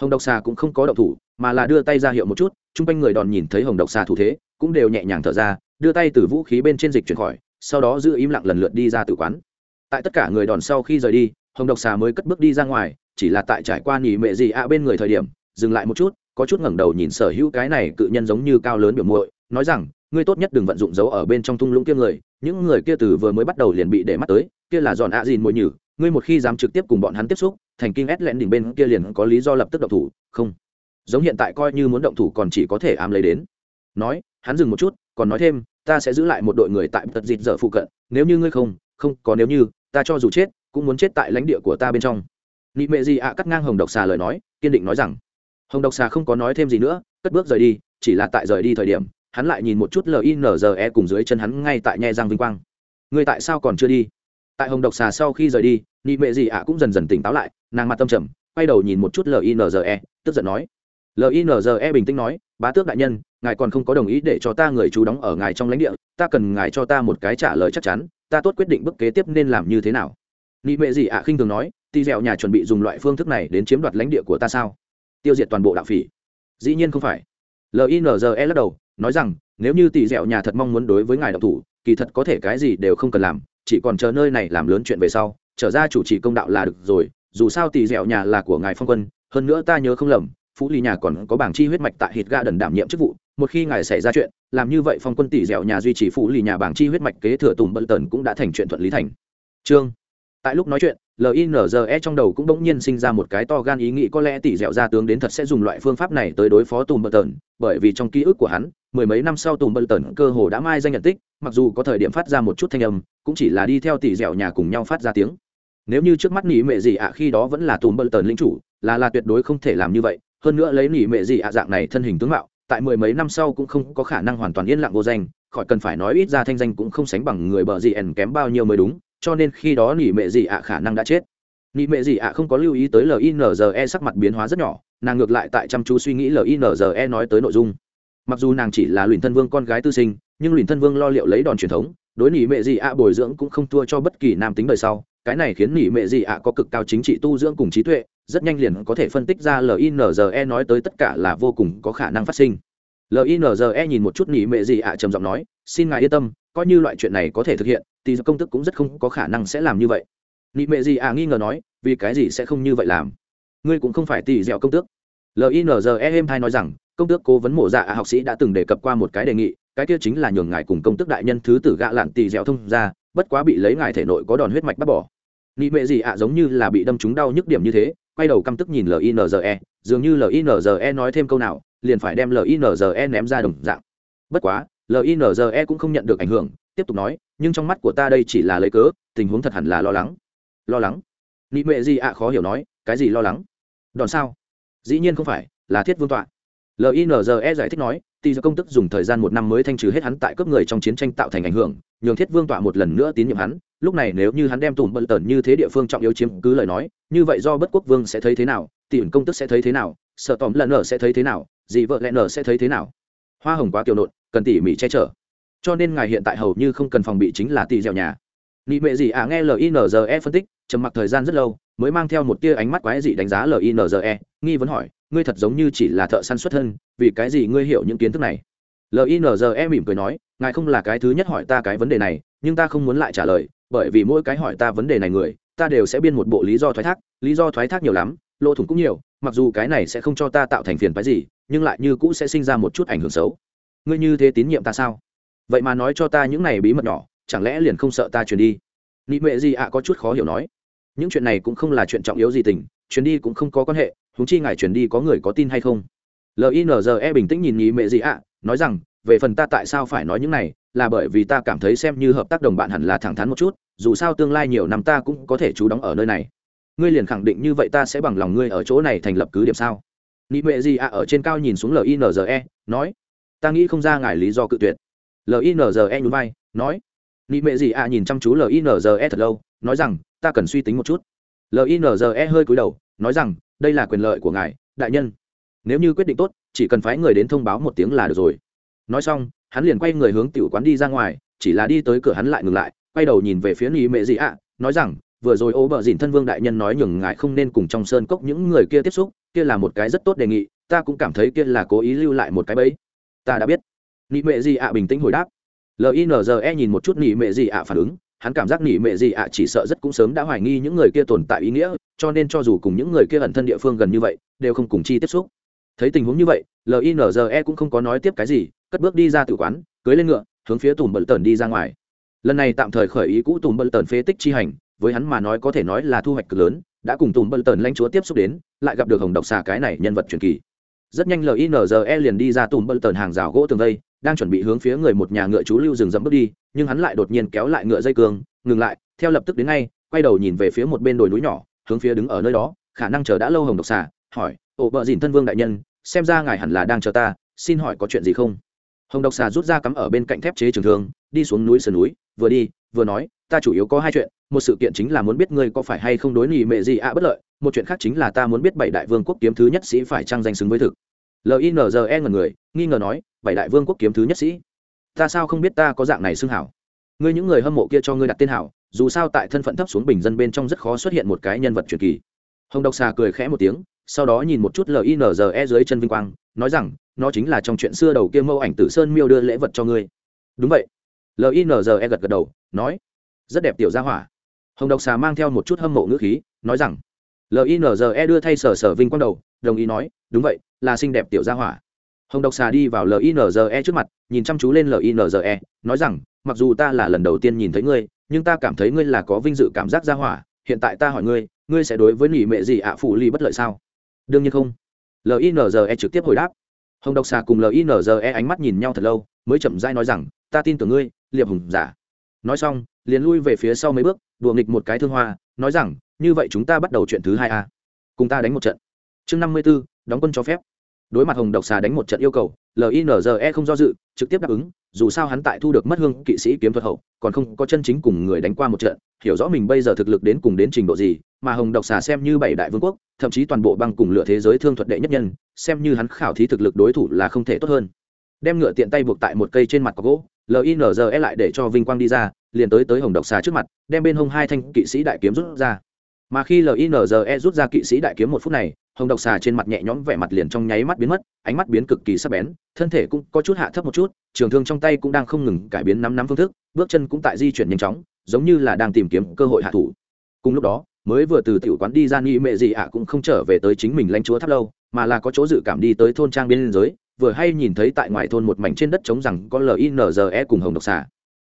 Hồng độc xà cũng không có động thủ, mà là đưa tay ra hiệu một chút, chung quanh người đòn nhìn thấy hồng độc xà thủ thế, cũng đều nhẹ nhàng thở ra đưa tay từ vũ khí bên trên dịch chuyển khỏi, sau đó giữ im lặng lần lượt đi ra từ quán. Tại tất cả người đòn sau khi rời đi, hồng độc xà mới cất bước đi ra ngoài, chỉ là tại trải qua nghỉ mệ gì ạ bên người thời điểm, dừng lại một chút, có chút ngẩng đầu nhìn sở hữu cái này cự nhân giống như cao lớn biểu muội, nói rằng, ngươi tốt nhất đừng vận dụng dấu ở bên trong thung lũng kia người, những người kia từ vừa mới bắt đầu liền bị để mắt tới, kia là giòn ạ à dìn mồi nhử, ngươi một khi dám trực tiếp cùng bọn hắn tiếp xúc, thành kinh ép lẹn đỉnh bên kia liền có lý do lập tức động thủ, không. Giống hiện tại coi như muốn động thủ còn chỉ có thể ám lấy đến. Nói hắn dừng một chút, còn nói thêm, ta sẽ giữ lại một đội người tại tật dịt dở phụ cận, nếu như ngươi không không, có nếu như, ta cho dù chết, cũng muốn chết tại lãnh địa của ta bên trong. Nị mệ gì ạ, cắt ngang hồng độc xà lời nói, kiên định nói rằng, hồng độc xà không có nói thêm gì nữa, cất bước rời đi, chỉ là tại rời đi thời điểm, hắn lại nhìn một chút linze cùng dưới chân hắn ngay tại nhe giang vinh quang. Người tại sao còn chưa đi? Tại hồng độc xà sau khi rời đi, nị mệ gì ạ cũng dần dần tỉnh táo lại, nàng mặt tâm trầm, quay đầu nhìn một chút linze tức giận nói linze bình tĩnh nói, bá tước đại nhân, ngài còn không có đồng ý để cho ta người chú đóng ở ngài trong lãnh địa, ta cần ngài cho ta một cái trả lời chắc chắn, ta tốt quyết định bước kế tiếp nên làm như thế nào. Nị mệ gì ạ khinh thường nói, tì dẻo nhà chuẩn bị dùng loại phương thức này đến chiếm đoạt lãnh địa của ta sao? Tiêu diệt toàn bộ đạo phỉ. Dĩ nhiên không phải. Linze lắc đầu, nói rằng, nếu như tỷ dẻo nhà thật mong muốn đối với ngài độc thủ, kỳ thật có thể cái gì đều không cần làm, chỉ còn chờ nơi này làm lớn chuyện về sau, trở ra chủ trì công đạo là được rồi, dù sao tỷ dẻo nhà là của ngài phong quân, hơn nữa ta nhớ không lầm phú lì nhà còn có bảng chi huyết mạch tại hít ga đần đảm nhiệm chức vụ, một khi ngài xảy ra chuyện, làm như vậy phong quân tỷ dẻo nhà duy trì phú lì nhà bảng chi huyết mạch kế thừa tùng bận tần cũng đã thành chuyện thuận lý thành. Trương tại lúc nói chuyện linze trong đầu cũng bỗng nhiên sinh ra một cái to gan ý nghĩ, có lẽ tỷ dẻo ra tướng đến thật sẽ dùng loại phương pháp này tới đối phó tùm bận tần, bởi vì trong ký ức của hắn, mười mấy năm sau tùm bận tần cơ hồ đã mai danh nhận tích, mặc dù có thời điểm phát ra một chút thanh âm, cũng chỉ là đi theo tỷ dẻo nhà cùng nhau phát ra tiếng. Nếu như trước mắt nỉ mẹ gì ạ, khi đó vẫn là tùm bận tần lính chủ, là là tuyệt đối không thể làm như vậy hơn nữa lấy nỉ mệ gì ạ dạng này thân hình tướng mạo, tại mười mấy năm sau cũng không có khả năng hoàn toàn yên lặng vô danh, khỏi cần phải nói ít ra thanh danh cũng không sánh bằng người bờ gì ẩn kém bao nhiêu mới đúng, cho nên khi đó nỉ mệ gì ạ khả năng đã chết. Nỉ mệ gì ạ không có lưu ý tới linze sắc mặt biến hóa rất nhỏ, nàng ngược lại tại chăm chú suy nghĩ linze nói tới nội dung. Mặc dù nàng chỉ là luyện thân vương con gái tư sinh, nhưng luyện thân vương lo liệu lấy đòn truyền thống, đối nỉ mệ gì ạ bồi dưỡng cũng không thua cho bất kỳ nam tính đời sau. Cái này khiến nỉ mệ gì ạ có cực cao chính trị tu dưỡng cùng trí tuệ rất nhanh liền có thể phân tích ra linze nói tới tất cả là vô cùng có khả năng phát sinh. Linze nhìn một chút nỉ mệ gì ạ, trầm giọng nói, xin ngài yên tâm, coi như loại chuyện này có thể thực hiện, thì công tức cũng rất không có khả năng sẽ làm như vậy. Nị mệ gì à nghi ngờ nói, vì cái gì sẽ không như vậy làm? Ngươi cũng không phải tỷ dẻo công tước. Linze êm hai nói rằng, công tước cố vấn mổ dạ học sĩ đã từng đề cập qua một cái đề nghị, cái kia chính là nhường ngài cùng công tước đại nhân thứ tử gạ lạn tỷ dẻo thông ra bất quá bị lấy ngài thể nội có đòn huyết mạch bắt bỏ. Nị mệ gì ạ giống như là bị đâm trúng đau nhức điểm như thế quay đầu căm tức nhìn linze dường như linze nói thêm câu nào, liền phải đem linze ném ra đồng dạng. Bất quá linze cũng không nhận được ảnh hưởng, tiếp tục nói, nhưng trong mắt của ta đây chỉ là lấy cớ, tình huống thật hẳn là lo lắng. Lo lắng? Nị mệ gì ạ khó hiểu nói, cái gì lo lắng? Đòn sao? Dĩ nhiên không phải, là thiết vương tọa. Linze giải thích nói tỷ do công tức dùng thời gian một năm mới thanh trừ hết hắn tại cướp người trong chiến tranh tạo thành ảnh hưởng, nhường thiết vương tọa một lần nữa tín nhiệm hắn. Lúc này nếu như hắn đem tùm bận tần như thế địa phương trọng yếu chiếm cứ lời nói, như vậy do bất quốc vương sẽ thấy thế nào tỷ công tức sẽ thấy thế nào, sợ tòm lần nở sẽ thấy thế nào dị vợ lẽ nở sẽ thấy thế nào? Hoa hồng quá kiều nộn, cần tỉ mỉ che chở. Cho nên ngài hiện tại hầu như không cần phòng bị chính là tỷ dẻo nhà. Nị mệ gì à nghe linze phân tích, trầm mặc thời gian rất lâu, mới mang theo một tia ánh mắt quái dị đánh giá linze nghi vấn hỏi ngươi thật giống như chỉ là thợ săn xuất thân, vì cái gì ngươi hiểu những kiến thức này? Linze mỉm cười nói, ngài không là cái thứ nhất hỏi ta cái vấn đề này, nhưng ta không muốn lại trả lời, bởi vì mỗi cái hỏi ta vấn đề này người, ta đều sẽ biên một bộ lý do thoái thác, lý do thoái thác nhiều lắm, lỗ thủng cũng nhiều, mặc dù cái này sẽ không cho ta tạo thành phiền phái gì, nhưng lại như cũ sẽ sinh ra một chút ảnh hưởng xấu. Ngươi như thế tín nhiệm ta sao? Vậy mà nói cho ta những này bí mật nhỏ, chẳng lẽ liền không sợ ta truyền đi? Nị mệ gì ạ có chút khó hiểu nói. Những chuyện này cũng không là chuyện trọng yếu gì tình, truyền đi cũng không có quan hệ húng chi ngài truyền đi có người có tin hay không? Linze bình tĩnh nhìn nghĩ mẹ gì ạ, nói rằng, về phần ta tại sao phải nói những này, là bởi vì ta cảm thấy xem như hợp tác đồng bạn hẳn là thẳng thắn một chút, dù sao tương lai nhiều năm ta cũng có thể trú đóng ở nơi này. Ngươi liền khẳng định như vậy ta sẽ bằng lòng ngươi ở chỗ này thành lập cứ điểm sao? Nị mẹ gì ạ ở trên cao nhìn xuống linze nói, ta nghĩ không ra ngài lý do cự tuyệt. Linze nhún vai, nói nị mẹ gì ạ nhìn chăm chú linze thật lâu, nói rằng, ta cần suy tính một chút. Linze hơi cúi đầu, nói rằng đây là quyền lợi của ngài, đại nhân. Nếu như quyết định tốt, chỉ cần phái người đến thông báo một tiếng là được rồi. Nói xong, hắn liền quay người hướng tiểu quán đi ra ngoài, chỉ là đi tới cửa hắn lại ngừng lại, quay đầu nhìn về phía nỉ mệ gì ạ, nói rằng, vừa rồi ô bờ dìn thân vương đại nhân nói nhường ngại không nên cùng trong sơn cốc những người kia tiếp xúc, kia là một cái rất tốt đề nghị, ta cũng cảm thấy kia là cố ý lưu lại một cái bẫy. Ta đã biết. Nị mệ gì ạ bình tĩnh hồi đáp. Linze nhìn một chút nị mệ gì ạ phản ứng, hắn cảm giác nghỉ mệ gì ạ chỉ sợ rất cũng sớm đã hoài nghi những người kia tồn tại ý nghĩa cho nên cho dù cùng những người kia ẩn thân địa phương gần như vậy, đều không cùng chi tiếp xúc. Thấy tình huống như vậy linze cũng không có nói tiếp cái gì, cất bước đi ra tử quán, cưới lên ngựa, hướng phía tùm bận tần đi ra ngoài. Lần này tạm thời khởi ý cũ tùm bận tần phế tích chi hành, với hắn mà nói có thể nói là thu hoạch cực lớn, đã cùng tùm bận tần lãnh chúa tiếp xúc đến, lại gặp được hồng độc xà cái này nhân vật truyền kỳ. Rất nhanh linze liền đi ra tùm bận tần hàng rào gỗ tường vây, đang chuẩn bị hướng phía người một nhà ngựa chú lưu rừng dẫm bước đi, nhưng hắn lại đột nhiên kéo lại ngựa dây cương, ngừng lại, theo lập tức đến ngay, quay đầu nhìn về phía một bên đồi núi nhỏ hướng phía đứng ở nơi đó, khả năng chờ đã lâu hồng độc xà, hỏi ổ bợ dìn thân vương đại nhân, xem ra ngài hẳn là đang chờ ta, xin hỏi có chuyện gì không? Hồng độc xà rút ra cắm ở bên cạnh thép chế trường thương, đi xuống núi sườn núi, vừa đi, vừa nói, ta chủ yếu có hai chuyện, một sự kiện chính là muốn biết ngươi có phải hay không đối nghỉ mệ gì ạ bất lợi, một chuyện khác chính là ta muốn biết bảy đại vương quốc kiếm thứ nhất sĩ phải trang danh xứng với thực. Linze ngần người, nghi ngờ nói, bảy đại vương quốc kiếm thứ nhất sĩ? Ta sao không biết ta có dạng này xưng hảo? Ngươi những người hâm mộ kia cho ngươi đặt tên hảo dù sao tại thân phận thấp xuống bình dân bên trong rất khó xuất hiện một cái nhân vật truyền kỳ. Hồng độc xà cười khẽ một tiếng, sau đó nhìn một chút linze dưới chân vinh quang, nói rằng, nó chính là trong chuyện xưa đầu kia mâu ảnh tử sơn miêu đưa lễ vật cho ngươi. Đúng vậy. Linze gật gật đầu, nói, rất đẹp tiểu gia hỏa. Hồng độc xà mang theo một chút hâm mộ ngữ khí, nói rằng linze đưa thay sở sở vinh quang đầu, đồng ý nói, đúng vậy, là xinh đẹp tiểu gia hỏa. Hồng độc xà đi vào linze trước mặt, nhìn chăm chú lên linze nói rằng, mặc dù ta là lần đầu tiên nhìn thấy ngươi nhưng ta cảm thấy ngươi là có vinh dự cảm giác gia hỏa, hiện tại ta hỏi ngươi ngươi sẽ đối với nỉ mệ gì ạ, phụ ly bất lợi sao? Đương nhiên không. Linze trực tiếp hồi đáp. Hồng độc xà cùng linze ánh mắt nhìn nhau thật lâu, mới chậm rãi nói rằng, ta tin tưởng ngươi, liệp hùng giả. Nói xong, liền lui về phía sau mấy bước, đùa nghịch một cái thương hoa, nói rằng, như vậy chúng ta bắt đầu chuyện thứ hai a. Cùng ta đánh một trận. Chương năm mươi b ố đóng quân cho phép đối mặt hồng độc xà đánh một trận yêu cầu linze không do dự, trực tiếp đáp ứng, dù sao hắn tại thu được mất hương kỵ sĩ kiếm thuật hậu, còn không có chân chính cùng người đánh qua một trận, hiểu rõ mình bây giờ thực lực đến cùng đến trình độ gì, mà hồng độc xà xem như bảy đại vương quốc, thậm chí toàn bộ băng cùng lựa thế giới thương thuật đệ nhất nhân, xem như hắn khảo thí thực lực đối thủ là không thể tốt hơn. Đem ngựa tiện tay buộc tại một cây trên mặt có gỗ linze lại để cho vinh quang đi ra, liền tới tới hồng độc xà trước mặt, đem bên hông hai thanh kỵ sĩ đại kiếm rút ra. Mà khi linze rút ra kỵ sĩ đại kiếm một phút này hồng độc xà trên mặt nhẹ nhõm vẻ mặt liền trong nháy mắt biến mất, ánh mắt biến cực kỳ sắc bén, thân thể cũng có chút hạ thấp một chút, trường thương trong tay cũng đang không ngừng cải biến nắm nắm phương thức, bước chân cũng tại di chuyển nhanh chóng, giống như là đang tìm kiếm cơ hội hạ thủ. Cùng lúc đó, mới vừa từ tiểu quán đi ra nghi mẹ gì ạ cũng không trở về tới chính mình lãnh chúa tháp lâu, mà là có chỗ dự cảm đi tới thôn trang biên giới, vừa hay nhìn thấy tại ngoài thôn một mảnh trên đất trống rằng có linze cùng hồng độc xà.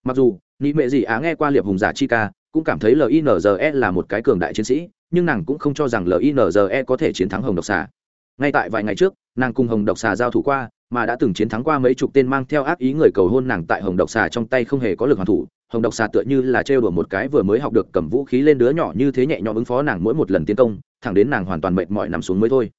Mặc dù, nghi mẹ gì á nghe qua liệp hùng giả chi ca cũng cảm thấy linze là một cái cường đại chiến sĩ, nhưng nàng cũng không cho rằng linze có thể chiến thắng hồng độc xà. Ngay tại vài ngày trước, nàng cùng hồng độc xà giao thủ qua, mà đã từng chiến thắng qua mấy chục tên mang theo ác ý người cầu hôn nàng tại hồng độc xà trong tay không hề có lực hoàn thủ. Hồng độc xà tựa như là trêu đùa một cái vừa mới học được cầm vũ khí lên đứa nhỏ như thế nhẹ nhõm ứng phó nàng mỗi một lần tiến công, thẳng đến nàng hoàn toàn mệt mỏi nằm xuống mới thôi.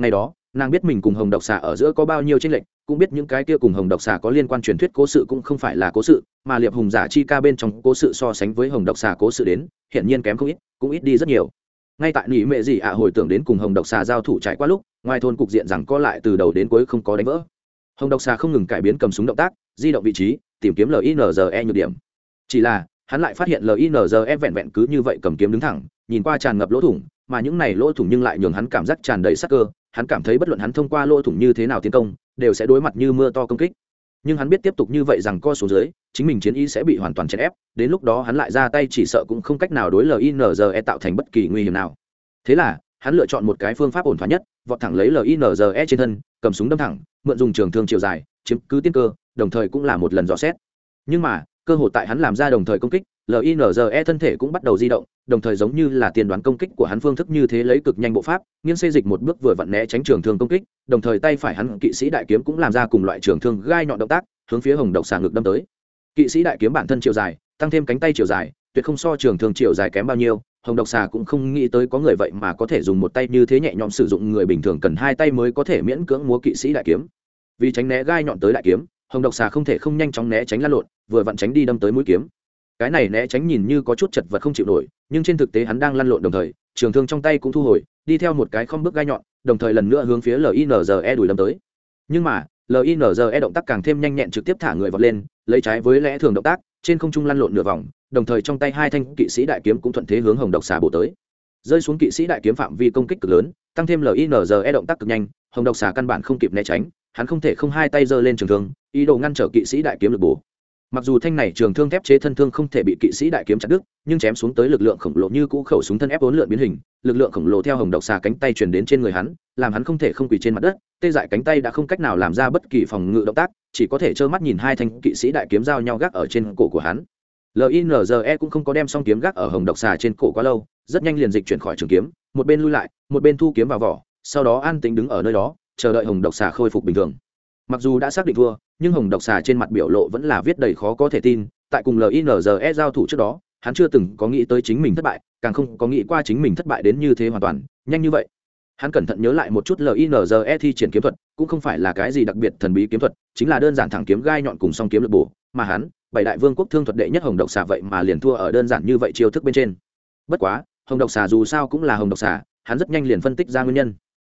Ngày đó nàng biết mình cùng hồng độc xà ở giữa có bao nhiêu tranh lệch, cũng biết những cái kia cùng hồng độc xà có liên quan truyền thuyết cố sự cũng không phải là cố sự, mà liệp hùng giả chi ca bên trong cố sự so sánh với hồng độc xà cố sự đến, hiển nhiên kém không ít, cũng ít đi rất nhiều. Ngay tại nỉ mệ gì ạ hồi tưởng đến cùng hồng độc xà giao thủ trải qua lúc, ngoài thôn cục diện rằng có lại từ đầu đến cuối không có đánh vỡ. Hồng độc xà không ngừng cải biến cầm súng động tác, di động vị trí, tìm kiếm linze nhược điểm. Chỉ là, hắn lại phát hiện linze vẹn vẹn cứ như vậy cầm kiếm đứng thẳng, nhìn qua tràn ngập lỗ thủng, mà những này lỗ thủng nhưng lại nhường hắn cảm giác tràn đầy sắc cơ hắn cảm thấy bất luận hắn thông qua lỗ thủng như thế nào tiến công, đều sẽ đối mặt như mưa to công kích. Nhưng hắn biết tiếp tục như vậy rằng co số dưới, chính mình chiến ý sẽ bị hoàn toàn chèn ép, đến lúc đó hắn lại ra tay chỉ sợ cũng không cách nào đối linze tạo thành bất kỳ nguy hiểm nào. Thế là, hắn lựa chọn một cái phương pháp ổn thỏa nhất, vọt thẳng lấy linze trên thân, cầm súng đâm thẳng, mượn dùng trường thương chiều dài, chiếm cứ tiên cơ, đồng thời cũng là một lần dò xét. Nhưng mà, cơ hội tại hắn làm ra đồng thời công kích linze thân thể cũng bắt đầu di động, đồng thời giống như là tiền đoán công kích của hắn phương thức như thế lấy cực nhanh bộ pháp, nghiêng xây dịch một bước vừa vặn né tránh trường thương công kích, đồng thời tay phải hắn kỵ sĩ đại kiếm cũng làm ra cùng loại trường thương gai nhọn động tác, hướng phía hồng độc xà ngực đâm tới. Kỵ sĩ đại kiếm bản thân chiều dài, tăng thêm cánh tay chiều dài, tuyệt không so trường thương chiều dài kém bao nhiêu, hồng độc xà cũng không nghĩ tới có người vậy mà có thể dùng một tay như thế nhẹ nhõm sử dụng người bình thường cần hai tay mới có thể miễn cưỡng múa kỵ sĩ đại kiếm. Vì tránh né gai nhọn tới đại kiếm, hồng độc xà không thể không nhanh chóng né tránh lăn lộn, vừa vặn tránh đi đâm tới mũi kiếm cái này né tránh nhìn như có chút chật vật không chịu nổi, nhưng trên thực tế hắn đang lăn lộn đồng thời, trường thương trong tay cũng thu hồi, đi theo một cái không bước gai nhọn, đồng thời lần nữa hướng phía linze đuổi đâm tới. Nhưng mà linze động tác càng thêm nhanh nhẹn trực tiếp thả người vọt lên, lấy trái với lẽ thường động tác, trên không trung lăn lộn nửa vòng, đồng thời trong tay hai thanh kỵ sĩ đại kiếm cũng thuận thế hướng hồng độc xà bổ tới. Rơi xuống kỵ sĩ đại kiếm phạm vi công kích cực lớn, tăng thêm linze động tác cực nhanh, hồng độc xà căn bản không kịp né tránh, hắn không thể không hai tay giơ lên trường thương, ý đồ ngăn trở kỵ sĩ đại kiếm lực bổ mặc dù thanh này trường thương thép chế thân thương không thể bị kỵ sĩ đại kiếm chặt đứt, nhưng chém xuống tới lực lượng khổng lồ như cũ khẩu súng thân ép bốn lượn biến hình, lực lượng khổng lồ theo hồng độc xà cánh tay truyền đến trên người hắn, làm hắn không thể không quỳ trên mặt đất, tê dại cánh tay đã không cách nào làm ra bất kỳ phòng ngự động tác, chỉ có thể trơ mắt nhìn hai thanh kỵ sĩ đại kiếm giao nhau gác ở trên cổ của hắn. Linze cũng không có đem xong kiếm gác ở hồng độc xà trên cổ quá lâu, rất nhanh liền dịch chuyển khỏi trường kiếm, một bên lui lại, một bên thu kiếm vào vỏ, sau đó an tính đứng ở nơi đó, chờ đợi hồng độc xà khôi phục bình thường. Mặc dù đã xác định thua nhưng hồng độc xà trên mặt biểu lộ vẫn là viết đầy khó có thể tin, tại cùng linze giao thủ trước đó, hắn chưa từng có nghĩ tới chính mình thất bại, càng không có nghĩ qua chính mình thất bại đến như thế hoàn toàn, nhanh như vậy. Hắn cẩn thận nhớ lại một chút linze thi triển kiếm thuật, cũng không phải là cái gì đặc biệt thần bí kiếm thuật, chính là đơn giản thẳng kiếm gai nhọn cùng song kiếm lực bổ, mà hắn, bảy đại vương quốc thương thuật đệ nhất hồng độc xà vậy mà liền thua ở đơn giản như vậy chiêu thức bên trên. Bất quá, hồng độc xà dù sao cũng là hồng độc xà, hắn rất nhanh liền phân tích ra nguyên nhân.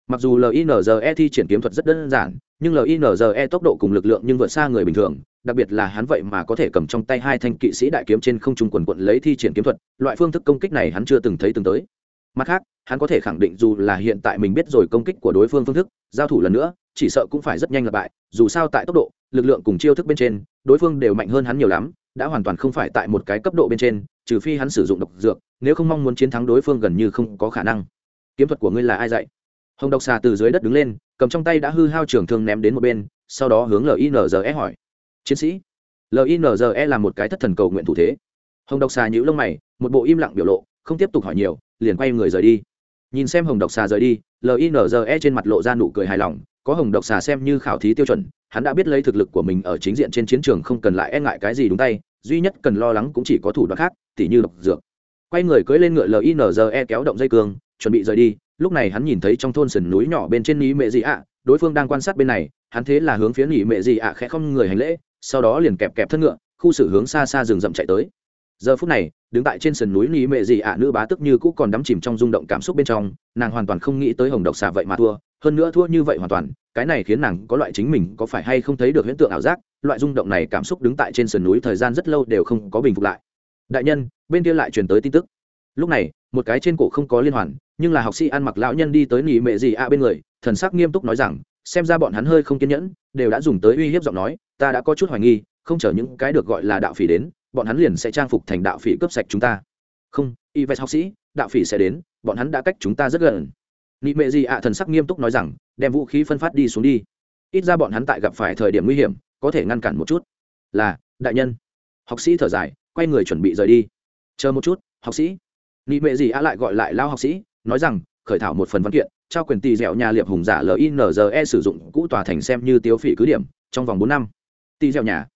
Mặc dù linze thi triển kiếm thuật rất đơn giản nhưng linze tốc độ cùng lực lượng nhưng vượt xa người bình thường, đặc biệt là hắn vậy mà có thể cầm trong tay hai thanh kỵ sĩ đại kiếm trên không trung quần quận lấy thi triển kiếm thuật, loại phương thức công kích này hắn chưa từng thấy từng tới. Mặt khác, hắn có thể khẳng định dù là hiện tại mình biết rồi công kích của đối phương phương thức, giao thủ lần nữa, chỉ sợ cũng phải rất nhanh lặp bại, dù sao tại tốc độ, lực lượng cùng chiêu thức bên trên, đối phương đều mạnh hơn hắn nhiều lắm, đã hoàn toàn không phải tại một cái cấp độ bên trên, trừ phi hắn sử dụng độc dược, nếu không mong muốn chiến thắng đối phương gần như không có khả năng. Kiếm thuật của ngươi là ai dạy? Hồng độc xà từ dưới đất đứng lên, cầm trong tay đã hư hao trường thương ném đến một bên, sau đó hướng linze hỏi. Chiến sĩ linze là một cái thất thần cầu nguyện thủ thế. Hồng độc xà nhíu lông mày, một bộ im lặng biểu lộ, không tiếp tục hỏi nhiều, liền quay người rời đi. Nhìn xem hồng độc xà rời đi linze trên mặt lộ ra nụ cười hài lòng, có hồng độc xà xem như khảo thí tiêu chuẩn, hắn đã biết lấy thực lực của mình ở chính diện trên chiến trường không cần lại e ngại cái gì đúng tay, duy nhất cần lo lắng cũng chỉ có thủ đoạn khác, tỉ như độc dược. Quay người cưỡi lên ngựa linze kéo động dây cương chuẩn bị rời đi, lúc này hắn nhìn thấy trong thôn sườn núi nhỏ bên trên ní Mẹ dị ạ, đối phương đang quan sát bên này, hắn thế là hướng phía nỉ Mẹ dị ạ khẽ không người hành lễ, sau đó liền kẹp kẹp thân ngựa, khu xử hướng xa xa rừng rậm chạy tới. Giờ phút này, đứng tại trên sườn núi nỉ Mẹ dị ạ nữ bá tức như cũ còn đắm chìm trong rung động cảm xúc bên trong, nàng hoàn toàn không nghĩ tới hồng độc xà vậy mà thua, hơn nữa thua như vậy hoàn toàn, cái này khiến nàng có loại chính mình có phải hay không thấy được hiện tượng ảo giác, loại rung động này cảm xúc đứng tại trên sườn núi thời gian rất lâu đều không có bình phục lại. Đại nhân, bên kia lại truyền tới tin tức. Lúc này, một cái trên cổ không có liên hoàn nhưng là học sĩ ăn mặc lão nhân đi tới nỉ mệ gì a bên người, thần sắc nghiêm túc nói rằng, xem ra bọn hắn hơi không kiên nhẫn, đều đã dùng tới uy hiếp giọng nói, ta đã có chút hoài nghi, không chờ những cái được gọi là đạo phỉ đến, bọn hắn liền sẽ trang phục thành đạo phỉ cướp sạch chúng ta. Không, y vest học sĩ, đạo phỉ sẽ đến, bọn hắn đã cách chúng ta rất gần. Nị mệ gì ạ thần sắc nghiêm túc nói rằng, đem vũ khí phân phát đi xuống đi. Ít ra bọn hắn tại gặp phải thời điểm nguy hiểm, có thể ngăn cản một chút. Là, đại nhân. Học sĩ thở dài, quay người chuẩn bị rời đi. Chờ một chút, học sĩ. Nị mệ gì ạ lại gọi lại lao học sĩ nói rằng, khởi thảo một phần văn kiện, trao quyền tỳ dẻo nhà liệp hùng giả linze sử dụng cũ tòa thành xem như tiêu phỉ cứ điểm, trong vòng bốn năm. Tỳ dẻo nhà.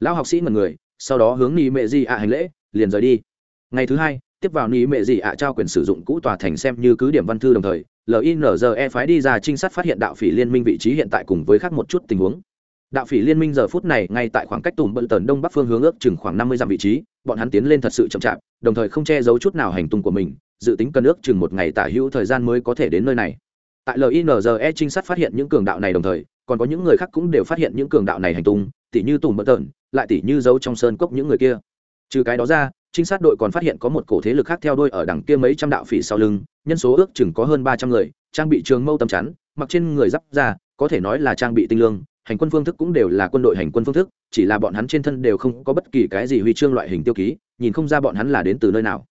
Lão học sĩ mật người, sau đó hướng ni mệ di ạ hành lễ, liền rời đi. Ngày thứ hai, tiếp vào ni mệ di ạ trao quyền sử dụng cũ tòa thành xem như cứ điểm văn thư đồng thời linze phái đi ra trinh sát phát hiện đạo phỉ liên minh vị trí hiện tại cùng với khác một chút tình huống. Đạo phỉ liên minh giờ phút này ngay tại khoảng cách tùm bận tần đông bắc phương hướng ước chừng khoảng năm mươi dặm vị trí, bọn hắn tiến lên thật sự chậm chạp, đồng thời không che giấu chút nào hành tung của mình dự tính cân ước chừng một ngày tả hữu thời gian mới có thể đến nơi này. Tại linze trinh sát phát hiện những cường đạo này đồng thời, còn có những người khác cũng đều phát hiện những cường đạo này hành tung, tỉ như tùm bất tợn lại tỉ như giấu trong sơn cốc những người kia. Trừ cái đó ra, trinh sát đội còn phát hiện có một cổ thế lực khác theo đuôi ở đằng kia mấy trăm đạo phỉ sau lưng, nhân số ước chừng có hơn ba trăm người, trang bị trường mâu tầm chắn, mặc trên người giáp ra có thể nói là trang bị tinh lương, hành quân phương thức cũng đều là quân đội hành quân phương thức, chỉ là bọn hắn trên thân đều không có bất kỳ cái gì huy chương loại hình tiêu ký, nhìn không ra bọn hắn là đến từ nơi nào.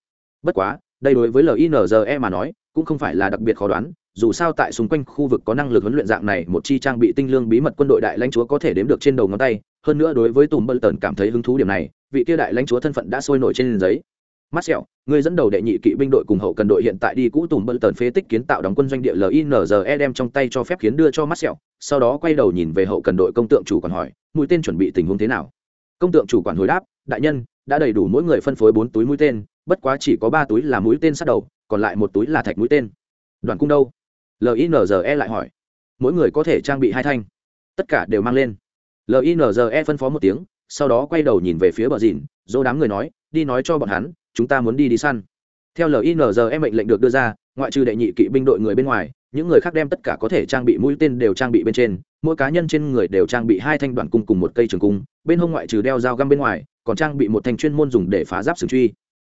Bất quá đây đối với linze mà nói, cũng không phải là đặc biệt khó đoán, dù sao tại xung quanh khu vực có năng lực huấn luyện dạng này, một chi trang bị tinh lương bí mật quân đội đại lãnh chúa có thể đếm được trên đầu ngón tay. Hơn nữa đối với tùm bơ tần cảm thấy hứng thú điểm này, vị kia đại lãnh chúa thân phận đã sôi nổi trên giấy. Mắt sẹo người dẫn đầu đệ nhị kỵ binh đội cùng hậu cần đội hiện tại đi cũ tùm bơ tần phế tích kiến tạo đóng quân doanh địa linze đem trong tay cho phép kiến đưa cho mắt sẹo sau đó quay đầu nhìn về hậu cần đội công tượng chủ còn hỏi, mũi tên chuẩn bị tình huống thế nào? Công tượng chủ quản hồi đáp, đại nhân, đã đầy đủ mỗi người phân phối bốn túi mũi tên bất quá chỉ có ba túi là mũi tên sát đầu, còn lại một túi là thạch mũi tên. Đoàn cung đâu? Linze lại hỏi. Mỗi người có thể trang bị hai thanh. Tất cả đều mang lên. Linze phân phó một tiếng, sau đó quay đầu nhìn về phía bờ dìn, dỗ đám người nói, đi nói cho bọn hắn, chúng ta muốn đi đi săn. Theo linze mệnh lệnh được đưa ra, ngoại trừ đệ nhị kỵ binh đội người bên ngoài, những người khác đem tất cả có thể trang bị mũi tên đều trang bị bên trên, mỗi cá nhân trên người đều trang bị hai thanh đoàn cung cùng một cây trường cung, bên hông ngoại trừ đeo dao găm bên ngoài, còn trang bị một thanh chuyên môn dùng để phá giáp sừng truy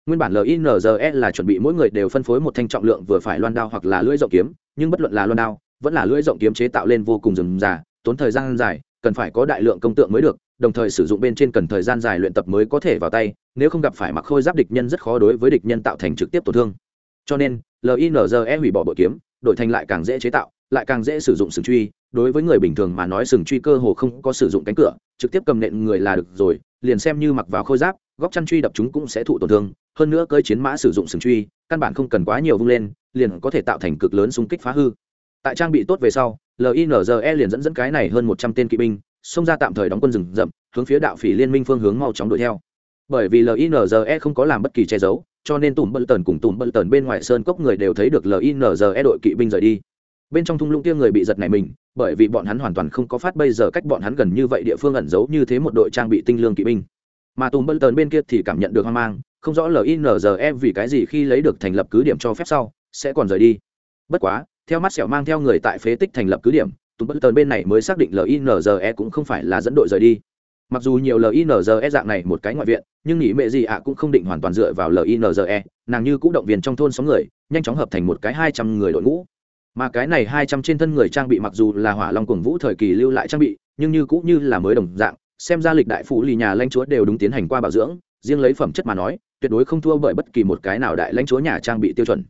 nguyên bản linze là chuẩn bị mỗi người đều phân phối một thanh trọng lượng vừa phải loan đao hoặc là lưỡi rộng kiếm, nhưng bất luận là loan đao, vẫn là lưỡi rộng kiếm chế tạo lên vô cùng rườm rà, tốn thời gian dài, cần phải có đại lượng công tượng mới được, đồng thời sử dụng bên trên cần thời gian dài luyện tập mới có thể vào tay, nếu không gặp phải mặc khôi giáp địch nhân rất khó đối với địch nhân tạo thành trực tiếp tổn thương. Cho nên linze hủy bỏ bội kiếm, đổi thành lại càng dễ chế tạo, lại càng dễ sử dụng sừng truy. Đối với người bình thường mà nói sừng truy cơ hồ không có sử dụng cánh cửa, trực tiếp cầm nện người là được rồi, liền xem như mặc vào khôi giáp, góc chăn truy đập chúng cũng sẽ thụ tổn thương hơn nữa cơi chiến mã sử dụng sừng truy, căn bản không cần quá nhiều vung lên, liền có thể tạo thành cực lớn xung kích phá hư. Tại trang bị tốt về sau linze liền dẫn dẫn cái này hơn một trăm tên kỵ binh, xông ra tạm thời đóng quân rừng rậm, hướng phía đạo phỉ liên minh phương hướng mau chóng đuổi theo. Bởi vì linze không có làm bất kỳ che giấu, cho nên tùm bận tần cùng tùm bận tần bên ngoài sơn cốc người đều thấy được linze đội kỵ binh rời đi. Bên trong thung lũng kia người bị giật này mình, bởi vì bọn hắn hoàn toàn không có phát bây giờ cách bọn hắn gần như vậy, địa phương ẩn giấu như thế một đội trang bị tinh lương kỵ binh. Mà tùm bận tần bên kia thì cảm nhận được hoang mang không rõ linze vì cái gì khi lấy được thành lập cứ điểm cho phép sau, sẽ còn rời đi. Bất quá, theo mắt sẹo mang theo người tại phế tích thành lập cứ điểm, tùng bất tờn bên này mới xác định linze cũng không phải là dẫn đội rời đi. Mặc dù nhiều linze dạng này một cái ngoại viện, nhưng nghĩ mẹ gì ạ cũng không định hoàn toàn dựa vào linze nàng như cũng động viên trong thôn xóm người, nhanh chóng hợp thành một cái hai trăm người đội ngũ. Mà cái này hai trăm trên thân người trang bị mặc dù là hỏa long cuồng vũ thời kỳ lưu lại trang bị, nhưng như cũng như là mới đồng dạng, xem ra lịch đại phụ lì nhà lãnh chúa đều đúng tiến hành qua bảo dưỡng, riêng lấy phẩm chất mà nói tuyệt đối không thua bởi bất kỳ một cái nào đại lãnh chúa nhà trang bị tiêu chuẩn.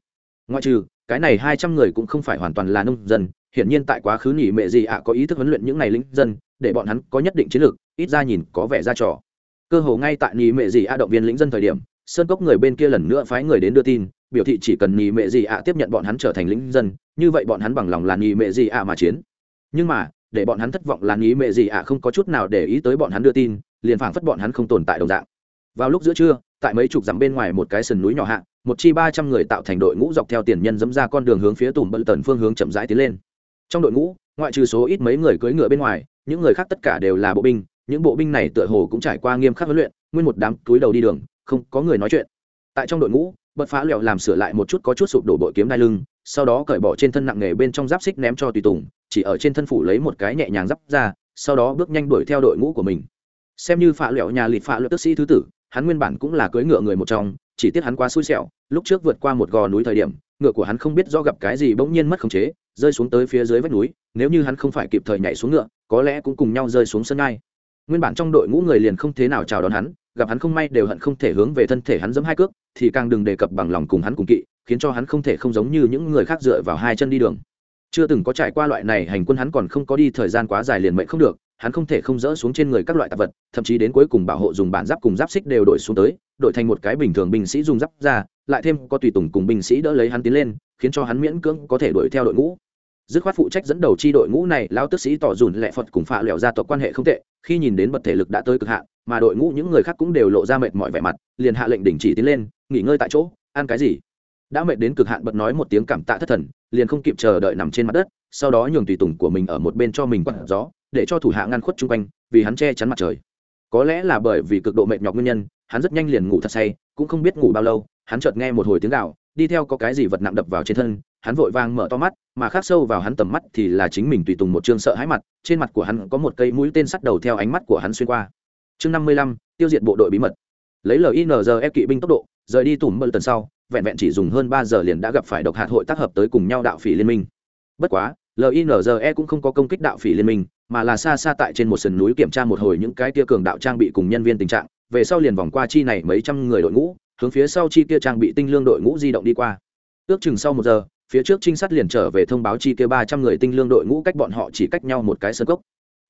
Ngoại trừ, cái này hai trăm người cũng không phải hoàn toàn là nông dân, hiển nhiên tại quá khứ nghỉ mẹ gì ạ có ý thức huấn luyện những này lính dân, để bọn hắn có nhất định chiến lược, ít ra nhìn có vẻ ra trò. Cơ hồ ngay tại nghỉ mẹ gì ạ động viên lính dân thời điểm, sơn cốc người bên kia lần nữa phái người đến đưa tin, biểu thị chỉ cần nghỉ mẹ gì ạ tiếp nhận bọn hắn trở thành lính dân, như vậy bọn hắn bằng lòng là nghỉ mẹ gì ạ mà chiến. Nhưng mà, để bọn hắn thất vọng là nghỉ mẹ gì ạ không có chút nào để ý tới bọn hắn đưa tin, liền phảng phất bọn hắn không tồn tại đồng dạng vào lúc giữa trưa, tại mấy chục dặm bên ngoài một cái sườn núi nhỏ hạ, một chi ba trăm người tạo thành đội ngũ dọc theo tiền nhân dẫm ra con đường hướng phía tùm bận tần phương hướng chậm rãi tiến lên. Trong đội ngũ, ngoại trừ số ít mấy người cưỡi ngựa bên ngoài, những người khác tất cả đều là bộ binh, những bộ binh này tựa hồ cũng trải qua nghiêm khắc huấn luyện, nguyên một đám túi đầu đi đường, không có người nói chuyện. Tại trong đội ngũ, bật phá lẹo làm sửa lại một chút có chút sụp đổ bội kiếm đai lưng, sau đó cởi bỏ trên thân nặng nghề bên trong giáp xích ném cho tùy tùng, chỉ ở trên thân phủ lấy một cái nhẹ nhàng giáp ra, sau đó bước nhanh đuổi theo đội ngũ của mình. Xem như phá lẹo nhà lịt phá lẹo tức sĩ thứ tử hắn nguyên bản cũng là cưỡi ngựa người một trong, chỉ tiếc hắn quá xui xẻo, lúc trước vượt qua một gò núi thời điểm, ngựa của hắn không biết do gặp cái gì bỗng nhiên mất khống chế, rơi xuống tới phía dưới vách núi, nếu như hắn không phải kịp thời nhảy xuống ngựa, có lẽ cũng cùng nhau rơi xuống sân ngai nguyên bản trong đội ngũ người liền không thế nào chào đón hắn, gặp hắn không may đều hận không thể hướng về thân thể hắn giẫm hai cước, thì càng đừng đề cập bằng lòng cùng hắn cùng kỵ, khiến cho hắn không thể không giống như những người khác dựa vào hai chân đi đường. Chưa từng có trải qua loại này, hành quân hắn còn không có đi thời gian quá dài liền mệnh không được hắn không thể không dỡ xuống trên người các loại tạp vật, thậm chí đến cuối cùng bảo hộ dùng bản giáp cùng giáp xích đều đổi xuống tới, đổi thành một cái bình thường binh sĩ dùng giáp ra, lại thêm có tùy tùng cùng binh sĩ đỡ lấy hắn tiến lên, khiến cho hắn miễn cưỡng có thể đuổi theo đội ngũ. Dứt khoát phụ trách dẫn đầu chi đội ngũ này lao tức sĩ tỏ dùn lẹ phật cùng phạ lẹo ra tộc quan hệ không tệ, khi nhìn đến bật thể lực đã tới cực hạn, mà đội ngũ những người khác cũng đều lộ ra mệt mỏi vẻ mặt, liền hạ lệnh đình chỉ tiến lên, nghỉ ngơi tại chỗ, ăn cái gì? Đã mệt đến cực hạn bật nói một tiếng cảm tạ thất thần, liền không kịp chờ đợi nằm trên mặt đất, sau đó nhường tùy tùng của mình ở một bên cho mình quặn gió để cho thủ hạ ngăn khuất chung quanh, vì hắn che chắn mặt trời. Có lẽ là bởi vì cực độ mệt nhọc nguyên nhân, hắn rất nhanh liền ngủ thật say, cũng không biết ngủ bao lâu, hắn chợt nghe một hồi tiếng gạo đi theo có cái gì vật nặng đập vào trên thân, hắn vội vàng mở to mắt, mà khác sâu vào hắn tầm mắt thì là chính mình tùy tùng một chương sợ hãi mặt, trên mặt của hắn có một cây mũi tên sắt đầu theo ánh mắt của hắn xuyên qua. Chương năm mươi lăm, tiêu diệt bộ đội bí mật. Lấy linze kỵ binh tốc độ, rời đi tủm mơ tần sau, vẹn vẹn chỉ dùng hơn ba giờ liền đã gặp phải độc hạt hội tác hợp tới cùng nhau đạo phỉ liên minh. Bất quá linze cũng không có công kích đạo phỉ liên minh, mà là xa xa tại trên một sườn núi kiểm tra một hồi những cái tia cường đạo trang bị cùng nhân viên tình trạng, về sau liền vòng qua chi này mấy trăm người đội ngũ, hướng phía sau chi kia trang bị tinh lương đội ngũ di động đi qua ước chừng sau một giờ, phía trước trinh sát liền trở về thông báo chi kia ba trăm người tinh lương đội ngũ cách bọn họ chỉ cách nhau một cái sân cốc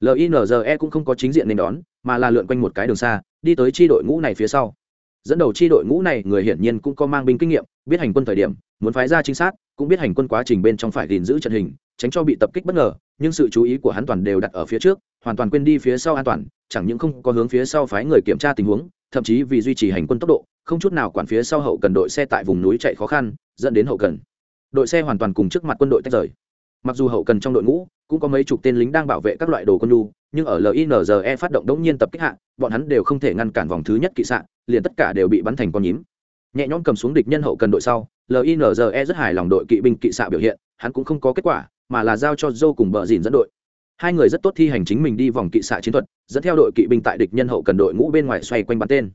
linze cũng không có chính diện nên đón, mà là lượn quanh một cái đường xa, đi tới chi đội ngũ này phía sau dẫn đầu chi đội ngũ này người hiển nhiên cũng có mang binh kinh nghiệm, biết hành quân thời điểm, muốn phái ra trinh sát cũng biết hành quân quá trình bên trong phải gìn giữ trận hình, tránh cho bị tập kích bất ngờ, nhưng sự chú ý của hắn toàn đều đặt ở phía trước, hoàn toàn quên đi phía sau an toàn, chẳng những không có hướng phía sau phái người kiểm tra tình huống, thậm chí vì duy trì hành quân tốc độ, không chút nào quản phía sau hậu cần đội xe tại vùng núi chạy khó khăn, dẫn đến hậu cần. Đội xe hoàn toàn cùng trước mặt quân đội tách rời. Mặc dù hậu cần trong đội ngũ cũng có mấy chục tên lính đang bảo vệ các loại đồ quân nhu, nhưng ở linze phát động đống nhiên tập kích hạ, bọn hắn đều không thể ngăn cản vòng thứ nhất kỵ sạn liền tất cả đều bị bắn thành con nhím nhẹ nhõm cầm xuống địch nhân hậu cần đội sau linze rất hài lòng đội kỵ binh kỵ xạ biểu hiện, hắn cũng không có kết quả, mà là giao cho dâu cùng bờ dìn dẫn đội. Hai người rất tốt thi hành chính mình đi vòng kỵ xạ chiến thuật, dẫn theo đội kỵ binh tại địch nhân hậu cần đội ngũ bên ngoài xoay quanh bắn tên.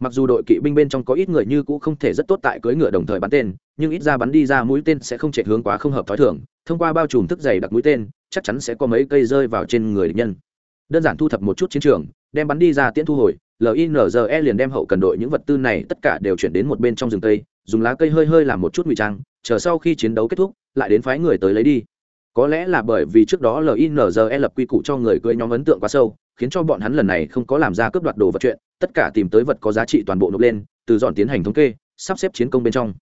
Mặc dù đội kỵ binh bên trong có ít người như cũ không thể rất tốt tại cưỡi ngựa đồng thời bắn tên, nhưng ít ra bắn đi ra mũi tên sẽ không chạy hướng quá không hợp t h ó i thường, thông qua bao trùm thức dày đặc mũi tên, chắc chắn sẽ có mấy cây rơi vào trên người địch nhân. Đơn giản thu thập một chút chiến trường, đem bắn đi ra tiễn thu hồi linze liền đem hậu cần đội những vật tư này tất cả đều chuyển đến một bên trong rừng cây, dùng lá cây hơi hơi làm một chút ngụy trang, chờ sau khi chiến đấu kết thúc, lại đến phái người tới lấy đi. Có lẽ là bởi vì trước đó linze lập quy củ cho người cưỡi nhóm ấn tượng quá sâu, khiến cho bọn hắn lần này không có làm ra cướp đoạt đồ vật chuyện, tất cả tìm tới vật có giá trị toàn bộ nộp lên, từ dọn tiến hành thống kê, sắp xếp chiến công bên trong.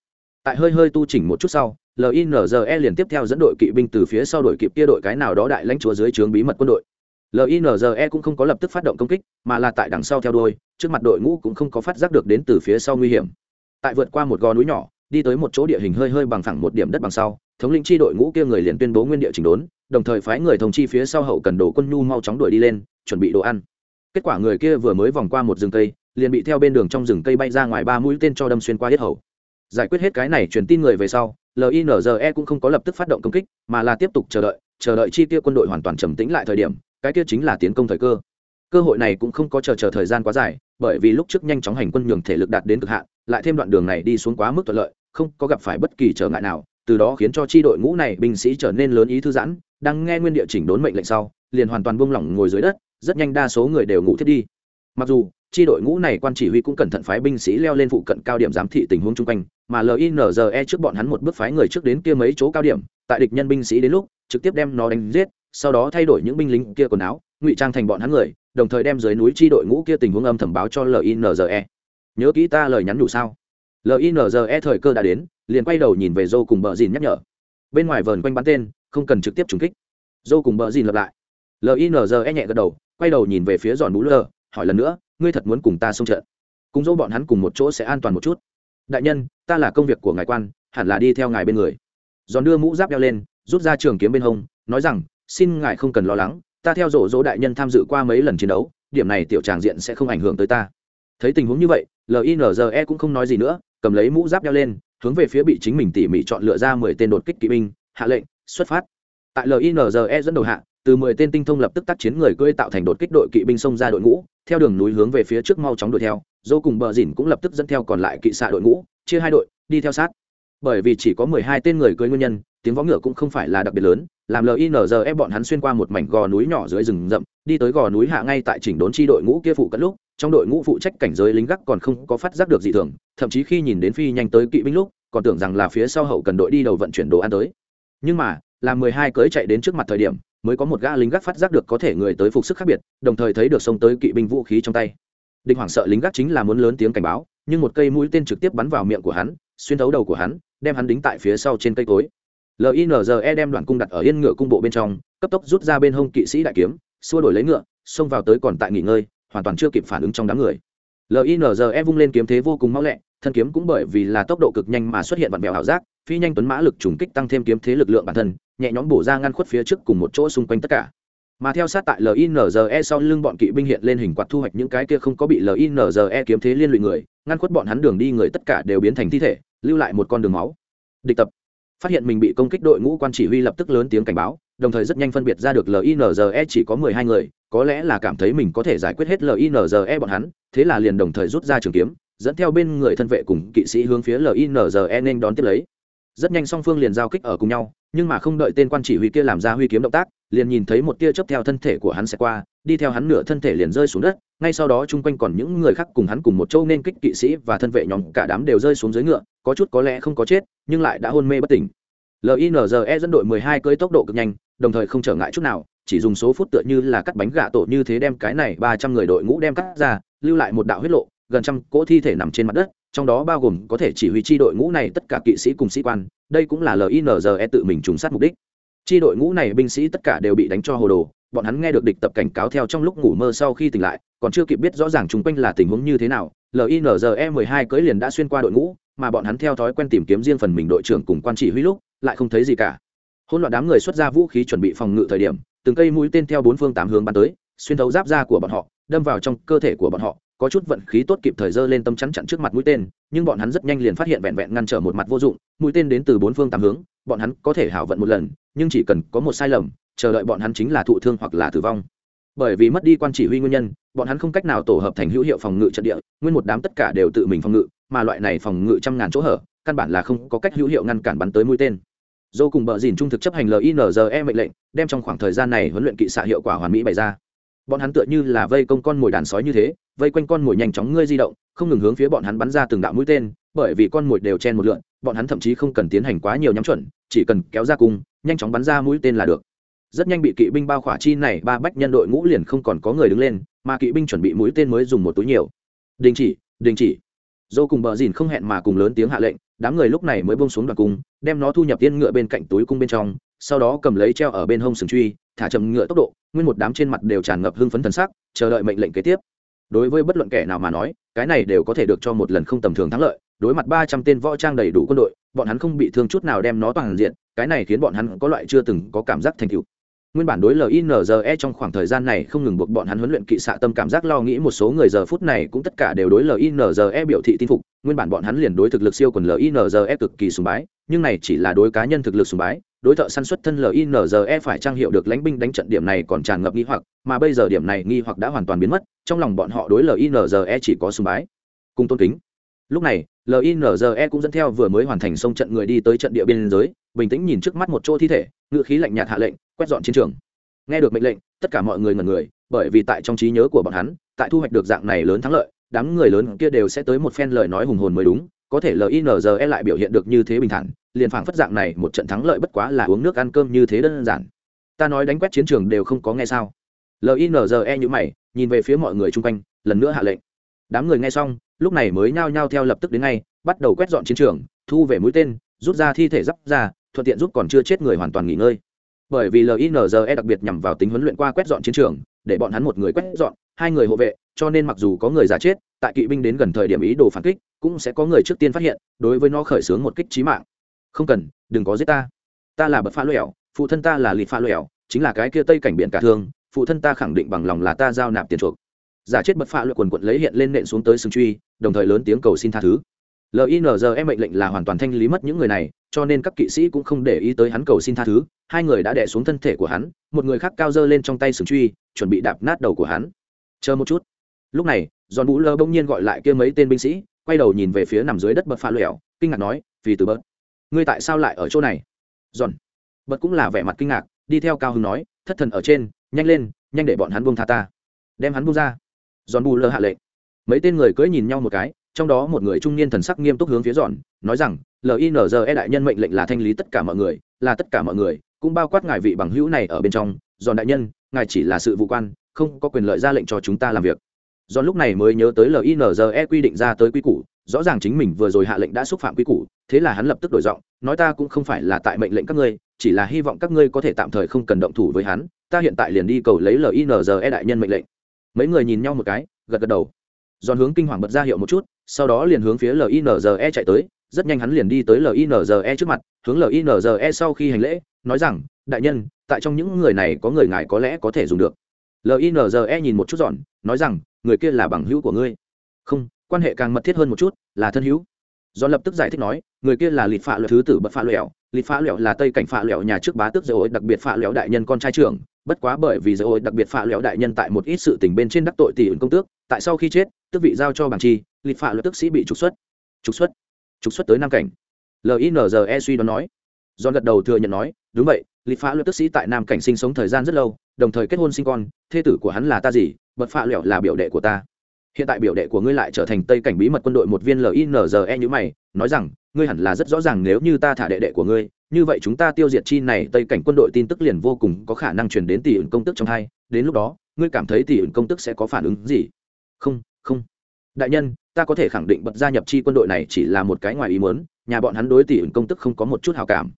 Tại hơi hơi tu chỉnh một chút sau linze liền tiếp theo dẫn đội kỵ binh từ phía sau đội kịp kia đội cái nào đó đại lãnh chúa dưới trướng bí mật quân đội linze cũng không có lập tức phát động công kích, mà là tại đằng sau theo đuôi, trước mặt đội ngũ cũng không có phát giác được đến từ phía sau nguy hiểm. Tại vượt qua một gò núi nhỏ, đi tới một chỗ địa hình hơi hơi bằng phẳng một điểm đất bằng sau, thống lĩnh chi đội ngũ kia người liền tuyên bố nguyên địa chỉnh đốn, đồng thời phái người thông chi phía sau hậu cần đồ quân nhu mau chóng đuổi đi lên, chuẩn bị đồ ăn. Kết quả người kia vừa mới vòng qua một rừng cây, liền bị theo bên đường trong rừng cây bay ra ngoài ba mũi tên cho đâm xuyên qua hết hầu. Giải quyết hết cái này truyền tin người về sau linze cũng không có lập tức phát động công kích, mà là tiếp tục chờ đợi chờ đợi chi tiêu quân đội hoàn toàn trầm tĩnh lại thời điểm cái kia chính là tiến công thời cơ. Cơ hội này cũng không có chờ chờ thời gian quá dài, bởi vì lúc trước nhanh chóng hành quân nhường thể lực đạt đến cực hạn, lại thêm đoạn đường này đi xuống quá mức thuận lợi, không có gặp phải bất kỳ trở ngại nào, từ đó khiến cho chi đội ngũ này binh sĩ trở nên lớn ý thư giãn, đang nghe nguyên địa chỉnh đốn mệnh lệnh sau, liền hoàn toàn buông lỏng ngồi dưới đất, rất nhanh đa số người đều ngủ thiết đi. Mặc dù, chi đội ngũ này quan chỉ huy cũng cẩn thận phái binh sĩ leo lên phụ cận cao điểm giám thị tình huống chung quanh, mà linze trước bọn hắn một bước phái người trước đến kia mấy chỗ cao điểm, tại địch nhân binh sĩ đến lúc, trực tiếp đem nó đánh giết sau đó thay đổi những binh lính kia quần áo, ngụy trang thành bọn hắn người, đồng thời đem dưới núi chi đội ngũ kia tình huống âm thầm báo cho linze nhớ kỹ ta lời nhắn đủ sao? Linze thời cơ đã đến, liền quay đầu nhìn về dâu cùng bờ dìn nhắc nhở. Bên ngoài vờn quanh bắn tên, không cần trực tiếp trúng kích. Dâu cùng bờ dìn lặp lại. Linze nhẹ gật đầu, quay đầu nhìn về phía giòn bú lơ, hỏi lần nữa, ngươi thật muốn cùng ta xông trận? Cùng dâu bọn hắn cùng một chỗ sẽ an toàn một chút. Đại nhân, ta là công việc của ngài quan, hẳn là đi theo ngài bên người. Giòn đưa mũ giáp đeo lên, rút ra trường kiếm bên hông, nói rằng xin ngài không cần lo lắng, ta theo rổ rỗ đại nhân tham dự qua mấy lần chiến đấu, điểm này tiểu tràng diện sẽ không ảnh hưởng tới ta. Thấy tình huống như vậy linze cũng không nói gì nữa, cầm lấy mũ giáp đeo lên, hướng về phía bị chính mình tỉ mỉ chọn lựa ra mười tên đột kích kỵ binh, hạ lệnh, xuất phát. Tại linze dẫn đầu hạ, từ mười tên tinh thông lập tức tác chiến người cưỡi tạo thành đột kích đội kỵ binh xông ra đội ngũ, theo đường núi hướng về phía trước mau chóng đuổi theo, dô cùng bờ dìn cũng lập tức dẫn theo còn lại kỵ xạ đội ngũ, chia hai đội, đi theo sát. Bởi vì chỉ có mười hai tên người cưỡi nguyên nhân, tiếng võ ngựa cũng không phải là đặc biệt lớn làm linze bọn hắn xuyên qua một mảnh gò núi nhỏ dưới rừng rậm, đi tới gò núi hạ ngay tại chỉnh đốn chi đội ngũ kia phụ cận lúc, trong đội ngũ phụ trách cảnh giới lính gác còn không có phát giác được gì thường, thậm chí khi nhìn đến phi nhanh tới kỵ binh lúc, còn tưởng rằng là phía sau hậu cần đội đi đầu vận chuyển đồ ăn tới. Nhưng mà, là mười hai cưới chạy đến trước mặt thời điểm, mới có một gã lính gác phát giác được có thể người tới phục sức khác biệt, đồng thời thấy được xông tới kỵ binh vũ khí trong tay. Địch hoảng sợ lính gác chính là muốn lớn tiếng cảnh báo, nhưng một cây mũi tên trực tiếp bắn vào miệng của hắn, xuyên thấu đầu của hắn, đem hắn đính tại phía sau trên cây cối linze đem đoạn cung đặt ở yên ngựa cung bộ bên trong, cấp tốc rút ra bên hông kỵ sĩ đại kiếm, xua đổi lấy ngựa, xông vào tới còn tại nghỉ ngơi, hoàn toàn chưa kịp phản ứng trong đám người. Linze vung lên kiếm thế vô cùng mau lẹ, thân kiếm cũng bởi vì là tốc độ cực nhanh mà xuất hiện vặn vẹo ảo giác, phi nhanh tuấn mã lực trùng kích tăng thêm kiếm thế lực lượng bản thân, nhẹ nhõm bổ ra ngăn khuất phía trước cùng một chỗ xung quanh tất cả. Mà theo sát tại linze sau lưng bọn kỵ binh hiện lên hình quạt thu hoạch những cái kia không có bị linze kiếm thế liên lụy người, ngăn khuất bọn hắn đường đi người tất cả đều biến thành thi thể, lưu lại một con đường máu. Địch tập phát hiện mình bị công kích đội ngũ quan chỉ huy lập tức lớn tiếng cảnh báo, đồng thời rất nhanh phân biệt ra được linze chỉ có mười hai người, có lẽ là cảm thấy mình có thể giải quyết hết linze bọn hắn, thế là liền đồng thời rút ra trường kiếm, dẫn theo bên người thân vệ cùng kỵ sĩ hướng phía linze nên đón tiếp lấy. Rất nhanh song phương liền giao kích ở cùng nhau, nhưng mà không đợi tên quan chỉ huy kia làm ra huy kiếm động tác, liền nhìn thấy một tia chớp theo thân thể của hắn sẽ qua đi theo hắn nửa thân thể liền rơi xuống đất, ngay sau đó chung quanh còn những người khác cùng hắn cùng một châu nên kích kỵ sĩ và thân vệ nhóm cả đám đều rơi xuống dưới ngựa, có chút có lẽ không có chết, nhưng lại đã hôn mê bất tỉnh. Linze dẫn đội 12 cưỡi tốc độ cực nhanh, đồng thời không trở ngại chút nào, chỉ dùng số phút tựa như là cắt bánh gạ tổ như thế đem cái này 300 người đội ngũ đem cắt ra, lưu lại một đạo huyết lộ, gần trăm cỗ thi thể nằm trên mặt đất, trong đó bao gồm có thể chỉ huy chi đội ngũ này tất cả kỵ sĩ cùng sĩ quan, đây cũng là linze tự mình trùng sát mục đích. Chi đội ngũ này binh sĩ tất cả đều bị đánh cho hồ đồ bọn hắn nghe được địch tập cảnh cáo theo trong lúc ngủ mơ sau khi tỉnh lại, còn chưa kịp biết rõ ràng chung quanh là tình huống như thế nào linze 12 cưỡi liền đã xuyên qua đội ngũ, mà bọn hắn theo thói quen tìm kiếm riêng phần mình đội trưởng cùng quan chỉ huy lúc, lại không thấy gì cả. Hỗn loạn đám người xuất ra vũ khí chuẩn bị phòng ngự thời điểm, từng cây mũi tên theo bốn phương tám hướng bắn tới, xuyên thấu giáp da của bọn họ, đâm vào trong cơ thể của bọn họ, có chút vận khí tốt kịp thời dơ lên tâm chắn chặn trước mặt mũi tên, nhưng bọn hắn rất nhanh liền phát hiện vẹn vẹn ngăn trở một mặt vô dụng, mũi tên đến từ bốn phương tám hướng, bọn hắn có thể hảo vận một lần, nhưng chỉ cần có một sai lầm chờ đợi bọn hắn chính là thụ thương hoặc là tử vong. Bởi vì mất đi quan chỉ huy nguyên nhân, bọn hắn không cách nào tổ hợp thành hữu hiệu phòng ngự trận địa, nguyên một đám tất cả đều tự mình phòng ngự, mà loại này phòng ngự trăm ngàn chỗ hở, căn bản là không có cách hữu hiệu ngăn cản bắn tới mũi tên. Dô cùng bờ dìn trung thực chấp hành linze mệnh lệnh, đem trong khoảng thời gian này huấn luyện kỵ xạ hiệu quả hoàn mỹ bày ra. Bọn hắn tựa như là vây công con mồi đàn sói như thế, vây quanh con mồi nhanh chóng ngươi di động, không ngừng hướng phía bọn hắn bắn ra từng đạo mũi tên, bởi vì con mồi đều chen một lượn, bọn hắn thậm chí không cần tiến hành quá nhiều nhắm chuẩn, chỉ cần kéo ra cung, nhanh chóng bắn ra mũi tên là được rất nhanh bị kỵ binh bao khỏa chi này, ba bách nhân đội ngũ liền không còn có người đứng lên, mà kỵ binh chuẩn bị mũi tên mới dùng một túi nhiều. Đình chỉ đình chỉ. Dô cùng bờ dìn không hẹn mà cùng lớn tiếng hạ lệnh, đám người lúc này mới bông xuống đoàn cung, đem nó thu nhập tiên ngựa bên cạnh túi cung bên trong, sau đó cầm lấy treo ở bên hông sừng truy, thả chậm ngựa tốc độ, nguyên một đám trên mặt đều tràn ngập hưng phấn thần sắc, chờ đợi mệnh lệnh kế tiếp. Đối với bất luận kẻ nào mà nói, cái này đều có thể được cho một lần không tầm thường thắng lợi, đối mặt ba trăm tên võ trang đầy đủ quân đội, bọn hắn không bị thương chút nào đem nó toàn diện, cái này khiến bọn hắn có loại chưa từng có cảm giác thành tựu nguyên bản đối linze trong khoảng thời gian này không ngừng buộc bọn hắn huấn luyện kỵ xạ tâm cảm giác lo nghĩ một số người giờ phút này cũng tất cả đều đối linze biểu thị tin phục. Nguyên bản bọn hắn liền đối thực lực siêu quần linze cực kỳ sùng bái, nhưng này chỉ là đối cá nhân thực lực sùng bái, đối thợ săn xuất thân linze phải trang hiệu được lãnh binh đánh trận điểm này còn tràn ngập nghi hoặc, mà bây giờ điểm này nghi hoặc đã hoàn toàn biến mất, trong lòng bọn họ đối linze chỉ có sùng bái, cùng tôn kính. Lúc này linze cũng dẫn theo vừa mới hoàn thành xong trận người đi tới trận địa biên giới, bình tĩnh nhìn trước mắt một chỗ thi thể ngự khí lạnh nhạt hạ lệnh, quét dọn chiến trường. Nghe được mệnh lệnh, tất cả mọi người ngẩn người, bởi vì tại trong trí nhớ của bọn hắn, tại thu hoạch được dạng này lớn thắng lợi, đám người lớn kia đều sẽ tới một phen lời nói hùng hồn mới đúng, có thể linze lại biểu hiện được như thế bình thản, liền phảng phất dạng này một trận thắng lợi bất quá là uống nước ăn cơm như thế đơn giản. Ta nói đánh quét chiến trường đều không có nghe sao? Linze như mày, nhìn về phía mọi người chung quanh, lần nữa hạ lệnh. Đám người nghe xong, lúc này mới nhao nhao theo lập tức đến ngay, bắt đầu quét dọn chiến trường, thu về mũi tên, rút ra thi thể giáp ra thuận tiện giúp còn chưa chết người hoàn toàn nghỉ ngơi. Bởi vì linze đặc biệt nhằm vào tính huấn luyện qua quét dọn chiến trường, để bọn hắn một người quét dọn, hai người hộ vệ, cho nên mặc dù có người giả chết, tại kỵ binh đến gần thời điểm ý đồ phản kích, cũng sẽ có người trước tiên phát hiện, đối với nó khởi xướng một kích trí mạng. Không cần, đừng có giết ta. Ta là bậc pha lẻo phụ thân ta là lịt pha lẻo chính là cái kia tây cảnh biển cả thương, phụ thân ta khẳng định bằng lòng là ta giao nạp tiền chuộc. Giả chết bậc pha lẻo quần quận lấy hiện lên nện xuống tới sừng truy, đồng thời lớn tiếng cầu xin tha thứ. Linze mệnh lệnh là hoàn toàn thanh lý mất những người này cho nên các kỵ sĩ cũng không để ý tới hắn cầu xin tha thứ, hai người đã đẻ xuống thân thể của hắn, một người khác cao dơ lên trong tay sừng truy, chuẩn bị đạp nát đầu của hắn. Chờ một chút. Lúc này, giòn vũ lơ bỗng nhiên gọi lại kia mấy tên binh sĩ, quay đầu nhìn về phía nằm dưới đất bật pha lẻo kinh ngạc nói vì từ bớt, ngươi tại sao lại ở chỗ này? Giòn bật cũng là vẻ mặt kinh ngạc, đi theo cao hưng nói, thất thần ở trên, nhanh lên, nhanh để bọn hắn buông tha ta. Đem hắn buông ra. Giòn bù lơ hạ lệnh. Mấy tên người cưỡi nhìn nhau một cái trong đó một người trung niên thần sắc nghiêm túc hướng phía giòn nói rằng linze đại nhân mệnh lệnh là thanh lý tất cả mọi người, là tất cả mọi người, cũng bao quát ngài vị bằng hữu này ở bên trong. Giòn đại nhân, ngài chỉ là sự vụ quan, không có quyền lợi ra lệnh cho chúng ta làm việc. Giòn lúc này mới nhớ tới linze quy định ra tới quy củ, rõ ràng chính mình vừa rồi hạ lệnh đã xúc phạm quy củ, thế là hắn lập tức đổi giọng, nói ta cũng không phải là tại mệnh lệnh các ngươi, chỉ là hy vọng các ngươi có thể tạm thời không cần động thủ với hắn, ta hiện tại liền đi cầu lấy linze đại nhân mệnh lệnh. Mấy người nhìn nhau một cái, gật gật đầu giòn hướng kinh hoàng bật ra hiệu một chút, sau đó liền hướng phía linze chạy tới, rất nhanh hắn liền đi tới linze trước mặt, hướng linze sau khi hành lễ, nói rằng, đại nhân, tại trong những người này có người ngài có lẽ có thể dùng được. Linze nhìn một chút dọn nói rằng, người kia là bằng hữu của ngươi. Không, quan hệ càng mật thiết hơn một chút, là thân hữu do lập tức giải thích nói, người kia là lịt phạ lẹo thứ tử bậc phạ lẹo lịt phạ lẹo là tây cảnh phạ lẹo nhà trước bá tước dầu ối đặc biệt phạ lẹo đại nhân con trai trưởng. Bất quá bởi vì dầu ối đặc biệt phạ lẹo đại nhân tại một ít sự tình bên trên đắc tội tỷ ứng công tước, tại sau khi chết, tước vị giao cho bảng chi, lịt phạ lẹo tức sĩ bị trục xuất. Trục xuất. Trục xuất tới nam cảnh. Linze suy đoán nói. Do gật đầu thừa nhận nói, đúng vậy, lịt phạ lẹo tức sĩ tại nam cảnh sinh sống thời gian rất lâu, đồng thời kết hôn sinh con, thê tử của hắn là ta gì, bậc phạ lẹo là biểu đệ của ta hiện tại biểu đệ của ngươi lại trở thành tây cảnh bí mật quân đội một viên linze như mày nói rằng ngươi hẳn là rất rõ ràng nếu như ta thả đệ đệ của ngươi như vậy chúng ta tiêu diệt chi này tây cảnh quân đội tin tức liền vô cùng có khả năng truyền đến tỷ ẩn công tức trong hai. Đến lúc đó ngươi cảm thấy tỷ ẩn công tức sẽ có phản ứng gì? Không không. Đại nhân ta có thể khẳng định bật gia nhập chi quân đội này chỉ là một cái ngoài ý muốn nhà bọn hắn đối tỷ ẩn công tức không có một chút hào cảm.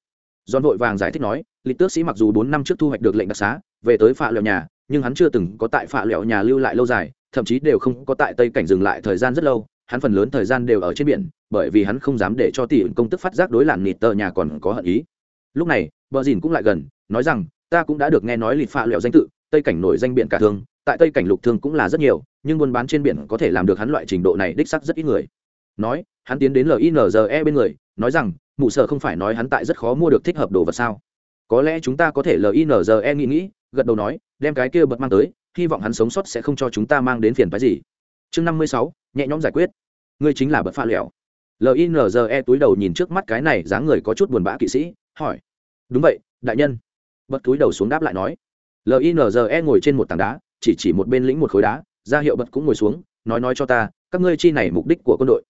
John vội vàng giải thích nói, lịch tước sĩ mặc dù bốn năm trước thu hoạch được lệnh đặc xá, về tới phạ lẹo nhà, nhưng hắn chưa từng có tại phạ lẹo nhà lưu lại lâu dài, thậm chí đều không có tại tây cảnh dừng lại thời gian rất lâu hắn phần lớn thời gian đều ở trên biển bởi vì hắn không dám để cho tỷ công tức phát giác đối làn nịt tờ nhà còn có hận ý. Lúc này bờ dìn cũng lại gần nói rằng ta cũng đã được nghe nói lịt phạ lẹo danh tự tây cảnh nổi danh biển cả thương tại tây cảnh lục thương cũng là rất nhiều nhưng buôn bán trên biển có thể làm được hắn loại trình độ này đích sắc rất ít người. Nói hắn tiến đến linze bên người nói rằng mụ sở không phải nói hắn tại rất khó mua được thích hợp đồ vật sao? Có lẽ chúng ta có thể linze nghĩ nghĩ gật đầu nói, đem cái kia bật mang tới, hy vọng hắn sống sót sẽ không cho chúng ta mang đến phiền phái gì. Chương năm mươi sáu, nhẹ nhõm giải quyết. Ngươi chính là bật pha lẻo linze túi đầu nhìn trước mắt cái này dáng người có chút buồn bã kỵ sĩ, hỏi. Đúng vậy, đại nhân. Bật túi đầu xuống đáp lại nói. Linze ngồi trên một tảng đá, chỉ chỉ một bên lĩnh một khối đá, ra hiệu bật cũng ngồi xuống, nói nói cho ta, các ngươi chi này mục đích của quân đội.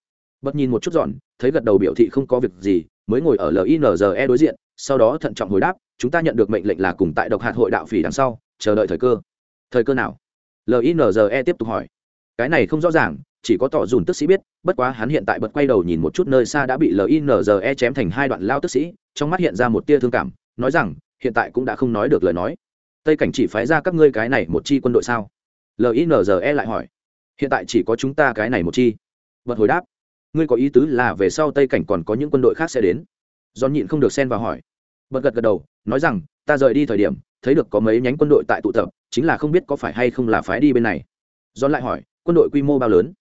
Bật nhìn một chút dọn, thấy gật đầu biểu thị không có việc gì, mới ngồi ở linze đối diện, sau đó thận trọng hồi đáp chúng ta nhận được mệnh lệnh là cùng tại độc hạt hội đạo phỉ đằng sau, chờ đợi thời cơ. Thời cơ nào? Linze tiếp tục hỏi. Cái này không rõ ràng, chỉ có tỏ dùn tức sĩ biết, bất quá hắn hiện tại bật quay đầu nhìn một chút nơi xa đã bị linze chém thành hai đoạn lao tức sĩ, trong mắt hiện ra một tia thương cảm, nói rằng, hiện tại cũng đã không nói được lời nói. Tây cảnh chỉ phái ra các ngươi cái này một chi quân đội sao? Linze lại hỏi. Hiện tại chỉ có chúng ta cái này một chi. Bật hồi đáp. Ngươi có ý tứ là về sau tây cảnh còn có những quân đội khác sẽ đến? Do nhịn không được xen vào hỏi bật gật gật đầu, nói rằng, ta rời đi thời điểm, thấy được có mấy nhánh quân đội tại tụ tập, chính là không biết có phải hay không là phái đi bên này. John lại hỏi, quân đội quy mô bao lớn?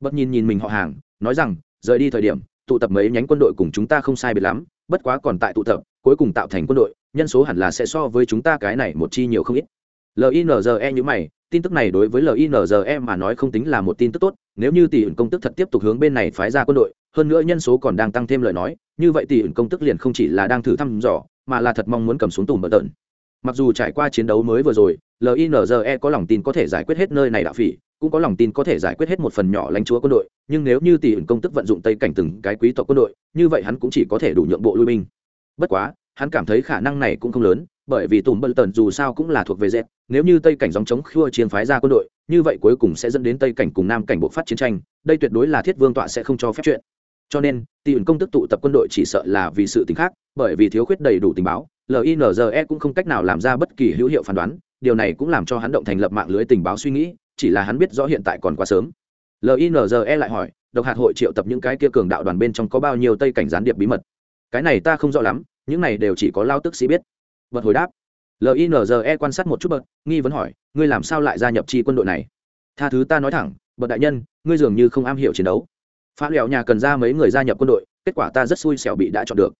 Bật nhìn nhìn mình họ hàng, nói rằng, rời đi thời điểm, tụ tập mấy nhánh quân đội cùng chúng ta không sai biệt lắm, bất quá còn tại tụ tập, cuối cùng tạo thành quân đội, nhân số hẳn là sẽ so với chúng ta cái này một chi nhiều không ít. Linze như mày, tin tức này đối với linze mà nói không tính là một tin tức tốt, nếu như tỷ ẩn công tức thật tiếp tục hướng bên này phái ra quân đội, hơn nữa nhân số còn đang tăng thêm lời nói, như vậy tỷ ẩn công tức liền không chỉ là đang thử thăm dò mà là thật mong muốn cầm xuống tùm bờ tợn mặc dù trải qua chiến đấu mới vừa rồi linze có lòng tin có thể giải quyết hết nơi này đạo phỉ, cũng có lòng tin có thể giải quyết hết một phần nhỏ lãnh chúa quân đội, nhưng nếu như tỷ ứng công tức vận dụng tây cảnh từng cái quý tộc quân đội, như vậy hắn cũng chỉ có thể đủ nhượng bộ lui binh. Bất quá, hắn cảm thấy khả năng này cũng không lớn, bởi vì tùm bờ tần dù sao cũng là thuộc về z, nếu như tây cảnh dòng chống khua chiến phái ra quân đội, như vậy cuối cùng sẽ dẫn đến tây cảnh cùng nam cảnh bộ phát chiến tranh, đây tuyệt đối là thiết vương tọa sẽ không cho phép chuyện cho nên tỷ ẩn công tức tụ tập quân đội chỉ sợ là vì sự tình khác, bởi vì thiếu khuyết đầy đủ tình báo linze cũng không cách nào làm ra bất kỳ hữu hiệu phán đoán, điều này cũng làm cho hắn động thành lập mạng lưới tình báo suy nghĩ, chỉ là hắn biết rõ hiện tại còn quá sớm. Linze lại hỏi, độc hạt hội triệu tập những cái kia cường đạo đoàn bên trong có bao nhiêu tây cảnh gián điệp bí mật? Cái này ta không rõ lắm, những này đều chỉ có lao tức sĩ biết. Bật hồi đáp. Linze quan sát một chút bật, nghi vấn hỏi, ngươi làm sao lại gia nhập chi quân đội này? Tha thứ ta nói thẳng, bật đại nhân, ngươi dường như không am hiểu chiến đấu phá lẹo nhà cần ra mấy người gia nhập quân đội, kết quả ta rất xui xẻo bị đã chọn được.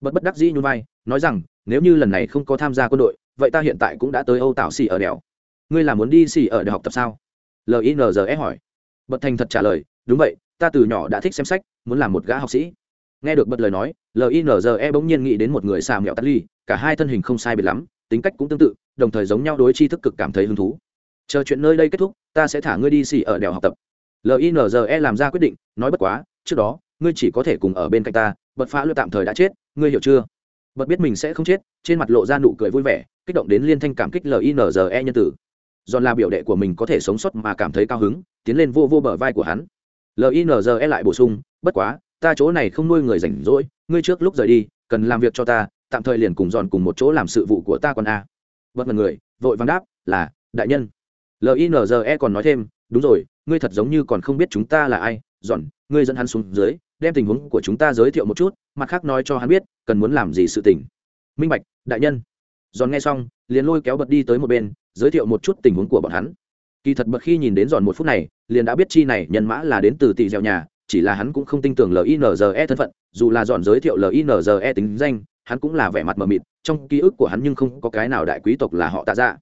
Bất bất đắc dĩ nhún vai, nói rằng, nếu như lần này không có tham gia quân đội, vậy ta hiện tại cũng đã tới âu tạo xì ở đèo. Ngươi là muốn đi xì ở đại học tập sao? Linze hỏi. Bật thành thật trả lời, đúng vậy, ta từ nhỏ đã thích xem sách, muốn làm một gã học sĩ. Nghe được bật lời nói linze bỗng nhiên nghĩ đến một người xà mẹo tắt ly, cả hai thân hình không sai biệt lắm, tính cách cũng tương tự, đồng thời giống nhau đối tri thức cực cảm thấy hứng thú. Chờ chuyện nơi đây kết thúc, ta sẽ thả ngươi đi xì ở đèo học tập linze làm ra quyết định, nói bất quá, trước đó, ngươi chỉ có thể cùng ở bên cạnh ta, bật phá luyện tạm thời đã chết, ngươi hiểu chưa? Bật biết mình sẽ không chết, trên mặt lộ ra nụ cười vui vẻ, kích động đến liên thanh cảm kích linze nhân tử. Giòn là biểu đệ của mình có thể sống sót mà cảm thấy cao hứng, tiến lên vô vô bờ vai của hắn. Linze lại bổ sung, bất quá, ta chỗ này không nuôi người rảnh rỗi, ngươi trước lúc rời đi, cần làm việc cho ta, tạm thời liền cùng giòn cùng một chỗ làm sự vụ của ta còn a. Bất ngờ người, vội vàng đáp, là, đại nhân. Linze còn nói thêm đúng rồi, ngươi thật giống như còn không biết chúng ta là ai. Giòn ngươi dẫn hắn xuống dưới, đem tình huống của chúng ta giới thiệu một chút, mặt khác nói cho hắn biết, cần muốn làm gì sự tình. Minh bạch, đại nhân. Giòn nghe xong, liền lôi kéo bật đi tới một bên, giới thiệu một chút tình huống của bọn hắn. Kỳ thật bật khi nhìn đến giòn một phút này, liền đã biết chi này nhân mã là đến từ tỷ gieo nhà, chỉ là hắn cũng không tin tưởng linze thân phận, dù là dọn giới thiệu linze tính danh, hắn cũng là vẻ mặt mờ mịt, trong ký ức của hắn nhưng không có cái nào đại quý tộc là họ tạ ra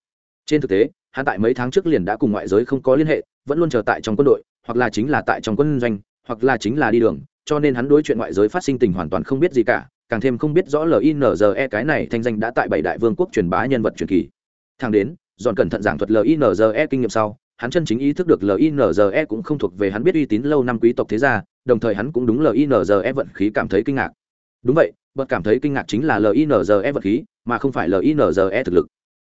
trên thực tế, hắn tại mấy tháng trước liền đã cùng ngoại giới không có liên hệ vẫn luôn chờ tại trong quân đội, hoặc là chính là tại trong quân doanh, hoặc là chính là đi đường, cho nên hắn đối chuyện ngoại giới phát sinh tình hoàn toàn không biết gì cả, càng thêm không biết rõ linze cái này thanh danh đã tại bảy đại vương quốc truyền bá nhân vật truyền kỳ. Thang đến dọn cẩn thận giảng thuật linze kinh nghiệm sau, hắn chân chính ý thức được linze cũng không thuộc về hắn biết uy tín lâu năm quý tộc thế gia, đồng thời hắn cũng đúng linze vận khí cảm thấy kinh ngạc. Đúng vậy bật cảm thấy kinh ngạc chính là linze vận khí, mà không phải linze thực lực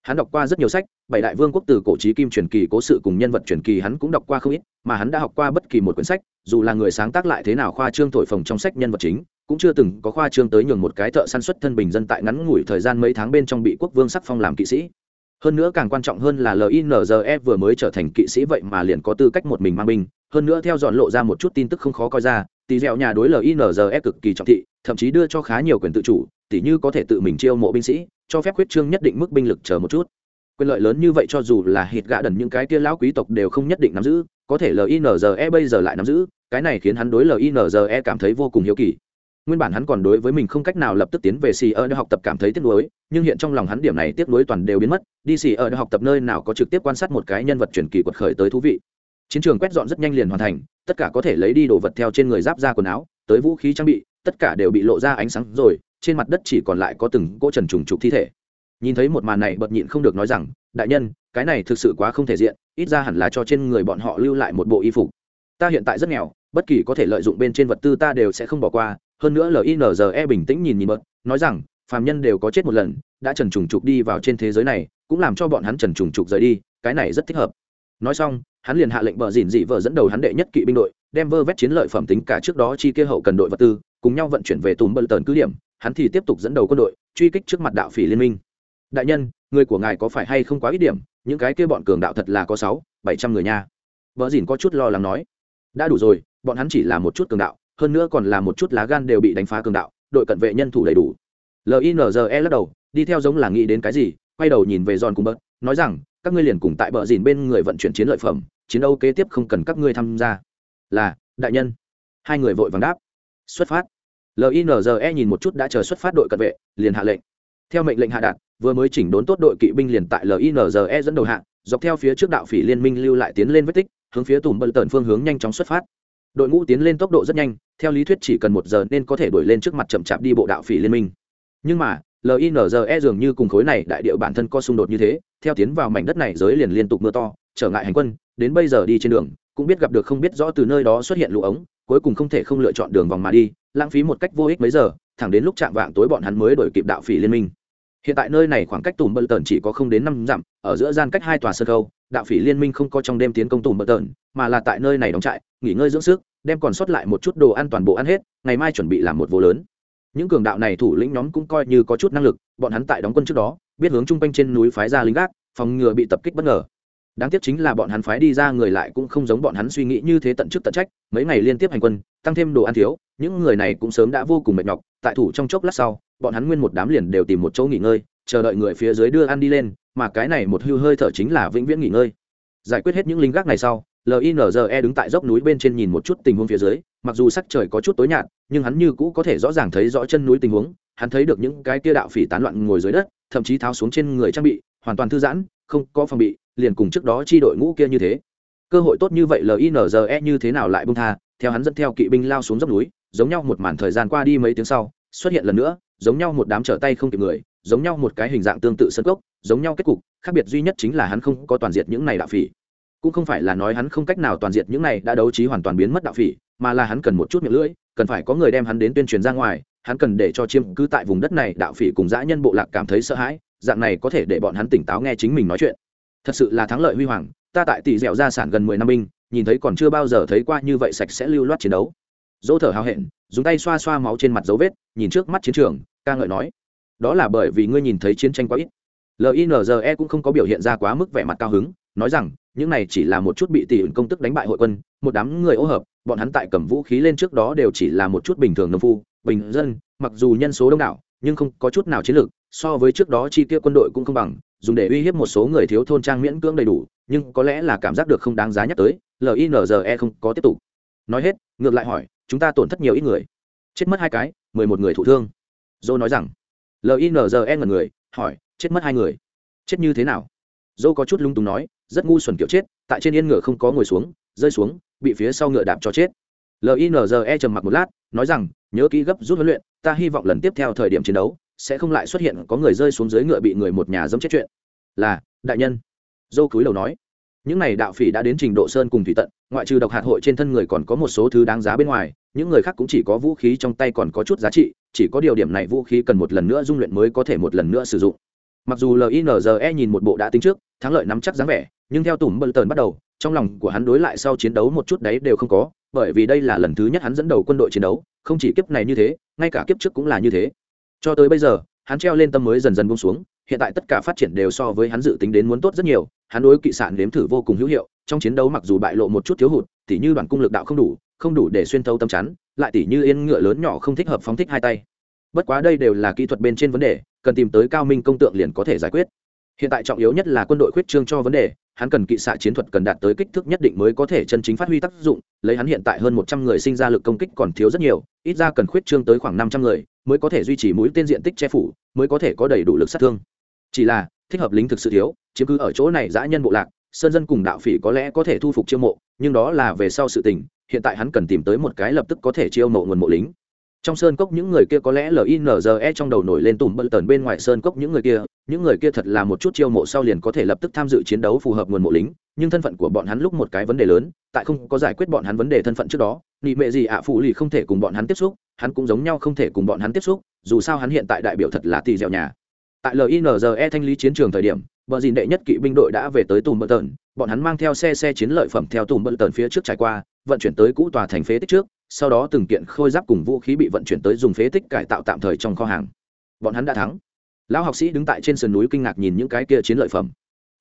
hắn đọc qua rất nhiều sách, bảy đại vương quốc từ cổ trí kim truyền kỳ, cố sự cùng nhân vật truyền kỳ hắn cũng đọc qua không ít, mà hắn đã học qua bất kỳ một quyển sách, dù là người sáng tác lại thế nào khoa trương thổi phồng trong sách nhân vật chính, cũng chưa từng có khoa trương tới nhường một cái thợ sản xuất thân bình dân tại ngắn ngủi thời gian mấy tháng bên trong bị quốc vương sắc phong làm kỵ sĩ. Hơn nữa càng quan trọng hơn là linze vừa mới trở thành kỵ sĩ vậy mà liền có tư cách một mình mang binh, hơn nữa theo dọn lộ ra một chút tin tức không khó coi ra tỷ dẻo nhà đối linze cực kỳ trọng thị, thậm chí đưa cho khá nhiều quyền tự chủ tỷ như có thể tự mình chiêu mộ binh sĩ, cho phép khuyết trương nhất định mức binh lực chờ một chút. Quyền lợi lớn như vậy cho dù là hít gạ đần những cái kia lão quý tộc đều không nhất định nắm giữ, có thể linze bây giờ lại nắm giữ, cái này khiến hắn đối linze cảm thấy vô cùng hiếu kỳ. Nguyên bản hắn còn đối với mình không cách nào lập tức tiến về xì ở để học tập cảm thấy tiếc nuối, nhưng hiện trong lòng hắn điểm này tiếc nuối toàn đều biến mất, đi xì ở để học tập nơi nào có trực tiếp quan sát một cái nhân vật truyền kỳ quật khởi tới thú vị chiến trường quét dọn rất nhanh liền hoàn thành, tất cả có thể lấy đi đồ vật theo trên người giáp ra quần áo, tới vũ khí trang bị, tất cả đều bị lộ ra ánh sáng rồi, trên mặt đất chỉ còn lại có từng cỗ trần trùng trục thi thể. Nhìn thấy một màn này, bật nhịn không được nói rằng, đại nhân, cái này thực sự quá không thể diện, ít ra hẳn là cho trên người bọn họ lưu lại một bộ y phục. Ta hiện tại rất nghèo, bất kỳ có thể lợi dụng bên trên vật tư ta đều sẽ không bỏ qua. Hơn nữa linze bình tĩnh nhìn nhìn bớt nói rằng, phàm nhân đều có chết một lần, đã trần trùng trục đi vào trên thế giới này, cũng làm cho bọn hắn trần trùng trục rời đi, cái này rất thích hợp. Nói xong hắn liền hạ lệnh bờ dìn dị vợ dẫn đầu hắn đệ nhất kỵ binh đội, đem vơ vét chiến lợi phẩm tính cả trước đó chi kia hậu cần đội vật tư, cùng nhau vận chuyển về tùm bờ tờn cứ điểm. Hắn thì tiếp tục dẫn đầu quân đội, truy kích trước mặt đạo phỉ liên minh. Đại nhân, người của ngài có phải hay không quá ít điểm? Những cái kia bọn cường đạo thật là có sáu, bảy trăm người nha. Vợ dìn có chút lo lắng nói. Đã đủ rồi, bọn hắn chỉ là một chút cường đạo, hơn nữa còn là một chút lá gan đều bị đánh phá cường đạo, đội cận vệ nhân thủ đầy đủ. Linze lắc đầu, đi theo giống là nghĩ đến cái gì, quay đầu nhìn về giòn cùng bớt nói rằng, các ngươi liền cùng tại bờ dìn bên người vận chuyển chiến lợi phẩm chiến đấu kế tiếp không cần các ngươi tham gia. Là, đại nhân. Hai người vội vàng đáp. Xuất phát. Linze nhìn một chút đã chờ xuất phát đội cận vệ, liền hạ lệnh. Theo mệnh lệnh hạ đạt, vừa mới chỉnh đốn tốt đội kỵ binh liền tại linze dẫn đầu hạng dọc theo phía trước đạo phỉ liên minh lưu lại tiến lên vết tích, hướng phía tùm bận tần phương hướng nhanh chóng xuất phát. Đội ngũ tiến lên tốc độ rất nhanh, theo lý thuyết chỉ cần một giờ nên có thể đuổi lên trước mặt chậm chạp đi bộ đạo phỉ liên minh. Nhưng mà linze dường như cùng khối này đại điệu bản thân có xung đột như thế, theo tiến vào mảnh đất này giới liền liên tục mưa to, trở ngại hành quân đến bây giờ đi trên đường, cũng biết gặp được không biết rõ từ nơi đó xuất hiện lũ ống, cuối cùng không thể không lựa chọn đường vòng mà đi, lãng phí một cách vô ích mấy giờ, thẳng đến lúc chạm vạng tối bọn hắn mới đổi kịp đạo phỉ liên minh. Hiện tại nơi này khoảng cách tùm bờ tần chỉ có không đến năm dặm, ở giữa gian cách hai tòa sân khâu đạo phỉ liên minh không có trong đêm tiến công tùm bờ tần mà là tại nơi này đóng trại, nghỉ ngơi dưỡng sức, đem còn sót lại một chút đồ ăn toàn bộ ăn hết, ngày mai chuẩn bị làm một vô lớn. Những cường đạo này thủ lĩnh nhóm cũng coi như có chút năng lực, bọn hắn tại đóng quân trước đó, biết hướng chung quanh trên núi phái ra lính gác, phòng ngừa bị tập kích bất ngờ đáng tiếc chính là bọn hắn phái đi ra người lại cũng không giống bọn hắn suy nghĩ như thế tận chức tận trách, mấy ngày liên tiếp hành quân, tăng thêm đồ ăn thiếu, những người này cũng sớm đã vô cùng mệt nhọc, tại thủ trong chốc lát sau, bọn hắn nguyên một đám liền đều tìm một chỗ nghỉ ngơi, chờ đợi người phía dưới đưa ăn đi lên, mà cái này một hưu hơi thở chính là vĩnh viễn nghỉ ngơi. Giải quyết hết những lính gác này sau linze đứng tại dốc núi bên trên nhìn một chút tình huống phía dưới, mặc dù sắc trời có chút tối nhạt, nhưng hắn như cũ có thể rõ ràng thấy rõ chân núi tình huống, hắn thấy được những cái tia đạo phỉ tán loạn ngồi dưới đất, thậm chí tháo xuống trên người trang bị, hoàn toàn thư giãn, không có phòng bị liền cùng trước đó chi đội ngũ kia như thế. Cơ hội tốt như vậy linze như thế nào lại bung tha, theo hắn dẫn theo kỵ binh lao xuống dốc núi, giống nhau một màn thời gian qua đi mấy tiếng sau, xuất hiện lần nữa, giống nhau một đám trở tay không kịp người, giống nhau một cái hình dạng tương tự sân cốc, giống nhau kết cục, khác biệt duy nhất chính là hắn không có toàn diệt những này đạo phỉ. Cũng không phải là nói hắn không cách nào toàn diệt những này đã đấu trí hoàn toàn biến mất đạo phỉ, mà là hắn cần một chút miệng lưỡi, cần phải có người đem hắn đến tuyên truyền ra ngoài, hắn cần để cho chiêm cứ tại vùng đất này đạo phỉ cùng dã nhân bộ lạc cảm thấy sợ hãi, dạng này có thể để bọn hắn tỉnh táo nghe chính mình nói chuyện thật sự là thắng lợi huy hoàng, ta tại tỷ dẻo gia sản gần mười năm binh, nhìn thấy còn chưa bao giờ thấy qua như vậy sạch sẽ lưu loát chiến đấu. Dỗ thở hào hẹn, dùng tay xoa xoa máu trên mặt dấu vết, nhìn trước mắt chiến trường, ca ngợi nói, đó là bởi vì ngươi nhìn thấy chiến tranh quá ít. Linze cũng không có biểu hiện ra quá mức vẻ mặt cao hứng, nói rằng, những này chỉ là một chút bị tỷ ứng công tức đánh bại hội quân, một đám người ô hợp, bọn hắn tại cầm vũ khí lên trước đó đều chỉ là một chút bình thường nông phu, bình dân, mặc dù nhân số đông đảo, nhưng không có chút nào chiến lược, so với trước đó chi tiêu quân đội cũng không bằng dùng để uy hiếp một số người thiếu thôn trang miễn cưỡng đầy đủ, nhưng có lẽ là cảm giác được không đáng giá nhắc tới linze không có tiếp tục. Nói hết, ngược lại hỏi, chúng ta tổn thất nhiều ít người? Chết mất hai cái, mười một người thụ thương. Dô nói rằng linze ngần người, hỏi, chết mất hai người? Chết như thế nào? Dô có chút lung túng nói, rất ngu xuẩn kiểu chết, tại trên yên ngựa không có ngồi xuống, rơi xuống, bị phía sau ngựa đạp cho chết. Linze trầm mặc một lát, nói rằng, nhớ kỹ gấp rút huấn luyện, ta hy vọng lần tiếp theo thời điểm chiến đấu sẽ không lại xuất hiện có người rơi xuống dưới ngựa bị người một nhà dẫm chết chuyện. Là, đại nhân. Dâu cúi đầu nói. Những này đạo phỉ đã đến trình độ sơn cùng thủy tận, ngoại trừ độc hạt hội trên thân người còn có một số thứ đáng giá bên ngoài, những người khác cũng chỉ có vũ khí trong tay còn có chút giá trị, chỉ có điều điểm này vũ khí cần một lần nữa dung luyện mới có thể một lần nữa sử dụng. Mặc dù linze nhìn một bộ đã tính trước, thắng lợi nắm chắc dáng vẻ, nhưng theo tủm bần tờn bắt đầu, trong lòng của hắn đối lại sau chiến đấu một chút đấy đều không có, bởi vì đây là lần thứ nhất hắn dẫn đầu quân đội chiến đấu, không chỉ kiếp này như thế, ngay cả kiếp trước cũng là như thế cho tới bây giờ, hắn treo lên tâm mới dần dần bông xuống, hiện tại tất cả phát triển đều so với hắn dự tính đến muốn tốt rất nhiều, hắn đối kỵ sản nếm thử vô cùng hữu hiệu, trong chiến đấu mặc dù bại lộ một chút thiếu hụt, tỉ như đoàn cung lực đạo không đủ không đủ để xuyên thấu tâm chắn, lại tỉ như yên ngựa lớn nhỏ không thích hợp phóng thích hai tay. Bất quá đây đều là kỹ thuật bên trên vấn đề, cần tìm tới cao minh công tượng liền có thể giải quyết. Hiện tại trọng yếu nhất là quân đội khuyết trương cho vấn đề, hắn cần kỵ xạ chiến thuật cần đạt tới kích thước nhất định mới có thể chân chính phát huy tác dụng, lấy hắn hiện tại hơn một trăm người sinh ra lực công kích còn thiếu rất nhiều, ít ra cần khuyết trương tới khoảng năm trăm người mới có thể duy trì mũi tên diện tích che phủ, mới có thể có đầy đủ lực sát thương. Chỉ là, thích hợp lính thực sự thiếu, chiếm cứ ở chỗ này dã nhân bộ lạc, sơn dân cùng đạo phỉ có lẽ có thể thu phục chiêu mộ, nhưng đó là về sau sự tình, hiện tại hắn cần tìm tới một cái lập tức có thể chiêu mộ nguồn mộ lính trong sơn cốc những người kia có lẽ linze trong đầu nổi lên tùm bận tần bên ngoài sơn cốc những người kia, những người kia thật là một chút chiêu mộ sau liền có thể lập tức tham dự chiến đấu phù hợp nguồn mộ lính, nhưng thân phận của bọn hắn lúc một cái vấn đề lớn, tại không có giải quyết bọn hắn vấn đề thân phận trước đó, nị mệ gì ạ phụ lì không thể cùng bọn hắn tiếp xúc, hắn cũng giống nhau không thể cùng bọn hắn tiếp xúc, dù sao hắn hiện tại đại biểu thật là tỷ dẻo nhà. Tại linze thanh lý chiến trường thời điểm bờ dìn đệ nhất kỵ binh đội đã về tới tùm bờ tần, bọn hắn mang theo xe xe chiến lợi phẩm theo tùm bờ tần phía trước trải qua, vận chuyển tới cũ tòa thành phế tích trước sau đó từng kiện khôi giáp cùng vũ khí bị vận chuyển tới dùng phế tích cải tạo tạm thời trong kho hàng. Bọn hắn đã thắng. Lão học sĩ đứng tại trên sườn núi kinh ngạc nhìn những cái kia chiến lợi phẩm.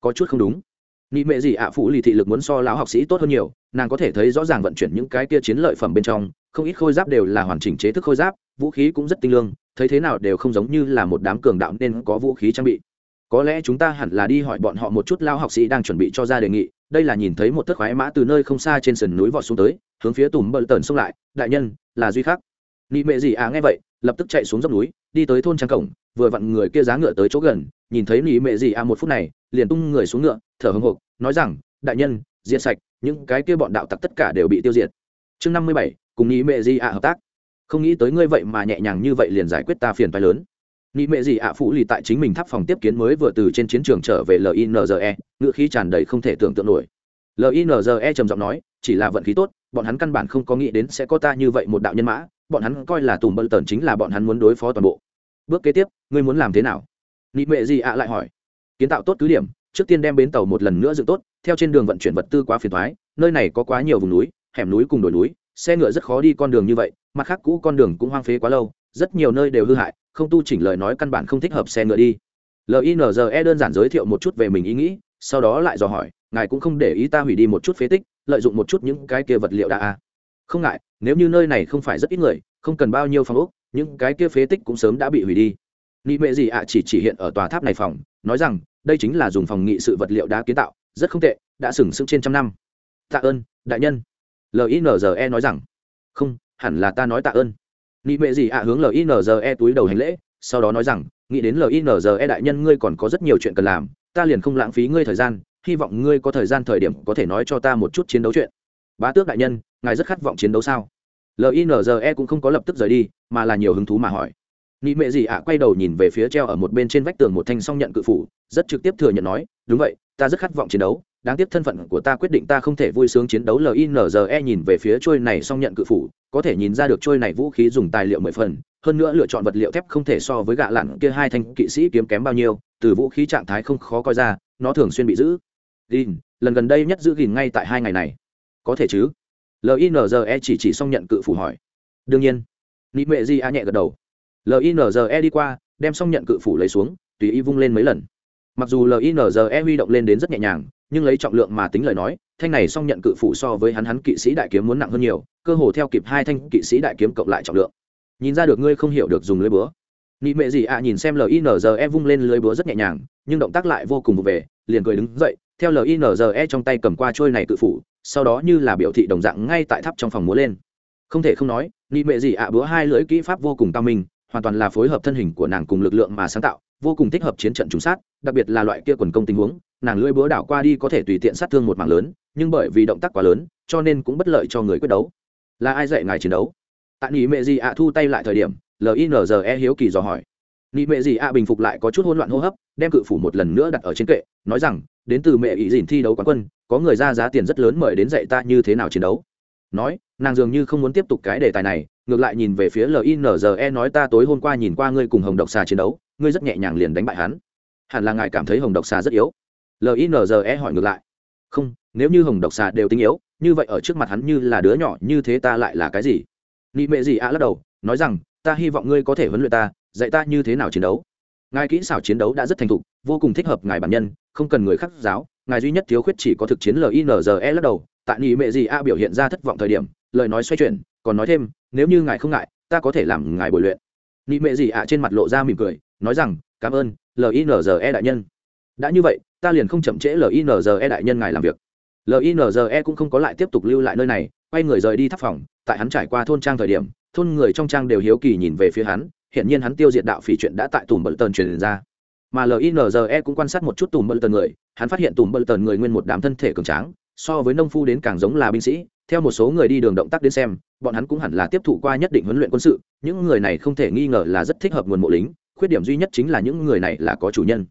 Có chút không đúng. Nị mệ gì ạ, phụ lì thị lực muốn so lão học sĩ tốt hơn nhiều, nàng có thể thấy rõ ràng vận chuyển những cái kia chiến lợi phẩm bên trong, không ít khôi giáp đều là hoàn chỉnh chế thức khôi giáp, vũ khí cũng rất tinh lương, thấy thế nào đều không giống như là một đám cường đạo nên có vũ khí trang bị. Có lẽ chúng ta hẳn là đi hỏi bọn họ một chút lao học sĩ đang chuẩn bị cho ra đề nghị đây là nhìn thấy một thất khoái mã từ nơi không xa trên sườn núi vọt xuống tới, hướng phía tùm bờ tần xông lại, đại nhân, là duy khắc. Nị mệ gì à nghe vậy, lập tức chạy xuống dốc núi, đi tới thôn trang cổng, vừa vặn người kia giá ngựa tới chỗ gần, nhìn thấy nị mệ gì à một phút này, liền tung người xuống ngựa, thở hồng hộc nói rằng, đại nhân, diệt sạch, những cái kia bọn đạo tặc tất cả đều bị tiêu diệt. Chương năm mươi bảy, cùng nị mệ gì à hợp tác. Không nghĩ tới ngươi vậy mà nhẹ nhàng như vậy liền giải quyết ta phiền phái lớn nị mệ gì ạ, phụ lì tại chính mình tháp phòng tiếp kiến mới vừa từ trên chiến trường trở về linze ngựa khí tràn đầy không thể tưởng tượng nổi. Linze trầm giọng nói, chỉ là vận khí tốt, bọn hắn căn bản không có nghĩ đến sẽ có ta như vậy một đạo nhân mã, bọn hắn coi là tùm bơ tần chính là bọn hắn muốn đối phó toàn bộ. Bước kế tiếp, ngươi muốn làm thế nào? Nị mệ gì ạ lại hỏi. Kiến tạo tốt cứ điểm, trước tiên đem bến tàu một lần nữa dựng tốt, theo trên đường vận chuyển vật tư quá phiền thoái nơi này có quá nhiều vùng núi, hẻm núi cùng đồi núi, xe ngựa rất khó đi con đường như vậy, mặt khác cũ con đường cũng hoang phế quá lâu, rất nhiều nơi đều hư hại không tu chỉnh lời nói căn bản không thích hợp xe ngựa đi. Linze đơn giản giới thiệu một chút về mình ý nghĩ, sau đó lại dò hỏi, ngài cũng không để ý ta hủy đi một chút phế tích, lợi dụng một chút những cái kia vật liệu đã a không ngại, nếu như nơi này không phải rất ít người, không cần bao nhiêu phòng ốc, những cái kia phế tích cũng sớm đã bị hủy đi. Nị mệ gì ạ chỉ chỉ hiện ở tòa tháp này phòng, nói rằng, đây chính là dùng phòng nghị sự vật liệu đá kiến tạo, rất không tệ, đã sừng sững trên trăm năm. Tạ ơn, đại nhân. Linze nói rằng, không, hẳn là ta nói tạ ơn nị mệ gì ạ, hướng linze túi đầu hành lễ, sau đó nói rằng, nghĩ đến linze đại nhân ngươi còn có rất nhiều chuyện cần làm, ta liền không lãng phí ngươi thời gian, hy vọng ngươi có thời gian thời điểm có thể nói cho ta một chút chiến đấu chuyện. Bá tước đại nhân, ngài rất khát vọng chiến đấu sao? Linze cũng không có lập tức rời đi, mà là nhiều hứng thú mà hỏi. Nị mệ gì ạ, quay đầu nhìn về phía treo ở một bên trên vách tường một thanh song nhận cự phủ, rất trực tiếp thừa nhận nói, đúng vậy, ta rất khát vọng chiến đấu đáng tiếc thân phận của ta quyết định ta không thể vui sướng chiến đấu linze nhìn về phía trôi này song nhận cự phủ, có thể nhìn ra được trôi này vũ khí dùng tài liệu mười phần, hơn nữa lựa chọn vật liệu thép không thể so với gạ lặn kia hai thanh kỵ sĩ kiếm kém bao nhiêu, từ vũ khí trạng thái không khó coi ra, nó thường xuyên bị giữ. Gìn, lần gần đây nhất giữ gìn ngay tại hai ngày này. Có thể chứ? Linze chỉ chỉ xong nhận cự phủ hỏi. Đương nhiên. Nị mệ di a nhẹ gật đầu. Linze đi qua, đem xong nhận cự phủ lấy xuống, tùy y vung lên mấy lần. Mặc dù linze huy động lên đến rất nhẹ nhàng nhưng lấy trọng lượng mà tính lời nói, thanh này song nhận cự phủ so với hắn hắn kỵ sĩ đại kiếm muốn nặng hơn nhiều, cơ hồ theo kịp hai thanh kỵ sĩ đại kiếm cộng lại trọng lượng. Nhìn ra được ngươi không hiểu được dùng lưới búa. Nị mệ gì ạ à, nhìn xem linze vung lên lưới búa rất nhẹ nhàng, nhưng động tác lại vô cùng vụ về, liền cười đứng dậy, theo linze trong tay cầm qua trôi này cự phủ, sau đó như là biểu thị đồng dạng ngay tại tháp trong phòng múa lên. Không thể không nói, nị mệ gì ạ à, búa hai lưỡi kỹ pháp vô cùng cao minh, hoàn toàn là phối hợp thân hình của nàng cùng lực lượng mà sáng tạo, vô cùng thích hợp chiến trận trùng sát, đặc biệt là loại kia quần công tình huống nàng lưỡi búa đảo qua đi có thể tùy tiện sát thương một mảng lớn, nhưng bởi vì động tác quá lớn, cho nên cũng bất lợi cho người quyết đấu. Là ai dạy ngài chiến đấu? Tại nị mệ gì ạ thu tay lại thời điểm linze hiếu kỳ dò hỏi. Nị mệ gì ạ bình phục lại có chút hỗn loạn hô hấp, đem cự phủ một lần nữa đặt ở trên kệ, nói rằng, đến từ mẹ ý dìn thi đấu quán quân, có người ra giá tiền rất lớn mời đến dạy ta như thế nào chiến đấu. Nói, nàng dường như không muốn tiếp tục cái đề tài này, ngược lại nhìn về phía linze nói, ta tối hôm qua nhìn qua ngươi cùng hồng độc xà chiến đấu, ngươi rất nhẹ nhàng liền đánh bại hắn. Hẳn là ngài cảm thấy hồng độc xà rất yếu linze hỏi ngược lại. Không, nếu như hồng độc xà đều tinh yếu, như vậy ở trước mặt hắn như là đứa nhỏ như thế ta lại là cái gì? Nị mệ gì ạ à lắc đầu, nói rằng, ta hy vọng ngươi có thể huấn luyện ta, dạy ta như thế nào chiến đấu. Ngài kỹ xảo chiến đấu đã rất thành thục, vô cùng thích hợp ngài bản nhân, không cần người khác giáo, ngài duy nhất thiếu khuyết chỉ có thực chiến linze lắc đầu. Tại nị mệ gì a à biểu hiện ra thất vọng thời điểm, lời nói xoay chuyển, còn nói thêm, nếu như ngài không ngại, ta có thể làm ngài bồi luyện. Nị mệ gì ạ à trên mặt lộ ra mỉm cười, nói rằng, cảm ơn linze đại nhân đã như vậy, ta liền không chậm trễ linze đại nhân ngài làm việc. Linze cũng không có lại tiếp tục lưu lại nơi này, quay người rời đi tháp phòng. Tại hắn trải qua thôn trang thời điểm, thôn người trong trang đều hiếu kỳ nhìn về phía hắn hiện nhiên hắn tiêu diệt đạo phỉ chuyện đã tại tùm bờ tần truyền ra. Mà linze cũng quan sát một chút tùm bờ tần người, hắn phát hiện tùm bờ tần người nguyên một đám thân thể cường tráng, so với nông phu đến càng giống là binh sĩ. Theo một số người đi đường động tác đến xem, bọn hắn cũng hẳn là tiếp thụ qua nhất định huấn luyện quân sự. Những người này không thể nghi ngờ là rất thích hợp nguồn mộ lính, khuyết điểm duy nhất chính là những người này là có chủ nhân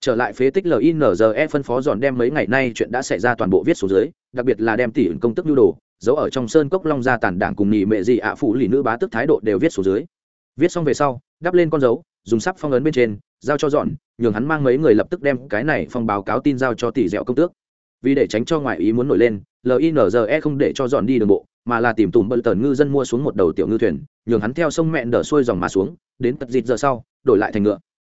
trở lại phế tích linze phân phó dọn đem mấy ngày nay chuyện đã xảy ra toàn bộ viết xuống dưới, đặc biệt là đem tỷ ứng công tức nhu đồ, giấu ở trong sơn cốc long gia tàn đảng cùng nhị mẹ dị ạ phụ lì nữ bá tức thái độ đều viết xuống dưới. Viết xong về sau, đắp lên con dấu, dùng sắp phong ấn bên trên, giao cho dọn, nhường hắn mang mấy người lập tức đem cái này phong báo cáo tin giao cho tỷ dẻo công tước. Vì để tránh cho ngoại ý muốn nổi lên linze không để cho dọn đi đường bộ, mà là tìm tùm bận tần ngư dân mua xuống một đầu tiểu ngư thuyền, nhường hắn theo sông mẹn đỡ xuôi dòng mà xuống, đến tận dịt giờ sau, đổi lại thành ngựa.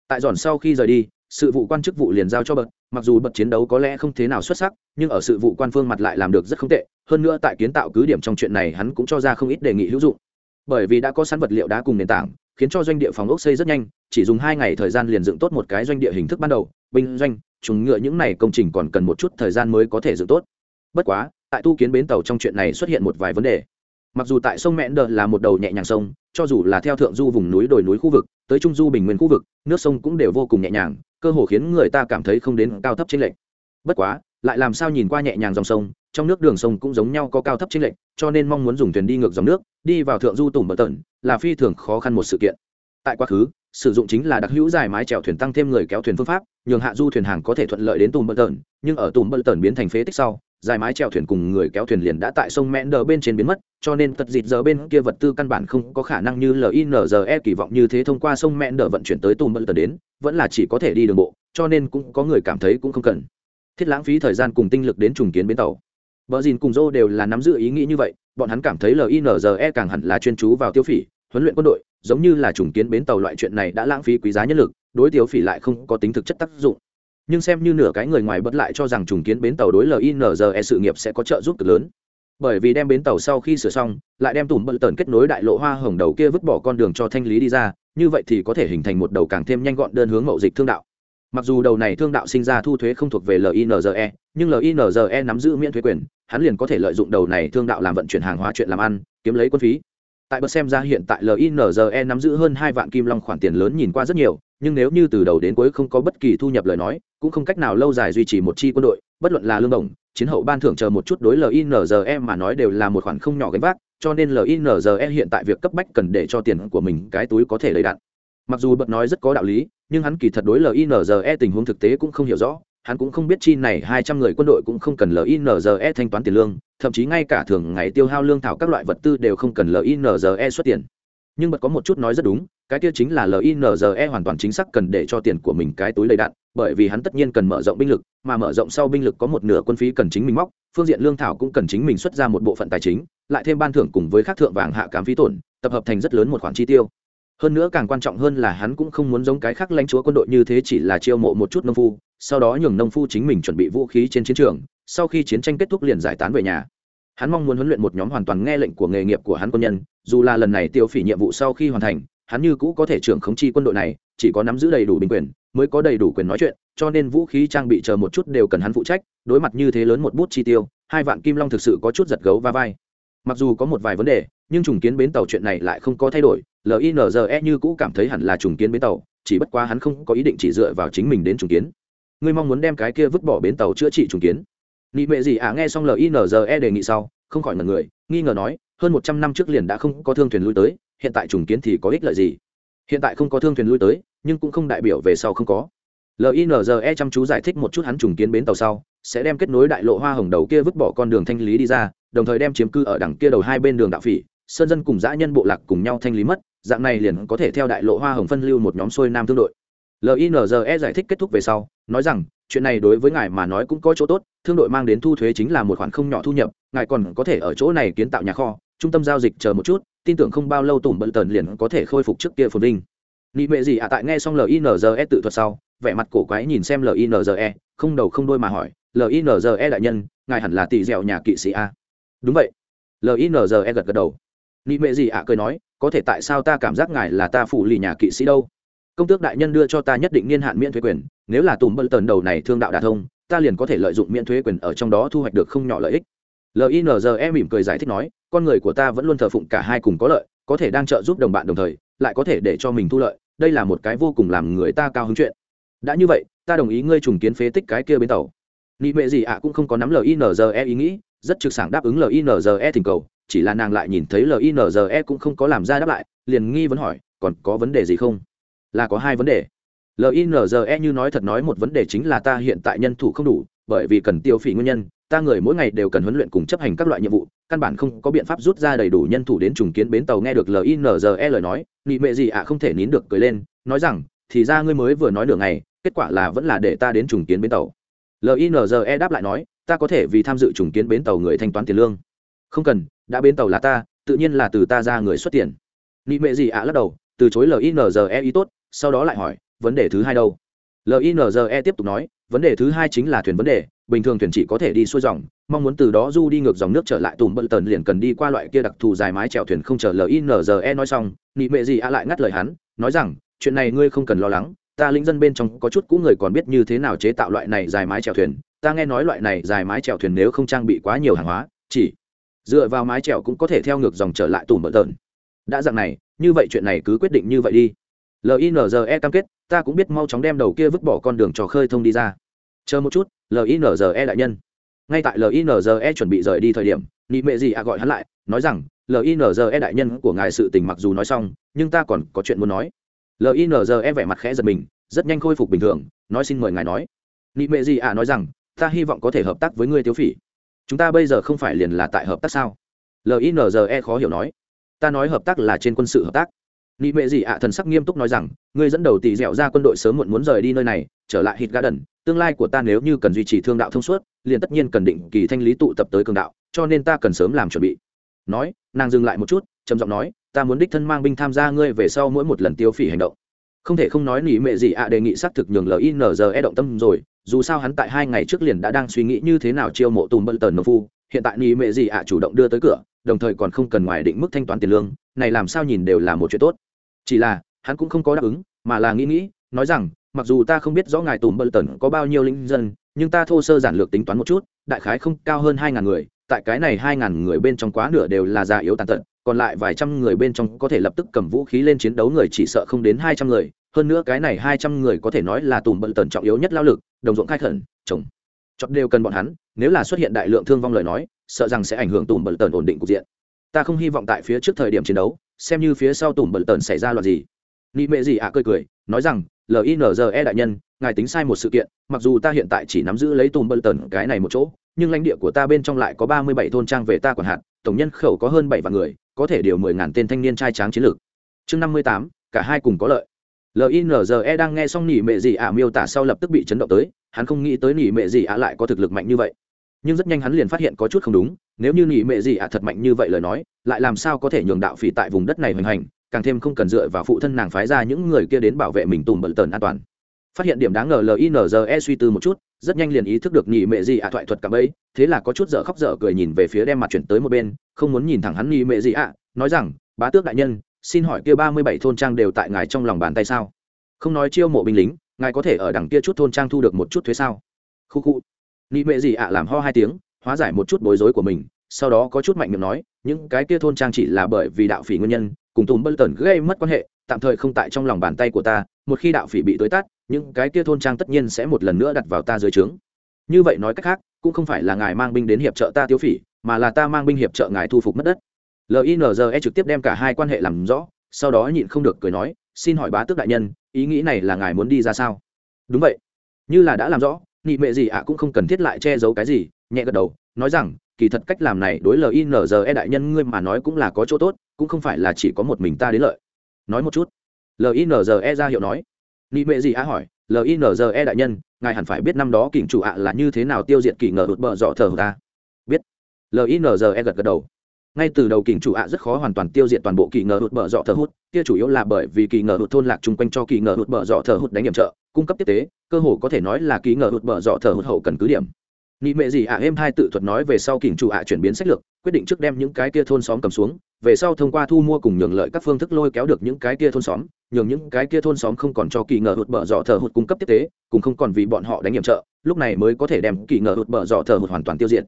Tại dọn sau khi rời đi sự vụ quan chức vụ liền giao cho bậc mặc dù bậc chiến đấu có lẽ không thế nào xuất sắc, nhưng ở sự vụ quan phương mặt lại làm được rất không tệ, hơn nữa tại kiến tạo cứ điểm trong chuyện này hắn cũng cho ra không ít đề nghị hữu dụng. Bởi vì đã có sẵn vật liệu đá cùng nền tảng, khiến cho doanh địa phòng ốc xây rất nhanh, chỉ dùng hai ngày thời gian liền dựng tốt một cái doanh địa hình thức ban đầu, binh, doanh chúng ngựa những này công trình còn cần một chút thời gian mới có thể dựng tốt. Bất quá, tại tu kiến bến tàu trong chuyện này xuất hiện một vài vấn đề. Mặc dù tại sông mẹn đờ là một đầu nhẹ nhàng sông cho dù là theo thượng du vùng núi đồi núi khu vực, tới trung du bình nguyên khu vực, nước sông cũng đều vô cùng nhẹ nhàng, cơ hồ khiến người ta cảm thấy không đến cao thấp trên lệnh bất quá, lại làm sao nhìn qua nhẹ nhàng dòng sông, trong nước đường sông cũng giống nhau có cao thấp trên lệnh cho nên mong muốn dùng thuyền đi ngược dòng nước, đi vào thượng du tủm bờ tận, là phi thường khó khăn một sự kiện. Tại quá khứ, sử dụng chính là đặc hữu dài mái chèo thuyền tăng thêm người kéo thuyền phương pháp, nhường hạ du thuyền hàng có thể thuận lợi đến tùm bờ tận, nhưng ở tùm bờ tận biến thành phế tích sau dài mái chèo thuyền cùng người kéo thuyền liền đã tại sông mẹn đờ bên trên biến mất cho nên tật dịt giờ bên kia vật tư căn bản không có khả năng như linze kỳ vọng như thế thông qua sông mẹn đờ vận chuyển tới tùm mẫn tờ đến vẫn là chỉ có thể đi đường bộ cho nên cũng có người cảm thấy cũng không cần thiết lãng phí thời gian cùng tinh lực đến trùng kiến bến tàu Bờ dìn cùng Dô đều là nắm giữ ý nghĩ như vậy, bọn hắn cảm thấy LINZE càng hẳn là chuyên chú vào tiêu phỉ, huấn luyện quân đội, giống như là trùng kiến bến tàu loại chuyện này đã lãng phí quý giá nhân lực, đối tiêu phỉ lại không có tính thực chất tác dụng. Nhưng xem như nửa cái người ngoài bất lại cho rằng trùng kiến bến tàu đối LINZE sự nghiệp sẽ có trợ giúp cực lớn. Bởi vì đem bến tàu sau khi sửa xong, lại đem tùm bận tần kết nối đại lộ hoa hồng đầu kia vứt bỏ con đường cho thanh lý đi ra, như vậy thì có thể hình thành một đầu càng thêm nhanh gọn đơn hướng mậu dịch thương đạo mặc dù đầu này thương đạo sinh ra thu thuế không thuộc về linze nhưng linze nắm giữ miễn thuế quyền hắn liền có thể lợi dụng đầu này thương đạo làm vận chuyển hàng hóa chuyện làm ăn kiếm lấy quân phí tại bậc xem ra hiện tại linze nắm giữ hơn hai vạn kim long khoản tiền lớn nhìn qua rất nhiều, nhưng nếu như từ đầu đến cuối không có bất kỳ thu nhập lời nói, cũng không cách nào lâu dài duy trì một chi quân đội, bất luận là lương đồng, chiến hậu ban thưởng chờ một chút đối linze mà nói đều là một khoản không nhỏ gánh vác, cho nên linze hiện tại việc cấp bách cần để cho tiền của mình cái túi có thể lấy đạn. Mặc dù bật nói rất có đạo lý, nhưng hắn kỳ thật đối linze tình huống thực tế cũng không hiểu rõ hắn cũng không biết chi này hai trăm người quân đội cũng không cần linze thanh toán tiền lương, thậm chí ngay cả thường ngày tiêu hao lương thảo các loại vật tư đều không cần linze xuất tiền. Nhưng bật có một chút nói rất đúng, cái kia chính là linze hoàn toàn chính xác cần để cho tiền của mình cái túi đầy đạn, bởi vì hắn tất nhiên cần mở rộng binh lực, mà mở rộng sau binh lực có một nửa quân phí cần chính mình móc, phương diện lương thảo cũng cần chính mình xuất ra một bộ phận tài chính, lại thêm ban thưởng cùng với các thượng vàng hạ cám phí tổn, tập hợp thành rất lớn một khoản chi tiêu hơn nữa càng quan trọng hơn là hắn cũng không muốn giống cái khác lãnh chúa quân đội như thế chỉ là chiêu mộ một chút nông phu, sau đó nhường nông phu chính mình chuẩn bị vũ khí trên chiến trường, sau khi chiến tranh kết thúc liền giải tán về nhà. Hắn mong muốn huấn luyện một nhóm hoàn toàn nghe lệnh của nghề nghiệp của hắn quân nhân, dù là lần này tiêu phỉ nhiệm vụ sau khi hoàn thành, hắn như cũ có thể trưởng khống chi quân đội này, chỉ có nắm giữ đầy đủ bình quyền, mới có đầy đủ quyền nói chuyện, cho nên vũ khí trang bị chờ một chút đều cần hắn phụ trách, đối mặt như thế lớn một bút chi tiêu, hai vạn kim long thực sự có chút giật gấu va vai mặc dù có một vài vấn đề, nhưng trùng kiến bến tàu chuyện này lại không có thay đổi. Linze như cũ cảm thấy hẳn là trùng kiến bến tàu, chỉ bất quá hắn không có ý định chỉ dựa vào chính mình đến trùng kiến. Ngươi mong muốn đem cái kia vứt bỏ bến tàu chữa trị trùng kiến. Nị mệ gì à nghe xong linze đề nghị sau, không khỏi ngần người, nghi ngờ nói, hơn một trăm năm trước liền đã không có thương thuyền lui tới, hiện tại trùng kiến thì có ích lợi gì? Hiện tại không có thương thuyền lui tới, nhưng cũng không đại biểu về sau không có. Linze chăm chú giải thích một chút hắn trùng kiến bến tàu sau, sẽ đem kết nối đại lộ hoa hồng đầu kia vứt bỏ con đường thanh lý đi ra đồng thời đem chiếm cư ở đằng kia đầu hai bên đường đạo phỉ, sơn dân cùng dã nhân bộ lạc cùng nhau thanh lý mất, dạng này liền có thể theo đại lộ hoa hồng phân lưu một nhóm xuôi nam thương đội. Linze giải thích kết thúc về sau, nói rằng, chuyện này đối với ngài mà nói cũng có chỗ tốt, thương đội mang đến thu thuế chính là một khoản không nhỏ thu nhập, ngài còn có thể ở chỗ này kiến tạo nhà kho, trung tâm giao dịch chờ một chút, tin tưởng không bao lâu tủm bận tần liền có thể khôi phục trước kia phồn vinh. Nị mệ gì ạ à tại nghe xong linze tự thuật sau, vẻ mặt cổ quái nhìn xem linze không đầu không đôi mà hỏi linze đại nhân, ngài hẳn là tỷ dẻo nhà kỵ sĩ a đúng vậy. Linze gật gật đầu. Nị mệ gì ạ à, cười nói, có thể tại sao ta cảm giác ngài là ta phụ lì nhà kỵ sĩ đâu? Công tước đại nhân đưa cho ta nhất định niên hạn miễn thuế quyền, nếu là tùm bơ tần đầu này thương đạo đà thông, ta liền có thể lợi dụng miễn thuế quyền ở trong đó thu hoạch được không nhỏ lợi ích. Linze mỉm cười giải thích nói, con người của ta vẫn luôn thờ phụng cả hai cùng có lợi, có thể đang trợ giúp đồng bạn đồng thời, lại có thể để cho mình thu lợi. Đây là một cái vô cùng làm người ta cao hứng chuyện. Đã như vậy, ta đồng ý ngươi trùng kiến phế tích cái kia bến tàu. Nị mệ gì ạ à, cũng không có nắm linze ý nghĩ rất trực sảng đáp ứng linze thỉnh cầu, chỉ là nàng lại nhìn thấy linze cũng không có làm ra đáp lại, liền nghi vấn hỏi, còn có vấn đề gì không? Là có hai vấn đề. Linze như nói thật nói một vấn đề chính là ta hiện tại nhân thủ không đủ, bởi vì cần tiêu phí nguyên nhân, ta người mỗi ngày đều cần huấn luyện cùng chấp hành các loại nhiệm vụ, căn bản không có biện pháp rút ra đầy đủ nhân thủ đến trùng kiến bến tàu nghe được linze lời nói, nị mệ gì ạ, không thể nín được cười lên, nói rằng, thì ra ngươi mới vừa nói nửa ngày, kết quả là vẫn là để ta đến trùng kiến bến tàu. Linze đáp lại nói ta có thể vì tham dự trùng kiến bến tàu người thanh toán tiền lương. Không cần, đã bến tàu là ta, tự nhiên là từ ta ra người xuất tiền. Nị mệ gì ạ lắc đầu, từ chối linze ý tốt, sau đó lại hỏi, vấn đề thứ hai đâu? Linze tiếp tục nói, vấn đề thứ hai chính là thuyền vấn đề, bình thường thuyền chỉ có thể đi xuôi dòng, mong muốn từ đó du đi ngược dòng nước trở lại tùm bận tần liền cần đi qua loại kia đặc thù dài mái chèo thuyền không chờ linze nói xong, nị mệ gì ạ lại ngắt lời hắn, nói rằng, chuyện này ngươi không cần lo lắng, ta lĩnh dân bên trong có chút cũ người còn biết như thế nào chế tạo loại này dài mái chèo thuyền ta nghe nói loại này dài mái chèo thuyền nếu không trang bị quá nhiều hàng hóa, chỉ dựa vào mái chèo cũng có thể theo ngược dòng trở lại tùm bận tần đã dạng này, như vậy chuyện này cứ quyết định như vậy đi. Linze cam kết, ta cũng biết mau chóng đem đầu kia vứt bỏ con đường trò khơi thông đi ra. Chờ một chút linze đại nhân. Ngay tại linze chuẩn bị rời đi thời điểm, nị mệ gì ạ gọi hắn lại, nói rằng linze đại nhân của ngài sự tình mặc dù nói xong, nhưng ta còn có chuyện muốn nói. Linze vẻ mặt khẽ giật mình, rất nhanh khôi phục bình thường, nói xin mời ngài nói. Nị mệ gì ạ nói rằng ta hy vọng có thể hợp tác với ngươi tiêu phỉ. Chúng ta bây giờ không phải liền là tại hợp tác sao? Linze khó hiểu nói. Ta nói hợp tác là trên quân sự hợp tác. Nị mệ gì ạ, thần sắc nghiêm túc nói rằng, ngươi dẫn đầu tỷ dẻo ra quân đội sớm muộn muốn rời đi nơi này, trở lại hít garden, tương lai của ta nếu như cần duy trì thương đạo thông suốt, liền tất nhiên cần định kỳ thanh lý tụ tập tới cường đạo, cho nên ta cần sớm làm chuẩn bị. Nói, nàng dừng lại một chút, trầm giọng nói, ta muốn đích thân mang binh tham gia ngươi về sau mỗi một lần tiêu phỉ hành động. Không thể không nói nỉ mệ gì ạ, đề nghị xác thực nhường linze động tâm rồi dù sao hắn tại hai ngày trước liền đã đang suy nghĩ như thế nào chiêu mộ tùm bận tần nông phu, hiện tại ni mệ gì ạ chủ động đưa tới cửa, đồng thời còn không cần ngoài định mức thanh toán tiền lương, này làm sao nhìn đều là một chuyện tốt. Chỉ là, hắn cũng không có đáp ứng, mà là nghĩ nghĩ, nói rằng, mặc dù ta không biết rõ ngài tùm bận tần có bao nhiêu linh dân, nhưng ta thô sơ giản lược tính toán một chút, đại khái không cao hơn hai ngàn người tại cái này hai ngàn người bên trong quá nửa đều là già yếu tàn tật, còn lại vài trăm người bên trong có thể lập tức cầm vũ khí lên chiến đấu, người chỉ sợ không đến hai trăm người. Hơn nữa cái này hai trăm người có thể nói là tùm bận tần trọng yếu nhất lao lực, đồng ruộng khai khẩn, trồng. Chọn đều cần bọn hắn, nếu là xuất hiện đại lượng thương vong lời nói, sợ rằng sẽ ảnh hưởng tùm bận tần ổn định cục diện. Ta không hy vọng tại phía trước thời điểm chiến đấu, xem như phía sau tùm bận tần xảy ra loạt gì nị mệ gì ạ cười cười, nói rằng linze đại nhân, ngài tính sai một sự kiện, mặc dù ta hiện tại chỉ nắm giữ lấy tùm bận tần cái này một chỗ, nhưng lãnh địa của ta bên trong lại có ba mươi bảy thôn trang về ta quản hạt, tổng nhân khẩu có hơn bảy vạn người, có thể điều mười ngàn tên thanh niên trai tráng chiến lược. Chương năm mươi tám, cả hai cùng có lợi. Linze đang nghe xong nỉ mệ gì ạ miêu tả sau lập tức bị chấn động tới, hắn không nghĩ tới nỉ mệ gì ạ lại có thực lực mạnh như vậy. Nhưng rất nhanh hắn liền phát hiện có chút không đúng, nếu như nỉ mệ gì ạ thật mạnh như vậy lời nói, lại làm sao có thể nhường đạo phỉ tại vùng đất này hoành hành càng thêm không cần dựa vào phụ thân nàng phái ra những người kia đến bảo vệ mình tùm bận tần an toàn. Phát hiện điểm đáng ngờ linze suy tư một chút, rất nhanh liền ý thức được nhị mệ gì ạ thoại thuật cả bấy thế là có chút dở khóc dở cười nhìn về phía đem mặt chuyển tới một bên, không muốn nhìn thẳng hắn nhị mệ gì ạ, nói rằng, bá tước đại nhân, xin hỏi kia ba mươi bảy thôn trang đều tại ngài trong lòng bàn tay sao? Không nói chiêu mộ binh lính, ngài có thể ở đằng kia chút thôn trang thu được một chút thuế sao? Khu khu. Nhị mệ gì ạ làm ho hai tiếng, hóa giải một chút bối rối của mình, sau đó có chút mạnh miệng nói, những cái kia thôn trang chỉ là bởi vì đạo phỉ nguyên nhân cùng tùm bơ tần gây mất quan hệ, tạm thời không tại trong lòng bàn tay của ta, một khi đạo phỉ bị tối tát, những cái kia thôn trang tất nhiên sẽ một lần nữa đặt vào ta dưới trướng. Như vậy nói cách khác, cũng không phải là ngài mang binh đến hiệp trợ ta tiêu phỉ, mà là ta mang binh hiệp trợ ngài thu phục mất đất. Linze trực tiếp đem cả hai quan hệ làm rõ, sau đó nhịn không được cười nói, xin hỏi bá tước đại nhân, ý nghĩ này là ngài muốn đi ra sao? Đúng vậy. Như là đã làm rõ, nị mệ gì ạ à cũng không cần thiết lại che giấu cái gì. Nhẹ gật đầu, nói rằng, kỳ thật cách làm này đối linze đại nhân ngươi mà nói cũng là có chỗ tốt cũng không phải là chỉ có một mình ta đến lợi. Nói một chút. Linze ra hiệu nói. Nị mệ gì á hỏi. Linze đại nhân, ngài hẳn phải biết năm đó kỉnh chủ ạ là như thế nào tiêu diệt kỳ ngờ hụt bợ dọ thờ ta. Biết. Linze gật gật đầu. Ngay từ đầu kỉnh chủ ạ rất khó hoàn toàn tiêu diệt toàn bộ kỳ ngờ hụt bờ dọ thờ hút kia chủ yếu là bởi vì kỳ ngờ hụt thôn lạc chung quanh cho kỳ ngờ hụt bờ dọ thờ hút đánh nhiệm trợ, cung cấp tiếp tế, cơ hồ có thể nói là kỳ ngờ hụt bờ dọ thờ hút hậu cần cứ điểm nị mệ gì ạ à, êm hai tự thuật nói về sau kỉnh chủ ạ chuyển biến sách lược quyết định trước đem những cái kia thôn xóm cầm xuống về sau thông qua thu mua cùng nhường lợi các phương thức lôi kéo được những cái kia thôn xóm nhường những cái kia thôn xóm không còn cho kỳ ngờ hụt bở dọ thờ hụt cung cấp tiếp tế cùng không còn vì bọn họ đánh nhiệm trợ lúc này mới có thể đem kỳ ngờ hụt bở dọ thờ hụt hoàn toàn tiêu diệt.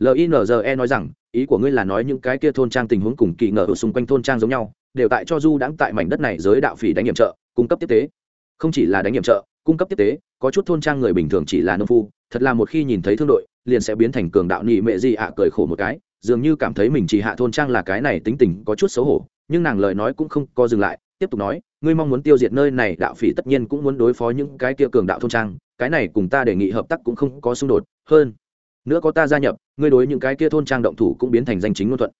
Linze nói rằng ý của ngươi là nói những cái kia thôn trang tình huống cùng kỳ ngờ hụt xung quanh thôn trang giống nhau đều tại cho du đãng tại mảnh đất này giới đạo phỉ đánh nhiệm trợ cung cấp tiếp tế. Không chỉ là đánh nhiệm trợ cung cấp tiếp tế có chút thôn trang người bình thường chỉ là nông phu thật là một khi nhìn thấy thương đội, liền sẽ biến thành cường đạo nhị mệ gì ạ, cười khổ một cái, dường như cảm thấy mình chỉ hạ thôn trang là cái này tính tình có chút xấu hổ, nhưng nàng lời nói cũng không có dừng lại, tiếp tục nói, ngươi mong muốn tiêu diệt nơi này, đạo phỉ tất nhiên cũng muốn đối phó những cái kia cường đạo thôn trang, cái này cùng ta đề nghị hợp tác cũng không có xung đột, hơn nữa có ta gia nhập, ngươi đối những cái kia thôn trang động thủ cũng biến thành danh chính ngôn thuận.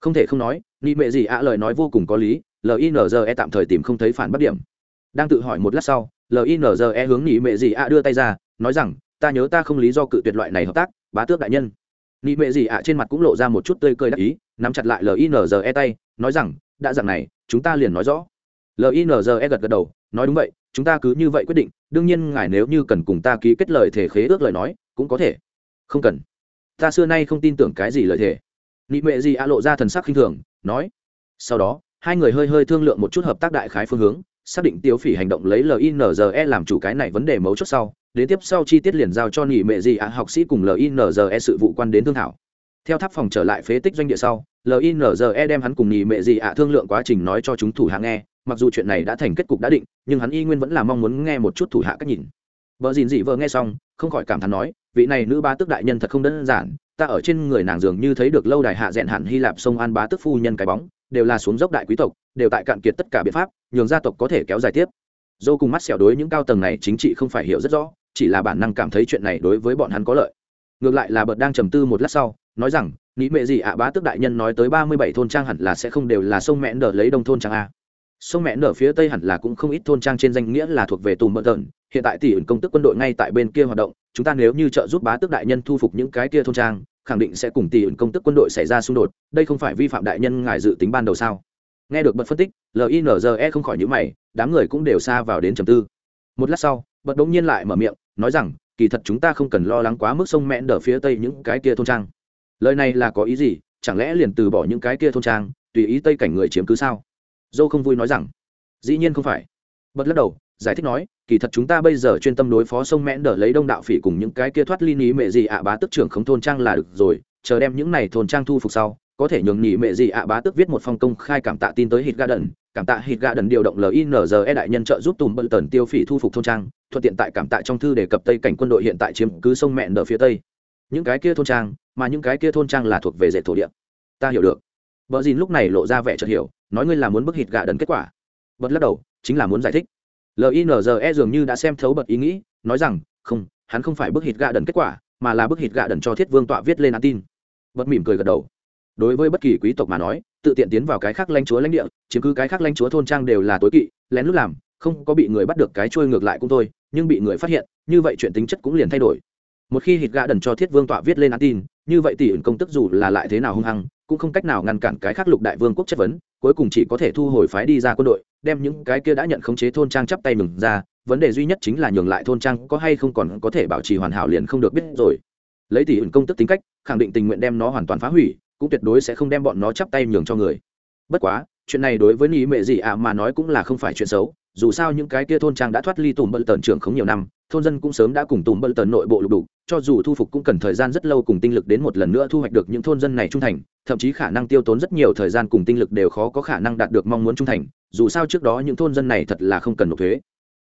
Không thể không nói nị mệ gì ạ lời nói vô cùng có lý linze tạm thời tìm không thấy phản bất điểm. Đang tự hỏi một lát sau linze hướng nị mệ gì ạ đưa tay ra, nói rằng ta nhớ ta không lý do cự tuyệt loại này hợp tác, bá tước đại nhân. Nị mệ gì ạ, trên mặt cũng lộ ra một chút tươi cười đắc ý, nắm chặt lại linze tay, nói rằng, đã dặn này, chúng ta liền nói rõ. Linze gật gật đầu, nói đúng vậy, chúng ta cứ như vậy quyết định, đương nhiên ngài nếu như cần cùng ta ký kết lời thể khế ước lời nói, cũng có thể. Không cần. Ta xưa nay không tin tưởng cái gì lời thề. Nị mệ gì ạ lộ ra thần sắc khinh thường, nói. Sau đó, hai người hơi hơi thương lượng một chút hợp tác đại khái phương hướng, xác định tiêu phỉ hành động lấy linze làm chủ cái này vấn đề mấu chốt sau đến tiếp sau chi tiết liền giao cho nghỉ mệ gì ạ, học sĩ cùng linze sự vụ quan đến thương thảo. Theo tháp phòng trở lại phế tích doanh địa sau linze đem hắn cùng nghỉ mệ gì ạ thương lượng quá trình nói cho chúng thủ hạ nghe, mặc dù chuyện này đã thành kết cục đã định, nhưng hắn y nguyên vẫn là mong muốn nghe một chút thủ hạ cách nhìn. Vợ dìn dị vợ nghe xong, không khỏi cảm thán nói, vị này nữ bá tước đại nhân thật không đơn giản, ta ở trên người nàng dường như thấy được lâu đài hạ dẹn hẳn hy lạp sông an bá tước phu nhân cái bóng, đều là xuống dốc đại quý tộc, đều tại cạn kiệt tất cả biện pháp, nhường gia tộc có thể kéo dài tiếp. Dô cùng mắt xẻo đối những cao tầng này chính trị không phải hiểu rất rõ chỉ là bản năng cảm thấy chuyện này đối với bọn hắn có lợi. Ngược lại là bật đang trầm tư một lát sau, nói rằng nghĩ mẹ gì ạ? Bá tước đại nhân nói tới ba mươi bảy thôn trang hẳn là sẽ không đều là sông mẹ nở lấy đông thôn trang a. Sông mẹ nở phía tây hẳn là cũng không ít thôn trang trên danh nghĩa là thuộc về tùm bận tợn hiện tại tỷ ẩn công tức quân đội ngay tại bên kia hoạt động, chúng ta nếu như trợ giúp bá tước đại nhân thu phục những cái kia thôn trang, khẳng định sẽ cùng tỷ ẩn công tức quân đội xảy ra xung đột. Đây không phải vi phạm đại nhân ngài dự tính ban đầu sao? Nghe được bật phân tích linze không khỏi nhữ mày, đám người cũng đều xa vào đến trầm tư. Một lát sau, bật đống nhiên lại mở miệng nói rằng, kỳ thật chúng ta không cần lo lắng quá mức sông mẹn đờ phía tây những cái kia thôn trang. Lời này là có ý gì? Chẳng lẽ liền từ bỏ những cái kia thôn trang, tùy ý tây cảnh người chiếm cứ sao? Dâu không vui nói rằng, dĩ nhiên không phải. Bật lắc đầu, giải thích nói, kỳ thật chúng ta bây giờ chuyên tâm đối phó sông mẽn đỡ lấy đông đạo phỉ cùng những cái kia thoát ly ní mệ gì ạ bá tức trưởng không thôn trang là được rồi, chờ đem những này thôn trang thu phục sau, có thể nhường nhị mệ gì ạ bá tức viết một phong công khai cảm tạ tin tới hít ga đần cảm tạ hít gạ đần điều động linze đại nhân trợ giúp tùm bận tần tiêu phỉ thu phục thôn trang, thuận tiện tại cảm tạ trong thư đề cập tây cảnh quân đội hiện tại chiếm cứ sông mẹn ở phía tây. Những cái kia thôn trang, mà những cái kia thôn trang là thuộc về dệt thổ địa. Ta hiểu được. Vợ dìn lúc này lộ ra vẻ chợt hiểu, nói ngươi là muốn bức hít gạ đần kết quả. Bật lắc đầu, chính là muốn giải thích. Linze dường như đã xem thấu bật ý nghĩ, nói rằng, không, hắn không phải bức hít gạ đần kết quả, mà là bức hít gạ đần cho thiết vương tọa viết lên an tin. Bật mỉm cười gật đầu. Đối với bất kỳ quý tộc mà nói tự tiện tiến vào cái khác lãnh chúa lãnh địa, chiếm cứ cái khác lãnh chúa thôn trang đều là tối kỵ, lén lút làm, không có bị người bắt được cái trôi ngược lại cũng thôi, nhưng bị người phát hiện, như vậy chuyện tính chất cũng liền thay đổi. Một khi hít gạ đần cho thiết vương tọa viết lên án tin, như vậy tỷ ẩn công tức dù là lại thế nào hung hăng, cũng không cách nào ngăn cản cái khác lục đại vương quốc chất vấn, cuối cùng chỉ có thể thu hồi phái đi ra quân đội, đem những cái kia đã nhận khống chế thôn trang chắp tay mừng ra, vấn đề duy nhất chính là nhường lại thôn trang có hay không còn có thể bảo trì hoàn hảo liền không được biết rồi. Lấy tỷ ẩn công tức tính cách, khẳng định tình nguyện đem nó hoàn toàn phá hủy cũng tuyệt đối sẽ không đem bọn nó chắp tay nhường cho người. Bất quá, chuyện này đối với nghĩ mệ gì ạ mà nói cũng là không phải chuyện xấu, dù sao những cái kia thôn trang đã thoát ly tùm bận tần trưởng không nhiều năm, thôn dân cũng sớm đã cùng tùm bận tần nội bộ lục đủ cho dù thu phục cũng cần thời gian rất lâu cùng tinh lực đến một lần nữa thu hoạch được những thôn dân này trung thành, thậm chí khả năng tiêu tốn rất nhiều thời gian cùng tinh lực đều khó có khả năng đạt được mong muốn trung thành, dù sao trước đó những thôn dân này thật là không cần nộp thuế.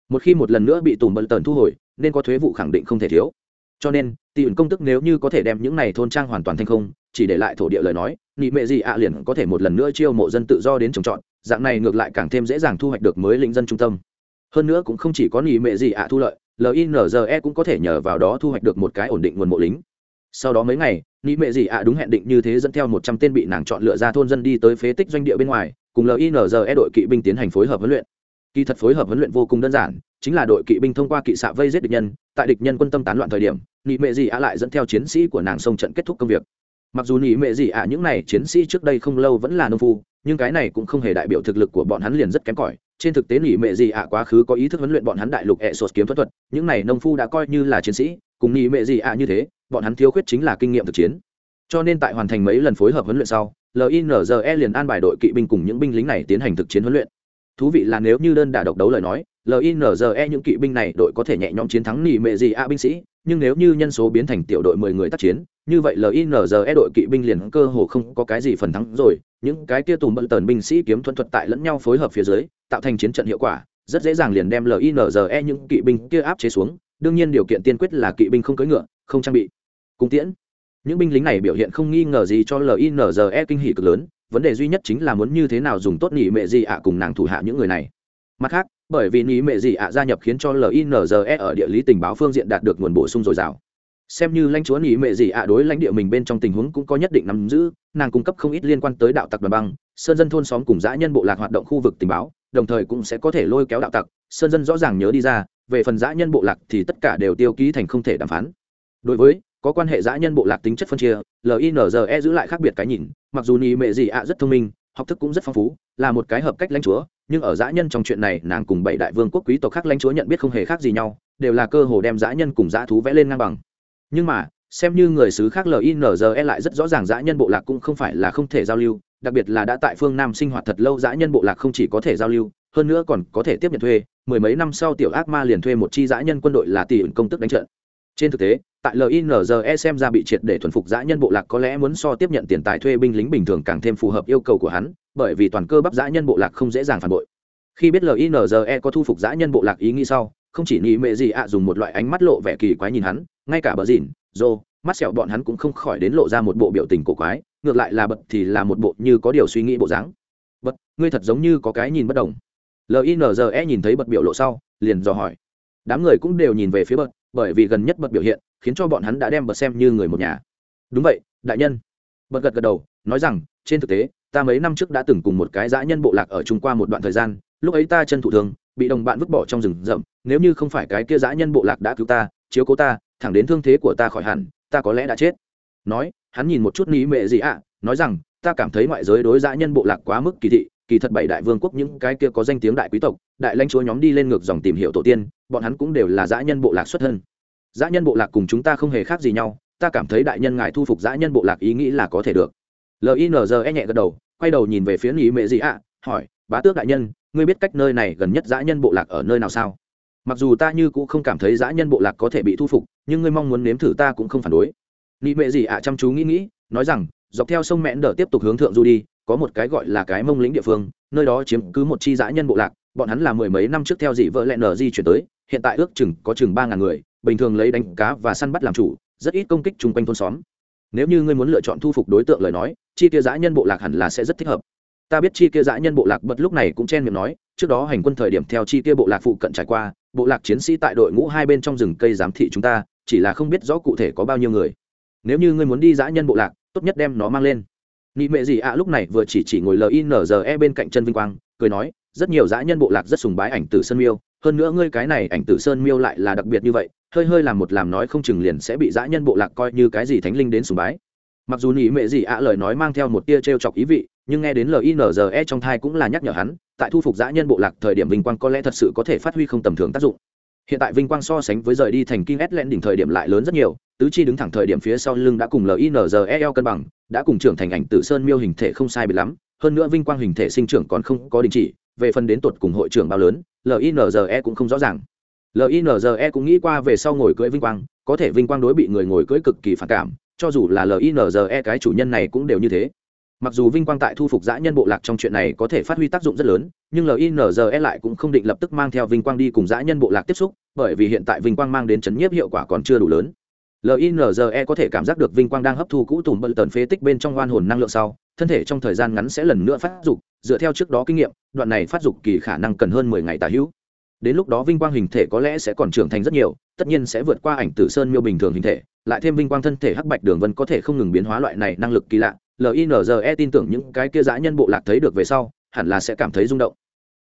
Một khi một lần nữa bị tùm bận tần thu hồi, nên có thuế vụ khẳng định không thể thiếu. Cho nên tỷ ứng công tức nếu như có thể đem những này thôn trang hoàn toàn thành không chỉ để lại thổ địa lời nói, nị mệ gì ạ liền có thể một lần nữa chiêu mộ dân tự do đến trồng trọt, dạng này ngược lại càng thêm dễ dàng thu hoạch được mới lĩnh dân trung tâm. Hơn nữa cũng không chỉ có nị mệ gì ạ thu lợi linze cũng có thể nhờ vào đó thu hoạch được một cái ổn định nguồn mộ lính. Sau đó mấy ngày, nị mệ gì ạ đúng hẹn định như thế dẫn theo một trăm tên bị nàng chọn lựa ra thôn dân đi tới phế tích doanh địa bên ngoài, cùng linze đội kỵ binh tiến hành phối hợp huấn luyện. Kỳ thật phối hợp huấn luyện vô cùng đơn giản, chính là đội kỵ binh thông qua kỵ xạ vây giết địch nhân, tại địch nhân quân tâm tán loạn thời điểm, nị mệ gì ạ lại dẫn theo chiến sĩ của nàng sông trận kết thúc công việc mặc dù Nỉ mệ gì ạ, những này chiến sĩ trước đây không lâu vẫn là nông phu, nhưng cái này cũng không hề đại biểu thực lực của bọn hắn liền rất kém cỏi. Trên thực tế nỉ mệ gì ạ quá khứ có ý thức huấn luyện bọn hắn đại lục hệ sột kiếm thuật thuật, những này nông phu đã coi như là chiến sĩ, cùng nỉ mệ gì ạ như thế, bọn hắn thiếu khuyết chính là kinh nghiệm thực chiến. Cho nên tại hoàn thành mấy lần phối hợp huấn luyện sau linze liền an bài đội kỵ binh cùng những binh lính này tiến hành thực chiến huấn luyện. Thú vị là nếu như đơn đả độc đấu lời nói linze những kỵ binh này đội có thể nhẹ nhõm chiến thắng nỉ mệ gì a binh sĩ, nhưng nếu như nhân số biến thành tiểu đội mười người tác chiến như vậy linze đội kỵ binh liền cơ hồ không có cái gì phần thắng rồi. Những cái kia tùm bận tần binh sĩ kiếm thuận thuật tại lẫn nhau phối hợp phía dưới, tạo thành chiến trận hiệu quả, rất dễ dàng liền đem linze những kỵ binh kia áp chế xuống. Đương nhiên điều kiện tiên quyết là kỵ binh không cưỡi ngựa, không trang bị, cung tiễn. Những binh lính này biểu hiện không nghi ngờ gì cho linze kinh hỷ cực lớn. Vấn đề duy nhất chính là muốn như thế nào dùng tốt nỉ mệ gì ạ cùng nàng thủ hạ những người này. Mặt khác, bởi vì nỉ mệ gì ạ gia nhập khiến cho linze ở địa lý tình báo phương diện đạt được nguồn bổ sung dồi dào xem như lãnh chúa nỉ mệ gì ạ đối lãnh địa mình bên trong tình huống cũng có nhất định nắm giữ, nàng cung cấp không ít liên quan tới đạo tặc đoàn băng, sơn dân thôn xóm cùng dã nhân bộ lạc hoạt động khu vực tình báo, đồng thời cũng sẽ có thể lôi kéo đạo tặc, sơn dân rõ ràng nhớ đi ra, về phần dã nhân bộ lạc thì tất cả đều tiêu ký thành không thể đàm phán. Đối với, có quan hệ dã nhân bộ lạc tính chất phân chia linze giữ lại khác biệt cái nhìn, mặc dù nỉ mệ gì ạ rất thông minh, học thức cũng rất phong phú, là một cái hợp cách lãnh chúa, nhưng ở dã nhân trong chuyện này nàng cùng bảy đại vương quốc quý tộc khác lãnh chúa nhận biết không hề khác gì nhau, đều là cơ hồ đem dã nhân cùng dã thú vẽ lên ngang bằng nhưng mà, xem như người xứ khác linze lại rất rõ ràng dã nhân bộ lạc cũng không phải là không thể giao lưu, đặc biệt là đã tại phương nam sinh hoạt thật lâu dã nhân bộ lạc không chỉ có thể giao lưu, hơn nữa còn có thể tiếp nhận thuê. Mười mấy năm sau tiểu ác ma liền thuê một chi dã nhân quân đội là tỷ công tức đánh trận. Trên thực tế, tại linze xem ra bị triệt để thuần phục dã nhân bộ lạc có lẽ muốn so tiếp nhận tiền tài thuê binh lính bình thường càng thêm phù hợp yêu cầu của hắn, bởi vì toàn cơ bắp dã nhân bộ lạc không dễ dàng phản bội. Khi biết linze có thu phục dã nhân bộ lạc ý nghĩ sau, không chỉ nghĩ mệ gì ạ dùng một loại ánh mắt lộ vẻ kỳ quái nhìn hắn ngay cả bờ dìn dô mắt sẹo bọn hắn cũng không khỏi đến lộ ra một bộ biểu tình cổ quái, ngược lại là bật thì là một bộ như có điều suy nghĩ bộ dáng. Bật, ngươi thật giống như có cái nhìn bất đồng. Linze nhìn thấy bật biểu lộ sau, liền dò hỏi. Đám người cũng đều nhìn về phía bật, bởi vì gần nhất bật biểu hiện, khiến cho bọn hắn đã đem bật xem như người một nhà. Đúng vậy, đại nhân. Bật gật gật đầu, nói rằng, trên thực tế, ta mấy năm trước đã từng cùng một cái dã nhân bộ lạc ở chung qua một đoạn thời gian, lúc ấy ta chân thụ thường bị đồng bạn vứt bỏ trong rừng rậm, nếu như không phải cái kia dã nhân bộ lạc đã cứu ta, chiếu cố ta thẳng đến thương thế của ta khỏi hẳn, ta có lẽ đã chết. Nói, hắn nhìn một chút ní mệ gì ạ, nói rằng, ta cảm thấy ngoại giới đối giã nhân bộ lạc quá mức kỳ thị, kỳ thật bảy đại vương quốc những cái kia có danh tiếng đại quý tộc, đại lãnh chúa nhóm đi lên ngược dòng tìm hiểu tổ tiên, bọn hắn cũng đều là giã nhân bộ lạc xuất thân. Giã nhân bộ lạc cùng chúng ta không hề khác gì nhau, ta cảm thấy đại nhân ngài thu phục giã nhân bộ lạc ý nghĩ là có thể được. Linze nhẹ gật đầu, quay đầu nhìn về phía nghĩ mệ gì ạ, hỏi, bá tước đại nhân, ngươi biết cách nơi này gần nhất giã nhân bộ lạc ở nơi nào sao? Mặc dù ta như cũng không cảm thấy dã nhân bộ lạc có thể bị thu phục, nhưng ngươi mong muốn nếm thử ta cũng không phản đối. Nị mệ gì ạ, chăm chú nghĩ nghĩ, nói rằng, dọc theo sông mẹn đờ tiếp tục hướng thượng du đi, có một cái gọi là cái mông lĩnh địa phương, nơi đó chiếm cứ một chi dã nhân bộ lạc, bọn hắn là mười mấy năm trước theo dị vợ lẹn nở di chuyển tới, hiện tại ước chừng có chừng ba ngàn người, bình thường lấy đánh cá và săn bắt làm chủ, rất ít công kích chung quanh thôn xóm. Nếu như ngươi muốn lựa chọn thu phục đối tượng lời nói, chi kia dã nhân bộ lạc hẳn là sẽ rất thích hợp. Ta biết chi kia dã nhân bộ lạc bật lúc này cũng chen miệng nói trước đó hành quân thời điểm theo chi kia bộ lạc phụ cận trải qua, bộ lạc chiến sĩ tại đội ngũ hai bên trong rừng cây giám thị chúng ta, chỉ là không biết rõ cụ thể có bao nhiêu người. Nếu như ngươi muốn đi dã nhân bộ lạc, tốt nhất đem nó mang lên. Nị mệ gì ạ, lúc này vừa chỉ chỉ ngồi linze bên cạnh chân vinh quang, cười nói, rất nhiều dã nhân bộ lạc rất sùng bái ảnh tử sơn miêu, hơn nữa ngươi cái này ảnh tử sơn miêu lại là đặc biệt như vậy, hơi hơi làm một làm nói không chừng liền sẽ bị dã nhân bộ lạc coi như cái gì thánh linh đến sùng bái mặc dù nỉ mệ gì ạ lời nói mang theo một tia t r e o chọc ý vị, nhưng nghe đến linze trong thai cũng là nhắc nhở hắn, tại thu phục giã nhân bộ lạc thời điểm vinh quang có lẽ thật sự có thể phát huy không tầm thường tác dụng. Hiện tại vinh quang so sánh với rời đi thành kinh s len đỉnh thời điểm lại lớn rất nhiều, tứ chi đứng thẳng thời điểm phía sau lưng đã cùng linze cân bằng, đã cùng trưởng thành ảnh tử sơn miêu hình thể không sai bị lắm, hơn nữa vinh quang hình thể sinh trưởng còn không có đình chỉ, về phần đến tuột cùng hội trưởng bao lớn linze cũng không rõ ràng. Linze cũng nghĩ qua về sau ngồi cưỡi vinh quang, có thể vinh quang đối bị người ngồi cưỡi cực kỳ phản cảm cho dù là linze cái chủ nhân này cũng đều như thế. Mặc dù vinh quang tại thu phục giã nhân bộ lạc trong chuyện này có thể phát huy tác dụng rất lớn, nhưng linze lại cũng không định lập tức mang theo vinh quang đi cùng giã nhân bộ lạc tiếp xúc, bởi vì hiện tại vinh quang mang đến chấn nhiếp hiệu quả còn chưa đủ lớn. Linze có thể cảm giác được vinh quang đang hấp thu cũ tùm bận tần phế tích bên trong oan hồn năng lượng sau, thân thể trong thời gian ngắn sẽ lần nữa phát dục, dựa theo trước đó kinh nghiệm, đoạn này phát dục kỳ khả năng cần hơn mười ngày tà hữu đến lúc đó vinh quang hình thể có lẽ sẽ còn trưởng thành rất nhiều, tất nhiên sẽ vượt qua ảnh tử sơn miêu bình thường hình thể, lại thêm vinh quang thân thể hắc bạch đường vân có thể không ngừng biến hóa loại này năng lực kỳ lạ. Linze tin tưởng những cái kia dã nhân bộ lạc thấy được về sau, hẳn là sẽ cảm thấy rung động.